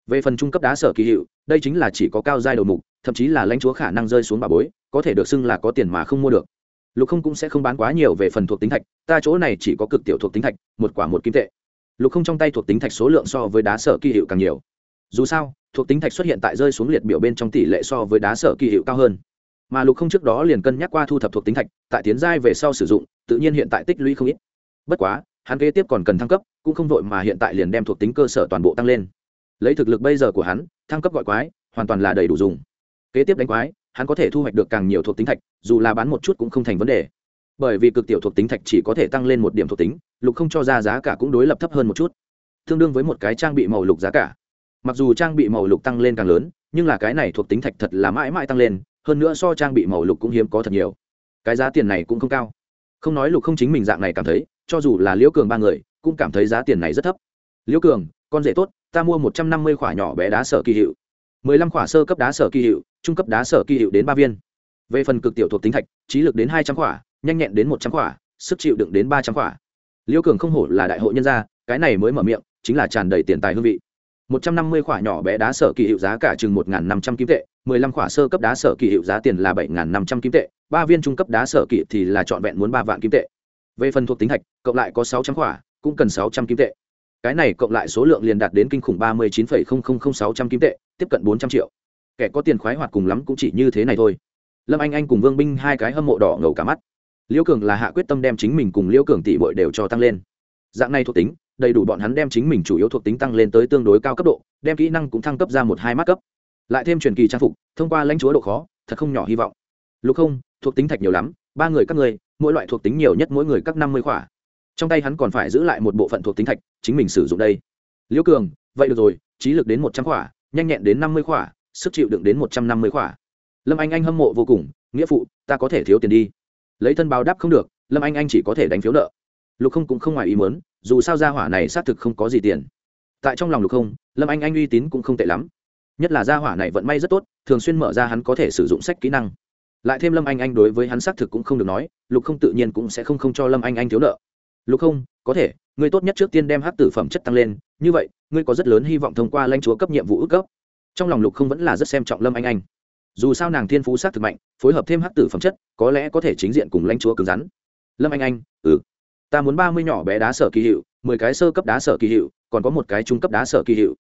Về phần trung cấp đá sở kỳ hiệu, đây chính là chỉ có cao giai đầu mục, thậm chí là lãnh chúa khả năng rơi xuống bà bối, có thể được xưng là có tiền mà không mua được. Lục không cũng sẽ không bán quá nhiều về phần thuộc tính thạch, ta chỗ này chỉ có cực tiểu thuộc tính thạch, một quả một kim tệ. Lục không trong tay thuộc tính thạch số lượng so với đá sở kỳ hiệu càng nhiều. Dù sao, thuộc tính thạch xuất hiện tại rơi xuống liệt biểu bên trong tỷ lệ so với đá sở kỳ hiệu cao hơn mà lục không trước đó liền cân nhắc qua thu thập thuộc tính thạch, tại tiến giai về sau sử dụng, tự nhiên hiện tại tích lũy không ít. Bất quá, hắn kế tiếp còn cần thăng cấp, cũng không vội mà hiện tại liền đem thuộc tính cơ sở toàn bộ tăng lên. Lấy thực lực bây giờ của hắn, thăng cấp gọi quái, hoàn toàn là đầy đủ dùng. Kế tiếp đánh quái, hắn có thể thu hoạch được càng nhiều thuộc tính thạch, dù là bán một chút cũng không thành vấn đề. Bởi vì cực tiểu thuộc tính thạch chỉ có thể tăng lên một điểm thuộc tính, lục không cho ra giá cả cũng đối lập thấp hơn một chút. Tương đương với một cái trang bị màu lục giá cả. Mặc dù trang bị màu lục tăng lên càng lớn, nhưng là cái này thuộc tính thạch thật là mãi mãi tăng lên hơn nữa so trang bị màu lục cũng hiếm có thật nhiều. Cái giá tiền này cũng không cao. Không nói lục không chính mình dạng này cảm thấy, cho dù là liễu cường ba người, cũng cảm thấy giá tiền này rất thấp. Liễu cường, con rể tốt, ta mua một trăm năm mươi khỏa nhỏ bé đá sở kỳ hiệu. mười lăm khỏa sơ cấp đá sở kỳ hiệu, trung cấp đá sở kỳ hiệu đến ba viên. Về phần cực tiểu thuộc tính thạch, trí lực đến hai trăm khỏa, nhanh nhẹn đến một trăm khỏa, sức chịu đựng đến ba trăm khỏa. Liễu cường không hổ là đại hội nhân gia, cái này mới mở miệng, chính là tràn đầy tiền tài hương vị một trăm năm mươi khỏa nhỏ bé đá sở kỳ hiệu giá cả chừng một năm trăm kim tệ, mười lăm khỏa sơ cấp đá sở kỳ hiệu giá tiền là bảy năm trăm kim tệ, ba viên trung cấp đá sở kỳ thì là trọn vẹn muốn ba vạn kim tệ. Về phần thuộc tính thạch cộng lại có sáu trăm khỏa, cũng cần sáu trăm kim tệ. Cái này cộng lại số lượng liền đạt đến kinh khủng ba mươi chín sáu trăm kim tệ, tiếp cận bốn trăm triệu. Kẻ có tiền khoái hoạt cùng lắm cũng chỉ như thế này thôi. Lâm anh anh cùng vương binh hai cái hâm mộ đỏ ngầu cả mắt. Liễu cường là hạ quyết tâm đem chính mình cùng liễu cường tỷ bội đều cho tăng lên. Dạng này thuộc tính đầy đủ bọn hắn đem chính mình chủ yếu thuộc tính tăng lên tới tương đối cao cấp độ, đem kỹ năng cũng thăng cấp ra một hai mắt cấp. Lại thêm truyền kỳ trang phục, thông qua lãnh chúa độ khó, thật không nhỏ hy vọng. Lục không, thuộc tính thạch nhiều lắm, ba người các người mỗi loại thuộc tính nhiều nhất mỗi người các năm mươi khỏa. Trong tay hắn còn phải giữ lại một bộ phận thuộc tính thạch, chính mình sử dụng đây. Liễu cường, vậy được rồi, trí lực đến một trăm khỏa, nhanh nhẹn đến năm mươi khỏa, sức chịu đựng đến một trăm năm mươi khỏa. Lâm anh anh hâm mộ vô cùng, nghĩa phụ, ta có thể thiếu tiền đi. Lấy thân báo đáp không được, lâm anh anh chỉ có thể đánh phiếu nợ lục không cũng không ngoài ý muốn, dù sao gia hỏa này xác thực không có gì tiền. Tại trong lòng lục không, lâm anh anh uy tín cũng không tệ lắm. Nhất là gia hỏa này vận may rất tốt, thường xuyên mở ra hắn có thể sử dụng sách kỹ năng. Lại thêm lâm anh anh đối với hắn xác thực cũng không được nói, lục không tự nhiên cũng sẽ không không cho lâm anh anh thiếu nợ. Lục không, có thể, ngươi tốt nhất trước tiên đem hát tử phẩm chất tăng lên, như vậy, ngươi có rất lớn hy vọng thông qua lãnh chúa cấp nhiệm vụ ước cấp trong lòng lục không vẫn là rất xem trọng lâm anh anh. Dù sao nàng thiên phú s á c thực mạnh, phối hợp thêm hát tử phẩm chất, có lẽ có thể chính diện cùng lãnh chúa cứng rắn. Lâm anh anh ừ ta muốn ba mươi nhỏ bé đá sở kỳ hiệu, mười cái sơ cấp đá sở kỳ hiệu, còn có một cái trung cấp đá sở kỳ hiệu.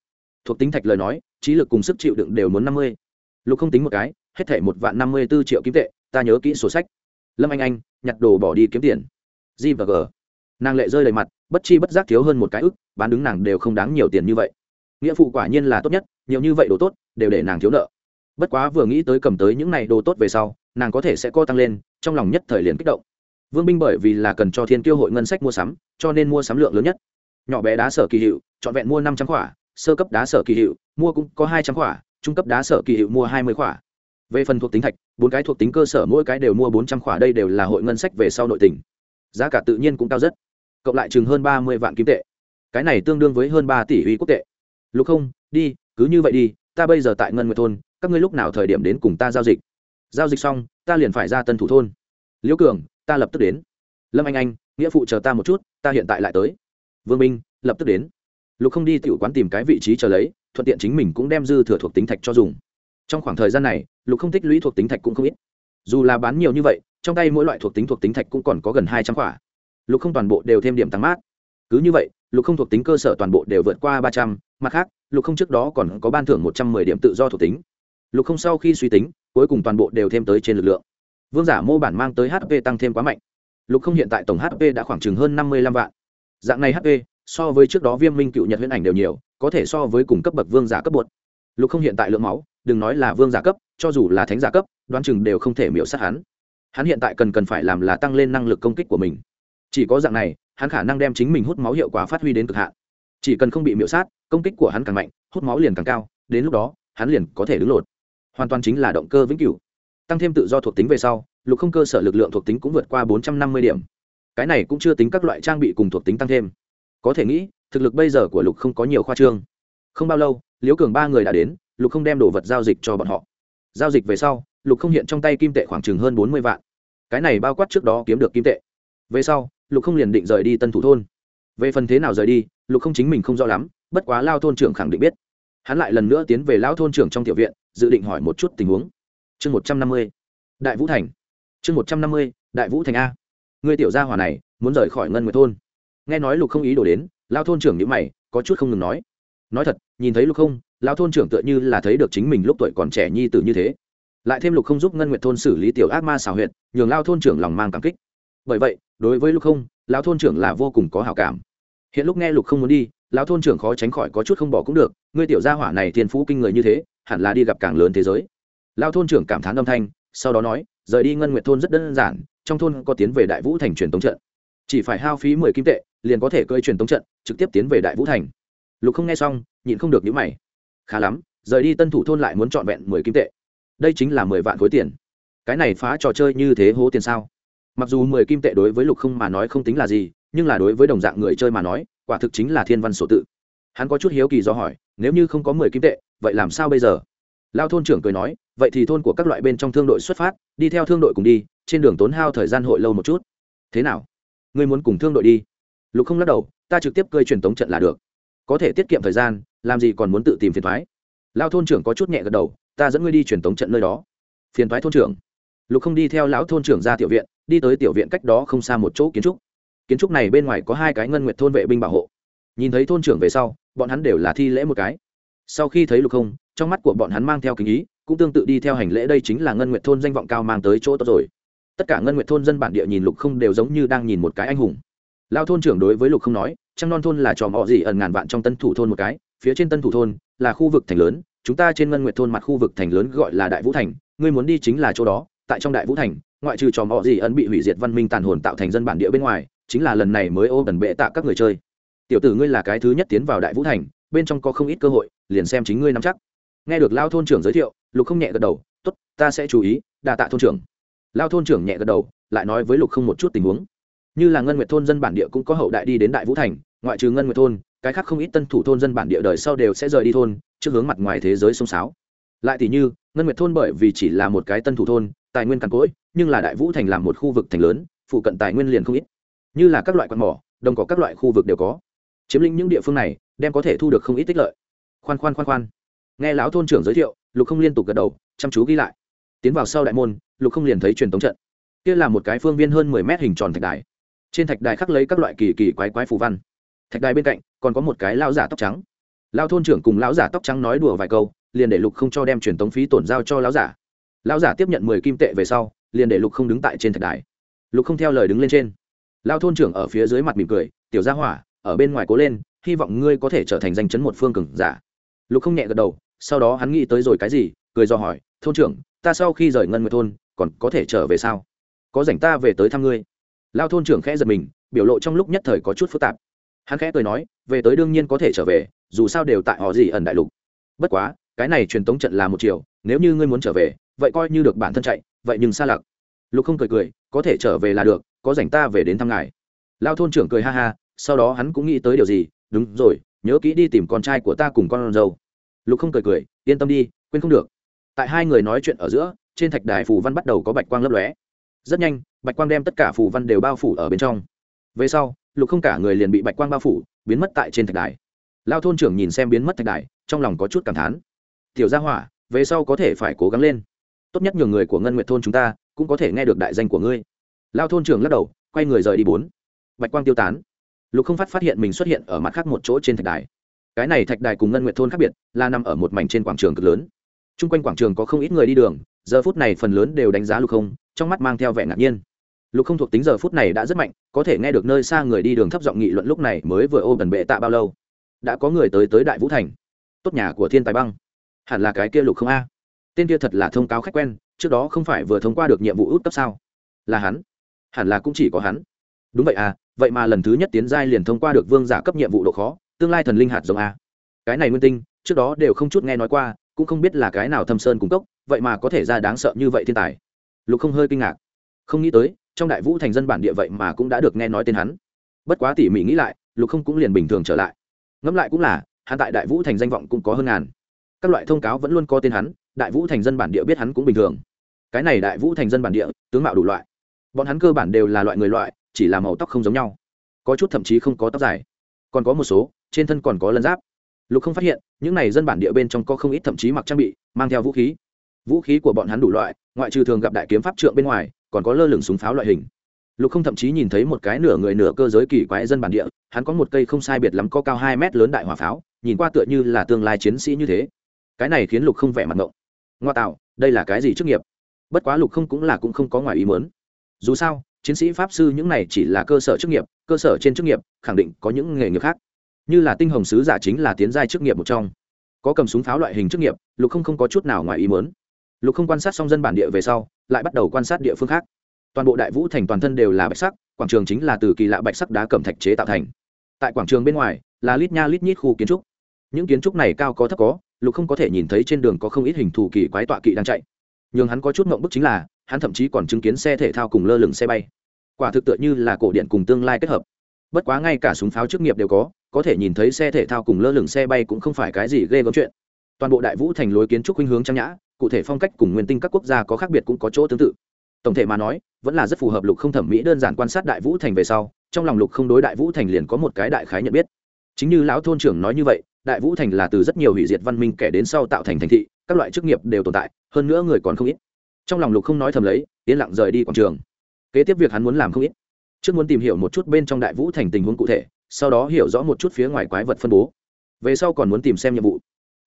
Thuộc tính thạch lời nói, trí lực cùng sức chịu đựng đều muốn năm mươi. Lục không tính một cái, hết thể một vạn năm mươi b ố triệu kim tệ, ta nhớ kỹ sổ sách. Lâm anh anh, nhặt đồ bỏ đi kiếm tiền. G và g. Nàng lệ rơi đầy mặt, bất chi bất giác thiếu hơn một cái ức, bán đứng nàng đều không đáng nhiều tiền như vậy. Nghĩa phụ quả nhiên là tốt nhất, nhiều như vậy đồ tốt, đều để nàng thiếu nợ. Bất quá vừa nghĩ tới cầm tới những này đồ tốt về sau, nàng có thể sẽ co tăng lên, trong lòng nhất thời liền kích động vương binh bởi vì là cần cho thiên tiêu hội ngân sách mua sắm, cho nên mua sắm lượng lớn nhất. Nhỏ bé đá sở kỳ hiệu, trọn vẹn mua năm trăm khỏa, sơ cấp đá sở kỳ hiệu, mua cũng có hai trăm khỏa, trung cấp đá sở kỳ hiệu mua hai mươi khỏa. Về phần thuộc tính thạch, bốn cái thuộc tính cơ sở mỗi cái đều mua bốn trăm khỏa, đây đều là hội ngân sách về sau nội tỉnh giá cả tự nhiên cũng cao rất. Cộng lại chừng hơn ba mươi vạn kim tệ. Cái này tương đương với hơn ba tỷ uy quốc tệ. Lục không, đi, cứ như vậy đi, ta bây giờ tại ngân nguyệt thôn, các ngươi lúc nào thời điểm đến cùng ta giao dịch? Giao dịch xong, ta liền phải ra tân thủ thôn liễu cường, ta lập tức đến. Lâm anh anh, nghĩa phụ chờ ta một chút, ta hiện tại lại tới. Vương minh, lập tức đến. Lục không đi tiểu quán tìm cái vị trí chờ lấy, thuận tiện chính mình cũng đem dư thừa thuộc tính thạch cho dùng. Trong khoảng thời gian này, lục không tích lũy thuộc tính thạch cũng không ít. Dù là bán nhiều như vậy, trong tay mỗi loại thuộc tính thuộc tính thạch cũng còn có gần hai trăm quả. Lục không toàn bộ đều thêm điểm tăng mát. Cứ như vậy, lục không thuộc tính cơ sở toàn bộ đều vượt qua ba trăm, mặt khác, lục không trước đó còn có ban thưởng một trăm mười điểm tự do thuộc tính. Lục không sau khi suy tính, cuối cùng toàn bộ đều thêm tới trên lực lượng vương giả mô bản mang tới hp tăng thêm quá mạnh. Lục không hiện tại tổng hp đã khoảng chừng hơn năm mươi lăm vạn. Dạng này hp so với trước đó viêm minh cựu nhật huyễn ảnh đều nhiều, có thể so với cùng cấp bậc vương giả cấp bột. Lục không hiện tại lượng máu, đừng nói là vương giả cấp, cho dù là thánh giả cấp, đoán chừng đều không thể miễu sát hắn. Hắn hiện tại cần cần phải làm là tăng lên năng lực công kích của mình. Chỉ có dạng này, hắn khả năng đem chính mình hút máu hiệu quả phát huy đến cực hạn. Chỉ cần không bị miễu sát, công kích của hắn càng mạnh, hút máu liền càng cao, đến lúc đó, hắn liền có thể đứng lột. Hoàn toàn chính là động cơ vĩnh cửu tăng thêm tự do thuộc tính về sau, lục không cơ sở lực lượng thuộc tính cũng vượt qua bốn trăm năm mươi điểm. Cái này cũng chưa tính các loại trang bị cùng thuộc tính tăng thêm. Có thể nghĩ, thực lực bây giờ của lục không có nhiều khoa trương. Không bao lâu, liễu cường ba người đã đến, lục không đem đồ vật giao dịch cho bọn họ. Giao dịch về sau, lục không hiện trong tay kim tệ khoảng chừng hơn bốn mươi vạn. Cái này bao quát trước đó kiếm được kim tệ. Về sau, lục không liền định rời đi tân thủ thôn. Về phần thế nào rời đi, lục không chính mình không rõ lắm, bất quá lao thôn trưởng khẳng định biết. Hắn lại lần nữa tiến về lao thôn trưởng trong tiểu viện, dự định hỏi một chút tình huống chương một trăm năm mươi, đại vũ thành. Chương một trăm năm mươi, đại vũ thành a. Người tiểu gia hỏa này, muốn rời khỏi ngân nguyệt thôn. Nghe nói lục không ý đổ đến, lao thôn trưởng nhữ mày, có chút không ngừng nói. Nói thật, nhìn thấy lục không, lao thôn trưởng tựa như là thấy được chính mình lúc tuổi còn trẻ nhi tử như thế. Lại thêm lục không giúp ngân nguyệt thôn xử lý tiểu ác ma xảo huyện nhường lao thôn trưởng lòng mang cảm kích. Bởi vậy, đối với lục không, lao thôn trưởng là vô cùng có hảo cảm. Hiện lúc nghe lục không muốn đi, lao thôn trưởng khó tránh khỏi có chút không bỏ cũng được. Ngươi tiểu gia hỏa này thiên phú kinh người như thế, hẳn là đi gặp càng lớn thế giới lao thôn trưởng cảm thán âm thanh, sau đó nói, rời đi ngân nguyệt thôn rất đơn giản, trong thôn có tiến về đại vũ thành truyền tống trận. Chỉ phải hao phí mười kim tệ, liền có thể cơi truyền tống trận, trực tiếp tiến về đại vũ thành. Lục không nghe xong, nhịn không được nhữ mày. Khá lắm, rời đi tân thủ thôn lại muốn trọn vẹn mười kim tệ. Đây chính là mười vạn khối tiền. Cái này phá trò chơi như thế hố tiền sao? Mặc dù mười kim tệ đối với lục không mà nói không tính là gì, nhưng là đối với đồng dạng người chơi mà nói, quả thực chính là thiên văn sổ tự. Hắn có chút hiếu kỳ do hỏi, nếu như không có mười kim tệ, vậy làm sao bây giờ? Lao thôn trưởng cười nói, vậy thì thôn của các loại bên trong thương đội xuất phát, đi theo thương đội cùng đi, trên đường tốn hao thời gian hội lâu một chút. Thế nào? Ngươi muốn cùng thương đội đi? Lục không lắc đầu, ta trực tiếp cơi truyền tống trận là được. Có thể tiết kiệm thời gian, làm gì còn muốn tự tìm phiền thoái lao thôn trưởng có chút nhẹ gật đầu, ta dẫn ngươi đi truyền tống trận nơi đó. Phiền thoái thôn trưởng? Lục không đi theo lão thôn trưởng ra tiểu viện, đi tới tiểu viện cách đó không xa một chỗ kiến trúc. Kiến trúc này bên ngoài có hai cái ngân nguyện thôn vệ binh bảo hộ. Nhìn thấy thôn trưởng về sau, bọn hắn đều là thi lễ một cái. Sau khi thấy lục không trong mắt của bọn hắn mang theo kính ý, cũng tương tự đi theo hành lễ đây chính là ngân nguyện thôn danh vọng cao mang tới chỗ tốt rồi. Tất cả ngân nguyện thôn dân bản địa nhìn lục không đều giống như đang nhìn một cái anh hùng. Lao thôn trưởng đối với lục không nói, trăng non thôn là trò họ gì ẩn ngàn vạn trong tân thủ thôn một cái, phía trên tân thủ thôn là khu vực thành lớn, chúng ta trên ngân nguyện thôn mặt khu vực thành lớn gọi là đại vũ thành, ngươi muốn đi chính là chỗ đó, tại trong đại vũ thành, ngoại trừ trò họ gì ẩn bị hủy diệt văn minh tàn hồn tạo thành dân bản địa bên ngoài, chính là lần này mới ô bẩn bệ tạ các người chơi. Tiểu tử ngươi là cái thứ nhất tiến vào đại vũ thành, bên trong có không ít cơ hội, liền xem chính ngươi nắm chắc nghe được lao thôn trưởng giới thiệu, lục không nhẹ gật đầu t ố t ta sẽ chú ý, đa tạ thôn trưởng. Lao thôn trưởng nhẹ gật đầu, lại nói với lục không một chút tình huống. Như là ngân nguyệt thôn dân bản địa cũng có hậu đại đi đến đại vũ thành, ngoại trừ ngân nguyệt thôn, cái khác không ít tân thủ thôn dân bản địa đời sau đều sẽ rời đi thôn, trước hướng mặt ngoài thế giới sông sáo. Lại thì như, ngân nguyệt thôn bởi vì chỉ là một cái tân thủ thôn, tài nguyên càn cỗi, nhưng là đại vũ thành là một khu vực thành lớn, phụ cận tài nguyên liền không ít. Như là các loại quạt mỏ, đồng có các loại khu vực đều có. Chiếm lĩnh những địa phương này, đem có thể thu được không ít tích lợi. Khoan khoan khoan khoan nghe lão thôn trưởng giới thiệu, lục không liên tục gật đầu, chăm chú ghi lại. Tiến vào sau đại môn, lục không liền thấy truyền tống trận. Kia là một cái phương viên hơn mười mét hình tròn thạch đài. Trên thạch đài khắc lấy các loại kỳ kỳ quái quái phù văn. Thạch đài bên cạnh còn có một cái lao giả tóc trắng. Lao thôn trưởng cùng lão giả tóc trắng nói đùa vài câu, liền để lục không cho đem truyền tống phí tổn giao cho lão giả. Lão giả tiếp nhận mười kim tệ về sau, liền để lục không đứng tại trên thạch đài. Lục không theo lời đứng lên trên. Lao thôn trưởng ở phía dưới mặt mỉm cười, tiểu gia hỏa, ở bên ngoài cố lên, hy vọng ngươi có thể trở thành danh chấn một phương cường giả. Lục không nhẹ gật đầu sau đó hắn nghĩ tới rồi cái gì, cười do hỏi, thôn trưởng, ta sau khi rời ngân nguyệt thôn, còn có thể trở về sao? Có rảnh ta về tới thăm ngươi. Lao thôn trưởng khẽ giật mình, biểu lộ trong lúc nhất thời có chút phức tạp. Hắn khẽ cười nói, về tới đương nhiên có thể trở về, dù sao đều tại họ gì ẩn đại lục. Bất quá, cái này truyền tống trận là một chiều, nếu như ngươi muốn trở về, vậy coi như được bản thân chạy, vậy nhưng xa lặc. Lục không cười cười, có thể trở về là được, có rảnh ta về đến thăm ngài. Lao thôn trưởng cười ha ha, sau đó hắn cũng nghĩ tới điều gì, đúng rồi, nhớ kỹ đi tìm con trai của ta cùng con dâu lục không cười cười, yên tâm đi, quên không được. Tại hai người nói chuyện ở giữa, trên thạch đài phù văn bắt đầu có bạch quang lấp lóe. Rất nhanh, bạch quang đem tất cả phù văn đều bao phủ ở bên trong. Về sau, lục không cả người liền bị bạch quang bao phủ, biến mất tại trên thạch đài. Lao thôn trưởng nhìn xem biến mất thạch đài, trong lòng có chút cảm thán. Tiểu gia hỏa, về sau có thể phải cố gắng lên. Tốt nhất nhường người của ngân Nguyệt thôn chúng ta, cũng có thể nghe được đại danh của ngươi. Lao thôn trưởng lắc đầu, quay người rời đi bốn. Bạch quang tiêu tán. Lục không phát phát hiện mình xuất hiện ở mặt khác một chỗ trên thạch đài cái này thạch đài cùng ngân nguyện thôn khác biệt, là nằm ở một mảnh trên quảng trường cực lớn. T r u n g quanh quảng trường có không ít người đi đường, giờ phút này phần lớn đều đánh giá lục không, trong mắt mang theo vẻ ngạc nhiên. Lục không thuộc tính giờ phút này đã rất mạnh, có thể nghe được nơi xa người đi đường thấp giọng nghị luận lúc này mới vừa ô gần bệ tạ bao lâu. Đã có người tới tới đại vũ thành. Tốt nhà của thiên tài băng. Hẳn là cái kia lục không a. Tên kia thật là thông cáo khách quen, trước đó không phải vừa thông qua được nhiệm vụ út cấp sao? Là hắn? Hẳn là cũng chỉ có hắn. Đúng vậy à vậy mà lần thứ nhất tiến giai liền thông qua được vương giả cấp nhiệm vụ độ khó tương lai thần linh hạt giống a. Cái này nguyên tinh, trước đó đều không chút nghe nói qua, cũng không biết là cái nào thâm sơn cung cấp, vậy mà có thể ra đáng sợ như vậy thiên tài. Lục không hơi kinh ngạc. Không nghĩ tới, trong đại vũ thành dân bản địa vậy mà cũng đã được nghe nói tên hắn. Bất quá tỉ mỉ nghĩ lại, lục không cũng liền bình thường trở lại. Ngẫm lại cũng là, hắn tại đại vũ thành danh vọng cũng có hơn ngàn. Các loại thông cáo vẫn luôn có tên hắn, đại vũ thành dân bản địa biết hắn cũng bình thường. Cái này đại vũ thành dân bản địa, tướng mạo đủ loại. Bọn hắn cơ bản đều là loại người loại, chỉ là màu tóc không giống nhau. Có chút thậm chí không có tóc dài còn có một số, trên thân còn có lân giáp. Lục không phát hiện, những này dân bản địa bên trong có không ít thậm chí mặc trang bị, mang theo vũ khí. Vũ khí của bọn hắn đủ loại, ngoại trừ thường gặp đại kiếm pháp trượng bên ngoài, còn có lơ lửng súng pháo loại hình. Lục không thậm chí nhìn thấy một cái nửa người nửa cơ giới kỳ quái dân bản địa, hắn có một cây không sai biệt lắm có cao hai mét lớn đại hỏa pháo, nhìn qua tựa như là tương lai chiến sĩ như thế. Cái này khiến lục không vẻ mặt ngộng. Ngoa tạo, đây là cái gì chức nghiệp? Bất quá lục không cũng là cũng không có ngoài ý mớn dù sao chiến sĩ pháp sư những này chỉ là cơ sở chức nghiệp, cơ sở trên chức nghiệp, khẳng định có những nghề nghiệp khác. Như là tinh hồng sứ giả chính là tiến giai chức nghiệp một trong. Có cầm súng pháo loại hình chức nghiệp, lục không không có chút nào ngoài ý mớn lục không quan sát xong dân bản địa về sau, lại bắt đầu quan sát địa phương khác. Toàn bộ đại vũ thành toàn thân đều là bạch sắc, quảng trường chính là từ kỳ lạ bạch sắc đá cẩm thạch chế tạo thành. Tại quảng trường bên ngoài, là lít nha lít nhít khu kiến trúc. Những kiến trúc này cao có thấp có, lục không có thể nhìn thấy trên đường có không ít hình thù kỳ quái tọa kỵ đang chạy. Nhưng hắn có chút mộng bức chính là, hắn thậm chí còn chứng kiến xe thể thao cùng lơ lửng xe bay quả thực tựa như là cổ điện cùng tương lai kết hợp. Bất quá ngay cả súng pháo chức nghiệp đều có có thể nhìn thấy xe thể thao cùng lơ lửng xe bay cũng không phải cái gì ghê gớm chuyện. Toàn bộ đại vũ thành lối kiến trúc khuynh hướng trang nhã, cụ thể phong cách cùng nguyên tinh các quốc gia có khác biệt cũng có chỗ tương tự. Tổng thể mà nói, vẫn là rất phù hợp lục không thẩm mỹ đơn giản quan sát đại vũ thành về sau, trong lòng lục không đối đại vũ thành liền có một cái đại khái nhận biết. Chính như lão thôn trưởng nói như vậy, đại vũ thành là từ rất nhiều hủy diệt văn minh kẻ đến sau tạo thành thành thị, các loại chức nghiệp đều tồn tại, hơn nữa người còn không ít. Trong lòng lục không nói thầm lấy, yên lặng rời đi quảng trường kế tiếp việc hắn muốn làm không ít. Trước muốn tìm hiểu một chút bên trong đại vũ thành tình huống cụ thể, sau đó hiểu rõ một chút phía ngoài quái vật phân bố. Về sau còn muốn tìm xem nhiệm vụ.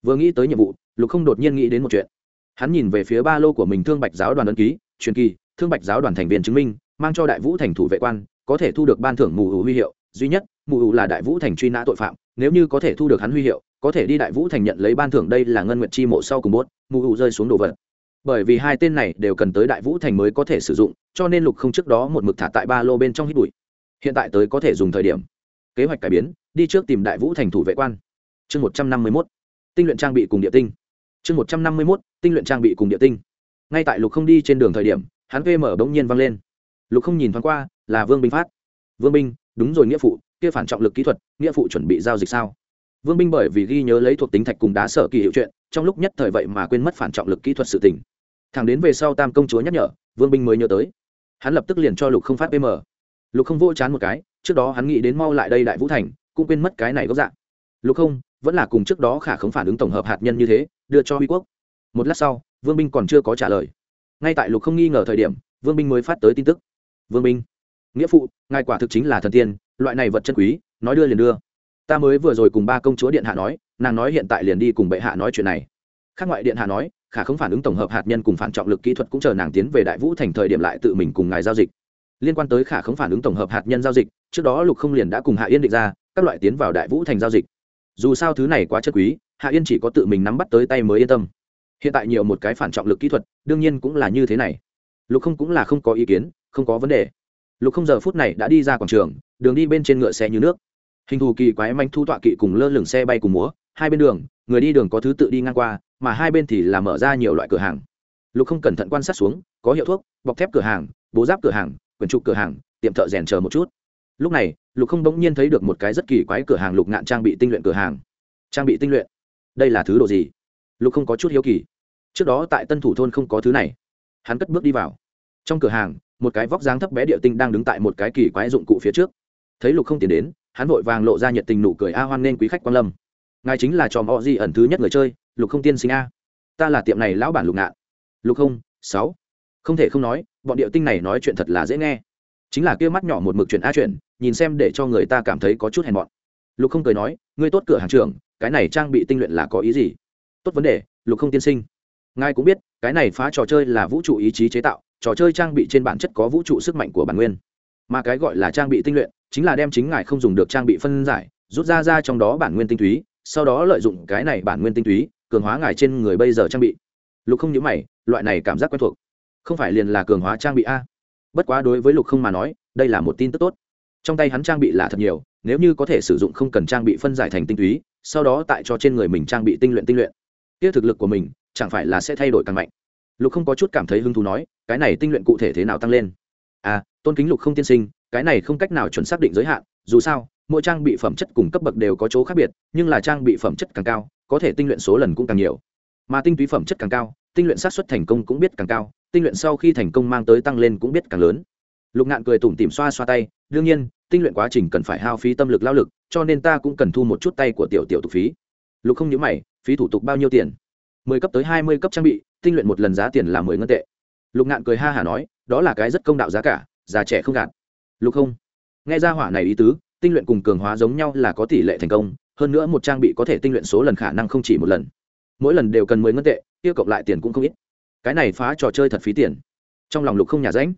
Vừa nghĩ tới nhiệm vụ, lục không đột nhiên nghĩ đến một chuyện. Hắn nhìn về phía ba lô của mình thương bạch giáo đoàn ấn ký, truyền kỳ, thương bạch giáo đoàn thành viên chứng minh, mang cho đại vũ thành thủ vệ quan, có thể thu được ban thưởng mù ủ huy hiệu. Duy nhất, mù ủ là đại vũ thành truy nã tội phạm, nếu như có thể thu được hắn huy hiệu, có thể đi đại vũ thành nhận lấy ban thưởng đây là ngân nguyện chi mộ sau cùng bốt. Mù ủ rơi xuống đồ vật bởi vì hai tên này đều cần tới đại vũ thành mới có thể sử dụng, cho nên lục không trước đó một mực thả tại ba lô bên trong hít bụi. Hiện tại tới có thể dùng thời điểm. Kế hoạch cải biến, đi trước tìm đại vũ thành thủ vệ quan. Chương một trăm năm mươi mốt. Tinh luyện trang bị cùng địa tinh. Chương một trăm năm mươi mốt, tinh luyện trang bị cùng địa tinh. Ngay tại lục không đi trên đường thời điểm, hắn vm bỗng nhiên văng lên. Lục không nhìn thoáng qua, là vương binh phát. Vương binh, đúng rồi nghĩa phụ, kia phản trọng lực kỹ thuật, nghĩa phụ chuẩn bị giao dịch sao? Vương binh bởi vì ghi nhớ lấy thuộc tính thạch cùng đá sở kỳ hiệu chuyện, trong lúc nhất thời vậy mà quên mất phản trọng lực kỹ thuật sự tỉnh thẳng đến về sau tam công chúa nhắc nhở, vương binh mới nhớ tới. Hắn lập tức liền cho lục không phát pm lục không vô chán một cái, trước đó hắn nghĩ đến mau lại đây đại vũ thành, cũng quên mất cái này gốc dạng. Lục không, vẫn là cùng trước đó khả không phản ứng tổng hợp hạt nhân như thế, đưa cho huy quốc. Một lát sau, vương binh còn chưa có trả lời. Ngay tại lục không nghi ngờ thời điểm, vương binh mới phát tới tin tức. Vương binh, nghĩa phụ, ngài quả thực chính là thần tiên, loại này vật chân quý, nói đưa liền đưa. Ta mới vừa rồi cùng ba công chúa điện hạ nói, nàng nói hiện tại liền đi cùng bệ hạ nói chuyện này khác ngoại điện hạ nói, khả không phản ứng tổng hợp hạt nhân cùng phản trọng lực kỹ thuật cũng chờ nàng tiến về đại vũ thành thời điểm lại tự mình cùng ngài giao dịch. Liên quan tới khả không phản ứng tổng hợp hạt nhân giao dịch, trước đó lục không liền đã cùng hạ yên định ra, các loại tiến vào đại vũ thành giao dịch. Dù sao thứ này quá chất quý, hạ yên chỉ có tự mình nắm bắt tới tay mới yên tâm. Hiện tại nhiều một cái phản trọng lực kỹ thuật, đương nhiên cũng là như thế này. Lục không cũng là không có ý kiến, không có vấn đề. Lục không giờ phút này đã đi ra quảng trường, đường đi bên trên ngựa xe như nước. Hình thù kỳ quái manh thu tọa kỵ cùng lơ lửng xe bay cùng múa hai bên đường, người đi đường có thứ tự đi ngang qua, mà hai bên thì là mở ra nhiều loại cửa hàng. Lục không cẩn thận quan sát xuống, có hiệu thuốc, bọc thép cửa hàng, bố giáp cửa hàng, quyển trục cửa hàng, tiệm thợ rèn chờ một chút. Lúc này, lục không bỗng nhiên thấy được một cái rất kỳ quái cửa hàng lục ngạn trang bị tinh luyện cửa hàng. Trang bị tinh luyện? Đây là thứ đồ gì? Lục không có chút hiếu kỳ. Trước đó tại tân thủ thôn không có thứ này. Hắn cất bước đi vào. Trong cửa hàng, một cái vóc dáng thấp bé địa tinh đang đứng tại một cái kỳ quái dụng cụ phía trước. Thấy lục không tiến đến, hắn vội vàng lộ ra nhiệt tình nụ cười, a hoan nên quý khách quan lâm ngài chính là tròm mọ di ẩn thứ nhất người chơi, lục không tiên sinh a. Ta là tiệm này lão bản lục ngạn. Lục không, sáu. Không thể không nói, bọn điệu tinh này nói chuyện thật là dễ nghe. Chính là kia mắt nhỏ một mực chuyện a chuyện, nhìn xem để cho người ta cảm thấy có chút hèn mọn. Lục không cười nói, ngươi tốt cửa hàng trưởng, cái này trang bị tinh luyện là có ý gì? Tốt vấn đề, lục không tiên sinh. Ngài cũng biết, cái này phá trò chơi là vũ trụ ý chí chế tạo, trò chơi trang bị trên bản chất có vũ trụ sức mạnh của bản nguyên. Mà cái gọi là trang bị tinh luyện, chính là đem chính ngài không dùng được trang bị phân giải, rút ra ra trong đó bản nguyên tinh túy sau đó lợi dụng cái này bản nguyên tinh túy, cường hóa ngài trên người bây giờ trang bị. Lục không nhớ mày, loại này cảm giác quen thuộc. Không phải liền là cường hóa trang bị a? Bất quá đối với lục không mà nói, đây là một tin tức tốt. Trong tay hắn trang bị là thật nhiều, nếu như có thể sử dụng không cần trang bị phân giải thành tinh túy, sau đó tại cho trên người mình trang bị tinh luyện tinh luyện. Kia thực lực của mình, chẳng phải là sẽ thay đổi càng mạnh. Lục không có chút cảm thấy hứng thú nói, cái này tinh luyện cụ thể thế nào tăng lên? À tôn kính lục không tiên sinh, cái này không cách nào chuẩn xác định giới hạn, dù sao mỗi trang bị phẩm chất cùng cấp bậc đều có chỗ khác biệt, nhưng là trang bị phẩm chất càng cao, có thể tinh luyện số lần cũng càng nhiều. Mà tinh túy phẩm chất càng cao, tinh luyện sát xuất thành công cũng biết càng cao, tinh luyện sau khi thành công mang tới tăng lên cũng biết càng lớn. Lục ngạn cười tủm tìm xoa xoa tay, đương nhiên, tinh luyện quá trình cần phải hao phí tâm lực lao lực, cho nên ta cũng cần thu một chút tay của tiểu tiểu tục phí. Lục không nhớ mày, phí thủ tục bao nhiêu tiền? Mười cấp tới hai mươi cấp trang bị, tinh luyện một lần giá tiền là mười ngân tệ. Lục ngạn cười ha hả nói, đó là cái rất công đạo giá cả, già trẻ không gạt. Lục không, nghe ra hỏa này ý tứ tinh luyện cùng cường hóa giống nhau là có tỷ lệ thành công, hơn nữa một trang bị có thể tinh luyện số lần khả năng không chỉ một lần. Mỗi lần đều cần mười ngân tệ tiêu cộng lại tiền cũng không ít. Cái này phá trò chơi thật phí tiền. Trong lòng lục không nhà ránh.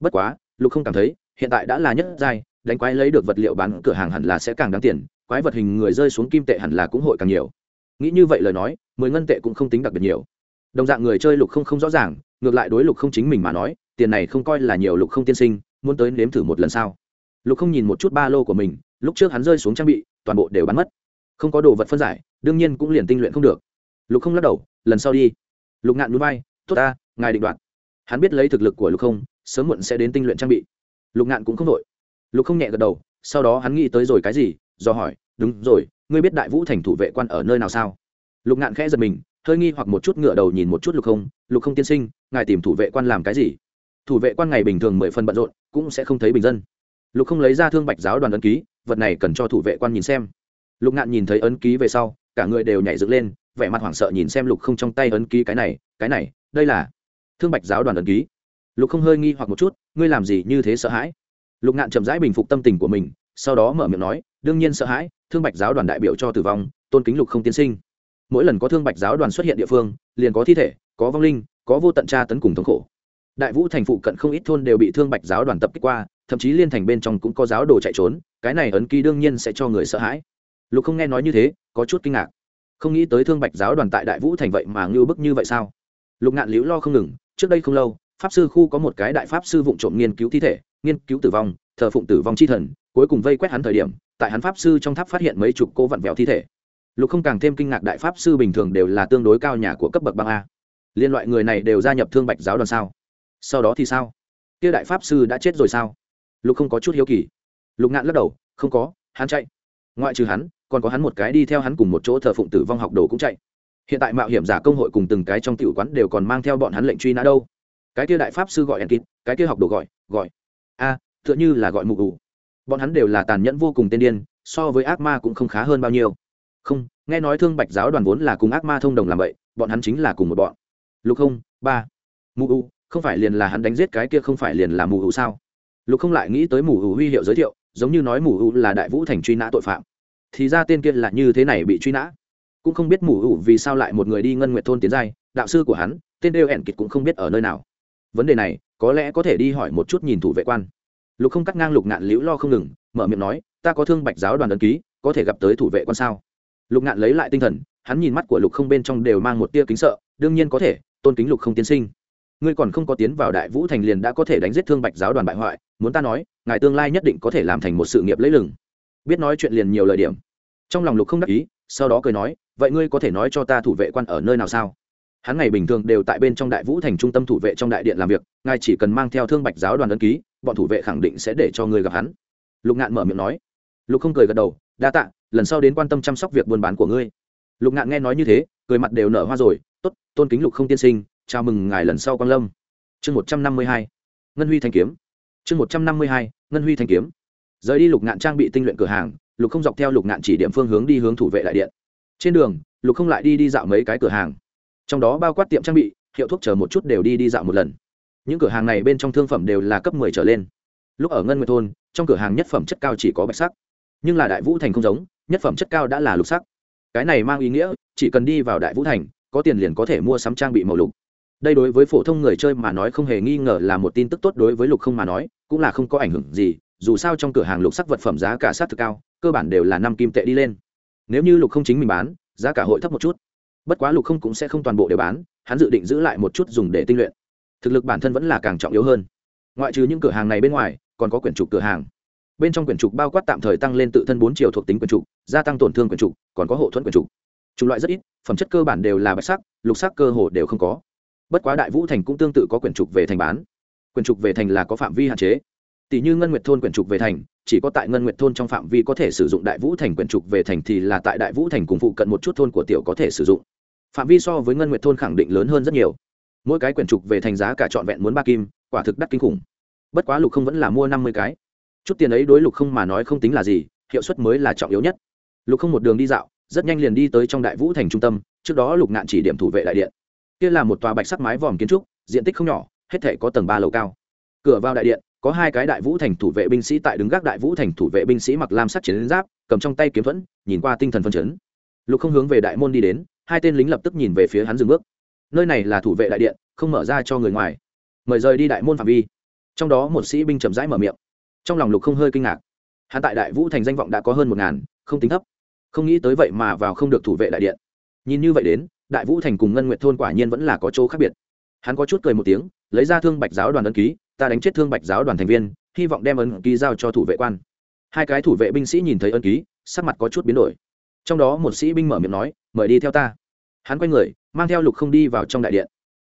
Bất quá, lục không cảm thấy, hiện tại đã là nhất giai, đánh quái lấy được vật liệu bán cửa hàng hẳn là sẽ càng đáng tiền, quái vật hình người rơi xuống kim tệ hẳn là cũng hội càng nhiều. Nghĩ như vậy lời nói, mười ngân tệ cũng không tính đặc biệt nhiều. Đồng dạng người chơi lục không không rõ ràng, ngược lại đối lục không chính mình mà nói, tiền này không coi là nhiều lục không tiên sinh, muốn tới nếm thử một lần sao? Lục không nhìn một chút ba lô của mình, lúc trước hắn rơi xuống trang bị, toàn bộ đều bắn mất. Không có đồ vật phân giải, đương nhiên cũng liền tinh luyện không được. Lục không lắc đầu, lần sau đi. Lục ngạn núi bay tốt ta, ngài định đoạt. Hắn biết lấy thực lực của lục không, sớm muộn sẽ đến tinh luyện trang bị. Lục ngạn cũng không đội lục không nhẹ gật đầu, sau đó hắn nghĩ tới rồi cái gì, do hỏi, đúng rồi, ngươi biết đại vũ thành thủ vệ quan ở nơi nào sao? Lục ngạn khẽ giật mình, hơi nghi hoặc một chút ngựa đầu nhìn một chút lục không lục không tiên sinh, ngài tìm thủ vệ quan làm cái gì? Thủ vệ quan ngày bình thường mười phần bận rộn, cũng sẽ không thấy bình dân lục không lấy ra thương bạch giáo đoàn ấn ký, vật này cần cho thủ vệ quan nhìn xem. Lục ngạn nhìn thấy ấn ký về sau, cả người đều nhảy dựng lên, vẻ mặt hoảng sợ nhìn xem lục không trong tay ấn ký cái này cái này, đây là thương bạch giáo đoàn ấn ký. Lục không hơi nghi hoặc một chút, ngươi làm gì như thế sợ hãi? Lục ngạn chậm rãi bình phục tâm tình của mình, sau đó mở miệng nói, đương nhiên sợ hãi, thương bạch giáo đoàn đại biểu cho tử vong, tôn kính lục không tiến sinh. Mỗi lần có thương bạch giáo đoàn xuất hiện địa phương, liền có thi thể, có vong linh, có vô tận tra tấn cùng thống khổ. Đại vũ thành phụ cận không ít thôn đều bị thương bạch giáo đoàn tập kích qua thậm chí liên thành bên trong cũng có giáo đồ chạy trốn, cái này ấn ký đương nhiên sẽ cho người sợ hãi. Lục không nghe nói như thế, có chút kinh ngạc. Không nghĩ tới thương bạch giáo đoàn tại đại vũ thành vậy mà ngưu bức như vậy sao? Lục ngạn liễu lo không ngừng, trước đây không lâu, pháp sư khu có một cái đại pháp sư vụng trộm nghiên cứu thi thể, nghiên cứu tử vong, thờ phụng tử vong chi thần, cuối cùng vây quét hắn thời điểm, tại hắn pháp sư trong tháp phát hiện mấy chục cô vặn vẹo thi thể. Lục không càng thêm kinh ngạc đại pháp sư bình thường đều là tương đối cao nhà của cấp bậc băng a. Liên loại người này đều gia nhập thương bạch giáo đoàn sao? Sau đó thì sao? Kia đại pháp sư đã chết rồi sao? Lục không có chút hiếu kỳ. Lục ngạn lắc đầu không có hắn chạy. Ngoại trừ hắn còn có hắn một cái đi theo hắn cùng một chỗ thờ phụng tử vong học đồ cũng chạy. Hiện tại mạo hiểm giả công hội cùng từng cái trong tiểu quán đều còn mang theo bọn hắn lệnh truy nã đâu. Cái kia đại pháp sư gọi enkit cái kia học đồ gọi gọi. A à, tựa như là gọi mụ ủ. Bọn hắn đều là tàn nhẫn vô cùng tên điên so với ác ma cũng không khá hơn bao nhiêu. Không nghe nói thương bạch giáo đoàn vốn là cùng ác ma thông đồng làm vậy bọn hắn chính là cùng một bọn. Lục không ba. Mù u không phải liền là hắn đánh giết cái kia không phải liền là mù u sao? Lục không lại nghĩ tới mù u huy hiệu giới thiệu, giống như nói mù u là đại vũ thành truy nã tội phạm. Thì ra tên kia là như thế này bị truy nã. Cũng không biết mù u vì sao lại một người đi ngân nguyệt thôn tiến giai, đạo sư của hắn, tên đều ẻn kịch cũng không biết ở nơi nào. Vấn đề này, có lẽ có thể đi hỏi một chút nhìn thủ vệ quan. Lục không cắt ngang lục ngạn liễu lo không ngừng, mở miệng nói, ta có thương bạch giáo đoàn đơn ký, có thể gặp tới thủ vệ quan sao? Lục ngạn lấy lại tinh thần, hắn nhìn mắt của lục không bên trong đều mang một tia kính sợ, đương nhiên có thể, tôn kính lục không tiến sinh. Ngươi còn không có tiến vào đại vũ thành liền đã có thể đánh giết thương bạch giáo đoàn bại hoại muốn ta nói, ngài tương lai nhất định có thể làm thành một sự nghiệp lấy lừng. Biết nói chuyện liền nhiều lời điểm. Trong lòng lục không đắc ý, sau đó cười nói, vậy ngươi có thể nói cho ta thủ vệ quan ở nơi nào sao? Hắn ngày bình thường đều tại bên trong đại vũ thành trung tâm thủ vệ trong đại điện làm việc, ngài chỉ cần mang theo thương bạch giáo đoàn ấn ký, bọn thủ vệ khẳng định sẽ để cho ngươi gặp hắn. Lục ngạn mở miệng nói. Lục không cười gật đầu, đa tạ, lần sau đến quan tâm chăm sóc việc buôn bán của ngươi. Lục ngạn nghe nói như thế, cười mặt đều nở hoa rồi, tốt, tôn kính lục không tiên sinh, chào mừng ngài lần sau quang lâm. Chương một trăm năm mươi hai. Ngân huy thanh kiếm chương một trăm năm mươi hai, ngân huy thanh kiếm. Rời đi lục ngạn trang bị tinh luyện cửa hàng, lục không dọc theo lục ngạn chỉ điểm phương hướng đi hướng thủ vệ đại điện. Trên đường, lục không lại đi đi dạo mấy cái cửa hàng. Trong đó bao quát tiệm trang bị, hiệu thuốc chờ một chút đều đi đi dạo một lần. Những cửa hàng này bên trong thương phẩm đều là cấp mười trở lên. Lúc ở ngân nguyệt thôn, trong cửa hàng nhất phẩm chất cao chỉ có bạch sắc. Nhưng là đại vũ thành không giống, nhất phẩm chất cao đã là lục sắc. Cái này mang ý nghĩa, chỉ cần đi vào đại vũ thành, có tiền liền có thể mua sắm trang bị màu lục đây đối với phổ thông người chơi mà nói không hề nghi ngờ là một tin tức tốt đối với lục không mà nói, cũng là không có ảnh hưởng gì, dù sao trong cửa hàng lục sắc vật phẩm giá cả sát thực cao, cơ bản đều là năm kim tệ đi lên. Nếu như lục không chính mình bán, giá cả hội thấp một chút. Bất quá lục không cũng sẽ không toàn bộ đều bán, hắn dự định giữ lại một chút dùng để tinh luyện. Thực lực bản thân vẫn là càng trọng yếu hơn. Ngoại trừ những cửa hàng này bên ngoài, còn có quyển trục cửa hàng. Bên trong quyển trục bao quát tạm thời tăng lên tự thân bốn chiều thuộc tính quyển trục, gia tăng tổn thương quyển trục, còn có hộ thuẫn quyển trục. Chủng loại rất ít, phẩm chất cơ bản đều là bạch sắc, lục sắc cơ hồ đều không có bất quá đại vũ thành cũng tương tự có quyển trục về thành bán. Quyển trục về thành là có phạm vi hạn chế. Tỷ như ngân nguyệt thôn quyển trục về thành, chỉ có tại ngân nguyệt thôn trong phạm vi có thể sử dụng đại vũ thành quyển trục về thành thì là tại đại vũ thành cùng phụ cận một chút thôn của tiểu có thể sử dụng. Phạm vi so với ngân nguyệt thôn khẳng định lớn hơn rất nhiều. Mỗi cái quyển trục về thành giá cả trọn vẹn muốn ba kim, quả thực đắt kinh khủng. Bất quá lục không vẫn là mua năm mươi cái. Chút tiền ấy đối lục không mà nói không tính là gì, hiệu suất mới là trọng yếu nhất. Lục không một đường đi dạo, rất nhanh liền đi tới trong đại vũ thành trung tâm, trước đó lục ngạn chỉ điểm thủ vệ đại điện kia là một tòa bạch sắc mái vòm kiến trúc, diện tích không nhỏ, hết thể có tầng ba lầu cao. Cửa vào đại điện, có hai cái đại vũ thành thủ vệ binh sĩ tại đứng gác đại vũ thành thủ vệ binh sĩ mặc lam sắc chiến giáp, cầm trong tay kiếm thuẫn, nhìn qua tinh thần phân chấn. Lục không hướng về đại môn đi đến, hai tên lính lập tức nhìn về phía hắn dừng bước. Nơi này là thủ vệ đại điện, không mở ra cho người ngoài. Mời rời đi đại môn phạm vi. Trong đó một sĩ binh chậm rãi mở miệng. Trong lòng lục không hơi kinh ngạc. Hắn tại đại vũ thành danh vọng đã có hơn một ngàn, không tính thấp. Không nghĩ tới vậy mà vào không được thủ vệ đại điện. Nhìn như vậy đến đại vũ thành cùng ngân nguyệt thôn quả nhiên vẫn là có chỗ khác biệt. Hắn có chút cười một tiếng, lấy ra thương bạch giáo đoàn ấn ký, ta đánh chết thương bạch giáo đoàn thành viên, hy vọng đem ấn ký giao cho thủ vệ quan. Hai cái thủ vệ binh sĩ nhìn thấy ấn ký, sắc mặt có chút biến đổi. Trong đó một sĩ binh mở miệng nói, mời đi theo ta. Hắn quay người, mang theo lục không đi vào trong đại điện.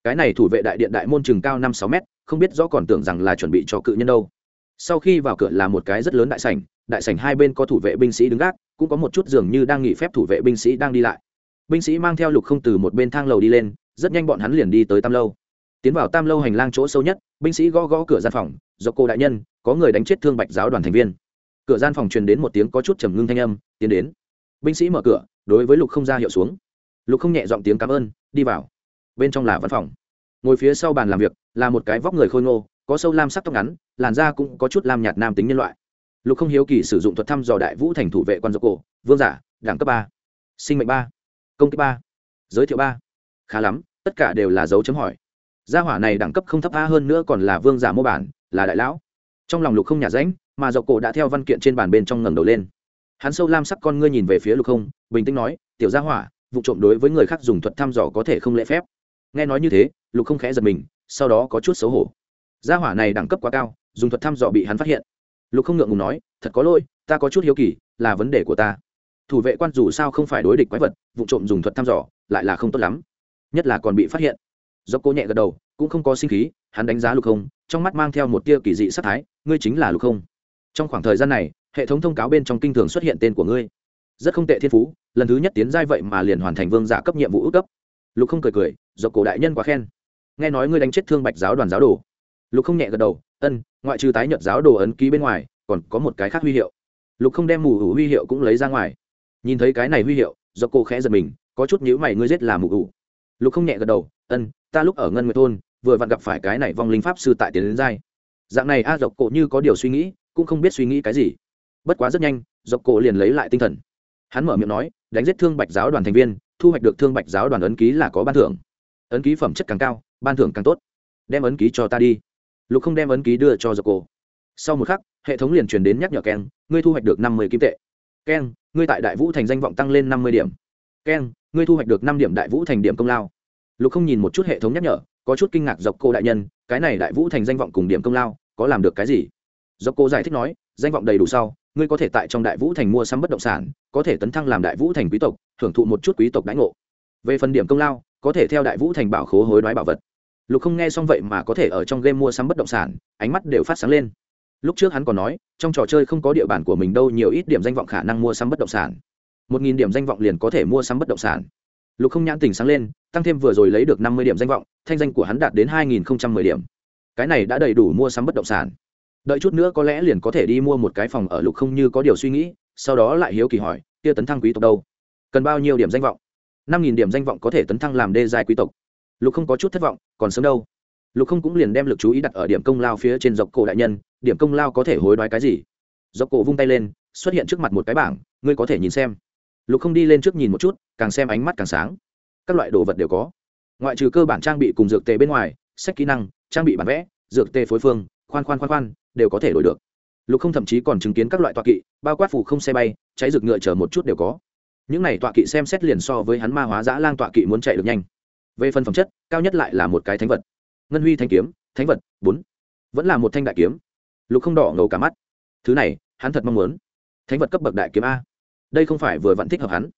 Cái này thủ vệ đại điện đại môn chừng cao năm sáu mét, không biết rõ còn tưởng rằng là chuẩn bị cho cự nhân đâu. Sau khi vào cửa là một cái rất lớn đại sảnh đại sảnh hai bên có thủ vệ binh sĩ đứng gác, cũng có một chút dường như đang nghỉ phép thủ vệ binh sĩ đang đi lại binh sĩ mang theo lục không từ một bên thang lầu đi lên, rất nhanh bọn hắn liền đi tới tam lâu. Tiến vào tam lâu hành lang chỗ sâu nhất, binh sĩ gõ gõ cửa gian phòng do cô đại nhân, có người đánh chết thương bạch giáo đoàn thành viên. Cửa gian phòng truyền đến một tiếng có chút trầm ngưng thanh âm, tiến đến. Binh sĩ mở cửa, đối với lục không ra hiệu xuống. Lục không nhẹ giọng tiếng cảm ơn, đi vào. Bên trong là văn phòng. Ngồi phía sau bàn làm việc, là một cái vóc người khôi ngô, có sâu lam sắc tóc ngắn, làn da cũng có chút lam nhạt nam tính nhân loại. Lục không hiếu kỳ sử dụng thuật thăm dò đại vũ thành thủ vệ quan dọc cổ, vương giả, đẳng cấp ba, sinh mệnh ba công kích ba. Giới thiệu ba. Khá lắm, tất cả đều là dấu chấm hỏi. Gia hỏa này đẳng cấp không thấp a hơn nữa còn là vương giả mô bản, là đại lão. Trong lòng lục không nhả rãnh mà dọc cổ đã theo văn kiện trên bàn bên trong ngẩng đầu lên. Hắn sâu lam sắc con ngươi nhìn về phía lục không, bình tĩnh nói, tiểu gia hỏa, vụ trộm đối với người khác dùng thuật thăm dò có thể không lễ phép. Nghe nói như thế, lục không khẽ giật mình, sau đó có chút xấu hổ. Gia hỏa này đẳng cấp quá cao, dùng thuật thăm dò bị hắn phát hiện. Lục không ngượng ngùng nói, thật có lỗi, ta có chút hiếu kỳ, là vấn đề của ta thủ vệ quan dù sao không phải đối địch quái vật, vụ trộm dùng thuật thăm dò lại là không tốt lắm. Nhất là còn bị phát hiện. Do cô nhẹ gật đầu, cũng không có sinh khí, hắn đánh giá lục không, trong mắt mang theo một tia kỳ dị sắc thái, ngươi chính là lục không. Trong khoảng thời gian này, hệ thống thông cáo bên trong kinh thường xuất hiện tên của ngươi. Rất không tệ thiên phú, lần thứ nhất tiến giai vậy mà liền hoàn thành vương giả cấp nhiệm vụ ước cấp. Lục không cười cười do cổ đại nhân quá khen. Nghe nói ngươi đánh chết thương bạch giáo đoàn giáo đồ. Lục không nhẹ gật đầu, ân, ngoại trừ tái nhật giáo đồ ấn ký bên ngoài, còn có một cái khác huy hiệu. Lục không đem mù hủ huy hiệu cũng lấy ra ngoài nhìn thấy cái này huy hiệu do cô khẽ giật mình, có chút nhữ mày, ngươi giết là mù ủ. Lục không nhẹ gật đầu ân ta lúc ở ngân nguyệt thôn, vừa vặn gặp phải cái này vong linh pháp sư tại tiến đến giai. Dạng này a dọc cổ như có điều suy nghĩ, cũng không biết suy nghĩ cái gì. Bất quá rất nhanh dọc cổ liền lấy lại tinh thần. Hắn mở miệng nói, đánh giết thương bạch giáo đoàn thành viên, thu hoạch được thương bạch giáo đoàn ấn ký là có ban thưởng. Ấn ký phẩm chất càng cao, ban thưởng càng tốt. Đem ấn ký cho ta đi. Lục không đem ấn ký đưa cho dọc cổ. Sau một khắc, hệ thống liền truyền đến nhắc nhở keng, ngươi thu hoạch được năm mươi kim tệ keng ngươi tại đại vũ thành danh vọng tăng lên năm mươi điểm. Keng ngươi thu hoạch được năm điểm đại vũ thành điểm công lao. Lục không nhìn một chút hệ thống nhắc nhở, có chút kinh ngạc dọc cô đại nhân, cái này đại vũ thành danh vọng cùng điểm công lao, có làm được cái gì? Dọc cô giải thích nói, danh vọng đầy đủ sau, ngươi có thể tại trong đại vũ thành mua sắm bất động sản, có thể tấn thăng làm đại vũ thành quý tộc, thưởng thụ một chút quý tộc đãi ngộ. Về phần điểm công lao, có thể theo đại vũ thành bảo khố hối đoái bảo vật. Lục không nghe xong vậy mà có thể ở trong game mua sắm bất động sản, ánh mắt đều phát sáng lên lúc trước hắn còn nói, trong trò chơi không có địa bàn của mình đâu, nhiều ít điểm danh vọng khả năng mua sắm bất động sản. Một nghìn điểm danh vọng liền có thể mua sắm bất động sản. Lục không nhãn tình sáng lên, tăng thêm vừa rồi lấy được năm mươi điểm danh vọng, thanh danh của hắn đạt đến hai nghìn m ư ơ i điểm. Cái này đã đầy đủ mua sắm bất động sản. Đợi chút nữa có lẽ liền có thể đi mua một cái phòng ở lục không như có điều suy nghĩ, sau đó lại hiếu kỳ hỏi, kia tấn thăng quý tộc đâu? Cần bao nhiêu điểm danh vọng? Năm nghìn điểm danh vọng có thể tấn thăng làm đê giai quý tộc. Lục không có chút thất vọng, còn sớm đâu. Lục không cũng liền đem lực chú ý đặt ở điểm công lao phía trên dọc cổ đại nhân điểm công lao có thể hối đoái cái gì? Dọc cổ vung tay lên, xuất hiện trước mặt một cái bảng, ngươi có thể nhìn xem. Lục không đi lên trước nhìn một chút, càng xem ánh mắt càng sáng. Các loại đồ vật đều có. Ngoại trừ cơ bản trang bị cùng dược tề bên ngoài, sách kỹ năng, trang bị bản vẽ, dược tề phối phương, khoan khoan khoan khoan, đều có thể đổi được. Lục không thậm chí còn chứng kiến các loại tọa kỵ, bao quát phủ không xe bay, cháy rực ngựa chở một chút đều có. Những này tọa kỵ xem xét liền so với hắn ma hóa giã lang tọa kỵ muốn chạy được nhanh. Về phần phẩm chất, cao nhất lại là một cái thánh vật. Ngân huy thanh kiếm, thánh vật, bốn. Vẫn là một thanh đại kiếm lục không đỏ ngầu cả mắt. Thứ này, hắn thật mong muốn. Thánh vật cấp bậc đại kiếm a. Đây không phải vừa vẫn thích hợp hắn.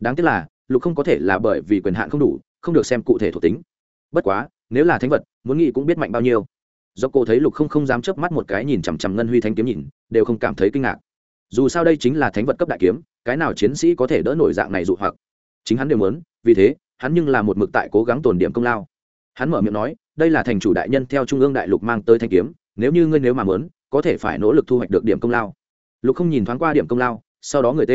Đáng tiếc là, lục không có thể là bởi vì quyền hạn không đủ, không được xem cụ thể thuộc tính. Bất quá, nếu là thánh vật, muốn nghĩ cũng biết mạnh bao nhiêu. Do cô thấy lục không không dám chớp mắt một cái nhìn chằm chằm ngân huy thanh kiếm nhìn, đều không cảm thấy kinh ngạc. Dù sao đây chính là thánh vật cấp đại kiếm, cái nào chiến sĩ có thể đỡ nổi dạng này dụ hoặc? Chính hắn đều muốn, vì thế, hắn nhưng là một mực tại cố gắng tồn điểm công lao. Hắn mở miệng nói, đây là thành chủ đại nhân theo trung ương đại lục mang tới thanh kiếm, nếu như ngươi nếu mà muốn có thể phải nỗ lực thu hoạch được điểm công lao. Lục không nhìn thoáng qua điểm công lao, sau đó người t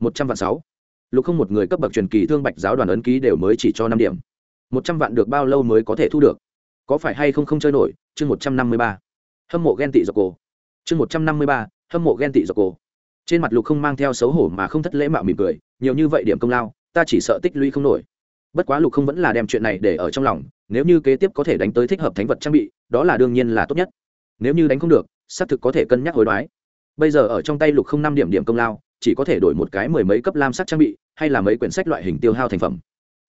một trăm vạn sáu. Lục không một người cấp bậc truyền kỳ thương bạch giáo đoàn ấn ký đều mới chỉ cho năm điểm. Một trăm vạn được bao lâu mới có thể thu được? Có phải hay không không chơi nổi? Chương một trăm năm mươi ba. Hâm mộ ghen tị dọc cổ. Chương một trăm năm mươi ba, hâm mộ ghen tị dọc cổ. Trên mặt lục không mang theo xấu hổ mà không thất lễ mạo mỉm cười, nhiều như vậy điểm công lao, ta chỉ sợ tích lũy không nổi. Bất quá lục không vẫn là đem chuyện này để ở trong lòng, nếu như kế tiếp có thể đánh tới thích hợp thánh vật trang bị, đó là đương nhiên là tốt nhất. Nếu như đánh không được xác thực có thể cân nhắc hối đoái. Bây giờ ở trong tay lục không năm điểm điểm công lao, chỉ có thể đổi một cái mười mấy cấp lam sắc trang bị, hay là mấy quyển sách loại hình tiêu hao thành phẩm.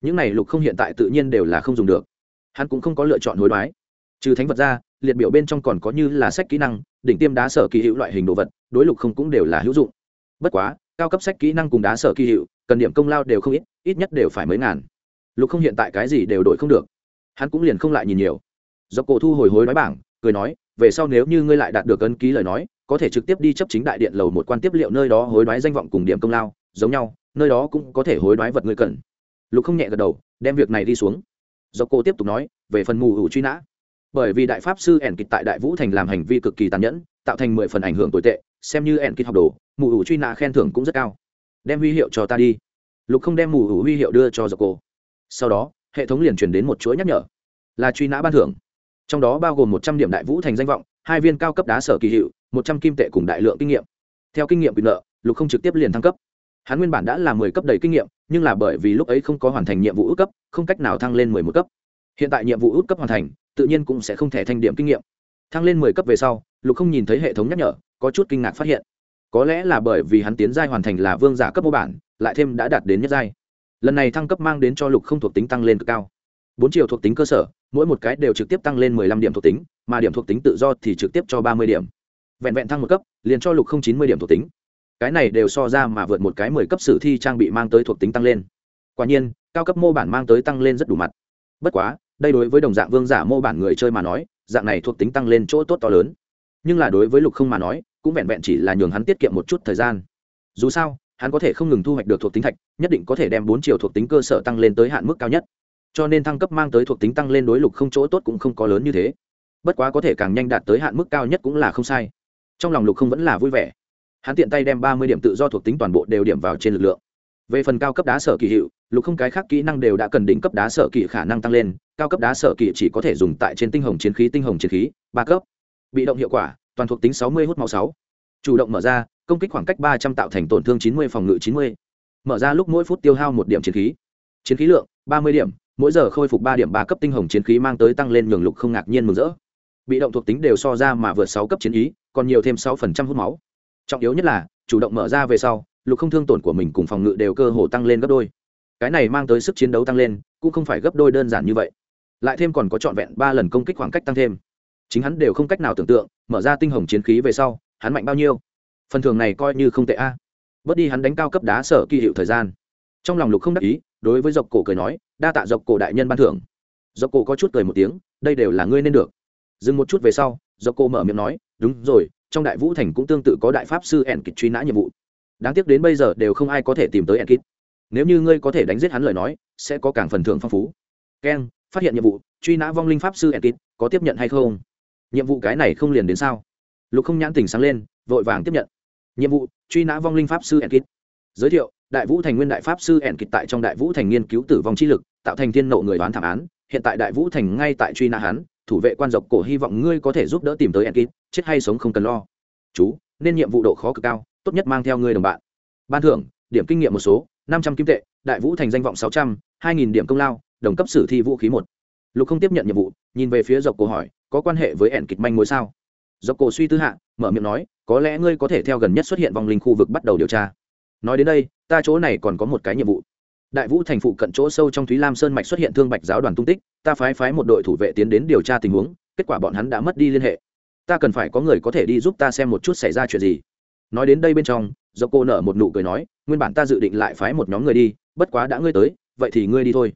Những này lục không hiện tại tự nhiên đều là không dùng được. Hắn cũng không có lựa chọn hối đoái. Trừ thánh vật ra, liệt biểu bên trong còn có như là sách kỹ năng, đỉnh tiêm đá sở kỳ hữu loại hình đồ vật, đối lục không cũng đều là hữu dụng. Bất quá, cao cấp sách kỹ năng cùng đá sở kỳ hữu, cần điểm công lao đều không ít ít nhất đều phải mấy ngàn. Lục không hiện tại cái gì đều đổi không được. Hắn cũng liền không lại nhìn nhiều. Do cổ thu hồi hối đoái bảng, cười nói về sau nếu như ngươi lại đạt được ấn ký lời nói, có thể trực tiếp đi chấp chính đại điện lầu một quan tiếp liệu nơi đó hối đoái danh vọng cùng điểm công lao, giống nhau, nơi đó cũng có thể hối đoái vật ngươi cần. Lục không nhẹ gật đầu, đem việc này đi xuống. Do cô tiếp tục nói, về phần mù ủ truy nã. Bởi vì đại pháp sư ẻn kịch tại đại vũ thành làm hành vi cực kỳ tàn nhẫn, tạo thành mười phần ảnh hưởng tồi tệ, xem như ẻn kịch học đồ, mù ủ truy nã khen thưởng cũng rất cao. Đem huy hiệu cho ta đi. Lục không đem mù ủ huy hiệu đưa cho do cô. Sau đó, hệ thống liền truyền đến một chuỗi nhắc nhở. Là truy nã ban thưởng trong đó bao gồm một trăm điểm đại vũ thành danh vọng, hai viên cao cấp đá sở kỳ hiệu, một trăm kim tệ cùng đại lượng kinh nghiệm. Theo kinh nghiệm quyền nợ lục không trực tiếp liền thăng cấp. Hắn nguyên bản đã là mười cấp đầy kinh nghiệm, nhưng là bởi vì lúc ấy không có hoàn thành nhiệm vụ ước cấp, không cách nào thăng lên mười một cấp. Hiện tại nhiệm vụ ước cấp hoàn thành, tự nhiên cũng sẽ không thể thanh điểm kinh nghiệm. Thăng lên mười cấp về sau, lục không nhìn thấy hệ thống nhắc nhở, có chút kinh ngạc phát hiện. Có lẽ là bởi vì hắn tiến giai hoàn thành là vương giả cấp mô bản, lại thêm đã đạt đến nhất giai. Lần này thăng cấp mang đến cho lục không thuộc tính tăng lên cực cao bốn chiều thuộc tính cơ sở, mỗi một cái đều trực tiếp tăng lên mười lăm điểm thuộc tính, mà điểm thuộc tính tự do thì trực tiếp cho ba mươi điểm. Vẹn vẹn thăng một cấp, liền cho lục không chín mươi điểm thuộc tính. Cái này đều so ra mà vượt một cái mười cấp sử thi trang bị mang tới thuộc tính tăng lên. Quả nhiên, cao cấp mô bản mang tới tăng lên rất đủ mặt. Bất quá, đây đối với đồng dạng vương giả mô bản người chơi mà nói, dạng này thuộc tính tăng lên chỗ tốt to lớn. Nhưng là đối với lục không mà nói, cũng vẹn vẹn chỉ là nhường hắn tiết kiệm một chút thời gian. Dù sao, hắn có thể không ngừng thu hoạch được thuộc tính thạch, nhất định có thể đem bốn chiều thuộc tính cơ sở tăng lên tới hạn mức cao nhất cho nên thăng cấp mang tới thuộc tính tăng lên đối lục không chỗ tốt cũng không có lớn như thế. Bất quá có thể càng nhanh đạt tới hạn mức cao nhất cũng là không sai. Trong lòng lục không vẫn là vui vẻ. Hắn tiện tay đem ba mươi điểm tự do thuộc tính toàn bộ đều điểm vào trên lực lượng. Về phần cao cấp đá sở kỳ hiệu, lục không cái khác kỹ năng đều đã cần đỉnh cấp đá sở kỳ khả năng tăng lên, cao cấp đá sở kỳ chỉ có thể dùng tại trên tinh hồng chiến khí, tinh hồng chiến khí, ba cấp. Bị động hiệu quả, toàn thuộc tính sáu mươi hút máu sáu. Chủ động mở ra, công kích khoảng cách ba trăm tạo thành tổn thương chín mươi, phòng ngự chín mươi. Mở ra lúc mỗi phút tiêu hao một điểm chiến khí. Chiến khí lượng, ba mươi điểm mỗi giờ khôi phục ba điểm ba cấp tinh hồng chiến khí mang tới tăng lên nhường lục không ngạc nhiên mừng rỡ. Bị động thuộc tính đều so ra mà vượt sáu cấp chiến ý, còn nhiều thêm sáu phần trăm hút máu. Trọng yếu nhất là, chủ động mở ra về sau, lục không thương tổn của mình cùng phòng ngự đều cơ hồ tăng lên gấp đôi. Cái này mang tới sức chiến đấu tăng lên, cũng không phải gấp đôi đơn giản như vậy. Lại thêm còn có trọn vẹn ba lần công kích khoảng cách tăng thêm. Chính hắn đều không cách nào tưởng tượng, mở ra tinh hồng chiến khí về sau, hắn mạnh bao nhiêu. Phần thường này coi như không tệ a. Bớt đi hắn đánh cao cấp đá sở kỳ hiệu thời gian. Trong lòng lục không đắc ý đối với dọc cổ cười nói, đa tạ dọc cổ đại nhân ban thưởng. Dọc cổ có chút cười một tiếng, đây đều là ngươi nên được. Dừng một chút về sau, dọc cổ mở miệng nói, đúng rồi, trong đại vũ thành cũng tương tự có đại pháp sư ẻn kịch truy nã nhiệm vụ. Đáng tiếc đến bây giờ đều không ai có thể tìm tới ẻn kịch nếu như ngươi có thể đánh giết hắn lời nói, sẽ có càng phần thưởng phong phú. Keng phát hiện nhiệm vụ, truy nã vong linh pháp sư ẻn kịch có tiếp nhận hay không? Nhiệm vụ cái này không liền đến sao? Lục không nhãn tình sáng lên, vội vàng tiếp nhận. Nhiệm vụ, truy nã vong linh pháp sư ẻn kịch giới thiệu, đại vũ thành nguyên đại pháp sư ẻn kịch tại trong đại vũ thành nghiên cứu tử vong chi lực, tạo thành thiên nộ người đoán thảm án. Hiện tại đại vũ thành ngay tại truy nã hắn, thủ vệ quan dọc cổ hy vọng ngươi có thể giúp đỡ tìm tới ẻn kịch chết hay sống không cần lo. Chú, nên nhiệm vụ độ khó cực cao, tốt nhất mang theo ngươi đồng bạn. Ban thưởng, điểm kinh nghiệm một số, năm trăm kim tệ, đại vũ thành danh vọng sáu trăm, hai nghìn điểm công lao, đồng cấp sử thi vũ khí một. Lục không tiếp nhận nhiệm vụ, nhìn về phía dọc cổ hỏi, có quan hệ với ẻn kịch manh mối sao? Dọc cổ suy tư hạ, mở miệng nói, có lẽ ngươi có thể theo gần nhất xuất hiện vòng linh khu vực bắt đầu điều tra nói đến đây, ta chỗ này còn có một cái nhiệm vụ. Đại vũ thành phụ cận chỗ sâu trong thúy lam sơn mạch xuất hiện thương bạch giáo đoàn tung tích, ta phái phái một đội thủ vệ tiến đến điều tra tình huống, kết quả bọn hắn đã mất đi liên hệ. Ta cần phải có người có thể đi giúp ta xem một chút xảy ra chuyện gì. Nói đến đây bên trong do cô nở một nụ cười nói, nguyên bản ta dự định lại phái một nhóm người đi, bất quá đã ngươi tới, vậy thì ngươi đi thôi.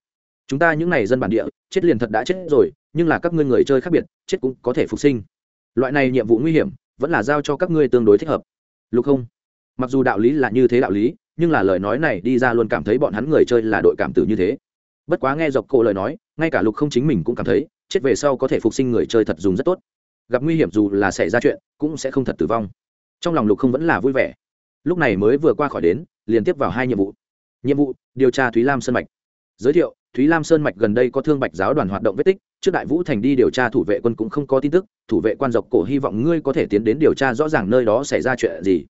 Chúng ta những n à y dân bản địa, chết liền thật đã chết rồi, nhưng là các ngươi người chơi khác biệt, chết cũng có thể phục sinh. Loại này nhiệm vụ nguy hiểm, vẫn là giao cho các ngươi tương đối thích hợp. Lục không mặc dù đạo lý là như thế đạo lý, nhưng là lời nói này đi ra luôn cảm thấy bọn hắn người chơi là đội cảm tử như thế. Bất quá nghe dọc cổ lời nói, ngay cả lục không chính mình cũng cảm thấy, chết về sau có thể phục sinh người chơi thật dùng rất tốt. Gặp nguy hiểm dù là xảy ra chuyện, cũng sẽ không thật tử vong. Trong lòng lục không vẫn là vui vẻ. Lúc này mới vừa qua khỏi đến, liền tiếp vào hai nhiệm vụ. Nhiệm vụ, điều tra thúy lam sơn mạch. Giới thiệu, thúy lam sơn mạch gần đây có thương bạch giáo đoàn hoạt động vết tích, trước đại vũ thành đi điều tra thủ vệ quân cũng không có tin tức, thủ vệ quan dọc cổ hy vọng ngươi có thể tiến đến điều tra rõ ràng nơi đó xảy ra chuyện gì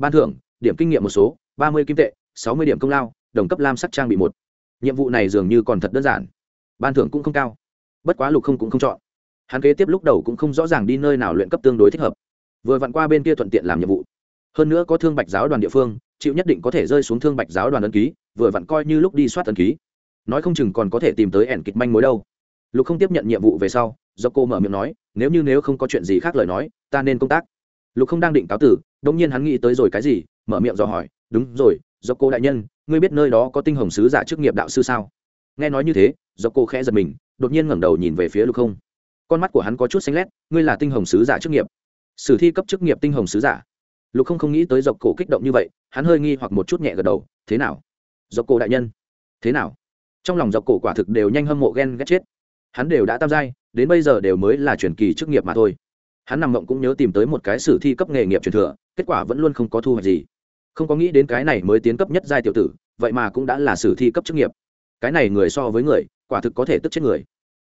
ban thưởng, điểm kinh nghiệm một số, ba mươi kim tệ, sáu mươi điểm công lao, đồng cấp lam sắc trang bị một. Nhiệm vụ này dường như còn thật đơn giản. Ban thưởng cũng không cao. Bất quá lục không cũng không chọn. Hắn kế tiếp lúc đầu cũng không rõ ràng đi nơi nào luyện cấp tương đối thích hợp. Vừa vặn qua bên kia thuận tiện làm nhiệm vụ. Hơn nữa có thương bạch giáo đoàn địa phương, chịu nhất định có thể rơi xuống thương bạch giáo đoàn ấn ký, vừa vặn coi như lúc đi soát ấn ký. Nói không chừng còn có thể tìm tới ẻn kịch manh mối đâu. Lục không tiếp nhận nhiệm vụ về sau do cô mở miệng nói, nếu như nếu không có chuyện gì khác lời nói, ta nên công tác lục không đang định cáo tử đông nhiên hắn nghĩ tới rồi cái gì, mở miệng dò hỏi, đúng rồi do cô đại nhân, ngươi biết nơi đó có tinh hồng sứ giả chức nghiệp đạo sư sao? Nghe nói như thế do cô khẽ giật mình, đột nhiên ngẩng đầu nhìn về phía lục không. Con mắt của hắn có chút xanh lét, ngươi là tinh hồng sứ giả chức nghiệp? Sử thi cấp chức nghiệp tinh hồng sứ giả? Lục không không nghĩ tới dọc cổ kích động như vậy, hắn hơi nghi hoặc một chút nhẹ gật đầu, thế nào? Dọc cổ đại nhân, thế nào? Trong lòng dọc cổ quả thực đều nhanh hâm mộ ghen ghét chết. Hắn đều đã tam giai, đến bây giờ đều mới là truyền kỳ chức nghiệp mà thôi hắn nằm mộng cũng nhớ tìm tới một cái sử thi cấp nghề nghiệp truyền thừa, kết quả vẫn luôn không có thu hoạch gì. Không có nghĩ đến cái này mới tiến cấp nhất giai tiểu tử, vậy mà cũng đã là sử thi cấp chức nghiệp. Cái này người so với người, quả thực có thể tức chết người.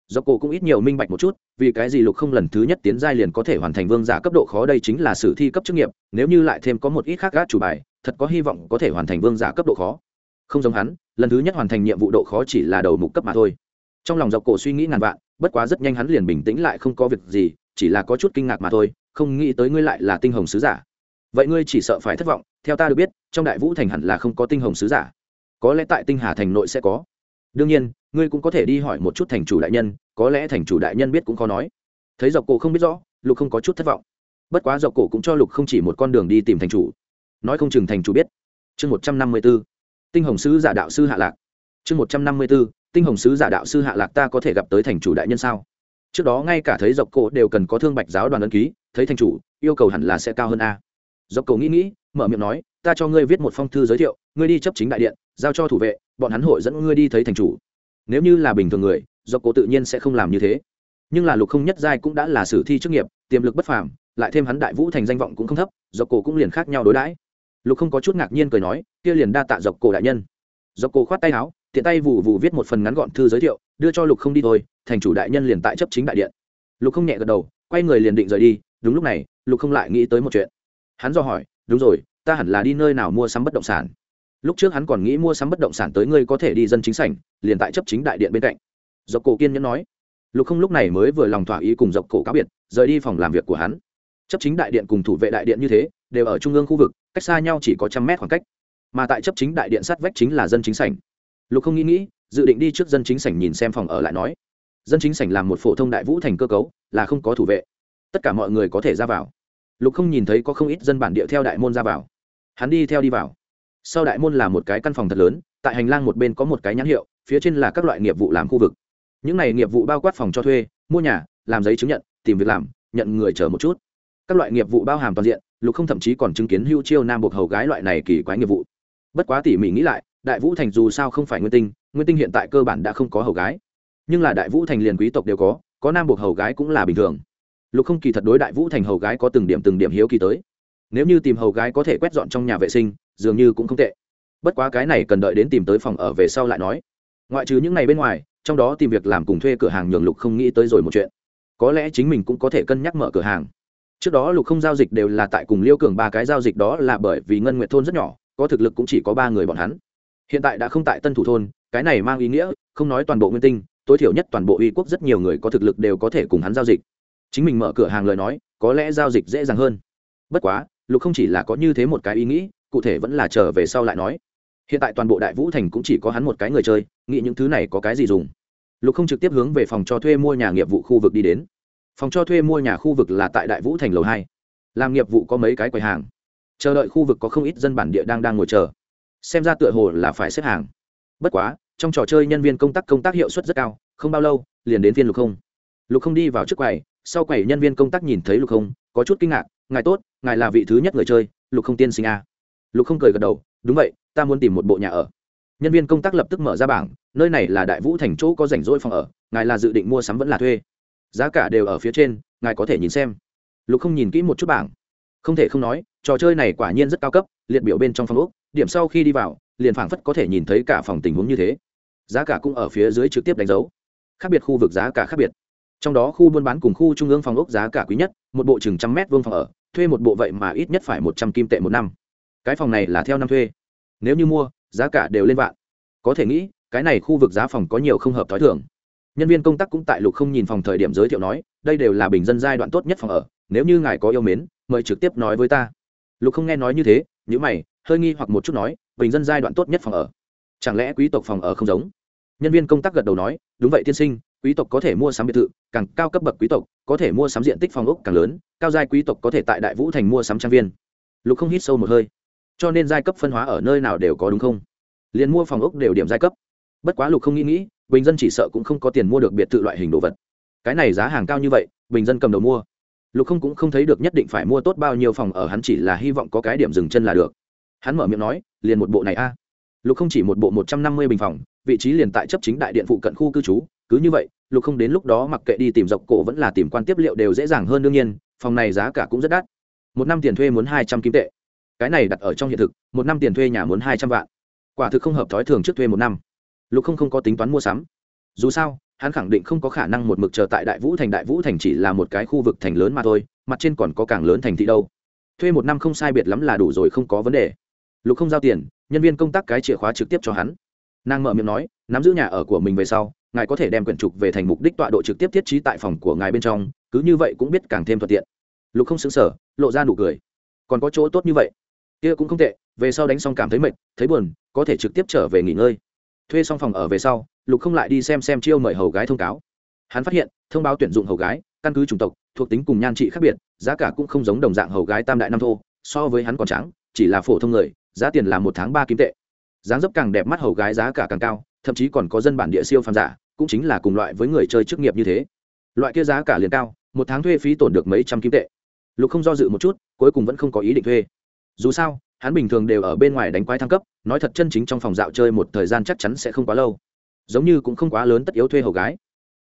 Do cổ cũng ít nhiều minh bạch một chút, vì cái gì lục không lần thứ nhất tiến giai liền có thể hoàn thành vương giả cấp độ khó đây chính là sử thi cấp chức nghiệp, nếu như lại thêm có một ít khác gác chủ bài, thật có hy vọng có thể hoàn thành vương giả cấp độ khó. Không giống hắn, lần thứ nhất hoàn thành nhiệm vụ độ khó chỉ là đầu mục cấp mà thôi. Trong lòng dọc cổ suy nghĩ ngàn vạn, bất quá rất nhanh hắn liền bình tĩnh lại không có việc gì chỉ là có chút kinh ngạc mà thôi, không nghĩ tới ngươi lại là tinh hồng sứ giả. Vậy ngươi chỉ sợ phải thất vọng, theo ta được biết, trong đại vũ thành hẳn là không có tinh hồng sứ giả. Có lẽ tại tinh hà thành nội sẽ có. Đương nhiên, ngươi cũng có thể đi hỏi một chút thành chủ đại nhân, có lẽ thành chủ đại nhân biết cũng khó nói. Thấy dọc cổ không biết rõ, lục không có chút thất vọng. Bất quá dọc cổ cũng cho lục không chỉ một con đường đi tìm thành chủ. Nói không chừng thành chủ biết. Chương một trăm năm mươi b ố tinh hồng sứ giả đạo sư hạ lạc. Chương một trăm năm mươi b ố tinh hồng sứ giả đạo sư hạ lạc ta có thể gặp tới thành chủ đại nhân sao? Trước đó ngay cả thấy dọc cổ đều cần có thương bạch giáo đoàn ấn ký, thấy thành chủ, yêu cầu hẳn là sẽ cao hơn a. Dọc cổ nghĩ nghĩ, mở miệng nói, ta cho ngươi viết một phong thư giới thiệu, ngươi đi chấp chính đại điện, giao cho thủ vệ, bọn hắn hội dẫn ngươi đi thấy thành chủ. Nếu như là bình thường người, dọc cổ tự nhiên sẽ không làm như thế. Nhưng là lục không nhất giai cũng đã là sử thi chức nghiệp, tiềm lực bất phàm, lại thêm hắn đại vũ thành danh vọng cũng không thấp, dọc cổ cũng liền khác nhau đối đãi. Lục không có chút ngạc nhiên cười nói, kia liền đa tạ dọc cổ đại nhân. Dọc cổ khoát tay áo, tiện tay vụ vụ viết một phần ngắn gọn thư giới thiệu, đưa cho lục không đi thôi thành chủ đại nhân liền tại chấp chính đại điện. Lục không nhẹ gật đầu, quay người liền định rời đi, đúng lúc này, lục không lại nghĩ tới một chuyện. Hắn do hỏi, đúng rồi, ta hẳn là đi nơi nào mua sắm bất động sản? Lúc trước hắn còn nghĩ mua sắm bất động sản tới ngươi có thể đi dân chính sảnh, liền tại chấp chính đại điện bên cạnh. Dọc cổ kiên nhẫn nói. Lục không lúc này mới vừa lòng thỏa ý cùng dọc cổ cáo biệt, rời đi phòng làm việc của hắn. Chấp chính đại điện cùng thủ vệ đại điện như thế, đều ở trung ương khu vực, cách xa nhau chỉ có trăm mét khoảng cách. Mà tại chấp chính đại điện sát vách chính là dân chính sảnh. Lục không nghĩ nghĩ, dự định đi trước dân chính sảnh nhìn xem phòng ở lại nói dân chính sảnh làm một phổ thông đại vũ thành cơ cấu, là không có thủ vệ. Tất cả mọi người có thể ra vào. Lục không nhìn thấy có không ít dân bản địa theo đại môn ra vào. Hắn đi theo đi vào. Sau đại môn là một cái căn phòng thật lớn, tại hành lang một bên có một cái nhãn hiệu, phía trên là các loại nghiệp vụ làm khu vực. Những này nghiệp vụ bao quát phòng cho thuê, mua nhà, làm giấy chứng nhận, tìm việc làm, nhận người chờ một chút. Các loại nghiệp vụ bao hàm toàn diện, lục không thậm chí còn chứng kiến hưu chiêu nam buộc hầu gái loại này kỳ quái nghiệp vụ. Bất quá tỉ mỉ nghĩ lại, đại vũ thành dù sao không phải nguyên tinh nguyên tinh hiện tại cơ bản đã không có hầu gái nhưng là đại vũ thành liền quý tộc đều có có nam buộc hầu gái cũng là bình thường. Lục không kỳ thật đối đại vũ thành hầu gái có từng điểm từng điểm hiếu kỳ tới. Nếu như tìm hầu gái có thể quét dọn trong nhà vệ sinh, dường như cũng không tệ. Bất quá cái này cần đợi đến tìm tới phòng ở về sau lại nói. Ngoại trừ những ngày bên ngoài, trong đó tìm việc làm cùng thuê cửa hàng nhường lục không nghĩ tới rồi một chuyện. Có lẽ chính mình cũng có thể cân nhắc mở cửa hàng. Trước đó lục không giao dịch đều là tại cùng liêu cường ba cái giao dịch đó là bởi vì ngân nguyệt thôn rất nhỏ, có thực lực cũng chỉ có ba người bọn hắn. Hiện tại đã không tại tân thủ thôn, cái này mang ý nghĩa, không nói toàn bộ nguyên tinh tối thiểu nhất toàn bộ uy quốc rất nhiều người có thực lực đều có thể cùng hắn giao dịch. Chính mình mở cửa hàng lời nói, có lẽ giao dịch dễ dàng hơn. Bất quá, lục không chỉ là có như thế một cái ý nghĩ, cụ thể vẫn là trở về sau lại nói. Hiện tại toàn bộ đại vũ thành cũng chỉ có hắn một cái người chơi, nghĩ những thứ này có cái gì dùng? Lục không trực tiếp hướng về phòng cho thuê mua nhà nghiệp vụ khu vực đi đến. Phòng cho thuê mua nhà khu vực là tại đại vũ thành lầu hai. Làm nghiệp vụ có mấy cái quầy hàng. Chờ đợi khu vực có không ít dân bản địa đang đang ngồi chờ. Xem ra tựa hồ là phải xếp hàng. Bất quá trong trò chơi nhân viên công tác công tác hiệu suất rất cao, không bao lâu, liền đến phiên lục không. Lục không đi vào trước quầy, sau quầy nhân viên công tác nhìn thấy lục không, có chút kinh ngạc, ngài tốt, ngài là vị thứ nhất người chơi, lục không tiên sinh a lục không cười gật đầu, đúng vậy, ta muốn tìm một bộ nhà ở. Nhân viên công tác lập tức mở ra bảng, nơi này là đại vũ thành chỗ có rảnh rỗi phòng ở, ngài là dự định mua sắm vẫn là thuê. Giá cả đều ở phía trên, ngài có thể nhìn xem. Lục không nhìn kỹ một chút bảng. Không thể không nói, trò chơi này quả nhiên rất cao cấp, liệt biểu bên trong phòng úc điểm sau khi đi vào, liền phảng phất có thể nhìn thấy cả phòng tình huống như thế giá cả cũng ở phía dưới trực tiếp đánh dấu. Khác biệt khu vực giá cả khác biệt. Trong đó khu buôn bán cùng khu trung ương phòng ốc giá cả quý nhất, một bộ chừng trăm mét vuông phòng ở, thuê một bộ vậy mà ít nhất phải một trăm kim tệ một năm. Cái phòng này là theo năm thuê. Nếu như mua, giá cả đều lên vạn. Có thể nghĩ, cái này khu vực giá phòng có nhiều không hợp t h ó i thường. Nhân viên công tác cũng tại lục không nhìn phòng thời điểm giới thiệu nói, đây đều là bình dân giai đoạn tốt nhất phòng ở, nếu như ngài có yêu mến, mời trực tiếp nói với ta. Lục không nghe nói như thế nhữ mày, hơi nghi hoặc một chút nói, bình dân giai đoạn tốt nhất phòng ở chẳng lẽ quý tộc phòng ở không giống? Nhân viên công tác gật đầu nói, đúng vậy tiên sinh, quý tộc có thể mua sắm biệt thự, càng cao cấp bậc quý tộc, có thể mua sắm diện tích phòng ốc càng lớn, cao giai quý tộc có thể tại đại vũ thành mua sắm trang viên. Lục không hít sâu một hơi. Cho nên giai cấp phân hóa ở nơi nào đều có đúng không? Liền mua phòng ốc đều điểm giai cấp. Bất quá lục không nghĩ nghĩ, bình dân chỉ sợ cũng không có tiền mua được biệt thự loại hình đồ vật. Cái này giá hàng cao như vậy, bình dân cầm đầu mua. Lục không cũng không thấy được nhất định phải mua tốt bao nhiêu phòng ở, hắn chỉ là hy vọng có cái điểm dừng chân là được. Hắn mở miệng nói, liền một bộ này a lục không chỉ một bộ một trăm năm mươi bình phòng, vị trí liền tại chấp chính đại điện phụ cận khu cư trú, cứ như vậy, lục không đến lúc đó mặc kệ đi tìm dọc cổ vẫn là tìm quan tiếp liệu đều dễ dàng hơn đương nhiên, phòng này giá cả cũng rất đắt. Một năm tiền thuê muốn hai trăm kim tệ. Cái này đặt ở trong hiện thực, một năm tiền thuê nhà muốn hai trăm vạn. Quả thực không hợp thói thường trước thuê một năm. Lục không không có tính toán mua sắm. Dù sao, hắn khẳng định không có khả năng một mực chờ tại đại vũ thành, đại vũ thành chỉ là một cái khu vực thành lớn mà thôi, mặt trên còn có càng lớn thành thị đâu. Thuê một năm không sai biệt lắm là đủ rồi, không có vấn đề. Lục không giao tiền nhân viên công tác cái chìa khóa trực tiếp cho hắn. Nàng mở miệng nói, nắm giữ nhà ở của mình về sau, ngài có thể đem quyển trục về thành mục đích tọa độ trực tiếp thiết trí tại phòng của ngài bên trong, cứ như vậy cũng biết càng thêm thuận tiện. Lục không xứng sở lộ ra nụ cười. Còn có chỗ tốt như vậy? Kia cũng không tệ, về sau đánh xong cảm thấy mệt, thấy buồn, có thể trực tiếp trở về nghỉ ngơi. Thuê xong phòng ở về sau, lục không lại đi xem xem chiêu mời hầu gái thông cáo. Hắn phát hiện, thông báo tuyển dụng hầu gái, căn cứ chủng tộc, thuộc tính cùng nhan trị khác biệt, giá cả cũng không giống đồng dạng hầu gái tam đại năm thô, so với hắn còn trắng chỉ là phổ thông người giá tiền là một tháng ba kim tệ. Dáng dấp càng đẹp mắt hầu gái giá cả càng cao, thậm chí còn có dân bản địa siêu phàm giả, cũng chính là cùng loại với người chơi chức nghiệp như thế. Loại kia giá cả liền cao, một tháng thuê phí tổn được mấy trăm kim tệ. Lục không do dự một chút, cuối cùng vẫn không có ý định thuê. Dù sao, hắn bình thường đều ở bên ngoài đánh quái thăng cấp, nói thật chân chính trong phòng dạo chơi một thời gian chắc chắn sẽ không quá lâu. Giống như cũng không quá lớn tất yếu thuê hầu gái.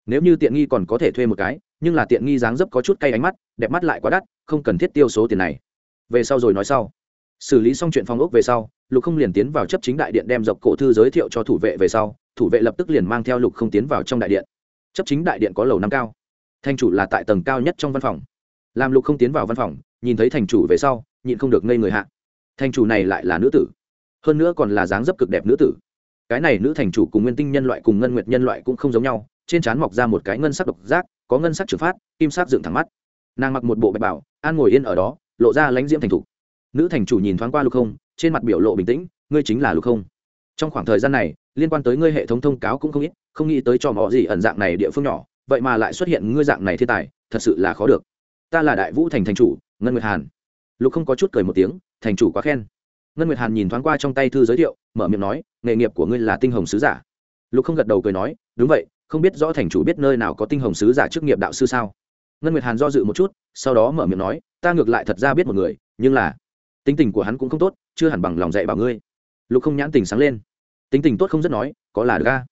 Nếu như tiện nghi còn có thể thuê một cái, nhưng là tiện nghi dáng dấp có chút cay ánh mắt, đẹp mắt lại quá đắt, không cần thiết tiêu số tiền này. Về sau rồi nói sau xử lý xong chuyện phòng ốc về sau, lục không liền tiến vào chấp chính đại điện đem dọc cổ thư giới thiệu cho thủ vệ về sau, thủ vệ lập tức liền mang theo lục không tiến vào trong đại điện. Chấp chính đại điện có lầu năm cao. Thành chủ là tại tầng cao nhất trong văn phòng. Làm lục không tiến vào văn phòng, nhìn thấy thành chủ về sau, nhịn không được ngây người hạ. Thành chủ này lại là nữ tử. Hơn nữa còn là dáng dấp cực đẹp nữ tử. Cái này nữ thành chủ cùng nguyên tinh nhân loại cùng ngân nguyệt nhân loại cũng không giống nhau, trên trán mọc ra một cái ngân sắc độc giác, có ngân sắc trừng phát, kim sắc dựng thẳng mắt. Nàng mặc một bộ bạch bảo, an ngồi yên ở đó, lộ ra lãnh diễm thành thục nữ thành chủ nhìn thoáng qua lục không, trên mặt biểu lộ bình tĩnh, ngươi chính là lục không. Trong khoảng thời gian này, liên quan tới ngươi hệ thống thông cáo cũng không ít, không nghĩ tới cho mỏ gì ẩn dạng này địa phương nhỏ, vậy mà lại xuất hiện ngươi dạng này thiên tài, thật sự là khó được. Ta là đại vũ thành thành chủ, ngân nguyệt hàn. Lục không có chút cười một tiếng, thành chủ quá khen. Ngân nguyệt hàn nhìn thoáng qua trong tay thư giới thiệu, mở miệng nói, nghề nghiệp của ngươi là tinh hồng sứ giả. Lục không gật đầu cười nói, đúng vậy, không biết rõ thành chủ biết nơi nào có tinh hồng sứ giả chức nghiệp đạo sư sao? Ngân nguyệt hàn do dự một chút, sau đó mở miệng nói, ta ngược lại thật ra biết một người, nhưng là tính tình của hắn cũng không tốt, chưa hẳn bằng lòng dạy bảo ngươi. Lục không nhãn tình sáng lên. Tính tình tốt không rất nói, có là ga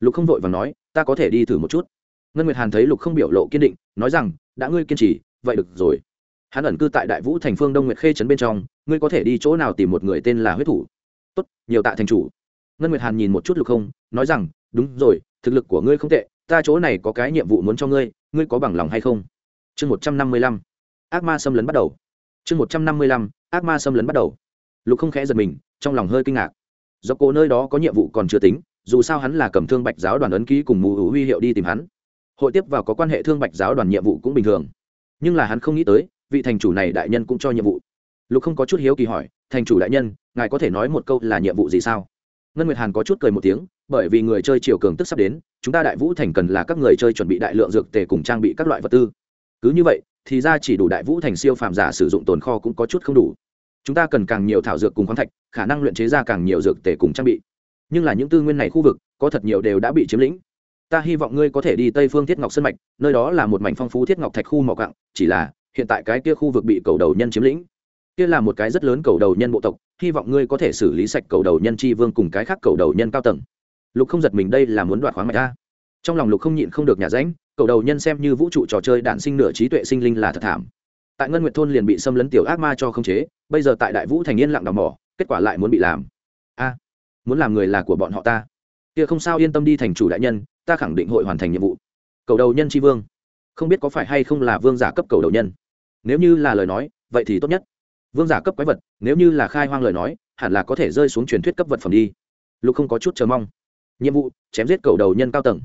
lục không vội và nói, ta có thể đi thử một chút. Ngân nguyệt hàn thấy lục không biểu lộ kiên định, nói rằng, đã ngươi kiên trì, vậy được rồi. Hắn ẩn cư tại đại vũ thành phương đông nguyệt khê trấn bên trong, ngươi có thể đi chỗ nào tìm một người tên là huyết thủ? Tốt, nhiều tạ thành chủ. Ngân nguyệt hàn nhìn một chút lục không, nói rằng, đúng rồi, thực lực của ngươi không tệ, ta chỗ này có cái nhiệm vụ muốn cho ngươi ngươi có bằng lòng hay không? Chương một trăm năm mươi lăm. Ác ma xâm lấn bắt đầu chương một trăm năm mươi lăm, ác ma xâm lấn bắt đầu. Lục không khẽ giật mình, trong lòng hơi kinh ngạc. Do cô nơi đó có nhiệm vụ còn chưa tính, dù sao hắn là cầm thương bạch giáo đoàn ấn ký cùng mù hữu huy hiệu đi tìm hắn. Hội tiếp vào có quan hệ thương bạch giáo đoàn nhiệm vụ cũng bình thường. Nhưng là hắn không nghĩ tới, vị thành chủ này đại nhân cũng cho nhiệm vụ. Lục không có chút hiếu kỳ hỏi, thành chủ đại nhân, ngài có thể nói một câu là nhiệm vụ gì sao? Ngân nguyệt hàn có chút cười một tiếng, bởi vì người chơi chiều cường tức sắp đến, chúng ta đại vũ thành cần là các người chơi chuẩn bị đại lượng dược tề cùng trang bị các loại vật tư. Cứ như vậy thì ra chỉ đủ đại vũ thành siêu phàm giả sử dụng tồn kho cũng có chút không đủ. Chúng ta cần càng nhiều thảo dược cùng khoáng thạch, khả năng luyện chế ra càng nhiều dược tề cùng trang bị. Nhưng là những tư nguyên này khu vực, có thật nhiều đều đã bị chiếm lĩnh. Ta hy vọng ngươi có thể đi tây phương thiết ngọc sân mạch, nơi đó là một mảnh phong phú thiết ngọc thạch khu mỏ cặng chỉ là, hiện tại cái kia khu vực bị cầu đầu nhân chiếm lĩnh. Kia là một cái rất lớn cầu đầu nhân bộ tộc, hy vọng ngươi có thể xử lý sạch cầu đầu nhân tri vương cùng cái khác cầu đầu nhân cao tầng. Lục không giật mình, đây là muốn đoạt khoáng mạch ta trong lòng lục không nhịn không được nhà ránh cầu đầu nhân xem như vũ trụ trò chơi đạn sinh nửa trí tuệ sinh linh là thật thảm. Tại ngân nguyệt thôn liền bị xâm lấn tiểu ác ma cho không chế, bây giờ tại đại vũ thành yên lặng đào mỏ, kết quả lại muốn bị làm. A, muốn làm người là của bọn họ ta. Kia không sao yên tâm đi thành chủ đại nhân, ta khẳng định hội hoàn thành nhiệm vụ. Cầu đầu nhân tri vương. Không biết có phải hay không là vương giả cấp cầu đầu nhân. Nếu như là lời nói, vậy thì tốt nhất. Vương giả cấp quái vật, nếu như là khai hoang lời nói, hẳn là có thể rơi xuống truyền thuyết cấp vật phẩm đi. Lục không có chút chờ mong. Nhiệm vụ, chém giết cầu đầu nhân cao tầng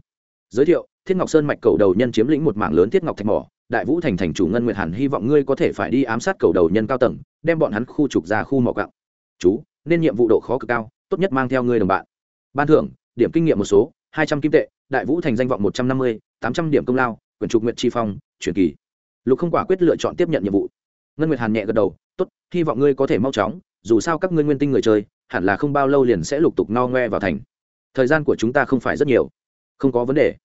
giới thiệu, thiết ngọc sơn mạch cầu đầu nhân chiếm lĩnh một mảng lớn thiết ngọc thạch mỏ, đại vũ thành thành chủ ngân nguyệt hàn hy vọng ngươi có thể phải đi ám sát cầu đầu nhân cao tầng, đem bọn hắn khu trục ra khu mỏ cặng chú, nên nhiệm vụ độ khó cực cao, tốt nhất mang theo ngươi đồng bạn. Ban thưởng, điểm kinh nghiệm một số, hai trăm kim tệ, đại vũ thành danh vọng một trăm năm mươi, tám trăm điểm công lao, quyển trục nguyện tri phong truyền kỳ. Lục không quả quyết lựa chọn tiếp nhận nhiệm vụ. Ngân nguyệt hàn nhẹ gật đầu, tốt, hy vọng ngươi có thể mau chóng, dù sao các ngươi nguyên tinh người chơi, hẳn là không bao lâu liền sẽ lục tục no ngoe vào thành. Thời gian của chúng ta không phải rất nhiều không có vấn đề.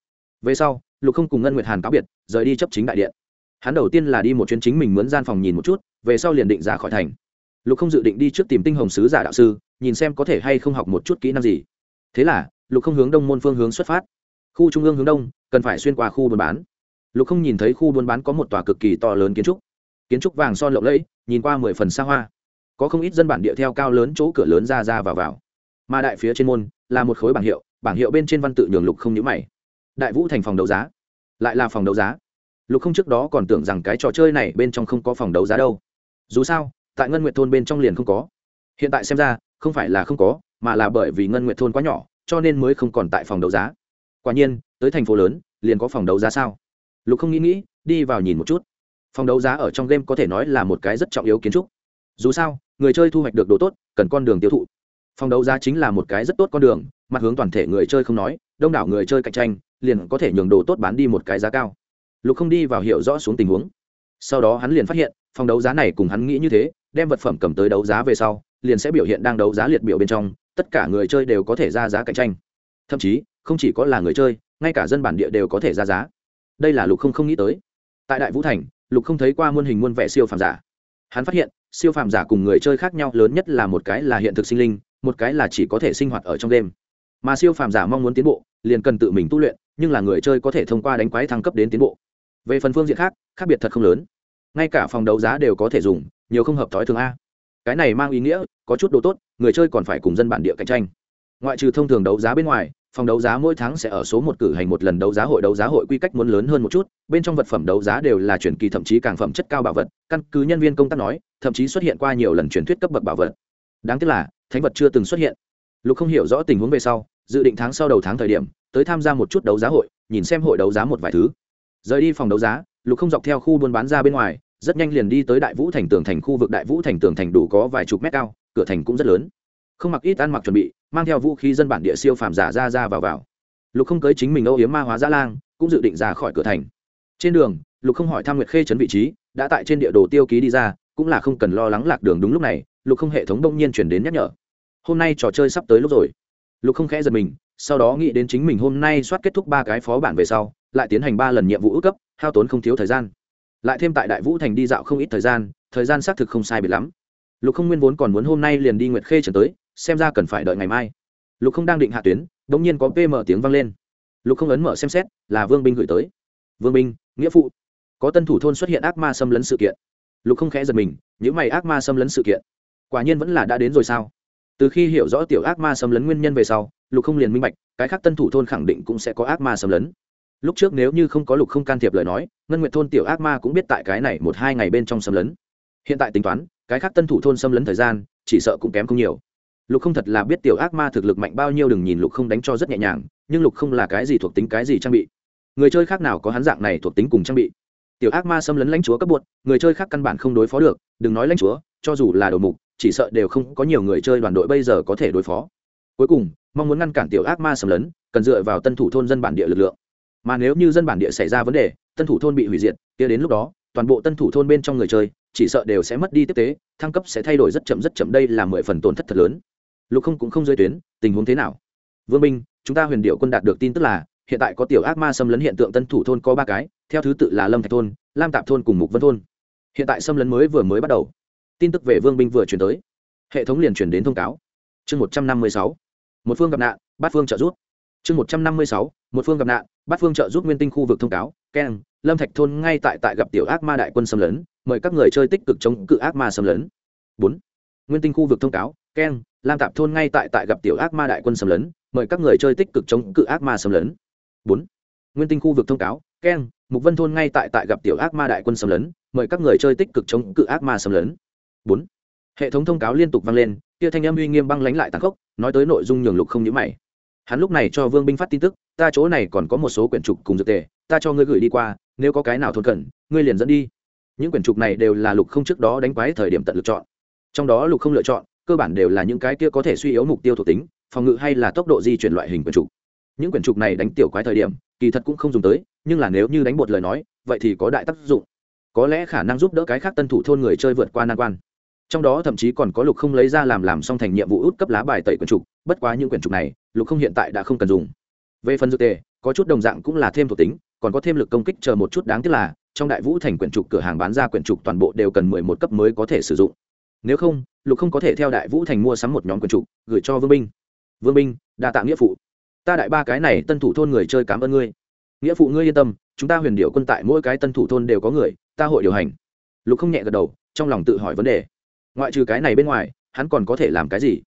Về sau, lục không cùng ngân nguyệt hàn cáo biệt, rời đi chấp chính đại điện. Hắn đầu tiên là đi một chuyến chính mình mướn gian phòng nhìn một chút, về sau liền định ra khỏi thành. Lục không dự định đi trước tìm tinh hồng sứ giả đạo sư, nhìn xem có thể hay không học một chút kỹ năng gì. Thế là, lục không hướng đông môn phương hướng xuất phát. Khu trung ương hướng đông, cần phải xuyên qua khu buôn bán. Lục không nhìn thấy khu buôn bán có một tòa cực kỳ to lớn kiến trúc. Kiến trúc vàng son lộng lẫy, nhìn qua mười phần xa hoa. Có không ít dân bản địa theo cao lớn chỗ cửa lớn ra ra vào vào. Mà đại phía trên môn là một khối bảng hiệu bảng hiệu bên trên văn tự nhường lục không nhữ mày. Đại vũ thành phòng đấu giá. Lại là phòng đấu giá. Lục không trước đó còn tưởng rằng cái trò chơi này bên trong không có phòng đấu giá đâu. Dù sao, tại ngân nguyệt thôn bên trong liền không có. Hiện tại xem ra, không phải là không có, mà là bởi vì ngân nguyệt thôn quá nhỏ, cho nên mới không còn tại phòng đấu giá. Quả nhiên, tới thành phố lớn, liền có phòng đấu giá sao? Lục không nghĩ nghĩ, đi vào nhìn một chút. Phòng đấu giá ở trong game có thể nói là một cái rất trọng yếu kiến trúc. Dù sao, người chơi thu hoạch được đồ tốt, cần con đường tiêu thụ. Phòng đấu giá chính là một cái rất tốt con đường mặt hướng toàn thể người chơi không nói, đông đảo người chơi cạnh tranh, liền có thể nhường đồ tốt bán đi một cái giá cao. Lục không đi vào hiểu rõ xuống tình huống. Sau đó hắn liền phát hiện, phòng đấu giá này cùng hắn nghĩ như thế, đem vật phẩm cầm tới đấu giá về sau, liền sẽ biểu hiện đang đấu giá liệt biểu bên trong, tất cả người chơi đều có thể ra giá cạnh tranh. Thậm chí, không chỉ có là người chơi, ngay cả dân bản địa đều có thể ra giá. Đây là lục không không nghĩ tới. Tại đại vũ thành, lục không thấy qua muôn hình muôn vẻ siêu phàm giả. Hắn phát hiện, siêu phàm giả cùng người chơi khác nhau lớn nhất là một cái là hiện thực sinh linh, một cái là chỉ có thể sinh hoạt ở trong đêm mà siêu phàm giả mong muốn tiến bộ, liền cần tự mình tu luyện, nhưng là người chơi có thể thông qua đánh quái thăng cấp đến tiến bộ. Về phần phương diện khác khác biệt thật không lớn. Ngay cả phòng đấu giá đều có thể dùng, nhiều không hợp thói thường a. Cái này mang ý nghĩa, có chút đồ tốt, người chơi còn phải cùng dân bản địa cạnh tranh. Ngoại trừ thông thường đấu giá bên ngoài, phòng đấu giá mỗi tháng sẽ ở số một cử hành một lần đấu giá hội đấu giá hội quy cách muốn lớn hơn một chút, bên trong vật phẩm đấu giá đều là chuyển kỳ thậm chí càng phẩm chất cao bảo vật, căn cứ nhân viên công tác nói, thậm chí xuất hiện qua nhiều lần truyền thuyết cấp bậc bảo vật. Đáng tiếc là, thánh vật chưa từng xuất hiện lục không hiểu rõ tình huống về sau, dự định tháng sau đầu tháng thời điểm, tới tham gia một chút đấu giá hội, nhìn xem hội đấu giá một vài thứ. Rời đi phòng đấu giá, lục không dọc theo khu buôn bán ra bên ngoài, rất nhanh liền đi tới đại vũ thành tường thành, khu vực đại vũ thành tường thành đủ có vài chục mét cao, cửa thành cũng rất lớn. Không mặc ít ăn mặc chuẩn bị, mang theo vũ khí dân bản địa siêu phàm giả ra ra vào vào. Lục không cưới chính mình âu yếm ma hóa giã lang, cũng dự định ra khỏi cửa thành. Trên đường, lục không hỏi tham nguyệt khê chấn vị trí, đã tại trên địa đồ tiêu ký đi ra, cũng là không cần lo lắng lạc đường đúng lúc này, lục không hệ thống đông nhiên chuyển đến nhắc nhở hôm nay trò chơi sắp tới lúc rồi. Lục không khẽ giật mình, sau đó nghĩ đến chính mình hôm nay soát kết thúc ba cái phó bản về sau, lại tiến hành ba lần nhiệm vụ ước cấp, hao tốn không thiếu thời gian. Lại thêm tại đại vũ thành đi dạo không ít thời gian thời gian xác thực không sai biệt lắm. Lục không nguyên vốn còn muốn hôm nay liền đi nguyệt khê trần tới, xem ra cần phải đợi ngày mai. Lục không đang định hạ tuyến đ ỗ n g nhiên có pm tiếng vang lên. Lục không ấn mở xem xét, là vương binh gửi tới. Vương binh, nghĩa phụ. Có tân thủ thôn xuất hiện ác ma xâm lấn sự kiện. Lục không khẽ giật mình những mày ác ma xâm lấn sự kiện. Quả nhiên vẫn là đã đến rồi sao? Từ khi hiểu rõ tiểu ác ma xâm lấn nguyên nhân về sau, lục không liền minh bạch, cái khác tân thủ thôn khẳng định cũng sẽ có ác ma xâm lấn. Lúc trước nếu như không có lục không can thiệp lời nói, ngân nguyện thôn tiểu ác ma cũng biết tại cái này một hai ngày bên trong xâm lấn. Hiện tại tính toán, cái khác tân thủ thôn xâm lấn thời gian, chỉ sợ cũng kém không nhiều. Lục không thật là biết tiểu ác ma thực lực mạnh bao nhiêu đừng nhìn lục không đánh cho rất nhẹ nhàng, nhưng lục không là cái gì thuộc tính cái gì trang bị? Người chơi khác nào có hắn dạng này thuộc tính cùng trang bị? Tiểu ác ma xâm lấn lãnh chúa cấp bột, người chơi khác căn bản không đối phó được, đừng nói lãnh chúa, cho dù là đầu mục chỉ sợ đều không có nhiều người chơi đoàn đội bây giờ có thể đối phó. Cuối cùng, mong muốn ngăn cản tiểu ác ma xâm lấn, cần dựa vào tân thủ thôn dân bản địa lực lượng. Mà nếu như dân bản địa xảy ra vấn đề, tân thủ thôn bị hủy diệt, kia đến lúc đó, toàn bộ tân thủ thôn bên trong người chơi, chỉ sợ đều sẽ mất đi tiếp tế, thăng cấp sẽ thay đổi rất chậm rất chậm, đây là mười phần tổn thất thật lớn. Lục không cũng không giới tuyến, tình huống thế nào? Vương minh, chúng ta huyền điệu quân đạt được tin tức là, hiện tại có tiểu ác ma xâm lấn hiện tượng tân thủ thôn có ba cái, theo thứ tự là lâm thạch thôn, lam tạp thôn cùng mục vân thôn. Hiện tại xâm lấn mới vừa mới bắt đầu tin tức về vương binh vừa chuyển tới. Hệ thống liền chuyển đến thông cáo. Chương một trăm năm mươi sáu, một phương gặp nạn, bát phương trợ giúp. Chương một trăm năm mươi sáu, một phương gặp nạn, bát phương trợ giúp nguyên tinh khu vực thông cáo. Keng, lâm thạch thôn ngay tại tại gặp tiểu ác ma đại quân xâm lấn, mời các người chơi tích cực chống cự ác ma xâm lấn. Bốn, nguyên tinh khu vực thông cáo. Keng, lam tạp thôn ngay tại tại gặp tiểu ác ma đại quân xâm lấn, mời các người chơi tích cực chống cự ác ma xâm lấn. Bốn, nguyên tinh khu vực thông cáo. Keng, mục vân thôn ngay tại tại gặp tiểu ác ma đại quân xâm lấn, mời các người chơi tích cực chống cự ác ma xâm lấn bốn. Hệ thống thông cáo liên tục vang lên, kia thanh âm uy nghiêm băng lánh lại tàn khốc, nói tới nội dung nhường lục không nhữ mày. Hắn lúc này cho vương binh phát tin tức, ta chỗ này còn có một số quyển trục cùng dược tề, ta cho ngươi gửi đi qua, nếu có cái nào thôn cần, ngươi liền dẫn đi. Những quyển trục này đều là lục không trước đó đánh quái thời điểm tận lựa chọn. Trong đó lục không lựa chọn, cơ bản đều là những cái kia có thể suy yếu mục tiêu thuộc tính, phòng ngự hay là tốc độ di chuyển loại hình quyển trục. Những quyển trục này đánh tiểu quái thời điểm, kỳ thật cũng không dùng tới, nhưng là nếu như đánh bột lời nói, vậy thì có đại tác dụng. Có lẽ khả năng giúp đỡ cái khác tân thủ thôn người chơi vượt qua nan quan trong đó thậm chí còn có lục không lấy ra làm làm xong thành nhiệm vụ út cấp lá bài tẩy quyển trục, bất quá những quyển trục này, lục không hiện tại đã không cần dùng. Về phần dược tề, có chút đồng dạng cũng là thêm thuộc tính, còn có thêm lực công kích chờ một chút đáng tiếc là, trong đại vũ thành quyển trục cửa hàng bán ra quyển trục toàn bộ đều cần mười một cấp mới có thể sử dụng. Nếu không, lục không có thể theo đại vũ thành mua sắm một nhóm quyển trục, gửi cho vương binh. Vương binh, đa tạ nghĩa phụ. Ta đại ba cái này tân thủ thôn người chơi cảm ơn ngươi. Nghĩa phụ ngươi yên tâm, chúng ta huyền điệu quân tại mỗi cái tân thủ thôn đều có người, ta hội điều hành. Lục không nhẹ gật đầu, trong lòng tự hỏi vấn đề ngoại trừ cái này bên ngoài, hắn còn có thể làm cái gì?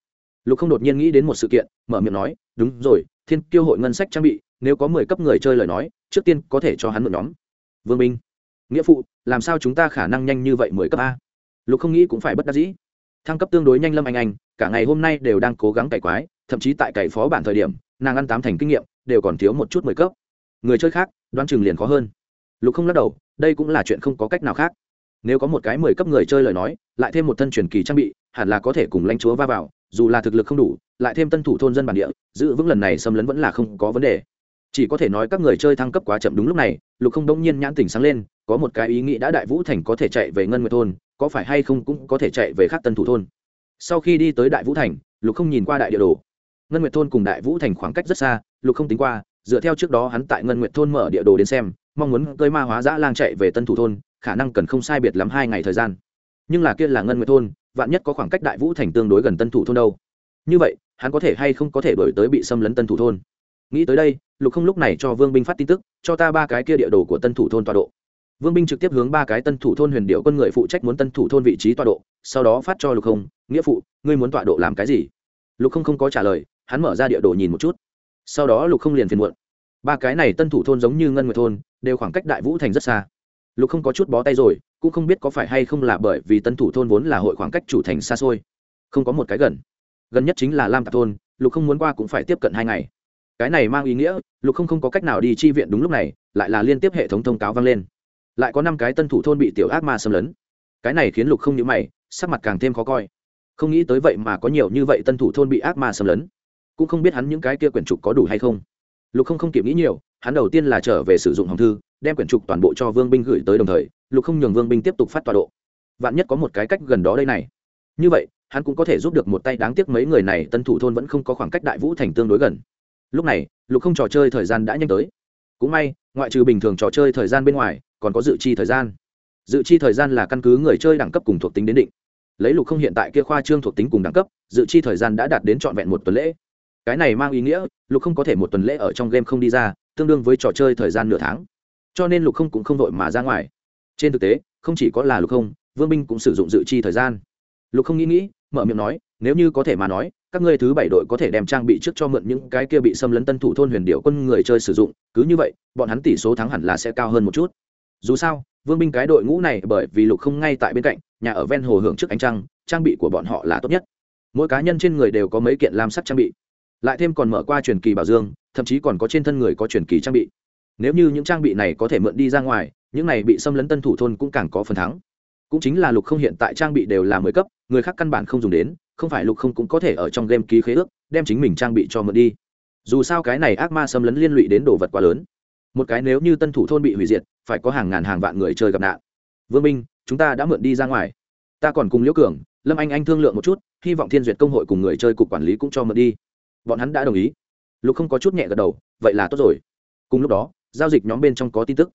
Lục không đột nhiên nghĩ đến một sự kiện, mở miệng nói, đúng rồi, thiên kiêu hội ngân sách trang bị, nếu có mười cấp người chơi lời nói, trước tiên có thể cho hắn một nhóm. Vương minh, nghĩa phụ, làm sao chúng ta khả năng nhanh như vậy mười cấp a? Lục không nghĩ cũng phải bất đắc dĩ. Thăng cấp tương đối nhanh lâm anh anh, cả ngày hôm nay đều đang cố gắng cày quái, thậm chí tại cày phó bản thời điểm, nàng ăn tám thành kinh nghiệm, đều còn thiếu một chút mười cấp. Người chơi khác, đoán chừng liền khó hơn. Lục không lắc đầu, đây cũng là chuyện không có cách nào khác. Nếu có một cái mười cấp người chơi lời nói lại thêm một thân truyền kỳ trang bị, hẳn là có thể cùng lãnh chúa va vào, dù là thực lực không đủ, lại thêm tân thủ thôn dân bản địa, giữ vững lần này xâm lấn vẫn là không có vấn đề. Chỉ có thể nói các người chơi thăng cấp quá chậm đúng lúc này, lục không đông nhiên nhãn tỉnh sáng lên, có một cái ý nghĩ đã đại vũ thành có thể chạy về ngân nguyệt thôn, có phải hay không cũng có thể chạy về khác tân thủ thôn. Sau khi đi tới đại vũ thành, lục không nhìn qua đại địa đồ. Ngân nguyệt thôn cùng đại vũ thành khoảng cách rất xa, lục không tính qua, dựa theo trước đó hắn tại ngân nguyệt thôn mở địa đồ đến xem, mong muốn cơi ma hóa dã lang chạy về tân thủ thôn, khả năng cần không sai biệt lắm hai ngày thời gian nhưng là kia là ngân nguyệt thôn, vạn nhất có khoảng cách đại vũ thành tương đối gần tân thủ thôn đâu. Như vậy, hắn có thể hay không có thể đổi tới bị xâm lấn tân thủ thôn? Nghĩ tới đây, lục không lúc này cho vương binh phát tin tức, cho ta ba cái kia địa đồ của tân thủ thôn tọa độ. Vương binh trực tiếp hướng ba cái tân thủ thôn huyền điệu quân người phụ trách muốn tân thủ thôn vị trí tọa độ, sau đó phát cho lục không, nghĩa phụ, ngươi muốn tọa độ làm cái gì? Lục không không có trả lời, hắn mở ra địa đồ nhìn một chút. Sau đó lục không liền phiền muộn. Ba cái này tân thủ thôn giống như ngân nguyệt thôn, đều khoảng cách đại vũ thành rất xa lục không có chút bó tay rồi, cũng không biết có phải hay không là bởi vì tân thủ thôn vốn là hội khoảng cách chủ thành xa xôi. Không có một cái gần. Gần nhất chính là lam tạp thôn, lục không muốn qua cũng phải tiếp cận hai ngày. Cái này mang ý nghĩa, lục không không có cách nào đi chi viện đúng lúc này, lại là liên tiếp hệ thống thông cáo vang lên. Lại có năm cái tân thủ thôn bị tiểu ác ma xâm lấn. Cái này khiến lục không nhữ mày, sắc mặt càng thêm khó coi. Không nghĩ tới vậy mà có nhiều như vậy tân thủ thôn bị ác ma xâm lấn. Cũng không biết hắn những cái kia quyển trục có đủ hay không. Lục không không kịp nghĩ nhiều, hắn đầu tiên là trở về sử dụng hồng thư đem quyển trục toàn bộ cho vương binh gửi tới đồng thời, lục không nhường vương binh tiếp tục phát tọa độ. Vạn nhất có một cái cách gần đó đây này. Như vậy, hắn cũng có thể giúp được một tay đáng tiếc mấy người này, tân thủ thôn vẫn không có khoảng cách đại vũ thành tương đối gần. Lúc này, lục không trò chơi thời gian đã nhanh tới. Cũng may, ngoại trừ bình thường trò chơi thời gian bên ngoài, còn có dự chi thời gian. Dự chi thời gian là căn cứ người chơi đẳng cấp cùng thuộc tính đến định. Lấy lục không hiện tại kia khoa trương thuộc tính cùng đẳng cấp, dự chi thời gian đã đạt đến trọn vẹn một tuần lễ. Cái này mang ý nghĩa, lục không có thể một tuần lễ ở trong game không đi ra, tương đương với trò chơi thời gian nửa tháng cho nên lục không cũng không vội mà ra ngoài. Trên thực tế, không chỉ có là lục không, vương binh cũng sử dụng dự chi thời gian. Lục không nghĩ nghĩ, mở miệng nói, nếu như có thể mà nói, các ngươi thứ bảy đội có thể đem trang bị trước cho mượn những cái kia bị xâm lấn tân thủ thôn huyền điệu quân người chơi sử dụng, cứ như vậy, bọn hắn tỷ số thắng hẳn là sẽ cao hơn một chút. Dù sao, vương binh cái đội ngũ này bởi vì lục không ngay tại bên cạnh, nhà ở ven hồ hưởng trước ánh trăng, trang bị của bọn họ là tốt nhất. Mỗi cá nhân trên người đều có mấy kiện lam sắc trang bị. Lại thêm còn mở qua truyền kỳ bảo dương, thậm chí còn có trên thân người có truyền kỳ trang bị nếu như những trang bị này có thể mượn đi ra ngoài, những này bị xâm lấn tân thủ thôn cũng càng có phần thắng. Cũng chính là lục không hiện tại trang bị đều là mới cấp, người khác căn bản không dùng đến, không phải lục không cũng có thể ở trong game ký khế ước, đem chính mình trang bị cho mượn đi. Dù sao cái này ác ma xâm lấn liên lụy đến đồ vật quá lớn. Một cái nếu như tân thủ thôn bị hủy diệt, phải có hàng ngàn hàng vạn người chơi gặp nạn. Vương minh, chúng ta đã mượn đi ra ngoài. Ta còn cùng liễu cường, lâm anh anh thương lượng một chút, hy vọng thiên duyệt công hội cùng người chơi cục quản lý cũng cho mượn đi. Bọn hắn đã đồng ý. Lục không có chút nhẹ gật đầu, vậy là tốt rồi. Cùng lúc đó giao dịch nhóm bên trong có tin tức.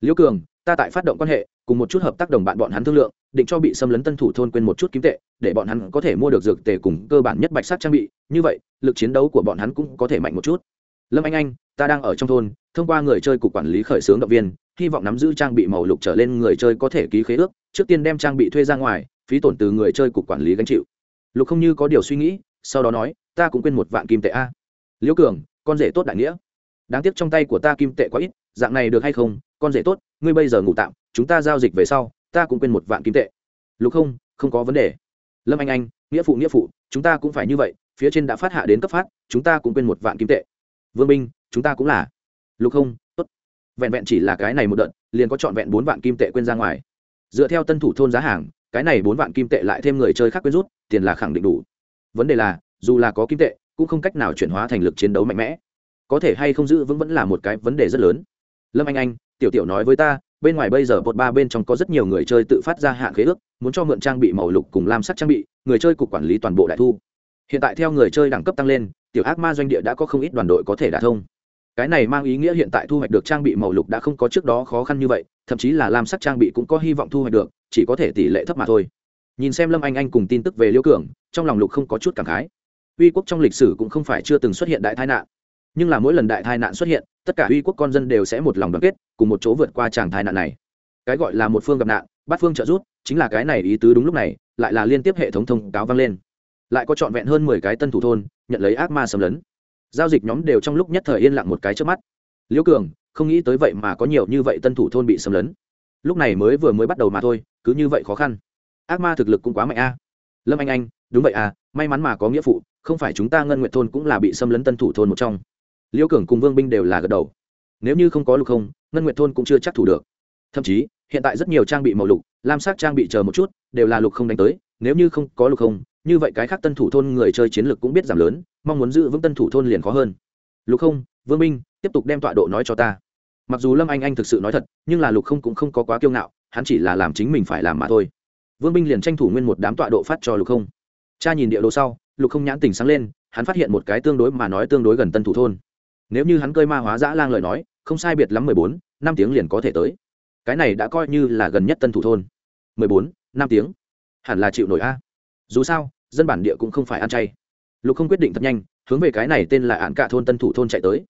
Liễu cường, ta tại phát động quan hệ, cùng một chút hợp tác đồng bạn bọn hắn thương lượng, định cho bị xâm lấn tân thủ thôn quên một chút kim tệ, để bọn hắn có thể mua được dược tề cùng cơ bản nhất bạch sắc trang bị. Như vậy, lực chiến đấu của bọn hắn cũng có thể mạnh một chút. Lâm anh anh, ta đang ở trong thôn, thông qua người chơi cục quản lý khởi xướng động viên, hy vọng nắm giữ trang bị màu lục trở lên người chơi có thể ký khế ước, trước tiên đem trang bị thuê ra ngoài, phí tổn từ người chơi cục quản lý gánh chịu. Lục không như có điều suy nghĩ, sau đó nói, ta cũng quên một vạn kim tệ a. Liễu cường, con rể tốt đại nghĩa đáng tiếc trong tay của ta kim tệ quá ít, dạng này được hay không, con rể tốt, ngươi bây giờ ngủ tạm, chúng ta giao dịch về sau, ta cũng quên một vạn kim tệ. Lục không không có vấn đề. Lâm anh anh, nghĩa phụ nghĩa phụ, chúng ta cũng phải như vậy, phía trên đã phát hạ đến cấp phát, chúng ta cũng quên một vạn kim tệ. Vương minh, chúng ta cũng là. Lục không, tốt. Vẹn vẹn chỉ là cái này một đợt, liền có trọn vẹn bốn vạn kim tệ quên ra ngoài. Dựa theo tân thủ thôn giá hàng, cái này bốn vạn kim tệ lại thêm người chơi khác quên rút, tiền là khẳng định đủ. Vấn đề là, dù là có kim tệ, cũng không cách nào chuyển hóa thành lực chiến đấu mạnh mẽ có thể hay không giữ vững vẫn là một cái vấn đề rất lớn. Lâm anh anh, tiểu tiểu nói với ta, bên ngoài bây giờ bột ba bên trong có rất nhiều người chơi tự phát ra hạn khế ước, muốn cho mượn trang bị màu lục cùng lam sắc trang bị, người chơi cục quản lý toàn bộ đại thu. Hiện tại theo người chơi đẳng cấp tăng lên, tiểu ác ma doanh địa đã có không ít đoàn đội có thể đả thông. Cái này mang ý nghĩa hiện tại thu hoạch được trang bị màu lục đã không có trước đó khó khăn như vậy, thậm chí là lam sắc trang bị cũng có hy vọng thu hoạch được, chỉ có thể tỷ lệ thấp mà thôi. Nhìn xem lâm anh anh cùng tin tức về liêu cường, trong lòng lục không có chút cảm khái. Uy quốc trong lịch sử cũng không phải chưa từng xuất hiện đại tai nạn nhưng là mỗi lần đại tai nạn xuất hiện, tất cả uy quốc con dân đều sẽ một lòng đoàn kết, cùng một chỗ vượt qua tràng tai nạn này. Cái gọi là một phương gặp nạn, bắt phương trợ giúp, chính là cái này ý tứ đúng lúc này, lại là liên tiếp hệ thống thông cáo vang lên. Lại có trọn vẹn hơn mười cái tân thủ thôn, nhận lấy ác ma xâm lấn. Giao dịch nhóm đều trong lúc nhất thời yên lặng một cái trước mắt. Liễu cường, không nghĩ tới vậy mà có nhiều như vậy tân thủ thôn bị xâm lấn. Lúc này mới vừa mới bắt đầu mà thôi, cứ như vậy khó khăn. Ác ma thực lực cũng quá mạnh a. Lâm anh anh, đúng vậy à may mắn mà có nghĩa phụ, không phải chúng ta ngân nguyện thôn cũng là bị xâm lấn tân thủ thôn một trong liễu cường cùng vương binh đều là gật đầu. Nếu như không có lục không, ngân Nguyệt thôn cũng chưa chắc thủ được. Thậm chí, hiện tại rất nhiều trang bị màu lục, lam sắc trang bị chờ một chút, đều là lục không đánh tới. Nếu như không có lục không, như vậy cái khác tân thủ thôn người chơi chiến lược cũng biết giảm lớn, mong muốn giữ vững tân thủ thôn liền khó hơn. Lục không, vương minh tiếp tục đem tọa độ nói cho ta. Mặc dù lâm anh anh thực sự nói thật, nhưng là lục không cũng không có quá kiêu ngạo, hắn chỉ là làm chính mình phải làm mà thôi. Vương minh liền tranh thủ nguyên một đám tọa độ phát cho lục không. Cha nhìn địa đồ sau, lục không nhãn tình sáng lên, hắn phát hiện một cái tương đối mà nói tương đối gần tân thủ thôn nếu như hắn cơi ma hóa dã lang lời nói, không sai biệt lắm mười bốn, năm tiếng liền có thể tới. Cái này đã coi như là gần nhất tân thủ thôn. Mười bốn, năm tiếng. Hẳn là chịu nổi a. Dù sao, dân bản địa cũng không phải ăn chay. Lục không quyết định thật nhanh, hướng về cái này tên là ạn cả thôn tân thủ thôn chạy tới.